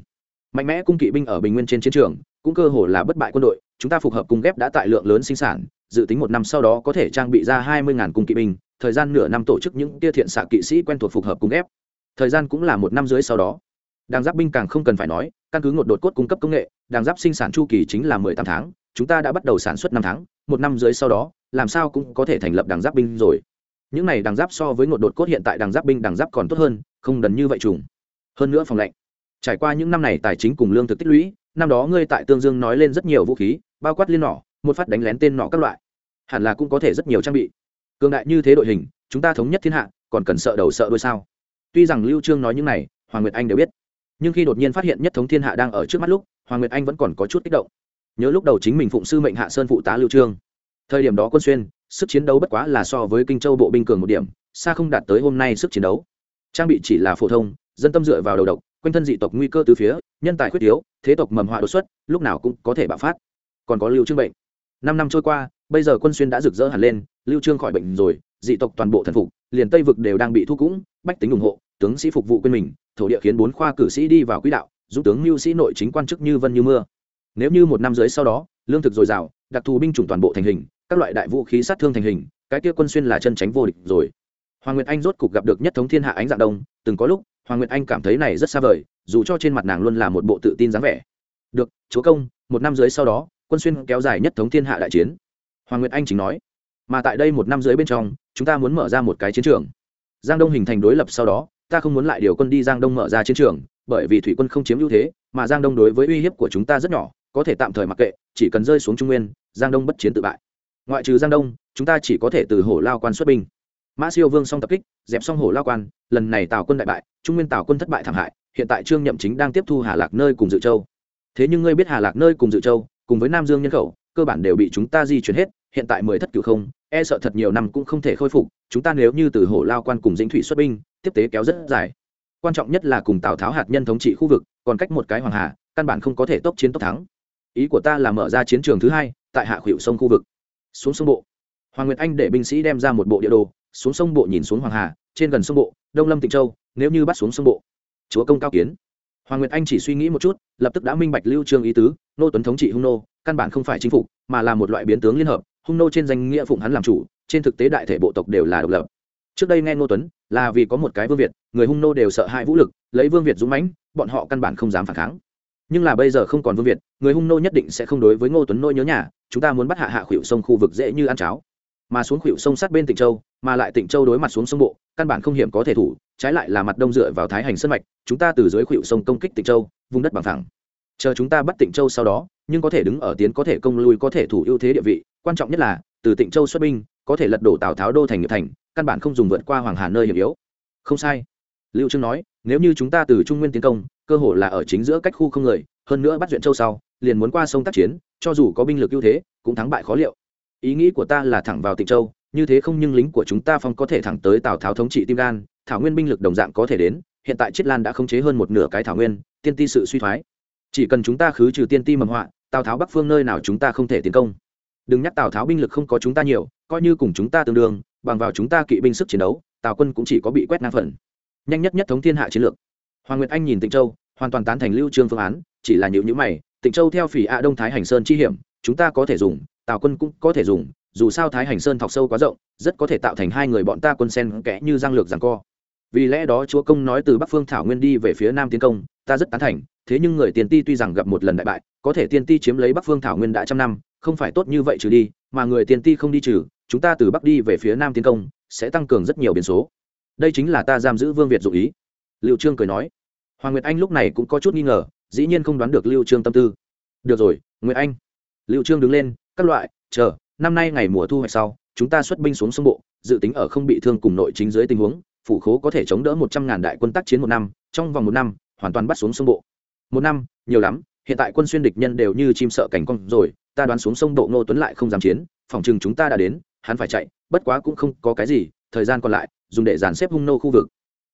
Mạnh mẽ cung kỵ binh ở bình nguyên trên chiến trường, cũng cơ hồ là bất bại quân đội, chúng ta phục hợp cung ghép đã tại lượng lớn sinh sản, dự tính một năm sau đó có thể trang bị ra hai mươi cung kỵ binh, thời gian nửa năm tổ chức những tia thiện xạ kỵ sĩ quen thuộc phục hợp cung ghép. Thời gian cũng là một năm dưới sau đó. Đàng giáp binh càng không cần phải nói, căn cứ ngột đột cốt cung cấp công nghệ đàng giáp sinh sản chu kỳ chính là mười tám tháng, chúng ta đã bắt đầu sản xuất năm tháng, một năm dưới sau đó làm sao cũng có thể thành lập đằng giáp binh rồi. Những này đằng giáp so với ngột đột cốt hiện tại đằng giáp binh đằng giáp còn tốt hơn, không đần như vậy trùng. Hơn nữa phòng lạnh. Trải qua những năm này tài chính cùng lương thực tích lũy, năm đó ngươi tại tương dương nói lên rất nhiều vũ khí, bao quát liên nỏ, một phát đánh lén tên nỏ các loại. Hẳn là cũng có thể rất nhiều trang bị. Cường đại như thế đội hình, chúng ta thống nhất thiên hạ, còn cần sợ đầu sợ đuôi sao? Tuy rằng lưu trương nói những này, hoàng nguyệt anh đều biết. Nhưng khi đột nhiên phát hiện nhất thống thiên hạ đang ở trước mắt lúc, hoàng nguyệt anh vẫn còn có chút kích động. Nhớ lúc đầu chính mình phụng sư mệnh hạ sơn phụ tá lưu trương thời điểm đó quân xuyên, sức chiến đấu bất quá là so với kinh châu bộ binh cường một điểm, xa không đạt tới hôm nay sức chiến đấu. Trang bị chỉ là phổ thông, dân tâm dựa vào đầu độc, quanh thân dị tộc nguy cơ từ phía, nhân tài khuyết yếu, thế tộc mầm họa đột xuất, lúc nào cũng có thể bạo phát. Còn có lưu trương bệnh. Năm năm trôi qua, bây giờ quân xuyên đã rực rỡ hẳn lên, lưu trương khỏi bệnh rồi, dị tộc toàn bộ thần phục, liền tây vực đều đang bị thu cũng, bách tính ủng hộ, tướng sĩ phục vụ quên mình, thổ địa khiến bốn khoa cử sĩ đi vào quỹ đạo, giúp tướng mưu sĩ nội chính quan chức như vân như mưa. Nếu như một năm dưới sau đó, lương thực dồi dào đặc thù binh chủng toàn bộ thành hình, các loại đại vũ khí sát thương thành hình, cái kia quân xuyên là chân tránh vô địch rồi. Hoàng nguyệt anh rốt cục gặp được nhất thống thiên hạ ánh dạng đông, từng có lúc, hoàng nguyệt anh cảm thấy này rất xa vời, dù cho trên mặt nàng luôn là một bộ tự tin dáng vẻ. Được, chúa công, một năm dưới sau đó, quân xuyên kéo dài nhất thống thiên hạ đại chiến. Hoàng nguyệt anh chính nói, mà tại đây một năm dưới bên trong, chúng ta muốn mở ra một cái chiến trường. Giang đông hình thành đối lập sau đó, ta không muốn lại điều quân đi giang đông mở ra chiến trường, bởi vì thủy quân không chiếm ưu thế, mà giang đông đối với uy hiếp của chúng ta rất nhỏ, có thể tạm thời mặc kệ, chỉ cần rơi xuống trung nguyên giang đông bất chiến tự bại. Ngoại trừ giang đông, chúng ta chỉ có thể từ hổ lao quan xuất binh. Mã siêu vương xong tập kích, dẹp xong hổ lao quan, lần này tào quân đại bại, trung nguyên tào quân thất bại thảm hại, hiện tại trương nhậm chính đang tiếp thu hà lạc nơi cùng dự châu. Thế nhưng ngươi biết hà lạc nơi cùng dự châu, cùng với nam dương nhân khẩu, cơ bản đều bị chúng ta di chuyển hết, hiện tại mười thất cửu không e sợ thật nhiều năm cũng không thể khôi phục, chúng ta nếu như từ hổ lao quan cùng dĩnh thủy xuất binh, tiếp tế kéo rất dài. Quan trọng nhất là cùng tào tháo hạt nhân thống trị khu vực, còn cách một cái hoàng hà, căn bản không có thể tốc chiến tốc thắng. Ý của ta là mở ra chiến trường thứ hai tại hạ khuỵu sông khu vực. Xuống sông bộ. Hoàng nguyệt anh để binh sĩ đem ra một bộ địa đồ, xuống sông bộ nhìn xuống hoàng hà, trên gần sông bộ, đông lâm tịnh châu, nếu như bắt xuống sông bộ. Chúa công cao kiến. Hoàng nguyệt anh chỉ suy nghĩ một chút, lập tức đã minh bạch lưu trương ý tứ, nô tuấn thống trị hung nô, căn bản không phải chính phủ mà là một loại biến tướng liên hợp, hung nô trên danh nghĩa phụng hắn làm chủ, trên thực tế đại thể bộ tộc đều là độc lập. Trước đây nghe ngô tuấn, là vì có một cái vương việt, người hung nô đều sợ hãi vũ lực, lấy vương việt dũng mãnh, bọn họ căn bản không dám phản kháng nhưng là bây giờ không còn vương việt, người hung nô nhất định sẽ không đối với ngô tuấn nôi nhớ nhà, chúng ta muốn bắt hạ hạ khuỵu sông khu vực dễ như ăn cháo. Mà xuống khuỵu sông sát bên tịnh châu, mà lại tịnh châu đối mặt xuống sông bộ, căn bản không hiểm có thể thủ, trái lại là mặt đông dựa vào thái hành sân mạch, chúng ta từ dưới khuỵu sông công kích tịnh châu, vùng đất bằng thẳng chờ chúng ta bắt tịnh châu sau đó, nhưng có thể đứng ở tiến có thể công lui có thể thủ ưu thế địa vị, quan trọng nhất là, từ tịnh châu xuất binh, có thể lật đổ tào tháo đô thành nghiệp thành, căn bản không dùng vượt qua hoàng hà nơi hiểm yếu. Không sai lưu trương nói, nếu như chúng ta từ trung nguyên tiến công, cơ hội là ở chính giữa cách khu không người, hơn nữa bắt duyện châu sau, liền muốn qua sông tác chiến, cho dù có binh lực ưu thế, cũng thắng bại khó liệu. Ý nghĩ của ta là thẳng vào tịnh châu, như thế không nhưng lính của chúng ta phong có thể thẳng tới tào tháo thống trị tim gan, thảo nguyên binh lực đồng dạng có thể đến, hiện tại chiết lan đã khống chế hơn một nửa cái thảo nguyên, tiên ti sự suy thoái. Chỉ cần chúng ta khứ trừ tiên ti mầm họa, tào tháo bắc phương nơi nào chúng ta không thể tiến công. Đừng nhắc tào tháo binh lực không có chúng ta nhiều, coi như cùng chúng ta tương đương, bằng vào chúng ta kỵ binh sức chiến đấu, tào quân cũng chỉ có bị quét ngang phần nhanh nhất nhất thống thiên hạ chiến lược. Hoàng nguyệt anh nhìn tịnh châu, hoàn toàn tán thành lưu trương phương án, chỉ là nhữ nhữ mày, tịnh châu theo phỉ a đông thái hành sơn chi hiểm, chúng ta có thể dùng, tào quân cũng có thể dùng, dù sao thái hành sơn thọc sâu quá rộng, rất có thể tạo thành hai người bọn ta quân sen kẽ như giang lược giằng co. Vì lẽ đó chúa công nói từ bắc phương thảo nguyên đi về phía nam tiến công, ta rất tán thành, thế nhưng người tiền ti tuy rằng gặp một lần đại bại, có thể tiền ti chiếm lấy bắc phương thảo nguyên đã trăm năm, không phải tốt như vậy trừ đi, mà người tiền ti không đi trừ, chúng ta từ bắc đi về phía nam tiến công, sẽ tăng cường rất nhiều biến số đây chính là ta giam giữ vương việt dụ ý. Liệu trương cười nói. Hoàng nguyệt anh lúc này cũng có chút nghi ngờ, dĩ nhiên không đoán được lưu trương tâm tư. Được rồi, nguyệt anh. Lưu trương đứng lên, các loại, chờ, năm nay ngày mùa thu hoạch sau, chúng ta xuất binh xuống sông bộ, dự tính ở không bị thương cùng nội chính dưới tình huống, phủ khố có thể chống đỡ một trăm ngàn đại quân tác chiến một năm, trong vòng một năm, hoàn toàn bắt xuống sông bộ. Một năm, nhiều lắm, hiện tại quân xuyên địch nhân đều như chim sợ cảnh con rồi, ta đoán xuống sông bộ ngô tuấn lại không dám chiến, phòng chừng chúng ta đã đến, hắn phải chạy, bất quá cũng không có cái gì, thời gian còn lại dùng để dàn xếp hung nô khu vực.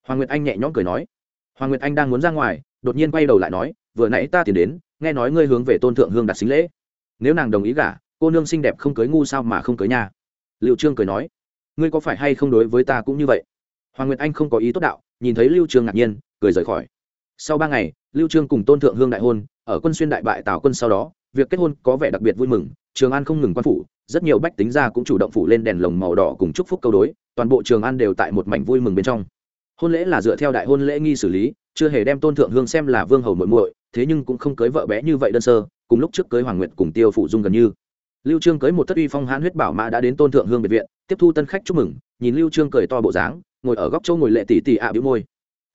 Hoàng nguyệt anh nhẹ nhõm cười nói. Hoàng nguyệt anh đang muốn ra ngoài, đột nhiên quay đầu lại nói, vừa nãy ta tìm đến, nghe nói ngươi hướng về tôn thượng hương đặt xính lễ. Nếu nàng đồng ý gả, cô nương xinh đẹp không cưới ngu sao mà không cưới nhà liệu trương cười nói, ngươi có phải hay không đối với ta cũng như vậy? Hoàng nguyệt anh không có ý tốt đạo, nhìn thấy lưu trương ngạc nhiên, cười rời khỏi. Sau ba ngày, lưu trương cùng tôn thượng hương đại hôn, ở quân xuyên đại bại tào quân sau đó, việc kết hôn có vẻ đặc biệt vui mừng, trường an không ngừng quan phủ, rất nhiều bách tính gia cũng chủ động phủ lên đèn lồng màu đỏ cùng chúc phúc câu đối toàn bộ trường an đều tại một mảnh vui mừng bên trong. Hôn lễ là dựa theo đại hôn lễ nghi xử lý, chưa hề đem tôn thượng hương xem là vương hầu muội muội, thế nhưng cũng không cưới vợ bé như vậy đơn sơ, cùng lúc trước cưới hoàng nguyệt cùng tiêu phụ dung gần như. Lưu trương cưới một thất uy phong hãn huyết bảo mã đã đến tôn thượng hương biệt viện, tiếp thu tân khách chúc mừng, nhìn lưu trương cười to bộ dáng, ngồi ở góc châu ngồi lệ tỷ tỷ ạ à bĩu môi.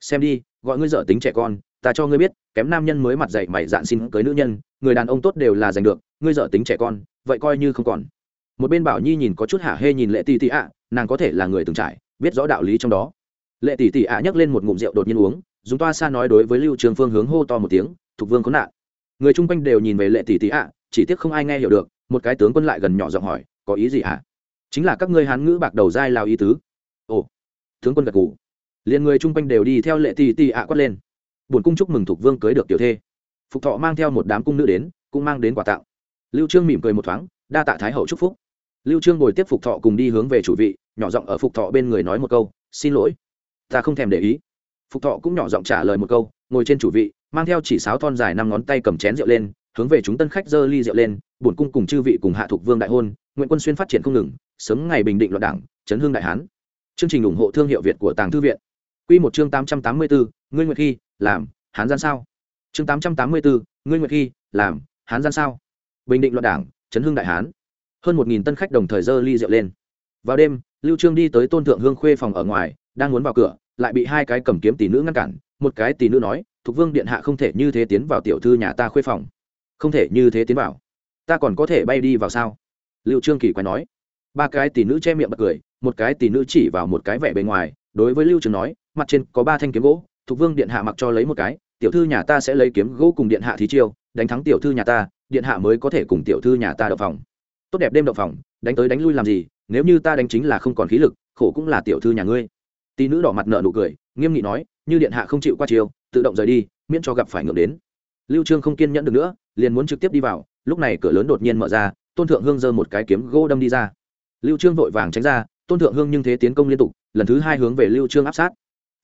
Xem đi, gọi ngươi dở tính trẻ con, ta cho ngươi biết, kém nam nhân mới mặt dày mày dạn xin cưới nữ nhân, người đàn ông tốt đều là giành được, ngươi dở tính trẻ con, vậy coi như không còn. Một bên bảo nhi nhìn có chút hả hê nhìn lệ tỷ tỷ ạ nàng có thể là người từng trải biết rõ đạo lý trong đó. Lệ tỷ tỷ ạ nhấc lên một ngụm rượu đột nhiên uống dùng toa xa nói đối với lưu trường phương hướng hô to một tiếng thục vương có nạn. Người chung quanh đều nhìn về lệ tỷ tỷ ạ chỉ tiếc không ai nghe hiểu được một cái tướng quân lại gần nhỏ giọng hỏi có ý gì ạ? Chính là các ngươi hán ngữ bạc đầu dai lao ý tứ. Ồ. Tướng quân gật gù, liền người chung quanh đều đi theo lệ tỷ tỷ ạ quát lên. Buồn cung chúc mừng thục vương cưới được tiểu thê. Phục thọ mang theo một đám cung nữ đến cũng mang đến quà tặng. Lưu trương mỉm cười một thoáng đa tạ thái hậu chúc phúc. Lưu trương ngồi tiếp phục thọ cùng đi hướng về chủ vị nhỏ giọng ở phục thọ bên người nói một câu, xin lỗi, ta không thèm để ý. Phục thọ cũng nhỏ giọng trả lời một câu, ngồi trên chủ vị, mang theo chỉ sáo thon dài năm ngón tay cầm chén rượu lên, hướng về chúng tân khách dơ ly rượu lên, bổn cung cùng chư vị cùng hạ thuộc vương đại hôn nguyễn quân xuyên phát triển không ngừng, sớm ngày bình định loạn đảng, chấn hương đại hán. Chương trình ủng hộ thương hiệu việt của tàng thư viện. Quy một chương tám trăm tám mươi bốn, ngươi nguyệt khi, làm, hán gian sao? Chương tám trăm tám mươi bốn, ngươi nguyệt khi, làm, hán gian sao? Bình định loạn đảng, chấn hương đại hán. Hơn một nghìn tân khách đồng thời dơ ly rượu lên vào đêm, lưu trương đi tới tôn thượng hương khuê phòng ở ngoài, đang muốn vào cửa, lại bị hai cái cầm kiếm tỷ nữ ngăn cản. Một cái tỷ nữ nói, thục vương điện hạ không thể như thế tiến vào tiểu thư nhà ta khuê phòng. Không thể như thế tiến vào? Ta còn có thể bay đi vào sao? Lưu trương kỳ quái nói. Ba cái tỷ nữ che miệng bật cười, một cái tỷ nữ chỉ vào một cái vẻ bề ngoài, đối với lưu trương nói, mặt trên có ba thanh kiếm gỗ, thục vương điện hạ mặc cho lấy một cái, tiểu thư nhà ta sẽ lấy kiếm gỗ cùng điện hạ thí chiêu, đánh thắng tiểu thư nhà ta, điện hạ mới có thể cùng tiểu thư nhà ta đậu phòng. Tốt đẹp đêm đậu phòng, đánh tới đánh lui làm gì nếu như ta đánh chính là không còn khí lực, khổ cũng là tiểu thư nhà ngươi. Tỷ nữ đỏ mặt nợ nụ cười, nghiêm nghị nói, như điện hạ không chịu qua chiều, tự động rời đi, miễn cho gặp phải ngược đến. Lưu trương không kiên nhẫn được nữa, liền muốn trực tiếp đi vào, lúc này cửa lớn đột nhiên mở ra, tôn thượng hương giơ một cái kiếm gỗ đâm đi ra. Lưu trương vội vàng tránh ra, tôn thượng hương nhưng thế tiến công liên tục, lần thứ hai hướng về lưu trương áp sát.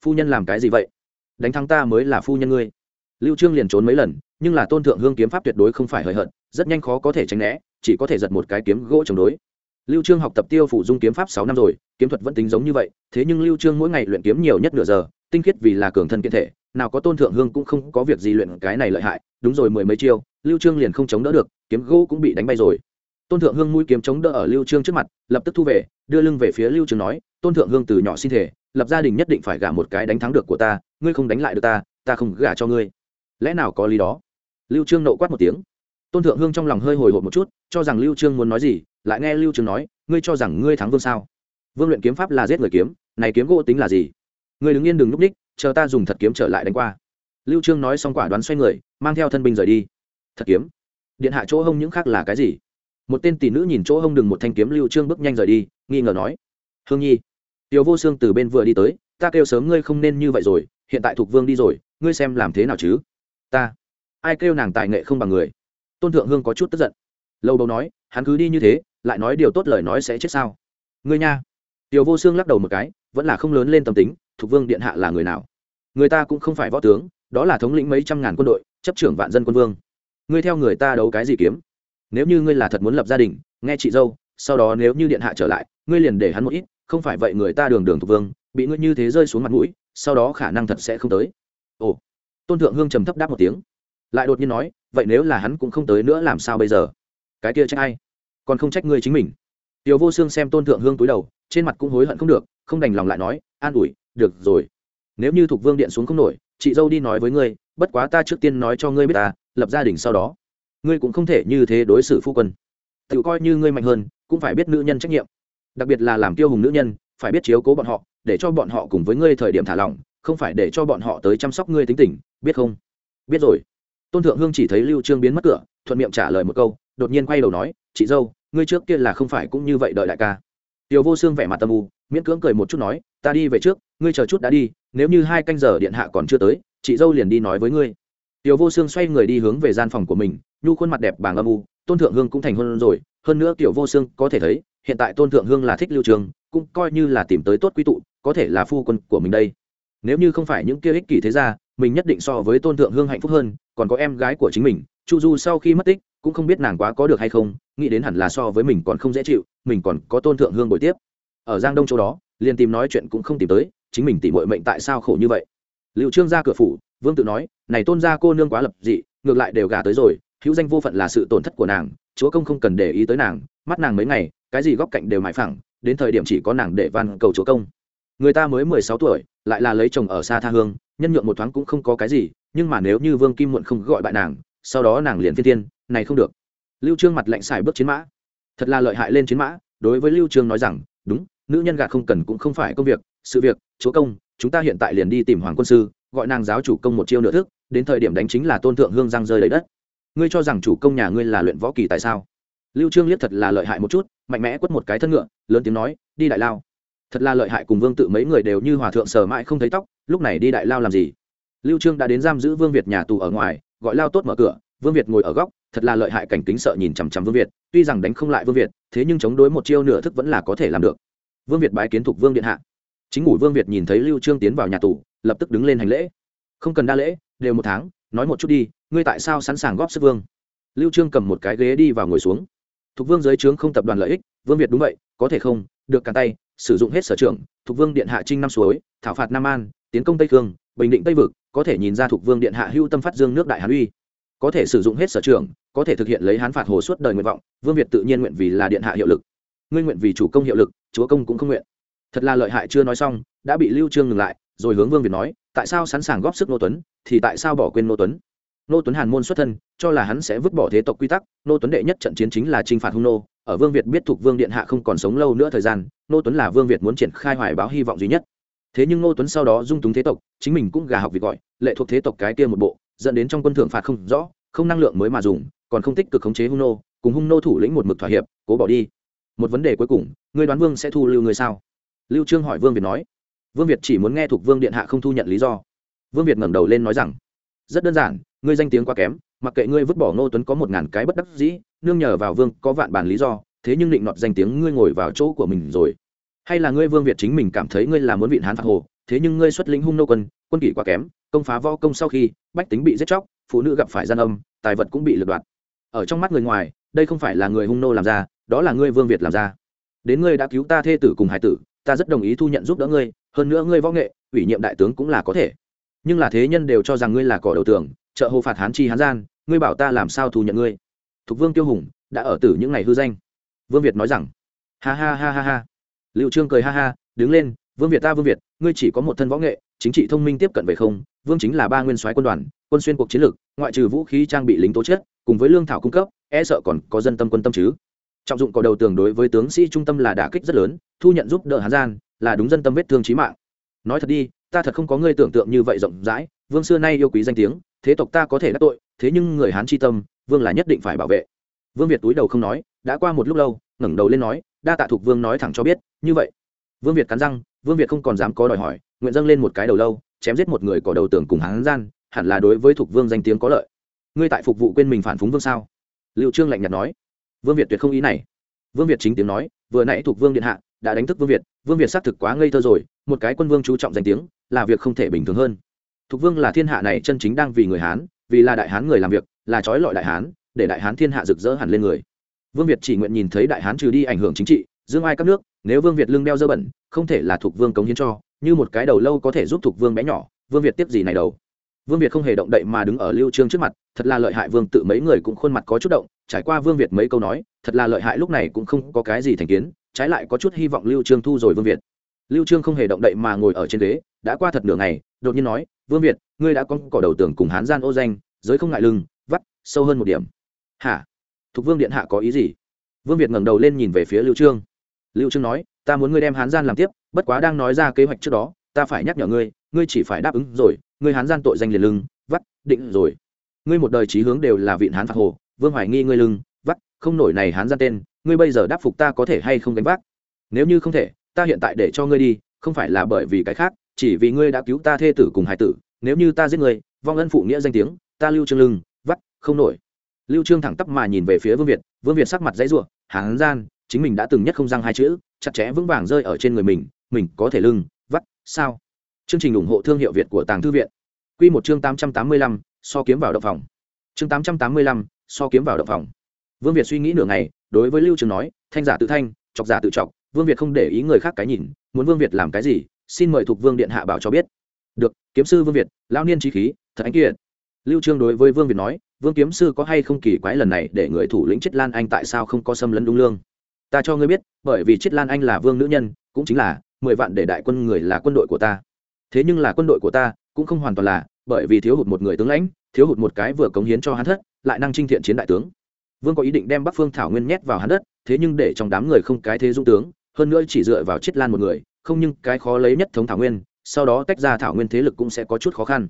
Phu nhân làm cái gì vậy? Đánh thắng ta mới là phu nhân ngươi. Lưu trương liền trốn mấy lần, nhưng là tôn thượng hương kiếm pháp tuyệt đối không phải hời hợt, rất nhanh khó có thể tránh né, chỉ có thể giật một cái kiếm gỗ chống đối lưu trương học tập tiêu phủ dung kiếm pháp sáu năm rồi, kiếm thuật vẫn tính giống như vậy, thế nhưng lưu trương mỗi ngày luyện kiếm nhiều nhất nửa giờ, tinh khiết vì là cường thân kiện thể, nào có tôn thượng hương cũng không có việc gì luyện cái này lợi hại, đúng rồi mười mấy chiêu, lưu trương liền không chống đỡ được, kiếm gỗ cũng bị đánh bay rồi. Tôn thượng hương mũi kiếm chống đỡ ở lưu trương trước mặt, lập tức thu về, đưa lưng về phía lưu trương nói, tôn thượng hương từ nhỏ xin thể lập gia đình nhất định phải gả một cái đánh thắng được của ta, ngươi không đánh lại được ta ta không gả cho ngươi. Lẽ nào có lý đó? Lưu trương nộ quát một tiếng. Tôn thượng hương trong lòng hơi hồi hộp một chút, cho rằng lưu trương muốn nói gì lại nghe lưu trương nói, ngươi cho rằng ngươi thắng vương sao? Vương luyện kiếm pháp là giết người kiếm, này kiếm gỗ tính là gì? Ngươi đứng yên đừng núp ních, chờ ta dùng thật kiếm trở lại đánh qua. Lưu trương nói xong quả đoán xoay người, mang theo thân binh rời đi. Thật kiếm? Điện hạ chỗ hông những khác là cái gì? Một tên tỷ nữ nhìn chỗ hông đừng một thanh kiếm, lưu trương bước nhanh rời đi, nghi ngờ nói, hương nhi tiểu vô xương từ bên vừa đi tới, ta kêu sớm ngươi không nên như vậy rồi, hiện tại thuộc vương đi rồi, ngươi xem làm thế nào chứ? Ta? Ai kêu nàng tài nghệ không bằng người? Tôn thượng hương có chút tức giận. Lâu bầu nói, hắn cứ đi như thế lại nói điều tốt lời nói sẽ chết sao? Ngươi nha. Tiểu vô xương lắc đầu một cái, vẫn là không lớn lên tâm tính, thuộc vương điện hạ là người nào? Người ta cũng không phải võ tướng, đó là thống lĩnh mấy trăm ngàn quân đội, chấp trưởng vạn dân quân vương. Ngươi theo người ta đấu cái gì kiếm? Nếu như ngươi là thật muốn lập gia đình, nghe chị dâu, sau đó nếu như điện hạ trở lại, ngươi liền để hắn một ít, không phải vậy người ta đường đường thuộc vương, bị ngươi như thế rơi xuống mặt mũi, sau đó khả năng thật sẽ không tới. Ồ. Tôn thượng hương trầm thấp đáp một tiếng. Lại đột nhiên nói, vậy nếu là hắn cũng không tới nữa làm sao bây giờ? Cái kia trách ai? Còn không trách ngươi chính mình. Tiểu vô xương xem tôn thượng hương túi đầu, trên mặt cũng hối hận không được, không đành lòng lại nói, an ủi, được rồi. Nếu như thuộc vương điện xuống không nổi, chị dâu đi nói với ngươi, bất quá ta trước tiên nói cho ngươi biết ta, lập gia đình sau đó, ngươi cũng không thể như thế đối xử phu quân. Tự coi như ngươi mạnh hơn, cũng phải biết nữ nhân trách nhiệm. Đặc biệt là làm tiêu hùng nữ nhân, phải biết chiếu cố bọn họ, để cho bọn họ cùng với ngươi thời điểm thả lỏng, không phải để cho bọn họ tới chăm sóc ngươi tính tình, biết không? Biết rồi. Tôn thượng hương chỉ thấy lưu trương biến mất cửa, thuận miệng trả lời một câu, đột nhiên quay đầu nói, chị dâu ngươi trước kia là không phải cũng như vậy đợi đại ca. Tiểu vô xương vẻ mặt tâm u, miễn cưỡng cười một chút nói, ta đi về trước, ngươi chờ chút đã đi, nếu như hai canh giờ điện hạ còn chưa tới, chị dâu liền đi nói với ngươi. Tiểu vô xương xoay người đi hướng về gian phòng của mình, nhu khuôn mặt đẹp bảng âm u, tôn thượng hương cũng thành hôn rồi, hơn nữa tiểu vô xương có thể thấy, hiện tại tôn thượng hương là thích lưu trường, cũng coi như là tìm tới tốt quy tụ, có thể là phu quân của mình đây. Nếu như không phải những kia ích kỷ thế ra mình nhất định so với tôn thượng hương hạnh phúc hơn, còn có em gái của chính mình, chu du sau khi mất tích, cũng không biết nàng quá có được hay không nghĩ đến hẳn là so với mình còn không dễ chịu, mình còn có tôn thượng hương bồi tiếp. Ở giang đông chỗ đó, liền tìm nói chuyện cũng không tìm tới, chính mình tỉ mọi mệnh tại sao khổ như vậy? Liệu trương ra cửa phủ, vương tự nói, này tôn gia cô nương quá lập dị, ngược lại đều gả tới rồi, hữu danh vô phận là sự tổn thất của nàng, chúa công không cần để ý tới nàng, mắt nàng mấy ngày, cái gì góc cạnh đều mãi phẳng, đến thời điểm chỉ có nàng để van cầu chúa công. Người ta mới mười sáu tuổi, lại là lấy chồng ở xa tha hương, nhân nhượng một thoáng cũng không có cái gì, nhưng mà nếu như vương kim muộn không gọi bại nàng, sau đó nàng liền thiên tiên này không được lưu trương mặt lạnh xài bước chiến mã. Thật là lợi hại lên chiến mã, đối với lưu trương nói rằng, đúng, nữ nhân gạt không cần cũng không phải công việc, sự việc, chúa công, chúng ta hiện tại liền đi tìm hoàng quân sư, gọi nàng giáo chủ công một chiêu nửa thức, đến thời điểm đánh chính là tôn thượng hương răng rơi lấy đất. Ngươi cho rằng chủ công nhà ngươi là luyện võ kỳ tại sao? Lưu trương liếc thật là lợi hại một chút, mạnh mẽ quất một cái thân ngựa, lớn tiếng nói, đi đại lao. Thật là lợi hại cùng vương tự mấy người đều như hòa thượng sờ mãi không thấy tóc, lúc này đi đại lao làm gì? Lưu trương đã đến giam giữ vương việt nhà tù ở ngoài, gọi lao tốt mở cửa, vương việt ngồi ở góc thật là lợi hại cảnh kính sợ nhìn chằm chằm vương việt, tuy rằng đánh không lại vương việt, thế nhưng chống đối một chiêu nửa thức vẫn là có thể làm được. Vương việt bái kiến thục vương điện hạ. Chính ngủ vương việt nhìn thấy lưu trương tiến vào nhà tù, lập tức đứng lên hành lễ. Không cần đa lễ, đều một tháng, nói một chút đi, ngươi tại sao sẵn sàng góp sức vương? Lưu trương cầm một cái ghế đi vào ngồi xuống. Thục vương dưới trướng không tập đoàn lợi ích, vương việt đúng vậy, có thể không, được cả tay, sử dụng hết sở trưởng thục vương điện hạ trinh năm suối, thảo phạt nam an, tiến công tây cương bình định tây vực, có thể nhìn ra thục vương điện hạ hưu tâm phát dương nước đại hàn uy. Có thể sử dụng hết sở trường có thể thực hiện lấy hán phạt hồ suốt đời nguyện vọng, vương việt tự nhiên nguyện vì là điện hạ hiệu lực. Ngươi nguyện vì chủ công hiệu lực, chúa công cũng không nguyện. Thật là lợi hại chưa nói xong, đã bị lưu trương ngừng lại, rồi hướng vương việt nói, tại sao sẵn sàng góp sức nô tuấn, thì tại sao bỏ quên nô tuấn? Nô tuấn hàn môn xuất thân, cho là hắn sẽ vứt bỏ thế tộc quy tắc, nô tuấn đệ nhất trận chiến chính là chinh phạt hung nô, ở vương việt biết thuộc vương điện hạ không còn sống lâu nữa thời gian, nô tuấn là vương việt muốn triển khai hoài báo hy vọng duy nhất. Thế nhưng nô tuấn sau đó dung túng thế tộc, chính mình cũng gà học việc gọi, lệ thuộc thế tộc cái kia một bộ, dẫn đến trong quân thượng phạt không rõ không năng lượng mới mà dùng, còn không tích cực khống chế hung nô, cùng hung nô thủ lĩnh một mực thỏa hiệp, cố bỏ đi. Một vấn đề cuối cùng, ngươi đoán vương sẽ thu lưu người sao? Lưu trương hỏi vương việt nói. Vương việt chỉ muốn nghe thuộc vương điện hạ không thu nhận lý do. Vương việt ngẩng đầu lên nói rằng, rất đơn giản, ngươi danh tiếng quá kém, mặc kệ ngươi vứt bỏ ngô tuấn có một ngàn cái bất đắc dĩ, nương nhờ vào vương có vạn bản lý do, thế nhưng định nọt danh tiếng ngươi ngồi vào chỗ của mình rồi. Hay là ngươi vương việt chính mình cảm thấy ngươi là muốn vịn hán phạt hồ, thế nhưng ngươi xuất lĩnh hung nô quân quân kỷ quá kém công phá võ công sau khi, bách tính bị giết chóc, phụ nữ gặp phải gian âm, tài vật cũng bị lật đoạt. Ở trong mắt người ngoài, đây không phải là người hung nô làm ra, đó là ngươi vương việt làm ra. Đến ngươi đã cứu ta thê tử cùng hải tử, ta rất đồng ý thu nhận giúp đỡ ngươi, hơn nữa ngươi võ nghệ, ủy nhiệm đại tướng cũng là có thể. Nhưng là thế nhân đều cho rằng ngươi là cỏ đầu tường, trợ hồ phạt hán chi hán gian, ngươi bảo ta làm sao thu nhận ngươi? Thục vương tiêu hùng, đã ở tử những ngày hư danh. Vương việt nói rằng, ha ha ha ha ha. Liệu trương cười ha ha, đứng lên, vương việt ta vương việt, ngươi chỉ có một thân võ nghệ chính trị thông minh tiếp cận về không, vương chính là ba nguyên soái quân đoàn, quân xuyên cuộc chiến lược, ngoại trừ vũ khí trang bị lính tố chết cùng với lương thảo cung cấp e sợ còn có dân tâm quân tâm chứ. Trọng dụng có đầu tường đối với tướng sĩ trung tâm là đả kích rất lớn, thu nhận giúp đỡ hán gian, là đúng dân tâm vết thương trí mạng. Nói thật đi, ta thật không có ngươi tưởng tượng như vậy rộng rãi, vương xưa nay yêu quý danh tiếng, thế tộc ta có thể đắc tội, thế nhưng người hán chi tâm, vương là nhất định phải bảo vệ. Vương việt túi đầu không nói, đã qua một lúc lâu, ngẩng đầu lên nói, đa tạ thục vương nói thẳng cho biết, như vậy. Vương việt cắn răng vương việt không còn dám có đòi hỏi, nguyện dâng lên một cái đầu lâu, chém giết một người có đầu tưởng cùng hán gian, hẳn là đối với thục vương danh tiếng có lợi. Ngươi tại phục vụ quên mình phản phúng vương sao? Liệu trương lạnh nhạt nói. Vương việt tuyệt không ý này. Vương việt chính tiếng nói, vừa nãy thuộc vương điện hạ đã đánh thức vương việt vương việt xác thực quá ngây thơ rồi, một cái quân vương chú trọng danh tiếng, là việc không thể bình thường hơn. Thục vương là thiên hạ này chân chính đang vì người hán, vì là đại hán người làm việc, là trói lọi đại hán, để đại hán thiên hạ rực rỡ hẳn lên người. Vương việt chỉ nguyện nhìn thấy đại hán trừ đi ảnh hưởng chính trị, dương ai các nước, nếu vương việt lương đeo dơ bẩn không thể là thuộc vương cống hiến cho, như một cái đầu lâu có thể giúp thuộc vương bé nhỏ, vương việt tiếp gì này đầu vương việt không hề động đậy mà đứng ở lưu trương trước mặt, thật là lợi hại vương tự mấy người cũng khuôn mặt có chút động, trải qua vương việt mấy câu nói, thật là lợi hại lúc này cũng không có cái gì thành kiến, trái lại có chút hy vọng lưu trương thu rồi vương việt. Lưu trương không hề động đậy mà ngồi ở trên ghế, đã qua thật nửa ngày, đột nhiên nói, vương việt, ngươi đã có cỏ đầu tưởng cùng hán gian ô danh, giới không ngại lưng, vắt, sâu hơn một điểm. Hả? Thục vương điện hạ có ý gì? Vương việt ngẩng đầu lên nhìn về phía lưu trương. Lưu trương nói ta muốn ngươi đem hán gian làm tiếp, bất quá đang nói ra kế hoạch trước đó, ta phải nhắc nhở ngươi ngươi chỉ phải đáp ứng rồi, ngươi hán gian tội danh liền lưng, vắt, định rồi. Ngươi một đời trí hướng đều là vịn hán phạt hồ, vương hoài nghi ngươi lưng, vắt, không nổi này hán gian tên, ngươi bây giờ đáp phục ta có thể hay không gánh vác? Nếu như không thể, ta hiện tại để cho ngươi đi, không phải là bởi vì cái khác, chỉ vì ngươi đã cứu ta thê tử cùng hải tử, nếu như ta giết ngươi, vong ân phụ nghĩa danh tiếng, ta lưu trương lưng, vắt, không nổi. Lưu trương thẳng tắp mà nhìn về phía vương việt vương việt sắc mặt dãy rủa, hán gian chính mình đã từng nhất không răng hai chữ, chặt chẽ vững vàng rơi ở trên người mình mình có thể lưng, vắt, sao? Chương trình ủng hộ thương hiệu việt của tàng thư viện. Quy một chương tám trăm tám mươi lăm, so kiếm vào động phòng. Chương tám trăm tám mươi lăm, so kiếm vào động phòng. Vương việt suy nghĩ nửa ngày, đối với lưu trường nói, thanh giả tự thanh, chọc giả tự chọc, vương việt không để ý người khác cái nhìn, muốn vương việt làm cái gì, xin mời thuộc vương điện hạ bảo cho biết. Được, kiếm sư vương việt lao niên trí khí, thật anh kiệt. Lưu trương đối với vương việt nói, vương kiếm sư có hay không kỳ quái lần này để người thủ lĩnh chết lan anh tại sao không có xâm lấn đúng lương? Ta cho ngươi biết, bởi vì chiết lan anh là vương nữ nhân, cũng chính là mười vạn để đại quân người là quân đội của ta. Thế nhưng là quân đội của ta cũng không hoàn toàn là, bởi vì thiếu hụt một người tướng lãnh, thiếu hụt một cái vừa cống hiến cho hắn thất, lại năng trinh thiện chiến đại tướng. Vương có ý định đem bắc phương thảo nguyên nhét vào hắn đất, thế nhưng để trong đám người không cái thế dung tướng, hơn nữa chỉ dựa vào chiết lan một người, không nhưng cái khó lấy nhất thống thảo nguyên, sau đó tách ra thảo nguyên thế lực cũng sẽ có chút khó khăn.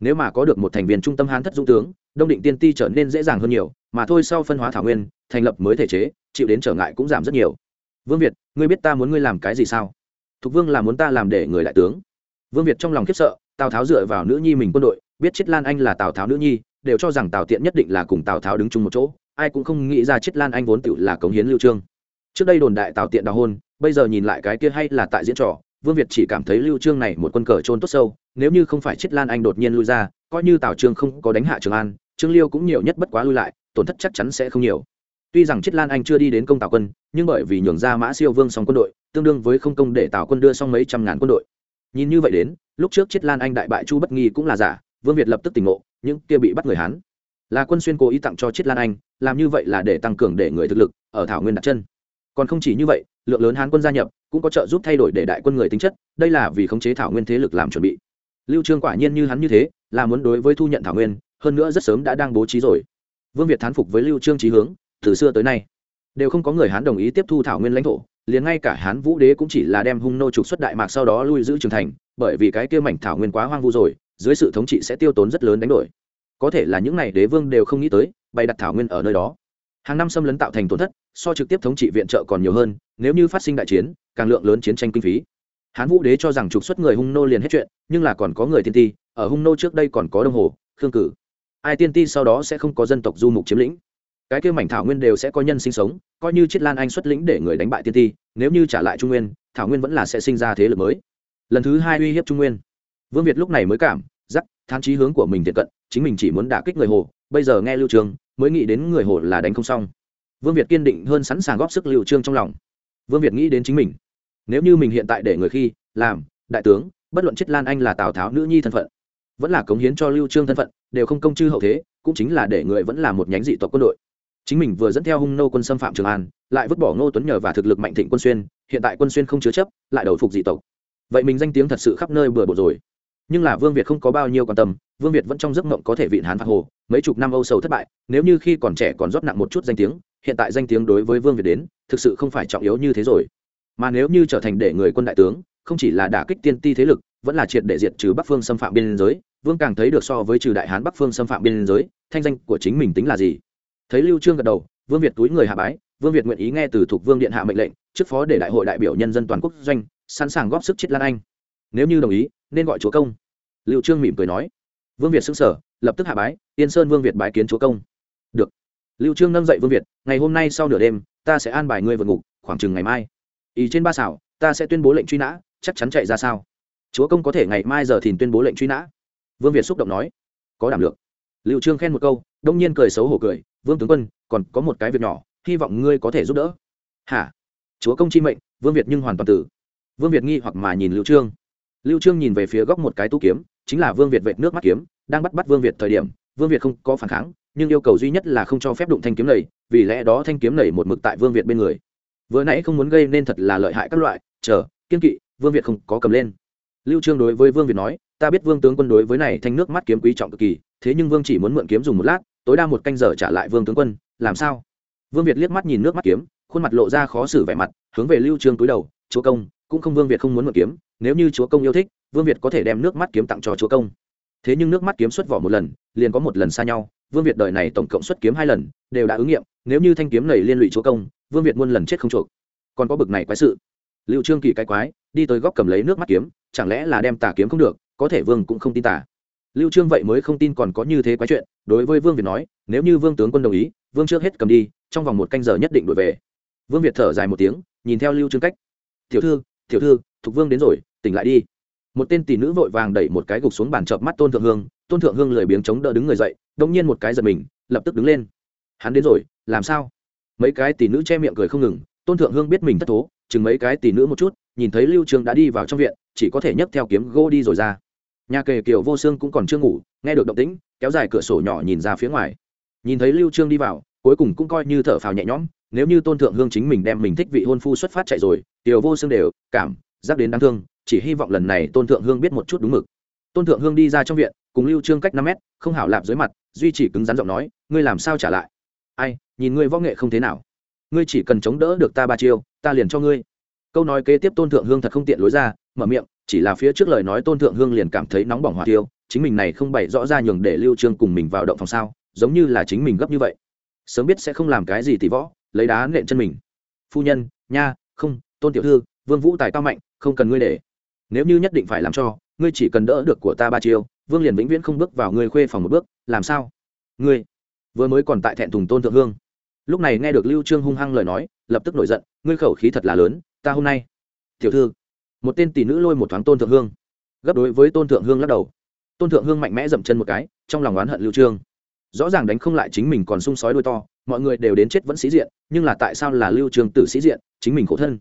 Nếu mà có được một thành viên trung tâm hán thất dung tướng đông định tiên ti trở nên dễ dàng hơn nhiều, mà thôi sau phân hóa thảo nguyên, thành lập mới thể chế, chịu đến trở ngại cũng giảm rất nhiều. Vương việt, ngươi biết ta muốn ngươi làm cái gì sao? Thục vương là muốn ta làm để người đại tướng. Vương việt trong lòng khiếp sợ, tào tháo dựa vào nữ nhi mình quân đội, biết chiết lan anh là tào tháo nữ nhi, đều cho rằng tào tiện nhất định là cùng tào tháo đứng chung một chỗ, ai cũng không nghĩ ra chiết lan anh vốn tự là cống hiến lưu trương. Trước đây đồn đại tào tiện đào hôn, bây giờ nhìn lại cái kia hay là tại diễn trò, vương việt chỉ cảm thấy lưu trương này một quân cờ trôn tốt sâu, nếu như không phải chiết lan anh đột nhiên lui ra, coi như tào trương không có đánh hạ trường an trương liêu cũng nhiều nhất bất quá lui lại, tổn thất chắc chắn sẽ không nhiều. Tuy rằng chiết lan anh chưa đi đến công tào quân, nhưng bởi vì nhường ra mã siêu vương xong quân đội, tương đương với không công để tào quân đưa xong mấy trăm ngàn quân đội. Nhìn như vậy đến, lúc trước chiết lan anh đại bại chu bất nghi cũng là giả, vương việt lập tức tỉnh ngộ, những kia bị bắt người hán. Là quân xuyên cố ý tặng cho chiết lan anh, làm như vậy là để tăng cường để người thực lực ở thảo nguyên đặt chân. Còn không chỉ như vậy, lượng lớn hán quân gia nhập, cũng có trợ giúp thay đổi để đại quân người tính chất, đây là vì khống chế thảo nguyên thế lực làm chuẩn bị. Lưu trương quả nhiên như hắn như thế, là muốn đối với thu nhận thảo nguyên hơn nữa rất sớm đã đang bố trí rồi. Vương việt thán phục với lưu trương trí hướng, từ xưa tới nay, đều không có người hán đồng ý tiếp thu thảo nguyên lãnh thổ, liền ngay cả hán vũ đế cũng chỉ là đem hung nô trục xuất đại mạc sau đó lui giữ trường thành, bởi vì cái kia mảnh thảo nguyên quá hoang vu rồi, dưới sự thống trị sẽ tiêu tốn rất lớn đánh đổi. Có thể là những n à y đế vương đều không nghĩ tới, bày đặt thảo nguyên ở nơi đó. Hàng năm xâm lấn tạo thành tổn thất, so trực tiếp thống trị viện trợ còn nhiều hơn, nếu như phát sinh đại chiến, càng lượng lớn chiến tranh kinh phí. Hán vũ đế cho rằng trục xuất người hung nô liền hết chuyện, nhưng là còn có người thiên ti, ở hung nô trước đây còn có đồng hồ, khương cử ai tiên ti sau đó sẽ không có dân tộc du mục chiếm lĩnh. Cái kêu mảnh thảo nguyên đều sẽ có nhân sinh sống, coi như chiết lan anh xuất lĩnh để người đánh bại tiên ti, nếu như trả lại trung nguyên, thảo nguyên vẫn là sẽ sinh ra thế lực mới. Lần thứ hai uy hiếp trung nguyên. Vương việt lúc này mới cảm giắc than trí hướng của mình tiện cận, chính mình chỉ muốn đả kích người hồ, bây giờ nghe lưu trường, mới nghĩ đến người hồ là đánh không xong. Vương việt kiên định hơn sẵn sàng góp sức lưu trương trong lòng. Vương việt nghĩ đến chính mình. Nếu như mình hiện tại để người khi, làm, đại tướng, bất luận chiết lan anh là tào tháo nữ nhi thân phận vẫn là cống hiến cho lưu trương thân phận, đều không công chư hậu thế, cũng chính là để người vẫn là một nhánh dị tộc quân đội. Chính mình vừa dẫn theo hung nô quân xâm phạm trường an, lại vứt bỏ ngô tuấn nhờ và thực lực mạnh thịnh quân xuyên, hiện tại quân xuyên không chứa chấp, lại đầu phục dị tộc. Vậy mình danh tiếng thật sự khắp nơi bừa bộn rồi. Nhưng là vương việt không có bao nhiêu quan tâm, vương việt vẫn trong giấc mộng có thể vịn hán phạt hồ, mấy chục năm âu sầu thất bại, nếu như khi còn trẻ còn rót nặng một chút danh tiếng, hiện tại danh tiếng đối với vương việt đến, thực sự không phải trọng yếu như thế rồi. Mà nếu như trở thành để người quân đại tướng, không chỉ là đả kích tiên ti thế lực, vẫn là triệt để diệt trừ bắc phương xâm phạm biên giới vương càng thấy được so với trừ đại hán bắc phương xâm phạm biên giới thanh danh của chính mình tính là gì? Thấy lưu trương gật đầu vương việt túi người hạ bái vương việt nguyện ý nghe từ thuộc vương điện hạ mệnh lệnh trước phó để đại hội đại biểu nhân dân toàn quốc doanh sẵn sàng góp sức chết lan anh. Nếu như đồng ý nên gọi chúa công. Lưu trương mỉm cười nói. Vương việt sững sờ, lập tức hạ bái yên sơn vương việt bái kiến chúa công. Được. Lưu trương nâng dậy vương việt ngày hôm nay sau nửa đêm ta sẽ an bài ngươi vượt ngục khoảng chừng ngày mai. Ý trên ba xảo ta sẽ tuyên bố lệnh truy nã chắc chắn chạy ra sao? Chúa công có thể ngày mai giờ thìn tuyên bố lệnh truy nã vương việt xúc động nói, có đảm lượng. Liệu trương khen một câu, đông nhiên cười xấu hổ cười, vương tướng quân, còn có một cái việc nhỏ, hy vọng ngươi có thể giúp đỡ. Hả? Chúa công chi mệnh, vương việt nhưng hoàn toàn tử. Vương việt nghi hoặc mà nhìn lưu trương. Lưu trương nhìn về phía góc một cái tu kiếm, chính là vương việt vệt nước mắt kiếm, đang bắt bắt vương việt thời điểm, vương việt không có phản kháng, nhưng yêu cầu duy nhất là không cho phép đụng thanh kiếm này, vì lẽ đó thanh kiếm này một mực tại vương việt bên người. Vừa nãy không muốn gây nên thật là lợi hại các loại, chờ, kiên kỵ, vương việt không có cầm lên. Lưu trương đối với vương việt nói ta biết vương tướng quân đối với này thanh nước mắt kiếm quý trọng cực kỳ, thế nhưng vương chỉ muốn mượn kiếm dùng một lát, tối đa một canh giờ trả lại vương tướng quân, làm sao? Vương việt liếc mắt nhìn nước mắt kiếm, khuôn mặt lộ ra khó xử vẻ mặt, hướng về lưu trương túi đầu, chúa công, cũng không vương việt không muốn mượn kiếm, nếu như chúa công yêu thích, vương việt có thể đem nước mắt kiếm tặng cho chúa công. Thế nhưng nước mắt kiếm xuất vỏ một lần, liền có một lần xa nhau, vương việt đời này tổng cộng xuất kiếm hai lần, đều đã ứng nghiệm, nếu như thanh kiếm này liên lụy chúa công, vương việt muôn lần chết không chuộc. Còn có bực này quái sự. Liệu trương kỳ cái quái, đi tới góc cầm lấy nước mắt kiếm, chẳng lẽ là đem tà kiếm không được có thể vương cũng không tin tả. Lưu trương vậy mới không tin còn có như thế quái chuyện, đối với vương việt nói, nếu như vương tướng quân đồng ý, vương trước hết cầm đi, trong vòng một canh giờ nhất định đuổi về. Vương việt thở dài một tiếng, nhìn theo lưu trương cách. Tiểu thư tiểu thư, thục vương đến rồi, tỉnh lại đi. Một tên tỷ nữ vội vàng đẩy một cái gục xuống bàn chợp mắt tôn thượng hương, tôn thượng hương lười biếng chống đỡ đứng người dậy đông nhiên một cái giật mình, lập tức đứng lên. Hắn đến rồi, làm sao? Mấy cái tỷ nữ che miệng cười không ngừng, tôn thượng hương biết mình thất thố, chừng mấy cái tỷ nữ một chút, nhìn thấy lưu trương đã đi vào trong viện, chỉ có thể nhấc theo kiếm gỗ đi rồi ra nhà kề kiều vô xương cũng còn chưa ngủ, nghe được động tĩnh, kéo dài cửa sổ nhỏ nhìn ra phía ngoài. Nhìn thấy lưu trương đi vào, cuối cùng cũng coi như thở phào nhẹ nhõm, nếu như tôn thượng hương chính mình đem mình thích vị hôn phu xuất phát chạy rồi kiều vô xương đều, cảm, giác đến đáng thương, chỉ hy vọng lần này tôn thượng hương biết một chút đúng mực. Tôn thượng hương đi ra trong viện, cùng lưu trương cách năm mét, không hảo lạp dưới mặt, duy chỉ cứng rắn giọng nói, ngươi làm sao trả lại? Ai, nhìn ngươi võ nghệ không thế nào. Ngươi chỉ cần chống đỡ được ta ba chiêu, ta liền cho ngươi. Câu nói kế tiếp tôn thượng hương thật không tiện lối ra, mở miệng chỉ là phía trước lời nói tôn thượng hương liền cảm thấy nóng bỏng hỏa tiêu chính mình này không bày rõ ra nhường để lưu trương cùng mình vào động phòng sao, giống như là chính mình gấp như vậy. Sớm biết sẽ không làm cái gì tỷ võ, lấy đá nện chân mình. Phu nhân, nha, không, tôn tiểu thư, vương vũ tài cao mạnh, không cần ngươi để. Nếu như nhất định phải làm cho, ngươi chỉ cần đỡ được của ta ba chiêu, vương liền vĩnh viễn không bước vào ngươi khuê phòng một bước, làm sao? Ngươi vừa mới còn tại thẹn thùng tôn thượng hương. Lúc này nghe được lưu trương hung hăng lời nói, lập tức nổi giận, ngươi khẩu khí thật là lớn, ta hôm nay, tiểu thư một tên tỷ nữ lôi một thoáng tôn thượng hương, gấp đối với tôn thượng hương lắc đầu. Tôn thượng hương mạnh mẽ dậm chân một cái, trong lòng oán hận lưu trương. Rõ ràng đánh không lại chính mình còn sung sói đôi to, mọi người đều đến chết vẫn sĩ diện, nhưng là tại sao là lưu trương tử sĩ diện, chính mình khổ thân?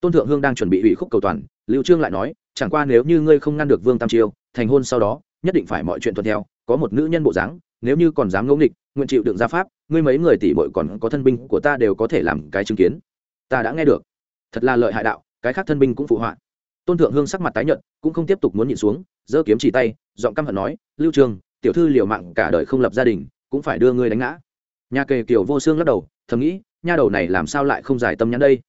Tôn thượng hương đang chuẩn bị ủy khúc cầu toàn, lưu trương lại nói, chẳng qua nếu như ngươi không ngăn được vương tam chiêu thành hôn sau đó, nhất định phải mọi chuyện thuận theo, có một nữ nhân bộ dáng, nếu như còn dám ngẫu nghịch, nguyện chịu đựng gia pháp, ngươi mấy người tỷ bội còn có thân binh của ta đều có thể làm cái chứng kiến. Ta đã nghe được. Thật là lợi hại đạo, cái khác thân binh cũng phụ họa tôn thượng hương sắc mặt tái nhợt, cũng không tiếp tục muốn nhịn xuống, giơ kiếm chỉ tay, giọng căm hận nói, lưu trường, tiểu thư liều mạng cả đời không lập gia đình, cũng phải đưa ngươi đánh ngã. Nhà kề kiều vô xương lắc đầu, thầm nghĩ, nha đầu này làm sao lại không giải tâm nhắn đây?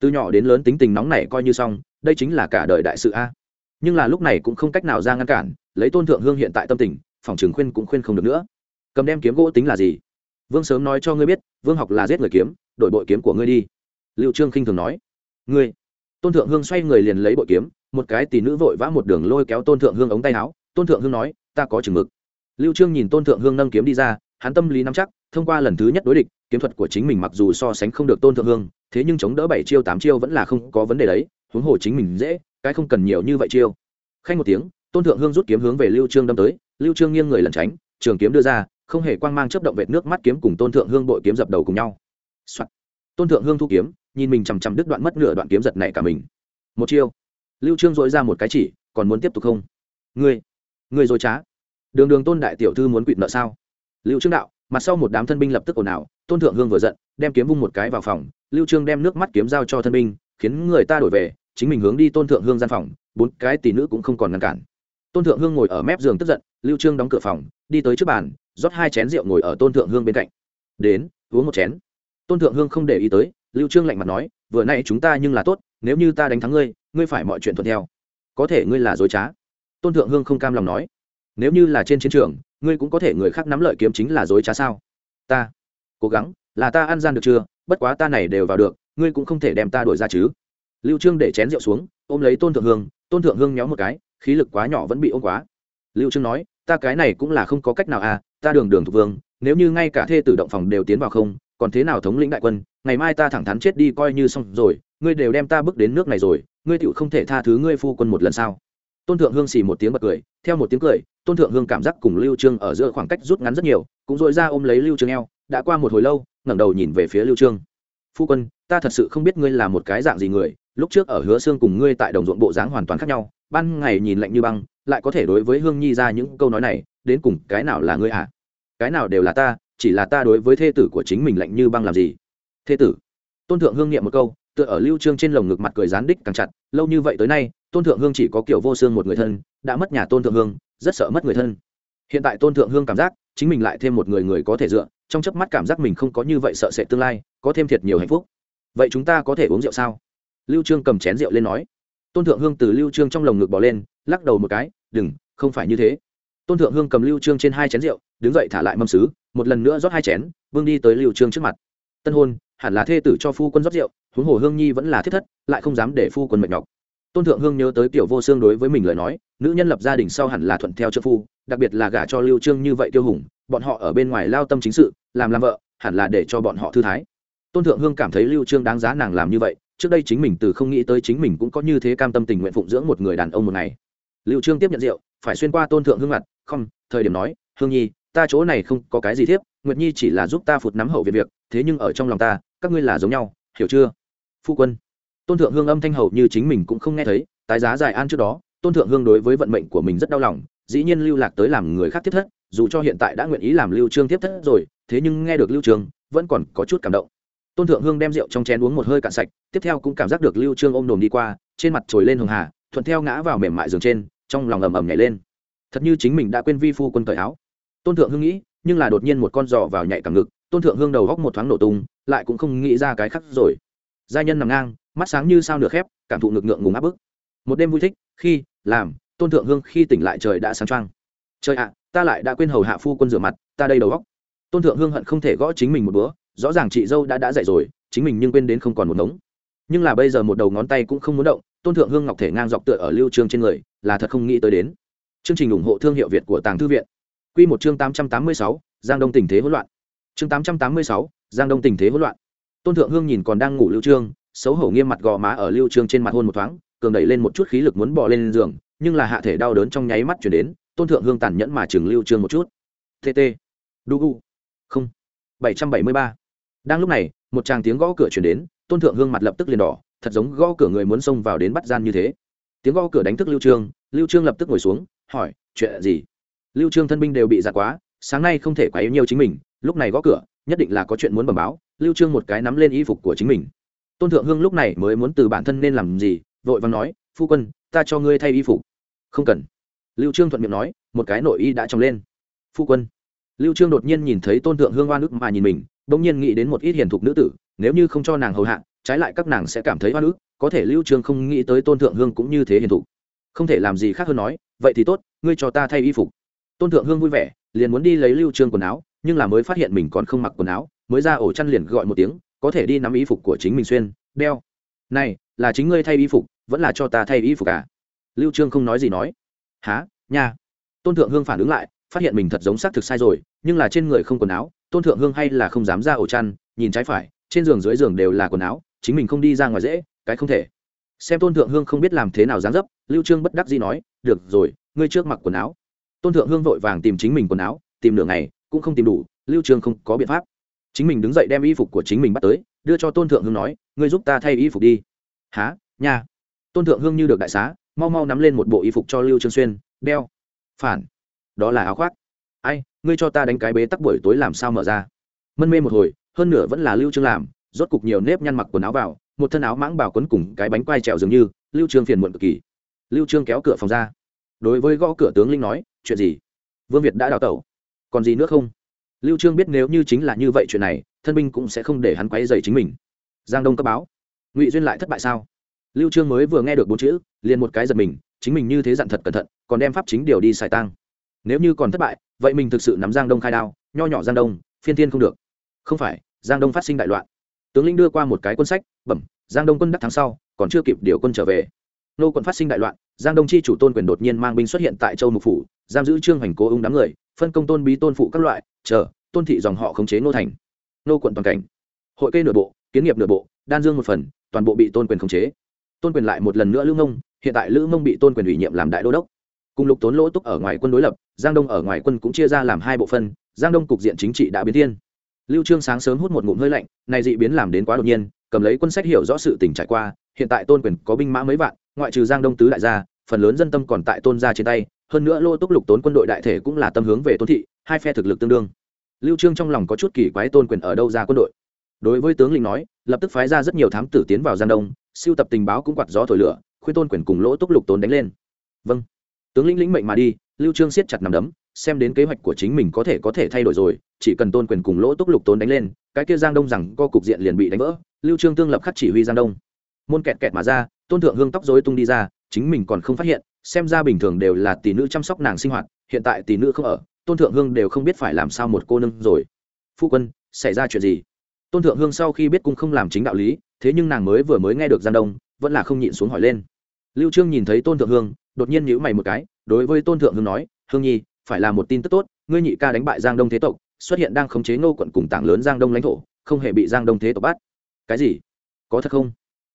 Từ nhỏ đến lớn tính tình nóng này coi như xong, đây chính là cả đời đại sự a. Nhưng là lúc này cũng không cách nào ra ngăn cản, lấy tôn thượng hương hiện tại tâm tình, phòng trường khuyên cũng khuyên không được nữa. Cầm đem kiếm gỗ tính là gì? Vương sớm nói cho ngươi biết, vương học là giết người kiếm, đổi bội kiếm của ngươi đi. Liệu trương khinh thường nói, ngươi tôn thượng hương xoay người liền lấy bội kiếm, một cái tỷ nữ vội vã một đường lôi kéo tôn thượng hương ống tay áo. Tôn thượng hương nói, ta có chừng mực. Lưu trương nhìn tôn thượng hương nâng kiếm đi ra, hắn tâm lý nắm chắc, thông qua lần thứ nhất đối địch, kiếm thuật của chính mình mặc dù so sánh không được tôn thượng hương, thế nhưng chống đỡ bảy chiêu tám chiêu vẫn là không có vấn đề đấy, huống hồ chính mình dễ, cái không cần nhiều như vậy chiêu. Khanh một tiếng, tôn thượng hương rút kiếm hướng về lưu trương đâm tới, lưu trương nghiêng người lẩn tránh, trường kiếm đưa ra, không hề quang mang chớp động vệt nước mắt kiếm cùng tôn thượng hương bội kiếm dập đầu cùng nhau、Soạn. tôn thượng hương thu kiếm nhìn mình chằm chằm đứt đoạn mất nửa đoạn kiếm giật này cả mình. Một chiêu. Lưu trương dội ra một cái chỉ, còn muốn tiếp tục không? Ngươi ngươi dối trá. Đường đường tôn đại tiểu thư muốn quỵt nợ sao? Lưu trương đạo, mặt sau một đám thân binh lập tức ồn ào, tôn thượng hương vừa giận, đem kiếm vung một cái vào phòng, lưu trương đem nước mắt kiếm giao cho thân binh, khiến người ta đổi về, chính mình hướng đi tôn thượng hương gian phòng, bốn cái tỷ nữ cũng không còn ngăn cản. Tôn thượng hương ngồi ở mép giường tức giận, lưu trương đóng cửa phòng, đi tới trước bàn, rót hai chén rượu ngồi ở tôn thượng hương bên cạnh. Đến, uống một chén. Tôn thượng hương không để ý tới lưu trương lạnh mặt nói, vừa nay chúng ta nhưng là tốt, nếu như ta đánh thắng ngươi ngươi phải mọi chuyện thuận theo. Có thể ngươi là dối trá. Tôn thượng hương không cam lòng nói, nếu như là trên chiến trường, ngươi cũng có thể người khác nắm lợi kiếm chính là dối trá sao? Ta, cố gắng, là ta ăn gian được chưa? Bất quá ta này đều vào được, ngươi cũng không thể đem ta đuổi ra chứ. Lưu trương để chén rượu xuống, ôm lấy tôn thượng hương, tôn thượng hương nhéo một cái, khí lực quá nhỏ vẫn bị ôm quá. Lưu trương nói, ta cái này cũng là không có cách nào à ta đường đường thuộc vương, nếu như ngay cả thê tử động phòng đều tiến vào không, còn thế nào thống lĩnh đại quân ngày mai ta thẳng thắn chết đi coi như xong rồi, ngươi đều đem ta bước đến nước này rồi, ngươi tựu không thể tha thứ ngươi phu quân một lần sao? Tôn thượng hương xì một tiếng bật cười, theo một tiếng cười, tôn thượng hương cảm giác cùng lưu trương ở giữa khoảng cách rút ngắn rất nhiều, cũng dội ra ôm lấy lưu trương eo, đã qua một hồi lâu, ngẩng đầu nhìn về phía lưu trương. Phu quân, ta thật sự không biết ngươi là một cái dạng gì người, lúc trước ở hứa xương cùng ngươi tại đồng ruộng bộ dáng hoàn toàn khác nhau, ban ngày nhìn lạnh như băng, lại có thể đối với hương nhi ra những câu nói này, đến cùng cái nào là ngươi à? Cái nào đều là ta, chỉ là ta đối với thê tử của chính mình lạnh như băng làm gì? Thế tử. Tôn thượng hương niệm một câu, tựa ở lưu trương trên lồng ngực mặt cười gián đích càng chặt, lâu như vậy tới nay, tôn thượng hương chỉ có kiểu vô xương một người thân, đã mất nhà tôn thượng hương, rất sợ mất người thân. Hiện tại tôn thượng hương cảm giác, chính mình lại thêm một người người có thể dựa, trong chớp mắt cảm giác mình không có như vậy sợ sệt tương lai, có thêm thiệt nhiều hạnh phúc. Vậy chúng ta có thể uống rượu sao? Lưu trương cầm chén rượu lên nói. Tôn thượng hương từ lưu trương trong lồng ngực bỏ lên, lắc đầu một cái, đừng, không phải như thế. Tôn thượng hương cầm lưu trương trên hai chén rượu, đứng dậy thả lại mâm sứ, một lần nữa rót hai chén vương đi tới lưu trương trước mặt. Tân hôn hẳn là thê tử cho phu quân rót rượu, huống hồ hương nhi vẫn là thiết thất, lại không dám để phu quân mệt nhọc. Tôn thượng hương nhớ tới tiểu vô xương đối với mình lời nói, nữ nhân lập gia đình sau hẳn là thuận theo trợ phu, đặc biệt là gả cho lưu trương như vậy tiêu hùng, bọn họ ở bên ngoài lao tâm chính sự, làm làm vợ, hẳn là để cho bọn họ thư thái. Tôn thượng hương cảm thấy lưu trương đáng giá nàng làm như vậy, trước đây chính mình từ không nghĩ tới chính mình cũng có như thế cam tâm tình nguyện phụng dưỡng một người đàn ông một ngày. Lưu trương tiếp nhận rượu, phải xuyên qua tôn thượng hương mặt, không, thời điểm nói, hương nhi, ta chỗ này không có cái gì thiếp, nguyệt nhi chỉ là giúp ta phụt nắm hậu việc việc, thế nhưng ở trong lòng ta các ngươi là giống nhau, hiểu chưa? Phu quân. Tôn thượng hương âm thanh hầu như chính mình cũng không nghe thấy, tái giá dài an trước đó, tôn thượng hương đối với vận mệnh của mình rất đau lòng, dĩ nhiên lưu lạc tới làm người khác tiếp thất, dù cho hiện tại đã nguyện ý làm lưu trương tiếp thất rồi, thế nhưng nghe được lưu trương, vẫn còn có chút cảm động. Tôn thượng hương đem rượu trong chén uống một hơi cạn sạch, tiếp theo cũng cảm giác được lưu trương ôm đồm đi qua, trên mặt trồi lên hường hà, thuận theo ngã vào mềm mại giường trên, trong lòng ầm ầm nhảy lên. Thật như chính mình đã quên vi phu quân cởi áo. Tôn thượng hương nghĩ, nhưng là đột nhiên một con giò vào nhạy cả ngực tôn thượng hương đầu góc một thoáng nổ tung lại cũng không nghĩ ra cái khác rồi. Gia nhân nằm ngang mắt sáng như sao nửa khép cảm thụ ngực ngượng ngùng áp bức. Một đêm vui thích khi làm tôn thượng hương khi tỉnh lại trời đã sáng trăng trời ạ ta lại đã quên hầu hạ phu quân rửa mặt ta đây đầu góc. Tôn thượng hương hận không thể gõ chính mình một bữa rõ ràng chị dâu đã đã dạy rồi chính mình nhưng quên đến không còn một ngống. Nhưng là bây giờ một đầu ngón tay cũng không muốn động tôn thượng hương ngọc thể ngang dọc tựa ở lưu trương trên người là thật không nghĩ tới đến. Chương trình ủng hộ thương hiệu việt của tàng thư viện. Quy một chương 886, giang đông tình thế hỗn loạn chương 886, giang đông tình thế hỗn loạn. Tôn thượng hương nhìn còn đang ngủ lưu trương xấu hổ nghiêm mặt gò má ở lưu trương trên mặt hôn một thoáng cường đẩy lên một chút khí lực muốn bò lên giường nhưng là hạ thể đau đớn trong nháy mắt chuyển đến tôn thượng hương tàn nhẫn mà chừng lưu trương một chút. Tt đu gu. Không. 773. đang lúc này một tràng tiếng gõ cửa chuyển đến tôn thượng hương mặt lập tức liền đỏ thật giống gõ cửa người muốn xông vào đến bắt gian như thế. Tiếng gõ cửa đánh thức lưu trương lưu trương lập tức ngồi xuống hỏi chuyện gì? Lưu trương thân binh đều bị giặt quá sáng nay không thể quá yêu nhiều chính mình lúc này gõ cửa, nhất định là có chuyện muốn bẩm báo, lưu trương một cái nắm lên y phục của chính mình. Tôn thượng hương lúc này mới muốn từ bản thân nên làm gì, vội vàng nói, phu quân, ta cho ngươi thay y phục. Không cần. Lưu trương thuận miệng nói, một cái nội y đã trồng lên. Phu quân. Lưu trương đột nhiên nhìn thấy tôn thượng hương oan ức mà nhìn mình, bỗng nhiên nghĩ đến một ít hiền thục nữ tử, nếu như không cho nàng hầu hạ, trái lại các nàng sẽ cảm thấy oan ức, có thể lưu trương không nghĩ tới tôn thượng hương cũng như thế hiền thục. Không thể làm gì khác hơn nói, vậy thì tốt, ngươi cho ta thay y phục. Tôn thượng hương vui vẻ, liền muốn đi lấy lưu trương quần áo nhưng là mới phát hiện mình còn không mặc quần áo, mới ra ổ chăn liền gọi một tiếng, có thể đi nắm y phục của chính mình xuyên. Đeo. Này, là chính ngươi thay y phục, vẫn là cho ta thay y phục à? Lưu trương không nói gì nói. Há nha. Tôn thượng hương phản ứng lại, phát hiện mình thật giống xác thực sai rồi, nhưng là trên người không quần áo, tôn thượng hương hay là không dám ra ổ chăn, nhìn trái phải, trên giường dưới giường đều là quần áo, chính mình không đi ra ngoài dễ, cái không thể. Xem tôn thượng hương không biết làm thế nào dáng dấp, lưu trương bất đắc dĩ nói, được rồi, ngươi trước mặc quần áo. Tôn thượng hương vội vàng tìm chính mình quần áo, tìm nửa ngày cũng không tìm đủ, lưu trường không có biện pháp. Chính mình đứng dậy đem y phục của chính mình bắt tới, đưa cho tôn thượng hương nói, ngươi giúp ta thay y phục đi. Há nha. Tôn thượng hương như được đại xá, mau mau nắm lên một bộ y phục cho lưu trương xuyên, đeo. Phản. Đó là áo khoác. Ai, ngươi cho ta đánh cái bế tắc buổi tối làm sao mở ra? Mân mê một hồi, hơn nửa vẫn là lưu trương làm, rốt cục nhiều nếp nhăn mặc quần áo vào, một thân áo mãng bào quấn cùng cái bánh quai trèo dường như, lưu trương phiền muộn cực kỳ. Lưu trương kéo cửa phòng ra. Đối với gõ cửa tướng linh nói, chuyện gì? Vương việt đã đào tẩu còn gì nữa không? Lưu trương biết nếu như chính là như vậy chuyện này, thân binh cũng sẽ không để hắn quấy rầy chính mình. Giang đông cấp báo. Ngụy duyên lại thất bại sao? Lưu trương mới vừa nghe được bốn chữ, liền một cái giật mình, chính mình như thế dặn thật cẩn thận, còn đem pháp chính điều đi xài tang. Nếu như còn thất bại, vậy mình thực sự nắm giang đông khai đao, nho nhỏ giang đông, phiên thiên không được. Không phải, giang đông phát sinh đại loạn. Tướng lĩnh đưa qua một cái quân sách, bẩm, giang đông quân đắc thắng sau, còn chưa kịp điều quân trở về. Nô quận phát sinh đại loạn, giang đông chi chủ tôn quyền đột nhiên mang binh xuất hiện tại châu mục phủ, giam giữ trương hoành cố ung đám người phân công tôn bí tôn phụ các loại, chờ, tôn thị dòng họ khống chế nô thành. Nô quận toàn cảnh. Hội kê nửa bộ, kiến nghiệp nửa bộ, đan dương một phần, toàn bộ bị tôn quyền khống chế. Tôn quyền lại một lần nữa lữ mông, hiện tại lữ mông bị tôn quyền ủy nhiệm làm đại đô đốc. Cùng lục tốn lỗ túc ở ngoài quân đối lập, giang đông ở ngoài quân cũng chia ra làm hai bộ phân, giang đông cục diện chính trị đã biến thiên. Lưu trương sáng sớm hút một ngụm hơi lạnh, này dị biến làm đến quá đột nhiên, cầm lấy quân sách hiểu rõ sự tình trải qua, hiện tại tôn quyền có binh mã mấy vạn, ngoại trừ giang đông tứ đại gia, phần lớn dân tâm còn tại tôn gia trên tay hơn nữa lô túc lục tốn quân đội đại thể cũng là tâm hướng về tôn thị, hai phe thực lực tương đương. Lưu trương trong lòng có chút kỳ quái tôn quyền ở đâu ra quân đội. Đối với tướng lĩnh nói, lập tức phái ra rất nhiều thám tử tiến vào gian đông, siêu tập tình báo cũng quạt gió thổi lửa, khuyên tôn quyền cùng lỗ túc lục tốn đánh lên. Vâng. Tướng lĩnh lĩnh mệnh mà đi, lưu trương siết chặt nằm đấm, xem đến kế hoạch của chính mình có thể có thể thay đổi rồi, chỉ cần tôn quyền cùng lỗ túc lục tốn đánh lên, cái kia giang đông rằng co cục diện liền bị đánh vỡ, lưu trương tương lập khắc chỉ huy giang đông. Môn kẹt kẹt mà ra, tôn thượng hương tóc rối tung đi ra, chính mình còn không phát hiện xem ra bình thường đều là tỷ nữ chăm sóc nàng sinh hoạt, hiện tại tỷ nữ không ở, tôn thượng hương đều không biết phải làm sao một cô nương rồi. Phu quân, xảy ra chuyện gì? Tôn thượng hương sau khi biết cung không làm chính đạo lý, thế nhưng nàng mới vừa mới nghe được giang đông, vẫn là không nhịn xuống hỏi lên. Lưu trương nhìn thấy tôn thượng hương, đột nhiên nhíu mày một cái, đối với tôn thượng hương nói, hương nhi, phải là một tin tức tốt, ngươi nhị ca đánh bại giang đông thế tộc, xuất hiện đang khống chế ngô quận cùng tảng lớn giang đông lãnh thổ, không hề bị giang đông thế tộc bắt. Cái gì? Có thật không?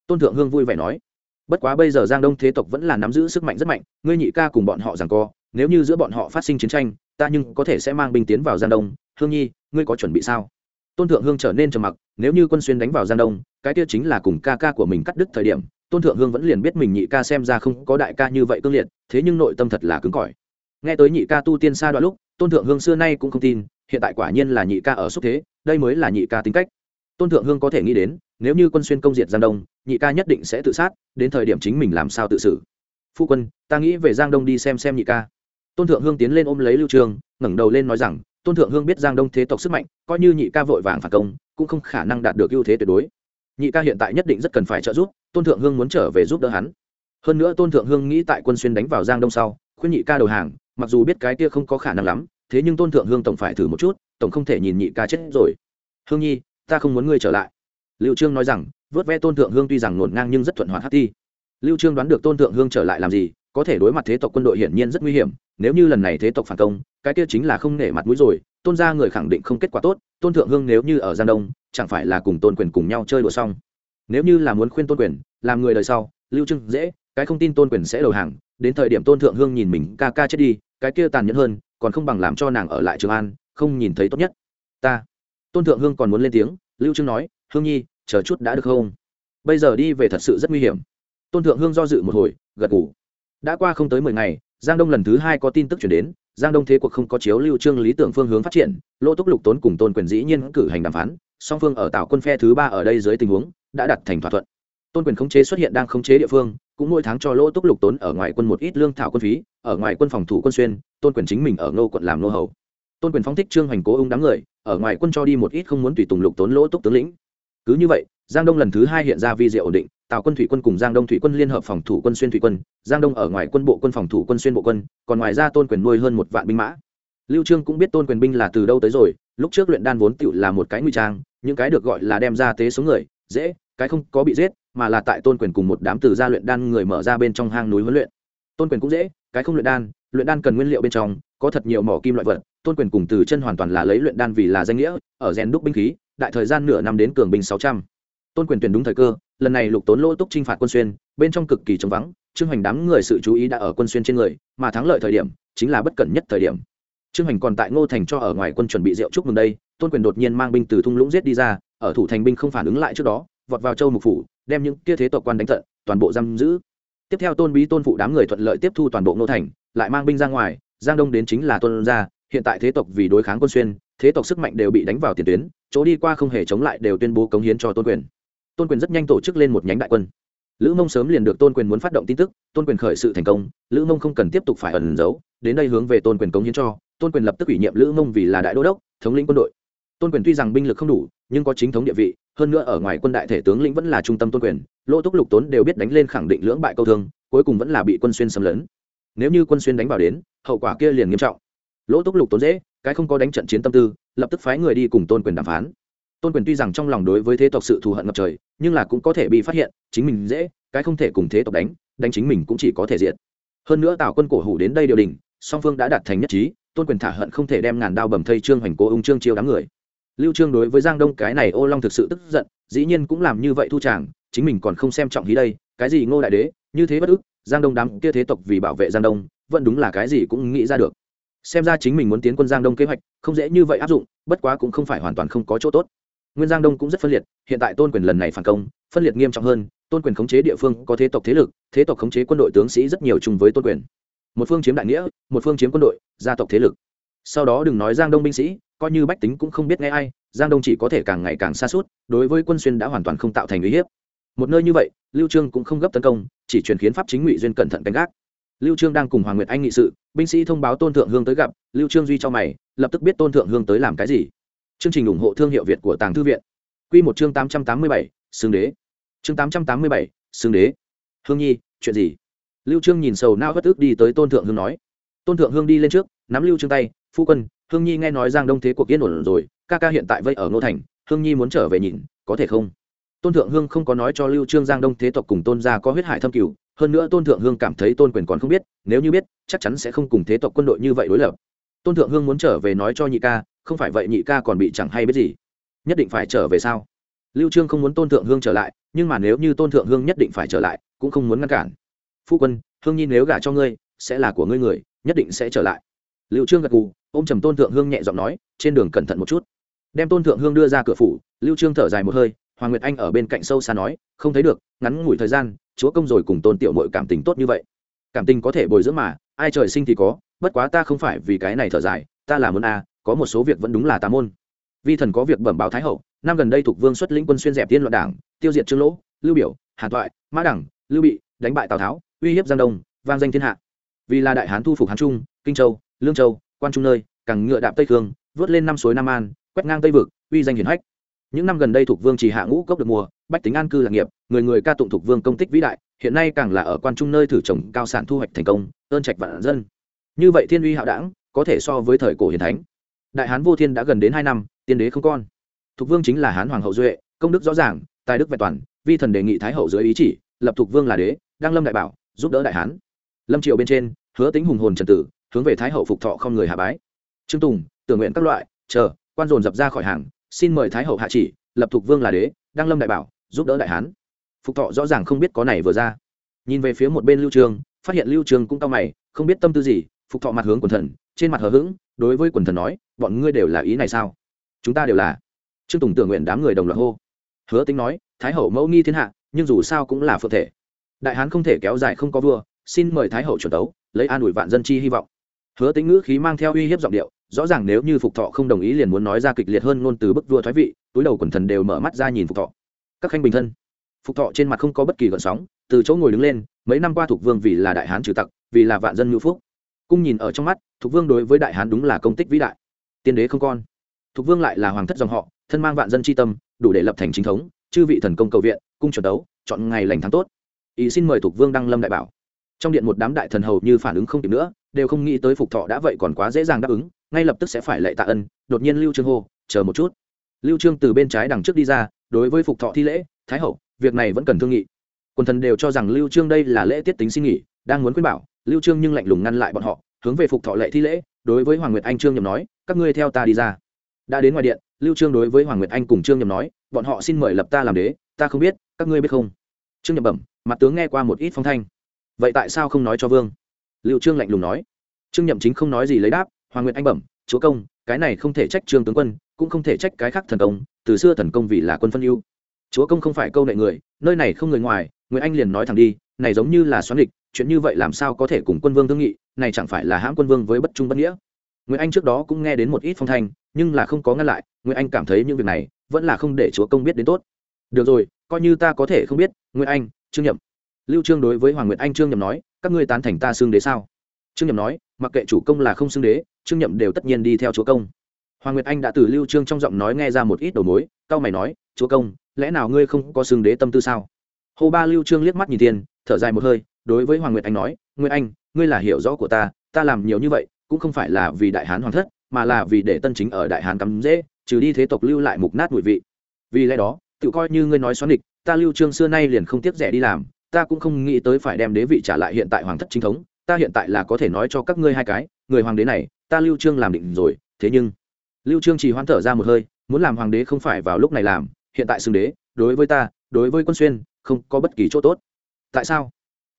Tôn thượng hương vui vẻ nói bất quá bây giờ giang đông thế tộc vẫn là nắm giữ sức mạnh rất mạnh, ngươi nhị ca cùng bọn họ rằng co, nếu như giữa bọn họ phát sinh chiến tranh, ta nhưng có thể sẽ mang binh tiến vào giang đông. Hương nhi, ngươi có chuẩn bị sao? Tôn thượng hương trở nên trầm mặc, nếu như quân xuyên đánh vào giang đông, cái kia chính là cùng ca ca của mình cắt đứt thời điểm. Tôn thượng hương vẫn liền biết mình nhị ca xem ra không có đại ca như vậy cương liệt, thế nhưng nội tâm thật là cứng cỏi. Nghe tới nhị ca tu tiên xa đoạn lúc, tôn thượng hương xưa nay cũng không tin, hiện tại quả nhiên là nhị ca ở xúc thế, đây mới là nhị ca tính cách tôn thượng hương có thể nghĩ đến, nếu như quân xuyên công diệt giang đông, nhị ca nhất định sẽ tự sát, đến thời điểm chính mình làm sao tự xử. Phu quân, ta nghĩ về giang đông đi xem xem nhị ca. Tôn thượng hương tiến lên ôm lấy lưu trường, ngẩng đầu lên nói rằng, tôn thượng hương biết giang đông thế tộc sức mạnh, coi như nhị ca vội vàng phản công, cũng không khả năng đạt được ưu thế tuyệt đối. Nhị ca hiện tại nhất định rất cần phải trợ giúp, tôn thượng hương muốn trở về giúp đỡ hắn. Hơn nữa tôn thượng hương nghĩ tại quân xuyên đánh vào giang đông sau, khuyên nhị ca đầu hàng, mặc dù biết cái kia không có khả năng lắm, thế nhưng tôn thượng hương tổng phải thử một chút, tổng không thể nhìn nhị ca chết rồi. Hương nhi ta không muốn ngươi trở lại. Liệu trương nói rằng, vớt ve tôn thượng hương tuy rằng nổn ngang nhưng rất thuận hoạt hát thi. Lưu trương đoán được tôn thượng hương trở lại làm gì, có thể đối mặt thế tộc quân đội hiển nhiên rất nguy hiểm, nếu như lần này thế tộc phản công, cái kia chính là không nể mặt mũi rồi, tôn gia người khẳng định không kết quả tốt, tôn thượng hương nếu như ở giang đông, chẳng phải là cùng tôn quyền cùng nhau chơi đùa xong. Nếu như là muốn khuyên tôn quyền, làm người đời sau, lưu trương dễ, cái không tin tôn quyền sẽ đầu hàng, đến thời điểm tôn thượng hương nhìn mình ca ca chết đi, cái kia tàn nhẫn hơn, còn không bằng làm cho nàng ở lại trường an, không nhìn thấy tốt nhất. Ta tôn thượng hương còn muốn lên tiếng, lưu trương nói, hương nhi, chờ chút đã được không? Bây giờ đi về thật sự rất nguy hiểm. Tôn thượng hương do dự một hồi, gật gù. Đã qua không tới mười ngày, giang đông lần thứ hai có tin tức chuyển đến, giang đông thế cuộc không có chiếu lưu trương lý tưởng phương hướng phát triển lỗ túc lục tốn cùng tôn quyền dĩ nhiên cử hành đàm phán, song phương ở tạo quân phe thứ ba ở đây dưới tình huống đã đặt thành thỏa thuận. Tôn quyền khống chế xuất hiện đang khống chế địa phương, cũng mỗi tháng cho lỗ túc lục tốn ở ngoài quân một ít lương thảo quân phí, ở ngoài quân phòng thủ quân xuyên, tôn quyền chính mình ở ngô quận làm nô hầu. Tôn quyền phóng thích trương hoành cố ung đám người ở ngoài quân cho đi một ít không muốn tùy tùng lục tốn lỗ túc tướng lĩnh. Cứ như vậy, giang đông lần thứ hai hiện ra vi diệu ổn định, tào quân thủy quân cùng giang đông thủy quân liên hợp phòng thủ quân xuyên thủy quân, giang đông ở ngoài quân bộ quân phòng thủ quân xuyên bộ quân, còn ngoài ra tôn quyền nuôi hơn một vạn binh mã. Lưu trương cũng biết tôn quyền binh là từ đâu tới rồi, lúc trước luyện đan vốn tựu là một cái nguy trang, những cái được gọi là đem ra tế số người, dễ, cái không có bị giết, mà là tại tôn quyền cùng một đám từ gia luyện đan người mở ra bên trong hang núi huấn luyện. Tôn quyền cũng dễ, cái không luyện đan luyện đan cần nguyên liệu bên trong có thật nhiều mỏ kim loại vật, tôn quyền cùng từ chân hoàn toàn là lấy luyện đan vì là danh nghĩa, ở rèn đúc binh khí, đại thời gian nửa năm đến cường binh sáu trăm. Tôn quyền tuyển đúng thời cơ, lần này lục tốn lỗ túc chinh phạt quân xuyên, bên trong cực kỳ trống vắng, trương hoành đám người sự chú ý đã ở quân xuyên trên người, mà thắng lợi thời điểm, chính là bất cẩn nhất thời điểm. Trương hoành còn tại ngô thành cho ở ngoài quân chuẩn bị rượu chúc mừng đây, tôn quyền đột nhiên mang binh từ thung lũng giết đi ra, ở thủ thành binh không phản ứng lại trước đó, vọt vào châu mục phủ, đem những kia thế tộc quan đánh tận, toàn bộ giam giữ. Tiếp theo tôn bí tôn phụ đám người thuận lợi tiếp thu toàn bộ ngô thành, lại mang binh ra ngoài giang đông đến chính là tôn gia, hiện tại thế tộc vì đối kháng quân xuyên, thế tộc sức mạnh đều bị đánh vào tiền tuyến, chỗ đi qua không hề chống lại đều tuyên bố cống hiến cho tôn quyền. Tôn quyền rất nhanh tổ chức lên một nhánh đại quân. Lữ mông sớm liền được tôn quyền muốn phát động tin tức, tôn quyền khởi sự thành công, lữ mông không cần tiếp tục phải ẩn giấu, đến đây hướng về tôn quyền cống hiến cho, tôn quyền lập tức ủy nhiệm lữ mông vì là đại đô đốc, thống lĩnh quân đội. Tôn quyền tuy rằng binh lực không đủ, nhưng có chính thống địa vị, hơn nữa ở ngoài quân đại thể tướng lĩnh vẫn là trung tâm tôn quyền, lỗ túc lục tốn đều biết đánh lên khẳng định lưỡng bại câu thương, cuối cùng vẫn là bị quân xuyên xâm lấn. Nếu như quân xuyên đánh vào đến hậu quả kia liền nghiêm trọng. Lỗ túc lục tốn dễ, cái không có đánh trận chiến tâm tư, lập tức phái người đi cùng tôn quyền đàm phán. Tôn quyền tuy rằng trong lòng đối với thế tộc sự thù hận ngập trời, nhưng là cũng có thể bị phát hiện, chính mình dễ, cái không thể cùng thế tộc đánh đánh chính mình cũng chỉ có thể diệt. Hơn nữa tào quân cổ hủ đến đây điều đình, song phương đã đạt thành nhất trí, tôn quyền thả hận không thể đem ngàn đao bầm thây trương hoành cố ung trương chiêu đám người. Lưu trương đối với giang đông cái này ô long thực sự tức giận, dĩ nhiên cũng làm như vậy thu chàng, chính mình còn không xem trọng hí đây, cái gì ngô đại đế, như thế bất ức, giang đông đám kia thế tộc vì bảo vệ giang đông vẫn đúng là cái gì cũng nghĩ ra được. Xem ra chính mình muốn tiến quân giang đông kế hoạch, không dễ như vậy áp dụng, bất quá cũng không phải hoàn toàn không có chỗ tốt. Nguyên giang đông cũng rất phân liệt, hiện tại tôn quyền lần này phản công, phân liệt nghiêm trọng hơn, tôn quyền khống chế địa phương có thế tộc thế lực, thế tộc khống chế quân đội tướng sĩ rất nhiều chung với tôn quyền. Một phương chiếm đại nghĩa, một phương chiếm quân đội, gia tộc thế lực. Sau đó đừng nói giang đông binh sĩ, coi như bách tính cũng không biết nghe ai, giang đông chỉ có thể càng ngày càng xa suốt, đối với quân xuyên đã hoàn toàn không tạo thành uy hiếp. Một nơi như vậy, lưu trương cũng không gấp tấn công, chỉ truyền khiến pháp chính ngụy duyên cẩn thận canh gác lưu trương đang cùng hoàng nguyệt anh nghị sự binh sĩ thông báo tôn thượng hương tới gặp lưu trương duy cho mày lập tức biết tôn thượng hương tới làm cái gì. Chương trình ủng hộ thương hiệu việt của tàng thư viện. Quy một chương 887, xương đế. Chương 887, xương đế. Hương nhi chuyện gì? Lưu trương nhìn sầu nao bất ức đi tới tôn thượng hương nói. Tôn thượng hương đi lên trước nắm lưu trương tay phu quân hương nhi nghe nói giang đông thế cuộc yên ổn rồi ca ca hiện tại vây ở ngô thành hương nhi muốn trở về nhìn có thể không? Tôn thượng hương không có nói cho lưu trương giang đông thế tộc cùng tôn gia có huyết hải thâm cửu hơn nữa tôn thượng hương cảm thấy tôn quyền còn không biết, nếu như biết, chắc chắn sẽ không cùng thế tộc quân đội như vậy đối lập. Tôn thượng hương muốn trở về nói cho nhị ca, không phải vậy nhị ca còn bị chẳng hay biết gì. Nhất định phải trở về sao? Lưu trương không muốn tôn thượng hương trở lại, nhưng mà nếu như tôn thượng hương nhất định phải trở lại, cũng không muốn ngăn cản. Phu quân, hương nhi nếu gả cho ngươi, sẽ là của ngươi người, nhất định sẽ trở lại. Lưu trương gật gù, ôm trầm tôn thượng hương nhẹ giọng nói, trên đường cẩn thận một chút. Đem tôn thượng hương đưa ra cửa phủ, lưu trương thở dài một hơi, hoàng nguyệt anh ở bên cạnh sâu xa nói, không thấy được, ngắn ngủi thời gian chúa công rồi cùng tôn tiểu mội cảm tình tốt như vậy. Cảm tình có thể bồi dưỡng mà ai trời sinh thì có bất quá ta không phải vì cái này thở dài ta là muốn a à, có một số việc vẫn đúng là tà môn. Vi thần có việc bẩm báo thái hậu năm gần đây thuộc vương xuất lĩnh quân xuyên dẹp tiên loạn đảng tiêu diệt trương lỗ lưu biểu hàn toại mã đẳng lưu bị đánh bại tào tháo uy hiếp giang đông vang danh thiên hạ. Vì là đại hán thu phục hán trung kinh châu lương châu quan trung nơi càng ngựa đạp tây khương vớt lên năm suối nam an quét ngang tây vực uy danh hiển hách. Những năm gần đây thuộc vương chỉ hạ ngũ cốc được mùa bách tính an cư lạc nghiệp, người người ca tụng thuộc vương công tích vĩ đại, hiện nay càng là ở quan trung nơi thử trồng cao sản thu hoạch thành công, ơn trạch vạn dân. Như vậy thiên uy hạo đảng, có thể so với thời cổ hiền thánh. Đại hán vô thiên đã gần đến hai năm, tiên đế không con. Thục vương chính là hán hoàng hậu duệ, công đức rõ ràng, tài đức vẹn toàn, vi thần đề nghị thái hậu dưới ý chỉ, lập thục vương là đế, đang lâm đại bảo, giúp đỡ đại hán. Lâm triều bên trên, hứa tính hùng hồn trần tử, hướng về thái hậu phục thọ không người hạ bái. Trương tùng, tưởng nguyện các loại, chờ, quan dồn dập ra khỏi hàng, xin mời thái hậu hạ chỉ, lập thục vương là đế, đang lâm đại bảo giúp đỡ đại hán. Phục thọ rõ ràng không biết có này vừa ra. Nhìn về phía một bên lưu trường phát hiện lưu trường cũng cao mày, không biết tâm tư gì, phục thọ mặt hướng quần thần, trên mặt hờ hững, đối với quần thần nói, bọn ngươi đều là ý này sao? Chúng ta đều là. Trương tùng tưởng nguyện đám người đồng loạt hô. Hứa tính nói, thái hậu mẫu nghi thiên hạ, nhưng dù sao cũng là phượng thể. Đại hán không thể kéo dài không có vua, xin mời thái hậu chuẩn tấu, lấy an ủi vạn dân chi hy vọng. Hứa tính ngữ khí mang theo uy hiếp giọng điệu, rõ ràng nếu như phục thọ không đồng ý liền muốn nói ra kịch liệt hơn ngôn từ bức vua thoái vị, túi đầu quần thần đều mở mắt ra nhìn phục thọ các khanh bình thân. Phục thọ trên mặt không có bất kỳ gợn sóng, từ chỗ ngồi đứng lên, mấy năm qua thuộc vương vì là đại hán trừ tặc, vì là vạn dân ngữ phúc. Cung nhìn ở trong mắt, thuộc vương đối với đại hán đúng là công tích vĩ đại. Tiên đế không con. Thuộc vương lại là hoàng thất dòng họ, thân mang vạn dân tri tâm, đủ để lập thành chính thống, chư vị thần công cầu viện, cung chuẩn đấu, chọn ngày lành tháng tốt. Ý xin mời thuộc vương đăng lâm đại bảo. Trong điện một đám đại thần hầu như phản ứng không kịp nữa, đều không nghĩ tới phục thọ đã vậy còn quá dễ dàng đáp ứng, ngay lập tức sẽ phải lệ tạ ân, đột nhiên lưu trương hô chờ một chút lưu trương từ bên trái đằng trước đi ra, đối với phục thọ thi lễ, thái hậu, việc này vẫn cần thương nghị. Quần thần đều cho rằng lưu trương đây là lễ tiết tính xin nghỉ, đang muốn khuyên bảo, lưu trương nhưng lạnh lùng ngăn lại bọn họ, hướng về phục thọ lệ thi lễ, đối với hoàng nguyệt anh trương nhầm nói, các ngươi theo ta đi ra. Đã đến ngoài điện, lưu trương đối với hoàng nguyệt anh cùng trương nhầm nói, bọn họ xin mời lập ta làm đế, ta không biết, các ngươi biết không? Trương nhầm bẩm, mặt tướng nghe qua một ít phong thanh. Vậy tại sao không nói cho vương? Lưu trương lạnh lùng nói. Trương nhậm chính không nói gì lấy đáp, hoàng nguyệt anh bẩm, chúa công, cái này không thể trách trương tướng quân cũng không thể trách cái khác thần công, từ xưa thần công vì là quân phân ưu. Chúa công không phải câu nệ người, nơi này không người ngoài nguyễn anh liền nói thẳng đi, này giống như là xoắn địch, chuyện như vậy làm sao có thể cùng quân vương thương nghị, này chẳng phải là hãm quân vương với bất trung bất nghĩa. Nguyễn anh trước đó cũng nghe đến một ít phong thanh, nhưng là không có ngăn lại nguyễn anh cảm thấy những việc này vẫn là không để chúa công biết đến tốt. Được rồi, coi như ta có thể không biết nguyễn anh, trương nhậm. Lưu trương đối với hoàng nguyệt anh, trương nhậm nói, các ngươi tán thành ta xương đế sao? Trương nhậm nói, mặc kệ chủ công là không xương đế, trương nhậm đều tất nhiên đi theo chúa công hoàng nguyệt anh đã từ lưu trương trong giọng nói nghe ra một ít đầu mối cao mày nói, chúa công, lẽ nào ngươi không có sương đế tâm tư sao? Hồ ba lưu trương liếc mắt nhìn thiên, thở dài một hơi, đối với hoàng nguyệt anh nói, nguyệt anh, ngươi là hiểu rõ của ta ta làm nhiều như vậy, cũng không phải là vì đại hán hoàng thất, mà là vì để tân chính ở đại hán cắm dễ, trừ đi thế tộc lưu lại mục nát mùi vị. Vì lẽ đó, tự coi như ngươi nói xoắn địch, ta lưu trương xưa nay liền không tiếc rẻ đi làm, ta cũng không nghĩ tới phải đem đế vị trả lại hiện tại hoàng thất chính thống, ta hiện tại là có thể nói cho các ngươi hai cái, người hoàng đế này, ta lưu trương làm định rồi, thế nhưng lưu trương chỉ hoãn thở ra một hơi, muốn làm hoàng đế không phải vào lúc này làm, hiện tại xưng đế, đối với ta, đối với quân xuyên, không có bất kỳ chỗ tốt. Tại sao?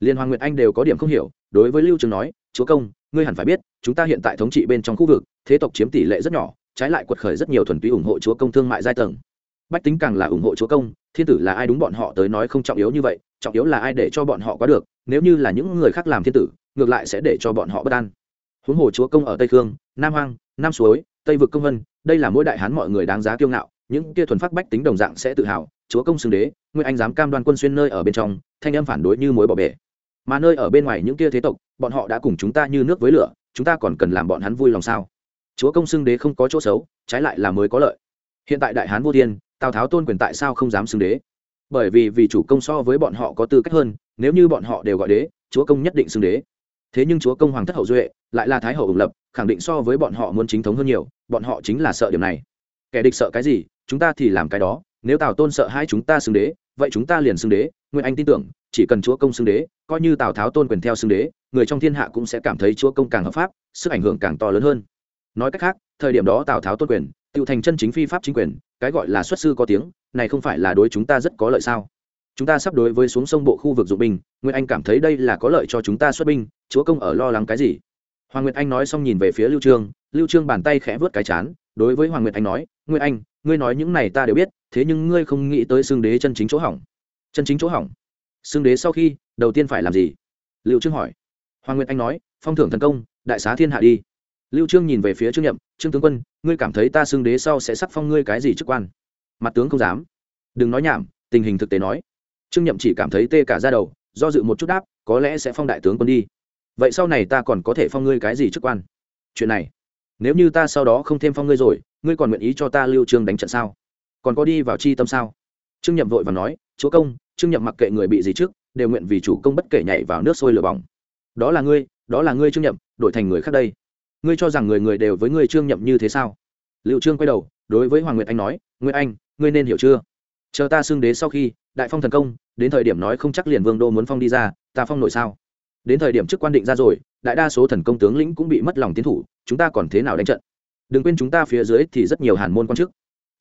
Liên hoàng nguyệt anh đều có điểm không hiểu, đối với lưu trương nói, chúa công, ngươi hẳn phải biết, chúng ta hiện tại thống trị bên trong khu vực, thế tộc chiếm tỷ lệ rất nhỏ, trái lại quật khởi rất nhiều thuần túy ủng hộ chúa công thương mại giai tầng. Bách tính càng là ủng hộ chúa công, thiên tử là ai đúng bọn họ tới nói không trọng yếu như vậy, trọng yếu là ai để cho bọn họ có được, nếu như là những người khác làm thiên tử, ngược lại sẽ để cho bọn họ bất an. Huống hồ chúa công ở tây khương, nam hoang, nam suối tây vực công vân, đây là mỗi đại hán mọi người đáng giá kiêu ngạo, những kia thuần phát bách tính đồng dạng sẽ tự hào, chúa công xưng đế nguyên anh dám cam đoan quân xuyên nơi ở bên trong, thanh âm phản đối như mối bỏ bể. Mà nơi ở bên ngoài những kia thế tộc, bọn họ đã cùng chúng ta như nước với lửa, chúng ta còn cần làm bọn hắn vui lòng sao? Chúa công xưng đế không có chỗ xấu, trái lại là mới có lợi. Hiện tại đại hán vô thiên, tào tháo tôn quyền tại sao không dám xưng đế? Bởi vì vì chủ công so với bọn họ có tư cách hơn, nếu như bọn họ đều gọi đế, chúa công nhất định xưng đế. Thế nhưng chúa công hoàng thất hậu duệ, lại là thái hậu ủng lập khẳng định so với bọn họ muốn chính thống hơn nhiều, bọn họ chính là sợ điểm này. Kẻ địch sợ cái gì, chúng ta thì làm cái đó, nếu tào tôn sợ hai chúng ta xưng đế, vậy chúng ta liền xưng đế, nguyên anh tin tưởng, chỉ cần chúa công xưng đế, coi như tào tháo tôn quyền theo xưng đế, người trong thiên hạ cũng sẽ cảm thấy chúa công càng hợp pháp, sức ảnh hưởng càng to lớn hơn. Nói cách khác, thời điểm đó tào tháo tôn quyền, tự thành chân chính phi pháp chính quyền, cái gọi là xuất sư có tiếng, này không phải là đối chúng ta rất có lợi sao? Chúng ta sắp đối với xuống sông bộ khu vực dụng binh, nguyên anh cảm thấy đây là có lợi cho chúng ta xuất binh, chúa công ở lo lắng cái gì? Hoàng nguyệt anh nói xong nhìn về phía lưu trương lưu trương bàn tay khẽ vớt cái chán, đối với hoàng nguyệt anh nói, nguyệt anh, ngươi nói những này ta đều biết, thế nhưng ngươi không nghĩ tới xương đế chân chính chỗ hỏng. Chân chính chỗ hỏng? Xương đế sau khi, đầu tiên phải làm gì? Lưu trương hỏi. Hoàng nguyệt anh nói, phong thưởng thần công, đại xá thiên hạ đi. Lưu trương nhìn về phía trương nhậm, trương tướng quân, ngươi cảm thấy ta xương đế sau sẽ sắc phong ngươi cái gì chức quan? Mặt tướng không dám. Đừng nói nhảm, tình hình thực tế nói. Trương nhậm chỉ cảm thấy tê cả ra đầu, do dự một chút đáp, có lẽ sẽ phong đại tướng quân đi vậy sau này ta còn có thể phong ngươi cái gì chức quan? Chuyện này, nếu như ta sau đó không thêm phong ngươi rồi, ngươi còn nguyện ý cho ta lưu trương đánh trận sao? Còn có đi vào chi tâm sao? Trương nhậm vội và nói, chúa công, trương nhậm mặc kệ người bị gì trước, đều nguyện vì chủ công bất kể nhảy vào nước sôi lửa bỏng. Đó là ngươi, đó là ngươi trương nhậm, đổi thành người khác đây. Ngươi cho rằng người người đều với ngươi trương nhậm như thế sao? Liệu trương quay đầu, đối với hoàng nguyệt anh nói, nguyệt anh, ngươi nên hiểu chưa? Chờ ta xưng đế sau khi, đại phong thần công, đến thời điểm nói không chắc liền vương đô muốn phong đi ra, ta phong nổi sao? Đến thời điểm trước quan định ra rồi, đại đa số thần công tướng lĩnh cũng bị mất lòng tiến thủ, chúng ta còn thế nào đánh trận? Đừng quên chúng ta phía dưới thì rất nhiều hàn môn quan chức.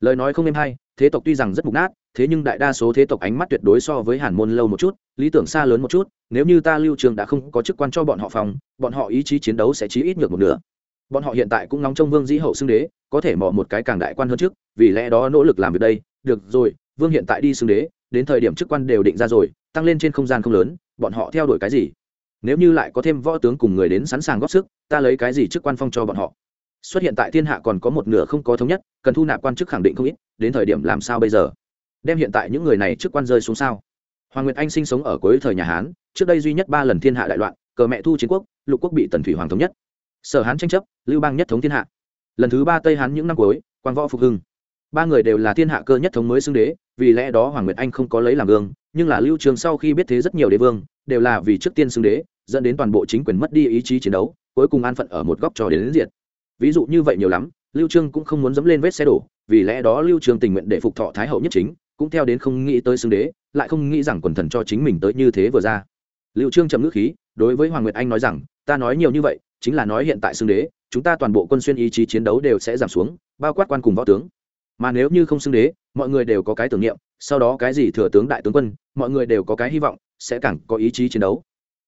Lời nói không êm hay, thế tộc tuy rằng rất mục nát, thế nhưng đại đa số thế tộc ánh mắt tuyệt đối so với hàn môn lâu một chút, lý tưởng xa lớn một chút, nếu như ta lưu trường đã không có chức quan cho bọn họ phòng, bọn họ ý chí chiến đấu sẽ chí ít ngược một nửa. Bọn họ hiện tại cũng nóng trong vương dĩ hậu xưng đế, có thể mò một cái càng đại quan hơn trước, vì lẽ đó nỗ lực làm việc đây, được rồi, vương hiện tại đi xưng đế, đến thời điểm chức quan đều định ra rồi, tăng lên trên không gian không lớn, bọn họ theo đuổi cái gì? Nếu như lại có thêm võ tướng cùng người đến sẵn sàng góp sức, ta lấy cái gì chức quan phong cho bọn họ? Xuất hiện tại thiên hạ còn có một nửa không có thống nhất, cần thu nạp quan chức khẳng định không ít, đến thời điểm làm sao bây giờ? Đem hiện tại những người này chức quan rơi xuống sao? Hoàng nguyệt anh sinh sống ở cuối thời nhà hán, trước đây duy nhất ba lần thiên hạ đại loạn, cờ mẹ thu chiến quốc, lục quốc bị tần thủy hoàng thống nhất. Sở hán tranh chấp, lưu bang nhất thống thiên hạ. Lần thứ ba tây hán những năm cuối, quan võ phục hưng. Ba người đều là thiên hạ cơ nhất thống mới xưng đế, vì lẽ đó hoàng nguyệt anh không có lấy làm gương, nhưng là lưu trường sau khi biết thế rất nhiều đế vương, đều là vì trước tiên xưng đế dẫn đến toàn bộ chính quyền mất đi ý chí chiến đấu cuối cùng an phận ở một góc trò đến, đến diệt. Ví dụ như vậy nhiều lắm lưu trương cũng không muốn dẫm lên vết xe đổ vì lẽ đó lưu trương tình nguyện để phục thọ thái hậu nhất chính cũng theo đến không nghĩ tới xưng đế lại không nghĩ rằng quần thần cho chính mình tới như thế vừa ra. Lưu trương trầm ngữ khí đối với hoàng nguyệt anh nói rằng ta nói nhiều như vậy chính là nói hiện tại xưng đế chúng ta toàn bộ quân xuyên ý chí chiến đấu đều sẽ giảm xuống bao quát quan cùng võ tướng. Mà nếu như không xưng đế mọi người đều có cái tưởng niệm sau đó cái gì thừa tướng đại tướng quân mọi người đều có cái hy vọng sẽ càng có ý chí chiến đấu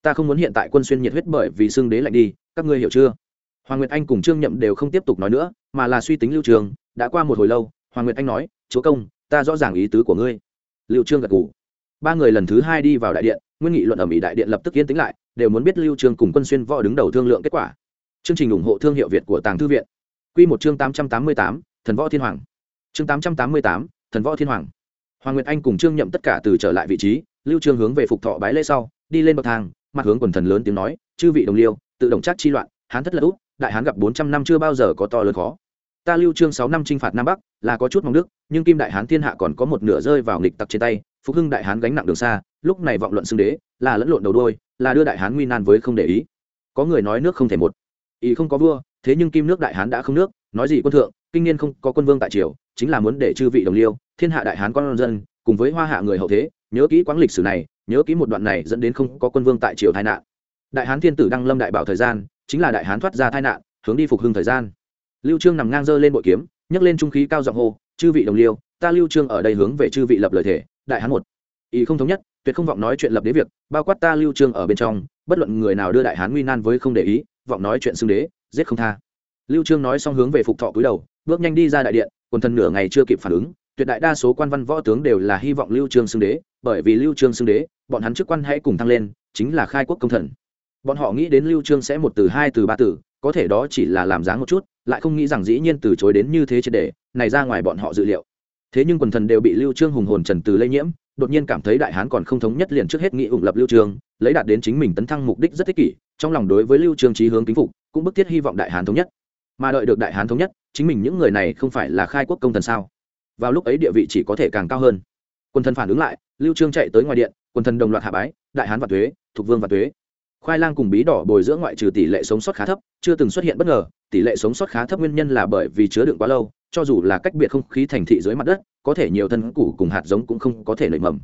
ta không muốn hiện tại quân xuyên nhiệt huyết bởi vì xương đế lạnh đi, các ngươi hiểu chưa? Hoàng nguyệt anh cùng trương nhậm đều không tiếp tục nói nữa, mà là suy tính lưu trường, đã qua một hồi lâu, hoàng nguyệt anh nói, chúa công, ta rõ ràng ý tứ của ngươi. Lưu trương gật gù. Ba người lần thứ hai đi vào đại điện, nguyên nghị luận ở mỹ đại điện lập tức yên tĩnh lại, đều muốn biết lưu trương cùng quân xuyên võ đứng đầu thương lượng kết quả. Chương trình ủng hộ thương hiệu việt của tàng thư viện. Quy một chương tám trăm tám mươi tám, thần võ thiên hoàng. Chương tám trăm tám mươi tám, thần võ thiên hoàng. Hoàng nguyệt anh cùng trương nhậm tất cả từ trở lại vị trí, lưu trương hướng về phục thọ bái lễ sau, đi lên bậc thang mặt hướng quần thần lớn tiếng nói, chư vị đồng liêu, tự động chắc chi loạn, hán thất là út đại hán gặp bốn trăm năm chưa bao giờ có to lớn khó. Ta lưu trương sáu năm chinh phạt nam bắc, là có chút mong đức, nhưng kim đại hán thiên hạ còn có một nửa rơi vào nghịch tặc trên tay, phục hưng đại hán gánh nặng đường xa, lúc này vọng luận xưng đế, là lẫn lộn đầu đuôi là đưa đại hán nguy nan với không để ý. Có người nói nước không thể một, ý không có vua, thế nhưng kim nước đại hán đã không nước, nói gì quân thượng, kinh niên không có quân vương tại triều, chính là muốn để chư vị đồng liêu, thiên hạ đại hán con dân, cùng với hoa hạ người hậu thế nhớ kỹ quãng lịch sử này, nhớ kỹ một đoạn này dẫn đến không có quân vương tại triều tai nạn. Đại hán thiên tử đăng lâm đại bảo thời gian, chính là đại hán thoát ra tai nạn, hướng đi phục hưng thời gian. Lưu trương nằm ngang dơ lên bội kiếm, nhấc lên trung khí cao giọng hô, chư vị đồng liêu, ta lưu trương ở đây hướng về chư vị lập lời thể đại hán một. Ý không thống nhất, tuyệt không vọng nói chuyện lập đế việc, bao quát ta lưu trương ở bên trong, bất luận người nào đưa đại hán nguy nan với không để ý, vọng nói chuyện xưng đế, giết không tha. Lưu trương nói xong hướng về phục thọ cúi đầu, bước nhanh đi ra đại điện, quần thần nửa ngày chưa kịp phản ứng tuyệt đại đa số quan văn võ tướng đều là hy vọng lưu trương xưng đế, bởi vì lưu trương xưng đế, bọn hắn chức quan hãy cùng thăng lên, chính là khai quốc công thần. Bọn họ nghĩ đến lưu trương sẽ một từ, hai từ, ba từ, có thể đó chỉ là làm dáng một chút, lại không nghĩ rằng dĩ nhiên từ chối đến như thế triệt để, này ra ngoài bọn họ dự liệu. Thế nhưng quần thần đều bị lưu trương hùng hồn trần từ lây nhiễm, đột nhiên cảm thấy đại hán còn không thống nhất liền trước hết nghị ủng lập lưu trương, lấy đạt đến chính mình tấn thăng mục đích rất thích kỷ, trong lòng đối với lưu trương trí hướng kính phục, cũng bức thiết hy vọng đại hán thống nhất. Mà đợi được đại hán thống nhất, chính mình những người này không phải là khai quốc công thần sao? Vào lúc ấy địa vị chỉ có thể càng cao hơn. Quân thần phản ứng lại, lưu trương chạy tới ngoài điện, quân thần đồng loạt hạ bái, đại hán và thuế, thuộc vương và thuế. Khoai lang cùng bí đỏ bồi dưỡng ngoại trừ tỷ lệ sống sót khá thấp, chưa từng xuất hiện bất ngờ, tỷ lệ sống sót khá thấp nguyên nhân là bởi vì chứa đựng quá lâu, cho dù là cách biệt không khí thành thị dưới mặt đất, có thể nhiều thân củ cùng hạt giống cũng không có thể nảy mầm.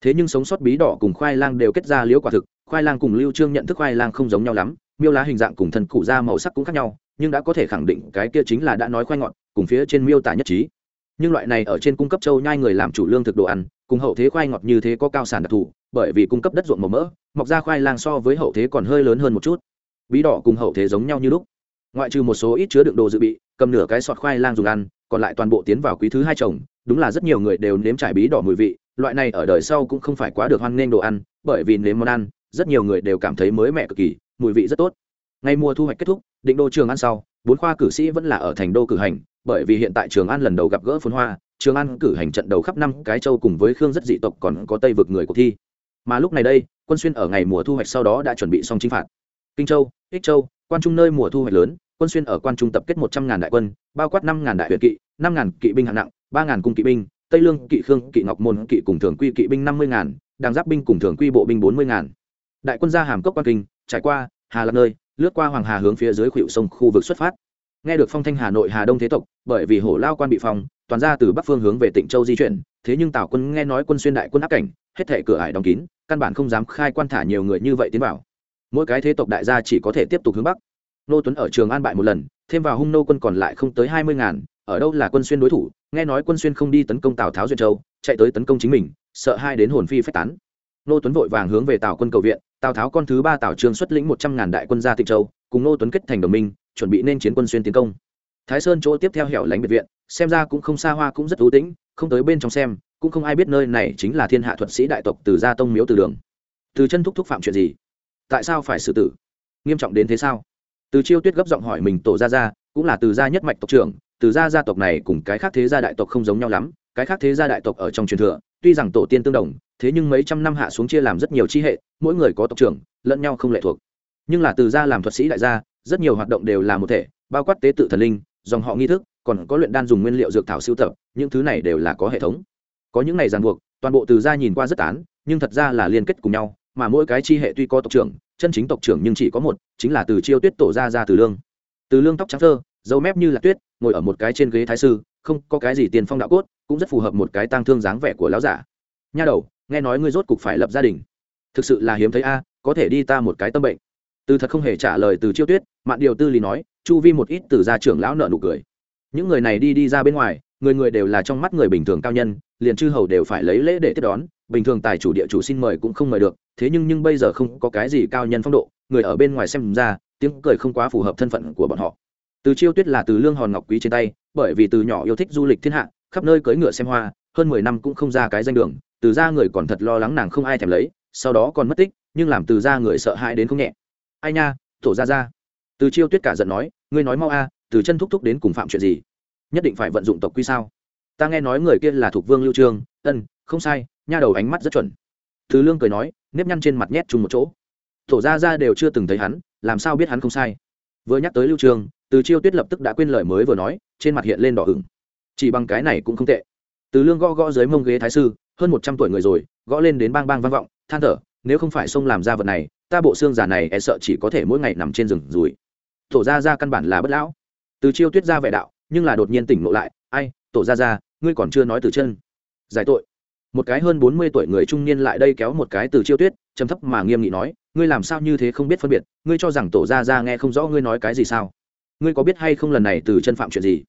Thế nhưng sống sót bí đỏ cùng khoai lang đều kết ra liễu quả thực, khoai lang cùng lưu trương nhận thức khoai lang không giống nhau lắm, miêu lá hình dạng cùng thân củ da màu sắc cũng khác nhau, nhưng đã có thể khẳng định cái kia chính là đã nói khoai ngọt, cùng phía trên miêu tả nhất trí nhưng loại này ở trên cung cấp châu nhai người làm chủ lương thực đồ ăn, cùng hậu thế khoai ngọt như thế có cao sản đặc thù, bởi vì cung cấp đất ruộng màu mỡ, mọc ra khoai lang so với hậu thế còn hơi lớn hơn một chút. Bí đỏ cùng hậu thế giống nhau như lúc. Ngoại trừ một số ít chứa đựng đồ dự bị, cầm nửa cái sọt khoai lang dùng ăn, còn lại toàn bộ tiến vào quý thứ hai trồng, đúng là rất nhiều người đều nếm trải bí đỏ mùi vị, loại này ở đời sau cũng không phải quá được hoan nghênh đồ ăn, bởi vì nếm món ăn, rất nhiều người đều cảm thấy mới mẻ cực kỳ, mùi vị rất tốt. Ngày mùa thu hoạch kết thúc, định đô trường ăn sau, bốn khoa cử sĩ vẫn là ở thành đô cử hành bởi vì hiện tại trường an lần đầu gặp gỡ phun hoa, trường an cử hành trận đầu khắp năm cái châu cùng với khương rất dị tộc còn có tây vực người của thi. Mà lúc này đây, quân xuyên ở ngày mùa thu hoạch sau đó đã chuẩn bị xong chinh phạt. Kinh châu, ích châu, quan trung nơi mùa thu hoạch lớn, quân xuyên ở quan trung tập kết một trăm ngàn đại quân, bao quát năm ngàn đại huyện kỵ, năm ngàn kỵ binh hạng nặng, ba ngàn cung kỵ binh, tây lương kỵ khương, kỵ ngọc môn, kỵ cùng thường quy kỵ binh năm mươi ngàn, đàng giáp binh cùng thường quy bộ binh bốn mươi ngàn. Đại quân ra hàm cốc quan kinh, trải qua hà lạc nơi, lướt qua hoàng hà hướng phía dưới khuỷu sông khu vực xuất phát nghe được phong thanh hà nội, hà đông thế tộc, bởi vì hổ lao quan bị phong, toàn ra từ bắc phương hướng về tịnh châu di chuyển, thế nhưng tào quân nghe nói quân xuyên đại quân áp cảnh, hết thể cửa ải đóng kín, căn bản không dám khai quan thả nhiều người như vậy tiến vào. Mỗi cái thế tộc đại gia chỉ có thể tiếp tục hướng bắc. Nô tuấn ở trường an bại một lần, thêm vào hung nô quân còn lại không tới hai mươi ngàn, ở đâu là quân xuyên đối thủ, nghe nói quân xuyên không đi tấn công tào tháo duyên châu, chạy tới tấn công chính mình, sợ hai đến hồn phi phách tán. Nô tuấn vội vàng hướng về tào quân cầu viện, tào tháo con thứ ba tào trương xuất lĩnh một trăm ngàn đại quân ra tịnh châu, cùng nô tuấn kết thành đồng minh chuẩn bị nên chiến quân xuyên tiến công. Thái sơn chỗ tiếp theo hẻo lánh biệt viện, xem ra cũng không xa hoa cũng rất ưu tĩnh, không tới bên trong xem, cũng không ai biết nơi này chính là thiên hạ thuật sĩ đại tộc từ gia tông miếu từ đường. Từ chân thúc thúc phạm chuyện gì? Tại sao phải xử tử? Nghiêm trọng đến thế sao? Từ chiêu tuyết gấp giọng hỏi mình tổ gia gia, cũng là từ gia nhất mạch tộc trưởng, từ gia gia tộc này cùng cái khác thế gia đại tộc không giống nhau lắm, cái khác thế gia đại tộc ở trong truyền thừa, tuy rằng tổ tiên tương đồng, thế nhưng mấy trăm năm hạ xuống chia làm rất nhiều chi hệ, mỗi người có tộc trưởng, lẫn nhau không lệ thuộc. Nhưng là từ gia làm thuật sĩ đại gia rất nhiều hoạt động đều là một thể, bao quát tế tự thần linh, dòng họ nghi thức, còn có luyện đan dùng nguyên liệu dược thảo siêu tập, những thứ này đều là có hệ thống. Có những này ràng buộc, toàn bộ từ gia nhìn qua rất tán, nhưng thật ra là liên kết cùng nhau, mà mỗi cái chi hệ tuy có tộc trưởng, chân chính tộc trưởng nhưng chỉ có một, chính là từ chiêu tuyết tổ ra ra từ lương. Từ lương tóc trắng thơ, dấu mép như là tuyết, ngồi ở một cái trên ghế thái sư, không có cái gì tiền phong đạo cốt, cũng rất phù hợp một cái tang thương dáng vẻ của lão giả. Nha đầu, nghe nói ngươi rốt cục phải lập gia đình. Thực sự là hiếm thấy a, có thể đi ta một cái tâm bệnh. Từ thật không hề trả lời từ chiêu tuyết mạn điều tư lý nói, chu vi một ít từ gia trưởng lão nợ nụ cười. Những người này đi đi ra bên ngoài, người người đều là trong mắt người bình thường cao nhân, liền chư hầu đều phải lấy lễ để tiếp đón. Bình thường tài chủ địa chủ xin mời cũng không mời được, thế nhưng nhưng bây giờ không có cái gì cao nhân phong độ, người ở bên ngoài xem ra, tiếng cười không quá phù hợp thân phận của bọn họ. Từ chiêu tuyết là từ lương hòn ngọc quý trên tay, bởi vì từ nhỏ yêu thích du lịch thiên hạ, khắp nơi cưỡi ngựa xem hoa, hơn mười năm cũng không ra cái danh đường, từ ra người còn thật lo lắng nàng không ai thèm lấy, sau đó còn mất tích, nhưng làm từ ra người sợ hãi đến không nhẹ. Ai nha tổ ra ra từ chiêu tuyết cả giận nói, ngươi nói mau a, từ chân thúc thúc đến cùng phạm chuyện gì? Nhất định phải vận dụng tộc quy sao? Ta nghe nói người kia là thuộc vương lưu trương, ân, không sai, nha đầu ánh mắt rất chuẩn. Thứ lương cười nói, nếp nhăn trên mặt nhét chung một chỗ. Tổ ra ra đều chưa từng thấy hắn, làm sao biết hắn không sai? Vừa nhắc tới lưu trương, từ chiêu tuyết lập tức đã quên lời mới vừa nói, trên mặt hiện lên đỏ ửng. Chỉ bằng cái này cũng không tệ. Từ lương gõ gõ dưới mông ghế thái sư, hơn một trăm tuổi người rồi, gõ lên đến bang bang vang vọng, than thở, nếu không phải xông làm ra vật này, ta bộ xương giả này e sợ chỉ có thể mỗi ngày nằm trên rừng rùi tổ ra ra căn bản là bất lão. Từ chiêu tuyết ra vẻ đạo, nhưng là đột nhiên tỉnh ngộ lại, ai, tổ ra ra ngươi còn chưa nói từ chân. Giải tội. Một cái hơn bốn mươi tuổi người trung niên lại đây kéo một cái từ chiêu tuyết, trầm thấp mà nghiêm nghị nói, ngươi làm sao như thế không biết phân biệt, ngươi cho rằng tổ ra ra nghe không rõ ngươi nói cái gì sao? Ngươi có biết hay không lần này từ chân phạm chuyện gì?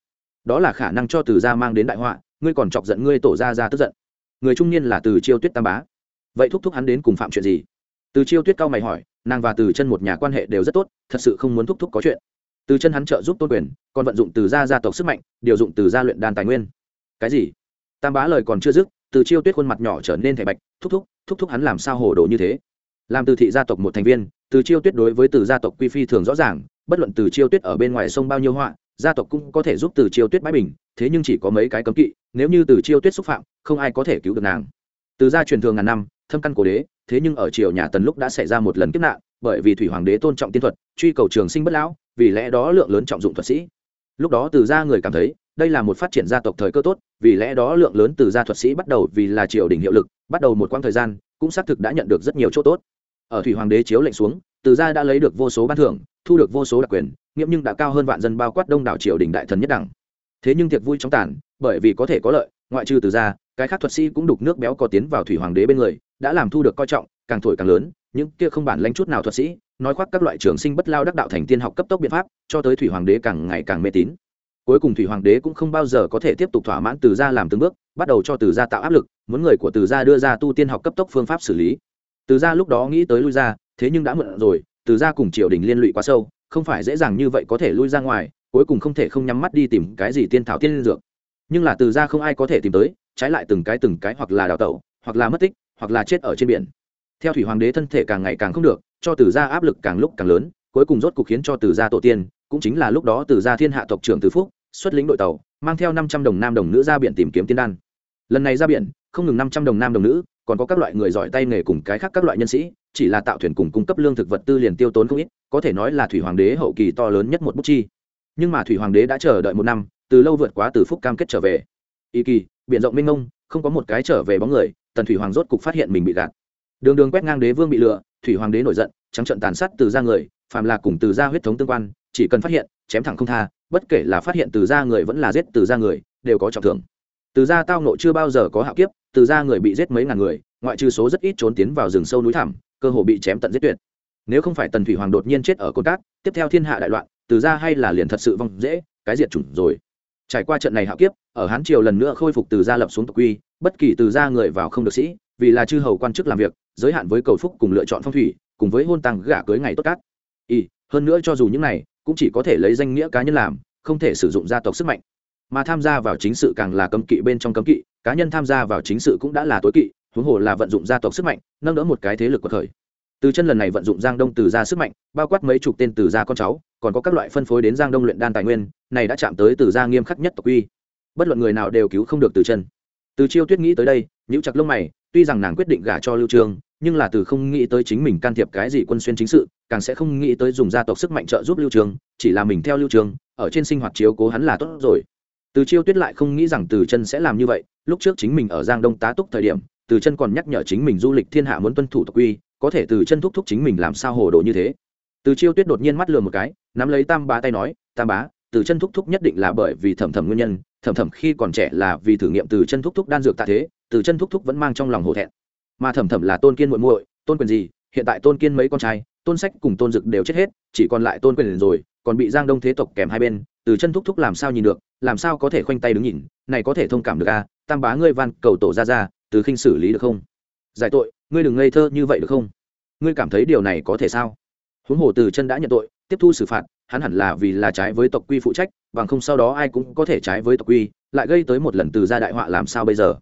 Đó là khả năng cho từ gia mang đến đại họa, ngươi còn chọc giận ngươi tổ ra ra tức giận. Người trung niên là từ chiêu tuyết tam bá. Vậy thúc thúc hắn đến cùng phạm chuyện gì? Từ chiêu tuyết cao mày hỏi nàng và từ chân một nhà quan hệ đều rất tốt, thật sự không muốn thúc thúc có chuyện. Từ chân hắn trợ giúp tôn quyền, còn vận dụng từ gia gia tộc sức mạnh, điều dụng từ gia luyện đan tài nguyên. Cái gì? Tam bá lời còn chưa dứt, từ chiêu tuyết khuôn mặt nhỏ trở nên thẻ bạch, thúc thúc thúc thúc hắn làm sao hồ đồ như thế? Làm từ thị gia tộc một thành viên, từ chiêu tuyết đối với từ gia tộc quy phi thường rõ ràng, bất luận từ chiêu tuyết ở bên ngoài sông bao nhiêu họa, gia tộc cũng có thể giúp từ chiêu tuyết bãi bình, thế nhưng chỉ có mấy cái cấm kỵ, nếu như từ chiêu tuyết xúc phạm, không ai có thể cứu được nàng. Từ gia truyền thường ngàn năm, thâm căn cổ đế thế nhưng ở triều nhà tần lúc đã xảy ra một lần kiếp nạn, bởi vì thủy hoàng đế tôn trọng tiên thuật, truy cầu trường sinh bất lão, vì lẽ đó lượng lớn trọng dụng thuật sĩ. Lúc đó từ gia người cảm thấy, đây là một phát triển gia tộc thời cơ tốt, vì lẽ đó lượng lớn từ gia thuật sĩ bắt đầu vì là triều đình hiệu lực, bắt đầu một quãng thời gian, cũng xác thực đã nhận được rất nhiều chỗ tốt. Ở thủy hoàng đế chiếu lệnh xuống, từ gia đã lấy được vô số ban thưởng, thu được vô số đặc quyền, nghiễm nhưng đã cao hơn vạn dân bao quát đông đảo triều đình đại thần nhất đẳng. Thế nhưng tiệc vui trong tàn, bởi vì có thể có lợi, ngoại trừ từ gia, cái khác thuật sĩ cũng đục nước béo có tiến vào thủy hoàng đế bên người đã làm thu được coi trọng, càng thổi càng lớn, những kia không bản lãnh chút nào thuật sĩ, nói khoác các loại trường sinh bất lao đắc đạo thành tiên học cấp tốc biện pháp, cho tới thủy hoàng đế càng ngày càng mê tín. Cuối cùng thủy hoàng đế cũng không bao giờ có thể tiếp tục thỏa mãn từ gia làm từng bước, bắt đầu cho từ gia tạo áp lực, muốn người của từ gia đưa ra tu tiên học cấp tốc phương pháp xử lý. Từ gia lúc đó nghĩ tới lui ra, thế nhưng đã mượn rồi, từ gia cùng triều đình liên lụy quá sâu, không phải dễ dàng như vậy có thể lui ra ngoài, cuối cùng không thể không nhắm mắt đi tìm cái gì tiên thảo tiên dược. Nhưng là từ gia không ai có thể tìm tới, trái lại từng cái từng cái hoặc là đào tẩu hoặc là mất tích, hoặc là chết ở trên biển. Theo thủy hoàng đế thân thể càng ngày càng không được, cho từ gia áp lực càng lúc càng lớn, cuối cùng rốt cục khiến cho từ gia tổ tiên, cũng chính là lúc đó từ gia thiên hạ tộc trưởng từ phúc, xuất lĩnh đội tàu, mang theo năm trăm đồng nam đồng nữ ra biển tìm kiếm tiên đan. Lần này ra biển, không ngừng năm trăm đồng nam đồng nữ, còn có các loại người giỏi tay nghề cùng cái khác các loại nhân sĩ, chỉ là tạo thuyền cùng cung cấp lương thực vật tư liền tiêu tốn không ít, có thể nói là thủy hoàng đế hậu kỳ to lớn nhất một bút chi. Nhưng mà thủy hoàng đế đã chờ đợi một năm, từ lâu vượt quá từ phúc cam kết trở về. Y kỳ, biển rộng mênh mông, không có một cái trở về bóng người tần thủy hoàng rốt cục phát hiện mình bị gạt. Đường đường quét ngang đế vương bị lừa, thủy hoàng đế nổi giận, trắng trận tàn sát từ ra người, phàm là cùng từ ra huyết thống tương quan, chỉ cần phát hiện, chém thẳng không tha, bất kể là phát hiện từ ra người vẫn là giết từ ra người, đều có trọng thưởng. Từ ra tao nộ chưa bao giờ có hạo kiếp, từ ra người bị giết mấy ngàn người, ngoại trừ số rất ít trốn tiến vào rừng sâu núi thẳm, cơ hồ bị chém tận giết tuyệt. Nếu không phải tần thủy hoàng đột nhiên chết ở cột cát, tiếp theo thiên hạ đại loạn, từ ra hay là liền thật sự vong dễ, cái diệt chủng rồi trải qua trận này hạo kiếp, ở hán triều lần nữa khôi phục từ gia lập xuống tộc quy, bất kỳ từ gia người vào không được sĩ, vì là chư hầu quan chức làm việc, giới hạn với cầu phúc cùng lựa chọn phong thủy, cùng với hôn tăng gả cưới ngày tốt cát y hơn nữa cho dù những này, cũng chỉ có thể lấy danh nghĩa cá nhân làm, không thể sử dụng gia tộc sức mạnh mà tham gia vào chính sự càng là cấm kỵ bên trong cấm kỵ, cá nhân tham gia vào chính sự cũng đã là tối kỵ, huống hồ là vận dụng gia tộc sức mạnh, nâng đỡ một cái thế lực của thời. từ chân lần này vận dụng giang đông từ gia sức mạnh, bao quát mấy chục tên từ gia con cháu còn có các loại phân phối đến giang đông luyện đan tài nguyên, này đã chạm tới từ gia nghiêm khắc nhất tộc quy. Bất luận người nào đều cứu không được từ chân. Từ chiêu tuyết nghĩ tới đây nhữ chặt lông mày, tuy rằng nàng quyết định gả cho lưu trương, nhưng là từ không nghĩ tới chính mình can thiệp cái gì quân xuyên chính sự, càng sẽ không nghĩ tới dùng gia tộc sức mạnh trợ giúp lưu trương, chỉ là mình theo lưu trương, ở trên sinh hoạt chiếu cố hắn là tốt rồi. Từ chiêu tuyết lại không nghĩ rằng từ chân sẽ làm như vậy, lúc trước chính mình ở giang đông tá túc thời điểm, từ chân còn nhắc nhở chính mình du lịch thiên hạ muốn tuân thủ tộc quy, có thể từ chân thúc thúc chính mình làm sao hồ đồ như thế từ chiêu tuyết đột nhiên mắt lừa một cái, nắm lấy tam bá tay nói, tam bá, từ chân thúc thúc nhất định là bởi vì thẩm thẩm nguyên nhân, thẩm thẩm khi còn trẻ là vì thử nghiệm từ chân thúc thúc đan dược tạ thế, từ chân thúc thúc vẫn mang trong lòng hổ thẹn. Mà thẩm thẩm là tôn kiên muội muội, tôn quyền gì, hiện tại tôn kiên mấy con trai, tôn sách cùng tôn dực đều chết hết, chỉ còn lại tôn quyền rồi, còn bị giang đông thế tộc kèm hai bên, từ chân thúc thúc làm sao nhìn được, làm sao có thể khoanh tay đứng nhìn, này có thể thông cảm được a à? tam bá ngươi van cầu tổ ra ra, từ khinh xử lý được không? Giải tội, ngươi đừng ngây thơ như vậy được không? Ngươi cảm thấy điều này có thể sao? Huống hồ từ chân đã nhận tội, tiếp thu xử phạt, hắn hẳn là vì là trái với tộc quy phụ trách, bằng không sau đó ai cũng có thể trái với tộc quy, lại gây tới một lần từ gia đại họa làm sao bây giờ?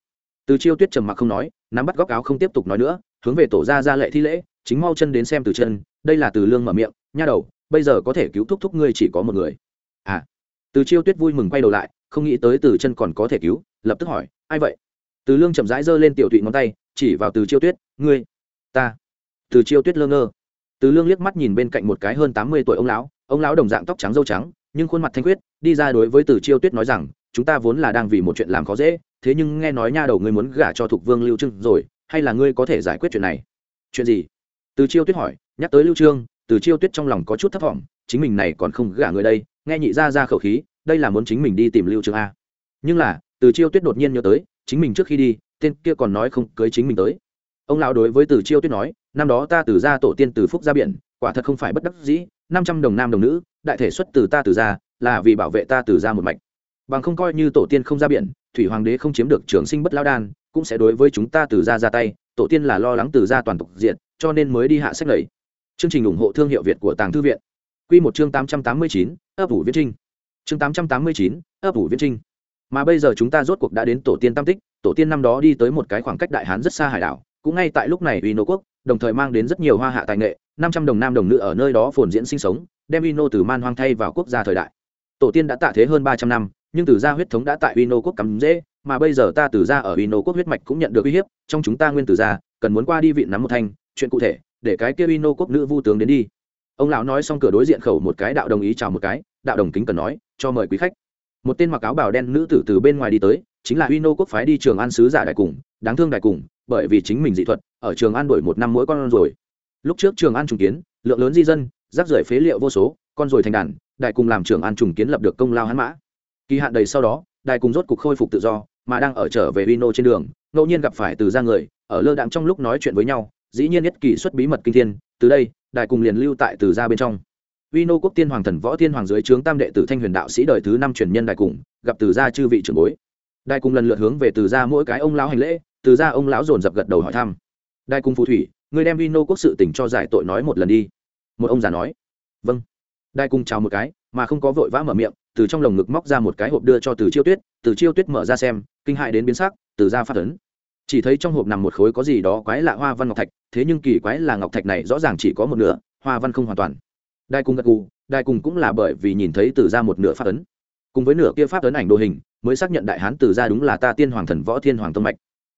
Từ chiêu tuyết trầm mặc không nói, nắm bắt góc áo không tiếp tục nói nữa, hướng về tổ gia ra lệ thi lễ, chính mau chân đến xem từ chân, đây là từ lương mở miệng, nha đầu, bây giờ có thể cứu thúc thúc ngươi chỉ có một người. À. Từ chiêu tuyết vui mừng quay đầu lại, không nghĩ tới từ chân còn có thể cứu, lập tức hỏi, ai vậy? Từ lương chậm rãi giơ lên tiểu thụy ngón tay, chỉ vào từ chiêu tuyết, ngươi, ta. Từ chiêu tuyết lơ ngơ từ lương liếc mắt nhìn bên cạnh một cái hơn tám mươi tuổi ông lão ông lão đồng dạng tóc trắng dâu trắng, nhưng khuôn mặt thanh quyết đi ra đối với từ chiêu tuyết nói rằng, chúng ta vốn là đang vì một chuyện làm khó dễ, thế nhưng nghe nói nha đầu ngươi muốn gả cho thục vương lưu Trương rồi, hay là ngươi có thể giải quyết chuyện này? Chuyện gì? Từ chiêu tuyết hỏi, nhắc tới lưu trương, từ chiêu tuyết trong lòng có chút thấp thỏm, chính mình này còn không gả người đây, nghe nhị ra ra khẩu khí, đây là muốn chính mình đi tìm lưu trương a nhưng là, từ chiêu tuyết đột nhiên nhớ tới, chính mình trước khi đi, tên kia còn nói không cưới chính mình tới. Ông lão đối với từ chiêu tuyết nói năm đó ta từ gia tổ tiên từ phúc ra biển, quả thật không phải bất đắc dĩ, năm trăm đồng nam đồng nữ, đại thể xuất từ ta từ gia là vì bảo vệ ta từ gia một mạch. Bằng không coi như tổ tiên không ra biển, thủy hoàng đế không chiếm được trường sinh bất lao đan, cũng sẽ đối với chúng ta từ gia ra tay, tổ tiên là lo lắng từ gia toàn tục diện cho nên mới đi hạ sách lầy. Chương trình ủng hộ thương hiệu việt của tàng thư viện. Q một chương tám trăm tám mươi chín, ấp ủ viết trinh. Chương tám trăm tám mươi chín, ấp ủ viết trinh. Mà bây giờ chúng ta rốt cuộc đã đến tổ tiên tam tích, tổ tiên năm đó đi tới một cái khoảng cách đại hán rất xa hải đảo cũng ngay tại lúc này uy nô quốc đồng thời mang đến rất nhiều hoa hạ tài nghệ, năm trăm đồng nam đồng nữ ở nơi đó phồn diễn sinh sống, đem uy nô từ man hoang thay vào quốc gia thời đại. Tổ tiên đã tạ thế hơn ba trăm năm, nhưng từ gia huyết thống đã tại uy nô quốc cắm dễ, mà bây giờ ta từ gia ở uy nô quốc huyết mạch cũng nhận được uy hiếp, trong chúng ta nguyên từ gia, cần muốn qua đi vị nắm một thanh, chuyện cụ thể, để cái kia uy nô quốc nữ vu tướng đến đi. Ông lão nói xong cửa đối diện khẩu một cái đạo đồng ý chào một cái, đạo đồng kính cần nói, cho mời quý khách. Một tên mặc áo bào đen nữ tử từ bên ngoài đi tới chính là uy nô quốc phái đi trường an sứ giả đại cùng, đáng thương đại cùng, bởi vì chính mình dị thuật, ở trường an đổi một năm mỗi con rồi. Lúc trước trường an trùng kiến, lượng lớn di dân, rác rưởi phế liệu vô số, con rồi thành đàn, đại cùng làm trường an trùng kiến lập được công lao hắn mã. Kỳ hạn đầy sau đó, đại cùng rốt cục khôi phục tự do, mà đang ở trở về vino trên đường, ngẫu nhiên gặp phải từ ra người, ở lơ đạm trong lúc nói chuyện với nhau, dĩ nhiên nhất kỳ xuất bí mật kinh thiên, từ đây, đại cùng liền lưu tại từ ra bên trong. Vino quốc tiên hoàng thần võ tiên hoàng dưới trướng tam đệ tử thanh huyền đạo sĩ đời thứ năm truyền nhân đại cùng, gặp từ gia chư vị trưởng bối đại cùng lần lượt hướng về từ gia mỗi cái ông lão hành lễ, từ gia ông lão dồn dập gật đầu hỏi thăm. Đại cùng phù thủy, người đem vino quốc sự tỉnh cho giải tội nói một lần đi. Một ông già nói vâng. Đại cùng chào một cái, mà không có vội vã mở miệng, từ trong lồng ngực móc ra một cái hộp đưa cho từ chiêu tuyết, từ chiêu tuyết mở ra xem, kinh hại đến biến sắc, từ ra phát ấn. Chỉ thấy trong hộp nằm một khối có gì đó quái lạ hoa văn ngọc thạch, thế nhưng kỳ quái là ngọc thạch này rõ ràng chỉ có một nửa, hoa văn không hoàn toàn. Đai cùng gật gù đai cùng cũng là bởi vì nhìn thấy từ ra một nửa phát ấn. Cùng với nửa kia phát ấn ảnh đồ hình mới xác nhận đại hán từ gia đúng là ta tiên hoàng thần võ thiên hoàng tông mạch.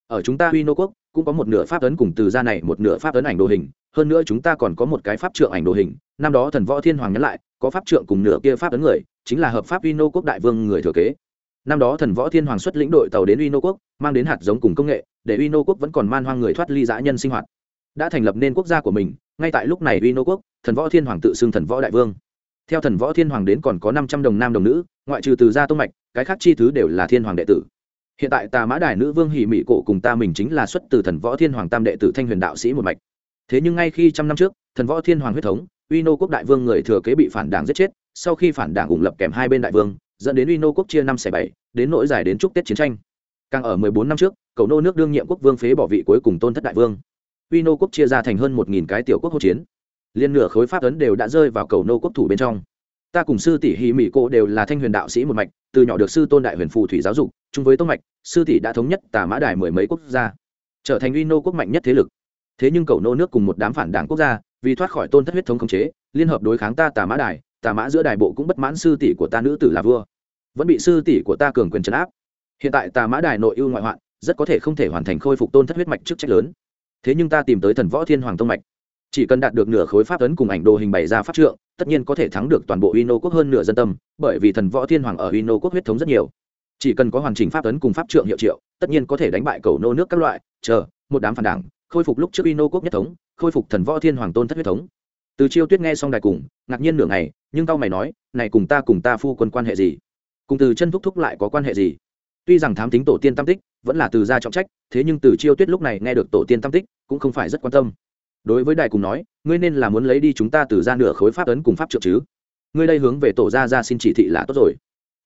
Ở chúng ta huy nô quốc, cũng có một nửa pháp ấn cùng từ gia này một nửa pháp ấn ảnh đồ hình, hơn nữa chúng ta còn có một cái pháp trượng ảnh đồ hình. Năm đó thần võ thiên hoàng nhấn lại, có pháp trượng cùng nửa kia pháp ấn người, chính là hợp pháp huy nô quốc đại vương người thừa kế. Năm đó thần võ thiên hoàng xuất lĩnh đội tàu đến uy nô quốc, mang đến hạt giống cùng công nghệ, để uy nô quốc vẫn còn man hoang người thoát ly dã nhân sinh hoạt. Đã thành lập nên quốc gia của mình, ngay tại lúc này uy nô quốc, thần võ thiên hoàng tự xưng thần võ đại vương. Theo thần võ thiên hoàng đến còn có năm trăm đồng nam đồng nữ, ngoại trừ từ gia tông mạch cái khác chi thứ đều là thiên hoàng đệ tử. Hiện tại tà mã đài nữ vương hỉ mỹ cổ cùng ta mình chính là xuất từ thần võ thiên hoàng tam đệ tử thanh huyền đạo sĩ một mạch. Thế nhưng ngay khi trăm năm trước, thần võ thiên hoàng huyết thống, uy nô quốc đại vương người thừa kế bị phản đảng giết chết, sau khi phản đảng ủng lập kèm hai bên đại vương, dẫn đến uy nô quốc chia năm xẻ bảy, đến nỗi dài đến chúc tết chiến tranh. Càng ở mười bốn năm trước, cầu nô nước đương nhiệm quốc vương phế bỏ vị cuối cùng tôn thất đại vương. Uy nô quốc chia ra thành hơn một nghìn cái tiểu quốc hô chiến. Liên nửa khối pháp ấn đều đã rơi vào cầu nô quốc thủ bên trong ta cùng sư tỷ hì mỹ cô đều là thanh huyền đạo sĩ một mạch, từ nhỏ được sư tôn đại huyền phù thủy giáo dục, chung với tông mạch, sư tỷ đã thống nhất tà mã đài mười mấy quốc gia, trở thành uy nô quốc mạnh nhất thế lực. Thế nhưng cầu nô nước cùng một đám phản đảng quốc gia, vì thoát khỏi tôn thất huyết thống khống chế, liên hợp đối kháng ta tà mã đài, tà mã giữa đài bộ cũng bất mãn sư tỷ của ta nữ tử là vua. Vẫn bị sư tỷ của ta cường quyền trấn áp. Hiện tại tà mã đài nội ưu ngoại hoạn, rất có thể không thể hoàn thành khôi phục tôn thất huyết mạch chức trách lớn. Thế nhưng ta tìm tới thần võ thiên hoàng tông mạch chỉ cần đạt được nửa khối pháp ấn cùng ảnh đồ hình bày ra pháp trượng, tất nhiên có thể thắng được toàn bộ uy nô quốc hơn nửa dân tâm, bởi vì thần võ thiên hoàng ở uy nô quốc huyết thống rất nhiều. Chỉ cần có hoàn chỉnh pháp ấn cùng pháp trượng hiệu triệu, tất nhiên có thể đánh bại cầu nô nước các loại, chờ, một đám phản đảng, khôi phục lúc trước uy nô quốc nhất thống, khôi phục thần võ thiên hoàng tôn thất huyết thống. Từ chiêu tuyết nghe xong đài cùng, ngạc nhiên nửa ngày, nhưng tao mày nói, này cùng ta cùng ta phu quân quan hệ gì? Cùng từ chân thúc thúc lại có quan hệ gì? Tuy rằng thám tính tổ tiên tam tích vẫn là từ gia trọng trách, thế nhưng từ chiêu tuyết lúc này nghe được tổ tiên tam tích cũng không phải rất quan tâm đối với đài cùng nói, ngươi nên là muốn lấy đi chúng ta từ ra nửa khối pháp ấn cùng pháp trượng chứ. Ngươi đây hướng về tổ gia ra xin chỉ thị là tốt rồi.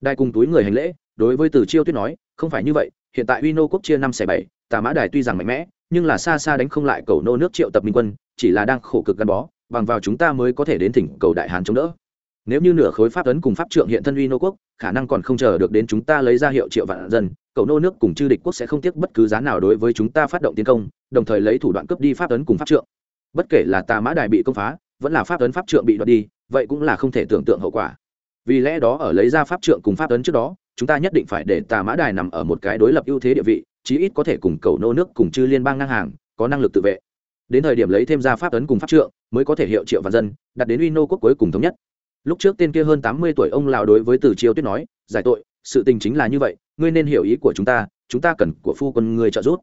Đài cùng túi người hành lễ, đối với từ chiêu tuyết nói, không phải như vậy, hiện tại uy nô quốc chia năm xẻ bảy, tà mã đài tuy rằng mạnh mẽ, nhưng là xa xa đánh không lại cầu nô nước triệu tập minh quân, chỉ là đang khổ cực gắn bó, bằng vào chúng ta mới có thể đến thỉnh cầu đại hàn chống đỡ. Nếu như nửa khối pháp ấn cùng pháp trượng hiện thân uy nô quốc, khả năng còn không chờ được đến chúng ta lấy ra hiệu triệu vạn dân, cầu nô nước cùng chư địch quốc sẽ không tiếc bất cứ giá nào đối với chúng ta phát động tiến công, đồng thời lấy thủ đoạn cướp đi pháp ấn cùng pháp trượng bất kể là tà mã đài bị công phá, vẫn là pháp ấn pháp trượng bị đoạt đi, vậy cũng là không thể tưởng tượng hậu quả. Vì lẽ đó ở lấy ra pháp trượng cùng pháp ấn trước đó, chúng ta nhất định phải để tà mã đài nằm ở một cái đối lập ưu thế địa vị, chí ít có thể cùng cầu nô nước cùng chư liên bang ngang hàng, có năng lực tự vệ. Đến thời điểm lấy thêm ra pháp ấn cùng pháp trượng, mới có thể hiệu triệu vạn dân, đặt đến uy nô quốc cuối cùng thống nhất. Lúc trước tên kia hơn tám mươi tuổi ông lào đối với từ chiêu tuyết nói, giải tội, sự tình chính là như vậy, ngươi nên hiểu ý của chúng ta chúng ta cần của phu quân ngươi trợ giúp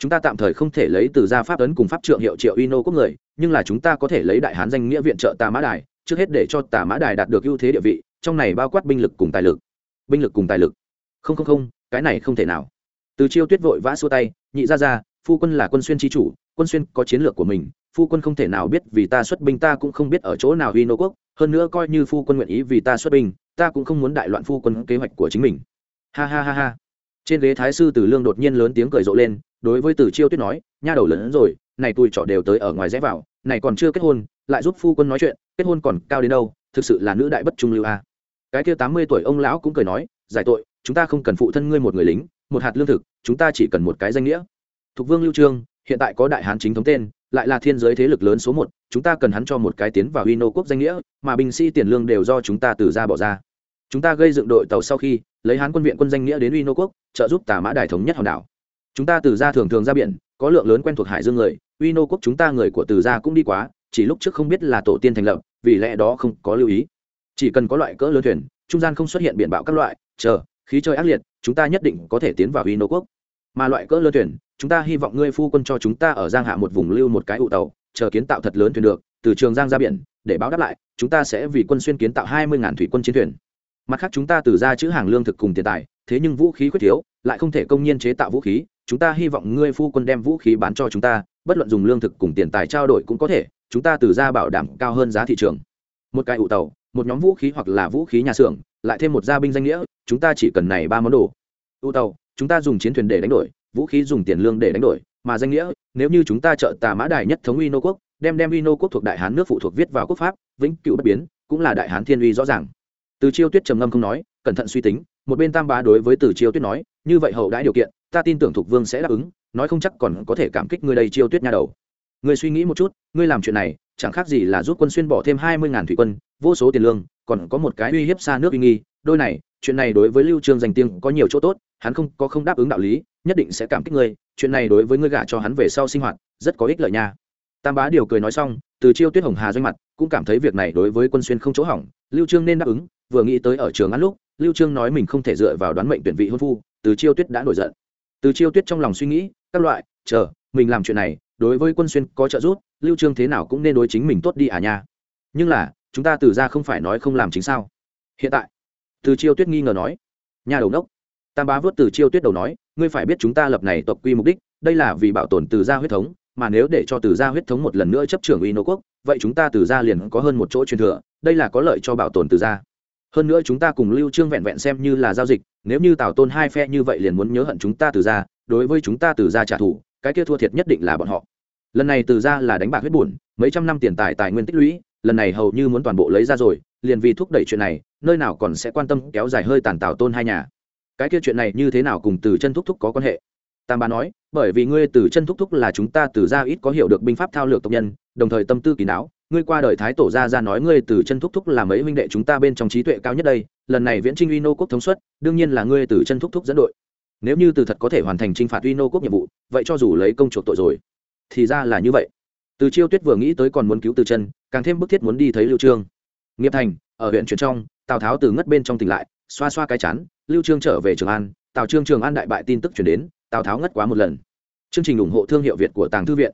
chúng ta tạm thời không thể lấy từ gia pháp ấn cùng pháp trượng hiệu triệu uy nô quốc người, nhưng là chúng ta có thể lấy đại hán danh nghĩa viện trợ tà mã đài, trước hết để cho tà mã đài đạt được ưu thế địa vị, trong này bao quát binh lực cùng tài lực. Binh lực cùng tài lực. Không không không, cái này không thể nào. Từ chiêu tuyết vội vã xua tay, nhị ra ra phu quân là quân xuyên tri chủ, quân xuyên có chiến lược của mình, phu quân không thể nào biết vì ta xuất binh ta cũng không biết ở chỗ nào huy nô quốc, hơn nữa coi như phu quân nguyện ý vì ta xuất binh, ta cũng không muốn đại loạn phu quân kế hoạch của chính mình. Ha ha ha ha. Trên ghế thái sư từ lương đột nhiên lớn tiếng cười rộ lên đối với từ chiêu tuyết nói, nha đầu lớn rồi, này tôi trọ đều tới ở ngoài rẽ vào, này còn chưa kết hôn, lại giúp phu quân nói chuyện, kết hôn còn cao đến đâu, thực sự là nữ đại bất trung lưu a. Cái kia tám mươi tuổi ông lão cũng cười nói, giải tội, chúng ta không cần phụ thân ngươi một người lính, một hạt lương thực, chúng ta chỉ cần một cái danh nghĩa. Thục vương lưu trương, hiện tại có đại hán chính thống tên, lại là thiên giới thế lực lớn số một, chúng ta cần hắn cho một cái tiến vào Uy nô quốc danh nghĩa, mà binh sĩ tiền lương đều do chúng ta từ ra bỏ ra. Chúng ta gây dựng đội tàu sau khi, lấy hán quân viện quân danh nghĩa đến Uy nô quốc, trợ giúp tà mã đài thống nhất hòn đảo chúng ta từ ra thường thường ra biển, có lượng lớn quen thuộc hải dương người, uy nô quốc chúng ta người của từ ra cũng đi quá, chỉ lúc trước không biết là tổ tiên thành lập, vì lẽ đó không có lưu ý. Chỉ cần có loại cỡ lớn thuyền, trung gian không xuất hiện biển bão các loại, chờ, khí trời ác liệt, chúng ta nhất định có thể tiến vào uy nô quốc. Mà loại cỡ lớn thuyền, chúng ta hy vọng ngươi phu quân cho chúng ta ở giang hạ một vùng lưu một cái ụ tàu, chờ kiến tạo thật lớn thuyền được, từ trường giang ra biển, để báo đáp lại, chúng ta sẽ vì quân xuyên kiến tạo hai mươi ngàn thủy quân chiến thuyền. Mặt khác chúng ta từ ra chữ hàng lương thực cùng tiền tài, thế nhưng vũ khí khuyết thiếu, lại không thể công nhiên chế tạo vũ khí chúng ta hy vọng ngươi phu quân đem vũ khí bán cho chúng ta, bất luận dùng lương thực cùng tiền tài trao đổi cũng có thể, chúng ta từ ra bảo đảm cao hơn giá thị trường. Một cái ụ tàu, một nhóm vũ khí hoặc là vũ khí nhà xưởng, lại thêm một gia binh danh nghĩa, chúng ta chỉ cần này ba món đồ. Ụ tàu, chúng ta dùng chiến thuyền để đánh đổi, vũ khí dùng tiền lương để đánh đổi, mà danh nghĩa, nếu như chúng ta trợ tà mã đài nhất thống uy nô quốc, đem đem uy nô quốc thuộc đại hán nước phụ thuộc viết vào quốc pháp, vĩnh cựu bất biến, cũng là đại hán thiên uy rõ ràng. Từ chiêu tuyết trầm ngâm không nói, cẩn thận suy tính, một bên tam bá đối với từ chiêu tuyết nói, như vậy hậu đãi điều kiện ta tin tưởng thục vương sẽ đáp ứng, nói không chắc còn có thể cảm kích ngươi đây chiêu tuyết nha đầu. Ngươi suy nghĩ một chút, ngươi làm chuyện này, chẳng khác gì là giúp quân xuyên bỏ thêm hai mươi ngàn thủy quân, vô số tiền lương, còn có một cái uy hiếp xa nước uy nghi, đôi này, chuyện này đối với lưu trương danh tiếng có nhiều chỗ tốt, hắn không, có không đáp ứng đạo lý, nhất định sẽ cảm kích ngươi, chuyện này đối với ngươi gả cho hắn về sau sinh hoạt, rất có ích lợi nha. Tam bá điều cười nói xong, từ chiêu tuyết hồng hà doanh mặt, cũng cảm thấy việc này đối với quân xuyên không chỗ hỏng, lưu trương nên đáp ứng, vừa nghĩ tới ở trường ăn lúc, lưu trương nói mình không thể dựa vào đoán mệnh tuyển vị hôn phu, từ chiêu tuyết đã nổi giận từ chiêu tuyết trong lòng suy nghĩ, các loại, chờ, mình làm chuyện này, đối với quân xuyên có trợ giúp, lưu trương thế nào cũng nên đối chính mình tốt đi à nha. Nhưng là, chúng ta từ ra không phải nói không làm chính sao? Hiện tại, từ chiêu tuyết nghi ngờ nói, nhà đầu nốc. Tam bá vớt từ chiêu tuyết đầu nói, ngươi phải biết chúng ta lập này tộc quy mục đích, đây là vì bảo tồn từ gia huyết thống, mà nếu để cho từ gia huyết thống một lần nữa chấp trưởng uy nô quốc, vậy chúng ta từ gia liền có hơn một chỗ truyền thừa, đây là có lợi cho bảo tồn từ gia. Hơn nữa chúng ta cùng lưu trương vẹn vẹn xem như là giao dịch nếu như tào tôn hai phe như vậy liền muốn nhớ hận chúng ta từ gia đối với chúng ta từ gia trả thù, cái kia thua thiệt nhất định là bọn họ. Lần này từ gia là đánh bạc huyết bùn mấy trăm năm tiền tài tài nguyên tích lũy, lần này hầu như muốn toàn bộ lấy ra rồi, liền vì thúc đẩy chuyện này, nơi nào còn sẽ quan tâm kéo dài hơi tàn tào tôn hai nhà. Cái kia chuyện này như thế nào cùng từ chân thúc thúc có quan hệ? Tam bà nói, bởi vì ngươi từ chân thúc thúc là chúng ta từ gia ít có hiểu được binh pháp thao lược tộc nhân, đồng thời tâm tư kỳ não, ngươi qua đời thái tổ gia ra nói ngươi từ chân thúc thúc là mấy huynh đệ chúng ta bên trong trí tuệ cao nhất đây lần này viễn trinh uy nô quốc thống suất, đương nhiên là ngươi từ chân thúc thúc dẫn đội. Nếu như từ thật có thể hoàn thành trinh phạt uy nô quốc nhiệm vụ, vậy cho dù lấy công chuộc tội rồi, thì ra là như vậy. Từ chiêu tuyết vừa nghĩ tới còn muốn cứu từ chân, càng thêm bức thiết muốn đi thấy lưu trương. Nghiệp thành, ở huyện truyền trong, tào tháo từ ngất bên trong tỉnh lại, xoa xoa cái chán, lưu trương trở về trường an, tào trương trường an đại bại tin tức chuyển đến, tào tháo ngất quá một lần. Chương trình ủng hộ thương hiệu việt của tàng thư viện.